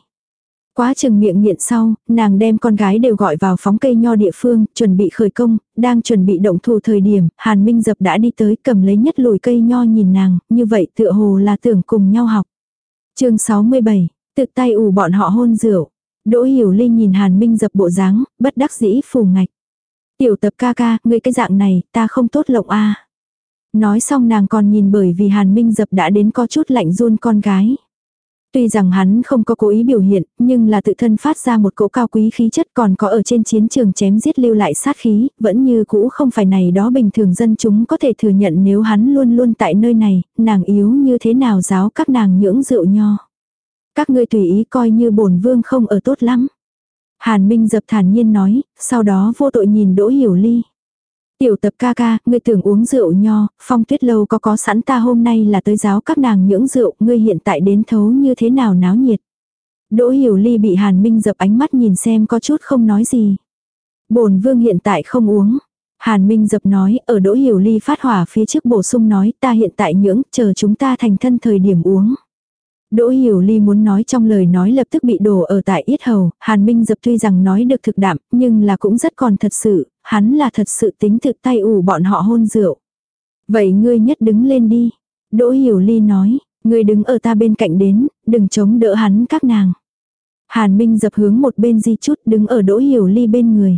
Quá chừng miệng nghiện sau, nàng đem con gái đều gọi vào phóng cây nho địa phương, chuẩn bị khởi công, đang chuẩn bị động thủ thời điểm, Hàn Minh Dập đã đi tới cầm lấy nhất lùi cây nho nhìn nàng, như vậy tựa hồ là tưởng cùng nhau học chương 67, tự tay ủ bọn họ hôn rượu. Đỗ Hiểu Ly nhìn Hàn Minh Dập bộ dáng, bất đắc dĩ phù ngạch. Tiểu tập ca ca, ngươi cái dạng này, ta không tốt lộng a Nói xong nàng còn nhìn bởi vì Hàn Minh Dập đã đến có chút lạnh run con gái. Tuy rằng hắn không có cố ý biểu hiện, nhưng là tự thân phát ra một cỗ cao quý khí chất còn có ở trên chiến trường chém giết lưu lại sát khí, vẫn như cũ không phải này đó bình thường dân chúng có thể thừa nhận nếu hắn luôn luôn tại nơi này, nàng yếu như thế nào giáo các nàng nhưỡng rượu nho. Các ngươi tùy ý coi như bổn vương không ở tốt lắm. Hàn Minh dập thản nhiên nói, sau đó vô tội nhìn Đỗ Hiểu Ly. Tiểu tập ca ca, ngươi tưởng uống rượu nho, phong tuyết lâu có có sẵn ta hôm nay là tới giáo các nàng nhưỡng rượu, ngươi hiện tại đến thấu như thế nào náo nhiệt. Đỗ hiểu ly bị hàn minh dập ánh mắt nhìn xem có chút không nói gì. bổn vương hiện tại không uống. Hàn Minh dập nói, ở đỗ hiểu ly phát hỏa phía trước bổ sung nói, ta hiện tại nhưỡng, chờ chúng ta thành thân thời điểm uống. Đỗ Hiểu Ly muốn nói trong lời nói lập tức bị đổ ở tại yết hầu, Hàn Minh dập tuy rằng nói được thực đạm, nhưng là cũng rất còn thật sự, hắn là thật sự tính thực tay ủ bọn họ hôn rượu. Vậy ngươi nhất đứng lên đi. Đỗ Hiểu Ly nói, ngươi đứng ở ta bên cạnh đến, đừng chống đỡ hắn các nàng. Hàn Minh dập hướng một bên di chút đứng ở Đỗ Hiểu Ly bên người.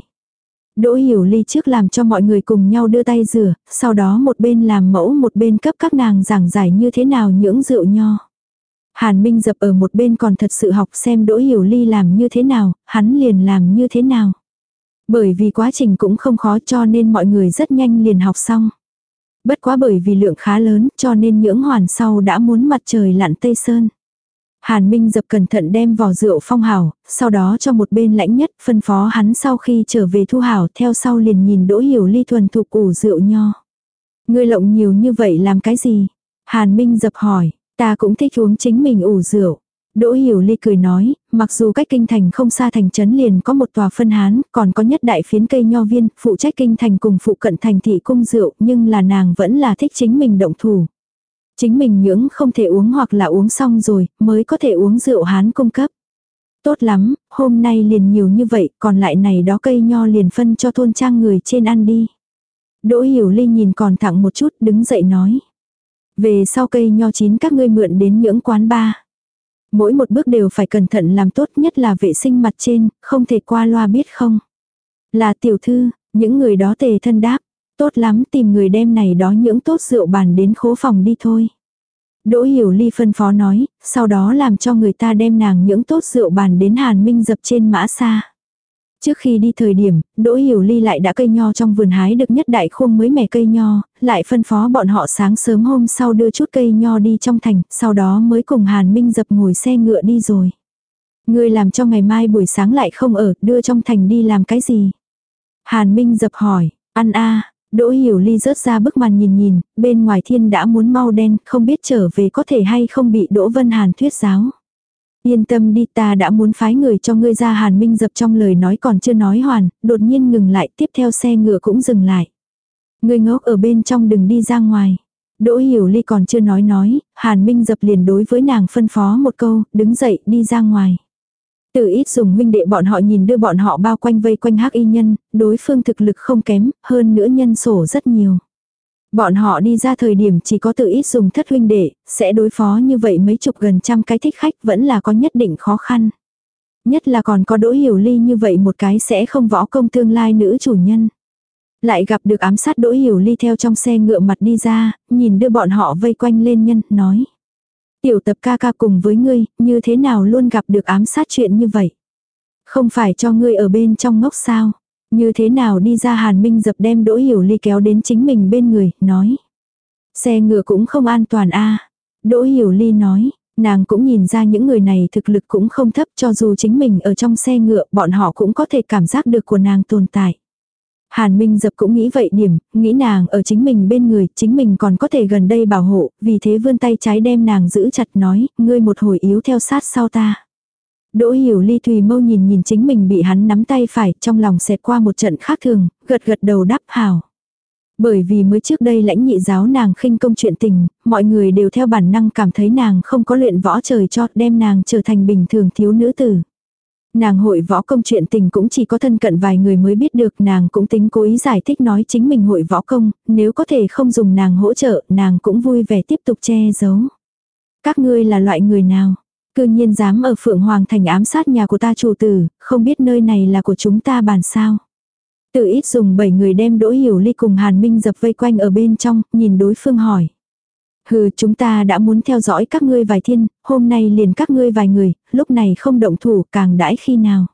Đỗ Hiểu Ly trước làm cho mọi người cùng nhau đưa tay rửa, sau đó một bên làm mẫu một bên cấp các nàng giảng giải như thế nào nhưỡng rượu nho. Hàn Minh dập ở một bên còn thật sự học xem Đỗ Hiểu Ly làm như thế nào, hắn liền làm như thế nào. Bởi vì quá trình cũng không khó cho nên mọi người rất nhanh liền học xong. Bất quá bởi vì lượng khá lớn cho nên nhưỡng hoàn sau đã muốn mặt trời lặn tây sơn. Hàn Minh dập cẩn thận đem vỏ rượu phong hảo, sau đó cho một bên lãnh nhất phân phó hắn sau khi trở về thu hảo theo sau liền nhìn đỗ hiểu ly thuần thục ủ rượu nho. Ngươi lộng nhiều như vậy làm cái gì? Hàn Minh dập hỏi, Ta cũng thích uống chính mình ủ rượu. Đỗ Hiểu Ly cười nói, mặc dù cách kinh thành không xa thành trấn liền có một tòa phân hán, còn có nhất đại phiến cây nho viên, phụ trách kinh thành cùng phụ cận thành thị cung rượu, nhưng là nàng vẫn là thích chính mình động thủ. Chính mình nhưỡng không thể uống hoặc là uống xong rồi, mới có thể uống rượu hán cung cấp. Tốt lắm, hôm nay liền nhiều như vậy, còn lại này đó cây nho liền phân cho thôn trang người trên ăn đi. Đỗ Hiểu Ly nhìn còn thẳng một chút, đứng dậy nói. Về sau cây nho chín các ngươi mượn đến những quán ba. Mỗi một bước đều phải cẩn thận làm tốt nhất là vệ sinh mặt trên, không thể qua loa biết không. Là tiểu thư, những người đó tề thân đáp. Tốt lắm tìm người đem này đó những tốt rượu bàn đến khố phòng đi thôi. Đỗ Hiểu Ly phân phó nói, sau đó làm cho người ta đem nàng những tốt rượu bàn đến Hàn Minh dập trên mã xa. Trước khi đi thời điểm, Đỗ Hiểu Ly lại đã cây nho trong vườn hái được nhất đại khuôn mới mẻ cây nho, lại phân phó bọn họ sáng sớm hôm sau đưa chút cây nho đi trong thành, sau đó mới cùng Hàn Minh dập ngồi xe ngựa đi rồi. Người làm cho ngày mai buổi sáng lại không ở, đưa trong thành đi làm cái gì? Hàn Minh dập hỏi, ăn a Đỗ Hiểu Ly rớt ra bức màn nhìn nhìn, bên ngoài thiên đã muốn mau đen, không biết trở về có thể hay không bị Đỗ Vân Hàn thuyết giáo. Yên tâm đi ta đã muốn phái người cho ngươi ra hàn minh dập trong lời nói còn chưa nói hoàn, đột nhiên ngừng lại tiếp theo xe ngựa cũng dừng lại. Ngươi ngốc ở bên trong đừng đi ra ngoài. Đỗ hiểu ly còn chưa nói nói, hàn minh dập liền đối với nàng phân phó một câu, đứng dậy đi ra ngoài. Từ ít dùng huynh đệ bọn họ nhìn đưa bọn họ bao quanh vây quanh hắc y nhân, đối phương thực lực không kém, hơn nữa nhân sổ rất nhiều. Bọn họ đi ra thời điểm chỉ có tự ít dùng thất huynh đệ, sẽ đối phó như vậy mấy chục gần trăm cái thích khách vẫn là có nhất định khó khăn. Nhất là còn có đỗ hiểu ly như vậy một cái sẽ không võ công tương lai nữ chủ nhân. Lại gặp được ám sát đỗ hiểu ly theo trong xe ngựa mặt đi ra, nhìn đưa bọn họ vây quanh lên nhân, nói. Tiểu tập ca ca cùng với ngươi, như thế nào luôn gặp được ám sát chuyện như vậy. Không phải cho ngươi ở bên trong ngốc sao. Như thế nào đi ra Hàn Minh dập đem đỗ hiểu ly kéo đến chính mình bên người, nói. Xe ngựa cũng không an toàn a Đỗ hiểu ly nói, nàng cũng nhìn ra những người này thực lực cũng không thấp cho dù chính mình ở trong xe ngựa bọn họ cũng có thể cảm giác được của nàng tồn tại. Hàn Minh dập cũng nghĩ vậy điểm, nghĩ nàng ở chính mình bên người, chính mình còn có thể gần đây bảo hộ, vì thế vươn tay trái đem nàng giữ chặt nói, ngươi một hồi yếu theo sát sau ta. Đỗ hiểu ly tùy mâu nhìn nhìn chính mình bị hắn nắm tay phải, trong lòng xẹt qua một trận khác thường, gật gật đầu đáp hào. Bởi vì mới trước đây lãnh nhị giáo nàng khinh công chuyện tình, mọi người đều theo bản năng cảm thấy nàng không có luyện võ trời cho đem nàng trở thành bình thường thiếu nữ tử. Nàng hội võ công chuyện tình cũng chỉ có thân cận vài người mới biết được nàng cũng tính cố ý giải thích nói chính mình hội võ công, nếu có thể không dùng nàng hỗ trợ, nàng cũng vui vẻ tiếp tục che giấu. Các ngươi là loại người nào? Cư nhiên dám ở Phượng Hoàng thành ám sát nhà của ta chủ tử, không biết nơi này là của chúng ta bàn sao. Tự ít dùng bảy người đem đỗ hiểu ly cùng Hàn Minh dập vây quanh ở bên trong, nhìn đối phương hỏi. Hừ, chúng ta đã muốn theo dõi các ngươi vài thiên, hôm nay liền các ngươi vài người, lúc này không động thủ càng đãi khi nào.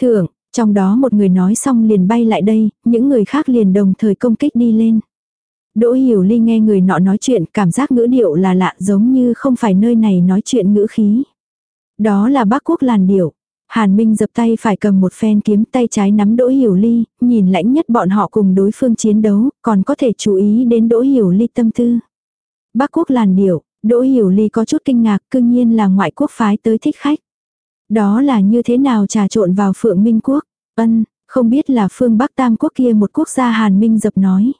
Thượng, trong đó một người nói xong liền bay lại đây, những người khác liền đồng thời công kích đi lên. Đỗ Hiểu Ly nghe người nọ nói chuyện, cảm giác ngữ điệu là lạ giống như không phải nơi này nói chuyện ngữ khí. Đó là bác quốc làn điệu. Hàn Minh dập tay phải cầm một phen kiếm tay trái nắm Đỗ Hiểu Ly, nhìn lãnh nhất bọn họ cùng đối phương chiến đấu, còn có thể chú ý đến Đỗ Hiểu Ly tâm tư. Bác quốc làn điệu, Đỗ Hiểu Ly có chút kinh ngạc, cương nhiên là ngoại quốc phái tới thích khách. Đó là như thế nào trà trộn vào Phượng Minh Quốc? Ân, không biết là phương Bắc Tam Quốc kia một quốc gia Hàn Minh dập nói.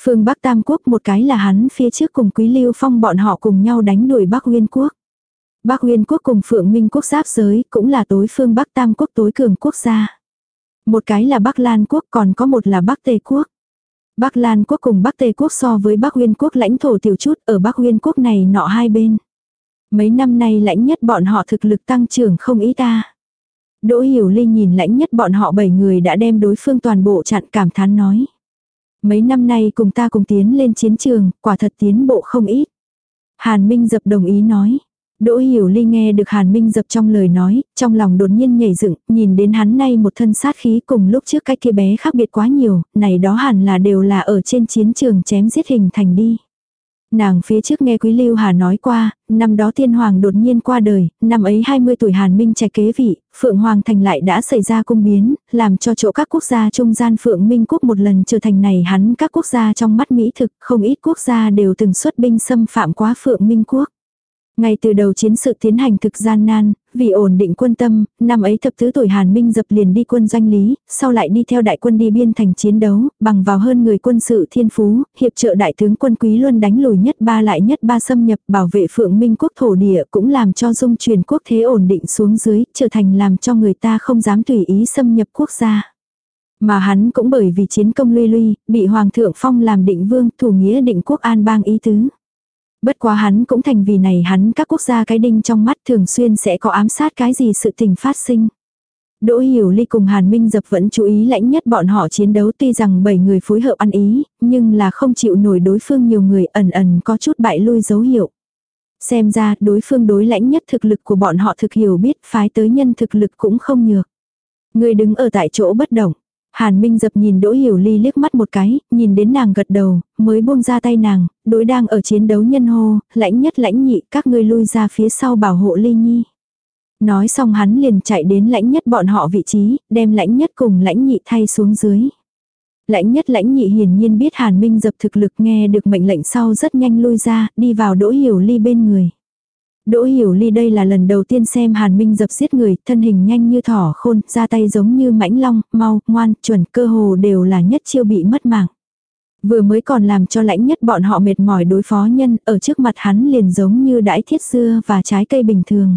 Phương Bắc Tam Quốc một cái là hắn phía trước cùng Quý Lưu Phong bọn họ cùng nhau đánh đuổi Bắc Nguyên Quốc. Bắc Nguyên Quốc cùng Phượng Minh Quốc giáp giới cũng là tối phương Bắc Tam Quốc tối cường quốc gia. Một cái là Bắc Lan Quốc, còn có một là Bắc Tề Quốc. Bắc Lan Quốc cùng Bắc Tề Quốc so với Bắc Nguyên Quốc lãnh thổ tiểu chút, ở Bắc Nguyên Quốc này nọ hai bên. Mấy năm nay lãnh nhất bọn họ thực lực tăng trưởng không ý ta. Đỗ Hiểu Ly nhìn lãnh nhất bọn họ bảy người đã đem đối phương toàn bộ chặn cảm thán nói. Mấy năm nay cùng ta cùng tiến lên chiến trường, quả thật tiến bộ không ít. Hàn Minh dập đồng ý nói. Đỗ Hiểu Ly nghe được Hàn Minh dập trong lời nói, trong lòng đột nhiên nhảy dựng, nhìn đến hắn nay một thân sát khí cùng lúc trước cái kia bé khác biệt quá nhiều, này đó hẳn là đều là ở trên chiến trường chém giết hình thành đi. Nàng phía trước nghe Quý Lưu Hà nói qua, năm đó thiên hoàng đột nhiên qua đời, năm ấy 20 tuổi Hàn Minh trẻ kế vị, Phượng Hoàng Thành lại đã xảy ra cung biến, làm cho chỗ các quốc gia trung gian Phượng Minh Quốc một lần trở thành này hắn các quốc gia trong mắt Mỹ thực, không ít quốc gia đều từng xuất binh xâm phạm quá Phượng Minh Quốc. Ngay từ đầu chiến sự tiến hành thực gian nan, vì ổn định quân tâm, năm ấy thập tứ tuổi Hàn Minh dập liền đi quân doanh lý, sau lại đi theo đại quân đi biên thành chiến đấu, bằng vào hơn người quân sự thiên phú, hiệp trợ đại tướng quân quý luôn đánh lùi nhất ba lại nhất ba xâm nhập bảo vệ phượng minh quốc thổ địa cũng làm cho dung truyền quốc thế ổn định xuống dưới, trở thành làm cho người ta không dám tùy ý xâm nhập quốc gia. Mà hắn cũng bởi vì chiến công luy luy, bị Hoàng thượng Phong làm định vương thủ nghĩa định quốc an bang ý tứ. Bất quá hắn cũng thành vì này hắn các quốc gia cái đinh trong mắt thường xuyên sẽ có ám sát cái gì sự tình phát sinh. Đỗ Hiểu Ly cùng Hàn Minh Dập vẫn chú ý lãnh nhất bọn họ chiến đấu tuy rằng bảy người phối hợp ăn ý, nhưng là không chịu nổi đối phương nhiều người ẩn ẩn có chút bại lui dấu hiệu. Xem ra đối phương đối lãnh nhất thực lực của bọn họ thực hiểu biết phái tới nhân thực lực cũng không nhược. Người đứng ở tại chỗ bất động. Hàn Minh dập nhìn Đỗ Hiểu Ly liếc mắt một cái, nhìn đến nàng gật đầu, mới buông ra tay nàng, đối đang ở chiến đấu nhân hô, lãnh nhất lãnh nhị, các ngươi lui ra phía sau bảo hộ Ly Nhi. Nói xong hắn liền chạy đến lãnh nhất bọn họ vị trí, đem lãnh nhất cùng lãnh nhị thay xuống dưới. Lãnh nhất lãnh nhị hiển nhiên biết Hàn Minh dập thực lực nghe được mệnh lệnh sau rất nhanh lui ra, đi vào Đỗ Hiểu Ly bên người. Đỗ Hiểu Ly đây là lần đầu tiên xem Hàn Minh dập giết người, thân hình nhanh như thỏ khôn, ra tay giống như mãnh long, mau, ngoan, chuẩn, cơ hồ đều là nhất chiêu bị mất mạng. Vừa mới còn làm cho lãnh nhất bọn họ mệt mỏi đối phó nhân, ở trước mặt hắn liền giống như đãi thiết dưa và trái cây bình thường.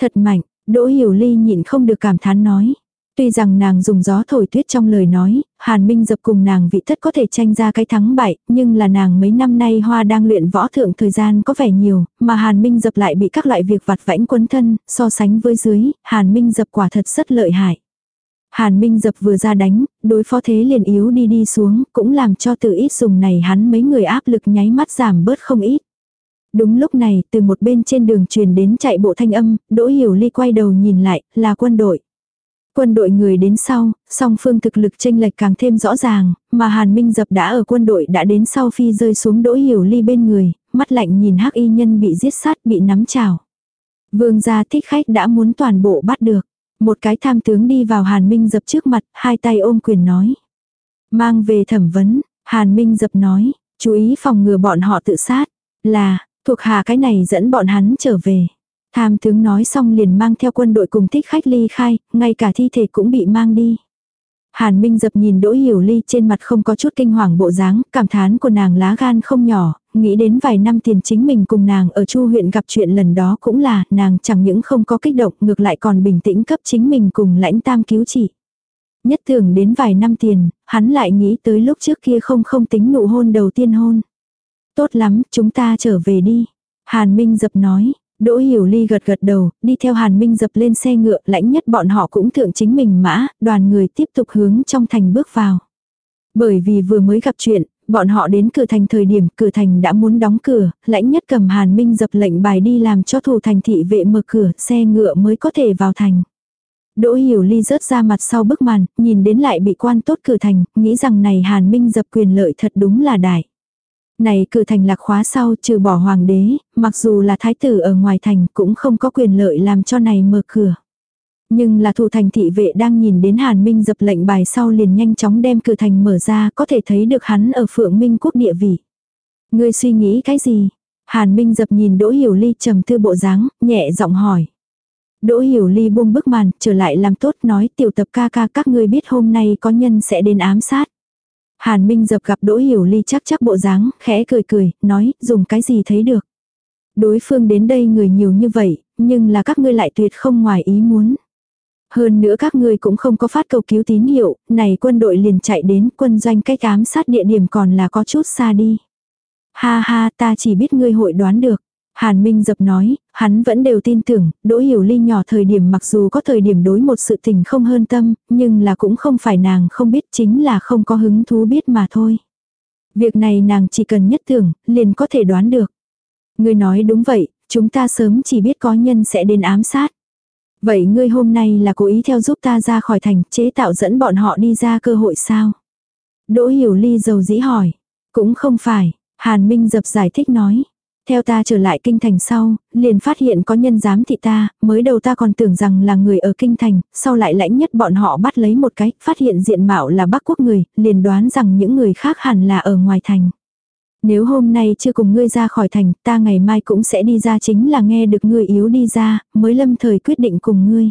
Thật mạnh, Đỗ Hiểu Ly nhịn không được cảm thán nói. Tuy rằng nàng dùng gió thổi tuyết trong lời nói, Hàn Minh dập cùng nàng vị thất có thể tranh ra cái thắng bại, nhưng là nàng mấy năm nay hoa đang luyện võ thượng thời gian có vẻ nhiều, mà Hàn Minh dập lại bị các loại việc vặt vãnh quấn thân, so sánh với dưới, Hàn Minh dập quả thật rất lợi hại. Hàn Minh dập vừa ra đánh, đối phó thế liền yếu đi đi xuống, cũng làm cho từ ít dùng này hắn mấy người áp lực nháy mắt giảm bớt không ít. Đúng lúc này, từ một bên trên đường truyền đến chạy bộ thanh âm, Đỗ Hiểu Ly quay đầu nhìn lại, là quân đội. Quân đội người đến sau, song phương thực lực tranh lệch càng thêm rõ ràng, mà Hàn Minh Dập đã ở quân đội đã đến sau phi rơi xuống Đỗ Hiểu Ly bên người, mắt lạnh nhìn hắc y nhân bị giết sát bị nắm chảo. Vương gia thích khách đã muốn toàn bộ bắt được. Một cái tham tướng đi vào Hàn Minh Dập trước mặt, hai tay ôm quyền nói. Mang về thẩm vấn, Hàn Minh Dập nói, chú ý phòng ngừa bọn họ tự sát. Là, thuộc hạ cái này dẫn bọn hắn trở về. Tham tướng nói xong liền mang theo quân đội cùng thích khách ly khai, ngay cả thi thể cũng bị mang đi. Hàn Minh dập nhìn Đỗ Hiểu Ly trên mặt không có chút kinh hoàng bộ dáng, cảm thán của nàng lá gan không nhỏ, nghĩ đến vài năm tiền chính mình cùng nàng ở Chu huyện gặp chuyện lần đó cũng là nàng chẳng những không có kích động ngược lại còn bình tĩnh cấp chính mình cùng lãnh tam cứu trị. Nhất thường đến vài năm tiền, hắn lại nghĩ tới lúc trước kia không không tính nụ hôn đầu tiên hôn. Tốt lắm, chúng ta trở về đi. Hàn Minh dập nói, Đỗ Hiểu Ly gật gật đầu, đi theo Hàn Minh dập lên xe ngựa, lãnh nhất bọn họ cũng thượng chính mình mã, đoàn người tiếp tục hướng trong thành bước vào. Bởi vì vừa mới gặp chuyện, bọn họ đến cửa thành thời điểm cửa thành đã muốn đóng cửa, lãnh nhất cầm Hàn Minh dập lệnh bài đi làm cho thủ thành thị vệ mở cửa, xe ngựa mới có thể vào thành. Đỗ Hiểu Ly rớt ra mặt sau bức màn, nhìn đến lại bị quan tốt cửa thành, nghĩ rằng này Hàn Minh dập quyền lợi thật đúng là đại. Này cử thành lạc khóa sau trừ bỏ hoàng đế, mặc dù là thái tử ở ngoài thành cũng không có quyền lợi làm cho này mở cửa. Nhưng là thủ thành thị vệ đang nhìn đến Hàn Minh dập lệnh bài sau liền nhanh chóng đem cửa thành mở ra có thể thấy được hắn ở phượng minh quốc địa vị. Ngươi suy nghĩ cái gì? Hàn Minh dập nhìn Đỗ Hiểu Ly trầm tư bộ dáng, nhẹ giọng hỏi. Đỗ Hiểu Ly buông bức màn, trở lại làm tốt nói tiểu tập ca ca các ngươi biết hôm nay có nhân sẽ đến ám sát. Hàn Minh dập gặp Đỗ Hiểu Ly chắc chắc bộ dáng, khẽ cười cười, nói, dùng cái gì thấy được. Đối phương đến đây người nhiều như vậy, nhưng là các ngươi lại tuyệt không ngoài ý muốn. Hơn nữa các ngươi cũng không có phát cầu cứu tín hiệu, này quân đội liền chạy đến quân doanh cách ám sát địa điểm còn là có chút xa đi. Ha ha ta chỉ biết ngươi hội đoán được. Hàn Minh dập nói, hắn vẫn đều tin tưởng, Đỗ Hiểu Ly nhỏ thời điểm mặc dù có thời điểm đối một sự tình không hơn tâm, nhưng là cũng không phải nàng không biết chính là không có hứng thú biết mà thôi. Việc này nàng chỉ cần nhất tưởng, liền có thể đoán được. Ngươi nói đúng vậy, chúng ta sớm chỉ biết có nhân sẽ đến ám sát. Vậy ngươi hôm nay là cố ý theo giúp ta ra khỏi thành chế tạo dẫn bọn họ đi ra cơ hội sao? Đỗ Hiểu Ly dầu dĩ hỏi. Cũng không phải, Hàn Minh dập giải thích nói. Theo ta trở lại kinh thành sau, liền phát hiện có nhân giám thị ta, mới đầu ta còn tưởng rằng là người ở kinh thành, sau lại lãnh nhất bọn họ bắt lấy một cái, phát hiện diện mạo là bắc quốc người, liền đoán rằng những người khác hẳn là ở ngoài thành. Nếu hôm nay chưa cùng ngươi ra khỏi thành, ta ngày mai cũng sẽ đi ra chính là nghe được ngươi yếu đi ra, mới lâm thời quyết định cùng ngươi.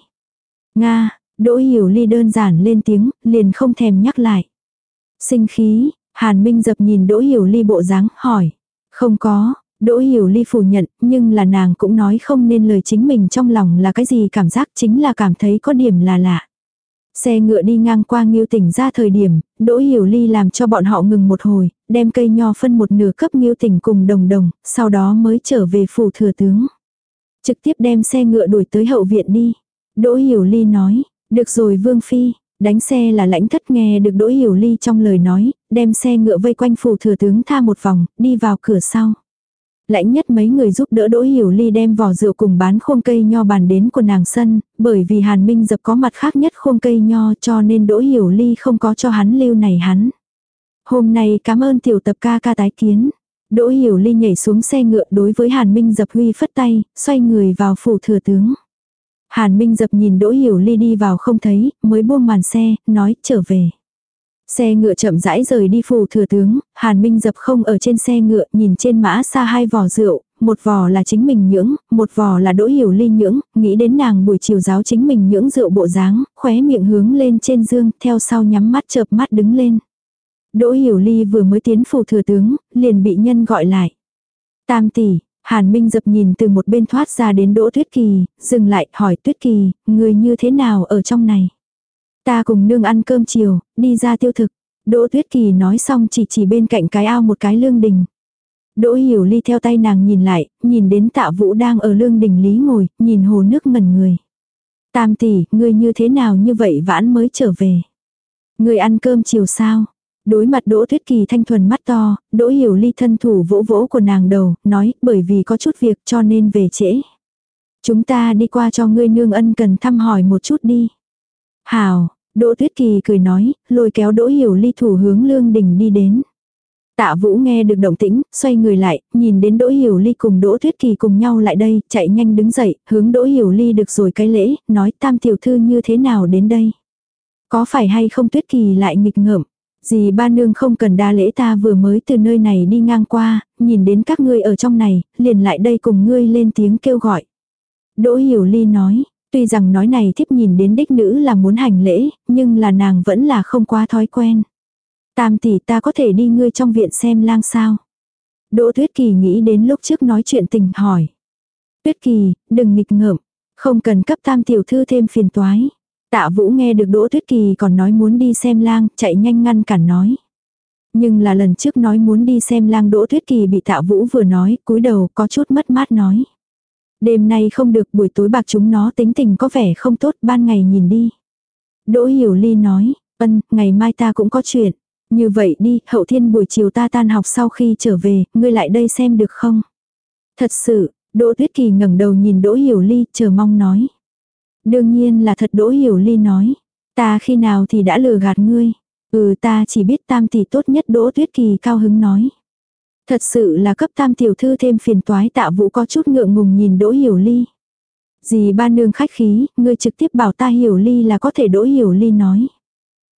Nga, Đỗ Hiểu Ly đơn giản lên tiếng, liền không thèm nhắc lại. Sinh khí, Hàn Minh dập nhìn Đỗ Hiểu Ly bộ dáng, hỏi. Không có, Đỗ Hiểu Ly phủ nhận, nhưng là nàng cũng nói không nên lời chính mình trong lòng là cái gì cảm giác chính là cảm thấy có điểm là lạ. Xe ngựa đi ngang qua Nghiêu tỉnh ra thời điểm, Đỗ Hiểu Ly làm cho bọn họ ngừng một hồi, đem cây nho phân một nửa cấp Nghiêu tỉnh cùng đồng đồng, sau đó mới trở về phủ thừa tướng. Trực tiếp đem xe ngựa đuổi tới hậu viện đi. Đỗ Hiểu Ly nói, được rồi Vương Phi, đánh xe là lãnh thất nghe được Đỗ Hiểu Ly trong lời nói, đem xe ngựa vây quanh phủ thừa tướng tha một vòng, đi vào cửa sau lãnh nhất mấy người giúp đỡ Đỗ Hiểu Ly đem vỏ rượu cùng bán khôn cây nho bàn đến của nàng sân, bởi vì Hàn Minh dập có mặt khác nhất khôn cây nho cho nên Đỗ Hiểu Ly không có cho hắn lưu này hắn. Hôm nay cảm ơn tiểu tập ca ca tái kiến. Đỗ Hiểu Ly nhảy xuống xe ngựa đối với Hàn Minh dập huy phất tay, xoay người vào phủ thừa tướng. Hàn Minh dập nhìn Đỗ Hiểu Ly đi vào không thấy, mới buông màn xe, nói trở về. Xe ngựa chậm rãi rời đi phủ thừa tướng, Hàn Minh dập không ở trên xe ngựa, nhìn trên mã xa hai vò rượu, một vò là chính mình nhưỡng, một vò là đỗ hiểu ly nhưỡng, nghĩ đến nàng buổi chiều giáo chính mình nhưỡng rượu bộ dáng, khóe miệng hướng lên trên dương, theo sau nhắm mắt chợp mắt đứng lên. Đỗ hiểu ly vừa mới tiến phủ thừa tướng, liền bị nhân gọi lại. Tam tỷ, Hàn Minh dập nhìn từ một bên thoát ra đến Đỗ Tuyết Kỳ, dừng lại hỏi Tuyết Kỳ, người như thế nào ở trong này? Ta cùng nương ăn cơm chiều, đi ra tiêu thực. Đỗ Tuyết Kỳ nói xong chỉ chỉ bên cạnh cái ao một cái lương đình. Đỗ Hiểu Ly theo tay nàng nhìn lại, nhìn đến tạ vũ đang ở lương đình lý ngồi, nhìn hồ nước ngẩn người. Tam tỷ, ngươi như thế nào như vậy vãn mới trở về. Ngươi ăn cơm chiều sao? Đối mặt Đỗ Tuyết Kỳ thanh thuần mắt to, Đỗ Hiểu Ly thân thủ vỗ vỗ của nàng đầu, nói bởi vì có chút việc cho nên về trễ. Chúng ta đi qua cho ngươi nương ân cần thăm hỏi một chút đi. Hào, Đỗ Tuyết Kỳ cười nói, lôi kéo Đỗ Hiểu Ly thủ hướng lương đình đi đến. Tạ Vũ nghe được động tĩnh, xoay người lại, nhìn đến Đỗ Hiểu Ly cùng Đỗ Tuyết Kỳ cùng nhau lại đây, chạy nhanh đứng dậy, hướng Đỗ Hiểu Ly được rồi cái lễ, nói tam tiểu thư như thế nào đến đây. Có phải hay không Tuyết Kỳ lại nghịch ngợm. Dì ba nương không cần đa lễ ta vừa mới từ nơi này đi ngang qua, nhìn đến các ngươi ở trong này, liền lại đây cùng ngươi lên tiếng kêu gọi. Đỗ Hiểu Ly nói, tuy rằng nói này thiếp nhìn đến đích nữ là muốn hành lễ, nhưng là nàng vẫn là không quá thói quen. Tam tỷ ta có thể đi ngươi trong viện xem lang sao. Đỗ Tuyết Kỳ nghĩ đến lúc trước nói chuyện tình hỏi. Tuyết Kỳ, đừng nghịch ngợm, không cần cấp tam tiểu thư thêm phiền toái. Tạ Vũ nghe được Đỗ Tuyết Kỳ còn nói muốn đi xem lang, chạy nhanh ngăn cản nói. Nhưng là lần trước nói muốn đi xem lang Đỗ Tuyết Kỳ bị Tạ Vũ vừa nói, cúi đầu có chút mất mát nói. Đêm nay không được buổi tối bạc chúng nó tính tình có vẻ không tốt ban ngày nhìn đi. Đỗ Hiểu Ly nói, ân, ngày mai ta cũng có chuyện. Như vậy đi, hậu thiên buổi chiều ta tan học sau khi trở về, ngươi lại đây xem được không? Thật sự, Đỗ Tuyết Kỳ ngẩng đầu nhìn Đỗ Hiểu Ly, chờ mong nói. Đương nhiên là thật Đỗ Hiểu Ly nói. Ta khi nào thì đã lừa gạt ngươi. Ừ ta chỉ biết tam tỷ tốt nhất Đỗ Tuyết Kỳ cao hứng nói. Thật sự là cấp tam tiểu thư thêm phiền toái tạ vũ có chút ngượng ngùng nhìn Đỗ Hiểu Ly. Dì ba nương khách khí, ngươi trực tiếp bảo ta Hiểu Ly là có thể Đỗ Hiểu Ly nói.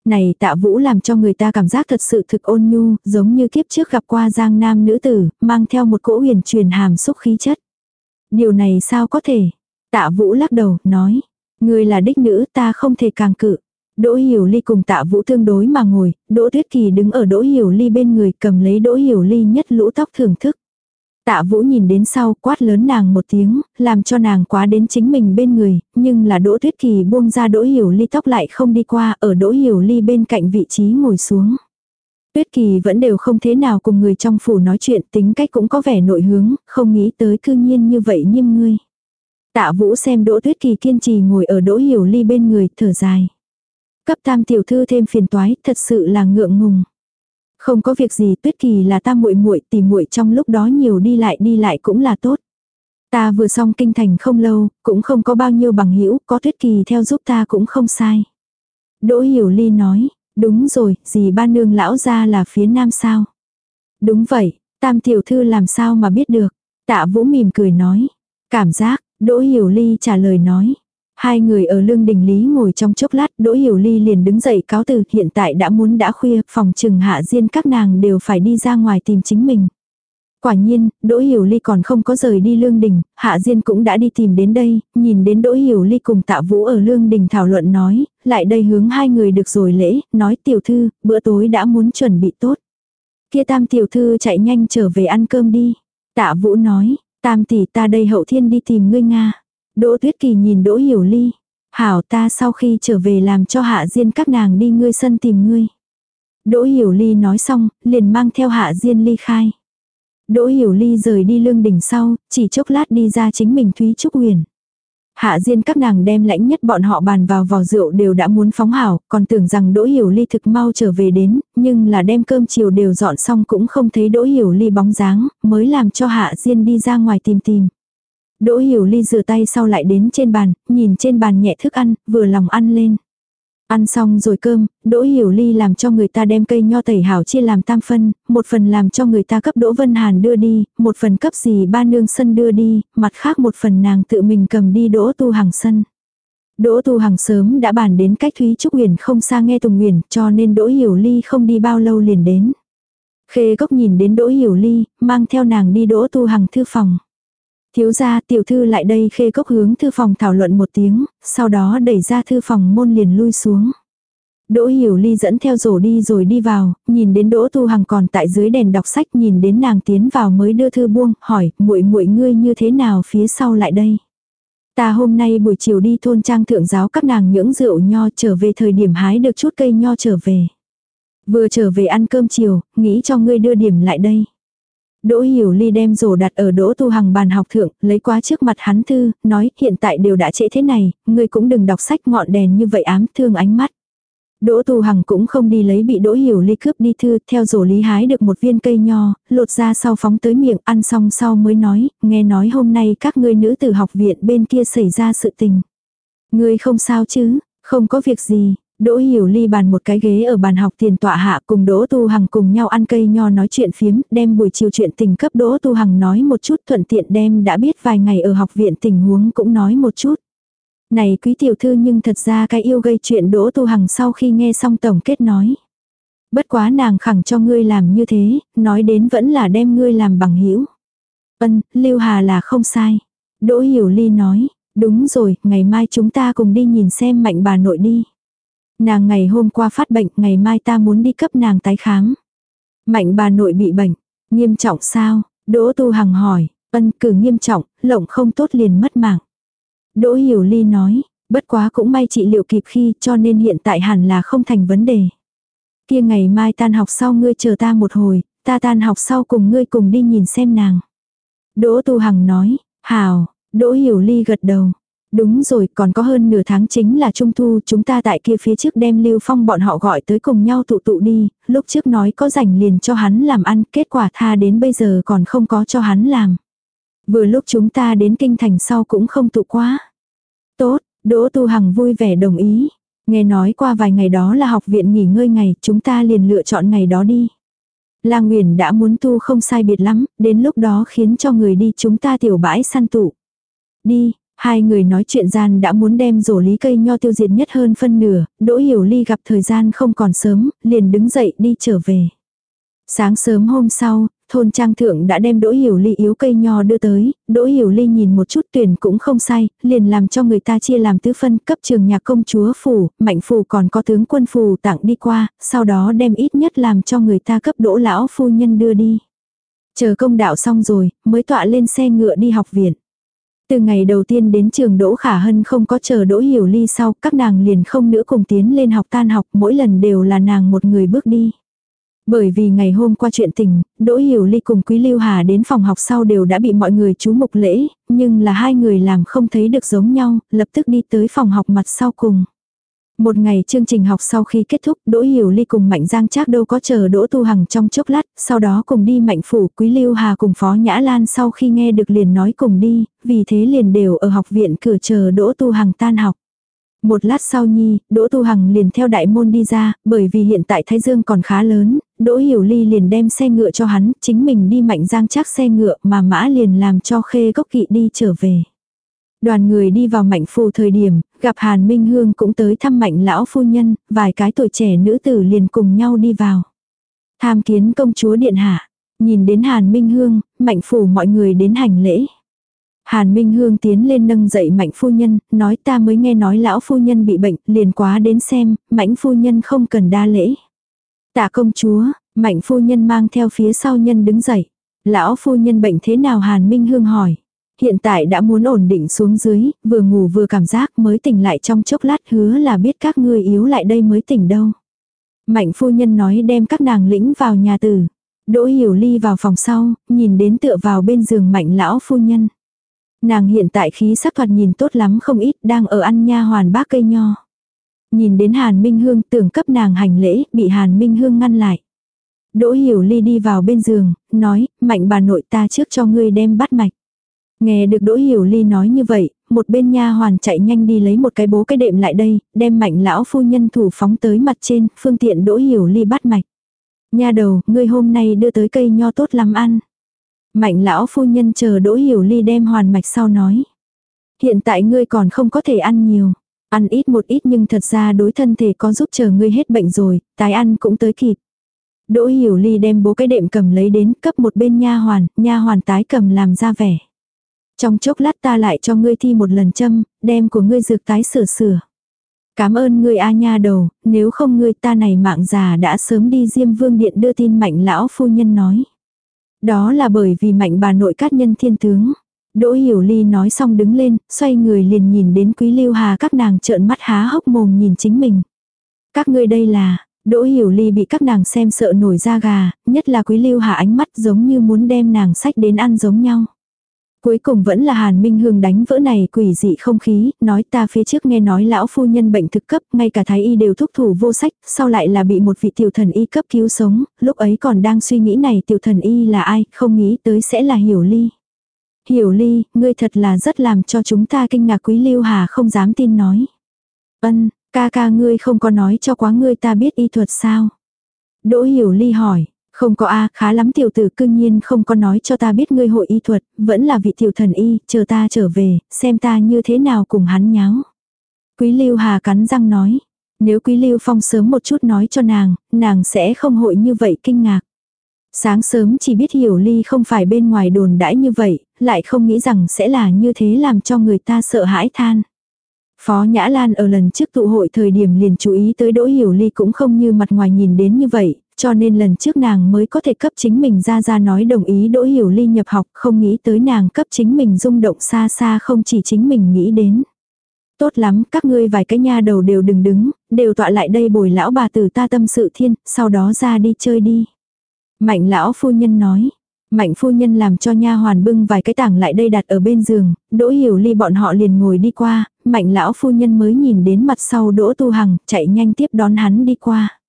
Này tạ vũ làm cho người ta cảm giác thật sự thực ôn nhu, giống như kiếp trước gặp qua giang nam nữ tử, mang theo một cỗ huyền truyền hàm xúc khí chất. Điều này sao có thể? Tạ vũ lắc đầu, nói. ngươi là đích nữ ta không thể càng cự. Đỗ Hiểu Ly cùng tạ vũ tương đối mà ngồi, Đỗ Tuyết Kỳ đứng ở Đỗ Hiểu Ly bên người cầm lấy Đỗ Hiểu Ly nhất lũ tóc thưởng thức. Tạ Vũ nhìn đến sau quát lớn nàng một tiếng, làm cho nàng quá đến chính mình bên người, nhưng là Đỗ Tuyết Kỳ buông ra Đỗ Hiểu Ly tóc lại không đi qua, ở Đỗ Hiểu Ly bên cạnh vị trí ngồi xuống. Tuyết Kỳ vẫn đều không thế nào cùng người trong phủ nói chuyện, tính cách cũng có vẻ nội hướng, không nghĩ tới cư nhiên như vậy nghiêm ngươi. Tạ Vũ xem Đỗ Tuyết Kỳ kiên trì ngồi ở Đỗ Hiểu Ly bên người, thở dài. Cấp tam tiểu thư thêm phiền toái, thật sự là ngượng ngùng. Không có việc gì, Tuyết Kỳ là ta muội muội, tỉ muội trong lúc đó nhiều đi lại đi lại cũng là tốt. Ta vừa xong kinh thành không lâu, cũng không có bao nhiêu bằng hữu, có Tuyết Kỳ theo giúp ta cũng không sai. Đỗ Hiểu Ly nói, đúng rồi, gì ba nương lão ra là phía nam sao? Đúng vậy, tam tiểu thư làm sao mà biết được? Tạ Vũ mỉm cười nói, cảm giác, Đỗ Hiểu Ly trả lời nói. Hai người ở lương đình lý ngồi trong chốc lát, Đỗ Hiểu Ly liền đứng dậy cáo từ, hiện tại đã muốn đã khuya, phòng trừng hạ diên các nàng đều phải đi ra ngoài tìm chính mình. Quả nhiên, Đỗ Hiểu Ly còn không có rời đi Lương Đình, Hạ Diên cũng đã đi tìm đến đây, nhìn đến Đỗ Hiểu Ly cùng Tạ Vũ ở Lương Đình thảo luận nói, lại đây hướng hai người được rồi lễ, nói tiểu thư, bữa tối đã muốn chuẩn bị tốt. Kia tam tiểu thư chạy nhanh trở về ăn cơm đi. Tạ Vũ nói, tam tỷ ta đây hậu thiên đi tìm ngươi Nga. Đỗ Tuyết Kỳ nhìn Đỗ Hiểu Ly. Hảo ta sau khi trở về làm cho Hạ Diên các nàng đi ngươi sân tìm ngươi. Đỗ Hiểu Ly nói xong, liền mang theo Hạ Diên ly khai. Đỗ Hiểu Ly rời đi lương đỉnh sau, chỉ chốc lát đi ra chính mình Thúy Trúc Huyền. Hạ Diên các nàng đem lãnh nhất bọn họ bàn vào vò rượu đều đã muốn phóng hảo, còn tưởng rằng Đỗ Hiểu Ly thực mau trở về đến, nhưng là đem cơm chiều đều dọn xong cũng không thấy Đỗ Hiểu Ly bóng dáng, mới làm cho Hạ Diên đi ra ngoài tìm tìm. Đỗ Hiểu Ly rửa tay sau lại đến trên bàn, nhìn trên bàn nhẹ thức ăn, vừa lòng ăn lên. Ăn xong rồi cơm, Đỗ Hiểu Ly làm cho người ta đem cây nho tẩy hảo chia làm tam phân, một phần làm cho người ta cấp Đỗ Vân Hàn đưa đi, một phần cấp gì ba nương sân đưa đi, mặt khác một phần nàng tự mình cầm đi Đỗ Tu Hằng sân. Đỗ Tu Hằng sớm đã bàn đến cách Thúy Trúc Huyền không xa nghe Tùng Huyền, cho nên Đỗ Hiểu Ly không đi bao lâu liền đến. Khê Cốc nhìn đến Đỗ Hiểu Ly, mang theo nàng đi Đỗ Tu Hằng thư phòng. Thiếu gia tiểu thư lại đây khê cốc hướng thư phòng thảo luận một tiếng, sau đó đẩy ra thư phòng môn liền lui xuống. Đỗ Hiểu Ly dẫn theo rổ đi rồi đi vào, nhìn đến Đỗ Tu Hằng còn tại dưới đèn đọc sách, nhìn đến nàng tiến vào mới đưa thư buông, hỏi, muội muội ngươi như thế nào phía sau lại đây? Ta hôm nay buổi chiều đi thôn trang thượng giáo các nàng nhưỡng rượu nho trở về thời điểm hái được chút cây nho trở về. Vừa trở về ăn cơm chiều, nghĩ cho ngươi đưa điểm lại đây. Đỗ Hiểu Ly đem rổ đặt ở Đỗ Tu Hằng bàn học thượng, lấy qua trước mặt hắn thư, nói hiện tại đều đã trễ thế này, ngươi cũng đừng đọc sách ngọn đèn như vậy ám thương ánh mắt. Đỗ Tu Hằng cũng không đi lấy bị Đỗ Hiểu Ly cướp đi thư, theo rổ lý hái được một viên cây nho, lột ra sau phóng tới miệng, ăn xong sau mới nói, nghe nói hôm nay các ngươi nữ tử học viện bên kia xảy ra sự tình. Ngươi không sao chứ, không có việc gì, Đỗ Hiểu Ly bàn một cái ghế ở bàn học tiền tọa hạ cùng Đỗ Tu Hằng cùng nhau ăn cây nho nói chuyện phiếm, đem buổi chiều chuyện tình cấp Đỗ Tu Hằng nói một chút thuận tiện đem đã biết vài ngày ở học viện tình huống cũng nói một chút. Này quý tiểu thư nhưng thật ra cái yêu gây chuyện Đỗ Tu Hằng sau khi nghe xong tổng kết nói. Bất quá nàng khẳng cho ngươi làm như thế, nói đến vẫn là đem ngươi làm bằng hữu. Ân, Lưu Hà là không sai. Đỗ Hiểu Ly nói, đúng rồi, ngày mai chúng ta cùng đi nhìn xem mạnh bà nội đi. Nàng ngày hôm qua phát bệnh, ngày mai ta muốn đi cấp nàng tái khám. Mạnh bà nội bị bệnh, nghiêm trọng sao? Đỗ Tu Hằng hỏi, ân cử nghiêm trọng, lộng không tốt liền mất mạng. Đỗ Hiểu Ly nói, bất quá cũng may trị liệu kịp khi cho nên hiện tại hẳn là không thành vấn đề. Kia ngày mai tan học sau ngươi chờ ta một hồi, ta tan học sau cùng ngươi cùng đi nhìn xem nàng. Đỗ Tu Hằng nói, hào, Đỗ Hiểu Ly gật đầu. Đúng rồi, còn có hơn nửa tháng chính là trung thu, chúng ta tại kia phía trước đem Lưu Phong bọn họ gọi tới cùng nhau tụ tụ đi, lúc trước nói có rảnh liền cho hắn làm ăn, kết quả tha đến bây giờ còn không có cho hắn làm. Vừa lúc chúng ta đến kinh thành sau cũng không tụ quá. Tốt, Đỗ Tu Hằng vui vẻ đồng ý. Nghe nói qua vài ngày đó là học viện nghỉ ngơi ngày, chúng ta liền lựa chọn ngày đó đi. lang Nguyền đã muốn tu không sai biệt lắm, đến lúc đó khiến cho người đi chúng ta tiểu bãi săn tụ. Đi, Hai người nói chuyện gian đã muốn đem rổ lý cây nho tiêu diệt nhất hơn phân nửa, Đỗ Hiểu Ly gặp thời gian không còn sớm, liền đứng dậy đi trở về. Sáng sớm hôm sau, thôn trang thượng đã đem Đỗ Hiểu Ly yếu cây nho đưa tới, Đỗ Hiểu Ly nhìn một chút tuyển cũng không sai, liền làm cho người ta chia làm tứ phân cấp trường nhà công chúa phủ, mạnh phủ còn có tướng quân phủ tặng đi qua, sau đó đem ít nhất làm cho người ta cấp Đỗ lão phu nhân đưa đi. Chờ công đạo xong rồi, mới tọa lên xe ngựa đi học viện. Từ ngày đầu tiên đến trường Đỗ Khả Hân không có chờ Đỗ Hiểu Ly sau, các nàng liền không nữa cùng tiến lên học tan học, mỗi lần đều là nàng một người bước đi. Bởi vì ngày hôm qua chuyện tình, Đỗ Hiểu Ly cùng Quý Lưu Hà đến phòng học sau đều đã bị mọi người chú mục lễ, nhưng là hai người làm không thấy được giống nhau, lập tức đi tới phòng học mặt sau cùng. Một ngày chương trình học sau khi kết thúc, Đỗ Hiểu Ly cùng Mạnh Giang Trác đâu có chờ Đỗ Tu Hằng trong chốc lát, sau đó cùng đi Mạnh Phủ, Quý Lưu Hà cùng Phó Nhã Lan sau khi nghe được liền nói cùng đi, vì thế liền đều ở học viện cửa chờ Đỗ Tu Hằng tan học. Một lát sau nhi, Đỗ Tu Hằng liền theo đại môn đi ra, bởi vì hiện tại Thái Dương còn khá lớn, Đỗ Hiểu Ly liền đem xe ngựa cho hắn, chính mình đi Mạnh Giang Trác xe ngựa mà mã liền làm cho khê gốc kỵ đi trở về. Đoàn người đi vào mạnh phù thời điểm, gặp Hàn Minh Hương cũng tới thăm mạnh lão phu nhân, vài cái tuổi trẻ nữ tử liền cùng nhau đi vào. Tham kiến công chúa điện hạ, nhìn đến Hàn Minh Hương, mạnh phủ mọi người đến hành lễ. Hàn Minh Hương tiến lên nâng dậy mạnh phu nhân, nói ta mới nghe nói lão phu nhân bị bệnh, liền quá đến xem, mạnh phu nhân không cần đa lễ. Tạ công chúa, mạnh phu nhân mang theo phía sau nhân đứng dậy. Lão phu nhân bệnh thế nào Hàn Minh Hương hỏi. Hiện tại đã muốn ổn định xuống dưới, vừa ngủ vừa cảm giác mới tỉnh lại trong chốc lát hứa là biết các ngươi yếu lại đây mới tỉnh đâu. Mạnh phu nhân nói đem các nàng lĩnh vào nhà tử. Đỗ hiểu ly vào phòng sau, nhìn đến tựa vào bên giường mạnh lão phu nhân. Nàng hiện tại khí sắc thoạt nhìn tốt lắm không ít đang ở ăn nha hoàn bác cây nho. Nhìn đến Hàn Minh Hương tưởng cấp nàng hành lễ, bị Hàn Minh Hương ngăn lại. Đỗ hiểu ly đi vào bên giường, nói, mạnh bà nội ta trước cho ngươi đem bắt mạch. Nghe được Đỗ Hiểu Ly nói như vậy, một bên nha hoàn chạy nhanh đi lấy một cái bố cái đệm lại đây, đem mạnh lão phu nhân thủ phóng tới mặt trên, phương tiện Đỗ Hiểu Ly bắt mạch. Nha đầu, ngươi hôm nay đưa tới cây nho tốt lắm ăn. Mạnh lão phu nhân chờ Đỗ Hiểu Ly đem hoàn mạch sau nói. Hiện tại ngươi còn không có thể ăn nhiều. Ăn ít một ít nhưng thật ra đối thân thể có giúp chờ ngươi hết bệnh rồi, tái ăn cũng tới kịp. Đỗ Hiểu Ly đem bố cái đệm cầm lấy đến cấp một bên nha hoàn, nha hoàn tái cầm làm ra vẻ. Trong chốc lát ta lại cho ngươi thi một lần châm, đem của ngươi dược tái sửa sửa. Cảm ơn ngươi A nha đầu, nếu không ngươi ta này mạng già đã sớm đi Diêm Vương Điện đưa tin mạnh lão phu nhân nói. Đó là bởi vì mạnh bà nội cát nhân thiên tướng. Đỗ Hiểu Ly nói xong đứng lên, xoay người liền nhìn đến Quý Lưu Hà các nàng trợn mắt há hốc mồm nhìn chính mình. Các ngươi đây là, Đỗ Hiểu Ly bị các nàng xem sợ nổi da gà, nhất là Quý Lưu Hà ánh mắt giống như muốn đem nàng sách đến ăn giống nhau. Cuối cùng vẫn là Hàn Minh Hương đánh vỡ này quỷ dị không khí, nói ta phía trước nghe nói lão phu nhân bệnh thực cấp, ngay cả thái y đều thúc thủ vô sách, sau lại là bị một vị tiểu thần y cấp cứu sống, lúc ấy còn đang suy nghĩ này tiểu thần y là ai, không nghĩ tới sẽ là Hiểu Ly. Hiểu Ly, ngươi thật là rất làm cho chúng ta kinh ngạc Quý Lưu Hà không dám tin nói. Ân, ca ca ngươi không có nói cho quá ngươi ta biết y thuật sao? Đỗ Hiểu Ly hỏi, không có a khá lắm tiểu tử cương nhiên không có nói cho ta biết ngươi hội y thuật, vẫn là vị tiểu thần y, chờ ta trở về, xem ta như thế nào cùng hắn nháo. Quý Lưu Hà cắn răng nói, nếu Quý Lưu Phong sớm một chút nói cho nàng, nàng sẽ không hội như vậy kinh ngạc. Sáng sớm chỉ biết hiểu ly không phải bên ngoài đồn đãi như vậy, lại không nghĩ rằng sẽ là như thế làm cho người ta sợ hãi than. Phó Nhã Lan ở lần trước tụ hội thời điểm liền chú ý tới Đỗ Hiểu Ly cũng không như mặt ngoài nhìn đến như vậy, cho nên lần trước nàng mới có thể cấp chính mình ra ra nói đồng ý Đỗ Hiểu Ly nhập học, không nghĩ tới nàng cấp chính mình rung động xa xa không chỉ chính mình nghĩ đến. Tốt lắm, các ngươi vài cái nha đầu đều đừng đứng, đều tọa lại đây bồi lão bà tử ta tâm sự thiên, sau đó ra đi chơi đi. Mạnh lão phu nhân nói. Mạnh phu nhân làm cho nha hoàn bưng vài cái tảng lại đây đặt ở bên giường, đỗ hiểu ly bọn họ liền ngồi đi qua, mạnh lão phu nhân mới nhìn đến mặt sau đỗ tu hằng, chạy nhanh tiếp đón hắn đi qua.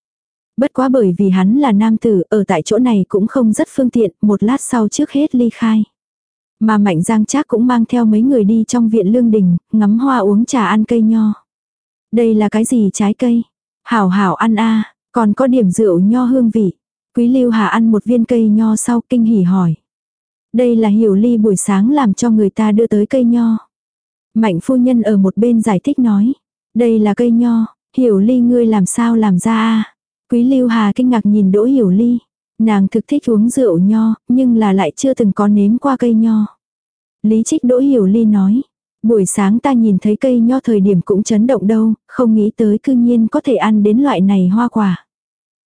Bất quá bởi vì hắn là nam tử, ở tại chỗ này cũng không rất phương tiện, một lát sau trước hết ly khai. Mà mạnh giang trác cũng mang theo mấy người đi trong viện lương đình, ngắm hoa uống trà ăn cây nho. Đây là cái gì trái cây? Hảo hảo ăn a còn có điểm rượu nho hương vị. Quý Lưu Hà ăn một viên cây nho sau kinh hỉ hỏi. Đây là hiểu ly buổi sáng làm cho người ta đưa tới cây nho. Mạnh phu nhân ở một bên giải thích nói. Đây là cây nho, hiểu ly ngươi làm sao làm ra a Quý Lưu Hà kinh ngạc nhìn đỗ hiểu ly. Nàng thực thích uống rượu nho, nhưng là lại chưa từng có nếm qua cây nho. Lý trích đỗ hiểu ly nói. Buổi sáng ta nhìn thấy cây nho thời điểm cũng chấn động đâu, không nghĩ tới cư nhiên có thể ăn đến loại này hoa quả.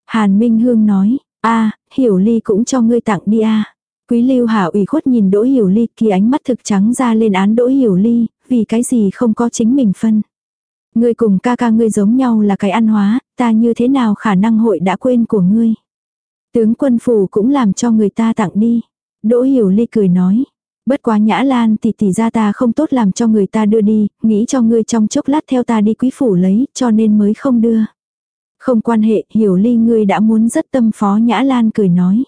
Hàn Minh Hương nói, a hiểu ly cũng cho ngươi tặng đi a Quý lưu hảo ủy khuất nhìn đỗ hiểu ly kỳ ánh mắt thực trắng ra lên án đỗ hiểu ly, vì cái gì không có chính mình phân. Ngươi cùng ca ca ngươi giống nhau là cái ăn hóa, ta như thế nào khả năng hội đã quên của ngươi. Tướng quân phủ cũng làm cho người ta tặng đi. Đỗ hiểu ly cười nói. Bất quá nhã lan tỷ tỷ ra ta không tốt làm cho người ta đưa đi, nghĩ cho ngươi trong chốc lát theo ta đi quý phủ lấy, cho nên mới không đưa. Không quan hệ, hiểu ly ngươi đã muốn rất tâm phó Nhã Lan cười nói.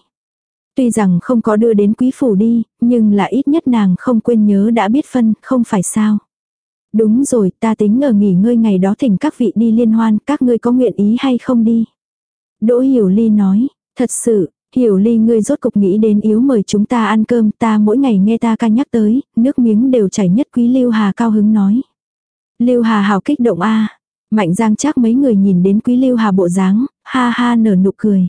Tuy rằng không có đưa đến quý phủ đi, nhưng là ít nhất nàng không quên nhớ đã biết phân, không phải sao. Đúng rồi, ta tính ở nghỉ ngơi ngày đó thỉnh các vị đi liên hoan, các ngươi có nguyện ý hay không đi. Đỗ Hiểu Ly nói, thật sự, Hiểu Ly ngươi rốt cục nghĩ đến yếu mời chúng ta ăn cơm, ta mỗi ngày nghe ta ca nhắc tới, nước miếng đều chảy nhất quý Lưu Hà cao hứng nói. Lưu Hà hào kích động a Mạnh giang chắc mấy người nhìn đến quý lưu hà bộ dáng, ha ha nở nụ cười.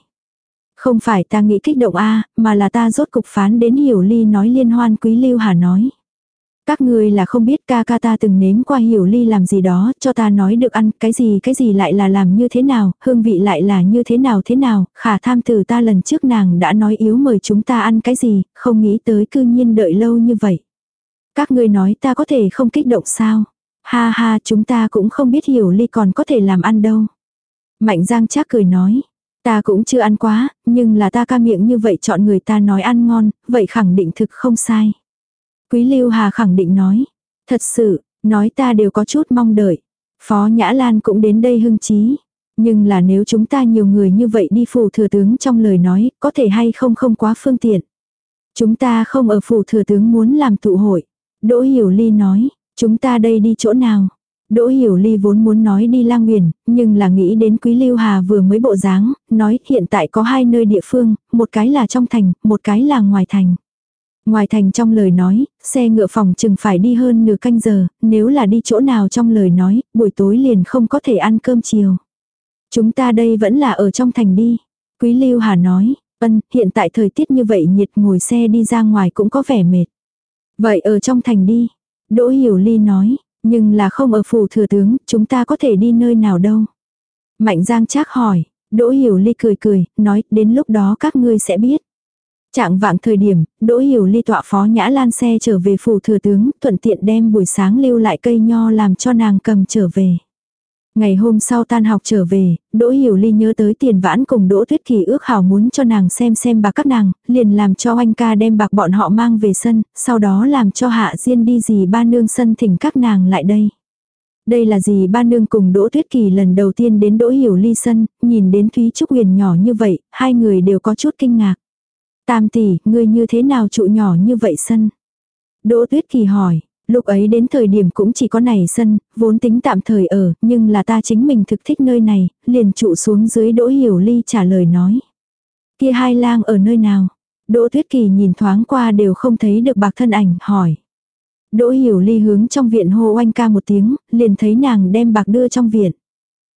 Không phải ta nghĩ kích động a mà là ta rốt cục phán đến hiểu ly nói liên hoan quý lưu hà nói. Các người là không biết ca ca ta từng nếm qua hiểu ly làm gì đó, cho ta nói được ăn cái gì cái gì lại là làm như thế nào, hương vị lại là như thế nào thế nào, khả tham từ ta lần trước nàng đã nói yếu mời chúng ta ăn cái gì, không nghĩ tới cư nhiên đợi lâu như vậy. Các người nói ta có thể không kích động sao? Ha ha chúng ta cũng không biết hiểu ly còn có thể làm ăn đâu. Mạnh giang chắc cười nói. Ta cũng chưa ăn quá, nhưng là ta ca miệng như vậy chọn người ta nói ăn ngon, vậy khẳng định thực không sai. Quý Lưu Hà khẳng định nói. Thật sự, nói ta đều có chút mong đợi. Phó Nhã Lan cũng đến đây hưng trí. Nhưng là nếu chúng ta nhiều người như vậy đi phủ thừa tướng trong lời nói, có thể hay không không quá phương tiện. Chúng ta không ở phủ thừa tướng muốn làm tụ hội. Đỗ Hiểu Ly nói, Chúng ta đây đi chỗ nào? Đỗ Hiểu Ly vốn muốn nói đi lang nguyền, nhưng là nghĩ đến Quý Lưu Hà vừa mới bộ dáng, nói hiện tại có hai nơi địa phương, một cái là trong thành, một cái là ngoài thành. Ngoài thành trong lời nói, xe ngựa phòng chừng phải đi hơn nửa canh giờ, nếu là đi chỗ nào trong lời nói, buổi tối liền không có thể ăn cơm chiều. Chúng ta đây vẫn là ở trong thành đi. Quý Lưu Hà nói, ân, hiện tại thời tiết như vậy nhiệt ngồi xe đi ra ngoài cũng có vẻ mệt. Vậy ở trong thành đi, Đỗ Hiểu Ly nói, nhưng là không ở phủ thừa tướng, chúng ta có thể đi nơi nào đâu. Mạnh Giang Trác hỏi, Đỗ Hiểu Ly cười cười, nói, đến lúc đó các ngươi sẽ biết. Trạng vạng thời điểm, Đỗ Hiểu Ly tọa phó Nhã Lan xe trở về phủ thừa tướng, thuận tiện đem buổi sáng lưu lại cây nho làm cho nàng cầm trở về. Ngày hôm sau tan học trở về, Đỗ Hiểu Ly nhớ tới tiền vãn cùng Đỗ Tuyết Kỳ ước hảo muốn cho nàng xem xem bạc các nàng, liền làm cho anh ca đem bạc bọn họ mang về sân, sau đó làm cho Hạ Diên đi gì ba nương sân thỉnh các nàng lại đây. Đây là gì ba nương cùng Đỗ Tuyết Kỳ lần đầu tiên đến Đỗ Hiểu Ly sân, nhìn đến Thúy Trúc Huyền nhỏ như vậy, hai người đều có chút kinh ngạc. Tam tỷ, ngươi như thế nào trụ nhỏ như vậy sân? Đỗ Tuyết Kỳ hỏi, lúc ấy đến thời điểm cũng chỉ có này sân, vốn tính tạm thời ở, nhưng là ta chính mình thực thích nơi này, liền trụ xuống dưới Đỗ Hiểu Ly trả lời nói. Kia hai lang ở nơi nào? Đỗ Tuyết Kỳ nhìn thoáng qua đều không thấy được bạc thân ảnh, hỏi. Đỗ Hiểu Ly hướng trong viện hô oanh ca một tiếng, liền thấy nàng đem bạc đưa trong viện.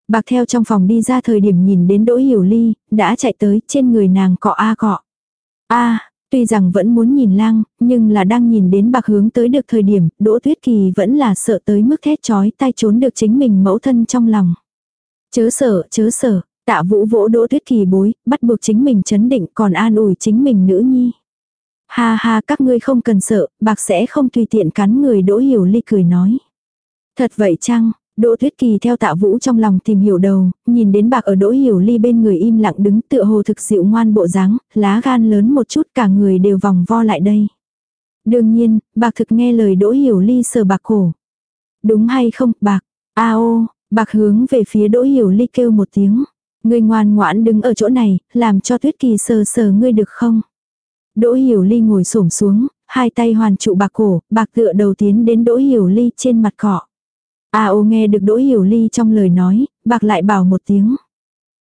Bạc theo trong phòng đi ra thời điểm nhìn đến Đỗ Hiểu Ly, đã chạy tới trên người nàng cọ a cọ. a tuy rằng vẫn muốn nhìn lang, nhưng là đang nhìn đến bạc hướng tới được thời điểm, Đỗ Tuyết Kỳ vẫn là sợ tới mức thét chói tay trốn được chính mình mẫu thân trong lòng. Chớ sợ, chớ sợ, tạ vũ vỗ Đỗ Tuyết Kỳ bối, bắt buộc chính mình chấn định còn an ủi chính mình nữ nhi. Ha ha các ngươi không cần sợ, bạc sẽ không tùy tiện cắn người Đỗ Hiểu Ly cười nói. Thật vậy chăng? Đỗ Tuyết Kỳ theo tạ vũ trong lòng tìm hiểu đầu, nhìn đến bạc ở Đỗ Hiểu Ly bên người im lặng đứng tựa hồ thực dịu ngoan bộ dáng, lá gan lớn một chút cả người đều vòng vo lại đây. Đương nhiên, bạc thực nghe lời Đỗ Hiểu Ly sờ bạc cổ. Đúng hay không, bạc? A ô, bạc hướng về phía Đỗ Hiểu Ly kêu một tiếng. Ngươi ngoan ngoãn đứng ở chỗ này, làm cho Tuyết Kỳ sờ sờ ngươi được không? Đỗ Hiểu Ly ngồi xổm xuống, hai tay hoàn trụ bạc cổ, bạc tựa đầu tiến đến Đỗ Hiểu Ly trên mặt cọ. A ô nghe được Đỗ Hiểu Ly trong lời nói, bạc lại bảo một tiếng.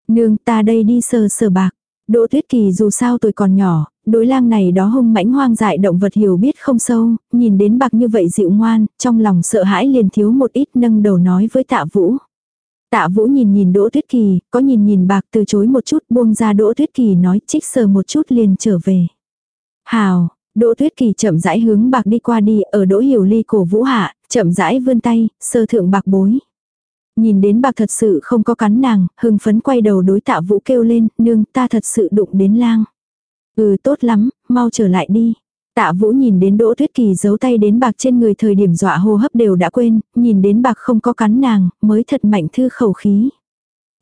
Nương ta đây đi sờ sờ bạc. Đỗ Tuyết Kỳ dù sao tuổi còn nhỏ, đối lang này đó hung mãnh hoang dại động vật hiểu biết không sâu, nhìn đến bạc như vậy dịu ngoan, trong lòng sợ hãi liền thiếu một ít nâng đầu nói với tạ vũ. Tạ vũ nhìn nhìn Đỗ Tuyết Kỳ, có nhìn nhìn bạc từ chối một chút buông ra Đỗ Tuyết Kỳ nói trích sờ một chút liền trở về. Hào, Đỗ Tuyết Kỳ chậm rãi hướng bạc đi qua đi, ở Đỗ Hiểu Ly cổ vũ hạ, chậm rãi vươn tay, sơ thượng bạc bối. Nhìn đến bạc thật sự không có cắn nàng, hưng phấn quay đầu đối tạ vũ kêu lên, nương ta thật sự đụng đến lang. Ừ tốt lắm, mau trở lại đi. Tạ vũ nhìn đến Đỗ Tuyết Kỳ giấu tay đến bạc trên người thời điểm dọa hô hấp đều đã quên, nhìn đến bạc không có cắn nàng, mới thật mạnh thư khẩu khí.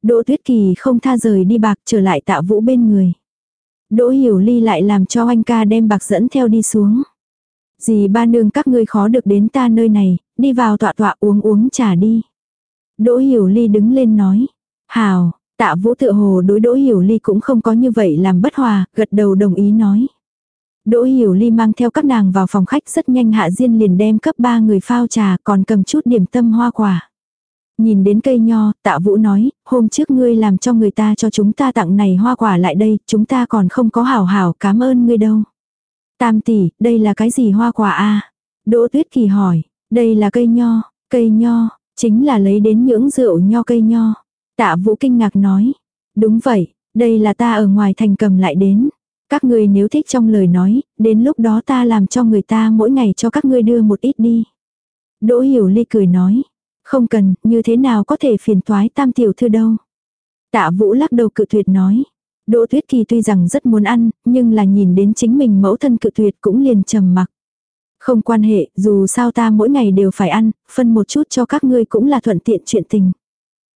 Đỗ Tuyết Kỳ không tha rời đi bạc trở lại tạ vũ bên người. Đỗ Hiểu Ly lại làm cho anh ca đem bạc dẫn theo đi xuống. Dì ba nương các ngươi khó được đến ta nơi này, đi vào tọa tọa uống uống trà đi. Đỗ Hiểu Ly đứng lên nói. Hào, tạ vũ tự hồ đối Đỗ Hiểu Ly cũng không có như vậy làm bất hòa, gật đầu đồng ý nói. Đỗ Hiểu Ly mang theo các nàng vào phòng khách rất nhanh Hạ Diên liền đem cấp ba người phao trà còn cầm chút điểm tâm hoa quả. Nhìn đến cây nho, tạ vũ nói, hôm trước ngươi làm cho người ta cho chúng ta tặng này hoa quả lại đây, chúng ta còn không có hảo hảo cảm ơn ngươi đâu. Tam tỷ, đây là cái gì hoa quả a Đỗ tuyết kỳ hỏi, đây là cây nho, cây nho, chính là lấy đến những rượu nho cây nho. Tạ vũ kinh ngạc nói, đúng vậy, đây là ta ở ngoài thành cầm lại đến. Các ngươi nếu thích trong lời nói, đến lúc đó ta làm cho người ta mỗi ngày cho các ngươi đưa một ít đi. Đỗ hiểu ly cười nói, không cần, như thế nào có thể phiền toái tam tiểu thư đâu. Tạ vũ lắc đầu cự tuyệt nói. Đỗ Tuyết Kỳ tuy rằng rất muốn ăn, nhưng là nhìn đến chính mình mẫu thân cự tuyệt cũng liền trầm mặc. Không quan hệ, dù sao ta mỗi ngày đều phải ăn, phân một chút cho các ngươi cũng là thuận tiện chuyện tình.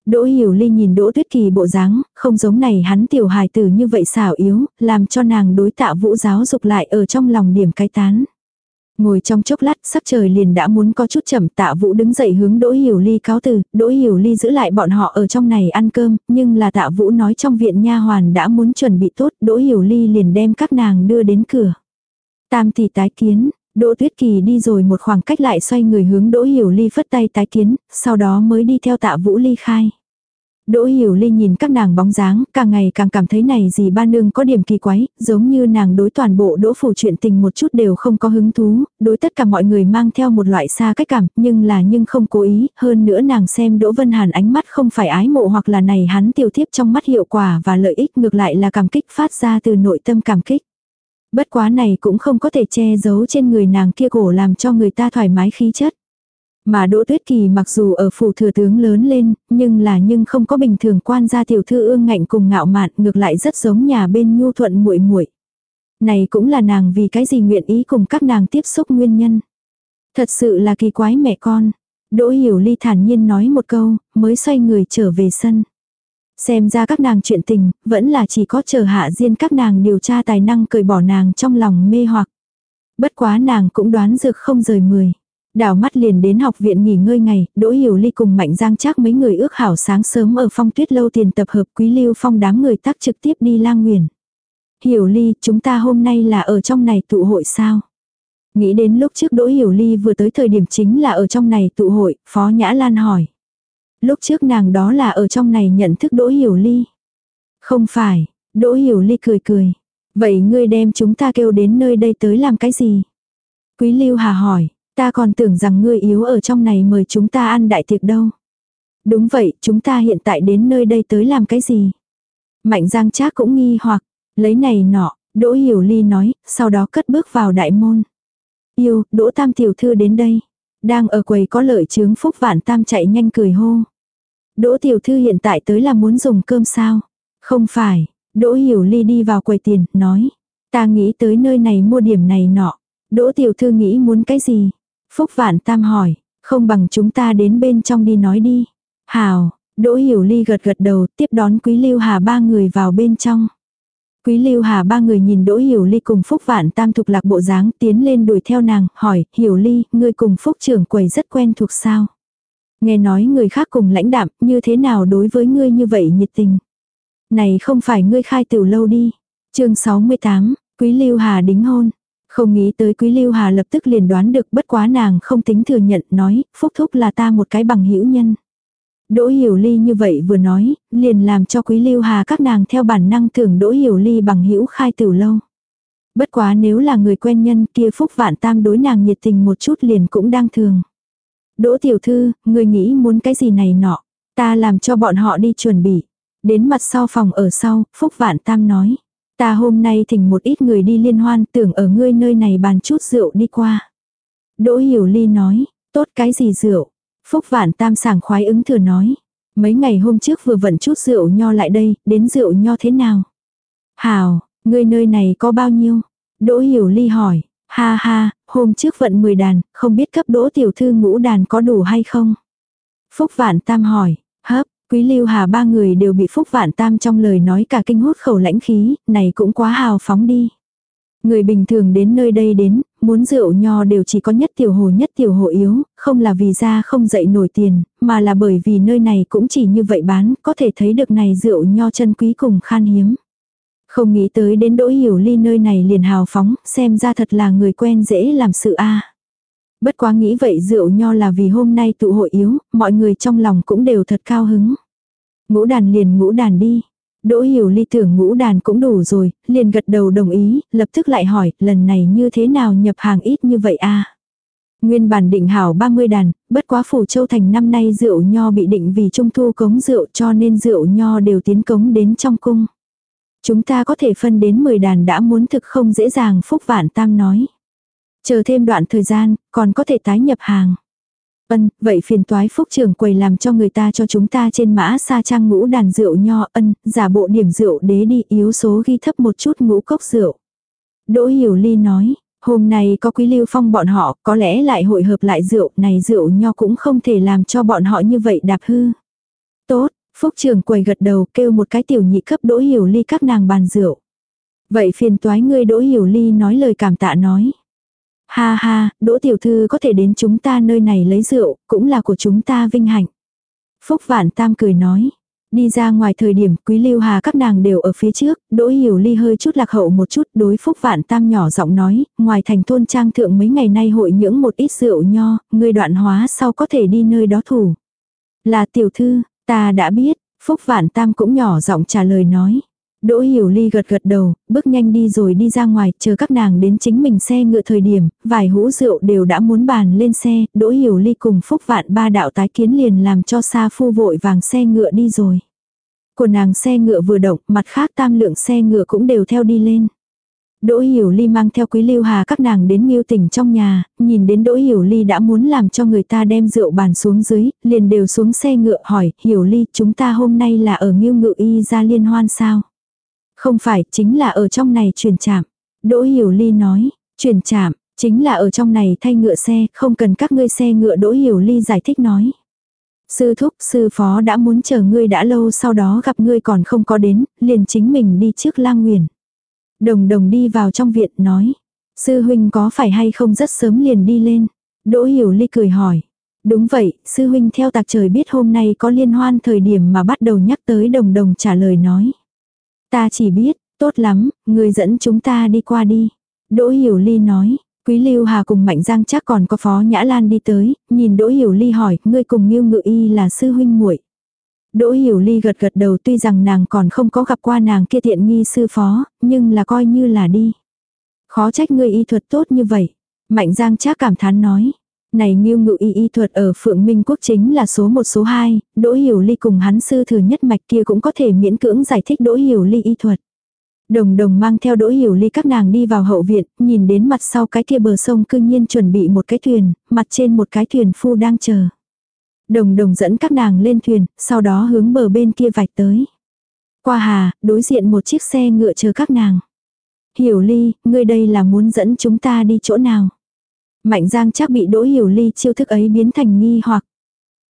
Đỗ Hiểu Ly nhìn Đỗ Tuyết Kỳ bộ dáng, không giống này hắn tiểu hài tử như vậy xảo yếu, làm cho nàng đối tạ vũ giáo dục lại ở trong lòng điểm cái tán. Ngồi trong chốc lát, sắc trời liền đã muốn có chút chậm, tạ vũ đứng dậy hướng Đỗ Hiểu Ly cáo từ, Đỗ Hiểu Ly giữ lại bọn họ ở trong này ăn cơm, nhưng là tạ vũ nói trong viện nha hoàn đã muốn chuẩn bị tốt, Đỗ Hiểu Ly liền đem các nàng đưa đến cửa. Tam tỷ tái kiến, Đỗ Tuyết Kỳ đi rồi một khoảng cách lại xoay người hướng Đỗ Hiểu Ly phất tay tái kiến, sau đó mới đi theo tạ vũ ly khai. Đỗ Hiểu Ly nhìn các nàng bóng dáng, càng ngày càng cảm thấy này gì ba nương có điểm kỳ quái, giống như nàng đối toàn bộ đỗ phủ chuyện tình một chút đều không có hứng thú, đối tất cả mọi người mang theo một loại xa cách cảm, nhưng là nhưng không cố ý, hơn nữa nàng xem Đỗ Vân Hàn ánh mắt không phải ái mộ hoặc là này hắn tiêu thiếp trong mắt hiệu quả và lợi ích ngược lại là cảm kích phát ra từ nội tâm cảm kích. Bất quá này cũng không có thể che giấu trên người nàng kia cổ làm cho người ta thoải mái khí chất. Mà Đỗ Tuyết Kỳ mặc dù ở phủ thừa tướng lớn lên, nhưng là nhưng không có bình thường quan gia tiểu thư ương ngạnh cùng ngạo mạn, ngược lại rất giống nhà bên nhu thuận muội muội. Này cũng là nàng vì cái gì nguyện ý cùng các nàng tiếp xúc nguyên nhân. Thật sự là kỳ quái mẹ con. Đỗ Hiểu Ly thản nhiên nói một câu, mới xoay người trở về sân. Xem ra các nàng chuyện tình, vẫn là chỉ có chờ hạ riêng các nàng điều tra tài năng cởi bỏ nàng trong lòng mê hoặc. Bất quá nàng cũng đoán dược không rời mười. Đảo mắt liền đến học viện nghỉ ngơi ngày, Đỗ Hiểu Ly cùng Mạnh Giang chắc mấy người ước hảo sáng sớm ở phong tuyết lâu tiền tập hợp quý lưu phong đám người tác trực tiếp đi lang nguyền. Hiểu Ly, chúng ta hôm nay là ở trong này tụ hội sao? Nghĩ đến lúc trước Đỗ Hiểu Ly vừa tới thời điểm chính là ở trong này tụ hội, Phó Nhã Lan hỏi. Lúc trước nàng đó là ở trong này nhận thức Đỗ Hiểu Ly. Không phải, Đỗ Hiểu Ly cười cười. Vậy ngươi đem chúng ta kêu đến nơi đây tới làm cái gì? Quý Lưu Hà hỏi, ta còn tưởng rằng ngươi yếu ở trong này mời chúng ta ăn đại tiệc đâu. Đúng vậy, chúng ta hiện tại đến nơi đây tới làm cái gì? Mạnh Giang Trác cũng nghi hoặc, lấy này nọ, Đỗ Hiểu Ly nói, sau đó cất bước vào đại môn. Yêu, Đỗ Tam tiểu thư đến đây. Đang ở quầy có lợi chướng phúc vạn tam chạy nhanh cười hô. Đỗ tiểu thư hiện tại tới là muốn dùng cơm sao? Không phải, Đỗ hiểu ly đi vào quầy tiền, nói. Ta nghĩ tới nơi này mua điểm này nọ. Đỗ tiểu thư nghĩ muốn cái gì? Phúc vạn tam hỏi, không bằng chúng ta đến bên trong đi nói đi. Hào, Đỗ hiểu ly gật gật đầu tiếp đón quý lưu hà ba người vào bên trong. Quý Lưu Hà ba người nhìn Đỗ Hiểu Ly cùng Phúc Vạn Tam thục lạc bộ dáng tiến lên đuổi theo nàng, hỏi, Hiểu Ly, ngươi cùng Phúc trưởng quầy rất quen thuộc sao? Nghe nói người khác cùng lãnh đạm, như thế nào đối với ngươi như vậy nhiệt tình? Này không phải ngươi khai tiểu lâu đi. chương 68, Quý Lưu Hà đính hôn. Không nghĩ tới Quý Lưu Hà lập tức liền đoán được bất quá nàng không tính thừa nhận, nói, Phúc Thúc là ta một cái bằng hữu nhân. Đỗ Hiểu Ly như vậy vừa nói, liền làm cho Quý Lưu Hà các nàng theo bản năng tưởng Đỗ Hiểu Ly bằng hữu khai tử lâu. Bất quá nếu là người quen nhân kia Phúc Vạn Tam đối nàng nhiệt tình một chút liền cũng đang thường. Đỗ tiểu thư, người nghĩ muốn cái gì này nọ, ta làm cho bọn họ đi chuẩn bị. Đến mặt sau phòng ở sau, Phúc Vạn Tam nói. Ta hôm nay thỉnh một ít người đi liên hoan tưởng ở ngươi nơi này bàn chút rượu đi qua. Đỗ Hiểu Ly nói, tốt cái gì rượu, Phúc vạn tam sảng khoái ứng thừa nói. Mấy ngày hôm trước vừa vận chút rượu nho lại đây, đến rượu nho thế nào? Hào, ngươi nơi này có bao nhiêu? Đỗ hiểu ly hỏi. Ha ha, hôm trước vận 10 đàn, không biết cấp đỗ tiểu thư ngũ đàn có đủ hay không? Phúc vạn tam hỏi. Hấp, quý lưu hà ba người đều bị phúc vạn tam trong lời nói cả kinh hút khẩu lãnh khí, này cũng quá hào phóng đi. Người bình thường đến nơi đây đến, muốn rượu nho đều chỉ có nhất tiểu hồ nhất tiểu hồ yếu, không là vì ra không dậy nổi tiền, mà là bởi vì nơi này cũng chỉ như vậy bán, có thể thấy được này rượu nho chân quý cùng khan hiếm. Không nghĩ tới đến đỗ hiểu ly nơi này liền hào phóng, xem ra thật là người quen dễ làm sự a Bất quá nghĩ vậy rượu nho là vì hôm nay tụ hội yếu, mọi người trong lòng cũng đều thật cao hứng. Ngũ đàn liền ngũ đàn đi, Đỗ hiểu ly tưởng ngũ đàn cũng đủ rồi, liền gật đầu đồng ý, lập tức lại hỏi, lần này như thế nào nhập hàng ít như vậy a Nguyên bản định hảo 30 đàn, bất quá phủ châu thành năm nay rượu nho bị định vì trung thu cống rượu cho nên rượu nho đều tiến cống đến trong cung. Chúng ta có thể phân đến 10 đàn đã muốn thực không dễ dàng Phúc Vạn Tam nói. Chờ thêm đoạn thời gian, còn có thể tái nhập hàng. Ân, vậy phiền toái phúc trưởng quầy làm cho người ta cho chúng ta trên mã sa trang ngũ đàn rượu nho ân, giả bộ điểm rượu đế đi yếu số ghi thấp một chút ngũ cốc rượu. Đỗ Hiểu Ly nói, hôm nay có quý lưu phong bọn họ, có lẽ lại hội hợp lại rượu, này rượu nho cũng không thể làm cho bọn họ như vậy đạp hư. Tốt, phúc trưởng quầy gật đầu kêu một cái tiểu nhị cấp Đỗ Hiểu Ly các nàng bàn rượu. Vậy phiền toái ngươi Đỗ Hiểu Ly nói lời cảm tạ nói. Ha ha, Đỗ Tiểu Thư có thể đến chúng ta nơi này lấy rượu, cũng là của chúng ta vinh hạnh. Phúc Vạn Tam cười nói. Đi ra ngoài thời điểm Quý Lưu Hà các nàng đều ở phía trước, Đỗ Hiểu Ly hơi chút lạc hậu một chút đối Phúc Vạn Tam nhỏ giọng nói, ngoài thành thôn trang thượng mấy ngày nay hội nhưỡng một ít rượu nho, người đoạn hóa sau có thể đi nơi đó thủ. Là tiểu thư, ta đã biết, Phúc Vạn Tam cũng nhỏ giọng trả lời nói. Đỗ Hiểu Ly gật gật đầu, bước nhanh đi rồi đi ra ngoài, chờ các nàng đến chính mình xe ngựa thời điểm, vài hũ rượu đều đã muốn bàn lên xe, Đỗ Hiểu Ly cùng Phúc Vạn ba đạo tái kiến liền làm cho xa Phu vội vàng xe ngựa đi rồi. Của nàng xe ngựa vừa động, mặt khác tam lượng xe ngựa cũng đều theo đi lên. Đỗ Hiểu Ly mang theo Quý Lưu Hà các nàng đến Miêu Tỉnh trong nhà, nhìn đến Đỗ Hiểu Ly đã muốn làm cho người ta đem rượu bàn xuống dưới, liền đều xuống xe ngựa hỏi, Hiểu Ly chúng ta hôm nay là ở Miêu Ngự Y ra liên hoan sao? Không phải, chính là ở trong này truyền chạm. Đỗ Hiểu Ly nói, chuyển chạm, chính là ở trong này thay ngựa xe, không cần các ngươi xe ngựa Đỗ Hiểu Ly giải thích nói. Sư thúc, sư phó đã muốn chờ ngươi đã lâu sau đó gặp ngươi còn không có đến, liền chính mình đi trước lang nguyền. Đồng đồng đi vào trong viện nói, sư huynh có phải hay không rất sớm liền đi lên. Đỗ Hiểu Ly cười hỏi, đúng vậy, sư huynh theo tạc trời biết hôm nay có liên hoan thời điểm mà bắt đầu nhắc tới đồng đồng trả lời nói. Ta chỉ biết, tốt lắm, người dẫn chúng ta đi qua đi. Đỗ Hiểu Ly nói, Quý Lưu Hà cùng Mạnh Giang chắc còn có Phó Nhã Lan đi tới, nhìn Đỗ Hiểu Ly hỏi, ngươi cùng Ngưu Ngự Y là sư huynh muội. Đỗ Hiểu Ly gật gật đầu tuy rằng nàng còn không có gặp qua nàng kia thiện nghi sư phó, nhưng là coi như là đi. Khó trách ngươi y thuật tốt như vậy. Mạnh Giang chắc cảm thán nói. Này Ngưu Ngự Y y thuật ở Phượng Minh Quốc chính là số 1 số 2, Đỗ Hiểu Ly cùng hắn sư thừa nhất mạch kia cũng có thể miễn cưỡng giải thích Đỗ Hiểu Ly y thuật. Đồng đồng mang theo đỗ hiểu ly các nàng đi vào hậu viện, nhìn đến mặt sau cái kia bờ sông cư nhiên chuẩn bị một cái thuyền, mặt trên một cái thuyền phu đang chờ. Đồng đồng dẫn các nàng lên thuyền, sau đó hướng bờ bên kia vạch tới. Qua hà, đối diện một chiếc xe ngựa chờ các nàng. Hiểu ly, ngươi đây là muốn dẫn chúng ta đi chỗ nào? Mạnh giang chắc bị đỗ hiểu ly chiêu thức ấy biến thành nghi hoặc.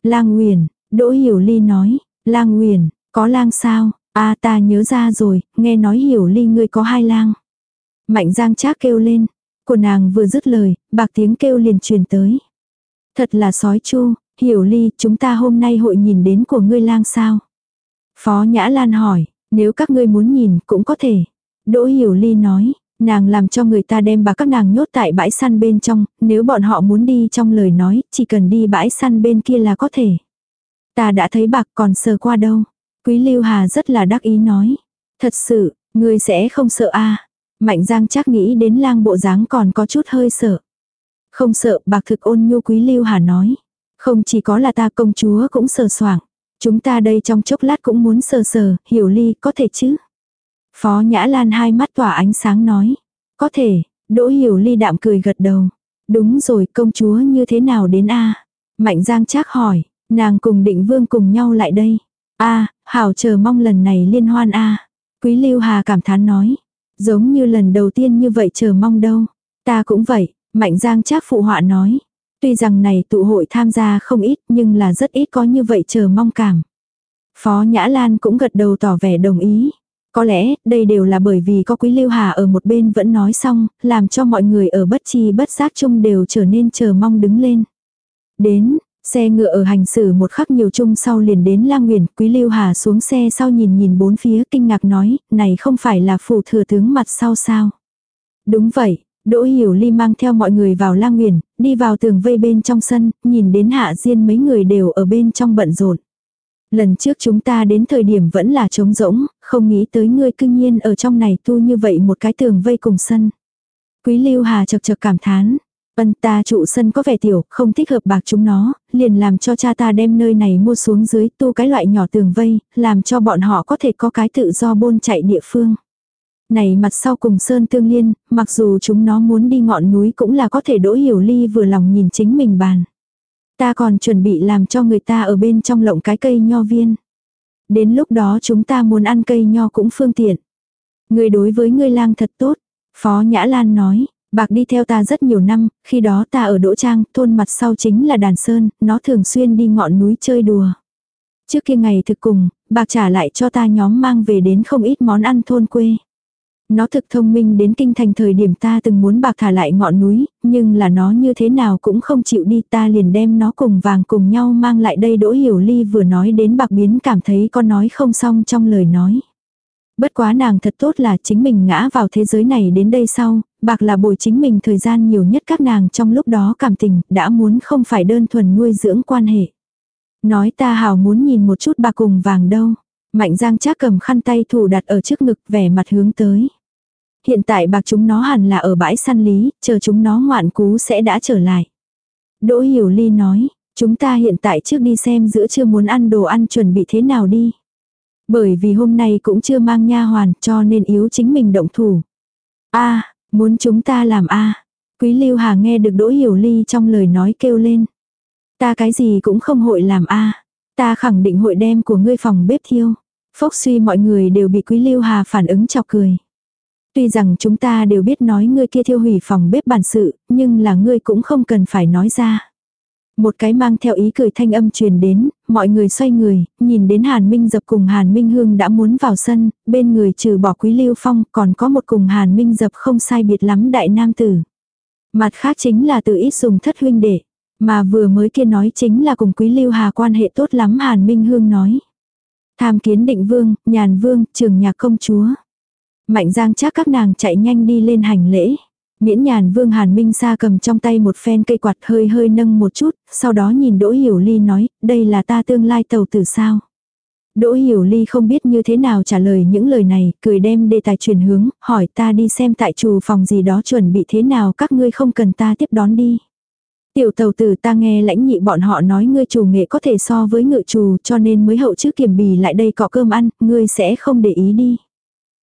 Lang nguyền, đỗ hiểu ly nói, lang nguyền, có lang sao? a ta nhớ ra rồi, nghe nói hiểu ly ngươi có hai lang. Mạnh giang trác kêu lên. Của nàng vừa dứt lời, bạc tiếng kêu liền truyền tới. Thật là sói chu, hiểu ly, chúng ta hôm nay hội nhìn đến của ngươi lang sao? Phó Nhã Lan hỏi, nếu các ngươi muốn nhìn cũng có thể. Đỗ hiểu ly nói, nàng làm cho người ta đem bà các nàng nhốt tại bãi săn bên trong, nếu bọn họ muốn đi trong lời nói, chỉ cần đi bãi săn bên kia là có thể. Ta đã thấy bạc còn sờ qua đâu. Quý Lưu Hà rất là đắc ý nói. Thật sự, ngươi sẽ không sợ a Mạnh Giang chắc nghĩ đến lang bộ dáng còn có chút hơi sợ. Không sợ, bạc thực ôn nhu Quý Lưu Hà nói. Không chỉ có là ta công chúa cũng sờ soảng. Chúng ta đây trong chốc lát cũng muốn sờ sờ, hiểu ly, có thể chứ? Phó Nhã Lan hai mắt tỏa ánh sáng nói. Có thể, Đỗ Hiểu Ly đạm cười gật đầu. Đúng rồi, công chúa như thế nào đến a Mạnh Giang chắc hỏi, nàng cùng định vương cùng nhau lại đây a hảo chờ mong lần này liên hoan a Quý Lưu Hà cảm thán nói. Giống như lần đầu tiên như vậy chờ mong đâu. Ta cũng vậy, Mạnh Giang Trác phụ họa nói. Tuy rằng này tụ hội tham gia không ít nhưng là rất ít có như vậy chờ mong cảm. Phó Nhã Lan cũng gật đầu tỏ vẻ đồng ý. Có lẽ đây đều là bởi vì có Quý Lưu Hà ở một bên vẫn nói xong, làm cho mọi người ở bất chi bất giác chung đều trở nên chờ mong đứng lên. Đến, Xe ngựa ở hành xử một khắc nhiều chung sau liền đến lang nguyền, quý lưu hà xuống xe sau nhìn nhìn bốn phía kinh ngạc nói, này không phải là phủ thừa tướng mặt sau sao. Đúng vậy, Đỗ Hiểu Ly mang theo mọi người vào lang nguyền, đi vào tường vây bên trong sân, nhìn đến hạ diên mấy người đều ở bên trong bận rộn. Lần trước chúng ta đến thời điểm vẫn là trống rỗng, không nghĩ tới ngươi cư nhiên ở trong này tu như vậy một cái tường vây cùng sân. Quý Lưu Hà chật chật cảm thán, Vân ta trụ sân có vẻ tiểu, không thích hợp bạc chúng nó, liền làm cho cha ta đem nơi này mua xuống dưới tu cái loại nhỏ tường vây, làm cho bọn họ có thể có cái tự do bôn chạy địa phương. Này mặt sau cùng sơn tương liên, mặc dù chúng nó muốn đi ngọn núi cũng là có thể đỗ hiểu ly vừa lòng nhìn chính mình bàn. Ta còn chuẩn bị làm cho người ta ở bên trong lộng cái cây nho viên. Đến lúc đó chúng ta muốn ăn cây nho cũng phương tiện. Người đối với người lang thật tốt. Phó Nhã Lan nói, Bạc đi theo ta rất nhiều năm, khi đó ta ở Đỗ Trang, thôn mặt sau chính là Đàn Sơn, nó thường xuyên đi ngọn núi chơi đùa. Trước kia ngày thực cùng, bạc trả lại cho ta nhóm mang về đến không ít món ăn thôn quê. Nó thực thông minh đến kinh thành thời điểm ta từng muốn bạc thả lại ngọn núi, nhưng là nó như thế nào cũng không chịu đi ta liền đem nó cùng vàng cùng nhau mang lại đây đỗ hiểu ly vừa nói đến bạc biến cảm thấy con nói không xong trong lời nói. Bất quá nàng thật tốt là chính mình ngã vào thế giới này đến đây sau, bạc là bồi chính mình thời gian nhiều nhất các nàng trong lúc đó cảm tình, đã muốn không phải đơn thuần nuôi dưỡng quan hệ. Nói ta hào muốn nhìn một chút bạc cùng vàng đâu. Mạnh giang chắc cầm khăn tay thủ đặt ở trước ngực vẻ mặt hướng tới. Hiện tại bạc chúng nó hẳn là ở bãi săn lý, chờ chúng nó ngoạn cú sẽ đã trở lại. Đỗ Hiểu Ly nói, chúng ta hiện tại trước đi xem giữa chưa muốn ăn đồ ăn chuẩn bị thế nào đi. Bởi vì hôm nay cũng chưa mang nha hoàn cho nên yếu chính mình động thủ. a muốn chúng ta làm a Quý Lưu Hà nghe được Đỗ Hiểu Ly trong lời nói kêu lên. Ta cái gì cũng không hội làm a Ta khẳng định hội đem của ngươi phòng bếp thiêu. Phốc suy mọi người đều bị Quý Lưu Hà phản ứng chọc cười. Tuy rằng chúng ta đều biết nói ngươi kia thiêu hủy phòng bếp bản sự, nhưng là ngươi cũng không cần phải nói ra. Một cái mang theo ý cười thanh âm truyền đến, mọi người xoay người, nhìn đến Hàn Minh dập cùng Hàn Minh Hương đã muốn vào sân, bên người trừ bỏ quý lưu phong còn có một cùng Hàn Minh dập không sai biệt lắm đại nam tử. Mặt khác chính là từ ít dùng thất huynh đệ, mà vừa mới kia nói chính là cùng quý lưu hà quan hệ tốt lắm Hàn Minh Hương nói. Tham kiến định vương, nhàn vương, trường nhạc công chúa. Mạnh giang chắc các nàng chạy nhanh đi lên hành lễ. Miễn nhàn vương Hàn Minh Sa cầm trong tay một phen cây quạt hơi hơi nâng một chút, sau đó nhìn Đỗ Hiểu Ly nói, đây là ta tương lai tàu tử sao. Đỗ Hiểu Ly không biết như thế nào trả lời những lời này, cười đem đề tài chuyển hướng, hỏi ta đi xem tại trù phòng gì đó chuẩn bị thế nào các ngươi không cần ta tiếp đón đi. Tiểu tàu tử ta nghe lãnh nhị bọn họ nói ngươi chủ nghệ có thể so với ngự trù cho nên mới hậu chứ kiểm bì lại đây có cơm ăn, ngươi sẽ không để ý đi.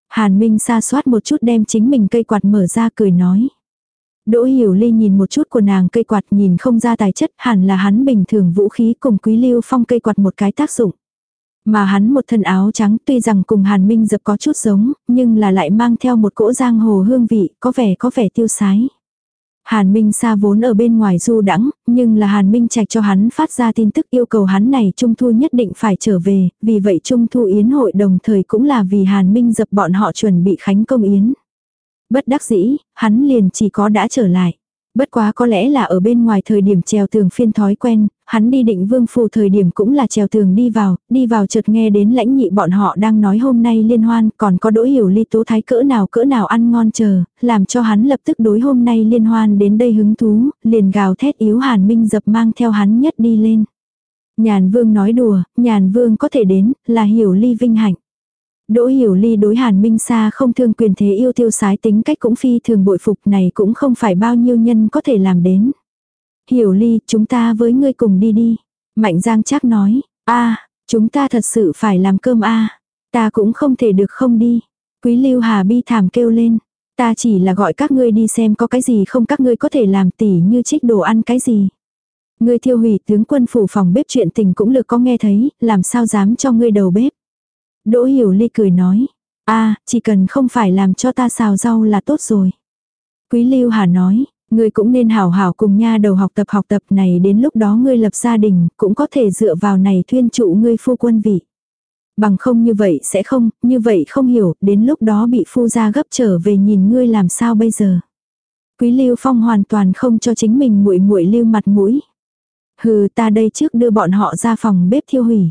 Hàn Minh xa xoát một chút đem chính mình cây quạt mở ra cười nói. Đỗ Hiểu Ly nhìn một chút của nàng cây quạt nhìn không ra tài chất hẳn là hắn bình thường vũ khí cùng Quý Lưu Phong cây quạt một cái tác dụng. Mà hắn một thân áo trắng tuy rằng cùng Hàn Minh dập có chút giống, nhưng là lại mang theo một cỗ giang hồ hương vị, có vẻ có vẻ tiêu sái. Hàn Minh Sa vốn ở bên ngoài du đãng, nhưng là Hàn Minh Trạch cho hắn phát ra tin tức yêu cầu hắn này Trung Thu nhất định phải trở về, vì vậy Trung Thu Yến hội đồng thời cũng là vì Hàn Minh dập bọn họ chuẩn bị khánh công yến. Bất đắc dĩ, hắn liền chỉ có đã trở lại. Bất quá có lẽ là ở bên ngoài thời điểm trèo tường phiên thói quen, hắn đi định vương phù thời điểm cũng là trèo tường đi vào, đi vào chợt nghe đến lãnh nhị bọn họ đang nói hôm nay liên hoan còn có đỗ hiểu ly tố thái cỡ nào cỡ nào ăn ngon chờ, làm cho hắn lập tức đối hôm nay liên hoan đến đây hứng thú, liền gào thét yếu hàn minh dập mang theo hắn nhất đi lên. Nhàn vương nói đùa, nhàn vương có thể đến, là hiểu ly vinh hạnh. Đỗ Hiểu Ly đối Hàn Minh Sa không thương quyền thế yêu tiêu sái tính cách cũng phi thường bội phục này cũng không phải bao nhiêu nhân có thể làm đến. Hiểu Ly, chúng ta với ngươi cùng đi đi. Mạnh Giang chắc nói, a chúng ta thật sự phải làm cơm a Ta cũng không thể được không đi. Quý Lưu Hà bi thảm kêu lên. Ta chỉ là gọi các ngươi đi xem có cái gì không các ngươi có thể làm tỉ như trích đồ ăn cái gì. Ngươi thiêu hủy tướng quân phủ phòng bếp chuyện tình cũng lực có nghe thấy, làm sao dám cho ngươi đầu bếp. Đỗ Hiểu Ly cười nói, a chỉ cần không phải làm cho ta xào rau là tốt rồi. Quý Lưu Hà nói, ngươi cũng nên hảo hảo cùng nha đầu học tập học tập này đến lúc đó ngươi lập gia đình cũng có thể dựa vào này thuyên trụ ngươi phu quân vị. Bằng không như vậy sẽ không, như vậy không hiểu, đến lúc đó bị phu gia gấp trở về nhìn ngươi làm sao bây giờ. Quý Lưu Phong hoàn toàn không cho chính mình muội muội lưu mặt mũi. Hừ ta đây trước đưa bọn họ ra phòng bếp thiêu hủy.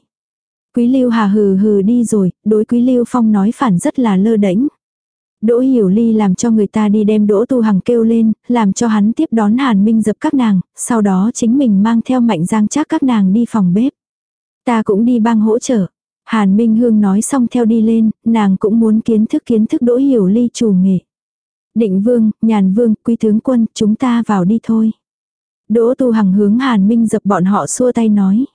Quý Lưu Hà hừ hừ đi rồi, đối Quý Lưu Phong nói phản rất là lơ đễnh. Đỗ Hiểu Ly làm cho người ta đi đem Đỗ Tu Hằng kêu lên, làm cho hắn tiếp đón Hàn Minh dập các nàng, sau đó chính mình mang theo mạnh giang chắc các nàng đi phòng bếp. Ta cũng đi bang hỗ trợ. Hàn Minh Hương nói xong theo đi lên, nàng cũng muốn kiến thức kiến thức Đỗ Hiểu Ly chủ nghệ. Định Vương, Nhàn Vương, Quý Tướng Quân, chúng ta vào đi thôi. Đỗ Tu Hằng hướng Hàn Minh dập bọn họ xua tay nói.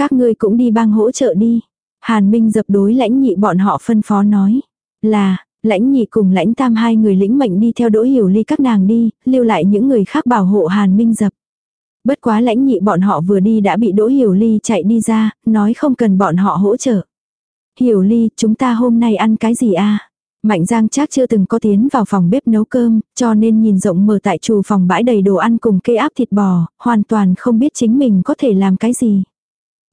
Các ngươi cũng đi bang hỗ trợ đi. Hàn Minh dập đối lãnh nhị bọn họ phân phó nói. Là, lãnh nhị cùng lãnh tam hai người lĩnh mệnh đi theo đỗ hiểu ly các nàng đi, lưu lại những người khác bảo hộ Hàn Minh dập. Bất quá lãnh nhị bọn họ vừa đi đã bị đỗ hiểu ly chạy đi ra, nói không cần bọn họ hỗ trợ. Hiểu ly, chúng ta hôm nay ăn cái gì a Mạnh Giang chắc chưa từng có tiến vào phòng bếp nấu cơm, cho nên nhìn rộng mở tại chủ phòng bãi đầy đồ ăn cùng cây áp thịt bò, hoàn toàn không biết chính mình có thể làm cái gì.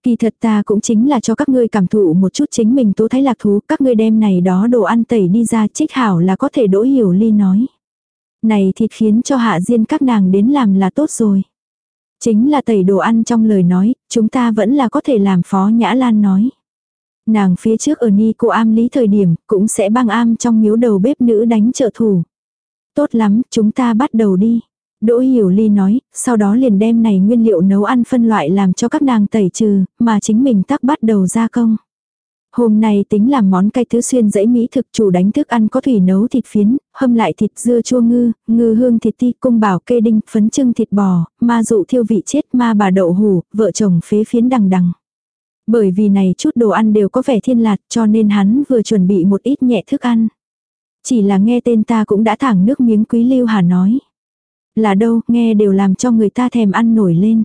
Kỳ thật ta cũng chính là cho các ngươi cảm thụ một chút chính mình tố thấy lạc thú, các ngươi đem này đó đồ ăn tẩy đi ra trích hảo là có thể đỗ hiểu ly nói. Này thịt khiến cho hạ diên các nàng đến làm là tốt rồi. Chính là tẩy đồ ăn trong lời nói, chúng ta vẫn là có thể làm phó nhã lan nói. Nàng phía trước ở ni cô am lý thời điểm, cũng sẽ băng am trong miếu đầu bếp nữ đánh trợ thủ. Tốt lắm, chúng ta bắt đầu đi. Đỗ Hiểu Ly nói, sau đó liền đem này nguyên liệu nấu ăn phân loại làm cho các nàng tẩy trừ, mà chính mình tắc bắt đầu gia công. Hôm nay tính làm món cay thứ xuyên dãy mỹ thực chủ đánh thức ăn có thủy nấu thịt phiến, hâm lại thịt dưa chua ngư, ngư hương thịt ti, cung bảo kê đinh, phấn trưng thịt bò, ma dụ thiêu vị chết ma bà đậu hủ, vợ chồng phế phiến đằng đằng. Bởi vì này chút đồ ăn đều có vẻ thiên lạt cho nên hắn vừa chuẩn bị một ít nhẹ thức ăn. Chỉ là nghe tên ta cũng đã thẳng nước miếng quý lưu hà nói. Là đâu, nghe đều làm cho người ta thèm ăn nổi lên.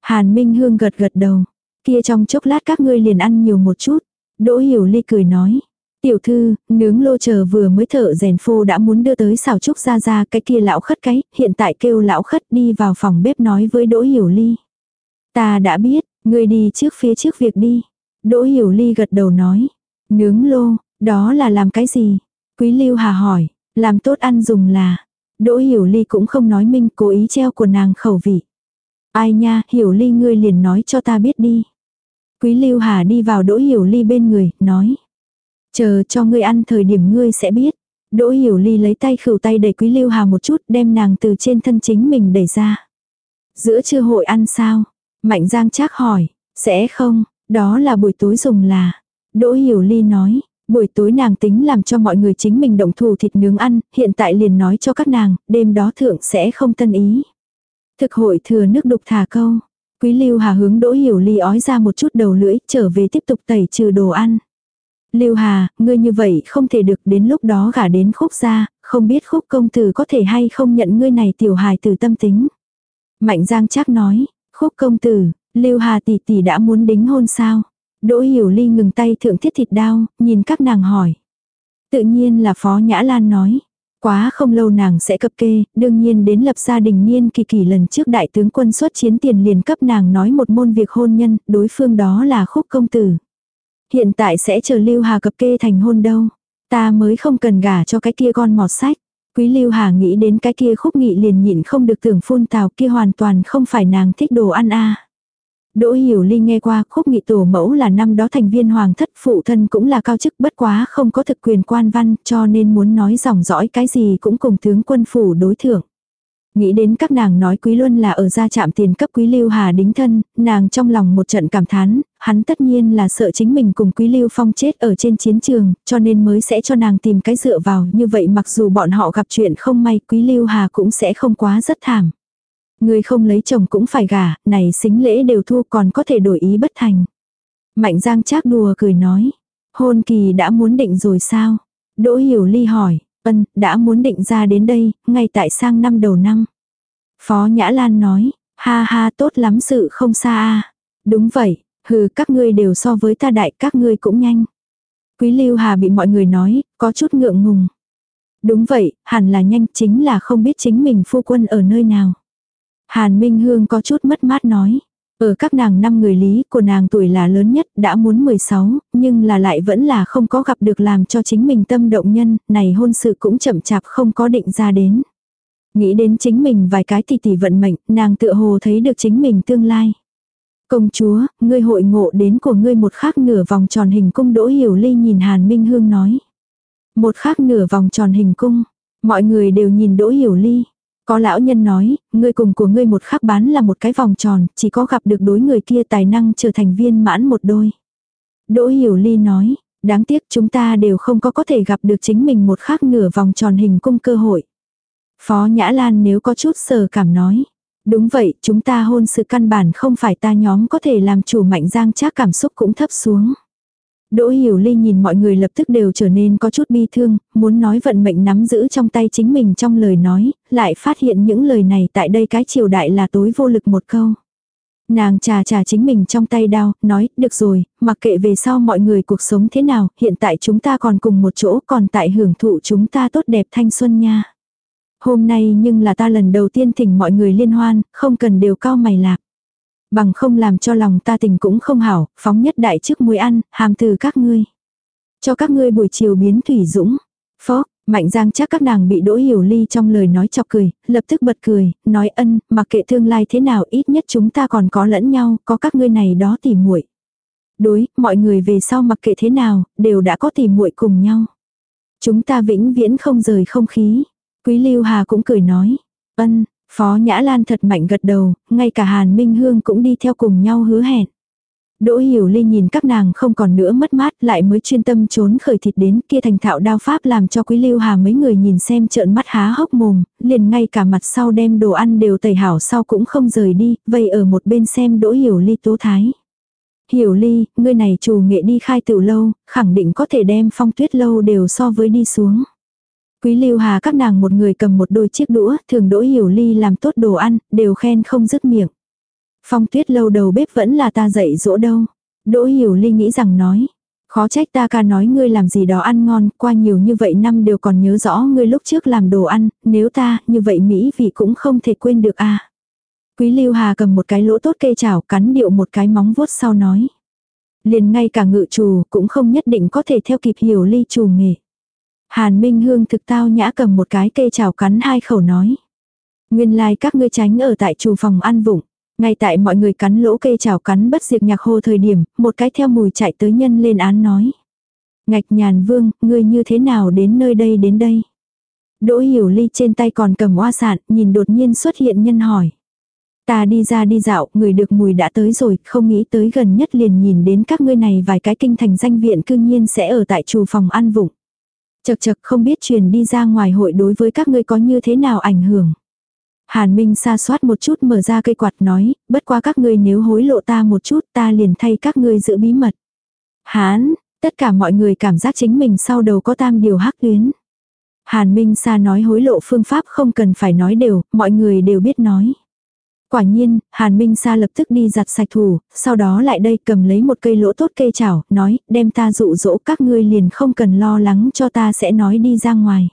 Hàn Minh Hương gật gật đầu. Kia trong chốc lát các ngươi liền ăn nhiều một chút. Đỗ Hiểu Ly cười nói. Tiểu thư, nướng lô chờ vừa mới thợ rèn phô đã muốn đưa tới xào trúc ra ra cái kia lão khất cái, hiện tại kêu lão khất đi vào phòng bếp nói với Đỗ Hiểu Ly. Ta đã biết, ngươi đi trước phía trước việc đi. Đỗ Hiểu Ly gật đầu nói. Nướng lô, đó là làm cái gì? Quý Lưu Hà hỏi, làm tốt ăn dùng là. Đỗ Hiểu Ly cũng không nói minh cố ý treo của nàng khẩu vị. Ai nha, Hiểu Ly ngươi liền nói cho ta biết đi. Quý Lưu Hà đi vào Đỗ Hiểu Ly bên người, nói. Chờ cho ngươi ăn thời điểm ngươi sẽ biết. Đỗ Hiểu Ly lấy tay khửu tay đẩy Quý Lưu Hà một chút đem nàng từ trên thân chính mình đẩy ra. Giữa trưa hội ăn sao? Mạnh Giang chắc hỏi. Sẽ không, đó là buổi tối dùng là. Đỗ Hiểu Ly nói. Buổi tối nàng tính làm cho mọi người chính mình động thủ thịt nướng ăn, hiện tại liền nói cho các nàng, đêm đó thượng sẽ không tân ý. Thực hội thừa nước đục thả câu. Quý Lưu Hà hướng Đỗ Hiểu Ly ói ra một chút đầu lưỡi, trở về tiếp tục tẩy trừ đồ ăn. Lưu Hà, ngươi như vậy không thể được đến lúc đó gả đến khúc gia, không biết khúc công tử có thể hay không nhận ngươi này tiểu hài từ tâm tính. Mạnh Giang chắc nói, khúc công tử, Lưu Hà tỷ tỷ đã muốn đính hôn sao? Đỗ Hiểu Ly ngừng tay thượng thiết thịt đao, nhìn các nàng hỏi. Tự nhiên là Phó Nhã Lan nói. Quá không lâu nàng sẽ cập kê, đương nhiên đến lập gia đình niên kỳ kỳ lần trước đại tướng quân xuất chiến tiền liền cấp nàng nói một môn việc hôn nhân, đối phương đó là khúc công tử. Hiện tại sẽ chờ Lưu Hà cập kê thành hôn đâu. Ta mới không cần gả cho cái kia con mọt sách. Quý Lưu Hà nghĩ đến cái kia khúc nghị liền nhịn không được tưởng phun tào kia hoàn toàn không phải nàng thích đồ ăn a Đỗ Hiểu Ly nghe qua khúc nghị tổ mẫu là năm đó thành viên hoàng thất phụ thân cũng là cao chức bất quá không có thực quyền quan văn cho nên muốn nói dòng dõi cái gì cũng cùng tướng quân phủ đối thưởng. Nghĩ đến các nàng nói Quý Luân là ở gia trạm tiền cấp Quý Lưu Hà đính thân, nàng trong lòng một trận cảm thán, hắn tất nhiên là sợ chính mình cùng Quý Lưu Phong chết ở trên chiến trường, cho nên mới sẽ cho nàng tìm cái dựa vào, như vậy mặc dù bọn họ gặp chuyện không may Quý Lưu Hà cũng sẽ không quá rất thảm. Người không lấy chồng cũng phải gả, này xính lễ đều thu còn có thể đổi ý bất thành. Mạnh Giang trác đùa cười nói, hôn kỳ đã muốn định rồi sao? Đỗ Hiểu Ly hỏi, ân, đã muốn định ra đến đây, ngay tại sang năm đầu năm. Phó Nhã Lan nói, ha ha tốt lắm sự không xa a Đúng vậy, hừ các ngươi đều so với ta đại các ngươi cũng nhanh. Quý Lưu Hà bị mọi người nói, có chút ngượng ngùng. Đúng vậy, hẳn là nhanh chính là không biết chính mình phu quân ở nơi nào. Hàn Minh Hương có chút mất mát nói. Ở các nàng năm người lý của nàng tuổi là lớn nhất đã muốn 16, nhưng là lại vẫn là không có gặp được làm cho chính mình tâm động nhân, này hôn sự cũng chậm chạp không có định ra đến. Nghĩ đến chính mình vài cái tỷ tỷ vận mệnh, nàng tựa hồ thấy được chính mình tương lai. Công chúa, ngươi hội ngộ đến của ngươi một khắc nửa vòng tròn hình cung đỗ hiểu ly nhìn Hàn Minh Hương nói. Một khắc nửa vòng tròn hình cung, mọi người đều nhìn đỗ hiểu ly. Có lão nhân nói, ngươi cùng của ngươi một khắc bán là một cái vòng tròn, chỉ có gặp được đối người kia tài năng trở thành viên mãn một đôi. Đỗ Hiểu Ly nói, đáng tiếc chúng ta đều không có có thể gặp được chính mình một khắc nửa vòng tròn hình cung cơ hội. Phó Nhã Lan nếu có chút sờ cảm nói. Đúng vậy, chúng ta hôn sự căn bản không phải ta nhóm có thể làm chủ mạnh giang chắc cảm xúc cũng thấp xuống. Đỗ Hiểu Ly nhìn mọi người lập tức đều trở nên có chút bi thương, muốn nói vận mệnh nắm giữ trong tay chính mình trong lời nói, lại phát hiện những lời này tại đây cái triều đại là tối vô lực một câu. Nàng trà trà chính mình trong tay đao nói, được rồi, mặc kệ về sau mọi người cuộc sống thế nào, hiện tại chúng ta còn cùng một chỗ, còn tại hưởng thụ chúng ta tốt đẹp thanh xuân nha. Hôm nay nhưng là ta lần đầu tiên thỉnh mọi người liên hoan, không cần đều cao mày lạc. Bằng không làm cho lòng ta tình cũng không hảo, phóng nhất đại trước muối ăn, hàm từ các ngươi. Cho các ngươi buổi chiều biến thủy dũng. Phó, Mạnh Giang chắc các nàng bị Đỗ Hiểu Ly trong lời nói chọc cười, lập tức bật cười, nói ân, mặc kệ tương lai thế nào ít nhất chúng ta còn có lẫn nhau, có các ngươi này đó tỉ muội. Đối, mọi người về sau mặc kệ thế nào, đều đã có tỉ muội cùng nhau. Chúng ta vĩnh viễn không rời không khí. Quý Lưu Hà cũng cười nói, ân, Phó Nhã Lan thật mạnh gật đầu, ngay cả Hàn Minh Hương cũng đi theo cùng nhau hứa hẹn. Đỗ Hiểu Ly nhìn các nàng không còn nữa mất mát lại mới chuyên tâm trốn khởi thịt đến kia thành thạo đao pháp làm cho Quý Lưu Hà mấy người nhìn xem trợn mắt há hốc mồm, liền ngay cả mặt sau đem đồ ăn đều tẩy hảo sau cũng không rời đi, vây ở một bên xem Đỗ Hiểu Ly tố thái. Hiểu Ly, ngươi này chủ nghệ đi khai tự lâu, khẳng định có thể đem phong tuyết lâu đều so với đi xuống. Quý Lưu Hà các nàng một người cầm một đôi chiếc đũa, thường Đỗ Hiểu Ly làm tốt đồ ăn, đều khen không dứt miệng. Phong tuyết lâu đầu bếp vẫn là ta dạy dỗ đâu. Đỗ Hiểu Ly nghĩ rằng nói. Khó trách ta ca nói ngươi làm gì đó ăn ngon, qua nhiều như vậy năm đều còn nhớ rõ ngươi lúc trước làm đồ ăn, nếu ta, như vậy Mỹ vị cũng không thể quên được a Quý Lưu Hà cầm một cái lỗ tốt cây chảo cắn điệu một cái móng vuốt sau nói. Liền ngay cả ngự trù cũng không nhất định có thể theo kịp hiểu ly trù nghề. Hàn Minh Hương thực tao nhã cầm một cái cây chảo cắn hai khẩu nói. Nguyên lai like các ngươi tránh ở tại trù phòng ăn vụng. Ngay tại mọi người cắn lỗ cây chảo cắn bất diệt nhạc hô thời điểm, một cái theo mùi chạy tới nhân lên án nói. Ngạch nhàn vương, ngươi như thế nào đến nơi đây đến đây? Đỗ hiểu ly trên tay còn cầm oa sạn, nhìn đột nhiên xuất hiện nhân hỏi. Ta đi ra đi dạo, người được mùi đã tới rồi, không nghĩ tới gần nhất liền nhìn đến các ngươi này vài cái kinh thành danh viện cương nhiên sẽ ở tại chủ phòng ăn vụng. Chật chật không biết truyền đi ra ngoài hội đối với các ngươi có như thế nào ảnh hưởng. Hàn Minh xa xoát một chút mở ra cây quạt nói, bất quá các ngươi nếu hối lộ ta một chút ta liền thay các ngươi giữ bí mật. Hán, tất cả mọi người cảm giác chính mình sau đầu có tam điều hắc tuyến. Hàn Minh xa nói hối lộ phương pháp không cần phải nói đều, mọi người đều biết nói. Quả nhiên, Hàn Minh Sa lập tức đi giặt sạch thủ, sau đó lại đây cầm lấy một cây lỗ tốt cây chảo, nói, đem ta dụ dỗ các ngươi liền không cần lo lắng cho ta sẽ nói đi ra ngoài.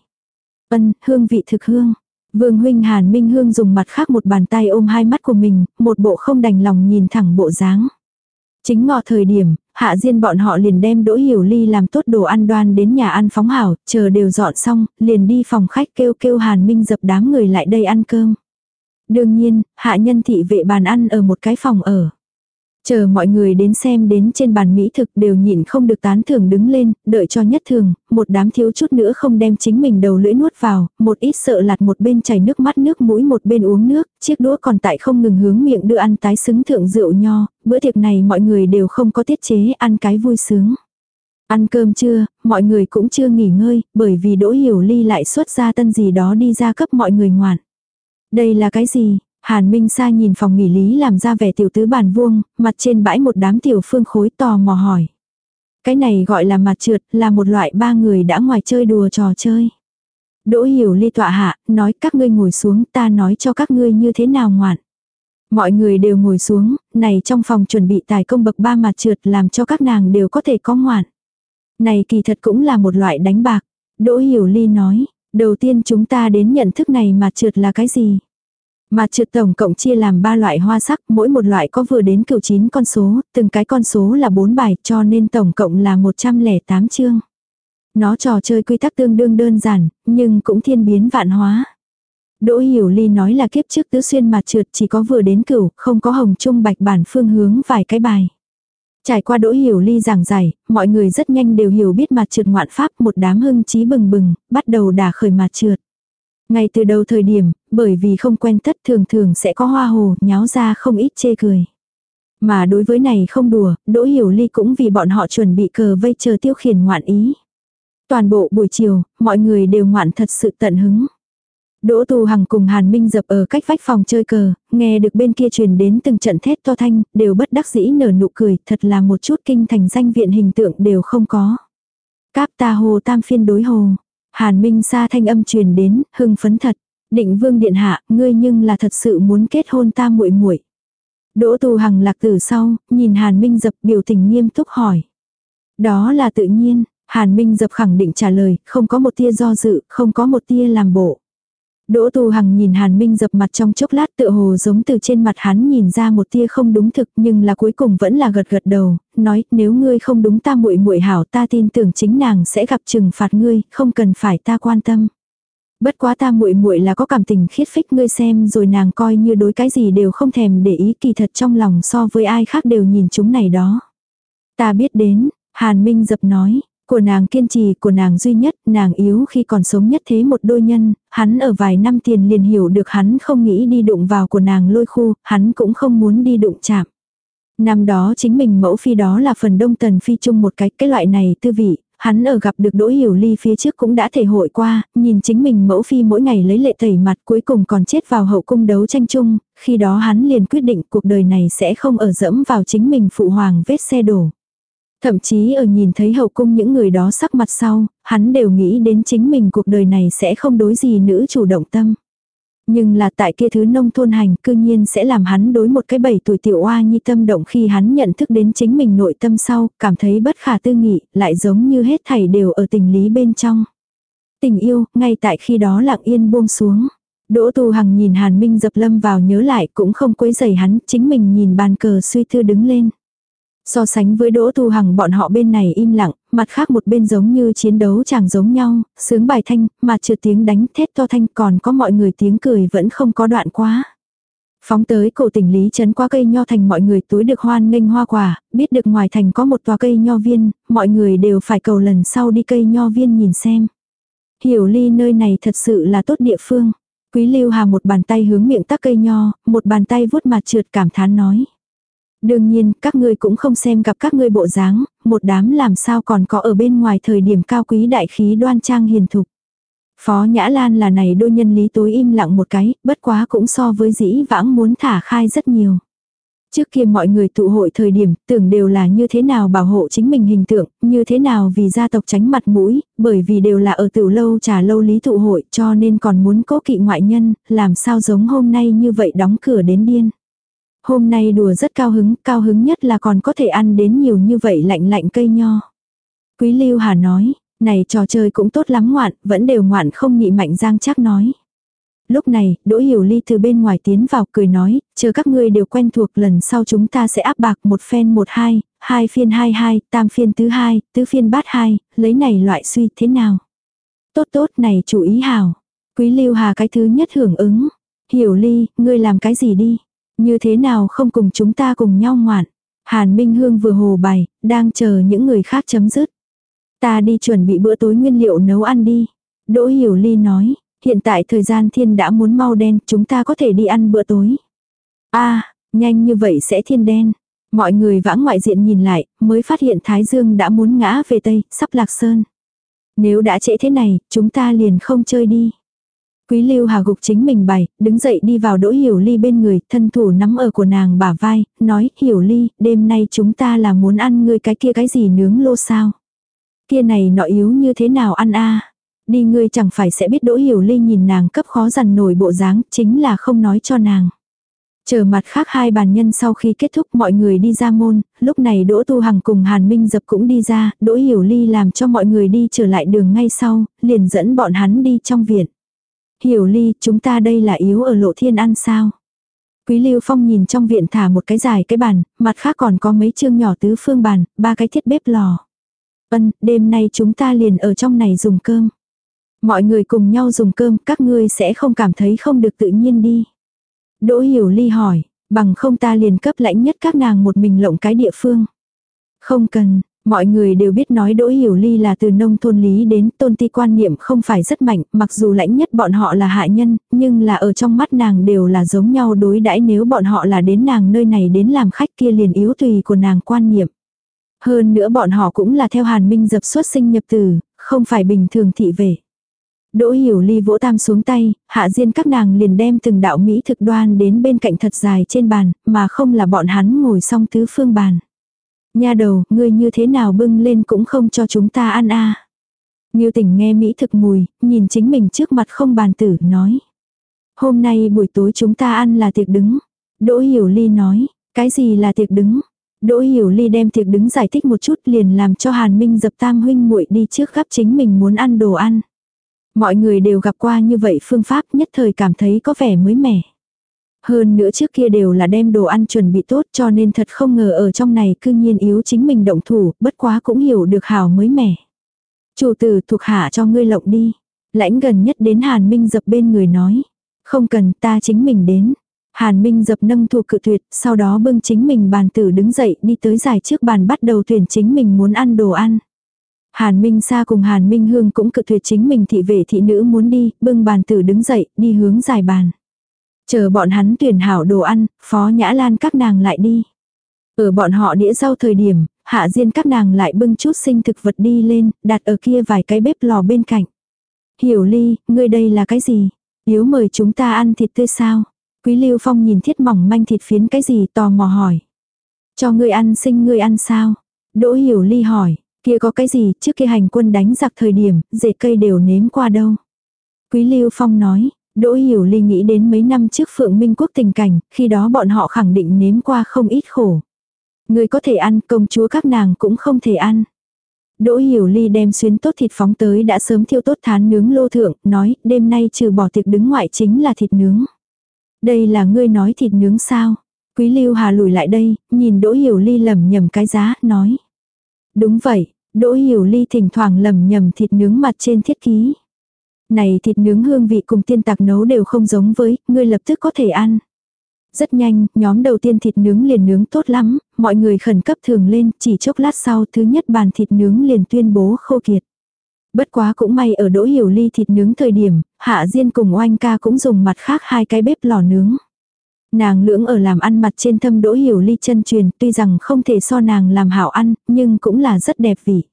Ân, hương vị thực hương. Vương huynh Hàn Minh Hương dùng mặt khác một bàn tay ôm hai mắt của mình, một bộ không đành lòng nhìn thẳng bộ dáng. Chính ngọ thời điểm, hạ diên bọn họ liền đem đỗ hiểu ly làm tốt đồ ăn đoan đến nhà ăn phóng hảo, chờ đều dọn xong, liền đi phòng khách kêu kêu Hàn Minh dập đám người lại đây ăn cơm. Đương nhiên, hạ nhân thị vệ bàn ăn ở một cái phòng ở. Chờ mọi người đến xem đến trên bàn mỹ thực đều nhịn không được tán thưởng đứng lên, đợi cho nhất thường, một đám thiếu chút nữa không đem chính mình đầu lưỡi nuốt vào, một ít sợ lạt một bên chảy nước mắt nước mũi một bên uống nước, chiếc đũa còn tại không ngừng hướng miệng đưa ăn tái xứng thượng rượu nho, bữa tiệc này mọi người đều không có tiết chế ăn cái vui sướng. Ăn cơm trưa, mọi người cũng chưa nghỉ ngơi, bởi vì Đỗ Hiểu Ly lại xuất ra tân gì đó đi ra cấp mọi người ngoạn. Đây là cái gì? Hàn Minh Sa nhìn phòng nghỉ lý làm ra vẻ tiểu tứ bàn vuông, mặt trên bãi một đám tiểu phương khối tò mò hỏi. Cái này gọi là mặt trượt, là một loại ba người đã ngoài chơi đùa trò chơi. Đỗ hiểu ly tọa hạ, nói các ngươi ngồi xuống ta nói cho các ngươi như thế nào ngoạn. Mọi người đều ngồi xuống, này trong phòng chuẩn bị tài công bậc ba mặt trượt làm cho các nàng đều có thể có ngoạn. Này kỳ thật cũng là một loại đánh bạc. Đỗ hiểu ly nói, đầu tiên chúng ta đến nhận thức này mặt trượt là cái gì. Mà trượt tổng cộng chia làm ba loại hoa sắc, mỗi một loại có vừa đến cửu chín con số, từng cái con số là 4 bài cho nên tổng cộng là 108 chương. Nó trò chơi quy tắc tương đương đơn giản, nhưng cũng thiên biến vạn hóa. Đỗ Hiểu Ly nói là kiếp trước tứ xuyên mặt trượt chỉ có vừa đến cửu, không có hồng trung bạch bản phương hướng vài cái bài. Trải qua Đỗ Hiểu Ly giảng giải, mọi người rất nhanh đều hiểu biết mặt trượt ngoạn pháp một đám hưng trí bừng bừng, bắt đầu đả khởi mặt trượt. Ngay từ đầu thời điểm, bởi vì không quen tất thường thường sẽ có hoa hồ nháo ra không ít chê cười. Mà đối với này không đùa, Đỗ Hiểu Ly cũng vì bọn họ chuẩn bị cờ vây chờ tiêu khiển ngoạn ý. Toàn bộ buổi chiều, mọi người đều ngoạn thật sự tận hứng. Đỗ tù Hằng cùng Hàn Minh dập ở cách vách phòng chơi cờ, nghe được bên kia truyền đến từng trận thét to thanh, đều bất đắc dĩ nở nụ cười, thật là một chút kinh thành danh viện hình tượng đều không có. Cáp ta hồ tam phiên đối hồ, Hàn Minh xa thanh âm truyền đến, hưng phấn thật. Định vương điện hạ, ngươi nhưng là thật sự muốn kết hôn ta muội muội. Đỗ tù Hằng lạc từ sau, nhìn Hàn Minh dập biểu tình nghiêm túc hỏi. Đó là tự nhiên, Hàn Minh dập khẳng định trả lời, không có một tia do dự, không có một tia làm bộ. Đỗ Tu Hằng nhìn Hàn Minh dập mặt trong chốc lát tựa hồ giống từ trên mặt hắn nhìn ra một tia không đúng thực nhưng là cuối cùng vẫn là gật gật đầu, nói nếu ngươi không đúng ta muội muội hảo ta tin tưởng chính nàng sẽ gặp trừng phạt ngươi, không cần phải ta quan tâm. Bất quá ta muội muội là có cảm tình khiết phích ngươi xem rồi nàng coi như đối cái gì đều không thèm để ý kỳ thật trong lòng so với ai khác đều nhìn chúng này đó. Ta biết đến, Hàn Minh dập nói, của nàng kiên trì, của nàng duy nhất, nàng yếu khi còn sống nhất thế một đôi nhân, hắn ở vài năm tiền liền hiểu được hắn không nghĩ đi đụng vào của nàng lôi khu, hắn cũng không muốn đi đụng chạm. Năm đó chính mình mẫu phi đó là phần đông tần phi chung một cái, cái loại này tư vị, hắn ở gặp được Đỗ Hiểu Ly phía trước cũng đã thể hội qua, nhìn chính mình mẫu phi mỗi ngày lấy lệ tẩy mặt cuối cùng còn chết vào hậu cung đấu tranh chung, khi đó hắn liền quyết định cuộc đời này sẽ không ở dẫm vào chính mình phụ hoàng vết xe đổ. Thậm chí ở nhìn thấy hậu cung những người đó sắc mặt sau, hắn đều nghĩ đến chính mình cuộc đời này sẽ không đối gì nữ chủ động tâm. Nhưng là tại kia thứ nông thôn hành cư nhiên sẽ làm hắn đối một cái bảy tuổi tiểu oa nhi tâm động khi hắn nhận thức đến chính mình nội tâm sau, cảm thấy bất khả tư nghị, lại giống như hết thảy đều ở tình lý bên trong. Tình yêu, ngay tại khi đó lặng yên buông xuống. Đỗ Tu Hằng nhìn Hàn Minh dập lâm vào nhớ lại cũng không quấy dày hắn, chính mình nhìn bàn cờ suy thư đứng lên. So sánh với Đỗ Tu Hằng bọn họ bên này im lặng, mặt khác một bên giống như chiến đấu chẳng giống nhau, sướng bài thanh, mà trừ tiếng đánh thét to thanh còn có mọi người tiếng cười vẫn không có đoạn quá. Phóng tới cổ tỉnh Lý Trấn qua cây nho thành mọi người túi được hoan nghênh hoa quả, biết được ngoài thành có một tòa cây nho viên, mọi người đều phải cầu lần sau đi cây nho viên nhìn xem. Hiểu ly nơi này thật sự là tốt địa phương. Quý Lưu Hà một bàn tay hướng miệng tắc cây nho, một bàn tay vuốt mặt trượt cảm thán nói. Đương nhiên, các ngươi cũng không xem gặp các ngươi bộ dáng, một đám làm sao còn có ở bên ngoài thời điểm cao quý đại khí đoan trang hiền thục. Phó Nhã Lan là này đôi nhân lý tối im lặng một cái, bất quá cũng so với dĩ vãng muốn thả khai rất nhiều. Trước kia mọi người tụ hội thời điểm, tưởng đều là như thế nào bảo hộ chính mình hình tượng, như thế nào vì gia tộc tránh mặt mũi, bởi vì đều là ở tiểu lâu trà lâu lý tụ hội cho nên còn muốn cố kỵ ngoại nhân, làm sao giống hôm nay như vậy đóng cửa đến điên. Hôm nay đùa rất cao hứng, cao hứng nhất là còn có thể ăn đến nhiều như vậy lạnh lạnh cây nho. Quý Lưu Hà nói, này trò chơi cũng tốt lắm ngoạn, vẫn đều ngoạn không nhị mạnh giang chắc nói. Lúc này, Đỗ Hiểu Ly từ bên ngoài tiến vào cười nói, chờ các ngươi đều quen thuộc lần sau chúng ta sẽ áp bạc một phen một hai, hai phiên hai hai, tam phiên thứ hai, tứ phiên bát hai, lấy này loại suy thế nào. Tốt tốt này chủ ý hảo. Quý Lưu Hà cái thứ nhất hưởng ứng. Hiểu Ly, ngươi làm cái gì đi? Như thế nào không cùng chúng ta cùng nhau ngoạn? Hàn Minh Hương vừa hồ bày, đang chờ những người khác chấm dứt. Ta đi chuẩn bị bữa tối nguyên liệu nấu ăn đi. Đỗ Hiểu Ly nói, hiện tại thời gian thiên đã muốn mau đen, chúng ta có thể đi ăn bữa tối. a nhanh như vậy sẽ thiên đen. Mọi người vãng ngoại diện nhìn lại, mới phát hiện Thái Dương đã muốn ngã về Tây, sắp lạc sơn. Nếu đã trễ thế này, chúng ta liền không chơi đi. Quý Lưu Hà gục chính mình bày, đứng dậy đi vào Đỗ Hiểu Ly bên người, thân thủ nắm ở của nàng bả vai, nói, Hiểu Ly, đêm nay chúng ta là muốn ăn ngươi cái kia cái gì nướng lô sao. Kia này nọ yếu như thế nào ăn a Đi ngươi chẳng phải sẽ biết Đỗ Hiểu Ly nhìn nàng cấp khó dằn nổi bộ dáng, chính là không nói cho nàng. Chờ mặt khác hai bàn nhân sau khi kết thúc mọi người đi ra môn, lúc này Đỗ Tu Hằng cùng Hàn Minh Dập cũng đi ra, Đỗ Hiểu Ly làm cho mọi người đi trở lại đường ngay sau, liền dẫn bọn hắn đi trong viện. Hiểu Ly, chúng ta đây là yếu ở lộ thiên ăn sao? Quý Lưu Phong nhìn trong viện thả một cái dài cái bàn, mặt khác còn có mấy chương nhỏ tứ phương bàn, ba cái thiết bếp lò. Ân, đêm nay chúng ta liền ở trong này dùng cơm. Mọi người cùng nhau dùng cơm, các ngươi sẽ không cảm thấy không được tự nhiên đi. Đỗ Hiểu Ly hỏi, bằng không ta liền cấp lãnh nhất các nàng một mình lộng cái địa phương. Không cần, mọi người đều biết nói Đỗ Hiểu Ly là từ nông thôn lý đến tôn ti quan niệm không phải rất mạnh, mặc dù lãnh nhất bọn họ là hạ nhân, nhưng là ở trong mắt nàng đều là giống nhau đối đãi nếu bọn họ là đến nàng nơi này đến làm khách kia liền yếu tùy của nàng quan niệm. Hơn nữa bọn họ cũng là theo hàn minh dập xuất sinh nhập tử, không phải bình thường thị vệ. Đỗ hiểu ly vỗ tam xuống tay, hạ diên các nàng liền đem từng đạo mỹ thực đoan đến bên cạnh thật dài trên bàn, mà không là bọn hắn ngồi song tứ phương bàn. Nha đầu, ngươi như thế nào bưng lên cũng không cho chúng ta ăn a à. Nghiêu tỉnh nghe mỹ thực mùi, nhìn chính mình trước mặt không bàn tử, nói. Hôm nay buổi tối chúng ta ăn là tiệc đứng. Đỗ hiểu ly nói, cái gì là tiệc đứng? Đỗ hiểu ly đem tiệc đứng giải thích một chút liền làm cho Hàn Minh dập tam huynh muội đi trước gấp chính mình muốn ăn đồ ăn. Mọi người đều gặp qua như vậy phương pháp nhất thời cảm thấy có vẻ mới mẻ. Hơn nữa trước kia đều là đem đồ ăn chuẩn bị tốt cho nên thật không ngờ ở trong này cư nhiên yếu chính mình động thủ, bất quá cũng hiểu được hảo mới mẻ. Chủ tử thuộc hạ cho ngươi lộng đi. Lãnh gần nhất đến Hàn Minh dập bên người nói. Không cần ta chính mình đến. Hàn Minh dập nâng thuộc cự tuyệt, sau đó bưng chính mình bàn tử đứng dậy đi tới giải trước bàn bắt đầu tuyển chính mình muốn ăn đồ ăn. Hàn Minh Sa cùng Hàn Minh Hương cũng cự tuyệt chính mình thị vệ thị nữ muốn đi, bưng bàn tử đứng dậy, đi hướng dài bàn. Chờ bọn hắn tuyển hảo đồ ăn, Phó Nhã Lan các nàng lại đi. Ở bọn họ đĩa rau thời điểm, hạ diên các nàng lại bưng chút sinh thực vật đi lên, đặt ở kia vài cái bếp lò bên cạnh. Hiểu ly, ngươi đây là cái gì? Yếu mời chúng ta ăn thịt tươi sao? Quý Lưu Phong nhìn thiết mỏng manh thịt phiến cái gì tò mò hỏi. Cho ngươi ăn sinh ngươi ăn sao? Đỗ Hiểu Ly hỏi, Kia có cái gì, trước kia hành quân đánh giặc thời điểm, dệt cây đều nếm qua đâu. Quý Lưu Phong nói, Đỗ Hiểu Ly nghĩ đến mấy năm trước Phượng Minh Quốc tình cảnh, khi đó bọn họ khẳng định nếm qua không ít khổ. Người có thể ăn, công chúa các nàng cũng không thể ăn. Đỗ Hiểu Ly đem xuyến tốt thịt phóng tới đã sớm thiêu tốt thán nướng lô thượng, nói, đêm nay trừ bỏ tiệc đứng ngoại chính là thịt nướng. Đây là ngươi nói thịt nướng sao? Quý Lưu Hà lùi lại đây, nhìn Đỗ Hiểu Ly lầm nhầm cái giá, nói. Đúng vậy, Đỗ Hiểu Ly thỉnh thoảng lầm nhầm thịt nướng mặt trên thiết ký. Này thịt nướng hương vị cùng tiên tạc nấu đều không giống với, ngươi lập tức có thể ăn. Rất nhanh, nhóm đầu tiên thịt nướng liền nướng tốt lắm, mọi người khẩn cấp thường lên, chỉ chốc lát sau thứ nhất bàn thịt nướng liền tuyên bố khô kiệt. Bất quá cũng may ở đỗ hiểu ly thịt nướng thời điểm, hạ diên cùng oanh ca cũng dùng mặt khác hai cái bếp lò nướng. Nàng lưỡng ở làm ăn mặt trên thâm đỗ hiểu ly chân truyền, tuy rằng không thể so nàng làm hảo ăn, nhưng cũng là rất đẹp vị.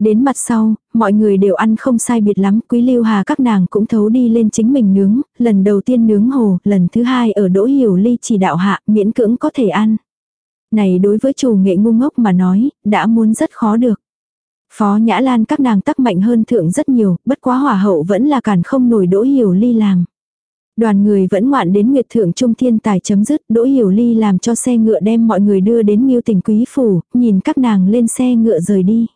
Đến mặt sau, mọi người đều ăn không sai biệt lắm, quý lưu hà các nàng cũng thấu đi lên chính mình nướng, lần đầu tiên nướng hồ, lần thứ hai ở đỗ hiểu ly chỉ đạo hạ, miễn cưỡng có thể ăn. Này đối với chủ nghệ ngu ngốc mà nói, đã muốn rất khó được. Phó Nhã Lan các nàng tắc mạnh hơn thượng rất nhiều, bất quá hỏa hậu vẫn là cản không nổi đỗ hiểu ly làm. Đoàn người vẫn ngoạn đến Nguyệt Thượng Trung Thiên Tài chấm dứt, Đỗ Hiểu Ly làm cho xe ngựa đem mọi người đưa đến Miêu Tỉnh Quý Phủ, nhìn các nàng lên xe ngựa rời đi.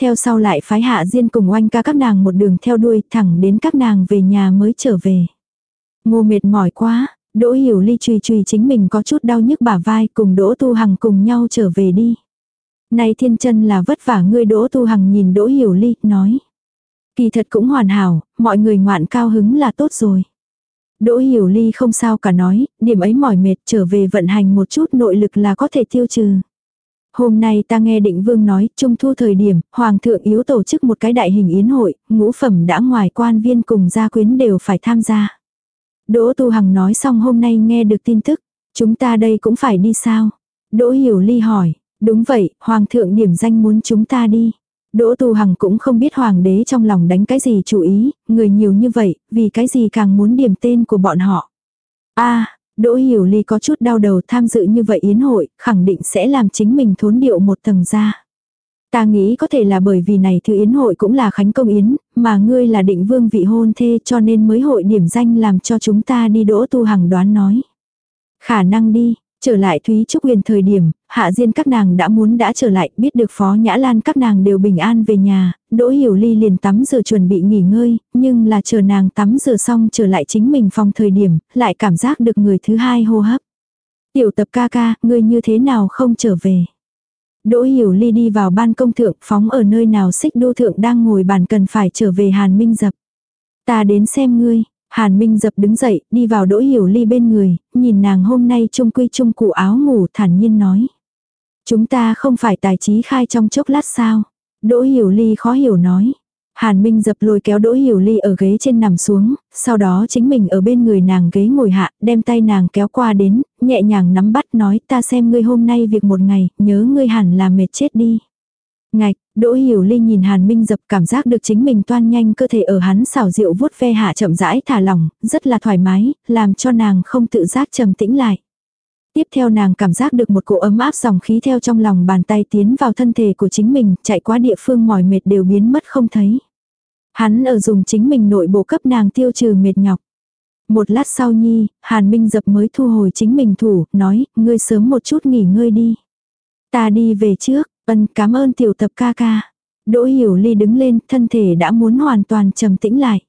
Theo sau lại phái hạ riêng cùng oanh ca các nàng một đường theo đuôi thẳng đến các nàng về nhà mới trở về. Ngô mệt mỏi quá, Đỗ Hiểu Ly chùy chùy chính mình có chút đau nhức bả vai cùng Đỗ Tu Hằng cùng nhau trở về đi. Này thiên chân là vất vả ngươi Đỗ Tu Hằng nhìn Đỗ Hiểu Ly, nói. Kỳ thật cũng hoàn hảo, mọi người ngoạn cao hứng là tốt rồi. Đỗ Hiểu Ly không sao cả nói, điểm ấy mỏi mệt trở về vận hành một chút nội lực là có thể tiêu trừ. Hôm nay ta nghe định vương nói, trung thu thời điểm, hoàng thượng yếu tổ chức một cái đại hình yến hội, ngũ phẩm đã ngoài quan viên cùng gia quyến đều phải tham gia. Đỗ Tu Hằng nói xong hôm nay nghe được tin tức, chúng ta đây cũng phải đi sao? Đỗ Hiểu Ly hỏi, đúng vậy, hoàng thượng điểm danh muốn chúng ta đi. Đỗ Tu Hằng cũng không biết hoàng đế trong lòng đánh cái gì chú ý, người nhiều như vậy, vì cái gì càng muốn điểm tên của bọn họ. a Đỗ Hiểu Ly có chút đau đầu tham dự như vậy yến hội, khẳng định sẽ làm chính mình thốn điệu một tầng ra. Ta nghĩ có thể là bởi vì này thư yến hội cũng là khánh công yến, mà ngươi là định vương vị hôn thê cho nên mới hội điểm danh làm cho chúng ta đi đỗ tu hằng đoán nói. Khả năng đi, trở lại Thúy Trúc Huyền thời điểm, Hạ Diên các nàng đã muốn đã trở lại, biết được Phó Nhã Lan các nàng đều bình an về nhà, Đỗ Hiểu Ly liền tắm rửa chuẩn bị nghỉ ngơi, nhưng là chờ nàng tắm rửa xong trở lại chính mình phòng thời điểm, lại cảm giác được người thứ hai hô hấp. Tiểu tập ca ca, ngươi như thế nào không trở về? Đỗ Hiểu Ly đi vào ban công thượng phóng ở nơi nào xích đô thượng đang ngồi bàn cần phải trở về Hàn Minh Dập. Ta đến xem ngươi, Hàn Minh Dập đứng dậy, đi vào Đỗ Hiểu Ly bên người, nhìn nàng hôm nay trung quy trung cụ áo ngủ thản nhiên nói. Chúng ta không phải tài trí khai trong chốc lát sao? Đỗ Hiểu Ly khó hiểu nói. Hàn Minh dập lôi kéo Đỗ Hiểu Ly ở ghế trên nằm xuống, sau đó chính mình ở bên người nàng ghế ngồi hạ, đem tay nàng kéo qua đến, nhẹ nhàng nắm bắt nói ta xem ngươi hôm nay việc một ngày, nhớ ngươi hẳn là mệt chết đi. Ngạch, Đỗ Hiểu Ly nhìn Hàn Minh dập cảm giác được chính mình toan nhanh cơ thể ở hắn xảo rượu vuốt ve hạ chậm rãi thả lỏng, rất là thoải mái, làm cho nàng không tự giác trầm tĩnh lại. Tiếp theo nàng cảm giác được một cỗ ấm áp dòng khí theo trong lòng bàn tay tiến vào thân thể của chính mình, chạy qua địa phương mỏi mệt đều biến mất không thấy. Hắn ở dùng chính mình nội bộ cấp nàng tiêu trừ mệt nhọc. Một lát sau nhi, Hàn Minh dập mới thu hồi chính mình thủ, nói, ngươi sớm một chút nghỉ ngơi đi. Ta đi về trước, ân cảm ơn tiểu tập ca ca. Đỗ hiểu ly đứng lên, thân thể đã muốn hoàn toàn trầm tĩnh lại.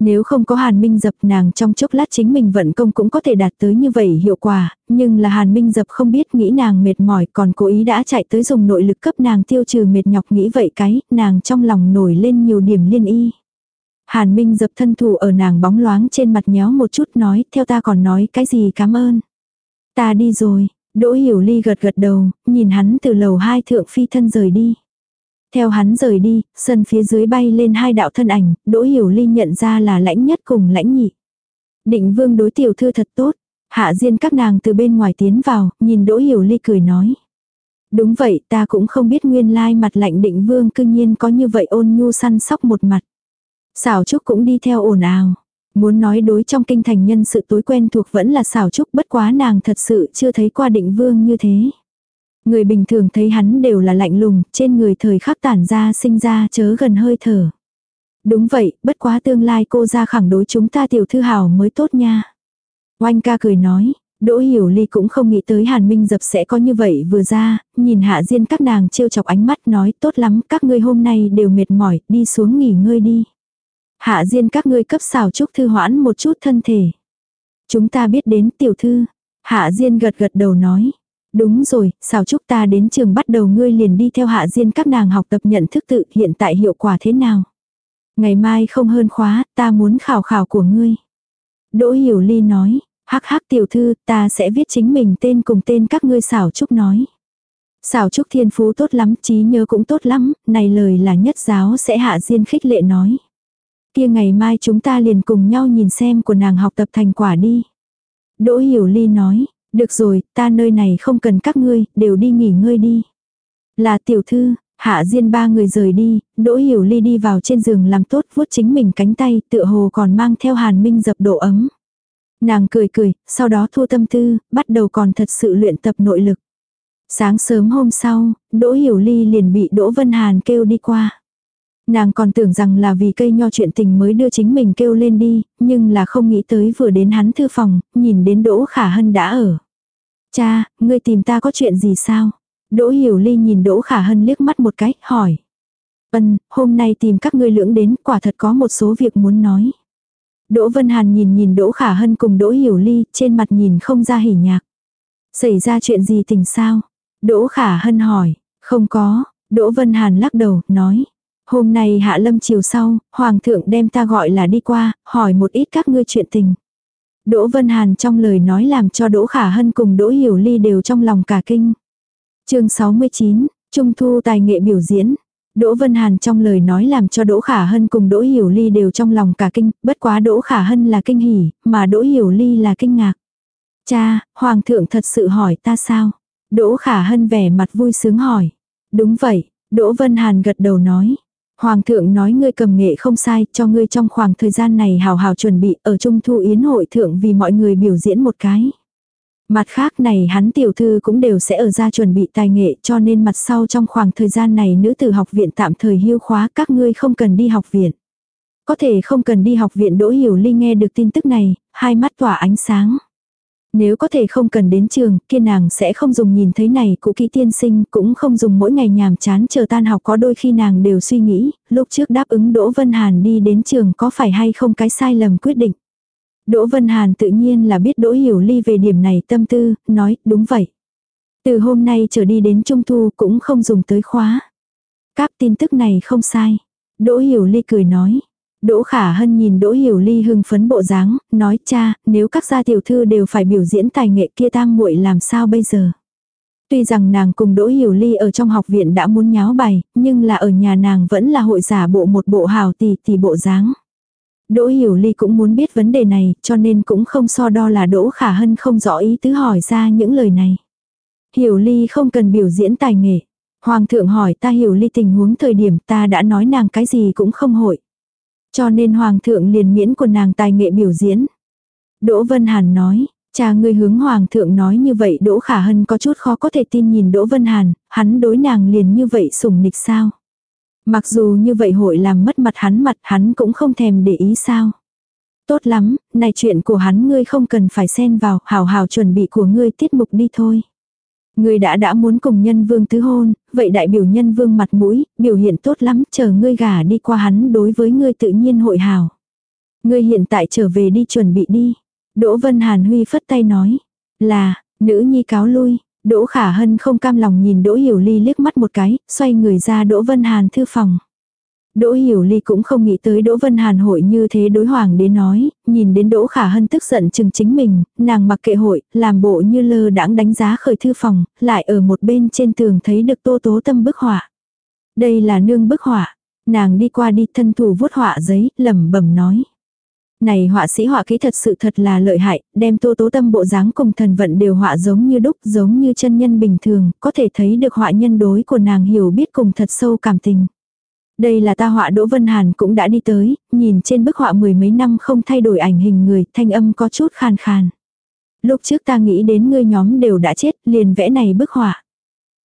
Nếu không có Hàn Minh Dập nàng trong chốc lát chính mình vận công cũng có thể đạt tới như vậy hiệu quả, nhưng là Hàn Minh Dập không biết nghĩ nàng mệt mỏi còn cố ý đã chạy tới dùng nội lực cấp nàng tiêu trừ mệt nhọc nghĩ vậy cái, nàng trong lòng nổi lên nhiều điểm liên y. Hàn Minh Dập thân thủ ở nàng bóng loáng trên mặt nhéo một chút nói, theo ta còn nói cái gì cảm ơn. Ta đi rồi, Đỗ Hiểu Ly gật gật đầu, nhìn hắn từ lầu hai thượng phi thân rời đi. Theo hắn rời đi, sân phía dưới bay lên hai đạo thân ảnh, Đỗ Hiểu Ly nhận ra là lãnh nhất cùng lãnh nhị. Định vương đối tiểu thư thật tốt, hạ diên các nàng từ bên ngoài tiến vào, nhìn Đỗ Hiểu Ly cười nói. Đúng vậy ta cũng không biết nguyên lai mặt lạnh định vương cương nhiên có như vậy ôn nhu săn sóc một mặt. Xảo Trúc cũng đi theo ồn ào. Muốn nói đối trong kinh thành nhân sự tối quen thuộc vẫn là xảo Trúc bất quá nàng thật sự chưa thấy qua định vương như thế. Người bình thường thấy hắn đều là lạnh lùng, trên người thời khắc tản ra sinh ra chớ gần hơi thở. Đúng vậy, bất quá tương lai cô ra khẳng đối chúng ta tiểu thư hảo mới tốt nha. Oanh ca cười nói, Đỗ Hiểu Ly cũng không nghĩ tới Hàn Minh Dập sẽ có như vậy vừa ra, nhìn Hạ Diên các nàng trêu chọc ánh mắt nói tốt lắm các ngươi hôm nay đều mệt mỏi, đi xuống nghỉ ngơi đi. Hạ Diên các ngươi cấp xào trúc thư hoãn một chút thân thể. Chúng ta biết đến tiểu thư. Hạ Diên gật gật đầu nói. Đúng rồi, xào trúc ta đến trường bắt đầu ngươi liền đi theo Hạ Diên các nàng học tập nhận thức tự hiện tại hiệu quả thế nào. Ngày mai không hơn khóa, ta muốn khảo khảo của ngươi. Đỗ Hiểu Ly nói, hắc hắc tiểu thư, ta sẽ viết chính mình tên cùng tên các ngươi xảo trúc nói. Xảo trúc thiên phú tốt lắm, trí nhớ cũng tốt lắm, này lời là nhất giáo sẽ hạ diên khích lệ nói. Kia ngày mai chúng ta liền cùng nhau nhìn xem của nàng học tập thành quả đi. Đỗ Hiểu Ly nói, được rồi, ta nơi này không cần các ngươi, đều đi nghỉ ngơi đi. Là tiểu thư, Hạ Diên ba người rời đi, Đỗ Hiểu Ly đi vào trên giường làm tốt vuốt chính mình cánh tay, tựa hồ còn mang theo Hàn Minh dập độ ấm. Nàng cười cười, sau đó thu tâm tư, bắt đầu còn thật sự luyện tập nội lực. Sáng sớm hôm sau, Đỗ Hiểu Ly liền bị Đỗ Vân Hàn kêu đi qua. Nàng còn tưởng rằng là vì cây nho chuyện tình mới đưa chính mình kêu lên đi, nhưng là không nghĩ tới vừa đến hắn thư phòng, nhìn đến Đỗ Khả Hân đã ở. Cha, ngươi tìm ta có chuyện gì sao? Đỗ Hiểu Ly nhìn Đỗ Khả Hân liếc mắt một cái, hỏi. Ân, hôm nay tìm các ngươi lưỡng đến, quả thật có một số việc muốn nói. Đỗ Vân Hàn nhìn nhìn Đỗ Khả Hân cùng Đỗ Hiểu Ly, trên mặt nhìn không ra hỉ nhạc. Xảy ra chuyện gì tình sao? Đỗ Khả Hân hỏi. Không có, Đỗ Vân Hàn lắc đầu, nói. Hôm nay hạ lâm chiều sau, Hoàng thượng đem ta gọi là đi qua, hỏi một ít các ngươi chuyện tình. Đỗ Vân Hàn trong lời nói làm cho Đỗ Khả Hân cùng Đỗ Hiểu Ly đều trong lòng cả kinh. chương 69, Trung thu tài nghệ biểu diễn. Đỗ Vân Hàn trong lời nói làm cho Đỗ Khả Hân cùng Đỗ Hiểu Ly đều trong lòng cả kinh, bất quá Đỗ Khả Hân là kinh hỉ, mà Đỗ Hiểu Ly là kinh ngạc. Cha, Hoàng thượng thật sự hỏi ta sao? Đỗ Khả Hân vẻ mặt vui sướng hỏi. Đúng vậy, Đỗ Vân Hàn gật đầu nói. Hoàng thượng nói ngươi cầm nghệ không sai, cho ngươi trong khoảng thời gian này hào hào chuẩn bị ở Trung Thu Yến hội thượng vì mọi người biểu diễn một cái. Mặt khác này hắn tiểu thư cũng đều sẽ ở ra chuẩn bị tài nghệ cho nên mặt sau trong khoảng thời gian này nữ tử học viện tạm thời hưu khóa các ngươi không cần đi học viện. Có thể không cần đi học viện Đỗ Hiểu Ly nghe được tin tức này, hai mắt tỏa ánh sáng. Nếu có thể không cần đến trường, kia nàng sẽ không dùng nhìn thấy này cụ kỹ tiên sinh, cũng không dùng mỗi ngày nhàm chán chờ tan học có đôi khi nàng đều suy nghĩ, lúc trước đáp ứng Đỗ Vân Hàn đi đến trường có phải hay không cái sai lầm quyết định. Đỗ Vân Hàn tự nhiên là biết Đỗ Hiểu Ly về điểm này tâm tư, nói, đúng vậy. Từ hôm nay trở đi đến Trung Thu cũng không dùng tới khóa. Các tin tức này không sai. Đỗ Hiểu Ly cười nói. Đỗ Khả Hân nhìn Đỗ Hiểu Ly hưng phấn bộ dáng, nói cha, nếu các gia tiểu thư đều phải biểu diễn tài nghệ kia tang muội làm sao bây giờ. Tuy rằng nàng cùng Đỗ Hiểu Ly ở trong học viện đã muốn nháo bày, nhưng là ở nhà nàng vẫn là hội giả bộ một bộ hào tỷ tỷ bộ dáng. Đỗ Hiểu Ly cũng muốn biết vấn đề này, cho nên cũng không so đo là Đỗ Khả Hân không rõ ý tứ hỏi ra những lời này. Hiểu Ly không cần biểu diễn tài nghệ. Hoàng thượng hỏi ta Hiểu Ly tình huống thời điểm ta đã nói nàng cái gì cũng không hội. Cho nên Hoàng thượng liền miễn của nàng tài nghệ biểu diễn. Đỗ Vân Hàn nói, cha ngươi hướng Hoàng thượng nói như vậy Đỗ Khả Hân có chút khó có thể tin nhìn Đỗ Vân Hàn, hắn đối nàng liền như vậy sủng nịch sao. Mặc dù như vậy hội làm mất mặt hắn mặt hắn cũng không thèm để ý sao. Tốt lắm, này chuyện của hắn ngươi không cần phải xen vào, hào hào chuẩn bị của ngươi tiết mục đi thôi. Ngươi đã đã muốn cùng nhân vương tứ hôn, vậy đại biểu nhân vương mặt mũi, biểu hiện tốt lắm, chờ ngươi gả đi qua hắn đối với ngươi tự nhiên hội hào. Ngươi hiện tại trở về đi chuẩn bị đi. Đỗ Vân Hàn Huy phất tay nói. Là, nữ nhi cáo lui. Đỗ Khả Hân không cam lòng nhìn Đỗ Hiểu Ly liếc mắt một cái, xoay người ra Đỗ Vân Hàn thư phòng. Đỗ Hiểu Ly cũng không nghĩ tới Đỗ Vân Hàn hội như thế đối hoàng đế nói, nhìn đến Đỗ Khả Hân tức giận chừng chính mình, nàng mặc kệ hội, làm bộ như lơ đãng đánh giá khởi thư phòng, lại ở một bên trên tường thấy được tô tố tâm bức họa. Đây là nương bức họa. Nàng đi qua đi thân thủ vuốt họa giấy, lẩm bẩm nói. Này họa sĩ họa kỹ thật sự thật là lợi hại, đem tô tố tâm bộ dáng cùng thần vận đều họa giống như đúc, giống như chân nhân bình thường, có thể thấy được họa nhân đối của nàng hiểu biết cùng thật sâu cảm tình. Đây là ta họa Đỗ Vân Hàn cũng đã đi tới, nhìn trên bức họa mười mấy năm không thay đổi ảnh hình người, thanh âm có chút khàn khàn. Lúc trước ta nghĩ đến ngươi nhóm đều đã chết, liền vẽ này bức họa.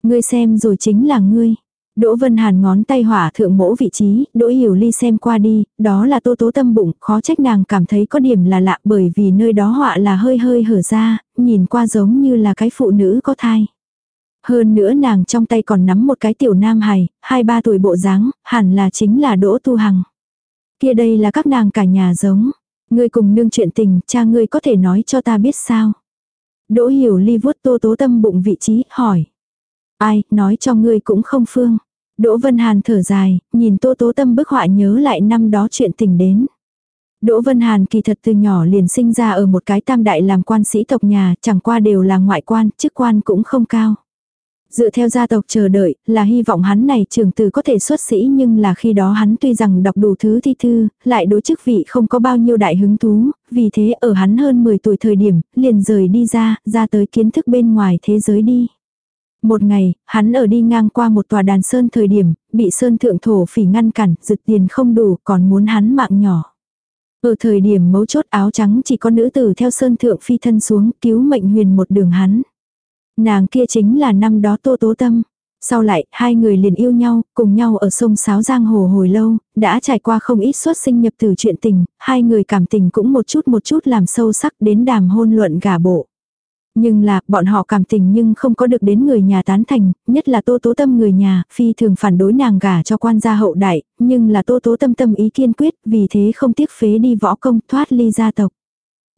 Ngươi xem rồi chính là ngươi. Đỗ Vân Hàn ngón tay hỏa thượng mỗ vị trí, Đỗ Hiểu Ly xem qua đi, đó là tô tố tâm bụng, khó trách nàng cảm thấy có điểm là lạ bởi vì nơi đó họa là hơi hơi hở ra, nhìn qua giống như là cái phụ nữ có thai. Hơn nữa nàng trong tay còn nắm một cái tiểu nam hài, hai ba tuổi bộ dáng, hẳn là chính là Đỗ Tu Hằng. Kia đây là các nàng cả nhà giống. Ngươi cùng nương chuyện tình, cha ngươi có thể nói cho ta biết sao? Đỗ Hiểu Ly vuốt tô tố tâm bụng vị trí, hỏi. Ai, nói cho ngươi cũng không phương. Đỗ Vân Hàn thở dài, nhìn Tô Tố Tâm bức họa nhớ lại năm đó chuyện tình đến. Đỗ Vân Hàn kỳ thật từ nhỏ liền sinh ra ở một cái tam đại làm quan sĩ tộc nhà, chẳng qua đều là ngoại quan, chức quan cũng không cao. Dựa theo gia tộc chờ đợi, là hy vọng hắn này trường từ có thể xuất sĩ nhưng là khi đó hắn tuy rằng đọc đủ thứ thi thư, lại đối chức vị không có bao nhiêu đại hứng thú, vì thế ở hắn hơn 10 tuổi thời điểm, liền rời đi ra, ra tới kiến thức bên ngoài thế giới đi. Một ngày, hắn ở đi ngang qua một tòa đàn sơn thời điểm, bị sơn thượng thổ phỉ ngăn cản, giựt tiền không đủ, còn muốn hắn mạng nhỏ. Ở thời điểm mấu chốt áo trắng chỉ có nữ tử theo sơn thượng phi thân xuống cứu mệnh huyền một đường hắn. Nàng kia chính là năm đó tô tố tâm. Sau lại, hai người liền yêu nhau, cùng nhau ở sông Sáo Giang Hồ hồi lâu, đã trải qua không ít xuất sinh nhập từ chuyện tình, hai người cảm tình cũng một chút một chút làm sâu sắc đến đàm hôn luận gả bộ. Nhưng là, bọn họ cảm tình nhưng không có được đến người nhà tán thành, nhất là tô tố tâm người nhà, phi thường phản đối nàng gả cho quan gia hậu đại, nhưng là tô tố tâm tâm ý kiên quyết, vì thế không tiếc phế đi võ công thoát ly gia tộc.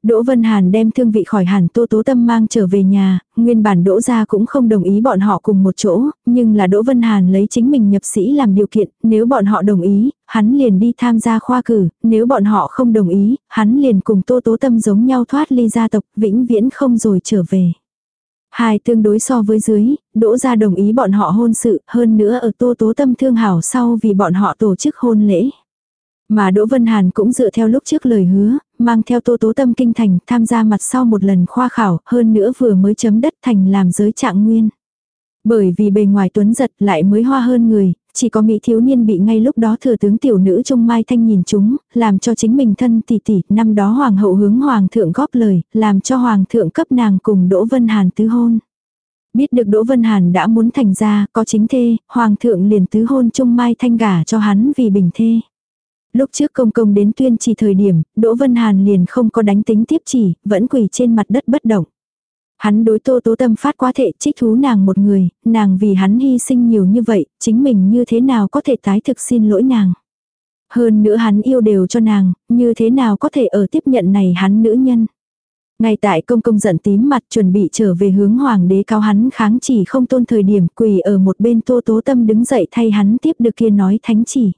Đỗ Vân Hàn đem thương vị khỏi hàn Tô Tố Tâm mang trở về nhà, nguyên bản Đỗ gia cũng không đồng ý bọn họ cùng một chỗ, nhưng là Đỗ Vân Hàn lấy chính mình nhập sĩ làm điều kiện, nếu bọn họ đồng ý, hắn liền đi tham gia khoa cử, nếu bọn họ không đồng ý, hắn liền cùng Tô Tố Tâm giống nhau thoát ly gia tộc, vĩnh viễn không rồi trở về. Hai tương đối so với dưới, Đỗ gia đồng ý bọn họ hôn sự, hơn nữa ở Tô Tố Tâm thương hảo sau vì bọn họ tổ chức hôn lễ. Mà Đỗ Vân Hàn cũng dựa theo lúc trước lời hứa, mang theo Tô Tố Tâm kinh thành, tham gia mặt sau một lần khoa khảo, hơn nữa vừa mới chấm đất thành làm giới trạng nguyên. Bởi vì bề ngoài tuấn giật lại mới hoa hơn người, chỉ có mỹ thiếu niên bị ngay lúc đó thừa tướng tiểu nữ trong mai thanh nhìn chúng, làm cho chính mình thân tỷ tỷ, năm đó hoàng hậu hướng hoàng thượng góp lời, làm cho hoàng thượng cấp nàng cùng Đỗ Vân Hàn tứ hôn. Biết được Đỗ Vân Hàn đã muốn thành ra, có chính thê, hoàng thượng liền tứ hôn chung mai thanh gả cho hắn vì bình thê. Lúc trước công công đến tuyên chỉ thời điểm, Đỗ Vân Hàn liền không có đánh tính tiếp chỉ, vẫn quỳ trên mặt đất bất động. Hắn đối tô tố tâm phát quá thệ trích thú nàng một người, nàng vì hắn hy sinh nhiều như vậy, chính mình như thế nào có thể tái thực xin lỗi nàng. Hơn nữa hắn yêu đều cho nàng, như thế nào có thể ở tiếp nhận này hắn nữ nhân. Ngay tại công công giận tím mặt chuẩn bị trở về hướng hoàng đế cao hắn kháng chỉ không tôn thời điểm quỳ ở một bên tô tố tâm đứng dậy thay hắn tiếp được kia nói thánh chỉ.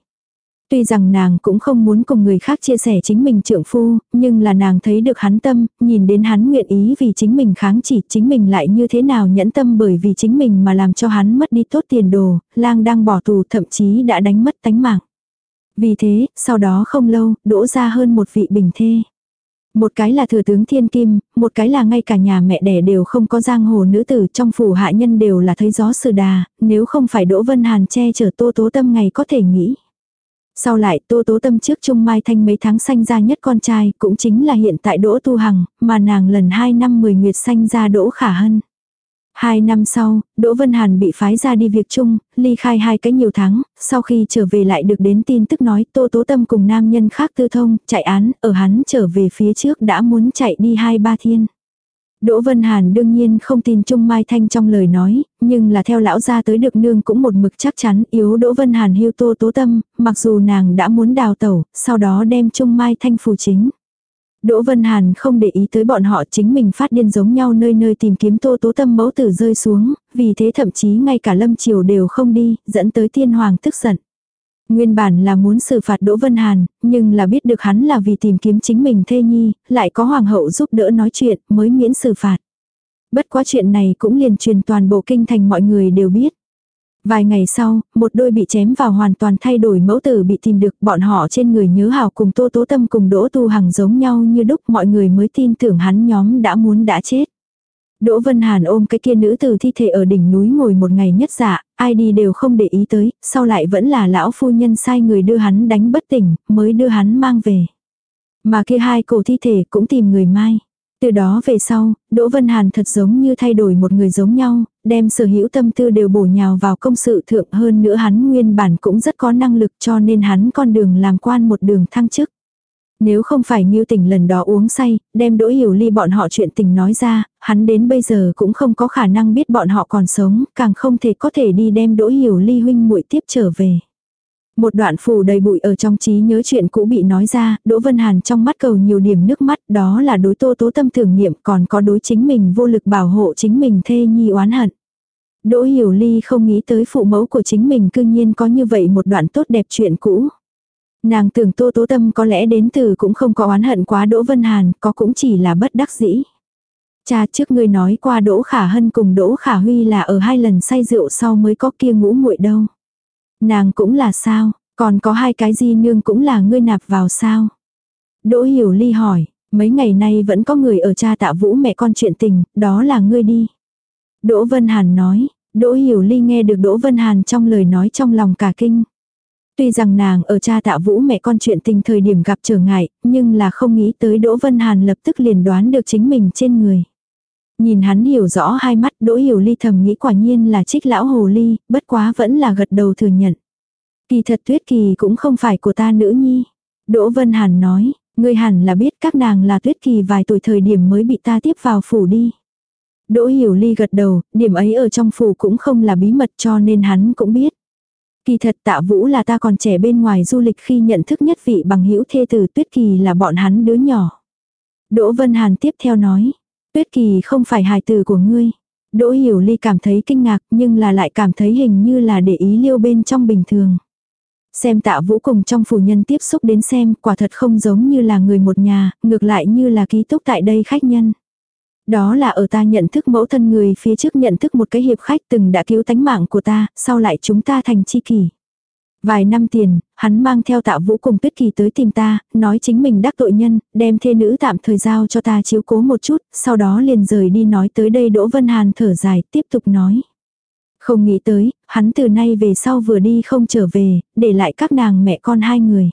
Tuy rằng nàng cũng không muốn cùng người khác chia sẻ chính mình trượng phu, nhưng là nàng thấy được hắn tâm, nhìn đến hắn nguyện ý vì chính mình kháng chỉ, chính mình lại như thế nào nhẫn tâm bởi vì chính mình mà làm cho hắn mất đi tốt tiền đồ, lang đang bỏ tù thậm chí đã đánh mất tánh mạng. Vì thế, sau đó không lâu, đỗ ra hơn một vị bình thê. Một cái là thừa tướng thiên kim, một cái là ngay cả nhà mẹ đẻ đều không có giang hồ nữ tử trong phủ hạ nhân đều là thấy gió sự đà, nếu không phải Đỗ Vân Hàn che chở tô tố tâm ngày có thể nghĩ. Sau lại Tô Tố Tâm trước Trung Mai Thanh mấy tháng sanh ra nhất con trai, cũng chính là hiện tại Đỗ Tu Hằng, mà nàng lần 2 năm 10 nguyệt sanh ra Đỗ Khả Hân. Hai năm sau, Đỗ Vân Hàn bị phái ra đi việc chung, ly khai hai cái nhiều tháng, sau khi trở về lại được đến tin tức nói Tô Tố Tâm cùng nam nhân khác tư thông, chạy án, ở hắn trở về phía trước đã muốn chạy đi hai ba thiên. Đỗ Vân Hàn đương nhiên không tin Trung Mai Thanh trong lời nói, nhưng là theo lão gia tới được nương cũng một mực chắc chắn yếu Đỗ Vân Hàn hưu tô tố tâm, mặc dù nàng đã muốn đào tẩu, sau đó đem Trung Mai Thanh phù chính. Đỗ Vân Hàn không để ý tới bọn họ chính mình phát điên giống nhau nơi nơi tìm kiếm tô tố tâm mẫu tử rơi xuống, vì thế thậm chí ngay cả lâm triều đều không đi, dẫn tới tiên hoàng tức giận. Nguyên bản là muốn xử phạt Đỗ Vân Hàn, nhưng là biết được hắn là vì tìm kiếm chính mình thê nhi, lại có hoàng hậu giúp đỡ nói chuyện mới miễn xử phạt. Bất quá chuyện này cũng liền truyền toàn bộ kinh thành mọi người đều biết. Vài ngày sau, một đôi bị chém vào hoàn toàn thay đổi mẫu tử bị tìm được bọn họ trên người nhớ hào cùng Tô Tố Tâm cùng Đỗ Tu Hằng giống nhau như đúc mọi người mới tin tưởng hắn nhóm đã muốn đã chết. Đỗ Vân Hàn ôm cái kia nữ tử thi thể ở đỉnh núi ngồi một ngày nhất dạ, ai đi đều không để ý tới, sau lại vẫn là lão phu nhân sai người đưa hắn đánh bất tỉnh, mới đưa hắn mang về. Mà kia hai cổ thi thể cũng tìm người mai. Từ đó về sau, Đỗ Vân Hàn thật giống như thay đổi một người giống nhau, đem sở hữu tâm tư đều bổ nhào vào công sự thượng hơn nữa hắn nguyên bản cũng rất có năng lực cho nên hắn con đường làm quan một đường thăng chức. Nếu không phải Ngưu Tỉnh lần đó uống say, đem Đỗ Hiểu Ly bọn họ chuyện tình nói ra, hắn đến bây giờ cũng không có khả năng biết bọn họ còn sống, càng không thể có thể đi đem Đỗ Hiểu Ly huynh muội tiếp trở về. Một đoạn phù đầy bụi ở trong trí nhớ chuyện cũ bị nói ra, Đỗ Vân Hàn trong mắt cầu nhiều điểm nước mắt, đó là đối tô tố tâm tưởng niệm còn có đối chính mình vô lực bảo hộ chính mình thê nhi oán hận. Đỗ Hiểu Ly không nghĩ tới phụ mẫu của chính mình cương nhiên có như vậy một đoạn tốt đẹp chuyện cũ. Nàng tưởng Tô Tố Tâm có lẽ đến từ cũng không có oán hận quá Đỗ Vân Hàn, có cũng chỉ là bất đắc dĩ. Cha trước ngươi nói qua Đỗ Khả Hân cùng Đỗ Khả Huy là ở hai lần say rượu sau mới có kia ngũ muội đâu. Nàng cũng là sao, còn có hai cái di nương cũng là ngươi nạp vào sao. Đỗ Hiểu Ly hỏi, mấy ngày nay vẫn có người ở cha tạ vũ mẹ con chuyện tình, đó là ngươi đi. Đỗ Vân Hàn nói, Đỗ Hiểu Ly nghe được Đỗ Vân Hàn trong lời nói trong lòng cả kinh. Tuy rằng nàng ở cha tạ vũ mẹ con chuyện tình thời điểm gặp trở ngại, nhưng là không nghĩ tới Đỗ Vân Hàn lập tức liền đoán được chính mình trên người. Nhìn hắn hiểu rõ hai mắt Đỗ Hiểu Ly thầm nghĩ quả nhiên là trích lão hồ ly, bất quá vẫn là gật đầu thừa nhận. Kỳ thật tuyết kỳ cũng không phải của ta nữ nhi. Đỗ Vân Hàn nói, ngươi hẳn là biết các nàng là tuyết kỳ vài tuổi thời điểm mới bị ta tiếp vào phủ đi. Đỗ Hiểu Ly gật đầu, điểm ấy ở trong phủ cũng không là bí mật cho nên hắn cũng biết. Kỳ thật tạ vũ là ta còn trẻ bên ngoài du lịch khi nhận thức nhất vị bằng hữu thê tử tuyết kỳ là bọn hắn đứa nhỏ. Đỗ Vân Hàn tiếp theo nói, tuyết kỳ không phải hài tử của ngươi. Đỗ Hiểu Ly cảm thấy kinh ngạc nhưng là lại cảm thấy hình như là để ý liêu bên trong bình thường. Xem tạ vũ cùng trong phủ nhân tiếp xúc đến xem quả thật không giống như là người một nhà, ngược lại như là ký túc tại đây khách nhân. Đó là ở ta nhận thức mẫu thân người phía trước nhận thức một cái hiệp khách từng đã cứu tánh mạng của ta, sau lại chúng ta thành chi kỷ. Vài năm tiền, hắn mang theo tạ vũ cùng tuyết kỳ tới tìm ta, nói chính mình đắc tội nhân, đem thê nữ tạm thời giao cho ta chiếu cố một chút, sau đó liền rời đi nói tới đây Đỗ Vân Hàn thở dài, tiếp tục nói. Không nghĩ tới, hắn từ nay về sau vừa đi không trở về, để lại các nàng mẹ con hai người.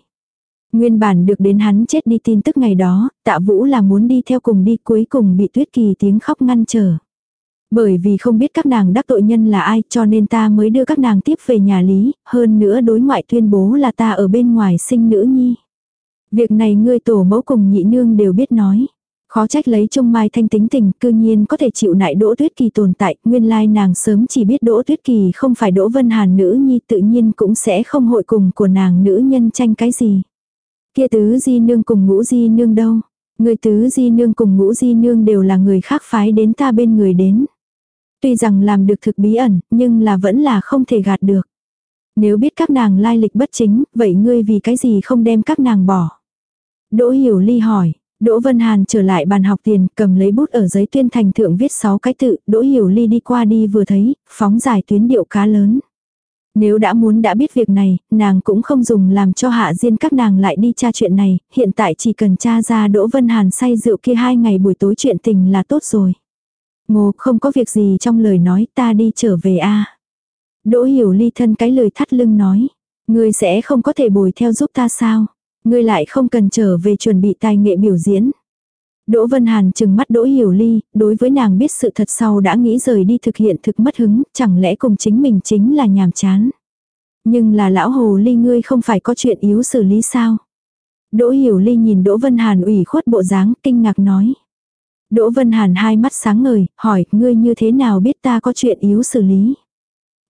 Nguyên bản được đến hắn chết đi tin tức ngày đó, tạ vũ là muốn đi theo cùng đi cuối cùng bị tuyết kỳ tiếng khóc ngăn trở. Bởi vì không biết các nàng đắc tội nhân là ai cho nên ta mới đưa các nàng tiếp về nhà lý, hơn nữa đối ngoại tuyên bố là ta ở bên ngoài sinh nữ nhi. Việc này ngươi tổ mẫu cùng nhị nương đều biết nói. Khó trách lấy trung mai thanh tính tình, cư nhiên có thể chịu nại Đỗ Tuyết Kỳ tồn tại, nguyên lai nàng sớm chỉ biết Đỗ Tuyết Kỳ không phải Đỗ Vân Hàn nữ nhi tự nhiên cũng sẽ không hội cùng của nàng nữ nhân tranh cái gì. Kia tứ di nương cùng ngũ di nương đâu? Người tứ di nương cùng ngũ di nương đều là người khác phái đến ta bên người đến. Tuy rằng làm được thực bí ẩn, nhưng là vẫn là không thể gạt được. Nếu biết các nàng lai lịch bất chính, vậy ngươi vì cái gì không đem các nàng bỏ? Đỗ Hiểu Ly hỏi, Đỗ Vân Hàn trở lại bàn học tiền, cầm lấy bút ở giấy tuyên thành thượng viết 6 cái tự, Đỗ Hiểu Ly đi qua đi vừa thấy, phóng dài tuyến điệu cá lớn. Nếu đã muốn đã biết việc này, nàng cũng không dùng làm cho hạ diên các nàng lại đi tra chuyện này, hiện tại chỉ cần tra ra Đỗ Vân Hàn say rượu kia hai ngày buổi tối chuyện tình là tốt rồi. Ngô không có việc gì trong lời nói ta đi trở về a Đỗ hiểu ly thân cái lời thắt lưng nói. Ngươi sẽ không có thể bồi theo giúp ta sao? Ngươi lại không cần trở về chuẩn bị tài nghệ biểu diễn. Đỗ Vân Hàn chừng mắt Đỗ Hiểu Ly, đối với nàng biết sự thật sau đã nghĩ rời đi thực hiện thực mất hứng, chẳng lẽ cùng chính mình chính là nhàm chán. Nhưng là lão hồ ly ngươi không phải có chuyện yếu xử lý sao? Đỗ Hiểu Ly nhìn Đỗ Vân Hàn ủy khuất bộ dáng, kinh ngạc nói. Đỗ Vân Hàn hai mắt sáng ngời, hỏi, ngươi như thế nào biết ta có chuyện yếu xử lý?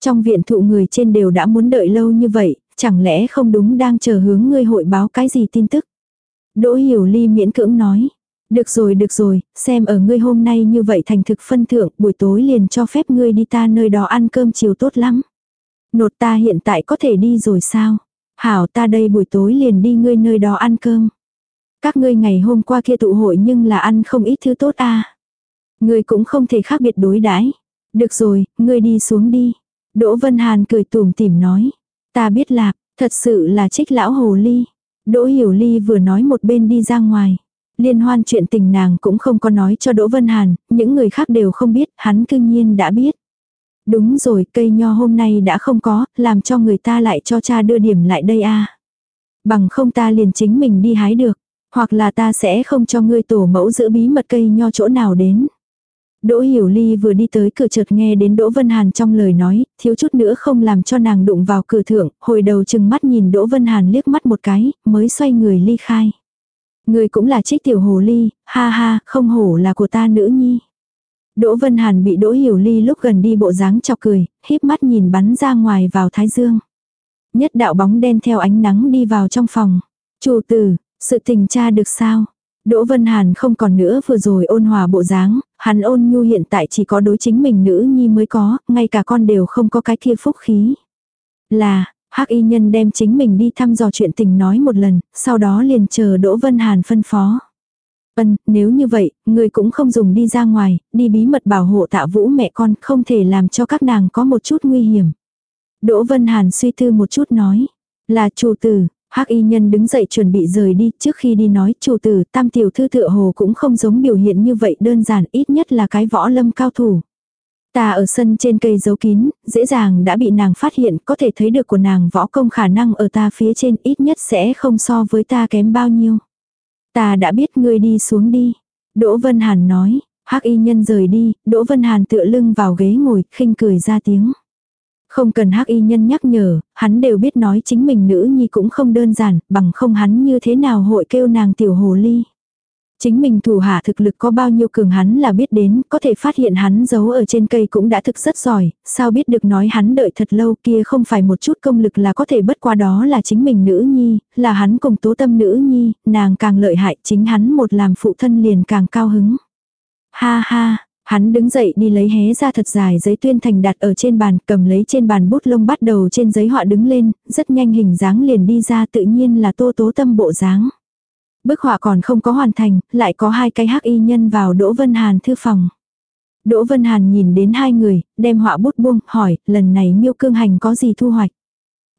Trong viện thụ người trên đều đã muốn đợi lâu như vậy, chẳng lẽ không đúng đang chờ hướng ngươi hội báo cái gì tin tức? Đỗ Hiểu Ly miễn cưỡng nói. Được rồi được rồi, xem ở ngươi hôm nay như vậy thành thực phân thượng, buổi tối liền cho phép ngươi đi ta nơi đó ăn cơm chiều tốt lắm. Nột ta hiện tại có thể đi rồi sao? Hảo ta đây buổi tối liền đi ngươi nơi đó ăn cơm. Các ngươi ngày hôm qua kia tụ hội nhưng là ăn không ít thứ tốt à. Ngươi cũng không thể khác biệt đối đãi. Được rồi, ngươi đi xuống đi. Đỗ Vân Hàn cười tủm tỉm nói. Ta biết lạc, thật sự là trích lão hồ ly. Đỗ Hiểu Ly vừa nói một bên đi ra ngoài. Liên hoan chuyện tình nàng cũng không có nói cho Đỗ Vân Hàn, những người khác đều không biết, hắn cương nhiên đã biết. Đúng rồi, cây nho hôm nay đã không có, làm cho người ta lại cho cha đưa điểm lại đây a Bằng không ta liền chính mình đi hái được, hoặc là ta sẽ không cho ngươi tổ mẫu giữ bí mật cây nho chỗ nào đến. Đỗ Hiểu Ly vừa đi tới cửa chợt nghe đến Đỗ Vân Hàn trong lời nói, thiếu chút nữa không làm cho nàng đụng vào cửa thượng, hồi đầu chừng mắt nhìn Đỗ Vân Hàn liếc mắt một cái, mới xoay người ly khai. Người cũng là trích tiểu hồ ly, ha ha, không hổ là của ta nữ nhi. Đỗ Vân Hàn bị Đỗ Hiểu Ly lúc gần đi bộ dáng chọc cười, híp mắt nhìn bắn ra ngoài vào thái dương. Nhất đạo bóng đen theo ánh nắng đi vào trong phòng. Chủ tử, sự tình cha được sao? Đỗ Vân Hàn không còn nữa vừa rồi ôn hòa bộ dáng, hắn ôn nhu hiện tại chỉ có đối chính mình nữ nhi mới có, ngay cả con đều không có cái kia phúc khí. Là, hắc y nhân đem chính mình đi thăm dò chuyện tình nói một lần, sau đó liền chờ Đỗ Vân Hàn phân phó. Ân, nếu như vậy, người cũng không dùng đi ra ngoài, đi bí mật bảo hộ tạ vũ mẹ con, không thể làm cho các nàng có một chút nguy hiểm. Đỗ Vân Hàn suy tư một chút nói, là chủ tử, hắc y nhân đứng dậy chuẩn bị rời đi, trước khi đi nói, chủ tử, tam tiểu thư tựa hồ cũng không giống biểu hiện như vậy đơn giản, ít nhất là cái võ lâm cao thủ. Ta ở sân trên cây giấu kín, dễ dàng đã bị nàng phát hiện, có thể thấy được của nàng võ công khả năng ở ta phía trên ít nhất sẽ không so với ta kém bao nhiêu. Ta đã biết ngươi đi xuống đi. Đỗ Vân Hàn nói, hắc y nhân rời đi, Đỗ Vân Hàn tựa lưng vào ghế ngồi, khinh cười ra tiếng. Không cần hắc y nhân nhắc nhở, hắn đều biết nói chính mình nữ nhi cũng không đơn giản, bằng không hắn như thế nào hội kêu nàng tiểu hồ ly. Chính mình thủ hạ thực lực có bao nhiêu cường hắn là biết đến, có thể phát hiện hắn giấu ở trên cây cũng đã thực rất giỏi, sao biết được nói hắn đợi thật lâu kia không phải một chút công lực là có thể bất qua đó là chính mình nữ nhi, là hắn cùng tố tâm nữ nhi, nàng càng lợi hại chính hắn một làm phụ thân liền càng cao hứng. Ha ha, Hắn đứng dậy đi lấy hé ra thật dài giấy tuyên thành đặt ở trên bàn, cầm lấy trên bàn bút lông bắt đầu trên giấy họa đứng lên, rất nhanh hình dáng liền đi ra tự nhiên là tô tố tâm bộ dáng. Bức họa còn không có hoàn thành, lại có hai cái hắc y nhân vào Đỗ Vân Hàn thư phòng. Đỗ Vân Hàn nhìn đến hai người, đem họa bút buông, hỏi, lần này miêu cương hành có gì thu hoạch.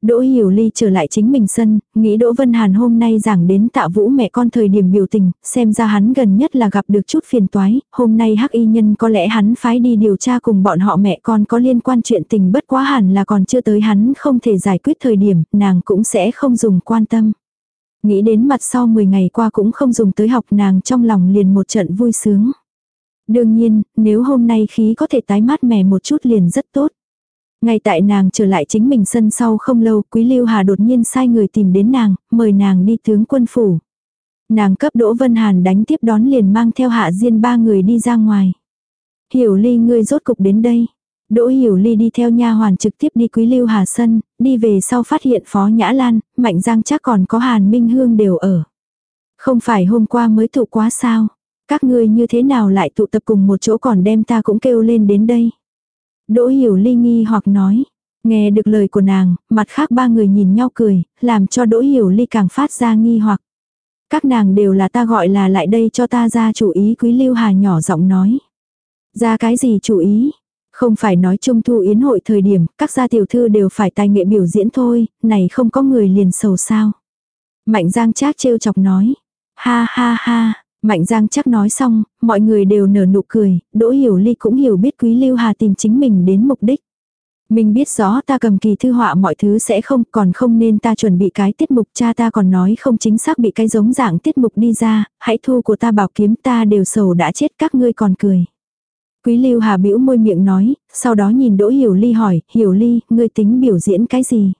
Đỗ Hiểu Ly trở lại chính mình sân, nghĩ Đỗ Vân Hàn hôm nay giảng đến tạ vũ mẹ con thời điểm biểu tình, xem ra hắn gần nhất là gặp được chút phiền toái, hôm nay hắc y nhân có lẽ hắn phái đi điều tra cùng bọn họ mẹ con có liên quan chuyện tình bất quá hẳn là còn chưa tới hắn không thể giải quyết thời điểm, nàng cũng sẽ không dùng quan tâm. Nghĩ đến mặt sau 10 ngày qua cũng không dùng tới học nàng trong lòng liền một trận vui sướng. Đương nhiên, nếu hôm nay khí có thể tái mát mẻ một chút liền rất tốt. Ngay tại nàng trở lại chính mình sân sau không lâu, Quý Lưu Hà đột nhiên sai người tìm đến nàng, mời nàng đi tướng quân phủ. Nàng cấp Đỗ Vân Hàn đánh tiếp đón liền mang theo hạ diên ba người đi ra ngoài. Hiểu ly ngươi rốt cục đến đây. Đỗ Hiểu Ly đi theo nha hoàn trực tiếp đi Quý Lưu Hà Sân, đi về sau phát hiện Phó Nhã Lan, Mạnh Giang chắc còn có Hàn Minh Hương đều ở. Không phải hôm qua mới tụ quá sao? Các ngươi như thế nào lại tụ tập cùng một chỗ còn đem ta cũng kêu lên đến đây? Đỗ Hiểu Ly nghi hoặc nói. Nghe được lời của nàng, mặt khác ba người nhìn nhau cười, làm cho Đỗ Hiểu Ly càng phát ra nghi hoặc. Các nàng đều là ta gọi là lại đây cho ta ra chủ ý Quý Lưu Hà nhỏ giọng nói. Ra cái gì chủ ý? Không phải nói trung thu yến hội thời điểm, các gia tiểu thư đều phải tài nghệ biểu diễn thôi, này không có người liền sầu sao. Mạnh Giang Trác trêu chọc nói. Ha ha ha, Mạnh Giang trác nói xong, mọi người đều nở nụ cười, Đỗ Hiểu Ly cũng hiểu biết Quý Lưu Hà tìm chính mình đến mục đích. Mình biết rõ ta cầm kỳ thư họa mọi thứ sẽ không, còn không nên ta chuẩn bị cái tiết mục cha ta còn nói không chính xác bị cái giống dạng tiết mục đi ra, hãy thu của ta bảo kiếm ta đều sầu đã chết các ngươi còn cười. Quý Lưu Hà bĩu môi miệng nói, sau đó nhìn Đỗ Hiểu Ly hỏi, Hiểu Ly, ngươi tính biểu diễn cái gì?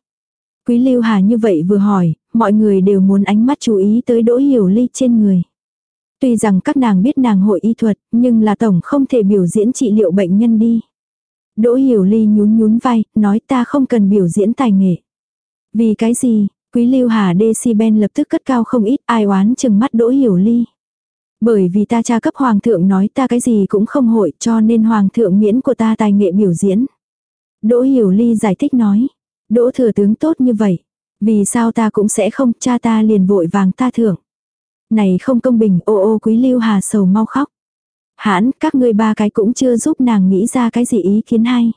Quý Lưu Hà như vậy vừa hỏi, mọi người đều muốn ánh mắt chú ý tới Đỗ Hiểu Ly trên người. Tuy rằng các nàng biết nàng hội y thuật, nhưng là tổng không thể biểu diễn trị liệu bệnh nhân đi. Đỗ Hiểu Ly nhún nhún vai, nói ta không cần biểu diễn tài nghệ. Vì cái gì, Quý Lưu Hà Decibel lập tức cất cao không ít, ai oán chừng mắt Đỗ Hiểu Ly. Bởi vì ta cha cấp hoàng thượng nói ta cái gì cũng không hội cho nên hoàng thượng miễn của ta tài nghệ biểu diễn. Đỗ Hiểu Ly giải thích nói. Đỗ thừa tướng tốt như vậy. Vì sao ta cũng sẽ không cha ta liền vội vàng ta thưởng. Này không công bình ô ô quý lưu hà sầu mau khóc. Hãn các ngươi ba cái cũng chưa giúp nàng nghĩ ra cái gì ý kiến hay.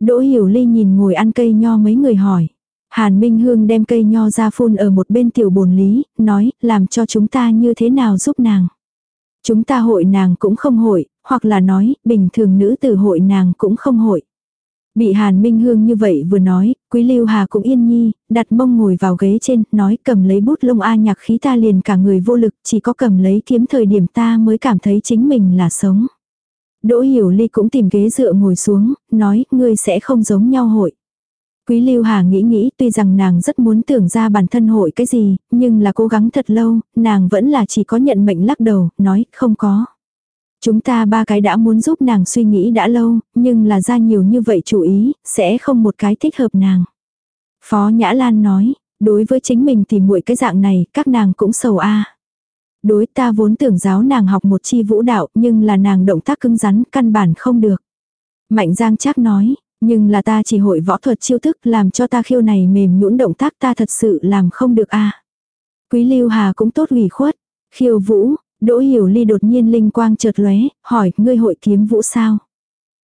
Đỗ hiểu ly nhìn ngồi ăn cây nho mấy người hỏi. Hàn Minh Hương đem cây nho ra phun ở một bên tiểu bồn lý, nói, làm cho chúng ta như thế nào giúp nàng. Chúng ta hội nàng cũng không hội, hoặc là nói, bình thường nữ tử hội nàng cũng không hội. Bị Hàn Minh Hương như vậy vừa nói, Quý Lưu Hà cũng yên nhi, đặt mông ngồi vào ghế trên, nói cầm lấy bút lông a nhạc khí ta liền cả người vô lực, chỉ có cầm lấy kiếm thời điểm ta mới cảm thấy chính mình là sống. Đỗ Hiểu Ly cũng tìm ghế dựa ngồi xuống, nói, ngươi sẽ không giống nhau hội. Quý Lưu Hà nghĩ nghĩ tuy rằng nàng rất muốn tưởng ra bản thân hội cái gì, nhưng là cố gắng thật lâu, nàng vẫn là chỉ có nhận mệnh lắc đầu, nói, không có. Chúng ta ba cái đã muốn giúp nàng suy nghĩ đã lâu, nhưng là ra nhiều như vậy chủ ý, sẽ không một cái thích hợp nàng. Phó Nhã Lan nói, đối với chính mình thì muội cái dạng này, các nàng cũng sầu a. Đối ta vốn tưởng giáo nàng học một chi vũ đạo, nhưng là nàng động tác cứng rắn, căn bản không được. Mạnh Giang chắc nói, nhưng là ta chỉ hội võ thuật chiêu thức làm cho ta khiêu này mềm nhũn động tác ta thật sự làm không được a. Quý Lưu Hà cũng tốt ủy khuất. Khiêu vũ, Đỗ Hiểu Ly đột nhiên linh quang chợt lóe, hỏi, ngươi hội kiếm vũ sao?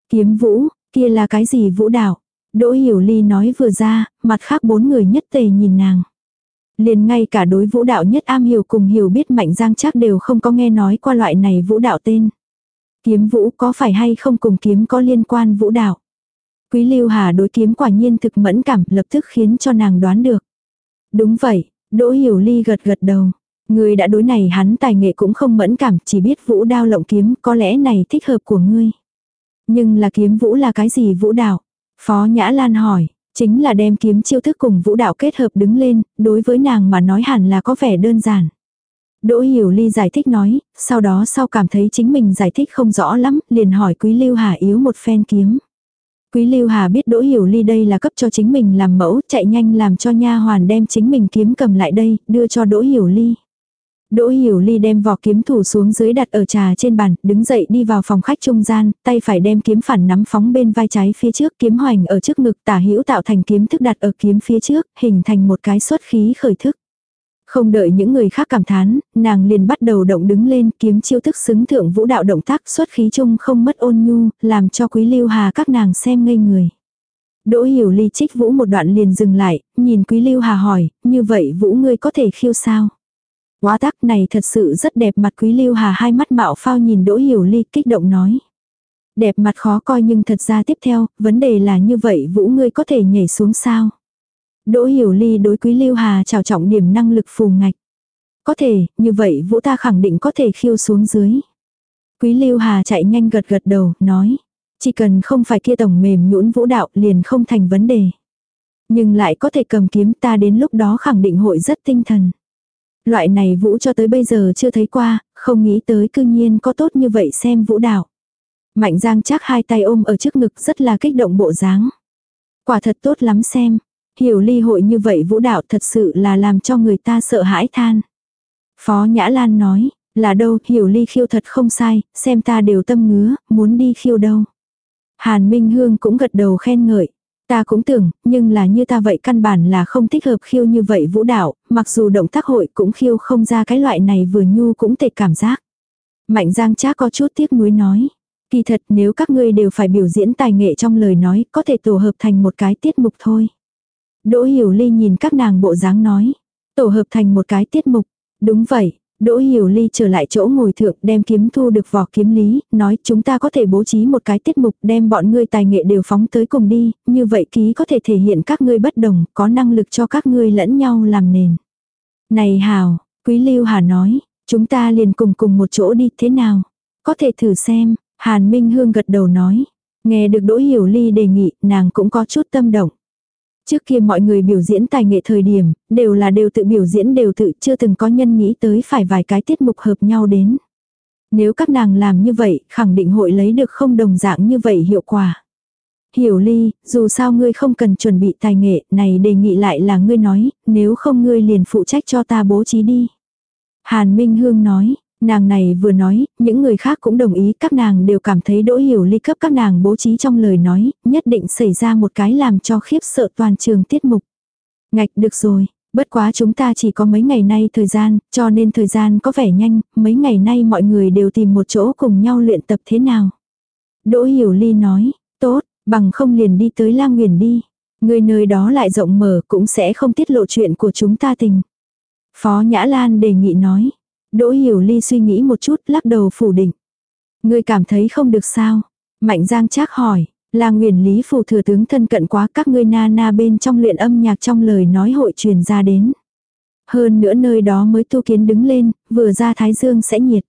Kiếm vũ, kia là cái gì vũ đạo? Đỗ Hiểu Ly nói vừa ra, mặt khác bốn người nhất tề nhìn nàng. Liền ngay cả đối vũ đạo nhất am hiểu cùng hiểu biết mạnh giang chắc đều không có nghe nói qua loại này vũ đạo tên. Kiếm vũ có phải hay không cùng kiếm có liên quan vũ đạo? Quý Lưu Hà đối kiếm quả nhiên thực mẫn cảm lập tức khiến cho nàng đoán được. Đúng vậy, Đỗ Hiểu Ly gật gật đầu. Người đã đối này hắn tài nghệ cũng không mẫn cảm, chỉ biết vũ đao lộng kiếm, có lẽ này thích hợp của ngươi. Nhưng là kiếm vũ là cái gì vũ đạo? Phó Nhã Lan hỏi, chính là đem kiếm chiêu thức cùng vũ đạo kết hợp đứng lên, đối với nàng mà nói hẳn là có vẻ đơn giản. Đỗ Hiểu Ly giải thích nói, sau đó sau cảm thấy chính mình giải thích không rõ lắm, liền hỏi Quý Lưu Hà yếu một phen kiếm. Quý Lưu Hà biết Đỗ Hiểu Ly đây là cấp cho chính mình làm mẫu, chạy nhanh làm cho nha hoàn đem chính mình kiếm cầm lại đây, đưa cho Đỗ Hiểu Ly. Đỗ Hiểu Ly đem vỏ kiếm thủ xuống dưới đặt ở trà trên bàn, đứng dậy đi vào phòng khách trung gian, tay phải đem kiếm phản nắm phóng bên vai trái phía trước, kiếm hoành ở trước ngực tả hữu tạo thành kiếm thức đặt ở kiếm phía trước, hình thành một cái xuất khí khởi thức. Không đợi những người khác cảm thán, nàng liền bắt đầu động đứng lên, kiếm chiêu thức xứng thượng vũ đạo động tác xuất khí chung không mất ôn nhu, làm cho quý lưu hà các nàng xem ngây người. Đỗ hiểu ly trích vũ một đoạn liền dừng lại, nhìn quý lưu hà hỏi, như vậy vũ ngươi có thể khiêu sao? Quá tác này thật sự rất đẹp mặt quý lưu hà hai mắt mạo phao nhìn đỗ hiểu ly kích động nói. Đẹp mặt khó coi nhưng thật ra tiếp theo, vấn đề là như vậy vũ ngươi có thể nhảy xuống sao? Đỗ hiểu ly đối quý lưu hà trào trọng điểm năng lực phù ngạch. Có thể, như vậy vũ ta khẳng định có thể khiêu xuống dưới. Quý lưu hà chạy nhanh gật gật đầu, nói. Chỉ cần không phải kia tổng mềm nhũn vũ đạo liền không thành vấn đề. Nhưng lại có thể cầm kiếm ta đến lúc đó khẳng định hội rất tinh thần. Loại này vũ cho tới bây giờ chưa thấy qua, không nghĩ tới cư nhiên có tốt như vậy xem vũ đạo. Mạnh giang chắc hai tay ôm ở trước ngực rất là kích động bộ dáng. Quả thật tốt lắm xem. Hiểu ly hội như vậy vũ đạo thật sự là làm cho người ta sợ hãi than. Phó Nhã Lan nói, là đâu, hiểu ly khiêu thật không sai, xem ta đều tâm ngứa, muốn đi khiêu đâu. Hàn Minh Hương cũng gật đầu khen ngợi. Ta cũng tưởng, nhưng là như ta vậy căn bản là không thích hợp khiêu như vậy vũ đạo, mặc dù động tác hội cũng khiêu không ra cái loại này vừa nhu cũng tệ cảm giác. Mạnh Giang Trác có chút tiếc nuối nói. Kỳ thật nếu các ngươi đều phải biểu diễn tài nghệ trong lời nói, có thể tổ hợp thành một cái tiết mục thôi. Đỗ Hiểu Ly nhìn các nàng bộ dáng nói. Tổ hợp thành một cái tiết mục. Đúng vậy, Đỗ Hiểu Ly trở lại chỗ ngồi thượng đem kiếm thu được vỏ kiếm lý, nói chúng ta có thể bố trí một cái tiết mục đem bọn ngươi tài nghệ đều phóng tới cùng đi, như vậy ký có thể thể hiện các ngươi bất đồng, có năng lực cho các ngươi lẫn nhau làm nền. Này Hào, Quý Lưu Hà nói, chúng ta liền cùng cùng một chỗ đi thế nào? Có thể thử xem, Hàn Minh Hương gật đầu nói. Nghe được Đỗ Hiểu Ly đề nghị, nàng cũng có chút tâm động. Trước kia mọi người biểu diễn tài nghệ thời điểm, đều là đều tự biểu diễn đều tự chưa từng có nhân nghĩ tới phải vài cái tiết mục hợp nhau đến. Nếu các nàng làm như vậy, khẳng định hội lấy được không đồng dạng như vậy hiệu quả. Hiểu ly, dù sao ngươi không cần chuẩn bị tài nghệ, này đề nghị lại là ngươi nói, nếu không ngươi liền phụ trách cho ta bố trí đi. Hàn Minh Hương nói, Nàng này vừa nói, những người khác cũng đồng ý, các nàng đều cảm thấy đỗ hiểu ly cấp các nàng bố trí trong lời nói, nhất định xảy ra một cái làm cho khiếp sợ toàn trường tiết mục. Ngạch được rồi, bất quá chúng ta chỉ có mấy ngày nay thời gian, cho nên thời gian có vẻ nhanh, mấy ngày nay mọi người đều tìm một chỗ cùng nhau luyện tập thế nào. Đỗ hiểu ly nói, tốt, bằng không liền đi tới lang nguyền đi. Người nơi đó lại rộng mở cũng sẽ không tiết lộ chuyện của chúng ta tình. Phó Nhã Lan đề nghị nói. Đỗ Hiểu Ly suy nghĩ một chút lắc đầu phủ định. Ngươi cảm thấy không được sao? Mạnh Giang Trác hỏi, là nguyền lý phù thừa tướng thân cận quá các ngươi na na bên trong luyện âm nhạc trong lời nói hội truyền ra đến. Hơn nữa nơi đó mới tu kiến đứng lên, vừa ra thái dương sẽ nhiệt.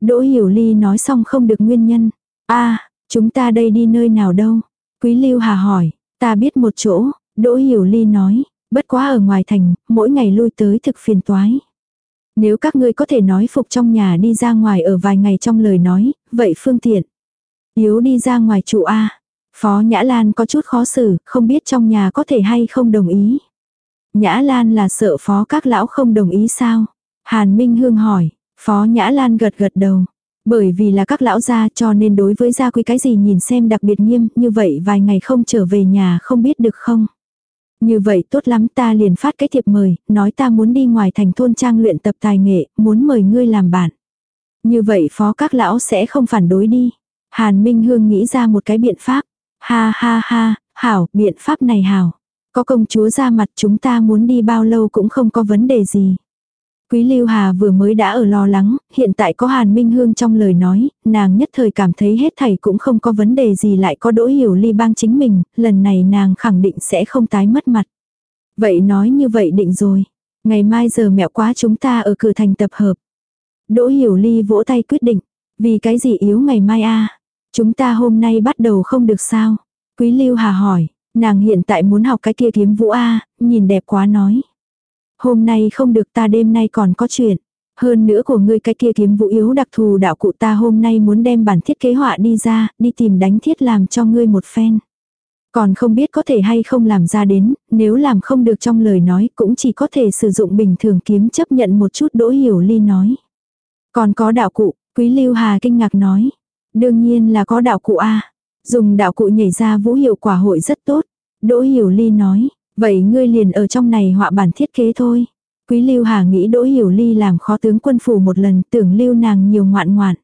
Đỗ Hiểu Ly nói xong không được nguyên nhân. a chúng ta đây đi nơi nào đâu? Quý Lưu Hà hỏi, ta biết một chỗ, Đỗ Hiểu Ly nói, bất quá ở ngoài thành, mỗi ngày lui tới thực phiền toái. Nếu các ngươi có thể nói phục trong nhà đi ra ngoài ở vài ngày trong lời nói, vậy phương tiện. Yếu đi ra ngoài trụ A. Phó Nhã Lan có chút khó xử, không biết trong nhà có thể hay không đồng ý. Nhã Lan là sợ phó các lão không đồng ý sao? Hàn Minh Hương hỏi, phó Nhã Lan gật gật đầu. Bởi vì là các lão gia cho nên đối với gia quý cái gì nhìn xem đặc biệt nghiêm, như vậy vài ngày không trở về nhà không biết được không? Như vậy tốt lắm ta liền phát cái thiệp mời, nói ta muốn đi ngoài thành thôn trang luyện tập tài nghệ, muốn mời ngươi làm bạn. Như vậy phó các lão sẽ không phản đối đi. Hàn Minh Hương nghĩ ra một cái biện pháp. Ha ha ha, hảo, biện pháp này hảo. Có công chúa ra mặt chúng ta muốn đi bao lâu cũng không có vấn đề gì. Quý Lưu Hà vừa mới đã ở lo lắng, hiện tại có Hàn Minh Hương trong lời nói, nàng nhất thời cảm thấy hết thảy cũng không có vấn đề gì lại có đỗ hiểu ly bang chính mình, lần này nàng khẳng định sẽ không tái mất mặt. Vậy nói như vậy định rồi. Ngày mai giờ mẹo quá chúng ta ở cửa thành tập hợp. Đỗ hiểu ly vỗ tay quyết định. Vì cái gì yếu ngày mai a Chúng ta hôm nay bắt đầu không được sao? Quý Lưu Hà hỏi, nàng hiện tại muốn học cái kia kiếm vũ a nhìn đẹp quá nói. Hôm nay không được ta đêm nay còn có chuyện. Hơn nữa của ngươi cái kia kiếm vũ yếu đặc thù đạo cụ ta hôm nay muốn đem bản thiết kế họa đi ra, đi tìm đánh thiết làm cho ngươi một phen. Còn không biết có thể hay không làm ra đến, nếu làm không được trong lời nói cũng chỉ có thể sử dụng bình thường kiếm chấp nhận một chút đỗ hiểu ly nói. Còn có đạo cụ, quý lưu hà kinh ngạc nói. Đương nhiên là có đạo cụ A. Dùng đạo cụ nhảy ra vũ hiệu quả hội rất tốt. Đỗ hiểu ly nói, Vậy ngươi liền ở trong này họa bản thiết kế thôi. Quý Lưu Hà nghĩ Đỗ Hiểu Ly làm khó tướng quân phủ một lần tưởng lưu nàng nhiều ngoạn ngoạn.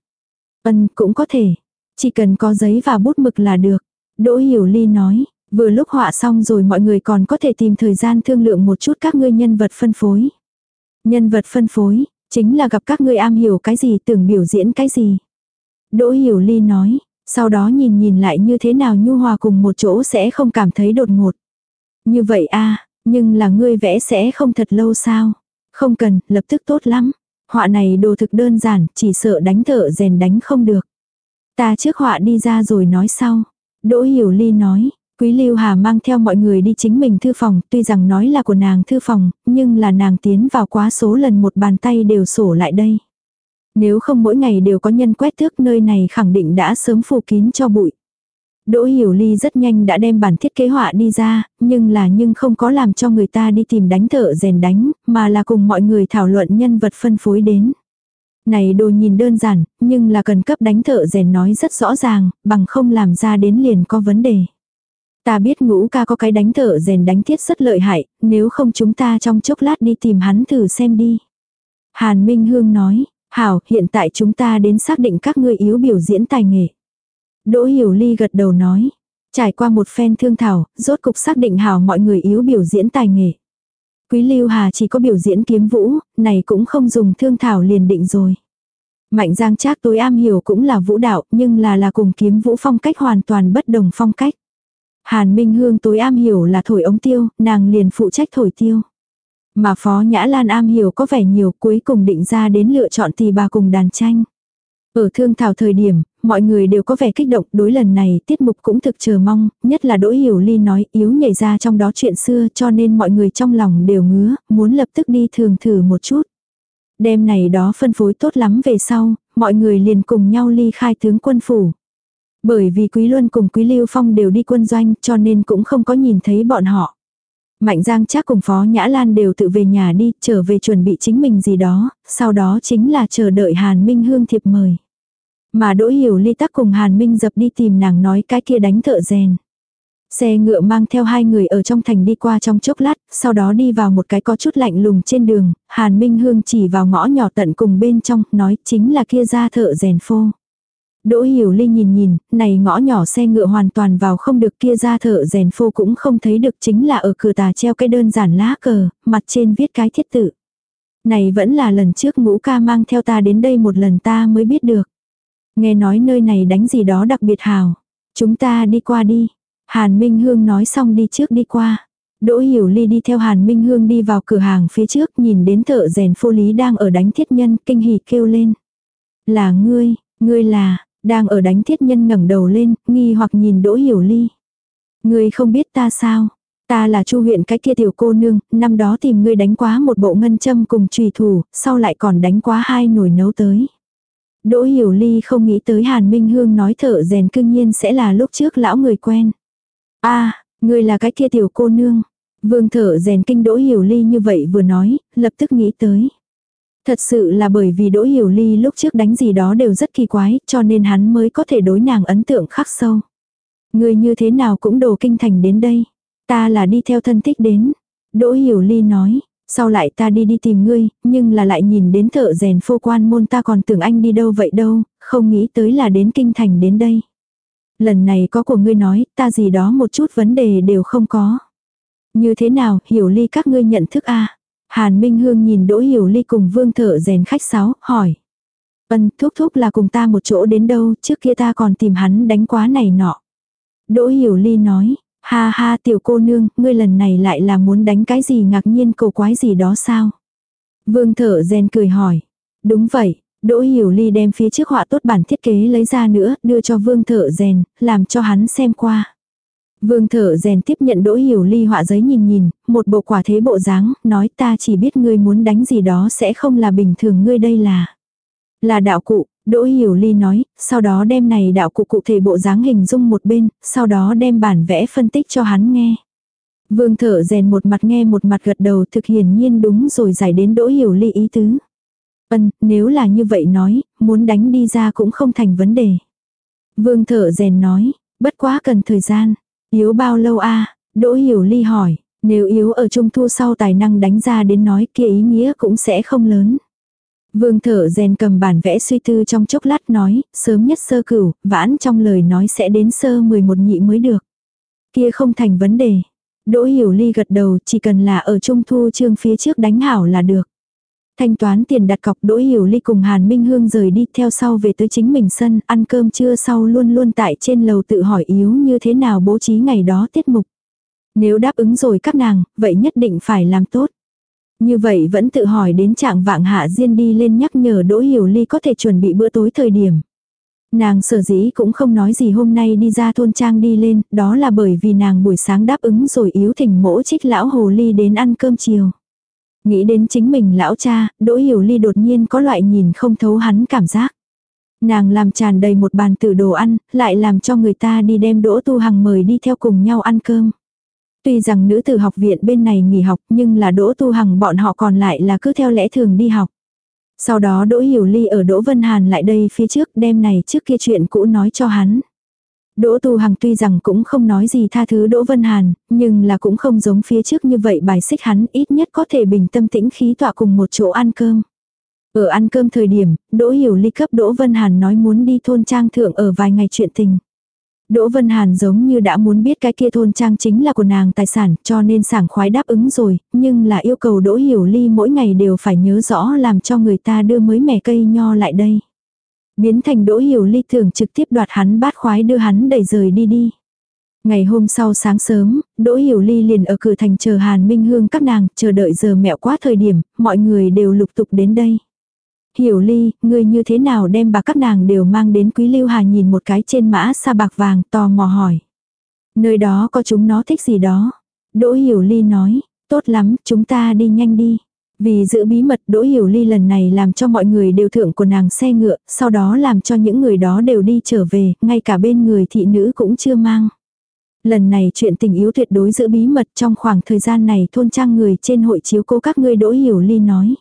Ân cũng có thể. Chỉ cần có giấy và bút mực là được. Đỗ Hiểu Ly nói, vừa lúc họa xong rồi mọi người còn có thể tìm thời gian thương lượng một chút các ngươi nhân vật phân phối. Nhân vật phân phối, chính là gặp các ngươi am hiểu cái gì tưởng biểu diễn cái gì. Đỗ Hiểu Ly nói, sau đó nhìn nhìn lại như thế nào nhu hòa cùng một chỗ sẽ không cảm thấy đột ngột. Như vậy a nhưng là ngươi vẽ sẽ không thật lâu sao? Không cần, lập tức tốt lắm. Họa này đồ thực đơn giản, chỉ sợ đánh thợ rèn đánh không được. Ta trước họa đi ra rồi nói sau. Đỗ Hiểu Ly nói, Quý Lưu Hà mang theo mọi người đi chính mình thư phòng, tuy rằng nói là của nàng thư phòng, nhưng là nàng tiến vào quá số lần một bàn tay đều sổ lại đây. Nếu không mỗi ngày đều có nhân quét thước nơi này khẳng định đã sớm phủ kín cho bụi. Đỗ Hiểu Ly rất nhanh đã đem bản thiết kế họa đi ra, nhưng là nhưng không có làm cho người ta đi tìm đánh thợ rèn đánh, mà là cùng mọi người thảo luận nhân vật phân phối đến. Này đồ nhìn đơn giản, nhưng là cần cấp đánh thợ rèn nói rất rõ ràng, bằng không làm ra đến liền có vấn đề. Ta biết ngũ ca có cái đánh thợ rèn đánh thiết rất lợi hại, nếu không chúng ta trong chốc lát đi tìm hắn thử xem đi. Hàn Minh Hương nói, hảo, hiện tại chúng ta đến xác định các ngươi yếu biểu diễn tài nghệ. Đỗ Hiểu Ly gật đầu nói. Trải qua một phen thương thảo, rốt cục xác định hào mọi người yếu biểu diễn tài nghệ. Quý Lưu Hà chỉ có biểu diễn kiếm vũ, này cũng không dùng thương thảo liền định rồi. Mạnh Giang Trác tối am hiểu cũng là vũ đạo, nhưng là là cùng kiếm vũ phong cách hoàn toàn bất đồng phong cách. Hàn Minh Hương tối am hiểu là thổi ống tiêu, nàng liền phụ trách thổi tiêu. Mà Phó Nhã Lan am hiểu có vẻ nhiều cuối cùng định ra đến lựa chọn tỳ bà cùng đàn tranh. Ở thương thảo thời điểm, mọi người đều có vẻ kích động đối lần này tiết mục cũng thực chờ mong, nhất là Đỗ Hiểu Ly nói yếu nhảy ra trong đó chuyện xưa cho nên mọi người trong lòng đều ngứa, muốn lập tức đi thường thử một chút. Đêm này đó phân phối tốt lắm về sau, mọi người liền cùng nhau ly khai tướng quân phủ. Bởi vì Quý Luân cùng Quý Lưu Phong đều đi quân doanh cho nên cũng không có nhìn thấy bọn họ. Mạnh Giang chắc cùng Phó Nhã Lan đều tự về nhà đi, trở về chuẩn bị chính mình gì đó, sau đó chính là chờ đợi Hàn Minh Hương thiệp mời. Mà Đỗ Hiểu Ly tắc cùng Hàn Minh dập đi tìm nàng nói cái kia đánh thợ rèn. Xe ngựa mang theo hai người ở trong thành đi qua trong chốc lát, sau đó đi vào một cái có chút lạnh lùng trên đường, Hàn Minh Hương chỉ vào ngõ nhỏ tận cùng bên trong, nói chính là kia ra thợ rèn phô. Đỗ Hiểu Ly nhìn nhìn, này ngõ nhỏ xe ngựa hoàn toàn vào không được kia ra thợ rèn phô cũng không thấy được chính là ở cửa tà treo cái đơn giản lá cờ, mặt trên viết cái thiết tự. Này vẫn là lần trước ngũ ca mang theo ta đến đây một lần ta mới biết được. Nghe nói nơi này đánh gì đó đặc biệt hào. Chúng ta đi qua đi. Hàn Minh Hương nói xong đi trước đi qua. Đỗ Hiểu Ly đi theo Hàn Minh Hương đi vào cửa hàng phía trước nhìn đến thợ rèn phô lý đang ở đánh thiết nhân kinh hỉ kêu lên. Là ngươi, ngươi là, Đang ở đánh thiết nhân ngẩng đầu lên, nghi hoặc nhìn Đỗ Hiểu Ly. Ngươi không biết ta sao? Ta là chu huyện cái kia tiểu cô nương, năm đó tìm ngươi đánh quá một bộ ngân châm cùng trùy thủ, sau lại còn đánh quá hai nồi nấu tới. Đỗ Hiểu Ly không nghĩ tới Hàn Minh Hương nói thợ rèn cương nhiên sẽ là lúc trước lão người quen. À, a ngươi là cái kia tiểu cô nương. Vương thợ rèn kinh Đỗ Hiểu Ly như vậy vừa nói, lập tức nghĩ tới. Thật sự là bởi vì Đỗ Hiểu Ly lúc trước đánh gì đó đều rất kỳ quái, cho nên hắn mới có thể đối nàng ấn tượng khắc sâu. Người như thế nào cũng đồ kinh thành đến đây. Ta là đi theo thân thích đến. Đỗ Hiểu Ly nói, sau lại ta đi đi tìm ngươi, nhưng là lại nhìn đến thợ rèn phô quan môn ta còn tưởng anh đi đâu vậy đâu, không nghĩ tới là đến kinh thành đến đây. Lần này có của ngươi nói, ta gì đó một chút vấn đề đều không có. Như thế nào, hiểu ly các ngươi nhận thức a Hàn Minh Hương nhìn Đỗ Hiểu Ly cùng vương thợ rèn khách sáo, hỏi. Ân, thúc thúc là cùng ta một chỗ đến đâu, trước kia ta còn tìm hắn đánh quá này nọ. Đỗ Hiểu Ly nói, ha ha tiểu cô nương, ngươi lần này lại là muốn đánh cái gì ngạc nhiên cổ quái gì đó sao? Vương thợ rèn cười hỏi. Đúng vậy, Đỗ Hiểu Ly đem phía trước họa tốt bản thiết kế lấy ra nữa, đưa cho vương thợ rèn, làm cho hắn xem qua. Vương thợ rèn tiếp nhận đỗ hiểu ly họa giấy nhìn nhìn, một bộ quả thế bộ dáng, nói ta chỉ biết ngươi muốn đánh gì đó sẽ không là bình thường ngươi đây là. Là đạo cụ, đỗ hiểu ly nói, sau đó đem này đạo cụ cụ thể bộ dáng hình dung một bên, sau đó đem bản vẽ phân tích cho hắn nghe. Vương thợ rèn một mặt nghe một mặt gật đầu thực hiển nhiên đúng rồi giải đến đỗ hiểu ly ý tứ. Ân, nếu là như vậy nói, muốn đánh đi ra cũng không thành vấn đề. Vương thợ rèn nói, bất quá cần thời gian. Yếu bao lâu a Đỗ Hiểu Ly hỏi, nếu yếu ở trung thu sau tài năng đánh ra đến nói kia ý nghĩa cũng sẽ không lớn. Vương thở rèn cầm bản vẽ suy tư trong chốc lát nói, sớm nhất sơ cửu, vãn trong lời nói sẽ đến sơ 11 nhị mới được. Kia không thành vấn đề. Đỗ Hiểu Ly gật đầu, chỉ cần là ở trung thu chương phía trước đánh hảo là được. Thanh toán tiền đặt cọc Đỗ Hiểu Ly cùng Hàn Minh Hương rời đi theo sau về tới chính mình sân, ăn cơm trưa sau luôn luôn tại trên lầu tự hỏi yếu như thế nào bố trí ngày đó tiết mục. Nếu đáp ứng rồi các nàng, vậy nhất định phải làm tốt. Như vậy vẫn tự hỏi đến trạng vạng hạ Diên đi lên nhắc nhở Đỗ Hiểu Ly có thể chuẩn bị bữa tối thời điểm. Nàng sở dĩ cũng không nói gì hôm nay đi ra thôn trang đi lên, đó là bởi vì nàng buổi sáng đáp ứng rồi yếu thỉnh mỗ trích lão hồ ly đến ăn cơm chiều. Nghĩ đến chính mình lão cha, Đỗ Hiểu Ly đột nhiên có loại nhìn không thấu hắn cảm giác. Nàng làm tràn đầy một bàn tử đồ ăn, lại làm cho người ta đi đem Đỗ Tu Hằng mời đi theo cùng nhau ăn cơm. Tuy rằng nữ tử học viện bên này nghỉ học nhưng là Đỗ Tu Hằng bọn họ còn lại là cứ theo lẽ thường đi học. Sau đó Đỗ Hiểu Ly ở Đỗ Vân Hàn lại đây phía trước đêm này trước kia chuyện cũ nói cho hắn. Đỗ Tu Hằng tuy rằng cũng không nói gì tha thứ Đỗ Vân Hàn, nhưng là cũng không giống phía trước như vậy bài xích hắn ít nhất có thể bình tâm tĩnh khí tọa cùng một chỗ ăn cơm. Ở ăn cơm thời điểm, Đỗ Hiểu Ly cấp Đỗ Vân Hàn nói muốn đi thôn trang thượng ở vài ngày chuyện tình. Đỗ Vân Hàn giống như đã muốn biết cái kia thôn trang chính là của nàng tài sản cho nên sảng khoái đáp ứng rồi, nhưng là yêu cầu Đỗ Hiểu Ly mỗi ngày đều phải nhớ rõ làm cho người ta đưa mới mẻ cây nho lại đây. Biến thành đỗ hiểu ly thường trực tiếp đoạt hắn bát khoái đưa hắn đẩy rời đi đi. Ngày hôm sau sáng sớm, Đỗ Hiểu Ly liền ở cửa thành chờ Hàn Minh Hương các nàng, chờ đợi giờ mẹo quá thời điểm, mọi người đều lục tục đến đây. Hiểu Ly, người như thế nào đem bà các nàng đều mang đến Quý Lưu Hà nhìn một cái trên mã sa bạc vàng tò mò hỏi. Nơi đó có chúng nó thích gì đó. Đỗ Hiểu Ly nói, tốt lắm, chúng ta đi nhanh đi. Vì giữ bí mật Đỗ Hiểu Ly lần này làm cho mọi người đều thượng của nàng xe ngựa, sau đó làm cho những người đó đều đi trở về, ngay cả bên người thị nữ cũng chưa mang. Lần này chuyện tình yếu tuyệt đối giữ bí mật trong khoảng thời gian này thôn trang người trên hội chiếu cô các ngươi Đỗ Hiểu Ly nói.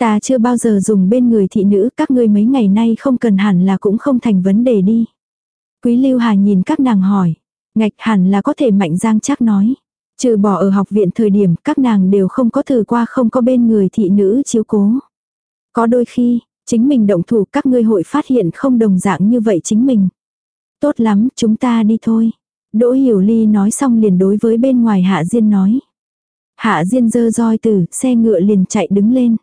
Ta chưa bao giờ dùng bên người thị nữ, các ngươi mấy ngày nay không cần hẳn là cũng không thành vấn đề đi. Quý Lưu Hà nhìn các nàng hỏi, ngạch hẳn là có thể mạnh giang chắc nói. Trừ bỏ ở học viện thời điểm các nàng đều không có thử qua không có bên người thị nữ chiếu cố. Có đôi khi, chính mình động thủ các ngươi hội phát hiện không đồng dạng như vậy chính mình. Tốt lắm, chúng ta đi thôi. Đỗ Hiểu Ly nói xong liền đối với bên ngoài Hạ Diên nói. Hạ Diên dơ roi từ, xe ngựa liền chạy đứng lên.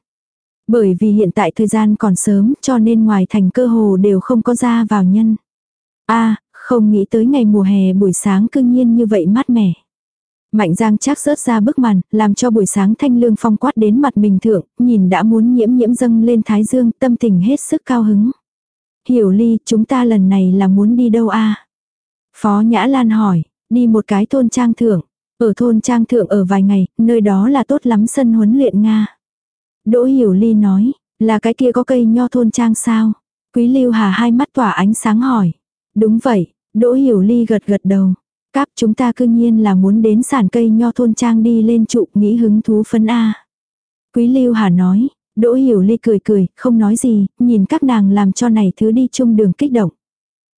Bởi vì hiện tại thời gian còn sớm cho nên ngoài thành cơ hồ đều không có ra vào nhân. a không nghĩ tới ngày mùa hè buổi sáng cương nhiên như vậy mát mẻ. Mạnh giang chắc rớt ra bức màn, làm cho buổi sáng thanh lương phong quát đến mặt mình thượng, nhìn đã muốn nhiễm nhiễm dâng lên thái dương, tâm tình hết sức cao hứng. Hiểu ly, chúng ta lần này là muốn đi đâu a Phó Nhã Lan hỏi, đi một cái thôn trang thượng. Ở thôn trang thượng ở vài ngày, nơi đó là tốt lắm sân huấn luyện Nga. Đỗ Hiểu Ly nói, là cái kia có cây nho thôn trang sao? Quý Lưu Hà hai mắt tỏa ánh sáng hỏi. Đúng vậy, Đỗ Hiểu Ly gật gật đầu. Cáp chúng ta cư nhiên là muốn đến sản cây nho thôn trang đi lên trụ nghĩ hứng thú phấn A. Quý Lưu Hà nói, Đỗ Hiểu Ly cười cười, không nói gì, nhìn các nàng làm cho này thứ đi chung đường kích động.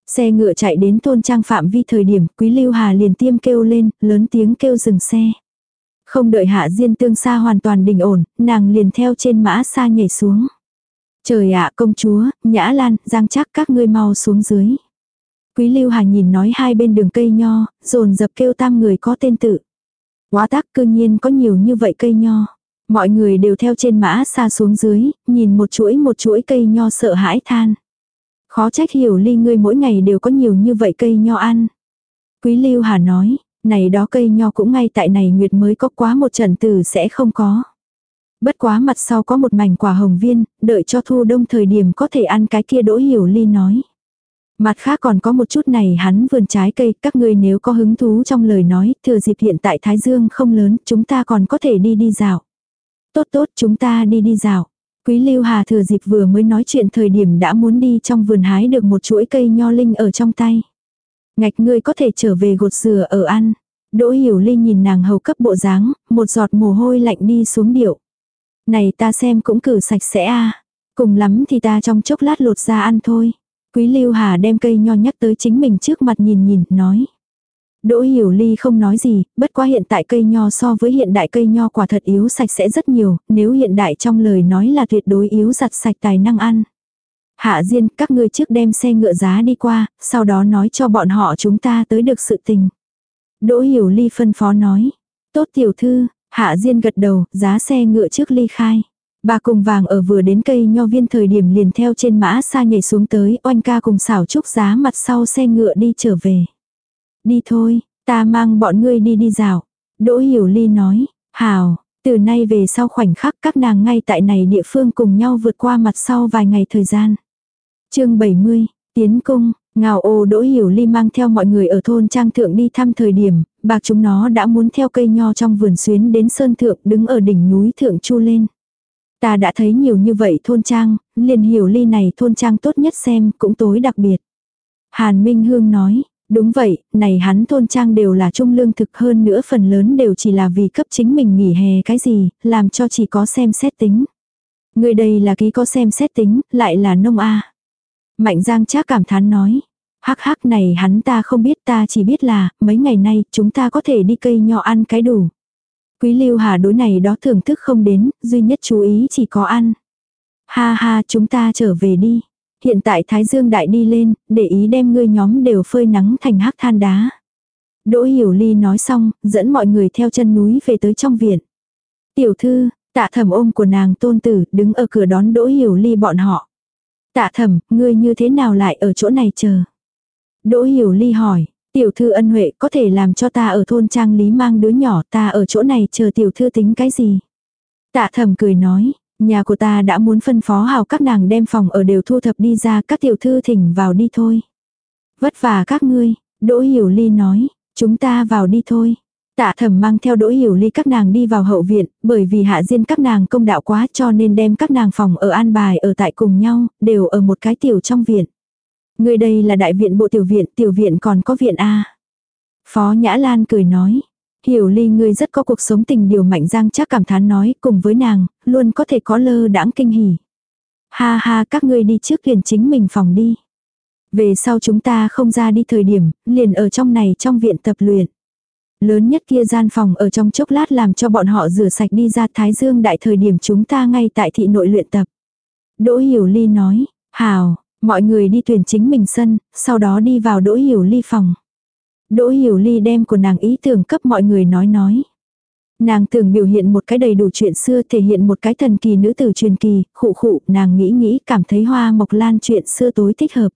Xe ngựa chạy đến thôn trang phạm vi thời điểm, Quý Lưu Hà liền tiêm kêu lên, lớn tiếng kêu dừng xe. Không đợi Hạ Diên tương xa hoàn toàn đình ổn, nàng liền theo trên mã xa nhảy xuống. Trời ạ công chúa, Nhã Lan, Giang chắc các ngươi mau xuống dưới. Quý Lưu Hà nhìn nói hai bên đường cây nho, rồn dập kêu tam người có tên tự. Quá tác cư nhiên có nhiều như vậy cây nho. Mọi người đều theo trên mã xa xuống dưới, nhìn một chuỗi một chuỗi cây nho sợ hãi than. Khó trách hiểu ly ngươi mỗi ngày đều có nhiều như vậy cây nho ăn. Quý Lưu Hà nói, này đó cây nho cũng ngay tại này nguyệt mới có quá một trận tử sẽ không có. Bất quá mặt sau có một mảnh quả hồng viên, đợi cho thu đông thời điểm có thể ăn cái kia đỗ hiểu ly nói. Mặt khác còn có một chút này hắn vườn trái cây, các ngươi nếu có hứng thú trong lời nói, thừa dịp hiện tại Thái Dương không lớn, chúng ta còn có thể đi đi dạo. Tốt tốt, chúng ta đi đi dạo. Quý Lưu Hà thừa dịp vừa mới nói chuyện thời điểm đã muốn đi trong vườn hái được một chuỗi cây nho linh ở trong tay. Ngạch ngươi có thể trở về gột dừa ở ăn. Đỗ Hiểu Ly nhìn nàng hầu cấp bộ dáng, một giọt mồ hôi lạnh đi xuống điệu. Này ta xem cũng cử sạch sẽ a Cùng lắm thì ta trong chốc lát lột ra ăn thôi. Quý Lưu Hà đem cây nho nhắc tới chính mình trước mặt nhìn nhìn, nói. Đỗ Hiểu Ly không nói gì, bất quá hiện tại cây nho so với hiện đại cây nho quả thật yếu sạch sẽ rất nhiều, nếu hiện đại trong lời nói là tuyệt đối yếu giặt sạch tài năng ăn. Hạ Diên, các ngươi trước đem xe ngựa giá đi qua, sau đó nói cho bọn họ chúng ta tới được sự tình. Đỗ Hiểu Ly phân phó nói. Tốt tiểu thư, Hạ Diên gật đầu, giá xe ngựa trước ly khai. Bà cùng vàng ở vừa đến cây nho viên thời điểm liền theo trên mã xa nhảy xuống tới, oanh ca cùng xảo trúc giá mặt sau xe ngựa đi trở về. Đi thôi, ta mang bọn ngươi đi đi dạo. Đỗ Hiểu Ly nói, hào, từ nay về sau khoảnh khắc các nàng ngay tại này địa phương cùng nhau vượt qua mặt sau vài ngày thời gian chương 70, Tiến Cung, Ngào ô Đỗ Hiểu Ly mang theo mọi người ở thôn Trang Thượng đi thăm thời điểm, bạc chúng nó đã muốn theo cây nho trong vườn xuyến đến Sơn Thượng đứng ở đỉnh núi Thượng Chu lên. Ta đã thấy nhiều như vậy thôn Trang, liền Hiểu Ly này thôn Trang tốt nhất xem cũng tối đặc biệt. Hàn Minh Hương nói, Đúng vậy, này hắn thôn trang đều là trung lương thực hơn nữa phần lớn đều chỉ là vì cấp chính mình nghỉ hè cái gì, làm cho chỉ có xem xét tính. Người đây là ký có xem xét tính, lại là nông A. Mạnh Giang chắc cảm thán nói. Hắc hắc này hắn ta không biết ta chỉ biết là, mấy ngày nay chúng ta có thể đi cây nho ăn cái đủ. Quý lưu hà đối này đó thưởng thức không đến, duy nhất chú ý chỉ có ăn. Ha ha chúng ta trở về đi hiện tại Thái Dương đại đi lên, để ý đem ngươi nhóm đều phơi nắng thành hắc than đá. Đỗ Hiểu Ly nói xong, dẫn mọi người theo chân núi về tới trong viện. Tiểu thư, tạ thẩm ôm của nàng tôn tử, đứng ở cửa đón Đỗ Hiểu Ly bọn họ. Tạ thẩm, ngươi như thế nào lại ở chỗ này chờ? Đỗ Hiểu Ly hỏi, tiểu thư ân huệ có thể làm cho ta ở thôn trang lý mang đứa nhỏ ta ở chỗ này chờ tiểu thư tính cái gì? Tạ thẩm cười nói, Nhà của ta đã muốn phân phó hào các nàng đem phòng ở đều thu thập đi ra các tiểu thư thỉnh vào đi thôi. Vất vả các ngươi, Đỗ Hiểu Ly nói, chúng ta vào đi thôi. Dạ Tạ thẩm mang theo Đỗ Hiểu Ly các nàng đi vào hậu viện, bởi vì hạ diên các nàng công đạo quá cho nên đem các nàng phòng ở an bài ở tại cùng nhau, đều ở một cái tiểu trong viện. Người đây là đại viện bộ tiểu viện, tiểu viện còn có viện A. Phó Nhã Lan cười nói, Hiểu ly ngươi rất có cuộc sống tình điều mạnh giang chắc cảm thán nói cùng với nàng, luôn có thể có lơ đãng kinh hỉ. Ha ha các ngươi đi trước liền chính mình phòng đi. Về sau chúng ta không ra đi thời điểm, liền ở trong này trong viện tập luyện. Lớn nhất kia gian phòng ở trong chốc lát làm cho bọn họ rửa sạch đi ra Thái Dương đại thời điểm chúng ta ngay tại thị nội luyện tập. Đỗ Hiểu Ly nói, hào, mọi người đi tuyển chính mình sân, sau đó đi vào Đỗ Hiểu Ly phòng. Đỗ Hiểu Ly đem của nàng ý tưởng cấp mọi người nói nói. Nàng tưởng biểu hiện một cái đầy đủ chuyện xưa thể hiện một cái thần kỳ nữ tử truyền kỳ, khụ khụ, nàng nghĩ nghĩ cảm thấy hoa mộc lan chuyện xưa tối thích hợp.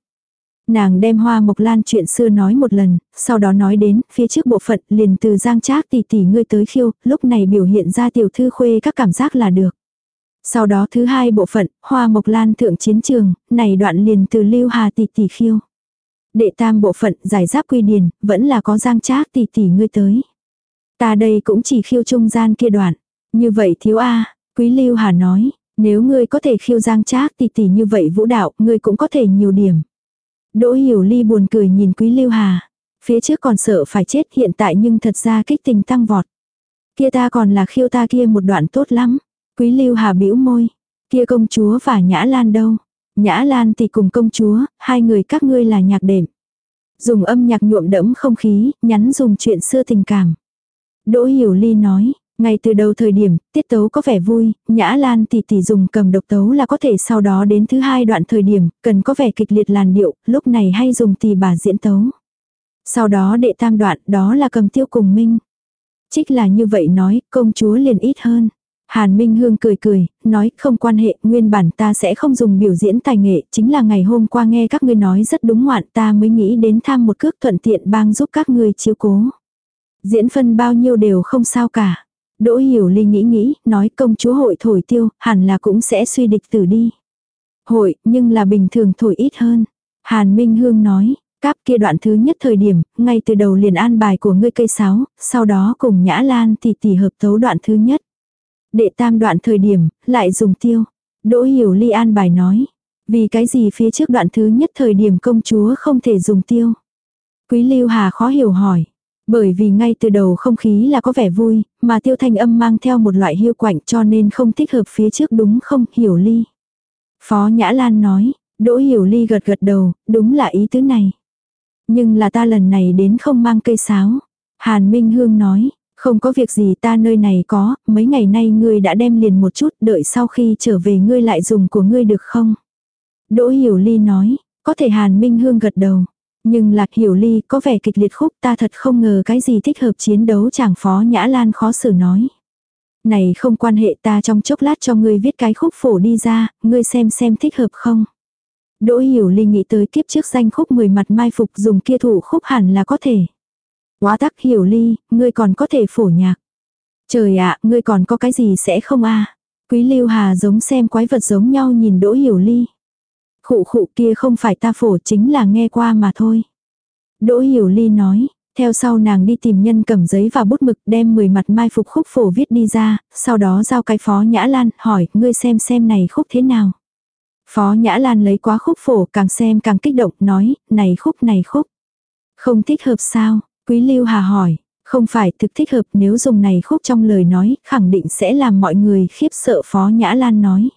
Nàng đem hoa mộc lan chuyện xưa nói một lần, sau đó nói đến, phía trước bộ phận liền từ giang trác tỷ tỷ ngươi tới khiêu, lúc này biểu hiện ra tiểu thư khuê các cảm giác là được. Sau đó thứ hai bộ phận, Hoa Mộc Lan thượng chiến trường, này đoạn liền từ Lưu Hà tỷ tỷ khiêu. Đệ tam bộ phận, giải giáp quy điền, vẫn là có giang trác tỷ tỷ ngươi tới. Ta đây cũng chỉ khiêu trung gian kia đoạn. Như vậy thiếu a Quý Lưu Hà nói, nếu ngươi có thể khiêu giang trác tỷ tỷ như vậy vũ đạo, ngươi cũng có thể nhiều điểm. Đỗ Hiểu Ly buồn cười nhìn Quý Lưu Hà. Phía trước còn sợ phải chết hiện tại nhưng thật ra kích tình tăng vọt. Kia ta còn là khiêu ta kia một đoạn tốt lắm. Quý Lưu Hà bĩu môi. Kia công chúa và Nhã Lan đâu? Nhã Lan thì cùng công chúa, hai người các ngươi là nhạc đệm. Dùng âm nhạc nhuộm đẫm không khí, nhắn dùng chuyện xưa tình cảm. Đỗ Hiểu Ly nói, ngay từ đầu thời điểm, tiết tấu có vẻ vui, Nhã Lan tỷ tỷ dùng cầm độc tấu là có thể sau đó đến thứ hai đoạn thời điểm, cần có vẻ kịch liệt làn điệu, lúc này hay dùng tỷ bà diễn tấu. Sau đó đệ tam đoạn, đó là cầm tiêu cùng minh. Trích là như vậy nói, công chúa liền ít hơn. Hàn Minh Hương cười cười, nói không quan hệ, nguyên bản ta sẽ không dùng biểu diễn tài nghệ, chính là ngày hôm qua nghe các ngươi nói rất đúng ngoạn ta mới nghĩ đến tham một cước thuận tiện bang giúp các ngươi chiếu cố. Diễn phân bao nhiêu đều không sao cả. Đỗ Hiểu Ly nghĩ nghĩ, nói công chúa hội thổi tiêu, hẳn là cũng sẽ suy địch tử đi. Hội, nhưng là bình thường thổi ít hơn. Hàn Minh Hương nói, cáp kia đoạn thứ nhất thời điểm, ngay từ đầu liền an bài của ngươi cây sáo, sau đó cùng Nhã Lan tỷ tỷ hợp tấu đoạn thứ nhất. Đệ tam đoạn thời điểm, lại dùng tiêu. Đỗ Hiểu Ly an bài nói, vì cái gì phía trước đoạn thứ nhất thời điểm công chúa không thể dùng tiêu. Quý Lưu Hà khó hiểu hỏi. Bởi vì ngay từ đầu không khí là có vẻ vui, mà tiêu thanh âm mang theo một loại hiu quạnh cho nên không thích hợp phía trước đúng không, hiểu ly. Phó Nhã Lan nói, Đỗ hiểu ly gật gật đầu, đúng là ý tứ này. Nhưng là ta lần này đến không mang cây sáo. Hàn Minh Hương nói, không có việc gì ta nơi này có, mấy ngày nay ngươi đã đem liền một chút, đợi sau khi trở về ngươi lại dùng của ngươi được không? Đỗ Hiểu Ly nói, có thể Hàn Minh Hương gật đầu. Nhưng lạc hiểu ly có vẻ kịch liệt khúc ta thật không ngờ cái gì thích hợp chiến đấu chàng phó nhã lan khó xử nói. Này không quan hệ ta trong chốc lát cho ngươi viết cái khúc phổ đi ra, ngươi xem xem thích hợp không. Đỗ hiểu ly nghĩ tới kiếp trước danh khúc mười mặt mai phục dùng kia thủ khúc hẳn là có thể. Quá tắc hiểu ly, ngươi còn có thể phổ nhạc. Trời ạ, ngươi còn có cái gì sẽ không a Quý lưu hà giống xem quái vật giống nhau nhìn đỗ hiểu ly. Khụ khụ kia không phải ta phổ chính là nghe qua mà thôi. Đỗ Hiểu Ly nói, theo sau nàng đi tìm nhân cầm giấy và bút mực đem 10 mặt mai phục khúc phổ viết đi ra, sau đó giao cái phó Nhã Lan hỏi ngươi xem xem này khúc thế nào. Phó Nhã Lan lấy quá khúc phổ càng xem càng kích động nói, này khúc này khúc. Không thích hợp sao, Quý Lưu Hà hỏi, không phải thực thích hợp nếu dùng này khúc trong lời nói khẳng định sẽ làm mọi người khiếp sợ Phó Nhã Lan nói.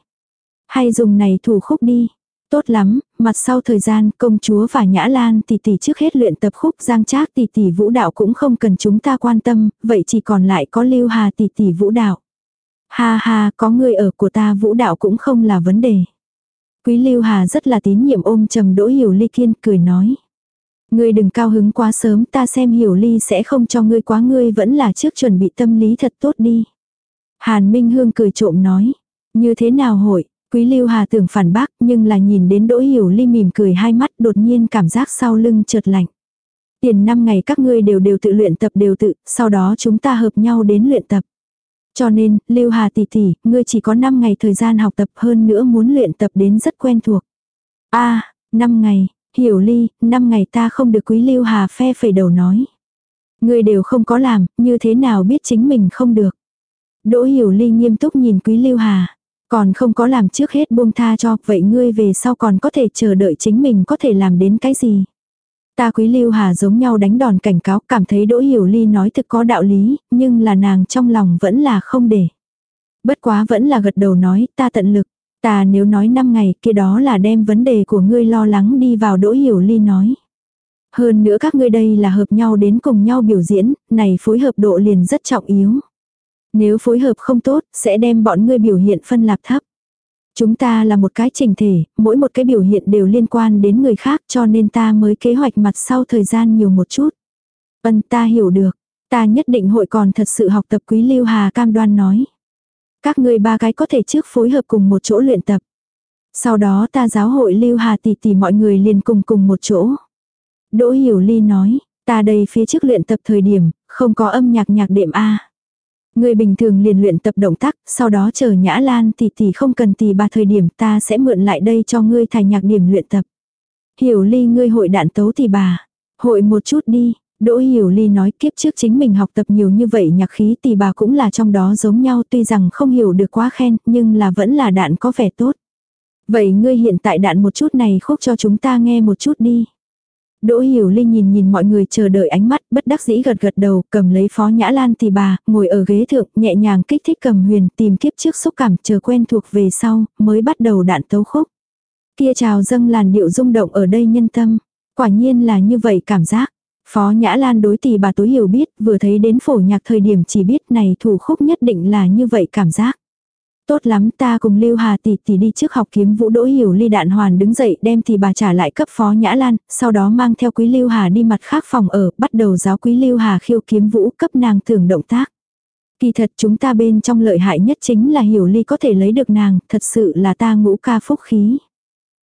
Hay dùng này thủ khúc đi, Tốt lắm, mặt sau thời gian công chúa và Nhã Lan tỷ tỷ trước hết luyện tập khúc giang trác tỷ tỷ vũ đạo cũng không cần chúng ta quan tâm, vậy chỉ còn lại có Lưu Hà tỷ tỷ vũ đạo. Ha ha, có người ở của ta vũ đạo cũng không là vấn đề. Quý Lưu Hà rất là tín nhiệm ôm trầm Đỗ Hiểu Ly kiên cười nói. Ngươi đừng cao hứng quá sớm ta xem Hiểu Ly sẽ không cho ngươi quá ngươi vẫn là trước chuẩn bị tâm lý thật tốt đi. Hàn Minh Hương cười trộm nói. Như thế nào hội, Quý Lưu Hà tưởng phản bác nhưng là nhìn đến Đỗ Hiểu Ly mỉm cười hai mắt đột nhiên cảm giác sau lưng chợt lạnh. Tiền năm ngày các ngươi đều đều tự luyện tập đều tự, sau đó chúng ta hợp nhau đến luyện tập. Cho nên, Lưu Hà tỷ tỷ, ngươi chỉ có 5 ngày thời gian học tập hơn nữa muốn luyện tập đến rất quen thuộc. a à, 5 ngày, hiểu ly, 5 ngày ta không được quý Lưu Hà phe phẩy đầu nói. Ngươi đều không có làm, như thế nào biết chính mình không được. Đỗ hiểu ly nghiêm túc nhìn quý Lưu Hà. Còn không có làm trước hết buông tha cho, vậy ngươi về sau còn có thể chờ đợi chính mình có thể làm đến cái gì. Ta quý lưu hà giống nhau đánh đòn cảnh cáo cảm thấy đỗ hiểu ly nói thực có đạo lý, nhưng là nàng trong lòng vẫn là không để. Bất quá vẫn là gật đầu nói ta tận lực. Ta nếu nói 5 ngày kia đó là đem vấn đề của ngươi lo lắng đi vào đỗ hiểu ly nói. Hơn nữa các ngươi đây là hợp nhau đến cùng nhau biểu diễn, này phối hợp độ liền rất trọng yếu. Nếu phối hợp không tốt, sẽ đem bọn ngươi biểu hiện phân lạp thấp. Chúng ta là một cái trình thể, mỗi một cái biểu hiện đều liên quan đến người khác cho nên ta mới kế hoạch mặt sau thời gian nhiều một chút. Vân ta hiểu được, ta nhất định hội còn thật sự học tập quý lưu hà cam đoan nói. Các ngươi ba cái có thể trước phối hợp cùng một chỗ luyện tập. Sau đó ta giáo hội lưu hà tỷ tỷ mọi người liền cùng cùng một chỗ. Đỗ hiểu ly nói, ta đây phía trước luyện tập thời điểm, không có âm nhạc nhạc đệm A. Người bình thường liền luyện tập động tác, sau đó chờ Nhã Lan tỷ tỷ không cần tỷ bà thời điểm ta sẽ mượn lại đây cho ngươi thành nhạc điểm luyện tập. Hiểu ly ngươi hội đạn tấu tỷ bà. Hội một chút đi, Đỗ Hiểu Ly nói kiếp trước chính mình học tập nhiều như vậy nhạc khí tỷ bà cũng là trong đó giống nhau tuy rằng không hiểu được quá khen nhưng là vẫn là đạn có vẻ tốt. Vậy ngươi hiện tại đạn một chút này khúc cho chúng ta nghe một chút đi. Đỗ Hiểu linh nhìn nhìn mọi người chờ đợi ánh mắt, bất đắc dĩ gật gật đầu, cầm lấy phó nhã lan tỷ bà, ngồi ở ghế thượng, nhẹ nhàng kích thích cầm huyền, tìm kiếp trước xúc cảm, chờ quen thuộc về sau, mới bắt đầu đạn tấu khúc. Kia trào dâng làn điệu rung động ở đây nhân tâm. Quả nhiên là như vậy cảm giác. Phó Nhã Lan đối tỷ bà tối hiểu biết, vừa thấy đến phổ nhạc thời điểm chỉ biết này thủ khúc nhất định là như vậy cảm giác. Tốt lắm ta cùng Lưu Hà tỷ tỷ đi trước học kiếm vũ đỗ hiểu ly đạn hoàn đứng dậy đem thì bà trả lại cấp phó Nhã Lan, sau đó mang theo quý Lưu Hà đi mặt khác phòng ở, bắt đầu giáo quý Lưu Hà khiêu kiếm vũ cấp nàng thưởng động tác. Kỳ thật chúng ta bên trong lợi hại nhất chính là hiểu ly có thể lấy được nàng, thật sự là ta ngũ ca phúc khí.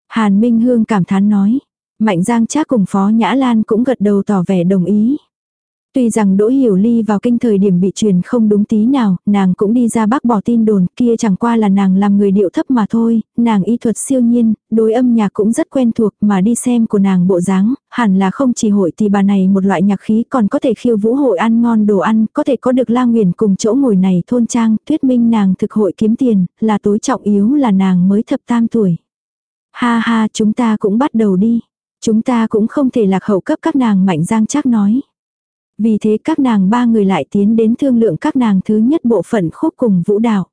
Hàn Minh Hương cảm thán nói. Mạnh Giang Trác cùng Phó Nhã Lan cũng gật đầu tỏ vẻ đồng ý. Tuy rằng Đỗ Hiểu Ly vào kinh thời điểm bị truyền không đúng tí nào, nàng cũng đi ra bác bỏ tin đồn kia chẳng qua là nàng làm người điệu thấp mà thôi, nàng y thuật siêu nhiên, đối âm nhạc cũng rất quen thuộc mà đi xem của nàng bộ dáng, hẳn là không chỉ hội thì bà này một loại nhạc khí còn có thể khiêu vũ hội ăn ngon đồ ăn, có thể có được lang nguyền cùng chỗ ngồi này thôn trang, thuyết minh nàng thực hội kiếm tiền, là tối trọng yếu là nàng mới thập tam tuổi. Ha ha chúng ta cũng bắt đầu đi. Chúng ta cũng không thể lạc hậu cấp các nàng mạnh giang chắc nói. Vì thế các nàng ba người lại tiến đến thương lượng các nàng thứ nhất bộ phận khúc cùng vũ đạo.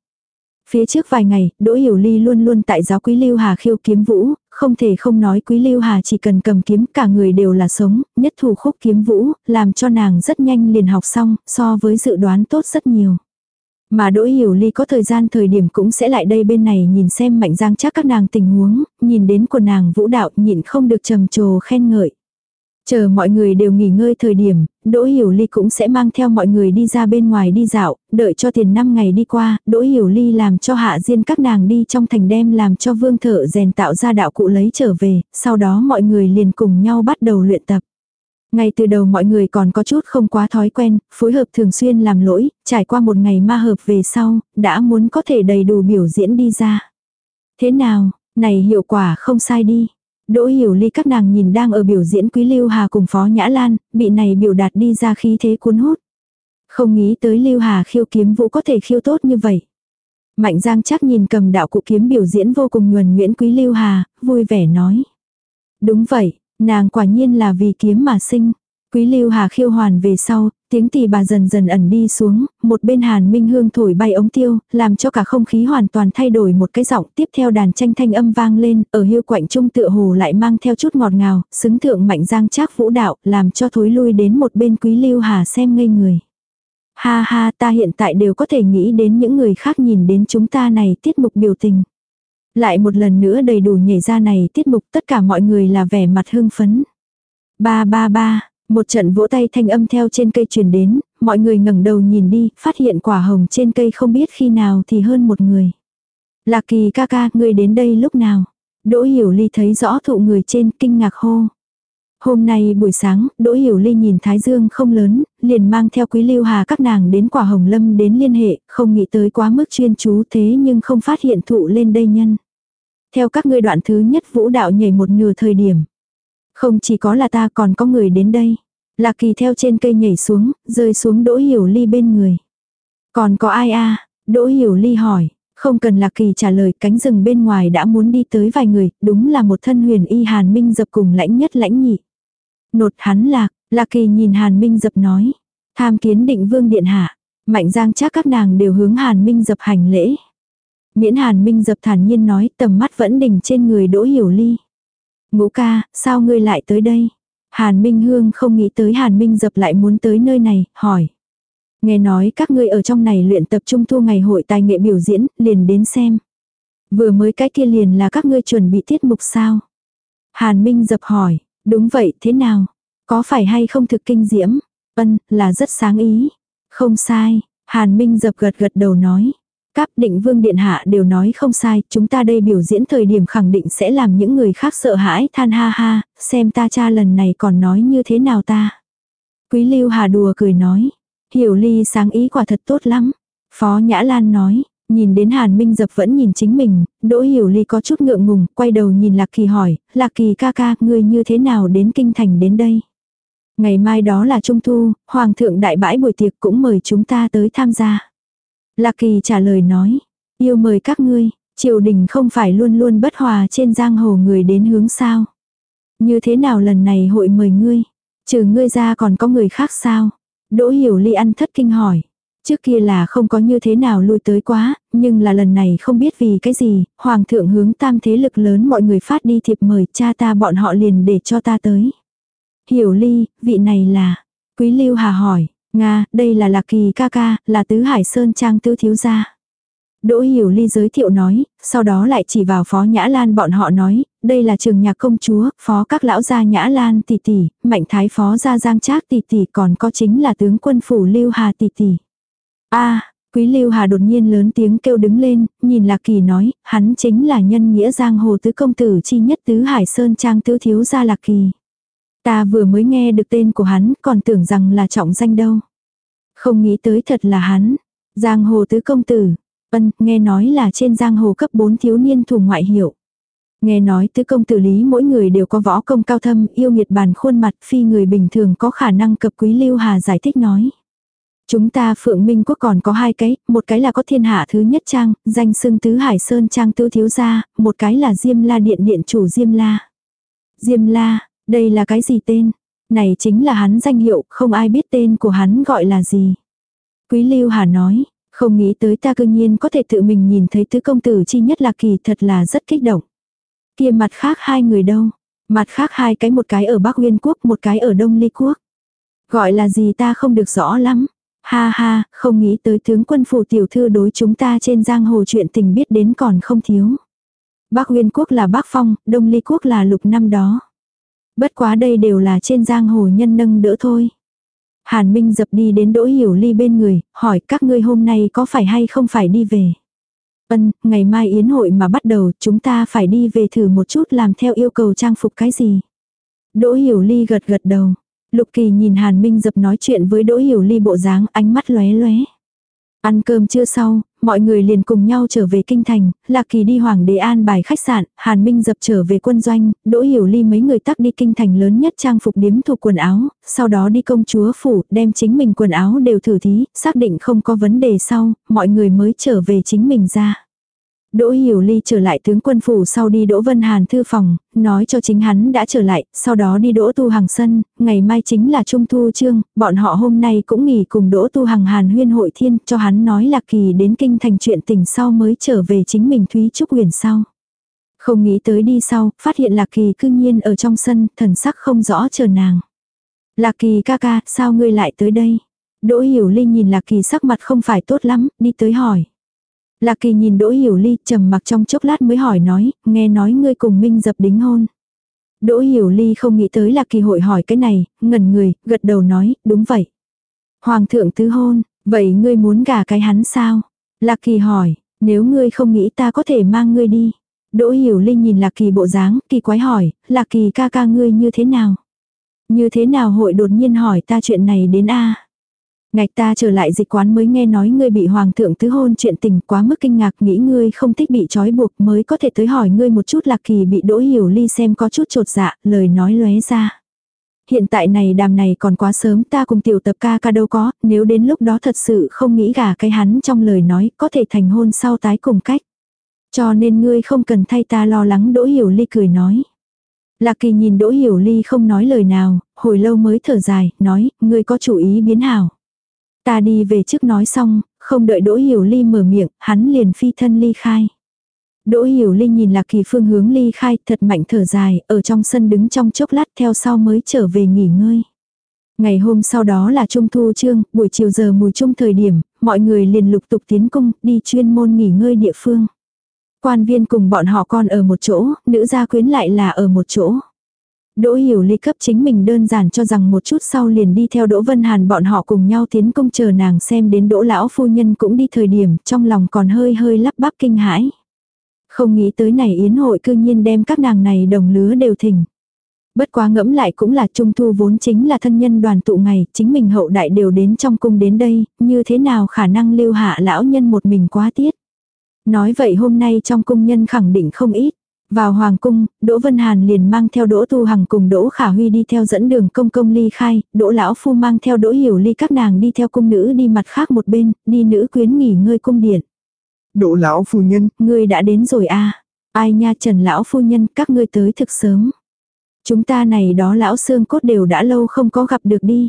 Phía trước vài ngày, Đỗ Hiểu Ly luôn luôn tại giáo Quý Lưu Hà khiêu kiếm vũ, không thể không nói Quý Lưu Hà chỉ cần cầm kiếm cả người đều là sống, nhất thủ khúc kiếm vũ, làm cho nàng rất nhanh liền học xong, so với dự đoán tốt rất nhiều. Mà Đỗ Hiểu Ly có thời gian thời điểm cũng sẽ lại đây bên này nhìn xem mạnh giang chắc các nàng tình huống, nhìn đến của nàng vũ đạo nhịn không được trầm trồ khen ngợi. Chờ mọi người đều nghỉ ngơi thời điểm, Đỗ Hiểu Ly cũng sẽ mang theo mọi người đi ra bên ngoài đi dạo, đợi cho tiền 5 ngày đi qua, Đỗ Hiểu Ly làm cho hạ diên các nàng đi trong thành đem làm cho vương thợ rèn tạo ra đạo cụ lấy trở về, sau đó mọi người liền cùng nhau bắt đầu luyện tập. Ngay từ đầu mọi người còn có chút không quá thói quen, phối hợp thường xuyên làm lỗi, trải qua một ngày ma hợp về sau, đã muốn có thể đầy đủ biểu diễn đi ra. Thế nào, này hiệu quả không sai đi. Đỗ hiểu ly các nàng nhìn đang ở biểu diễn Quý Lưu Hà cùng Phó Nhã Lan, bị này biểu đạt đi ra khí thế cuốn hút. Không nghĩ tới Lưu Hà khiêu kiếm vũ có thể khiêu tốt như vậy. Mạnh Giang chắc nhìn cầm đạo cụ kiếm biểu diễn vô cùng nhuần nguyễn Quý Lưu Hà, vui vẻ nói. Đúng vậy, Nàng quả nhiên là vì kiếm mà sinh. Quý lưu hà khiêu hoàn về sau, tiếng tỳ bà dần dần ẩn đi xuống, một bên hàn minh hương thổi bay ống tiêu, làm cho cả không khí hoàn toàn thay đổi một cái giọng tiếp theo đàn tranh thanh âm vang lên, ở hiu quạnh trung tựa hồ lại mang theo chút ngọt ngào, xứng thượng mạnh giang trác vũ đạo, làm cho thối lui đến một bên quý lưu hà xem ngây người. Ha ha ta hiện tại đều có thể nghĩ đến những người khác nhìn đến chúng ta này tiết mục biểu tình. Lại một lần nữa đầy đủ nhảy ra này tiết mục tất cả mọi người là vẻ mặt hưng phấn. Ba ba ba, một trận vỗ tay thanh âm theo trên cây truyền đến, mọi người ngẩng đầu nhìn đi, phát hiện quả hồng trên cây không biết khi nào thì hơn một người. Lạc kỳ ca ca, người đến đây lúc nào? Đỗ hiểu ly thấy rõ thụ người trên kinh ngạc hô. Hôm nay buổi sáng, Đỗ Hiểu Ly nhìn Thái Dương không lớn, liền mang theo Quý Lưu Hà các nàng đến quả Hồng Lâm đến liên hệ, không nghĩ tới quá mức chuyên chú thế nhưng không phát hiện thụ lên đây nhân. Theo các ngươi đoạn thứ nhất vũ đạo nhảy một nửa thời điểm. Không chỉ có là ta còn có người đến đây. Lạc kỳ theo trên cây nhảy xuống, rơi xuống Đỗ Hiểu Ly bên người. Còn có ai a Đỗ Hiểu Ly hỏi. Không cần Lạc Kỳ trả lời cánh rừng bên ngoài đã muốn đi tới vài người, đúng là một thân huyền y hàn minh dập cùng lãnh nhất lãnh nhị. Nột hắn lạc, lạc kỳ nhìn Hàn Minh dập nói. Tham kiến định vương điện hạ. Mạnh giang chắc các nàng đều hướng Hàn Minh dập hành lễ. Miễn Hàn Minh dập thản nhiên nói tầm mắt vẫn đỉnh trên người đỗ hiểu ly. Ngũ ca, sao ngươi lại tới đây? Hàn Minh Hương không nghĩ tới Hàn Minh dập lại muốn tới nơi này, hỏi. Nghe nói các ngươi ở trong này luyện tập trung thu ngày hội tài nghệ biểu diễn, liền đến xem. Vừa mới cái kia liền là các ngươi chuẩn bị tiết mục sao? Hàn Minh dập hỏi, Đúng vậy, thế nào? Có phải hay không thực kinh diễm? Ân, là rất sáng ý. Không sai, Hàn Minh dập gật gật đầu nói. Các định vương điện hạ đều nói không sai, chúng ta đây biểu diễn thời điểm khẳng định sẽ làm những người khác sợ hãi than ha ha, xem ta cha lần này còn nói như thế nào ta. Quý lưu hà đùa cười nói, hiểu ly sáng ý quả thật tốt lắm. Phó Nhã Lan nói, nhìn đến Hàn Minh Dập vẫn nhìn chính mình, Đỗ Hiểu Ly có chút ngượng ngùng, quay đầu nhìn Lạc Kỳ hỏi, Lạc Kỳ ca ca, ngươi như thế nào đến kinh thành đến đây? Ngày mai đó là Trung Thu, Hoàng thượng đại bãi buổi tiệc cũng mời chúng ta tới tham gia. Lạc Kỳ trả lời nói, yêu mời các ngươi, triều đình không phải luôn luôn bất hòa trên giang hồ người đến hướng sao. Như thế nào lần này hội mời ngươi? Trừ ngươi ra còn có người khác sao? Đỗ hiểu ly ăn thất kinh hỏi. Trước kia là không có như thế nào lui tới quá, nhưng là lần này không biết vì cái gì, hoàng thượng hướng tam thế lực lớn mọi người phát đi thiệp mời cha ta bọn họ liền để cho ta tới. Hiểu ly, vị này là, quý lưu hà hỏi, Nga, đây là lạc kỳ ca ca, là tứ hải sơn trang tứ thiếu gia. Đỗ Hiểu Ly giới thiệu nói, sau đó lại chỉ vào Phó Nhã Lan bọn họ nói, đây là trường nhạc công chúa, Phó các lão gia Nhã Lan tỷ tỷ, Mạnh Thái Phó gia Giang Trác tỷ tỷ còn có chính là tướng quân phủ Lưu Hà tỷ tỷ. A, Quý Lưu Hà đột nhiên lớn tiếng kêu đứng lên, nhìn Lạc Kỳ nói, hắn chính là nhân nghĩa giang hồ tứ công tử chi nhất tứ Hải Sơn Trang tứ thiếu gia Lạc Kỳ. Ta vừa mới nghe được tên của hắn, còn tưởng rằng là trọng danh đâu. Không nghĩ tới thật là hắn. Giang hồ tứ công tử, Ân, nghe nói là trên giang hồ cấp 4 thiếu niên thủ ngoại hiệu. Nghe nói tứ công tử lý mỗi người đều có võ công cao thâm, yêu nghiệt bàn khuôn mặt phi người bình thường có khả năng cập quý lưu hà giải thích nói. Chúng ta phượng minh quốc còn có hai cái, một cái là có thiên hạ thứ nhất trang, danh xưng tứ hải sơn trang tứ thiếu gia, một cái là diêm la điện điện chủ diêm la. Diêm la, đây là cái gì tên? Này chính là hắn danh hiệu, không ai biết tên của hắn gọi là gì. Quý lưu hà nói, không nghĩ tới ta cương nhiên có thể tự mình nhìn thấy tứ công tử chi nhất là kỳ thật là rất kích động. Kia mặt khác hai người đâu? Mặt khác hai cái một cái ở Bắc Nguyên Quốc một cái ở Đông Ly Quốc. Gọi là gì ta không được rõ lắm. Ha ha, không nghĩ tới tướng quân phủ tiểu thư đối chúng ta trên giang hồ chuyện tình biết đến còn không thiếu. Bắc Nguyên Quốc là Bắc Phong, Đông Ly Quốc là lục năm đó. Bất quá đây đều là trên giang hồ nhân nâng đỡ thôi. Hàn Minh dập đi đến Đỗ Hiểu Ly bên người, hỏi các ngươi hôm nay có phải hay không phải đi về. Ân, ngày mai yến hội mà bắt đầu chúng ta phải đi về thử một chút làm theo yêu cầu trang phục cái gì. Đỗ Hiểu Ly gật gật đầu. Lục Kỳ nhìn Hàn Minh dập nói chuyện với Đỗ Hiểu Ly bộ dáng ánh mắt lóe lóe. Ăn cơm chưa sau, mọi người liền cùng nhau trở về kinh thành, Lạc Kỳ đi Hoàng đế an bài khách sạn, Hàn Minh dập trở về quân doanh, Đỗ Hiểu Ly mấy người tắc đi kinh thành lớn nhất trang phục điếm thuộc quần áo, sau đó đi công chúa phủ, đem chính mình quần áo đều thử thí, xác định không có vấn đề sau, mọi người mới trở về chính mình ra. Đỗ Hiểu Ly trở lại tướng quân phủ sau đi Đỗ Vân Hàn thư phòng, nói cho chính hắn đã trở lại, sau đó đi Đỗ Tu Hằng sân, ngày mai chính là Trung Thu Trương, bọn họ hôm nay cũng nghỉ cùng Đỗ Tu Hằng Hàn huyên hội thiên, cho hắn nói là kỳ đến kinh thành chuyện tình sau mới trở về chính mình Thúy Trúc huyền sau. Không nghĩ tới đi sau, phát hiện Lạc Kỳ cư nhiên ở trong sân, thần sắc không rõ chờ nàng. Lạc Kỳ ca ca, sao ngươi lại tới đây? Đỗ Hiểu Ly nhìn Lạc Kỳ sắc mặt không phải tốt lắm, đi tới hỏi. Lạc kỳ nhìn Đỗ Hiểu Ly trầm mặc trong chốc lát mới hỏi nói, nghe nói ngươi cùng Minh dập đính hôn. Đỗ Hiểu Ly không nghĩ tới Lạc kỳ hội hỏi cái này, ngẩn người, gật đầu nói, đúng vậy. Hoàng thượng tứ hôn, vậy ngươi muốn gả cái hắn sao? Lạc kỳ hỏi, nếu ngươi không nghĩ ta có thể mang ngươi đi. Đỗ Hiểu Ly nhìn Lạc kỳ bộ dáng, kỳ quái hỏi, Lạc kỳ ca ca ngươi như thế nào? Như thế nào hội đột nhiên hỏi ta chuyện này đến a Ngạch ta trở lại dịch quán mới nghe nói ngươi bị hoàng thượng tứ hôn chuyện tình quá mức kinh ngạc nghĩ ngươi không thích bị trói buộc mới có thể tới hỏi ngươi một chút lạc kỳ bị đỗ hiểu ly xem có chút trột dạ, lời nói lóe ra. Hiện tại này đàm này còn quá sớm ta cùng tiểu tập ca ca đâu có, nếu đến lúc đó thật sự không nghĩ gả cái hắn trong lời nói có thể thành hôn sau tái cùng cách. Cho nên ngươi không cần thay ta lo lắng đỗ hiểu ly cười nói. Lạc kỳ nhìn đỗ hiểu ly không nói lời nào, hồi lâu mới thở dài, nói, ngươi có chủ ý biến hảo. Ta đi về trước nói xong, không đợi Đỗ Hiểu Ly mở miệng, hắn liền phi thân ly khai. Đỗ Hiểu Ly nhìn Lạc Kỳ phương hướng ly khai thật mạnh thở dài, ở trong sân đứng trong chốc lát theo sau mới trở về nghỉ ngơi. Ngày hôm sau đó là Trung Thu Trương, buổi chiều giờ mùi trung thời điểm, mọi người liền lục tục tiến cung, đi chuyên môn nghỉ ngơi địa phương. Quan viên cùng bọn họ còn ở một chỗ, nữ gia quyến lại là ở một chỗ. Đỗ Hiểu Ly cấp chính mình đơn giản cho rằng một chút sau liền đi theo Đỗ Vân Hàn bọn họ cùng nhau tiến công chờ nàng xem đến Đỗ lão phu nhân cũng đi thời điểm, trong lòng còn hơi hơi lắp bắp kinh hãi. Không nghĩ tới này yến hội cư nhiên đem các nàng này đồng lứa đều thỉnh. Bất quá ngẫm lại cũng là trung thu vốn chính là thân nhân đoàn tụ ngày, chính mình hậu đại đều đến trong cung đến đây, như thế nào khả năng lưu hạ lão nhân một mình quá tiết. Nói vậy hôm nay trong cung nhân khẳng định không ít. Vào hoàng cung, Đỗ Vân Hàn liền mang theo Đỗ Tu Hằng cùng Đỗ Khả Huy đi theo dẫn đường công công ly khai, Đỗ Lão Phu mang theo Đỗ Hiểu Ly các nàng đi theo cung nữ đi mặt khác một bên, đi nữ quyến nghỉ ngơi cung điện. Đỗ Lão Phu Nhân, Ngươi đã đến rồi à? Ai nha Trần Lão Phu Nhân, các ngươi tới thực sớm. Chúng ta này đó lão xương cốt đều đã lâu không có gặp được đi.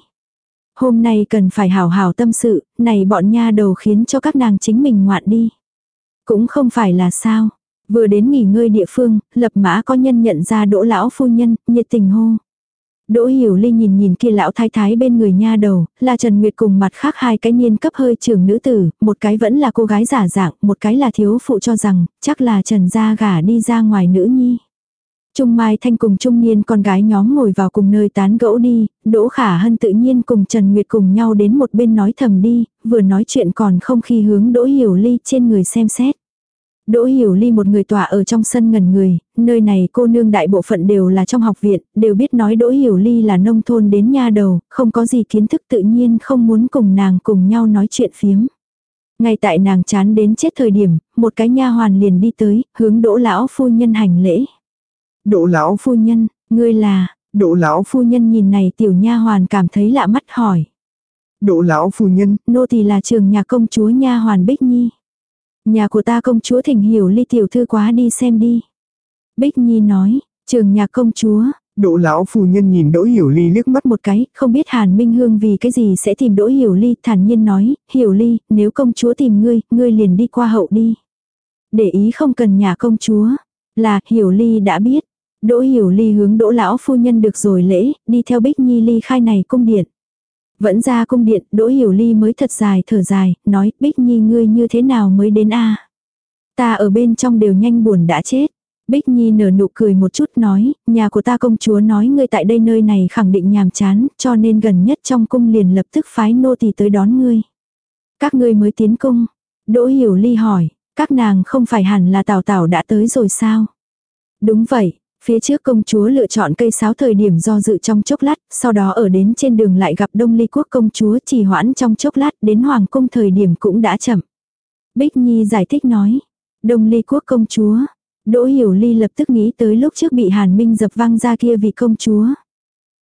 Hôm nay cần phải hảo hảo tâm sự, này bọn nha đầu khiến cho các nàng chính mình ngoạn đi. Cũng không phải là sao. Vừa đến nghỉ ngơi địa phương, lập mã có nhân nhận ra đỗ lão phu nhân, nhiệt tình hô. Đỗ Hiểu Ly nhìn nhìn kia lão thái thái bên người nha đầu, là Trần Nguyệt cùng mặt khác hai cái niên cấp hơi trưởng nữ tử, một cái vẫn là cô gái giả dạng, một cái là thiếu phụ cho rằng, chắc là Trần gia gả đi ra ngoài nữ nhi. Trung Mai Thanh cùng trung niên con gái nhóm ngồi vào cùng nơi tán gẫu đi, Đỗ Khả Hân tự nhiên cùng Trần Nguyệt cùng nhau đến một bên nói thầm đi, vừa nói chuyện còn không khi hướng Đỗ Hiểu Ly trên người xem xét. Đỗ Hiểu Ly một người tỏa ở trong sân ngần người, nơi này cô nương đại bộ phận đều là trong học viện, đều biết nói Đỗ Hiểu Ly là nông thôn đến nha đầu, không có gì kiến thức tự nhiên không muốn cùng nàng cùng nhau nói chuyện phiếm. Ngay tại nàng chán đến chết thời điểm, một cái nha hoàn liền đi tới, hướng Đỗ lão phu nhân hành lễ. Đỗ Lão Phu nhân, ngươi là, Đỗ Lão phu nhân nhìn này tiểu nha hoàn cảm thấy lạ mắt hỏi. Đỗ Lão Phu Nhân, Nô tỳ là trường nhà công chúa nha hoàn Bích Nhi. Nhà của ta công chúa thỉnh hiểu ly tiểu thư quá đi xem đi. Bích Nhi nói, trường nhà công chúa. Đỗ lão phu nhân nhìn Đỗ Hiểu Ly liếc mắt một cái, không biết Hàn Minh Hương vì cái gì sẽ tìm Đỗ Hiểu Ly, thản nhiên nói, Hiểu Ly, nếu công chúa tìm ngươi, ngươi liền đi qua hậu đi. Để ý không cần nhà công chúa. Là, Hiểu Ly đã biết. Đỗ Hiểu Ly hướng Đỗ lão phu nhân được rồi lễ, đi theo Bích Nhi ly khai này cung điện. Vẫn ra cung điện, Đỗ Hiểu Ly mới thật dài thở dài, nói, Bích Nhi ngươi như thế nào mới đến a? Ta ở bên trong đều nhanh buồn đã chết. Bích Nhi nở nụ cười một chút nói, nhà của ta công chúa nói ngươi tại đây nơi này khẳng định nhàm chán, cho nên gần nhất trong cung liền lập tức phái nô tỳ tới đón ngươi. Các ngươi mới tiến cung. Đỗ Hiểu Ly hỏi, các nàng không phải hẳn là Tào Tào đã tới rồi sao? Đúng vậy, Phía trước công chúa lựa chọn cây sáo thời điểm do dự trong chốc lát, sau đó ở đến trên đường lại gặp Đông Ly quốc công chúa trì hoãn trong chốc lát đến hoàng cung thời điểm cũng đã chậm. Bích Nhi giải thích nói, Đông Ly quốc công chúa, Đỗ Hiểu Ly lập tức nghĩ tới lúc trước bị Hàn Minh dập văng ra kia vì công chúa.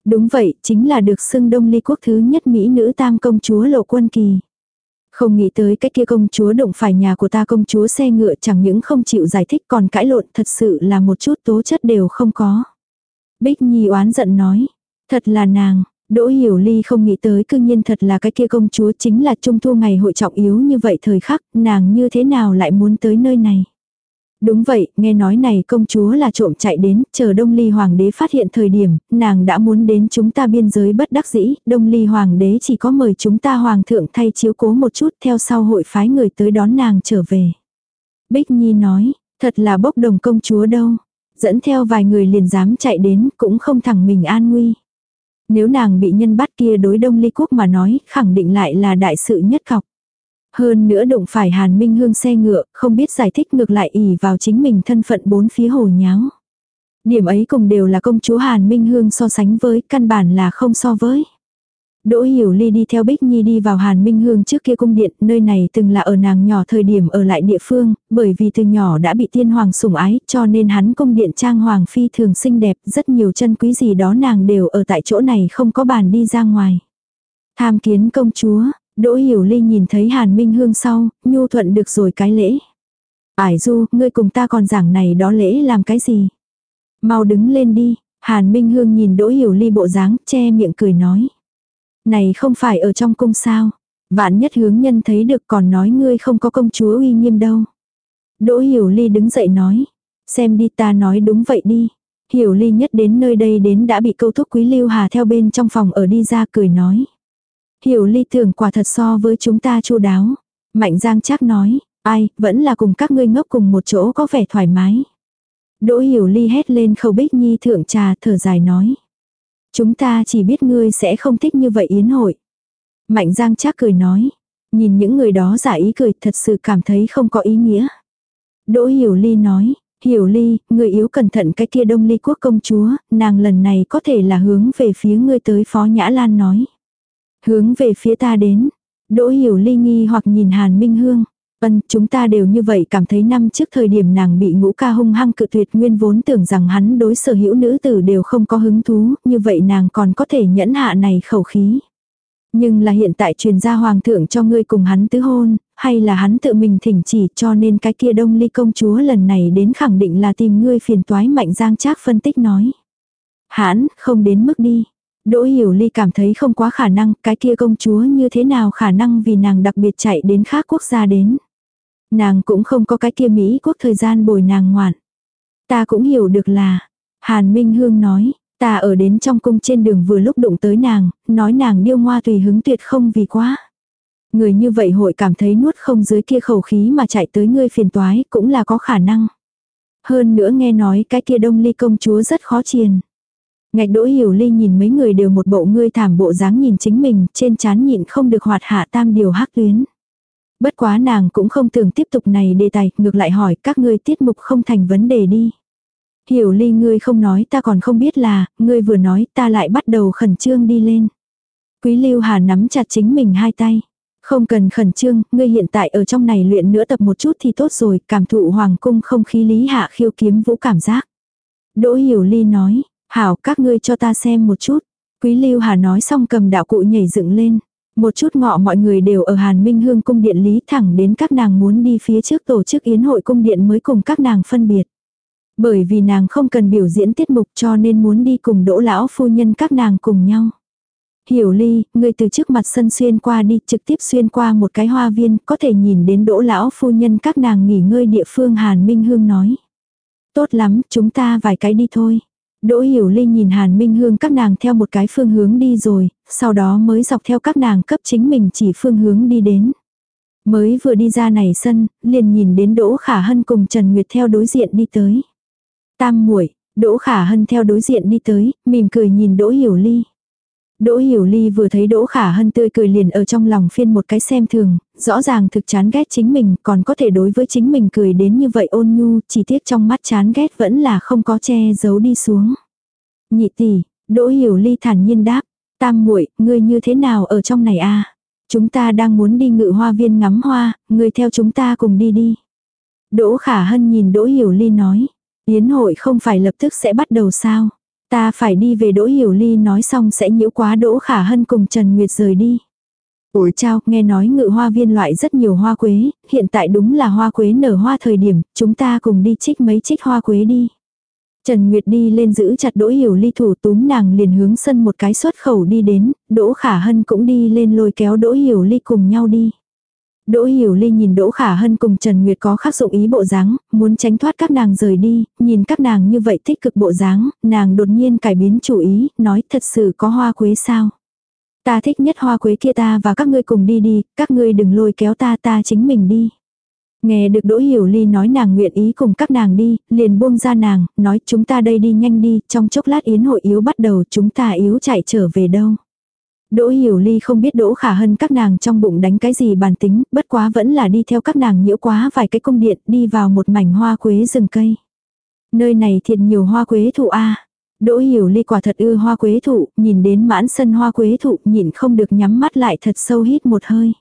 Đúng vậy, chính là được xưng Đông Ly quốc thứ nhất Mỹ nữ tam công chúa Lộ Quân Kỳ. Không nghĩ tới cái kia công chúa đụng phải nhà của ta công chúa xe ngựa chẳng những không chịu giải thích còn cãi lộn thật sự là một chút tố chất đều không có. Bích Nhi oán giận nói, thật là nàng, Đỗ Hiểu Ly không nghĩ tới cư nhiên thật là cái kia công chúa chính là trung thu ngày hội trọng yếu như vậy thời khắc, nàng như thế nào lại muốn tới nơi này. Đúng vậy, nghe nói này công chúa là trộm chạy đến, chờ Đông Ly Hoàng đế phát hiện thời điểm, nàng đã muốn đến chúng ta biên giới bất đắc dĩ, Đông Ly Hoàng đế chỉ có mời chúng ta Hoàng thượng thay chiếu cố một chút theo sau hội phái người tới đón nàng trở về. Bích Nhi nói, thật là bốc đồng công chúa đâu, dẫn theo vài người liền dám chạy đến cũng không thẳng mình an nguy. Nếu nàng bị nhân bắt kia đối Đông Ly Quốc mà nói, khẳng định lại là đại sự nhất cọc. Hơn nữa đụng phải Hàn Minh Hương xe ngựa, không biết giải thích ngược lại ỉ vào chính mình thân phận bốn phía hồ nháo. Điểm ấy cùng đều là công chúa Hàn Minh Hương so sánh với, căn bản là không so với. Đỗ Hiểu Ly đi theo Bích Nhi đi vào Hàn Minh Hương trước kia cung điện, nơi này từng là ở nàng nhỏ thời điểm ở lại địa phương, bởi vì từ nhỏ đã bị tiên hoàng sủng ái, cho nên hắn cung điện trang hoàng phi thường xinh đẹp, rất nhiều chân quý gì đó nàng đều ở tại chỗ này không có bàn đi ra ngoài. Tham kiến công chúa, Đỗ Hiểu Ly nhìn thấy Hàn Minh Hương sau, nhu thuận được rồi cái lễ. Ải du, ngươi cùng ta còn giảng này đó lễ làm cái gì? Mau đứng lên đi, Hàn Minh Hương nhìn Đỗ Hiểu Ly bộ dáng, che miệng cười nói. Này không phải ở trong cung sao? Vạn nhất hướng nhân thấy được còn nói ngươi không có công chúa uy nghiêm đâu. Đỗ Hiểu Ly đứng dậy nói. Xem đi ta nói đúng vậy đi. Hiểu Ly nhất đến nơi đây đến đã bị câu thúc quý lưu hà theo bên trong phòng ở đi ra cười nói. Hiểu ly tưởng quả thật so với chúng ta chu đáo. Mạnh giang chắc nói, ai, vẫn là cùng các ngươi ngốc cùng một chỗ có vẻ thoải mái. Đỗ hiểu ly hét lên khâu bích nhi thượng trà thở dài nói. Chúng ta chỉ biết ngươi sẽ không thích như vậy yến hội. Mạnh giang chắc cười nói. Nhìn những người đó giả ý cười thật sự cảm thấy không có ý nghĩa. Đỗ hiểu ly nói. Hiểu ly, người yếu cẩn thận cái kia đông ly quốc công chúa, nàng lần này có thể là hướng về phía ngươi tới phó nhã lan nói. Hướng về phía ta đến. Đỗ hiểu ly nghi hoặc nhìn Hàn Minh Hương. Ân, chúng ta đều như vậy cảm thấy năm trước thời điểm nàng bị ngũ ca hung hăng cự tuyệt nguyên vốn tưởng rằng hắn đối sở hữu nữ tử đều không có hứng thú, như vậy nàng còn có thể nhẫn hạ này khẩu khí. Nhưng là hiện tại truyền gia hoàng thượng cho ngươi cùng hắn tứ hôn, hay là hắn tự mình thỉnh chỉ cho nên cái kia đông ly công chúa lần này đến khẳng định là tìm ngươi phiền toái mạnh giang trác phân tích nói. Hãn, không đến mức đi. Đỗ Hiểu Ly cảm thấy không quá khả năng, cái kia công chúa như thế nào khả năng vì nàng đặc biệt chạy đến khác quốc gia đến. Nàng cũng không có cái kia Mỹ quốc thời gian bồi nàng ngoạn. Ta cũng hiểu được là, Hàn Minh Hương nói, ta ở đến trong cung trên đường vừa lúc đụng tới nàng, nói nàng điêu ngoa tùy hứng tuyệt không vì quá. Người như vậy hội cảm thấy nuốt không dưới kia khẩu khí mà chạy tới ngươi phiền toái cũng là có khả năng. Hơn nữa nghe nói cái kia đông ly công chúa rất khó triền. Ngạch đỗ hiểu ly nhìn mấy người đều một bộ ngươi thảm bộ dáng nhìn chính mình trên chán nhịn không được hoạt hạ tam điều hắc tuyến. Bất quá nàng cũng không tưởng tiếp tục này đề tài, ngược lại hỏi các ngươi tiết mục không thành vấn đề đi. Hiểu ly ngươi không nói ta còn không biết là, ngươi vừa nói ta lại bắt đầu khẩn trương đi lên. Quý lưu hà nắm chặt chính mình hai tay. Không cần khẩn trương, ngươi hiện tại ở trong này luyện nữa tập một chút thì tốt rồi, cảm thụ hoàng cung không khí lý hạ khiêu kiếm vũ cảm giác. Đỗ hiểu ly nói, hảo các ngươi cho ta xem một chút. Quý lưu hà nói xong cầm đạo cụ nhảy dựng lên. Một chút ngọ mọi người đều ở Hàn Minh Hương cung điện lý thẳng đến các nàng muốn đi phía trước tổ chức yến hội cung điện mới cùng các nàng phân biệt. Bởi vì nàng không cần biểu diễn tiết mục cho nên muốn đi cùng đỗ lão phu nhân các nàng cùng nhau. Hiểu ly, người từ trước mặt sân xuyên qua đi trực tiếp xuyên qua một cái hoa viên có thể nhìn đến đỗ lão phu nhân các nàng nghỉ ngơi địa phương Hàn Minh Hương nói. Tốt lắm, chúng ta vài cái đi thôi. Đỗ Hiểu Linh nhìn Hàn Minh Hương các nàng theo một cái phương hướng đi rồi, sau đó mới dọc theo các nàng cấp chính mình chỉ phương hướng đi đến. Mới vừa đi ra này sân, liền nhìn đến Đỗ Khả Hân cùng Trần Nguyệt theo đối diện đi tới. Tam muội, Đỗ Khả Hân theo đối diện đi tới, mỉm cười nhìn Đỗ Hiểu Ly. Đỗ Hiểu Ly vừa thấy Đỗ Khả Hân tươi cười liền ở trong lòng phiên một cái xem thường, rõ ràng thực chán ghét chính mình, còn có thể đối với chính mình cười đến như vậy ôn nhu, chỉ tiếc trong mắt chán ghét vẫn là không có che giấu đi xuống. Nhị tỷ, Đỗ Hiểu Ly thản nhiên đáp, tam muội, ngươi như thế nào ở trong này a? Chúng ta đang muốn đi ngự hoa viên ngắm hoa, ngươi theo chúng ta cùng đi đi. Đỗ Khả Hân nhìn Đỗ Hiểu Ly nói, yến hội không phải lập tức sẽ bắt đầu sao? Ta phải đi về Đỗ Hiểu Ly nói xong sẽ nhiễu quá Đỗ Khả Hân cùng Trần Nguyệt rời đi. Ủi chao, nghe nói ngự hoa viên loại rất nhiều hoa quế, hiện tại đúng là hoa quế nở hoa thời điểm, chúng ta cùng đi trích mấy trích hoa quế đi. Trần Nguyệt đi lên giữ chặt Đỗ Hiểu Ly thủ túm nàng liền hướng sân một cái xuất khẩu đi đến, Đỗ Khả Hân cũng đi lên lôi kéo Đỗ Hiểu Ly cùng nhau đi. Đỗ Hiểu Ly nhìn Đỗ Khả Hân cùng Trần Nguyệt có khắc dụng ý bộ dáng, muốn tránh thoát các nàng rời đi, nhìn các nàng như vậy tích cực bộ dáng, nàng đột nhiên cải biến chủ ý, nói thật sự có hoa quế sao. Ta thích nhất hoa quế kia ta và các ngươi cùng đi đi, các ngươi đừng lôi kéo ta ta chính mình đi. Nghe được Đỗ Hiểu Ly nói nàng nguyện ý cùng các nàng đi, liền buông ra nàng, nói chúng ta đây đi nhanh đi, trong chốc lát yến hội yếu bắt đầu chúng ta yếu chạy trở về đâu. Đỗ Hiểu Ly không biết Đỗ Khả Hân các nàng trong bụng đánh cái gì bản tính, bất quá vẫn là đi theo các nàng nhiễu quá vài cái cung điện đi vào một mảnh hoa quế rừng cây. Nơi này thiệt nhiều hoa quế thụ a. Đỗ Hiểu Ly quả thật ưa hoa quế thụ, nhìn đến mãn sân hoa quế thụ nhịn không được nhắm mắt lại thật sâu hít một hơi.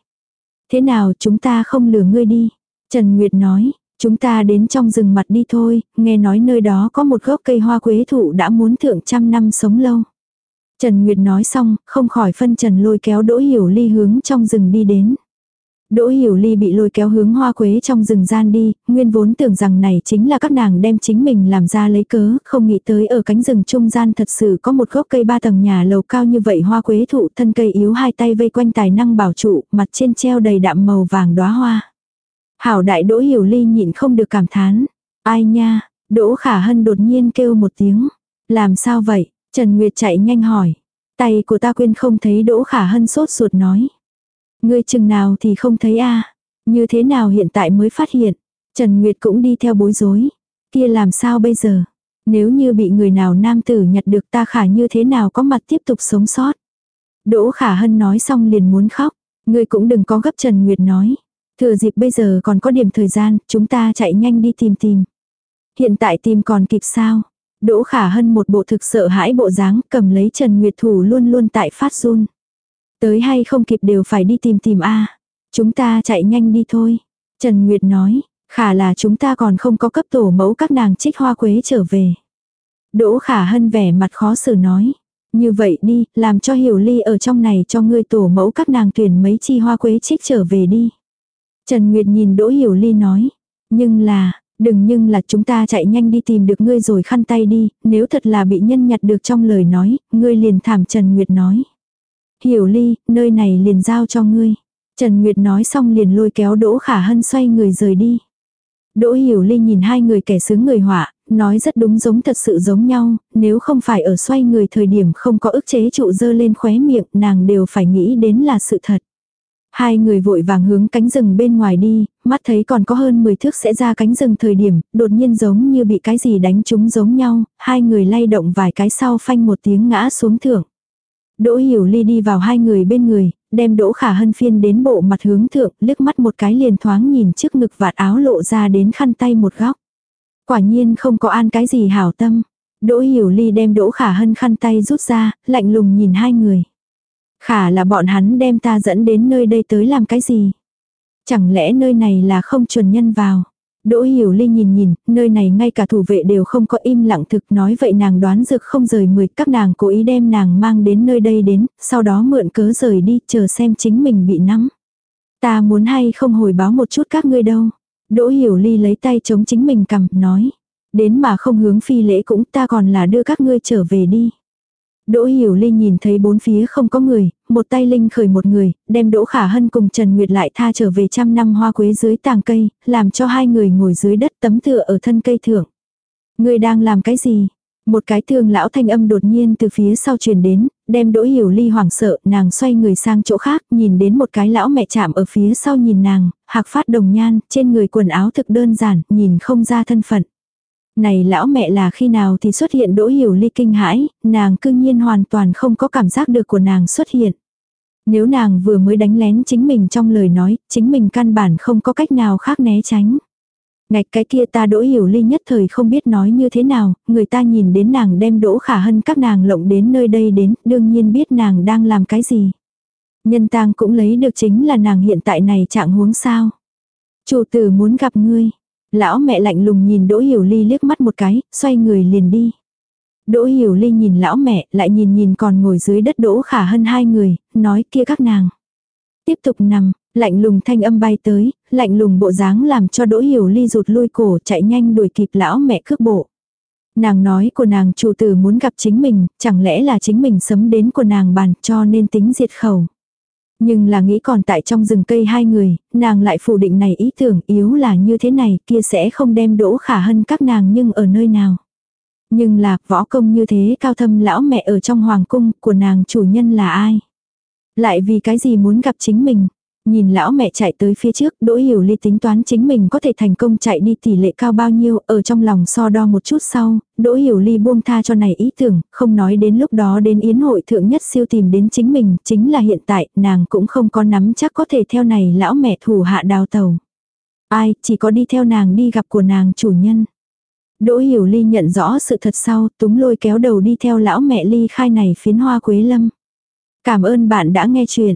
Thế nào chúng ta không lừa ngươi đi. Trần Nguyệt nói, chúng ta đến trong rừng mặt đi thôi, nghe nói nơi đó có một gốc cây hoa quế thụ đã muốn thượng trăm năm sống lâu. Trần Nguyệt nói xong, không khỏi phân trần lôi kéo Đỗ Hiểu Ly hướng trong rừng đi đến. Đỗ Hiểu Ly bị lôi kéo hướng hoa quế trong rừng gian đi, nguyên vốn tưởng rằng này chính là các nàng đem chính mình làm ra lấy cớ, không nghĩ tới ở cánh rừng trung gian thật sự có một gốc cây ba tầng nhà lầu cao như vậy hoa quế thụ thân cây yếu hai tay vây quanh tài năng bảo trụ, mặt trên treo đầy đạm màu vàng đóa hoa. Hảo đại Đỗ Hiểu Ly nhịn không được cảm thán. Ai nha, Đỗ Khả Hân đột nhiên kêu một tiếng. Làm sao vậy? Trần Nguyệt chạy nhanh hỏi. Tay của ta quên không thấy Đỗ Khả Hân sốt ruột nói. Ngươi chừng nào thì không thấy a Như thế nào hiện tại mới phát hiện. Trần Nguyệt cũng đi theo bối rối. Kia làm sao bây giờ? Nếu như bị người nào nam tử nhặt được ta khả như thế nào có mặt tiếp tục sống sót. Đỗ Khả Hân nói xong liền muốn khóc. Ngươi cũng đừng có gấp Trần Nguyệt nói. Thừa dịp bây giờ còn có điểm thời gian, chúng ta chạy nhanh đi tìm tìm. Hiện tại tìm còn kịp sao? Đỗ Khả Hân một bộ thực sợ hãi bộ dáng cầm lấy Trần Nguyệt Thủ luôn luôn tại phát run. Tới hay không kịp đều phải đi tìm tìm a Chúng ta chạy nhanh đi thôi. Trần Nguyệt nói, khả là chúng ta còn không có cấp tổ mẫu các nàng trích hoa quế trở về. Đỗ Khả Hân vẻ mặt khó xử nói. Như vậy đi, làm cho Hiểu Ly ở trong này cho ngươi tổ mẫu các nàng tuyển mấy chi hoa quế trích trở về đi. Trần Nguyệt nhìn Đỗ Hiểu Ly nói. Nhưng là, đừng nhưng là chúng ta chạy nhanh đi tìm được ngươi rồi khăn tay đi, nếu thật là bị nhân nhặt được trong lời nói, ngươi liền thảm Trần Nguyệt nói. Hiểu Ly, nơi này liền giao cho ngươi. Trần Nguyệt nói xong liền lôi kéo Đỗ Khả Hân xoay người rời đi. Đỗ Hiểu Ly nhìn hai người kẻ sướng người họa, nói rất đúng giống thật sự giống nhau, nếu không phải ở xoay người thời điểm không có ức chế trụ dơ lên khóe miệng, nàng đều phải nghĩ đến là sự thật. Hai người vội vàng hướng cánh rừng bên ngoài đi, mắt thấy còn có hơn 10 thước sẽ ra cánh rừng thời điểm, đột nhiên giống như bị cái gì đánh trúng giống nhau, hai người lay động vài cái sau phanh một tiếng ngã xuống thượng. Đỗ Hiểu Ly đi vào hai người bên người, đem Đỗ Khả Hân phiên đến bộ mặt hướng thượng, liếc mắt một cái liền thoáng nhìn trước ngực vạt áo lộ ra đến khăn tay một góc. Quả nhiên không có an cái gì hảo tâm. Đỗ Hiểu Ly đem Đỗ Khả Hân khăn tay rút ra, lạnh lùng nhìn hai người. Khả là bọn hắn đem ta dẫn đến nơi đây tới làm cái gì? Chẳng lẽ nơi này là không chuẩn nhân vào? Đỗ Hiểu Ly nhìn nhìn, nơi này ngay cả thủ vệ đều không có im lặng thực nói vậy nàng đoán dược không rời mười, các nàng cố ý đem nàng mang đến nơi đây đến, sau đó mượn cớ rời đi, chờ xem chính mình bị nắm. Ta muốn hay không hồi báo một chút các ngươi đâu. Đỗ Hiểu Ly lấy tay chống chính mình cầm, nói. Đến mà không hướng phi lễ cũng ta còn là đưa các ngươi trở về đi. Đỗ Hiểu Linh nhìn thấy bốn phía không có người, một tay Linh khởi một người, đem Đỗ Khả Hân cùng Trần Nguyệt lại tha trở về trăm năm hoa quế dưới tàng cây, làm cho hai người ngồi dưới đất tấm tựa ở thân cây thượng. Người đang làm cái gì? Một cái thương lão thanh âm đột nhiên từ phía sau truyền đến, đem Đỗ Hiểu Ly hoảng sợ, nàng xoay người sang chỗ khác, nhìn đến một cái lão mẹ chạm ở phía sau nhìn nàng, hạc phát đồng nhan, trên người quần áo thực đơn giản, nhìn không ra thân phận. Này lão mẹ là khi nào thì xuất hiện đỗ hiểu ly kinh hãi, nàng cương nhiên hoàn toàn không có cảm giác được của nàng xuất hiện. Nếu nàng vừa mới đánh lén chính mình trong lời nói, chính mình căn bản không có cách nào khác né tránh. Ngạch cái kia ta đỗ hiểu ly nhất thời không biết nói như thế nào, người ta nhìn đến nàng đem đỗ khả hân các nàng lộng đến nơi đây đến, đương nhiên biết nàng đang làm cái gì. Nhân tang cũng lấy được chính là nàng hiện tại này trạng huống sao. Chủ tử muốn gặp ngươi, Lão mẹ lạnh lùng nhìn Đỗ Hiểu Ly liếc mắt một cái, xoay người liền đi. Đỗ Hiểu Ly nhìn lão mẹ, lại nhìn nhìn còn ngồi dưới đất Đỗ Khả Hân hai người, nói kia các nàng. Tiếp tục nằm, lạnh lùng thanh âm bay tới, lạnh lùng bộ dáng làm cho Đỗ Hiểu Ly rụt lui cổ chạy nhanh đuổi kịp lão mẹ cước bộ. Nàng nói của nàng chủ tử muốn gặp chính mình, chẳng lẽ là chính mình sấm đến của nàng bàn cho nên tính diệt khẩu. Nhưng là nghĩ còn tại trong rừng cây hai người, nàng lại phủ định này ý tưởng yếu là như thế này kia sẽ không đem đỗ khả hân các nàng nhưng ở nơi nào. Nhưng là võ công như thế cao thâm lão mẹ ở trong hoàng cung của nàng chủ nhân là ai? Lại vì cái gì muốn gặp chính mình? Nhìn lão mẹ chạy tới phía trước, Đỗ Hiểu Ly tính toán chính mình có thể thành công chạy đi tỷ lệ cao bao nhiêu, ở trong lòng so đo một chút sau, Đỗ Hiểu Ly buông tha cho này ý tưởng, không nói đến lúc đó đến yến hội thượng nhất siêu tìm đến chính mình, chính là hiện tại, nàng cũng không có nắm chắc có thể theo này lão mẹ thủ hạ đào tàu. Ai, chỉ có đi theo nàng đi gặp của nàng chủ nhân. Đỗ Hiểu Ly nhận rõ sự thật sau, túng lôi kéo đầu đi theo lão mẹ Ly khai này phiến hoa quế lâm. Cảm ơn bạn đã nghe chuyện.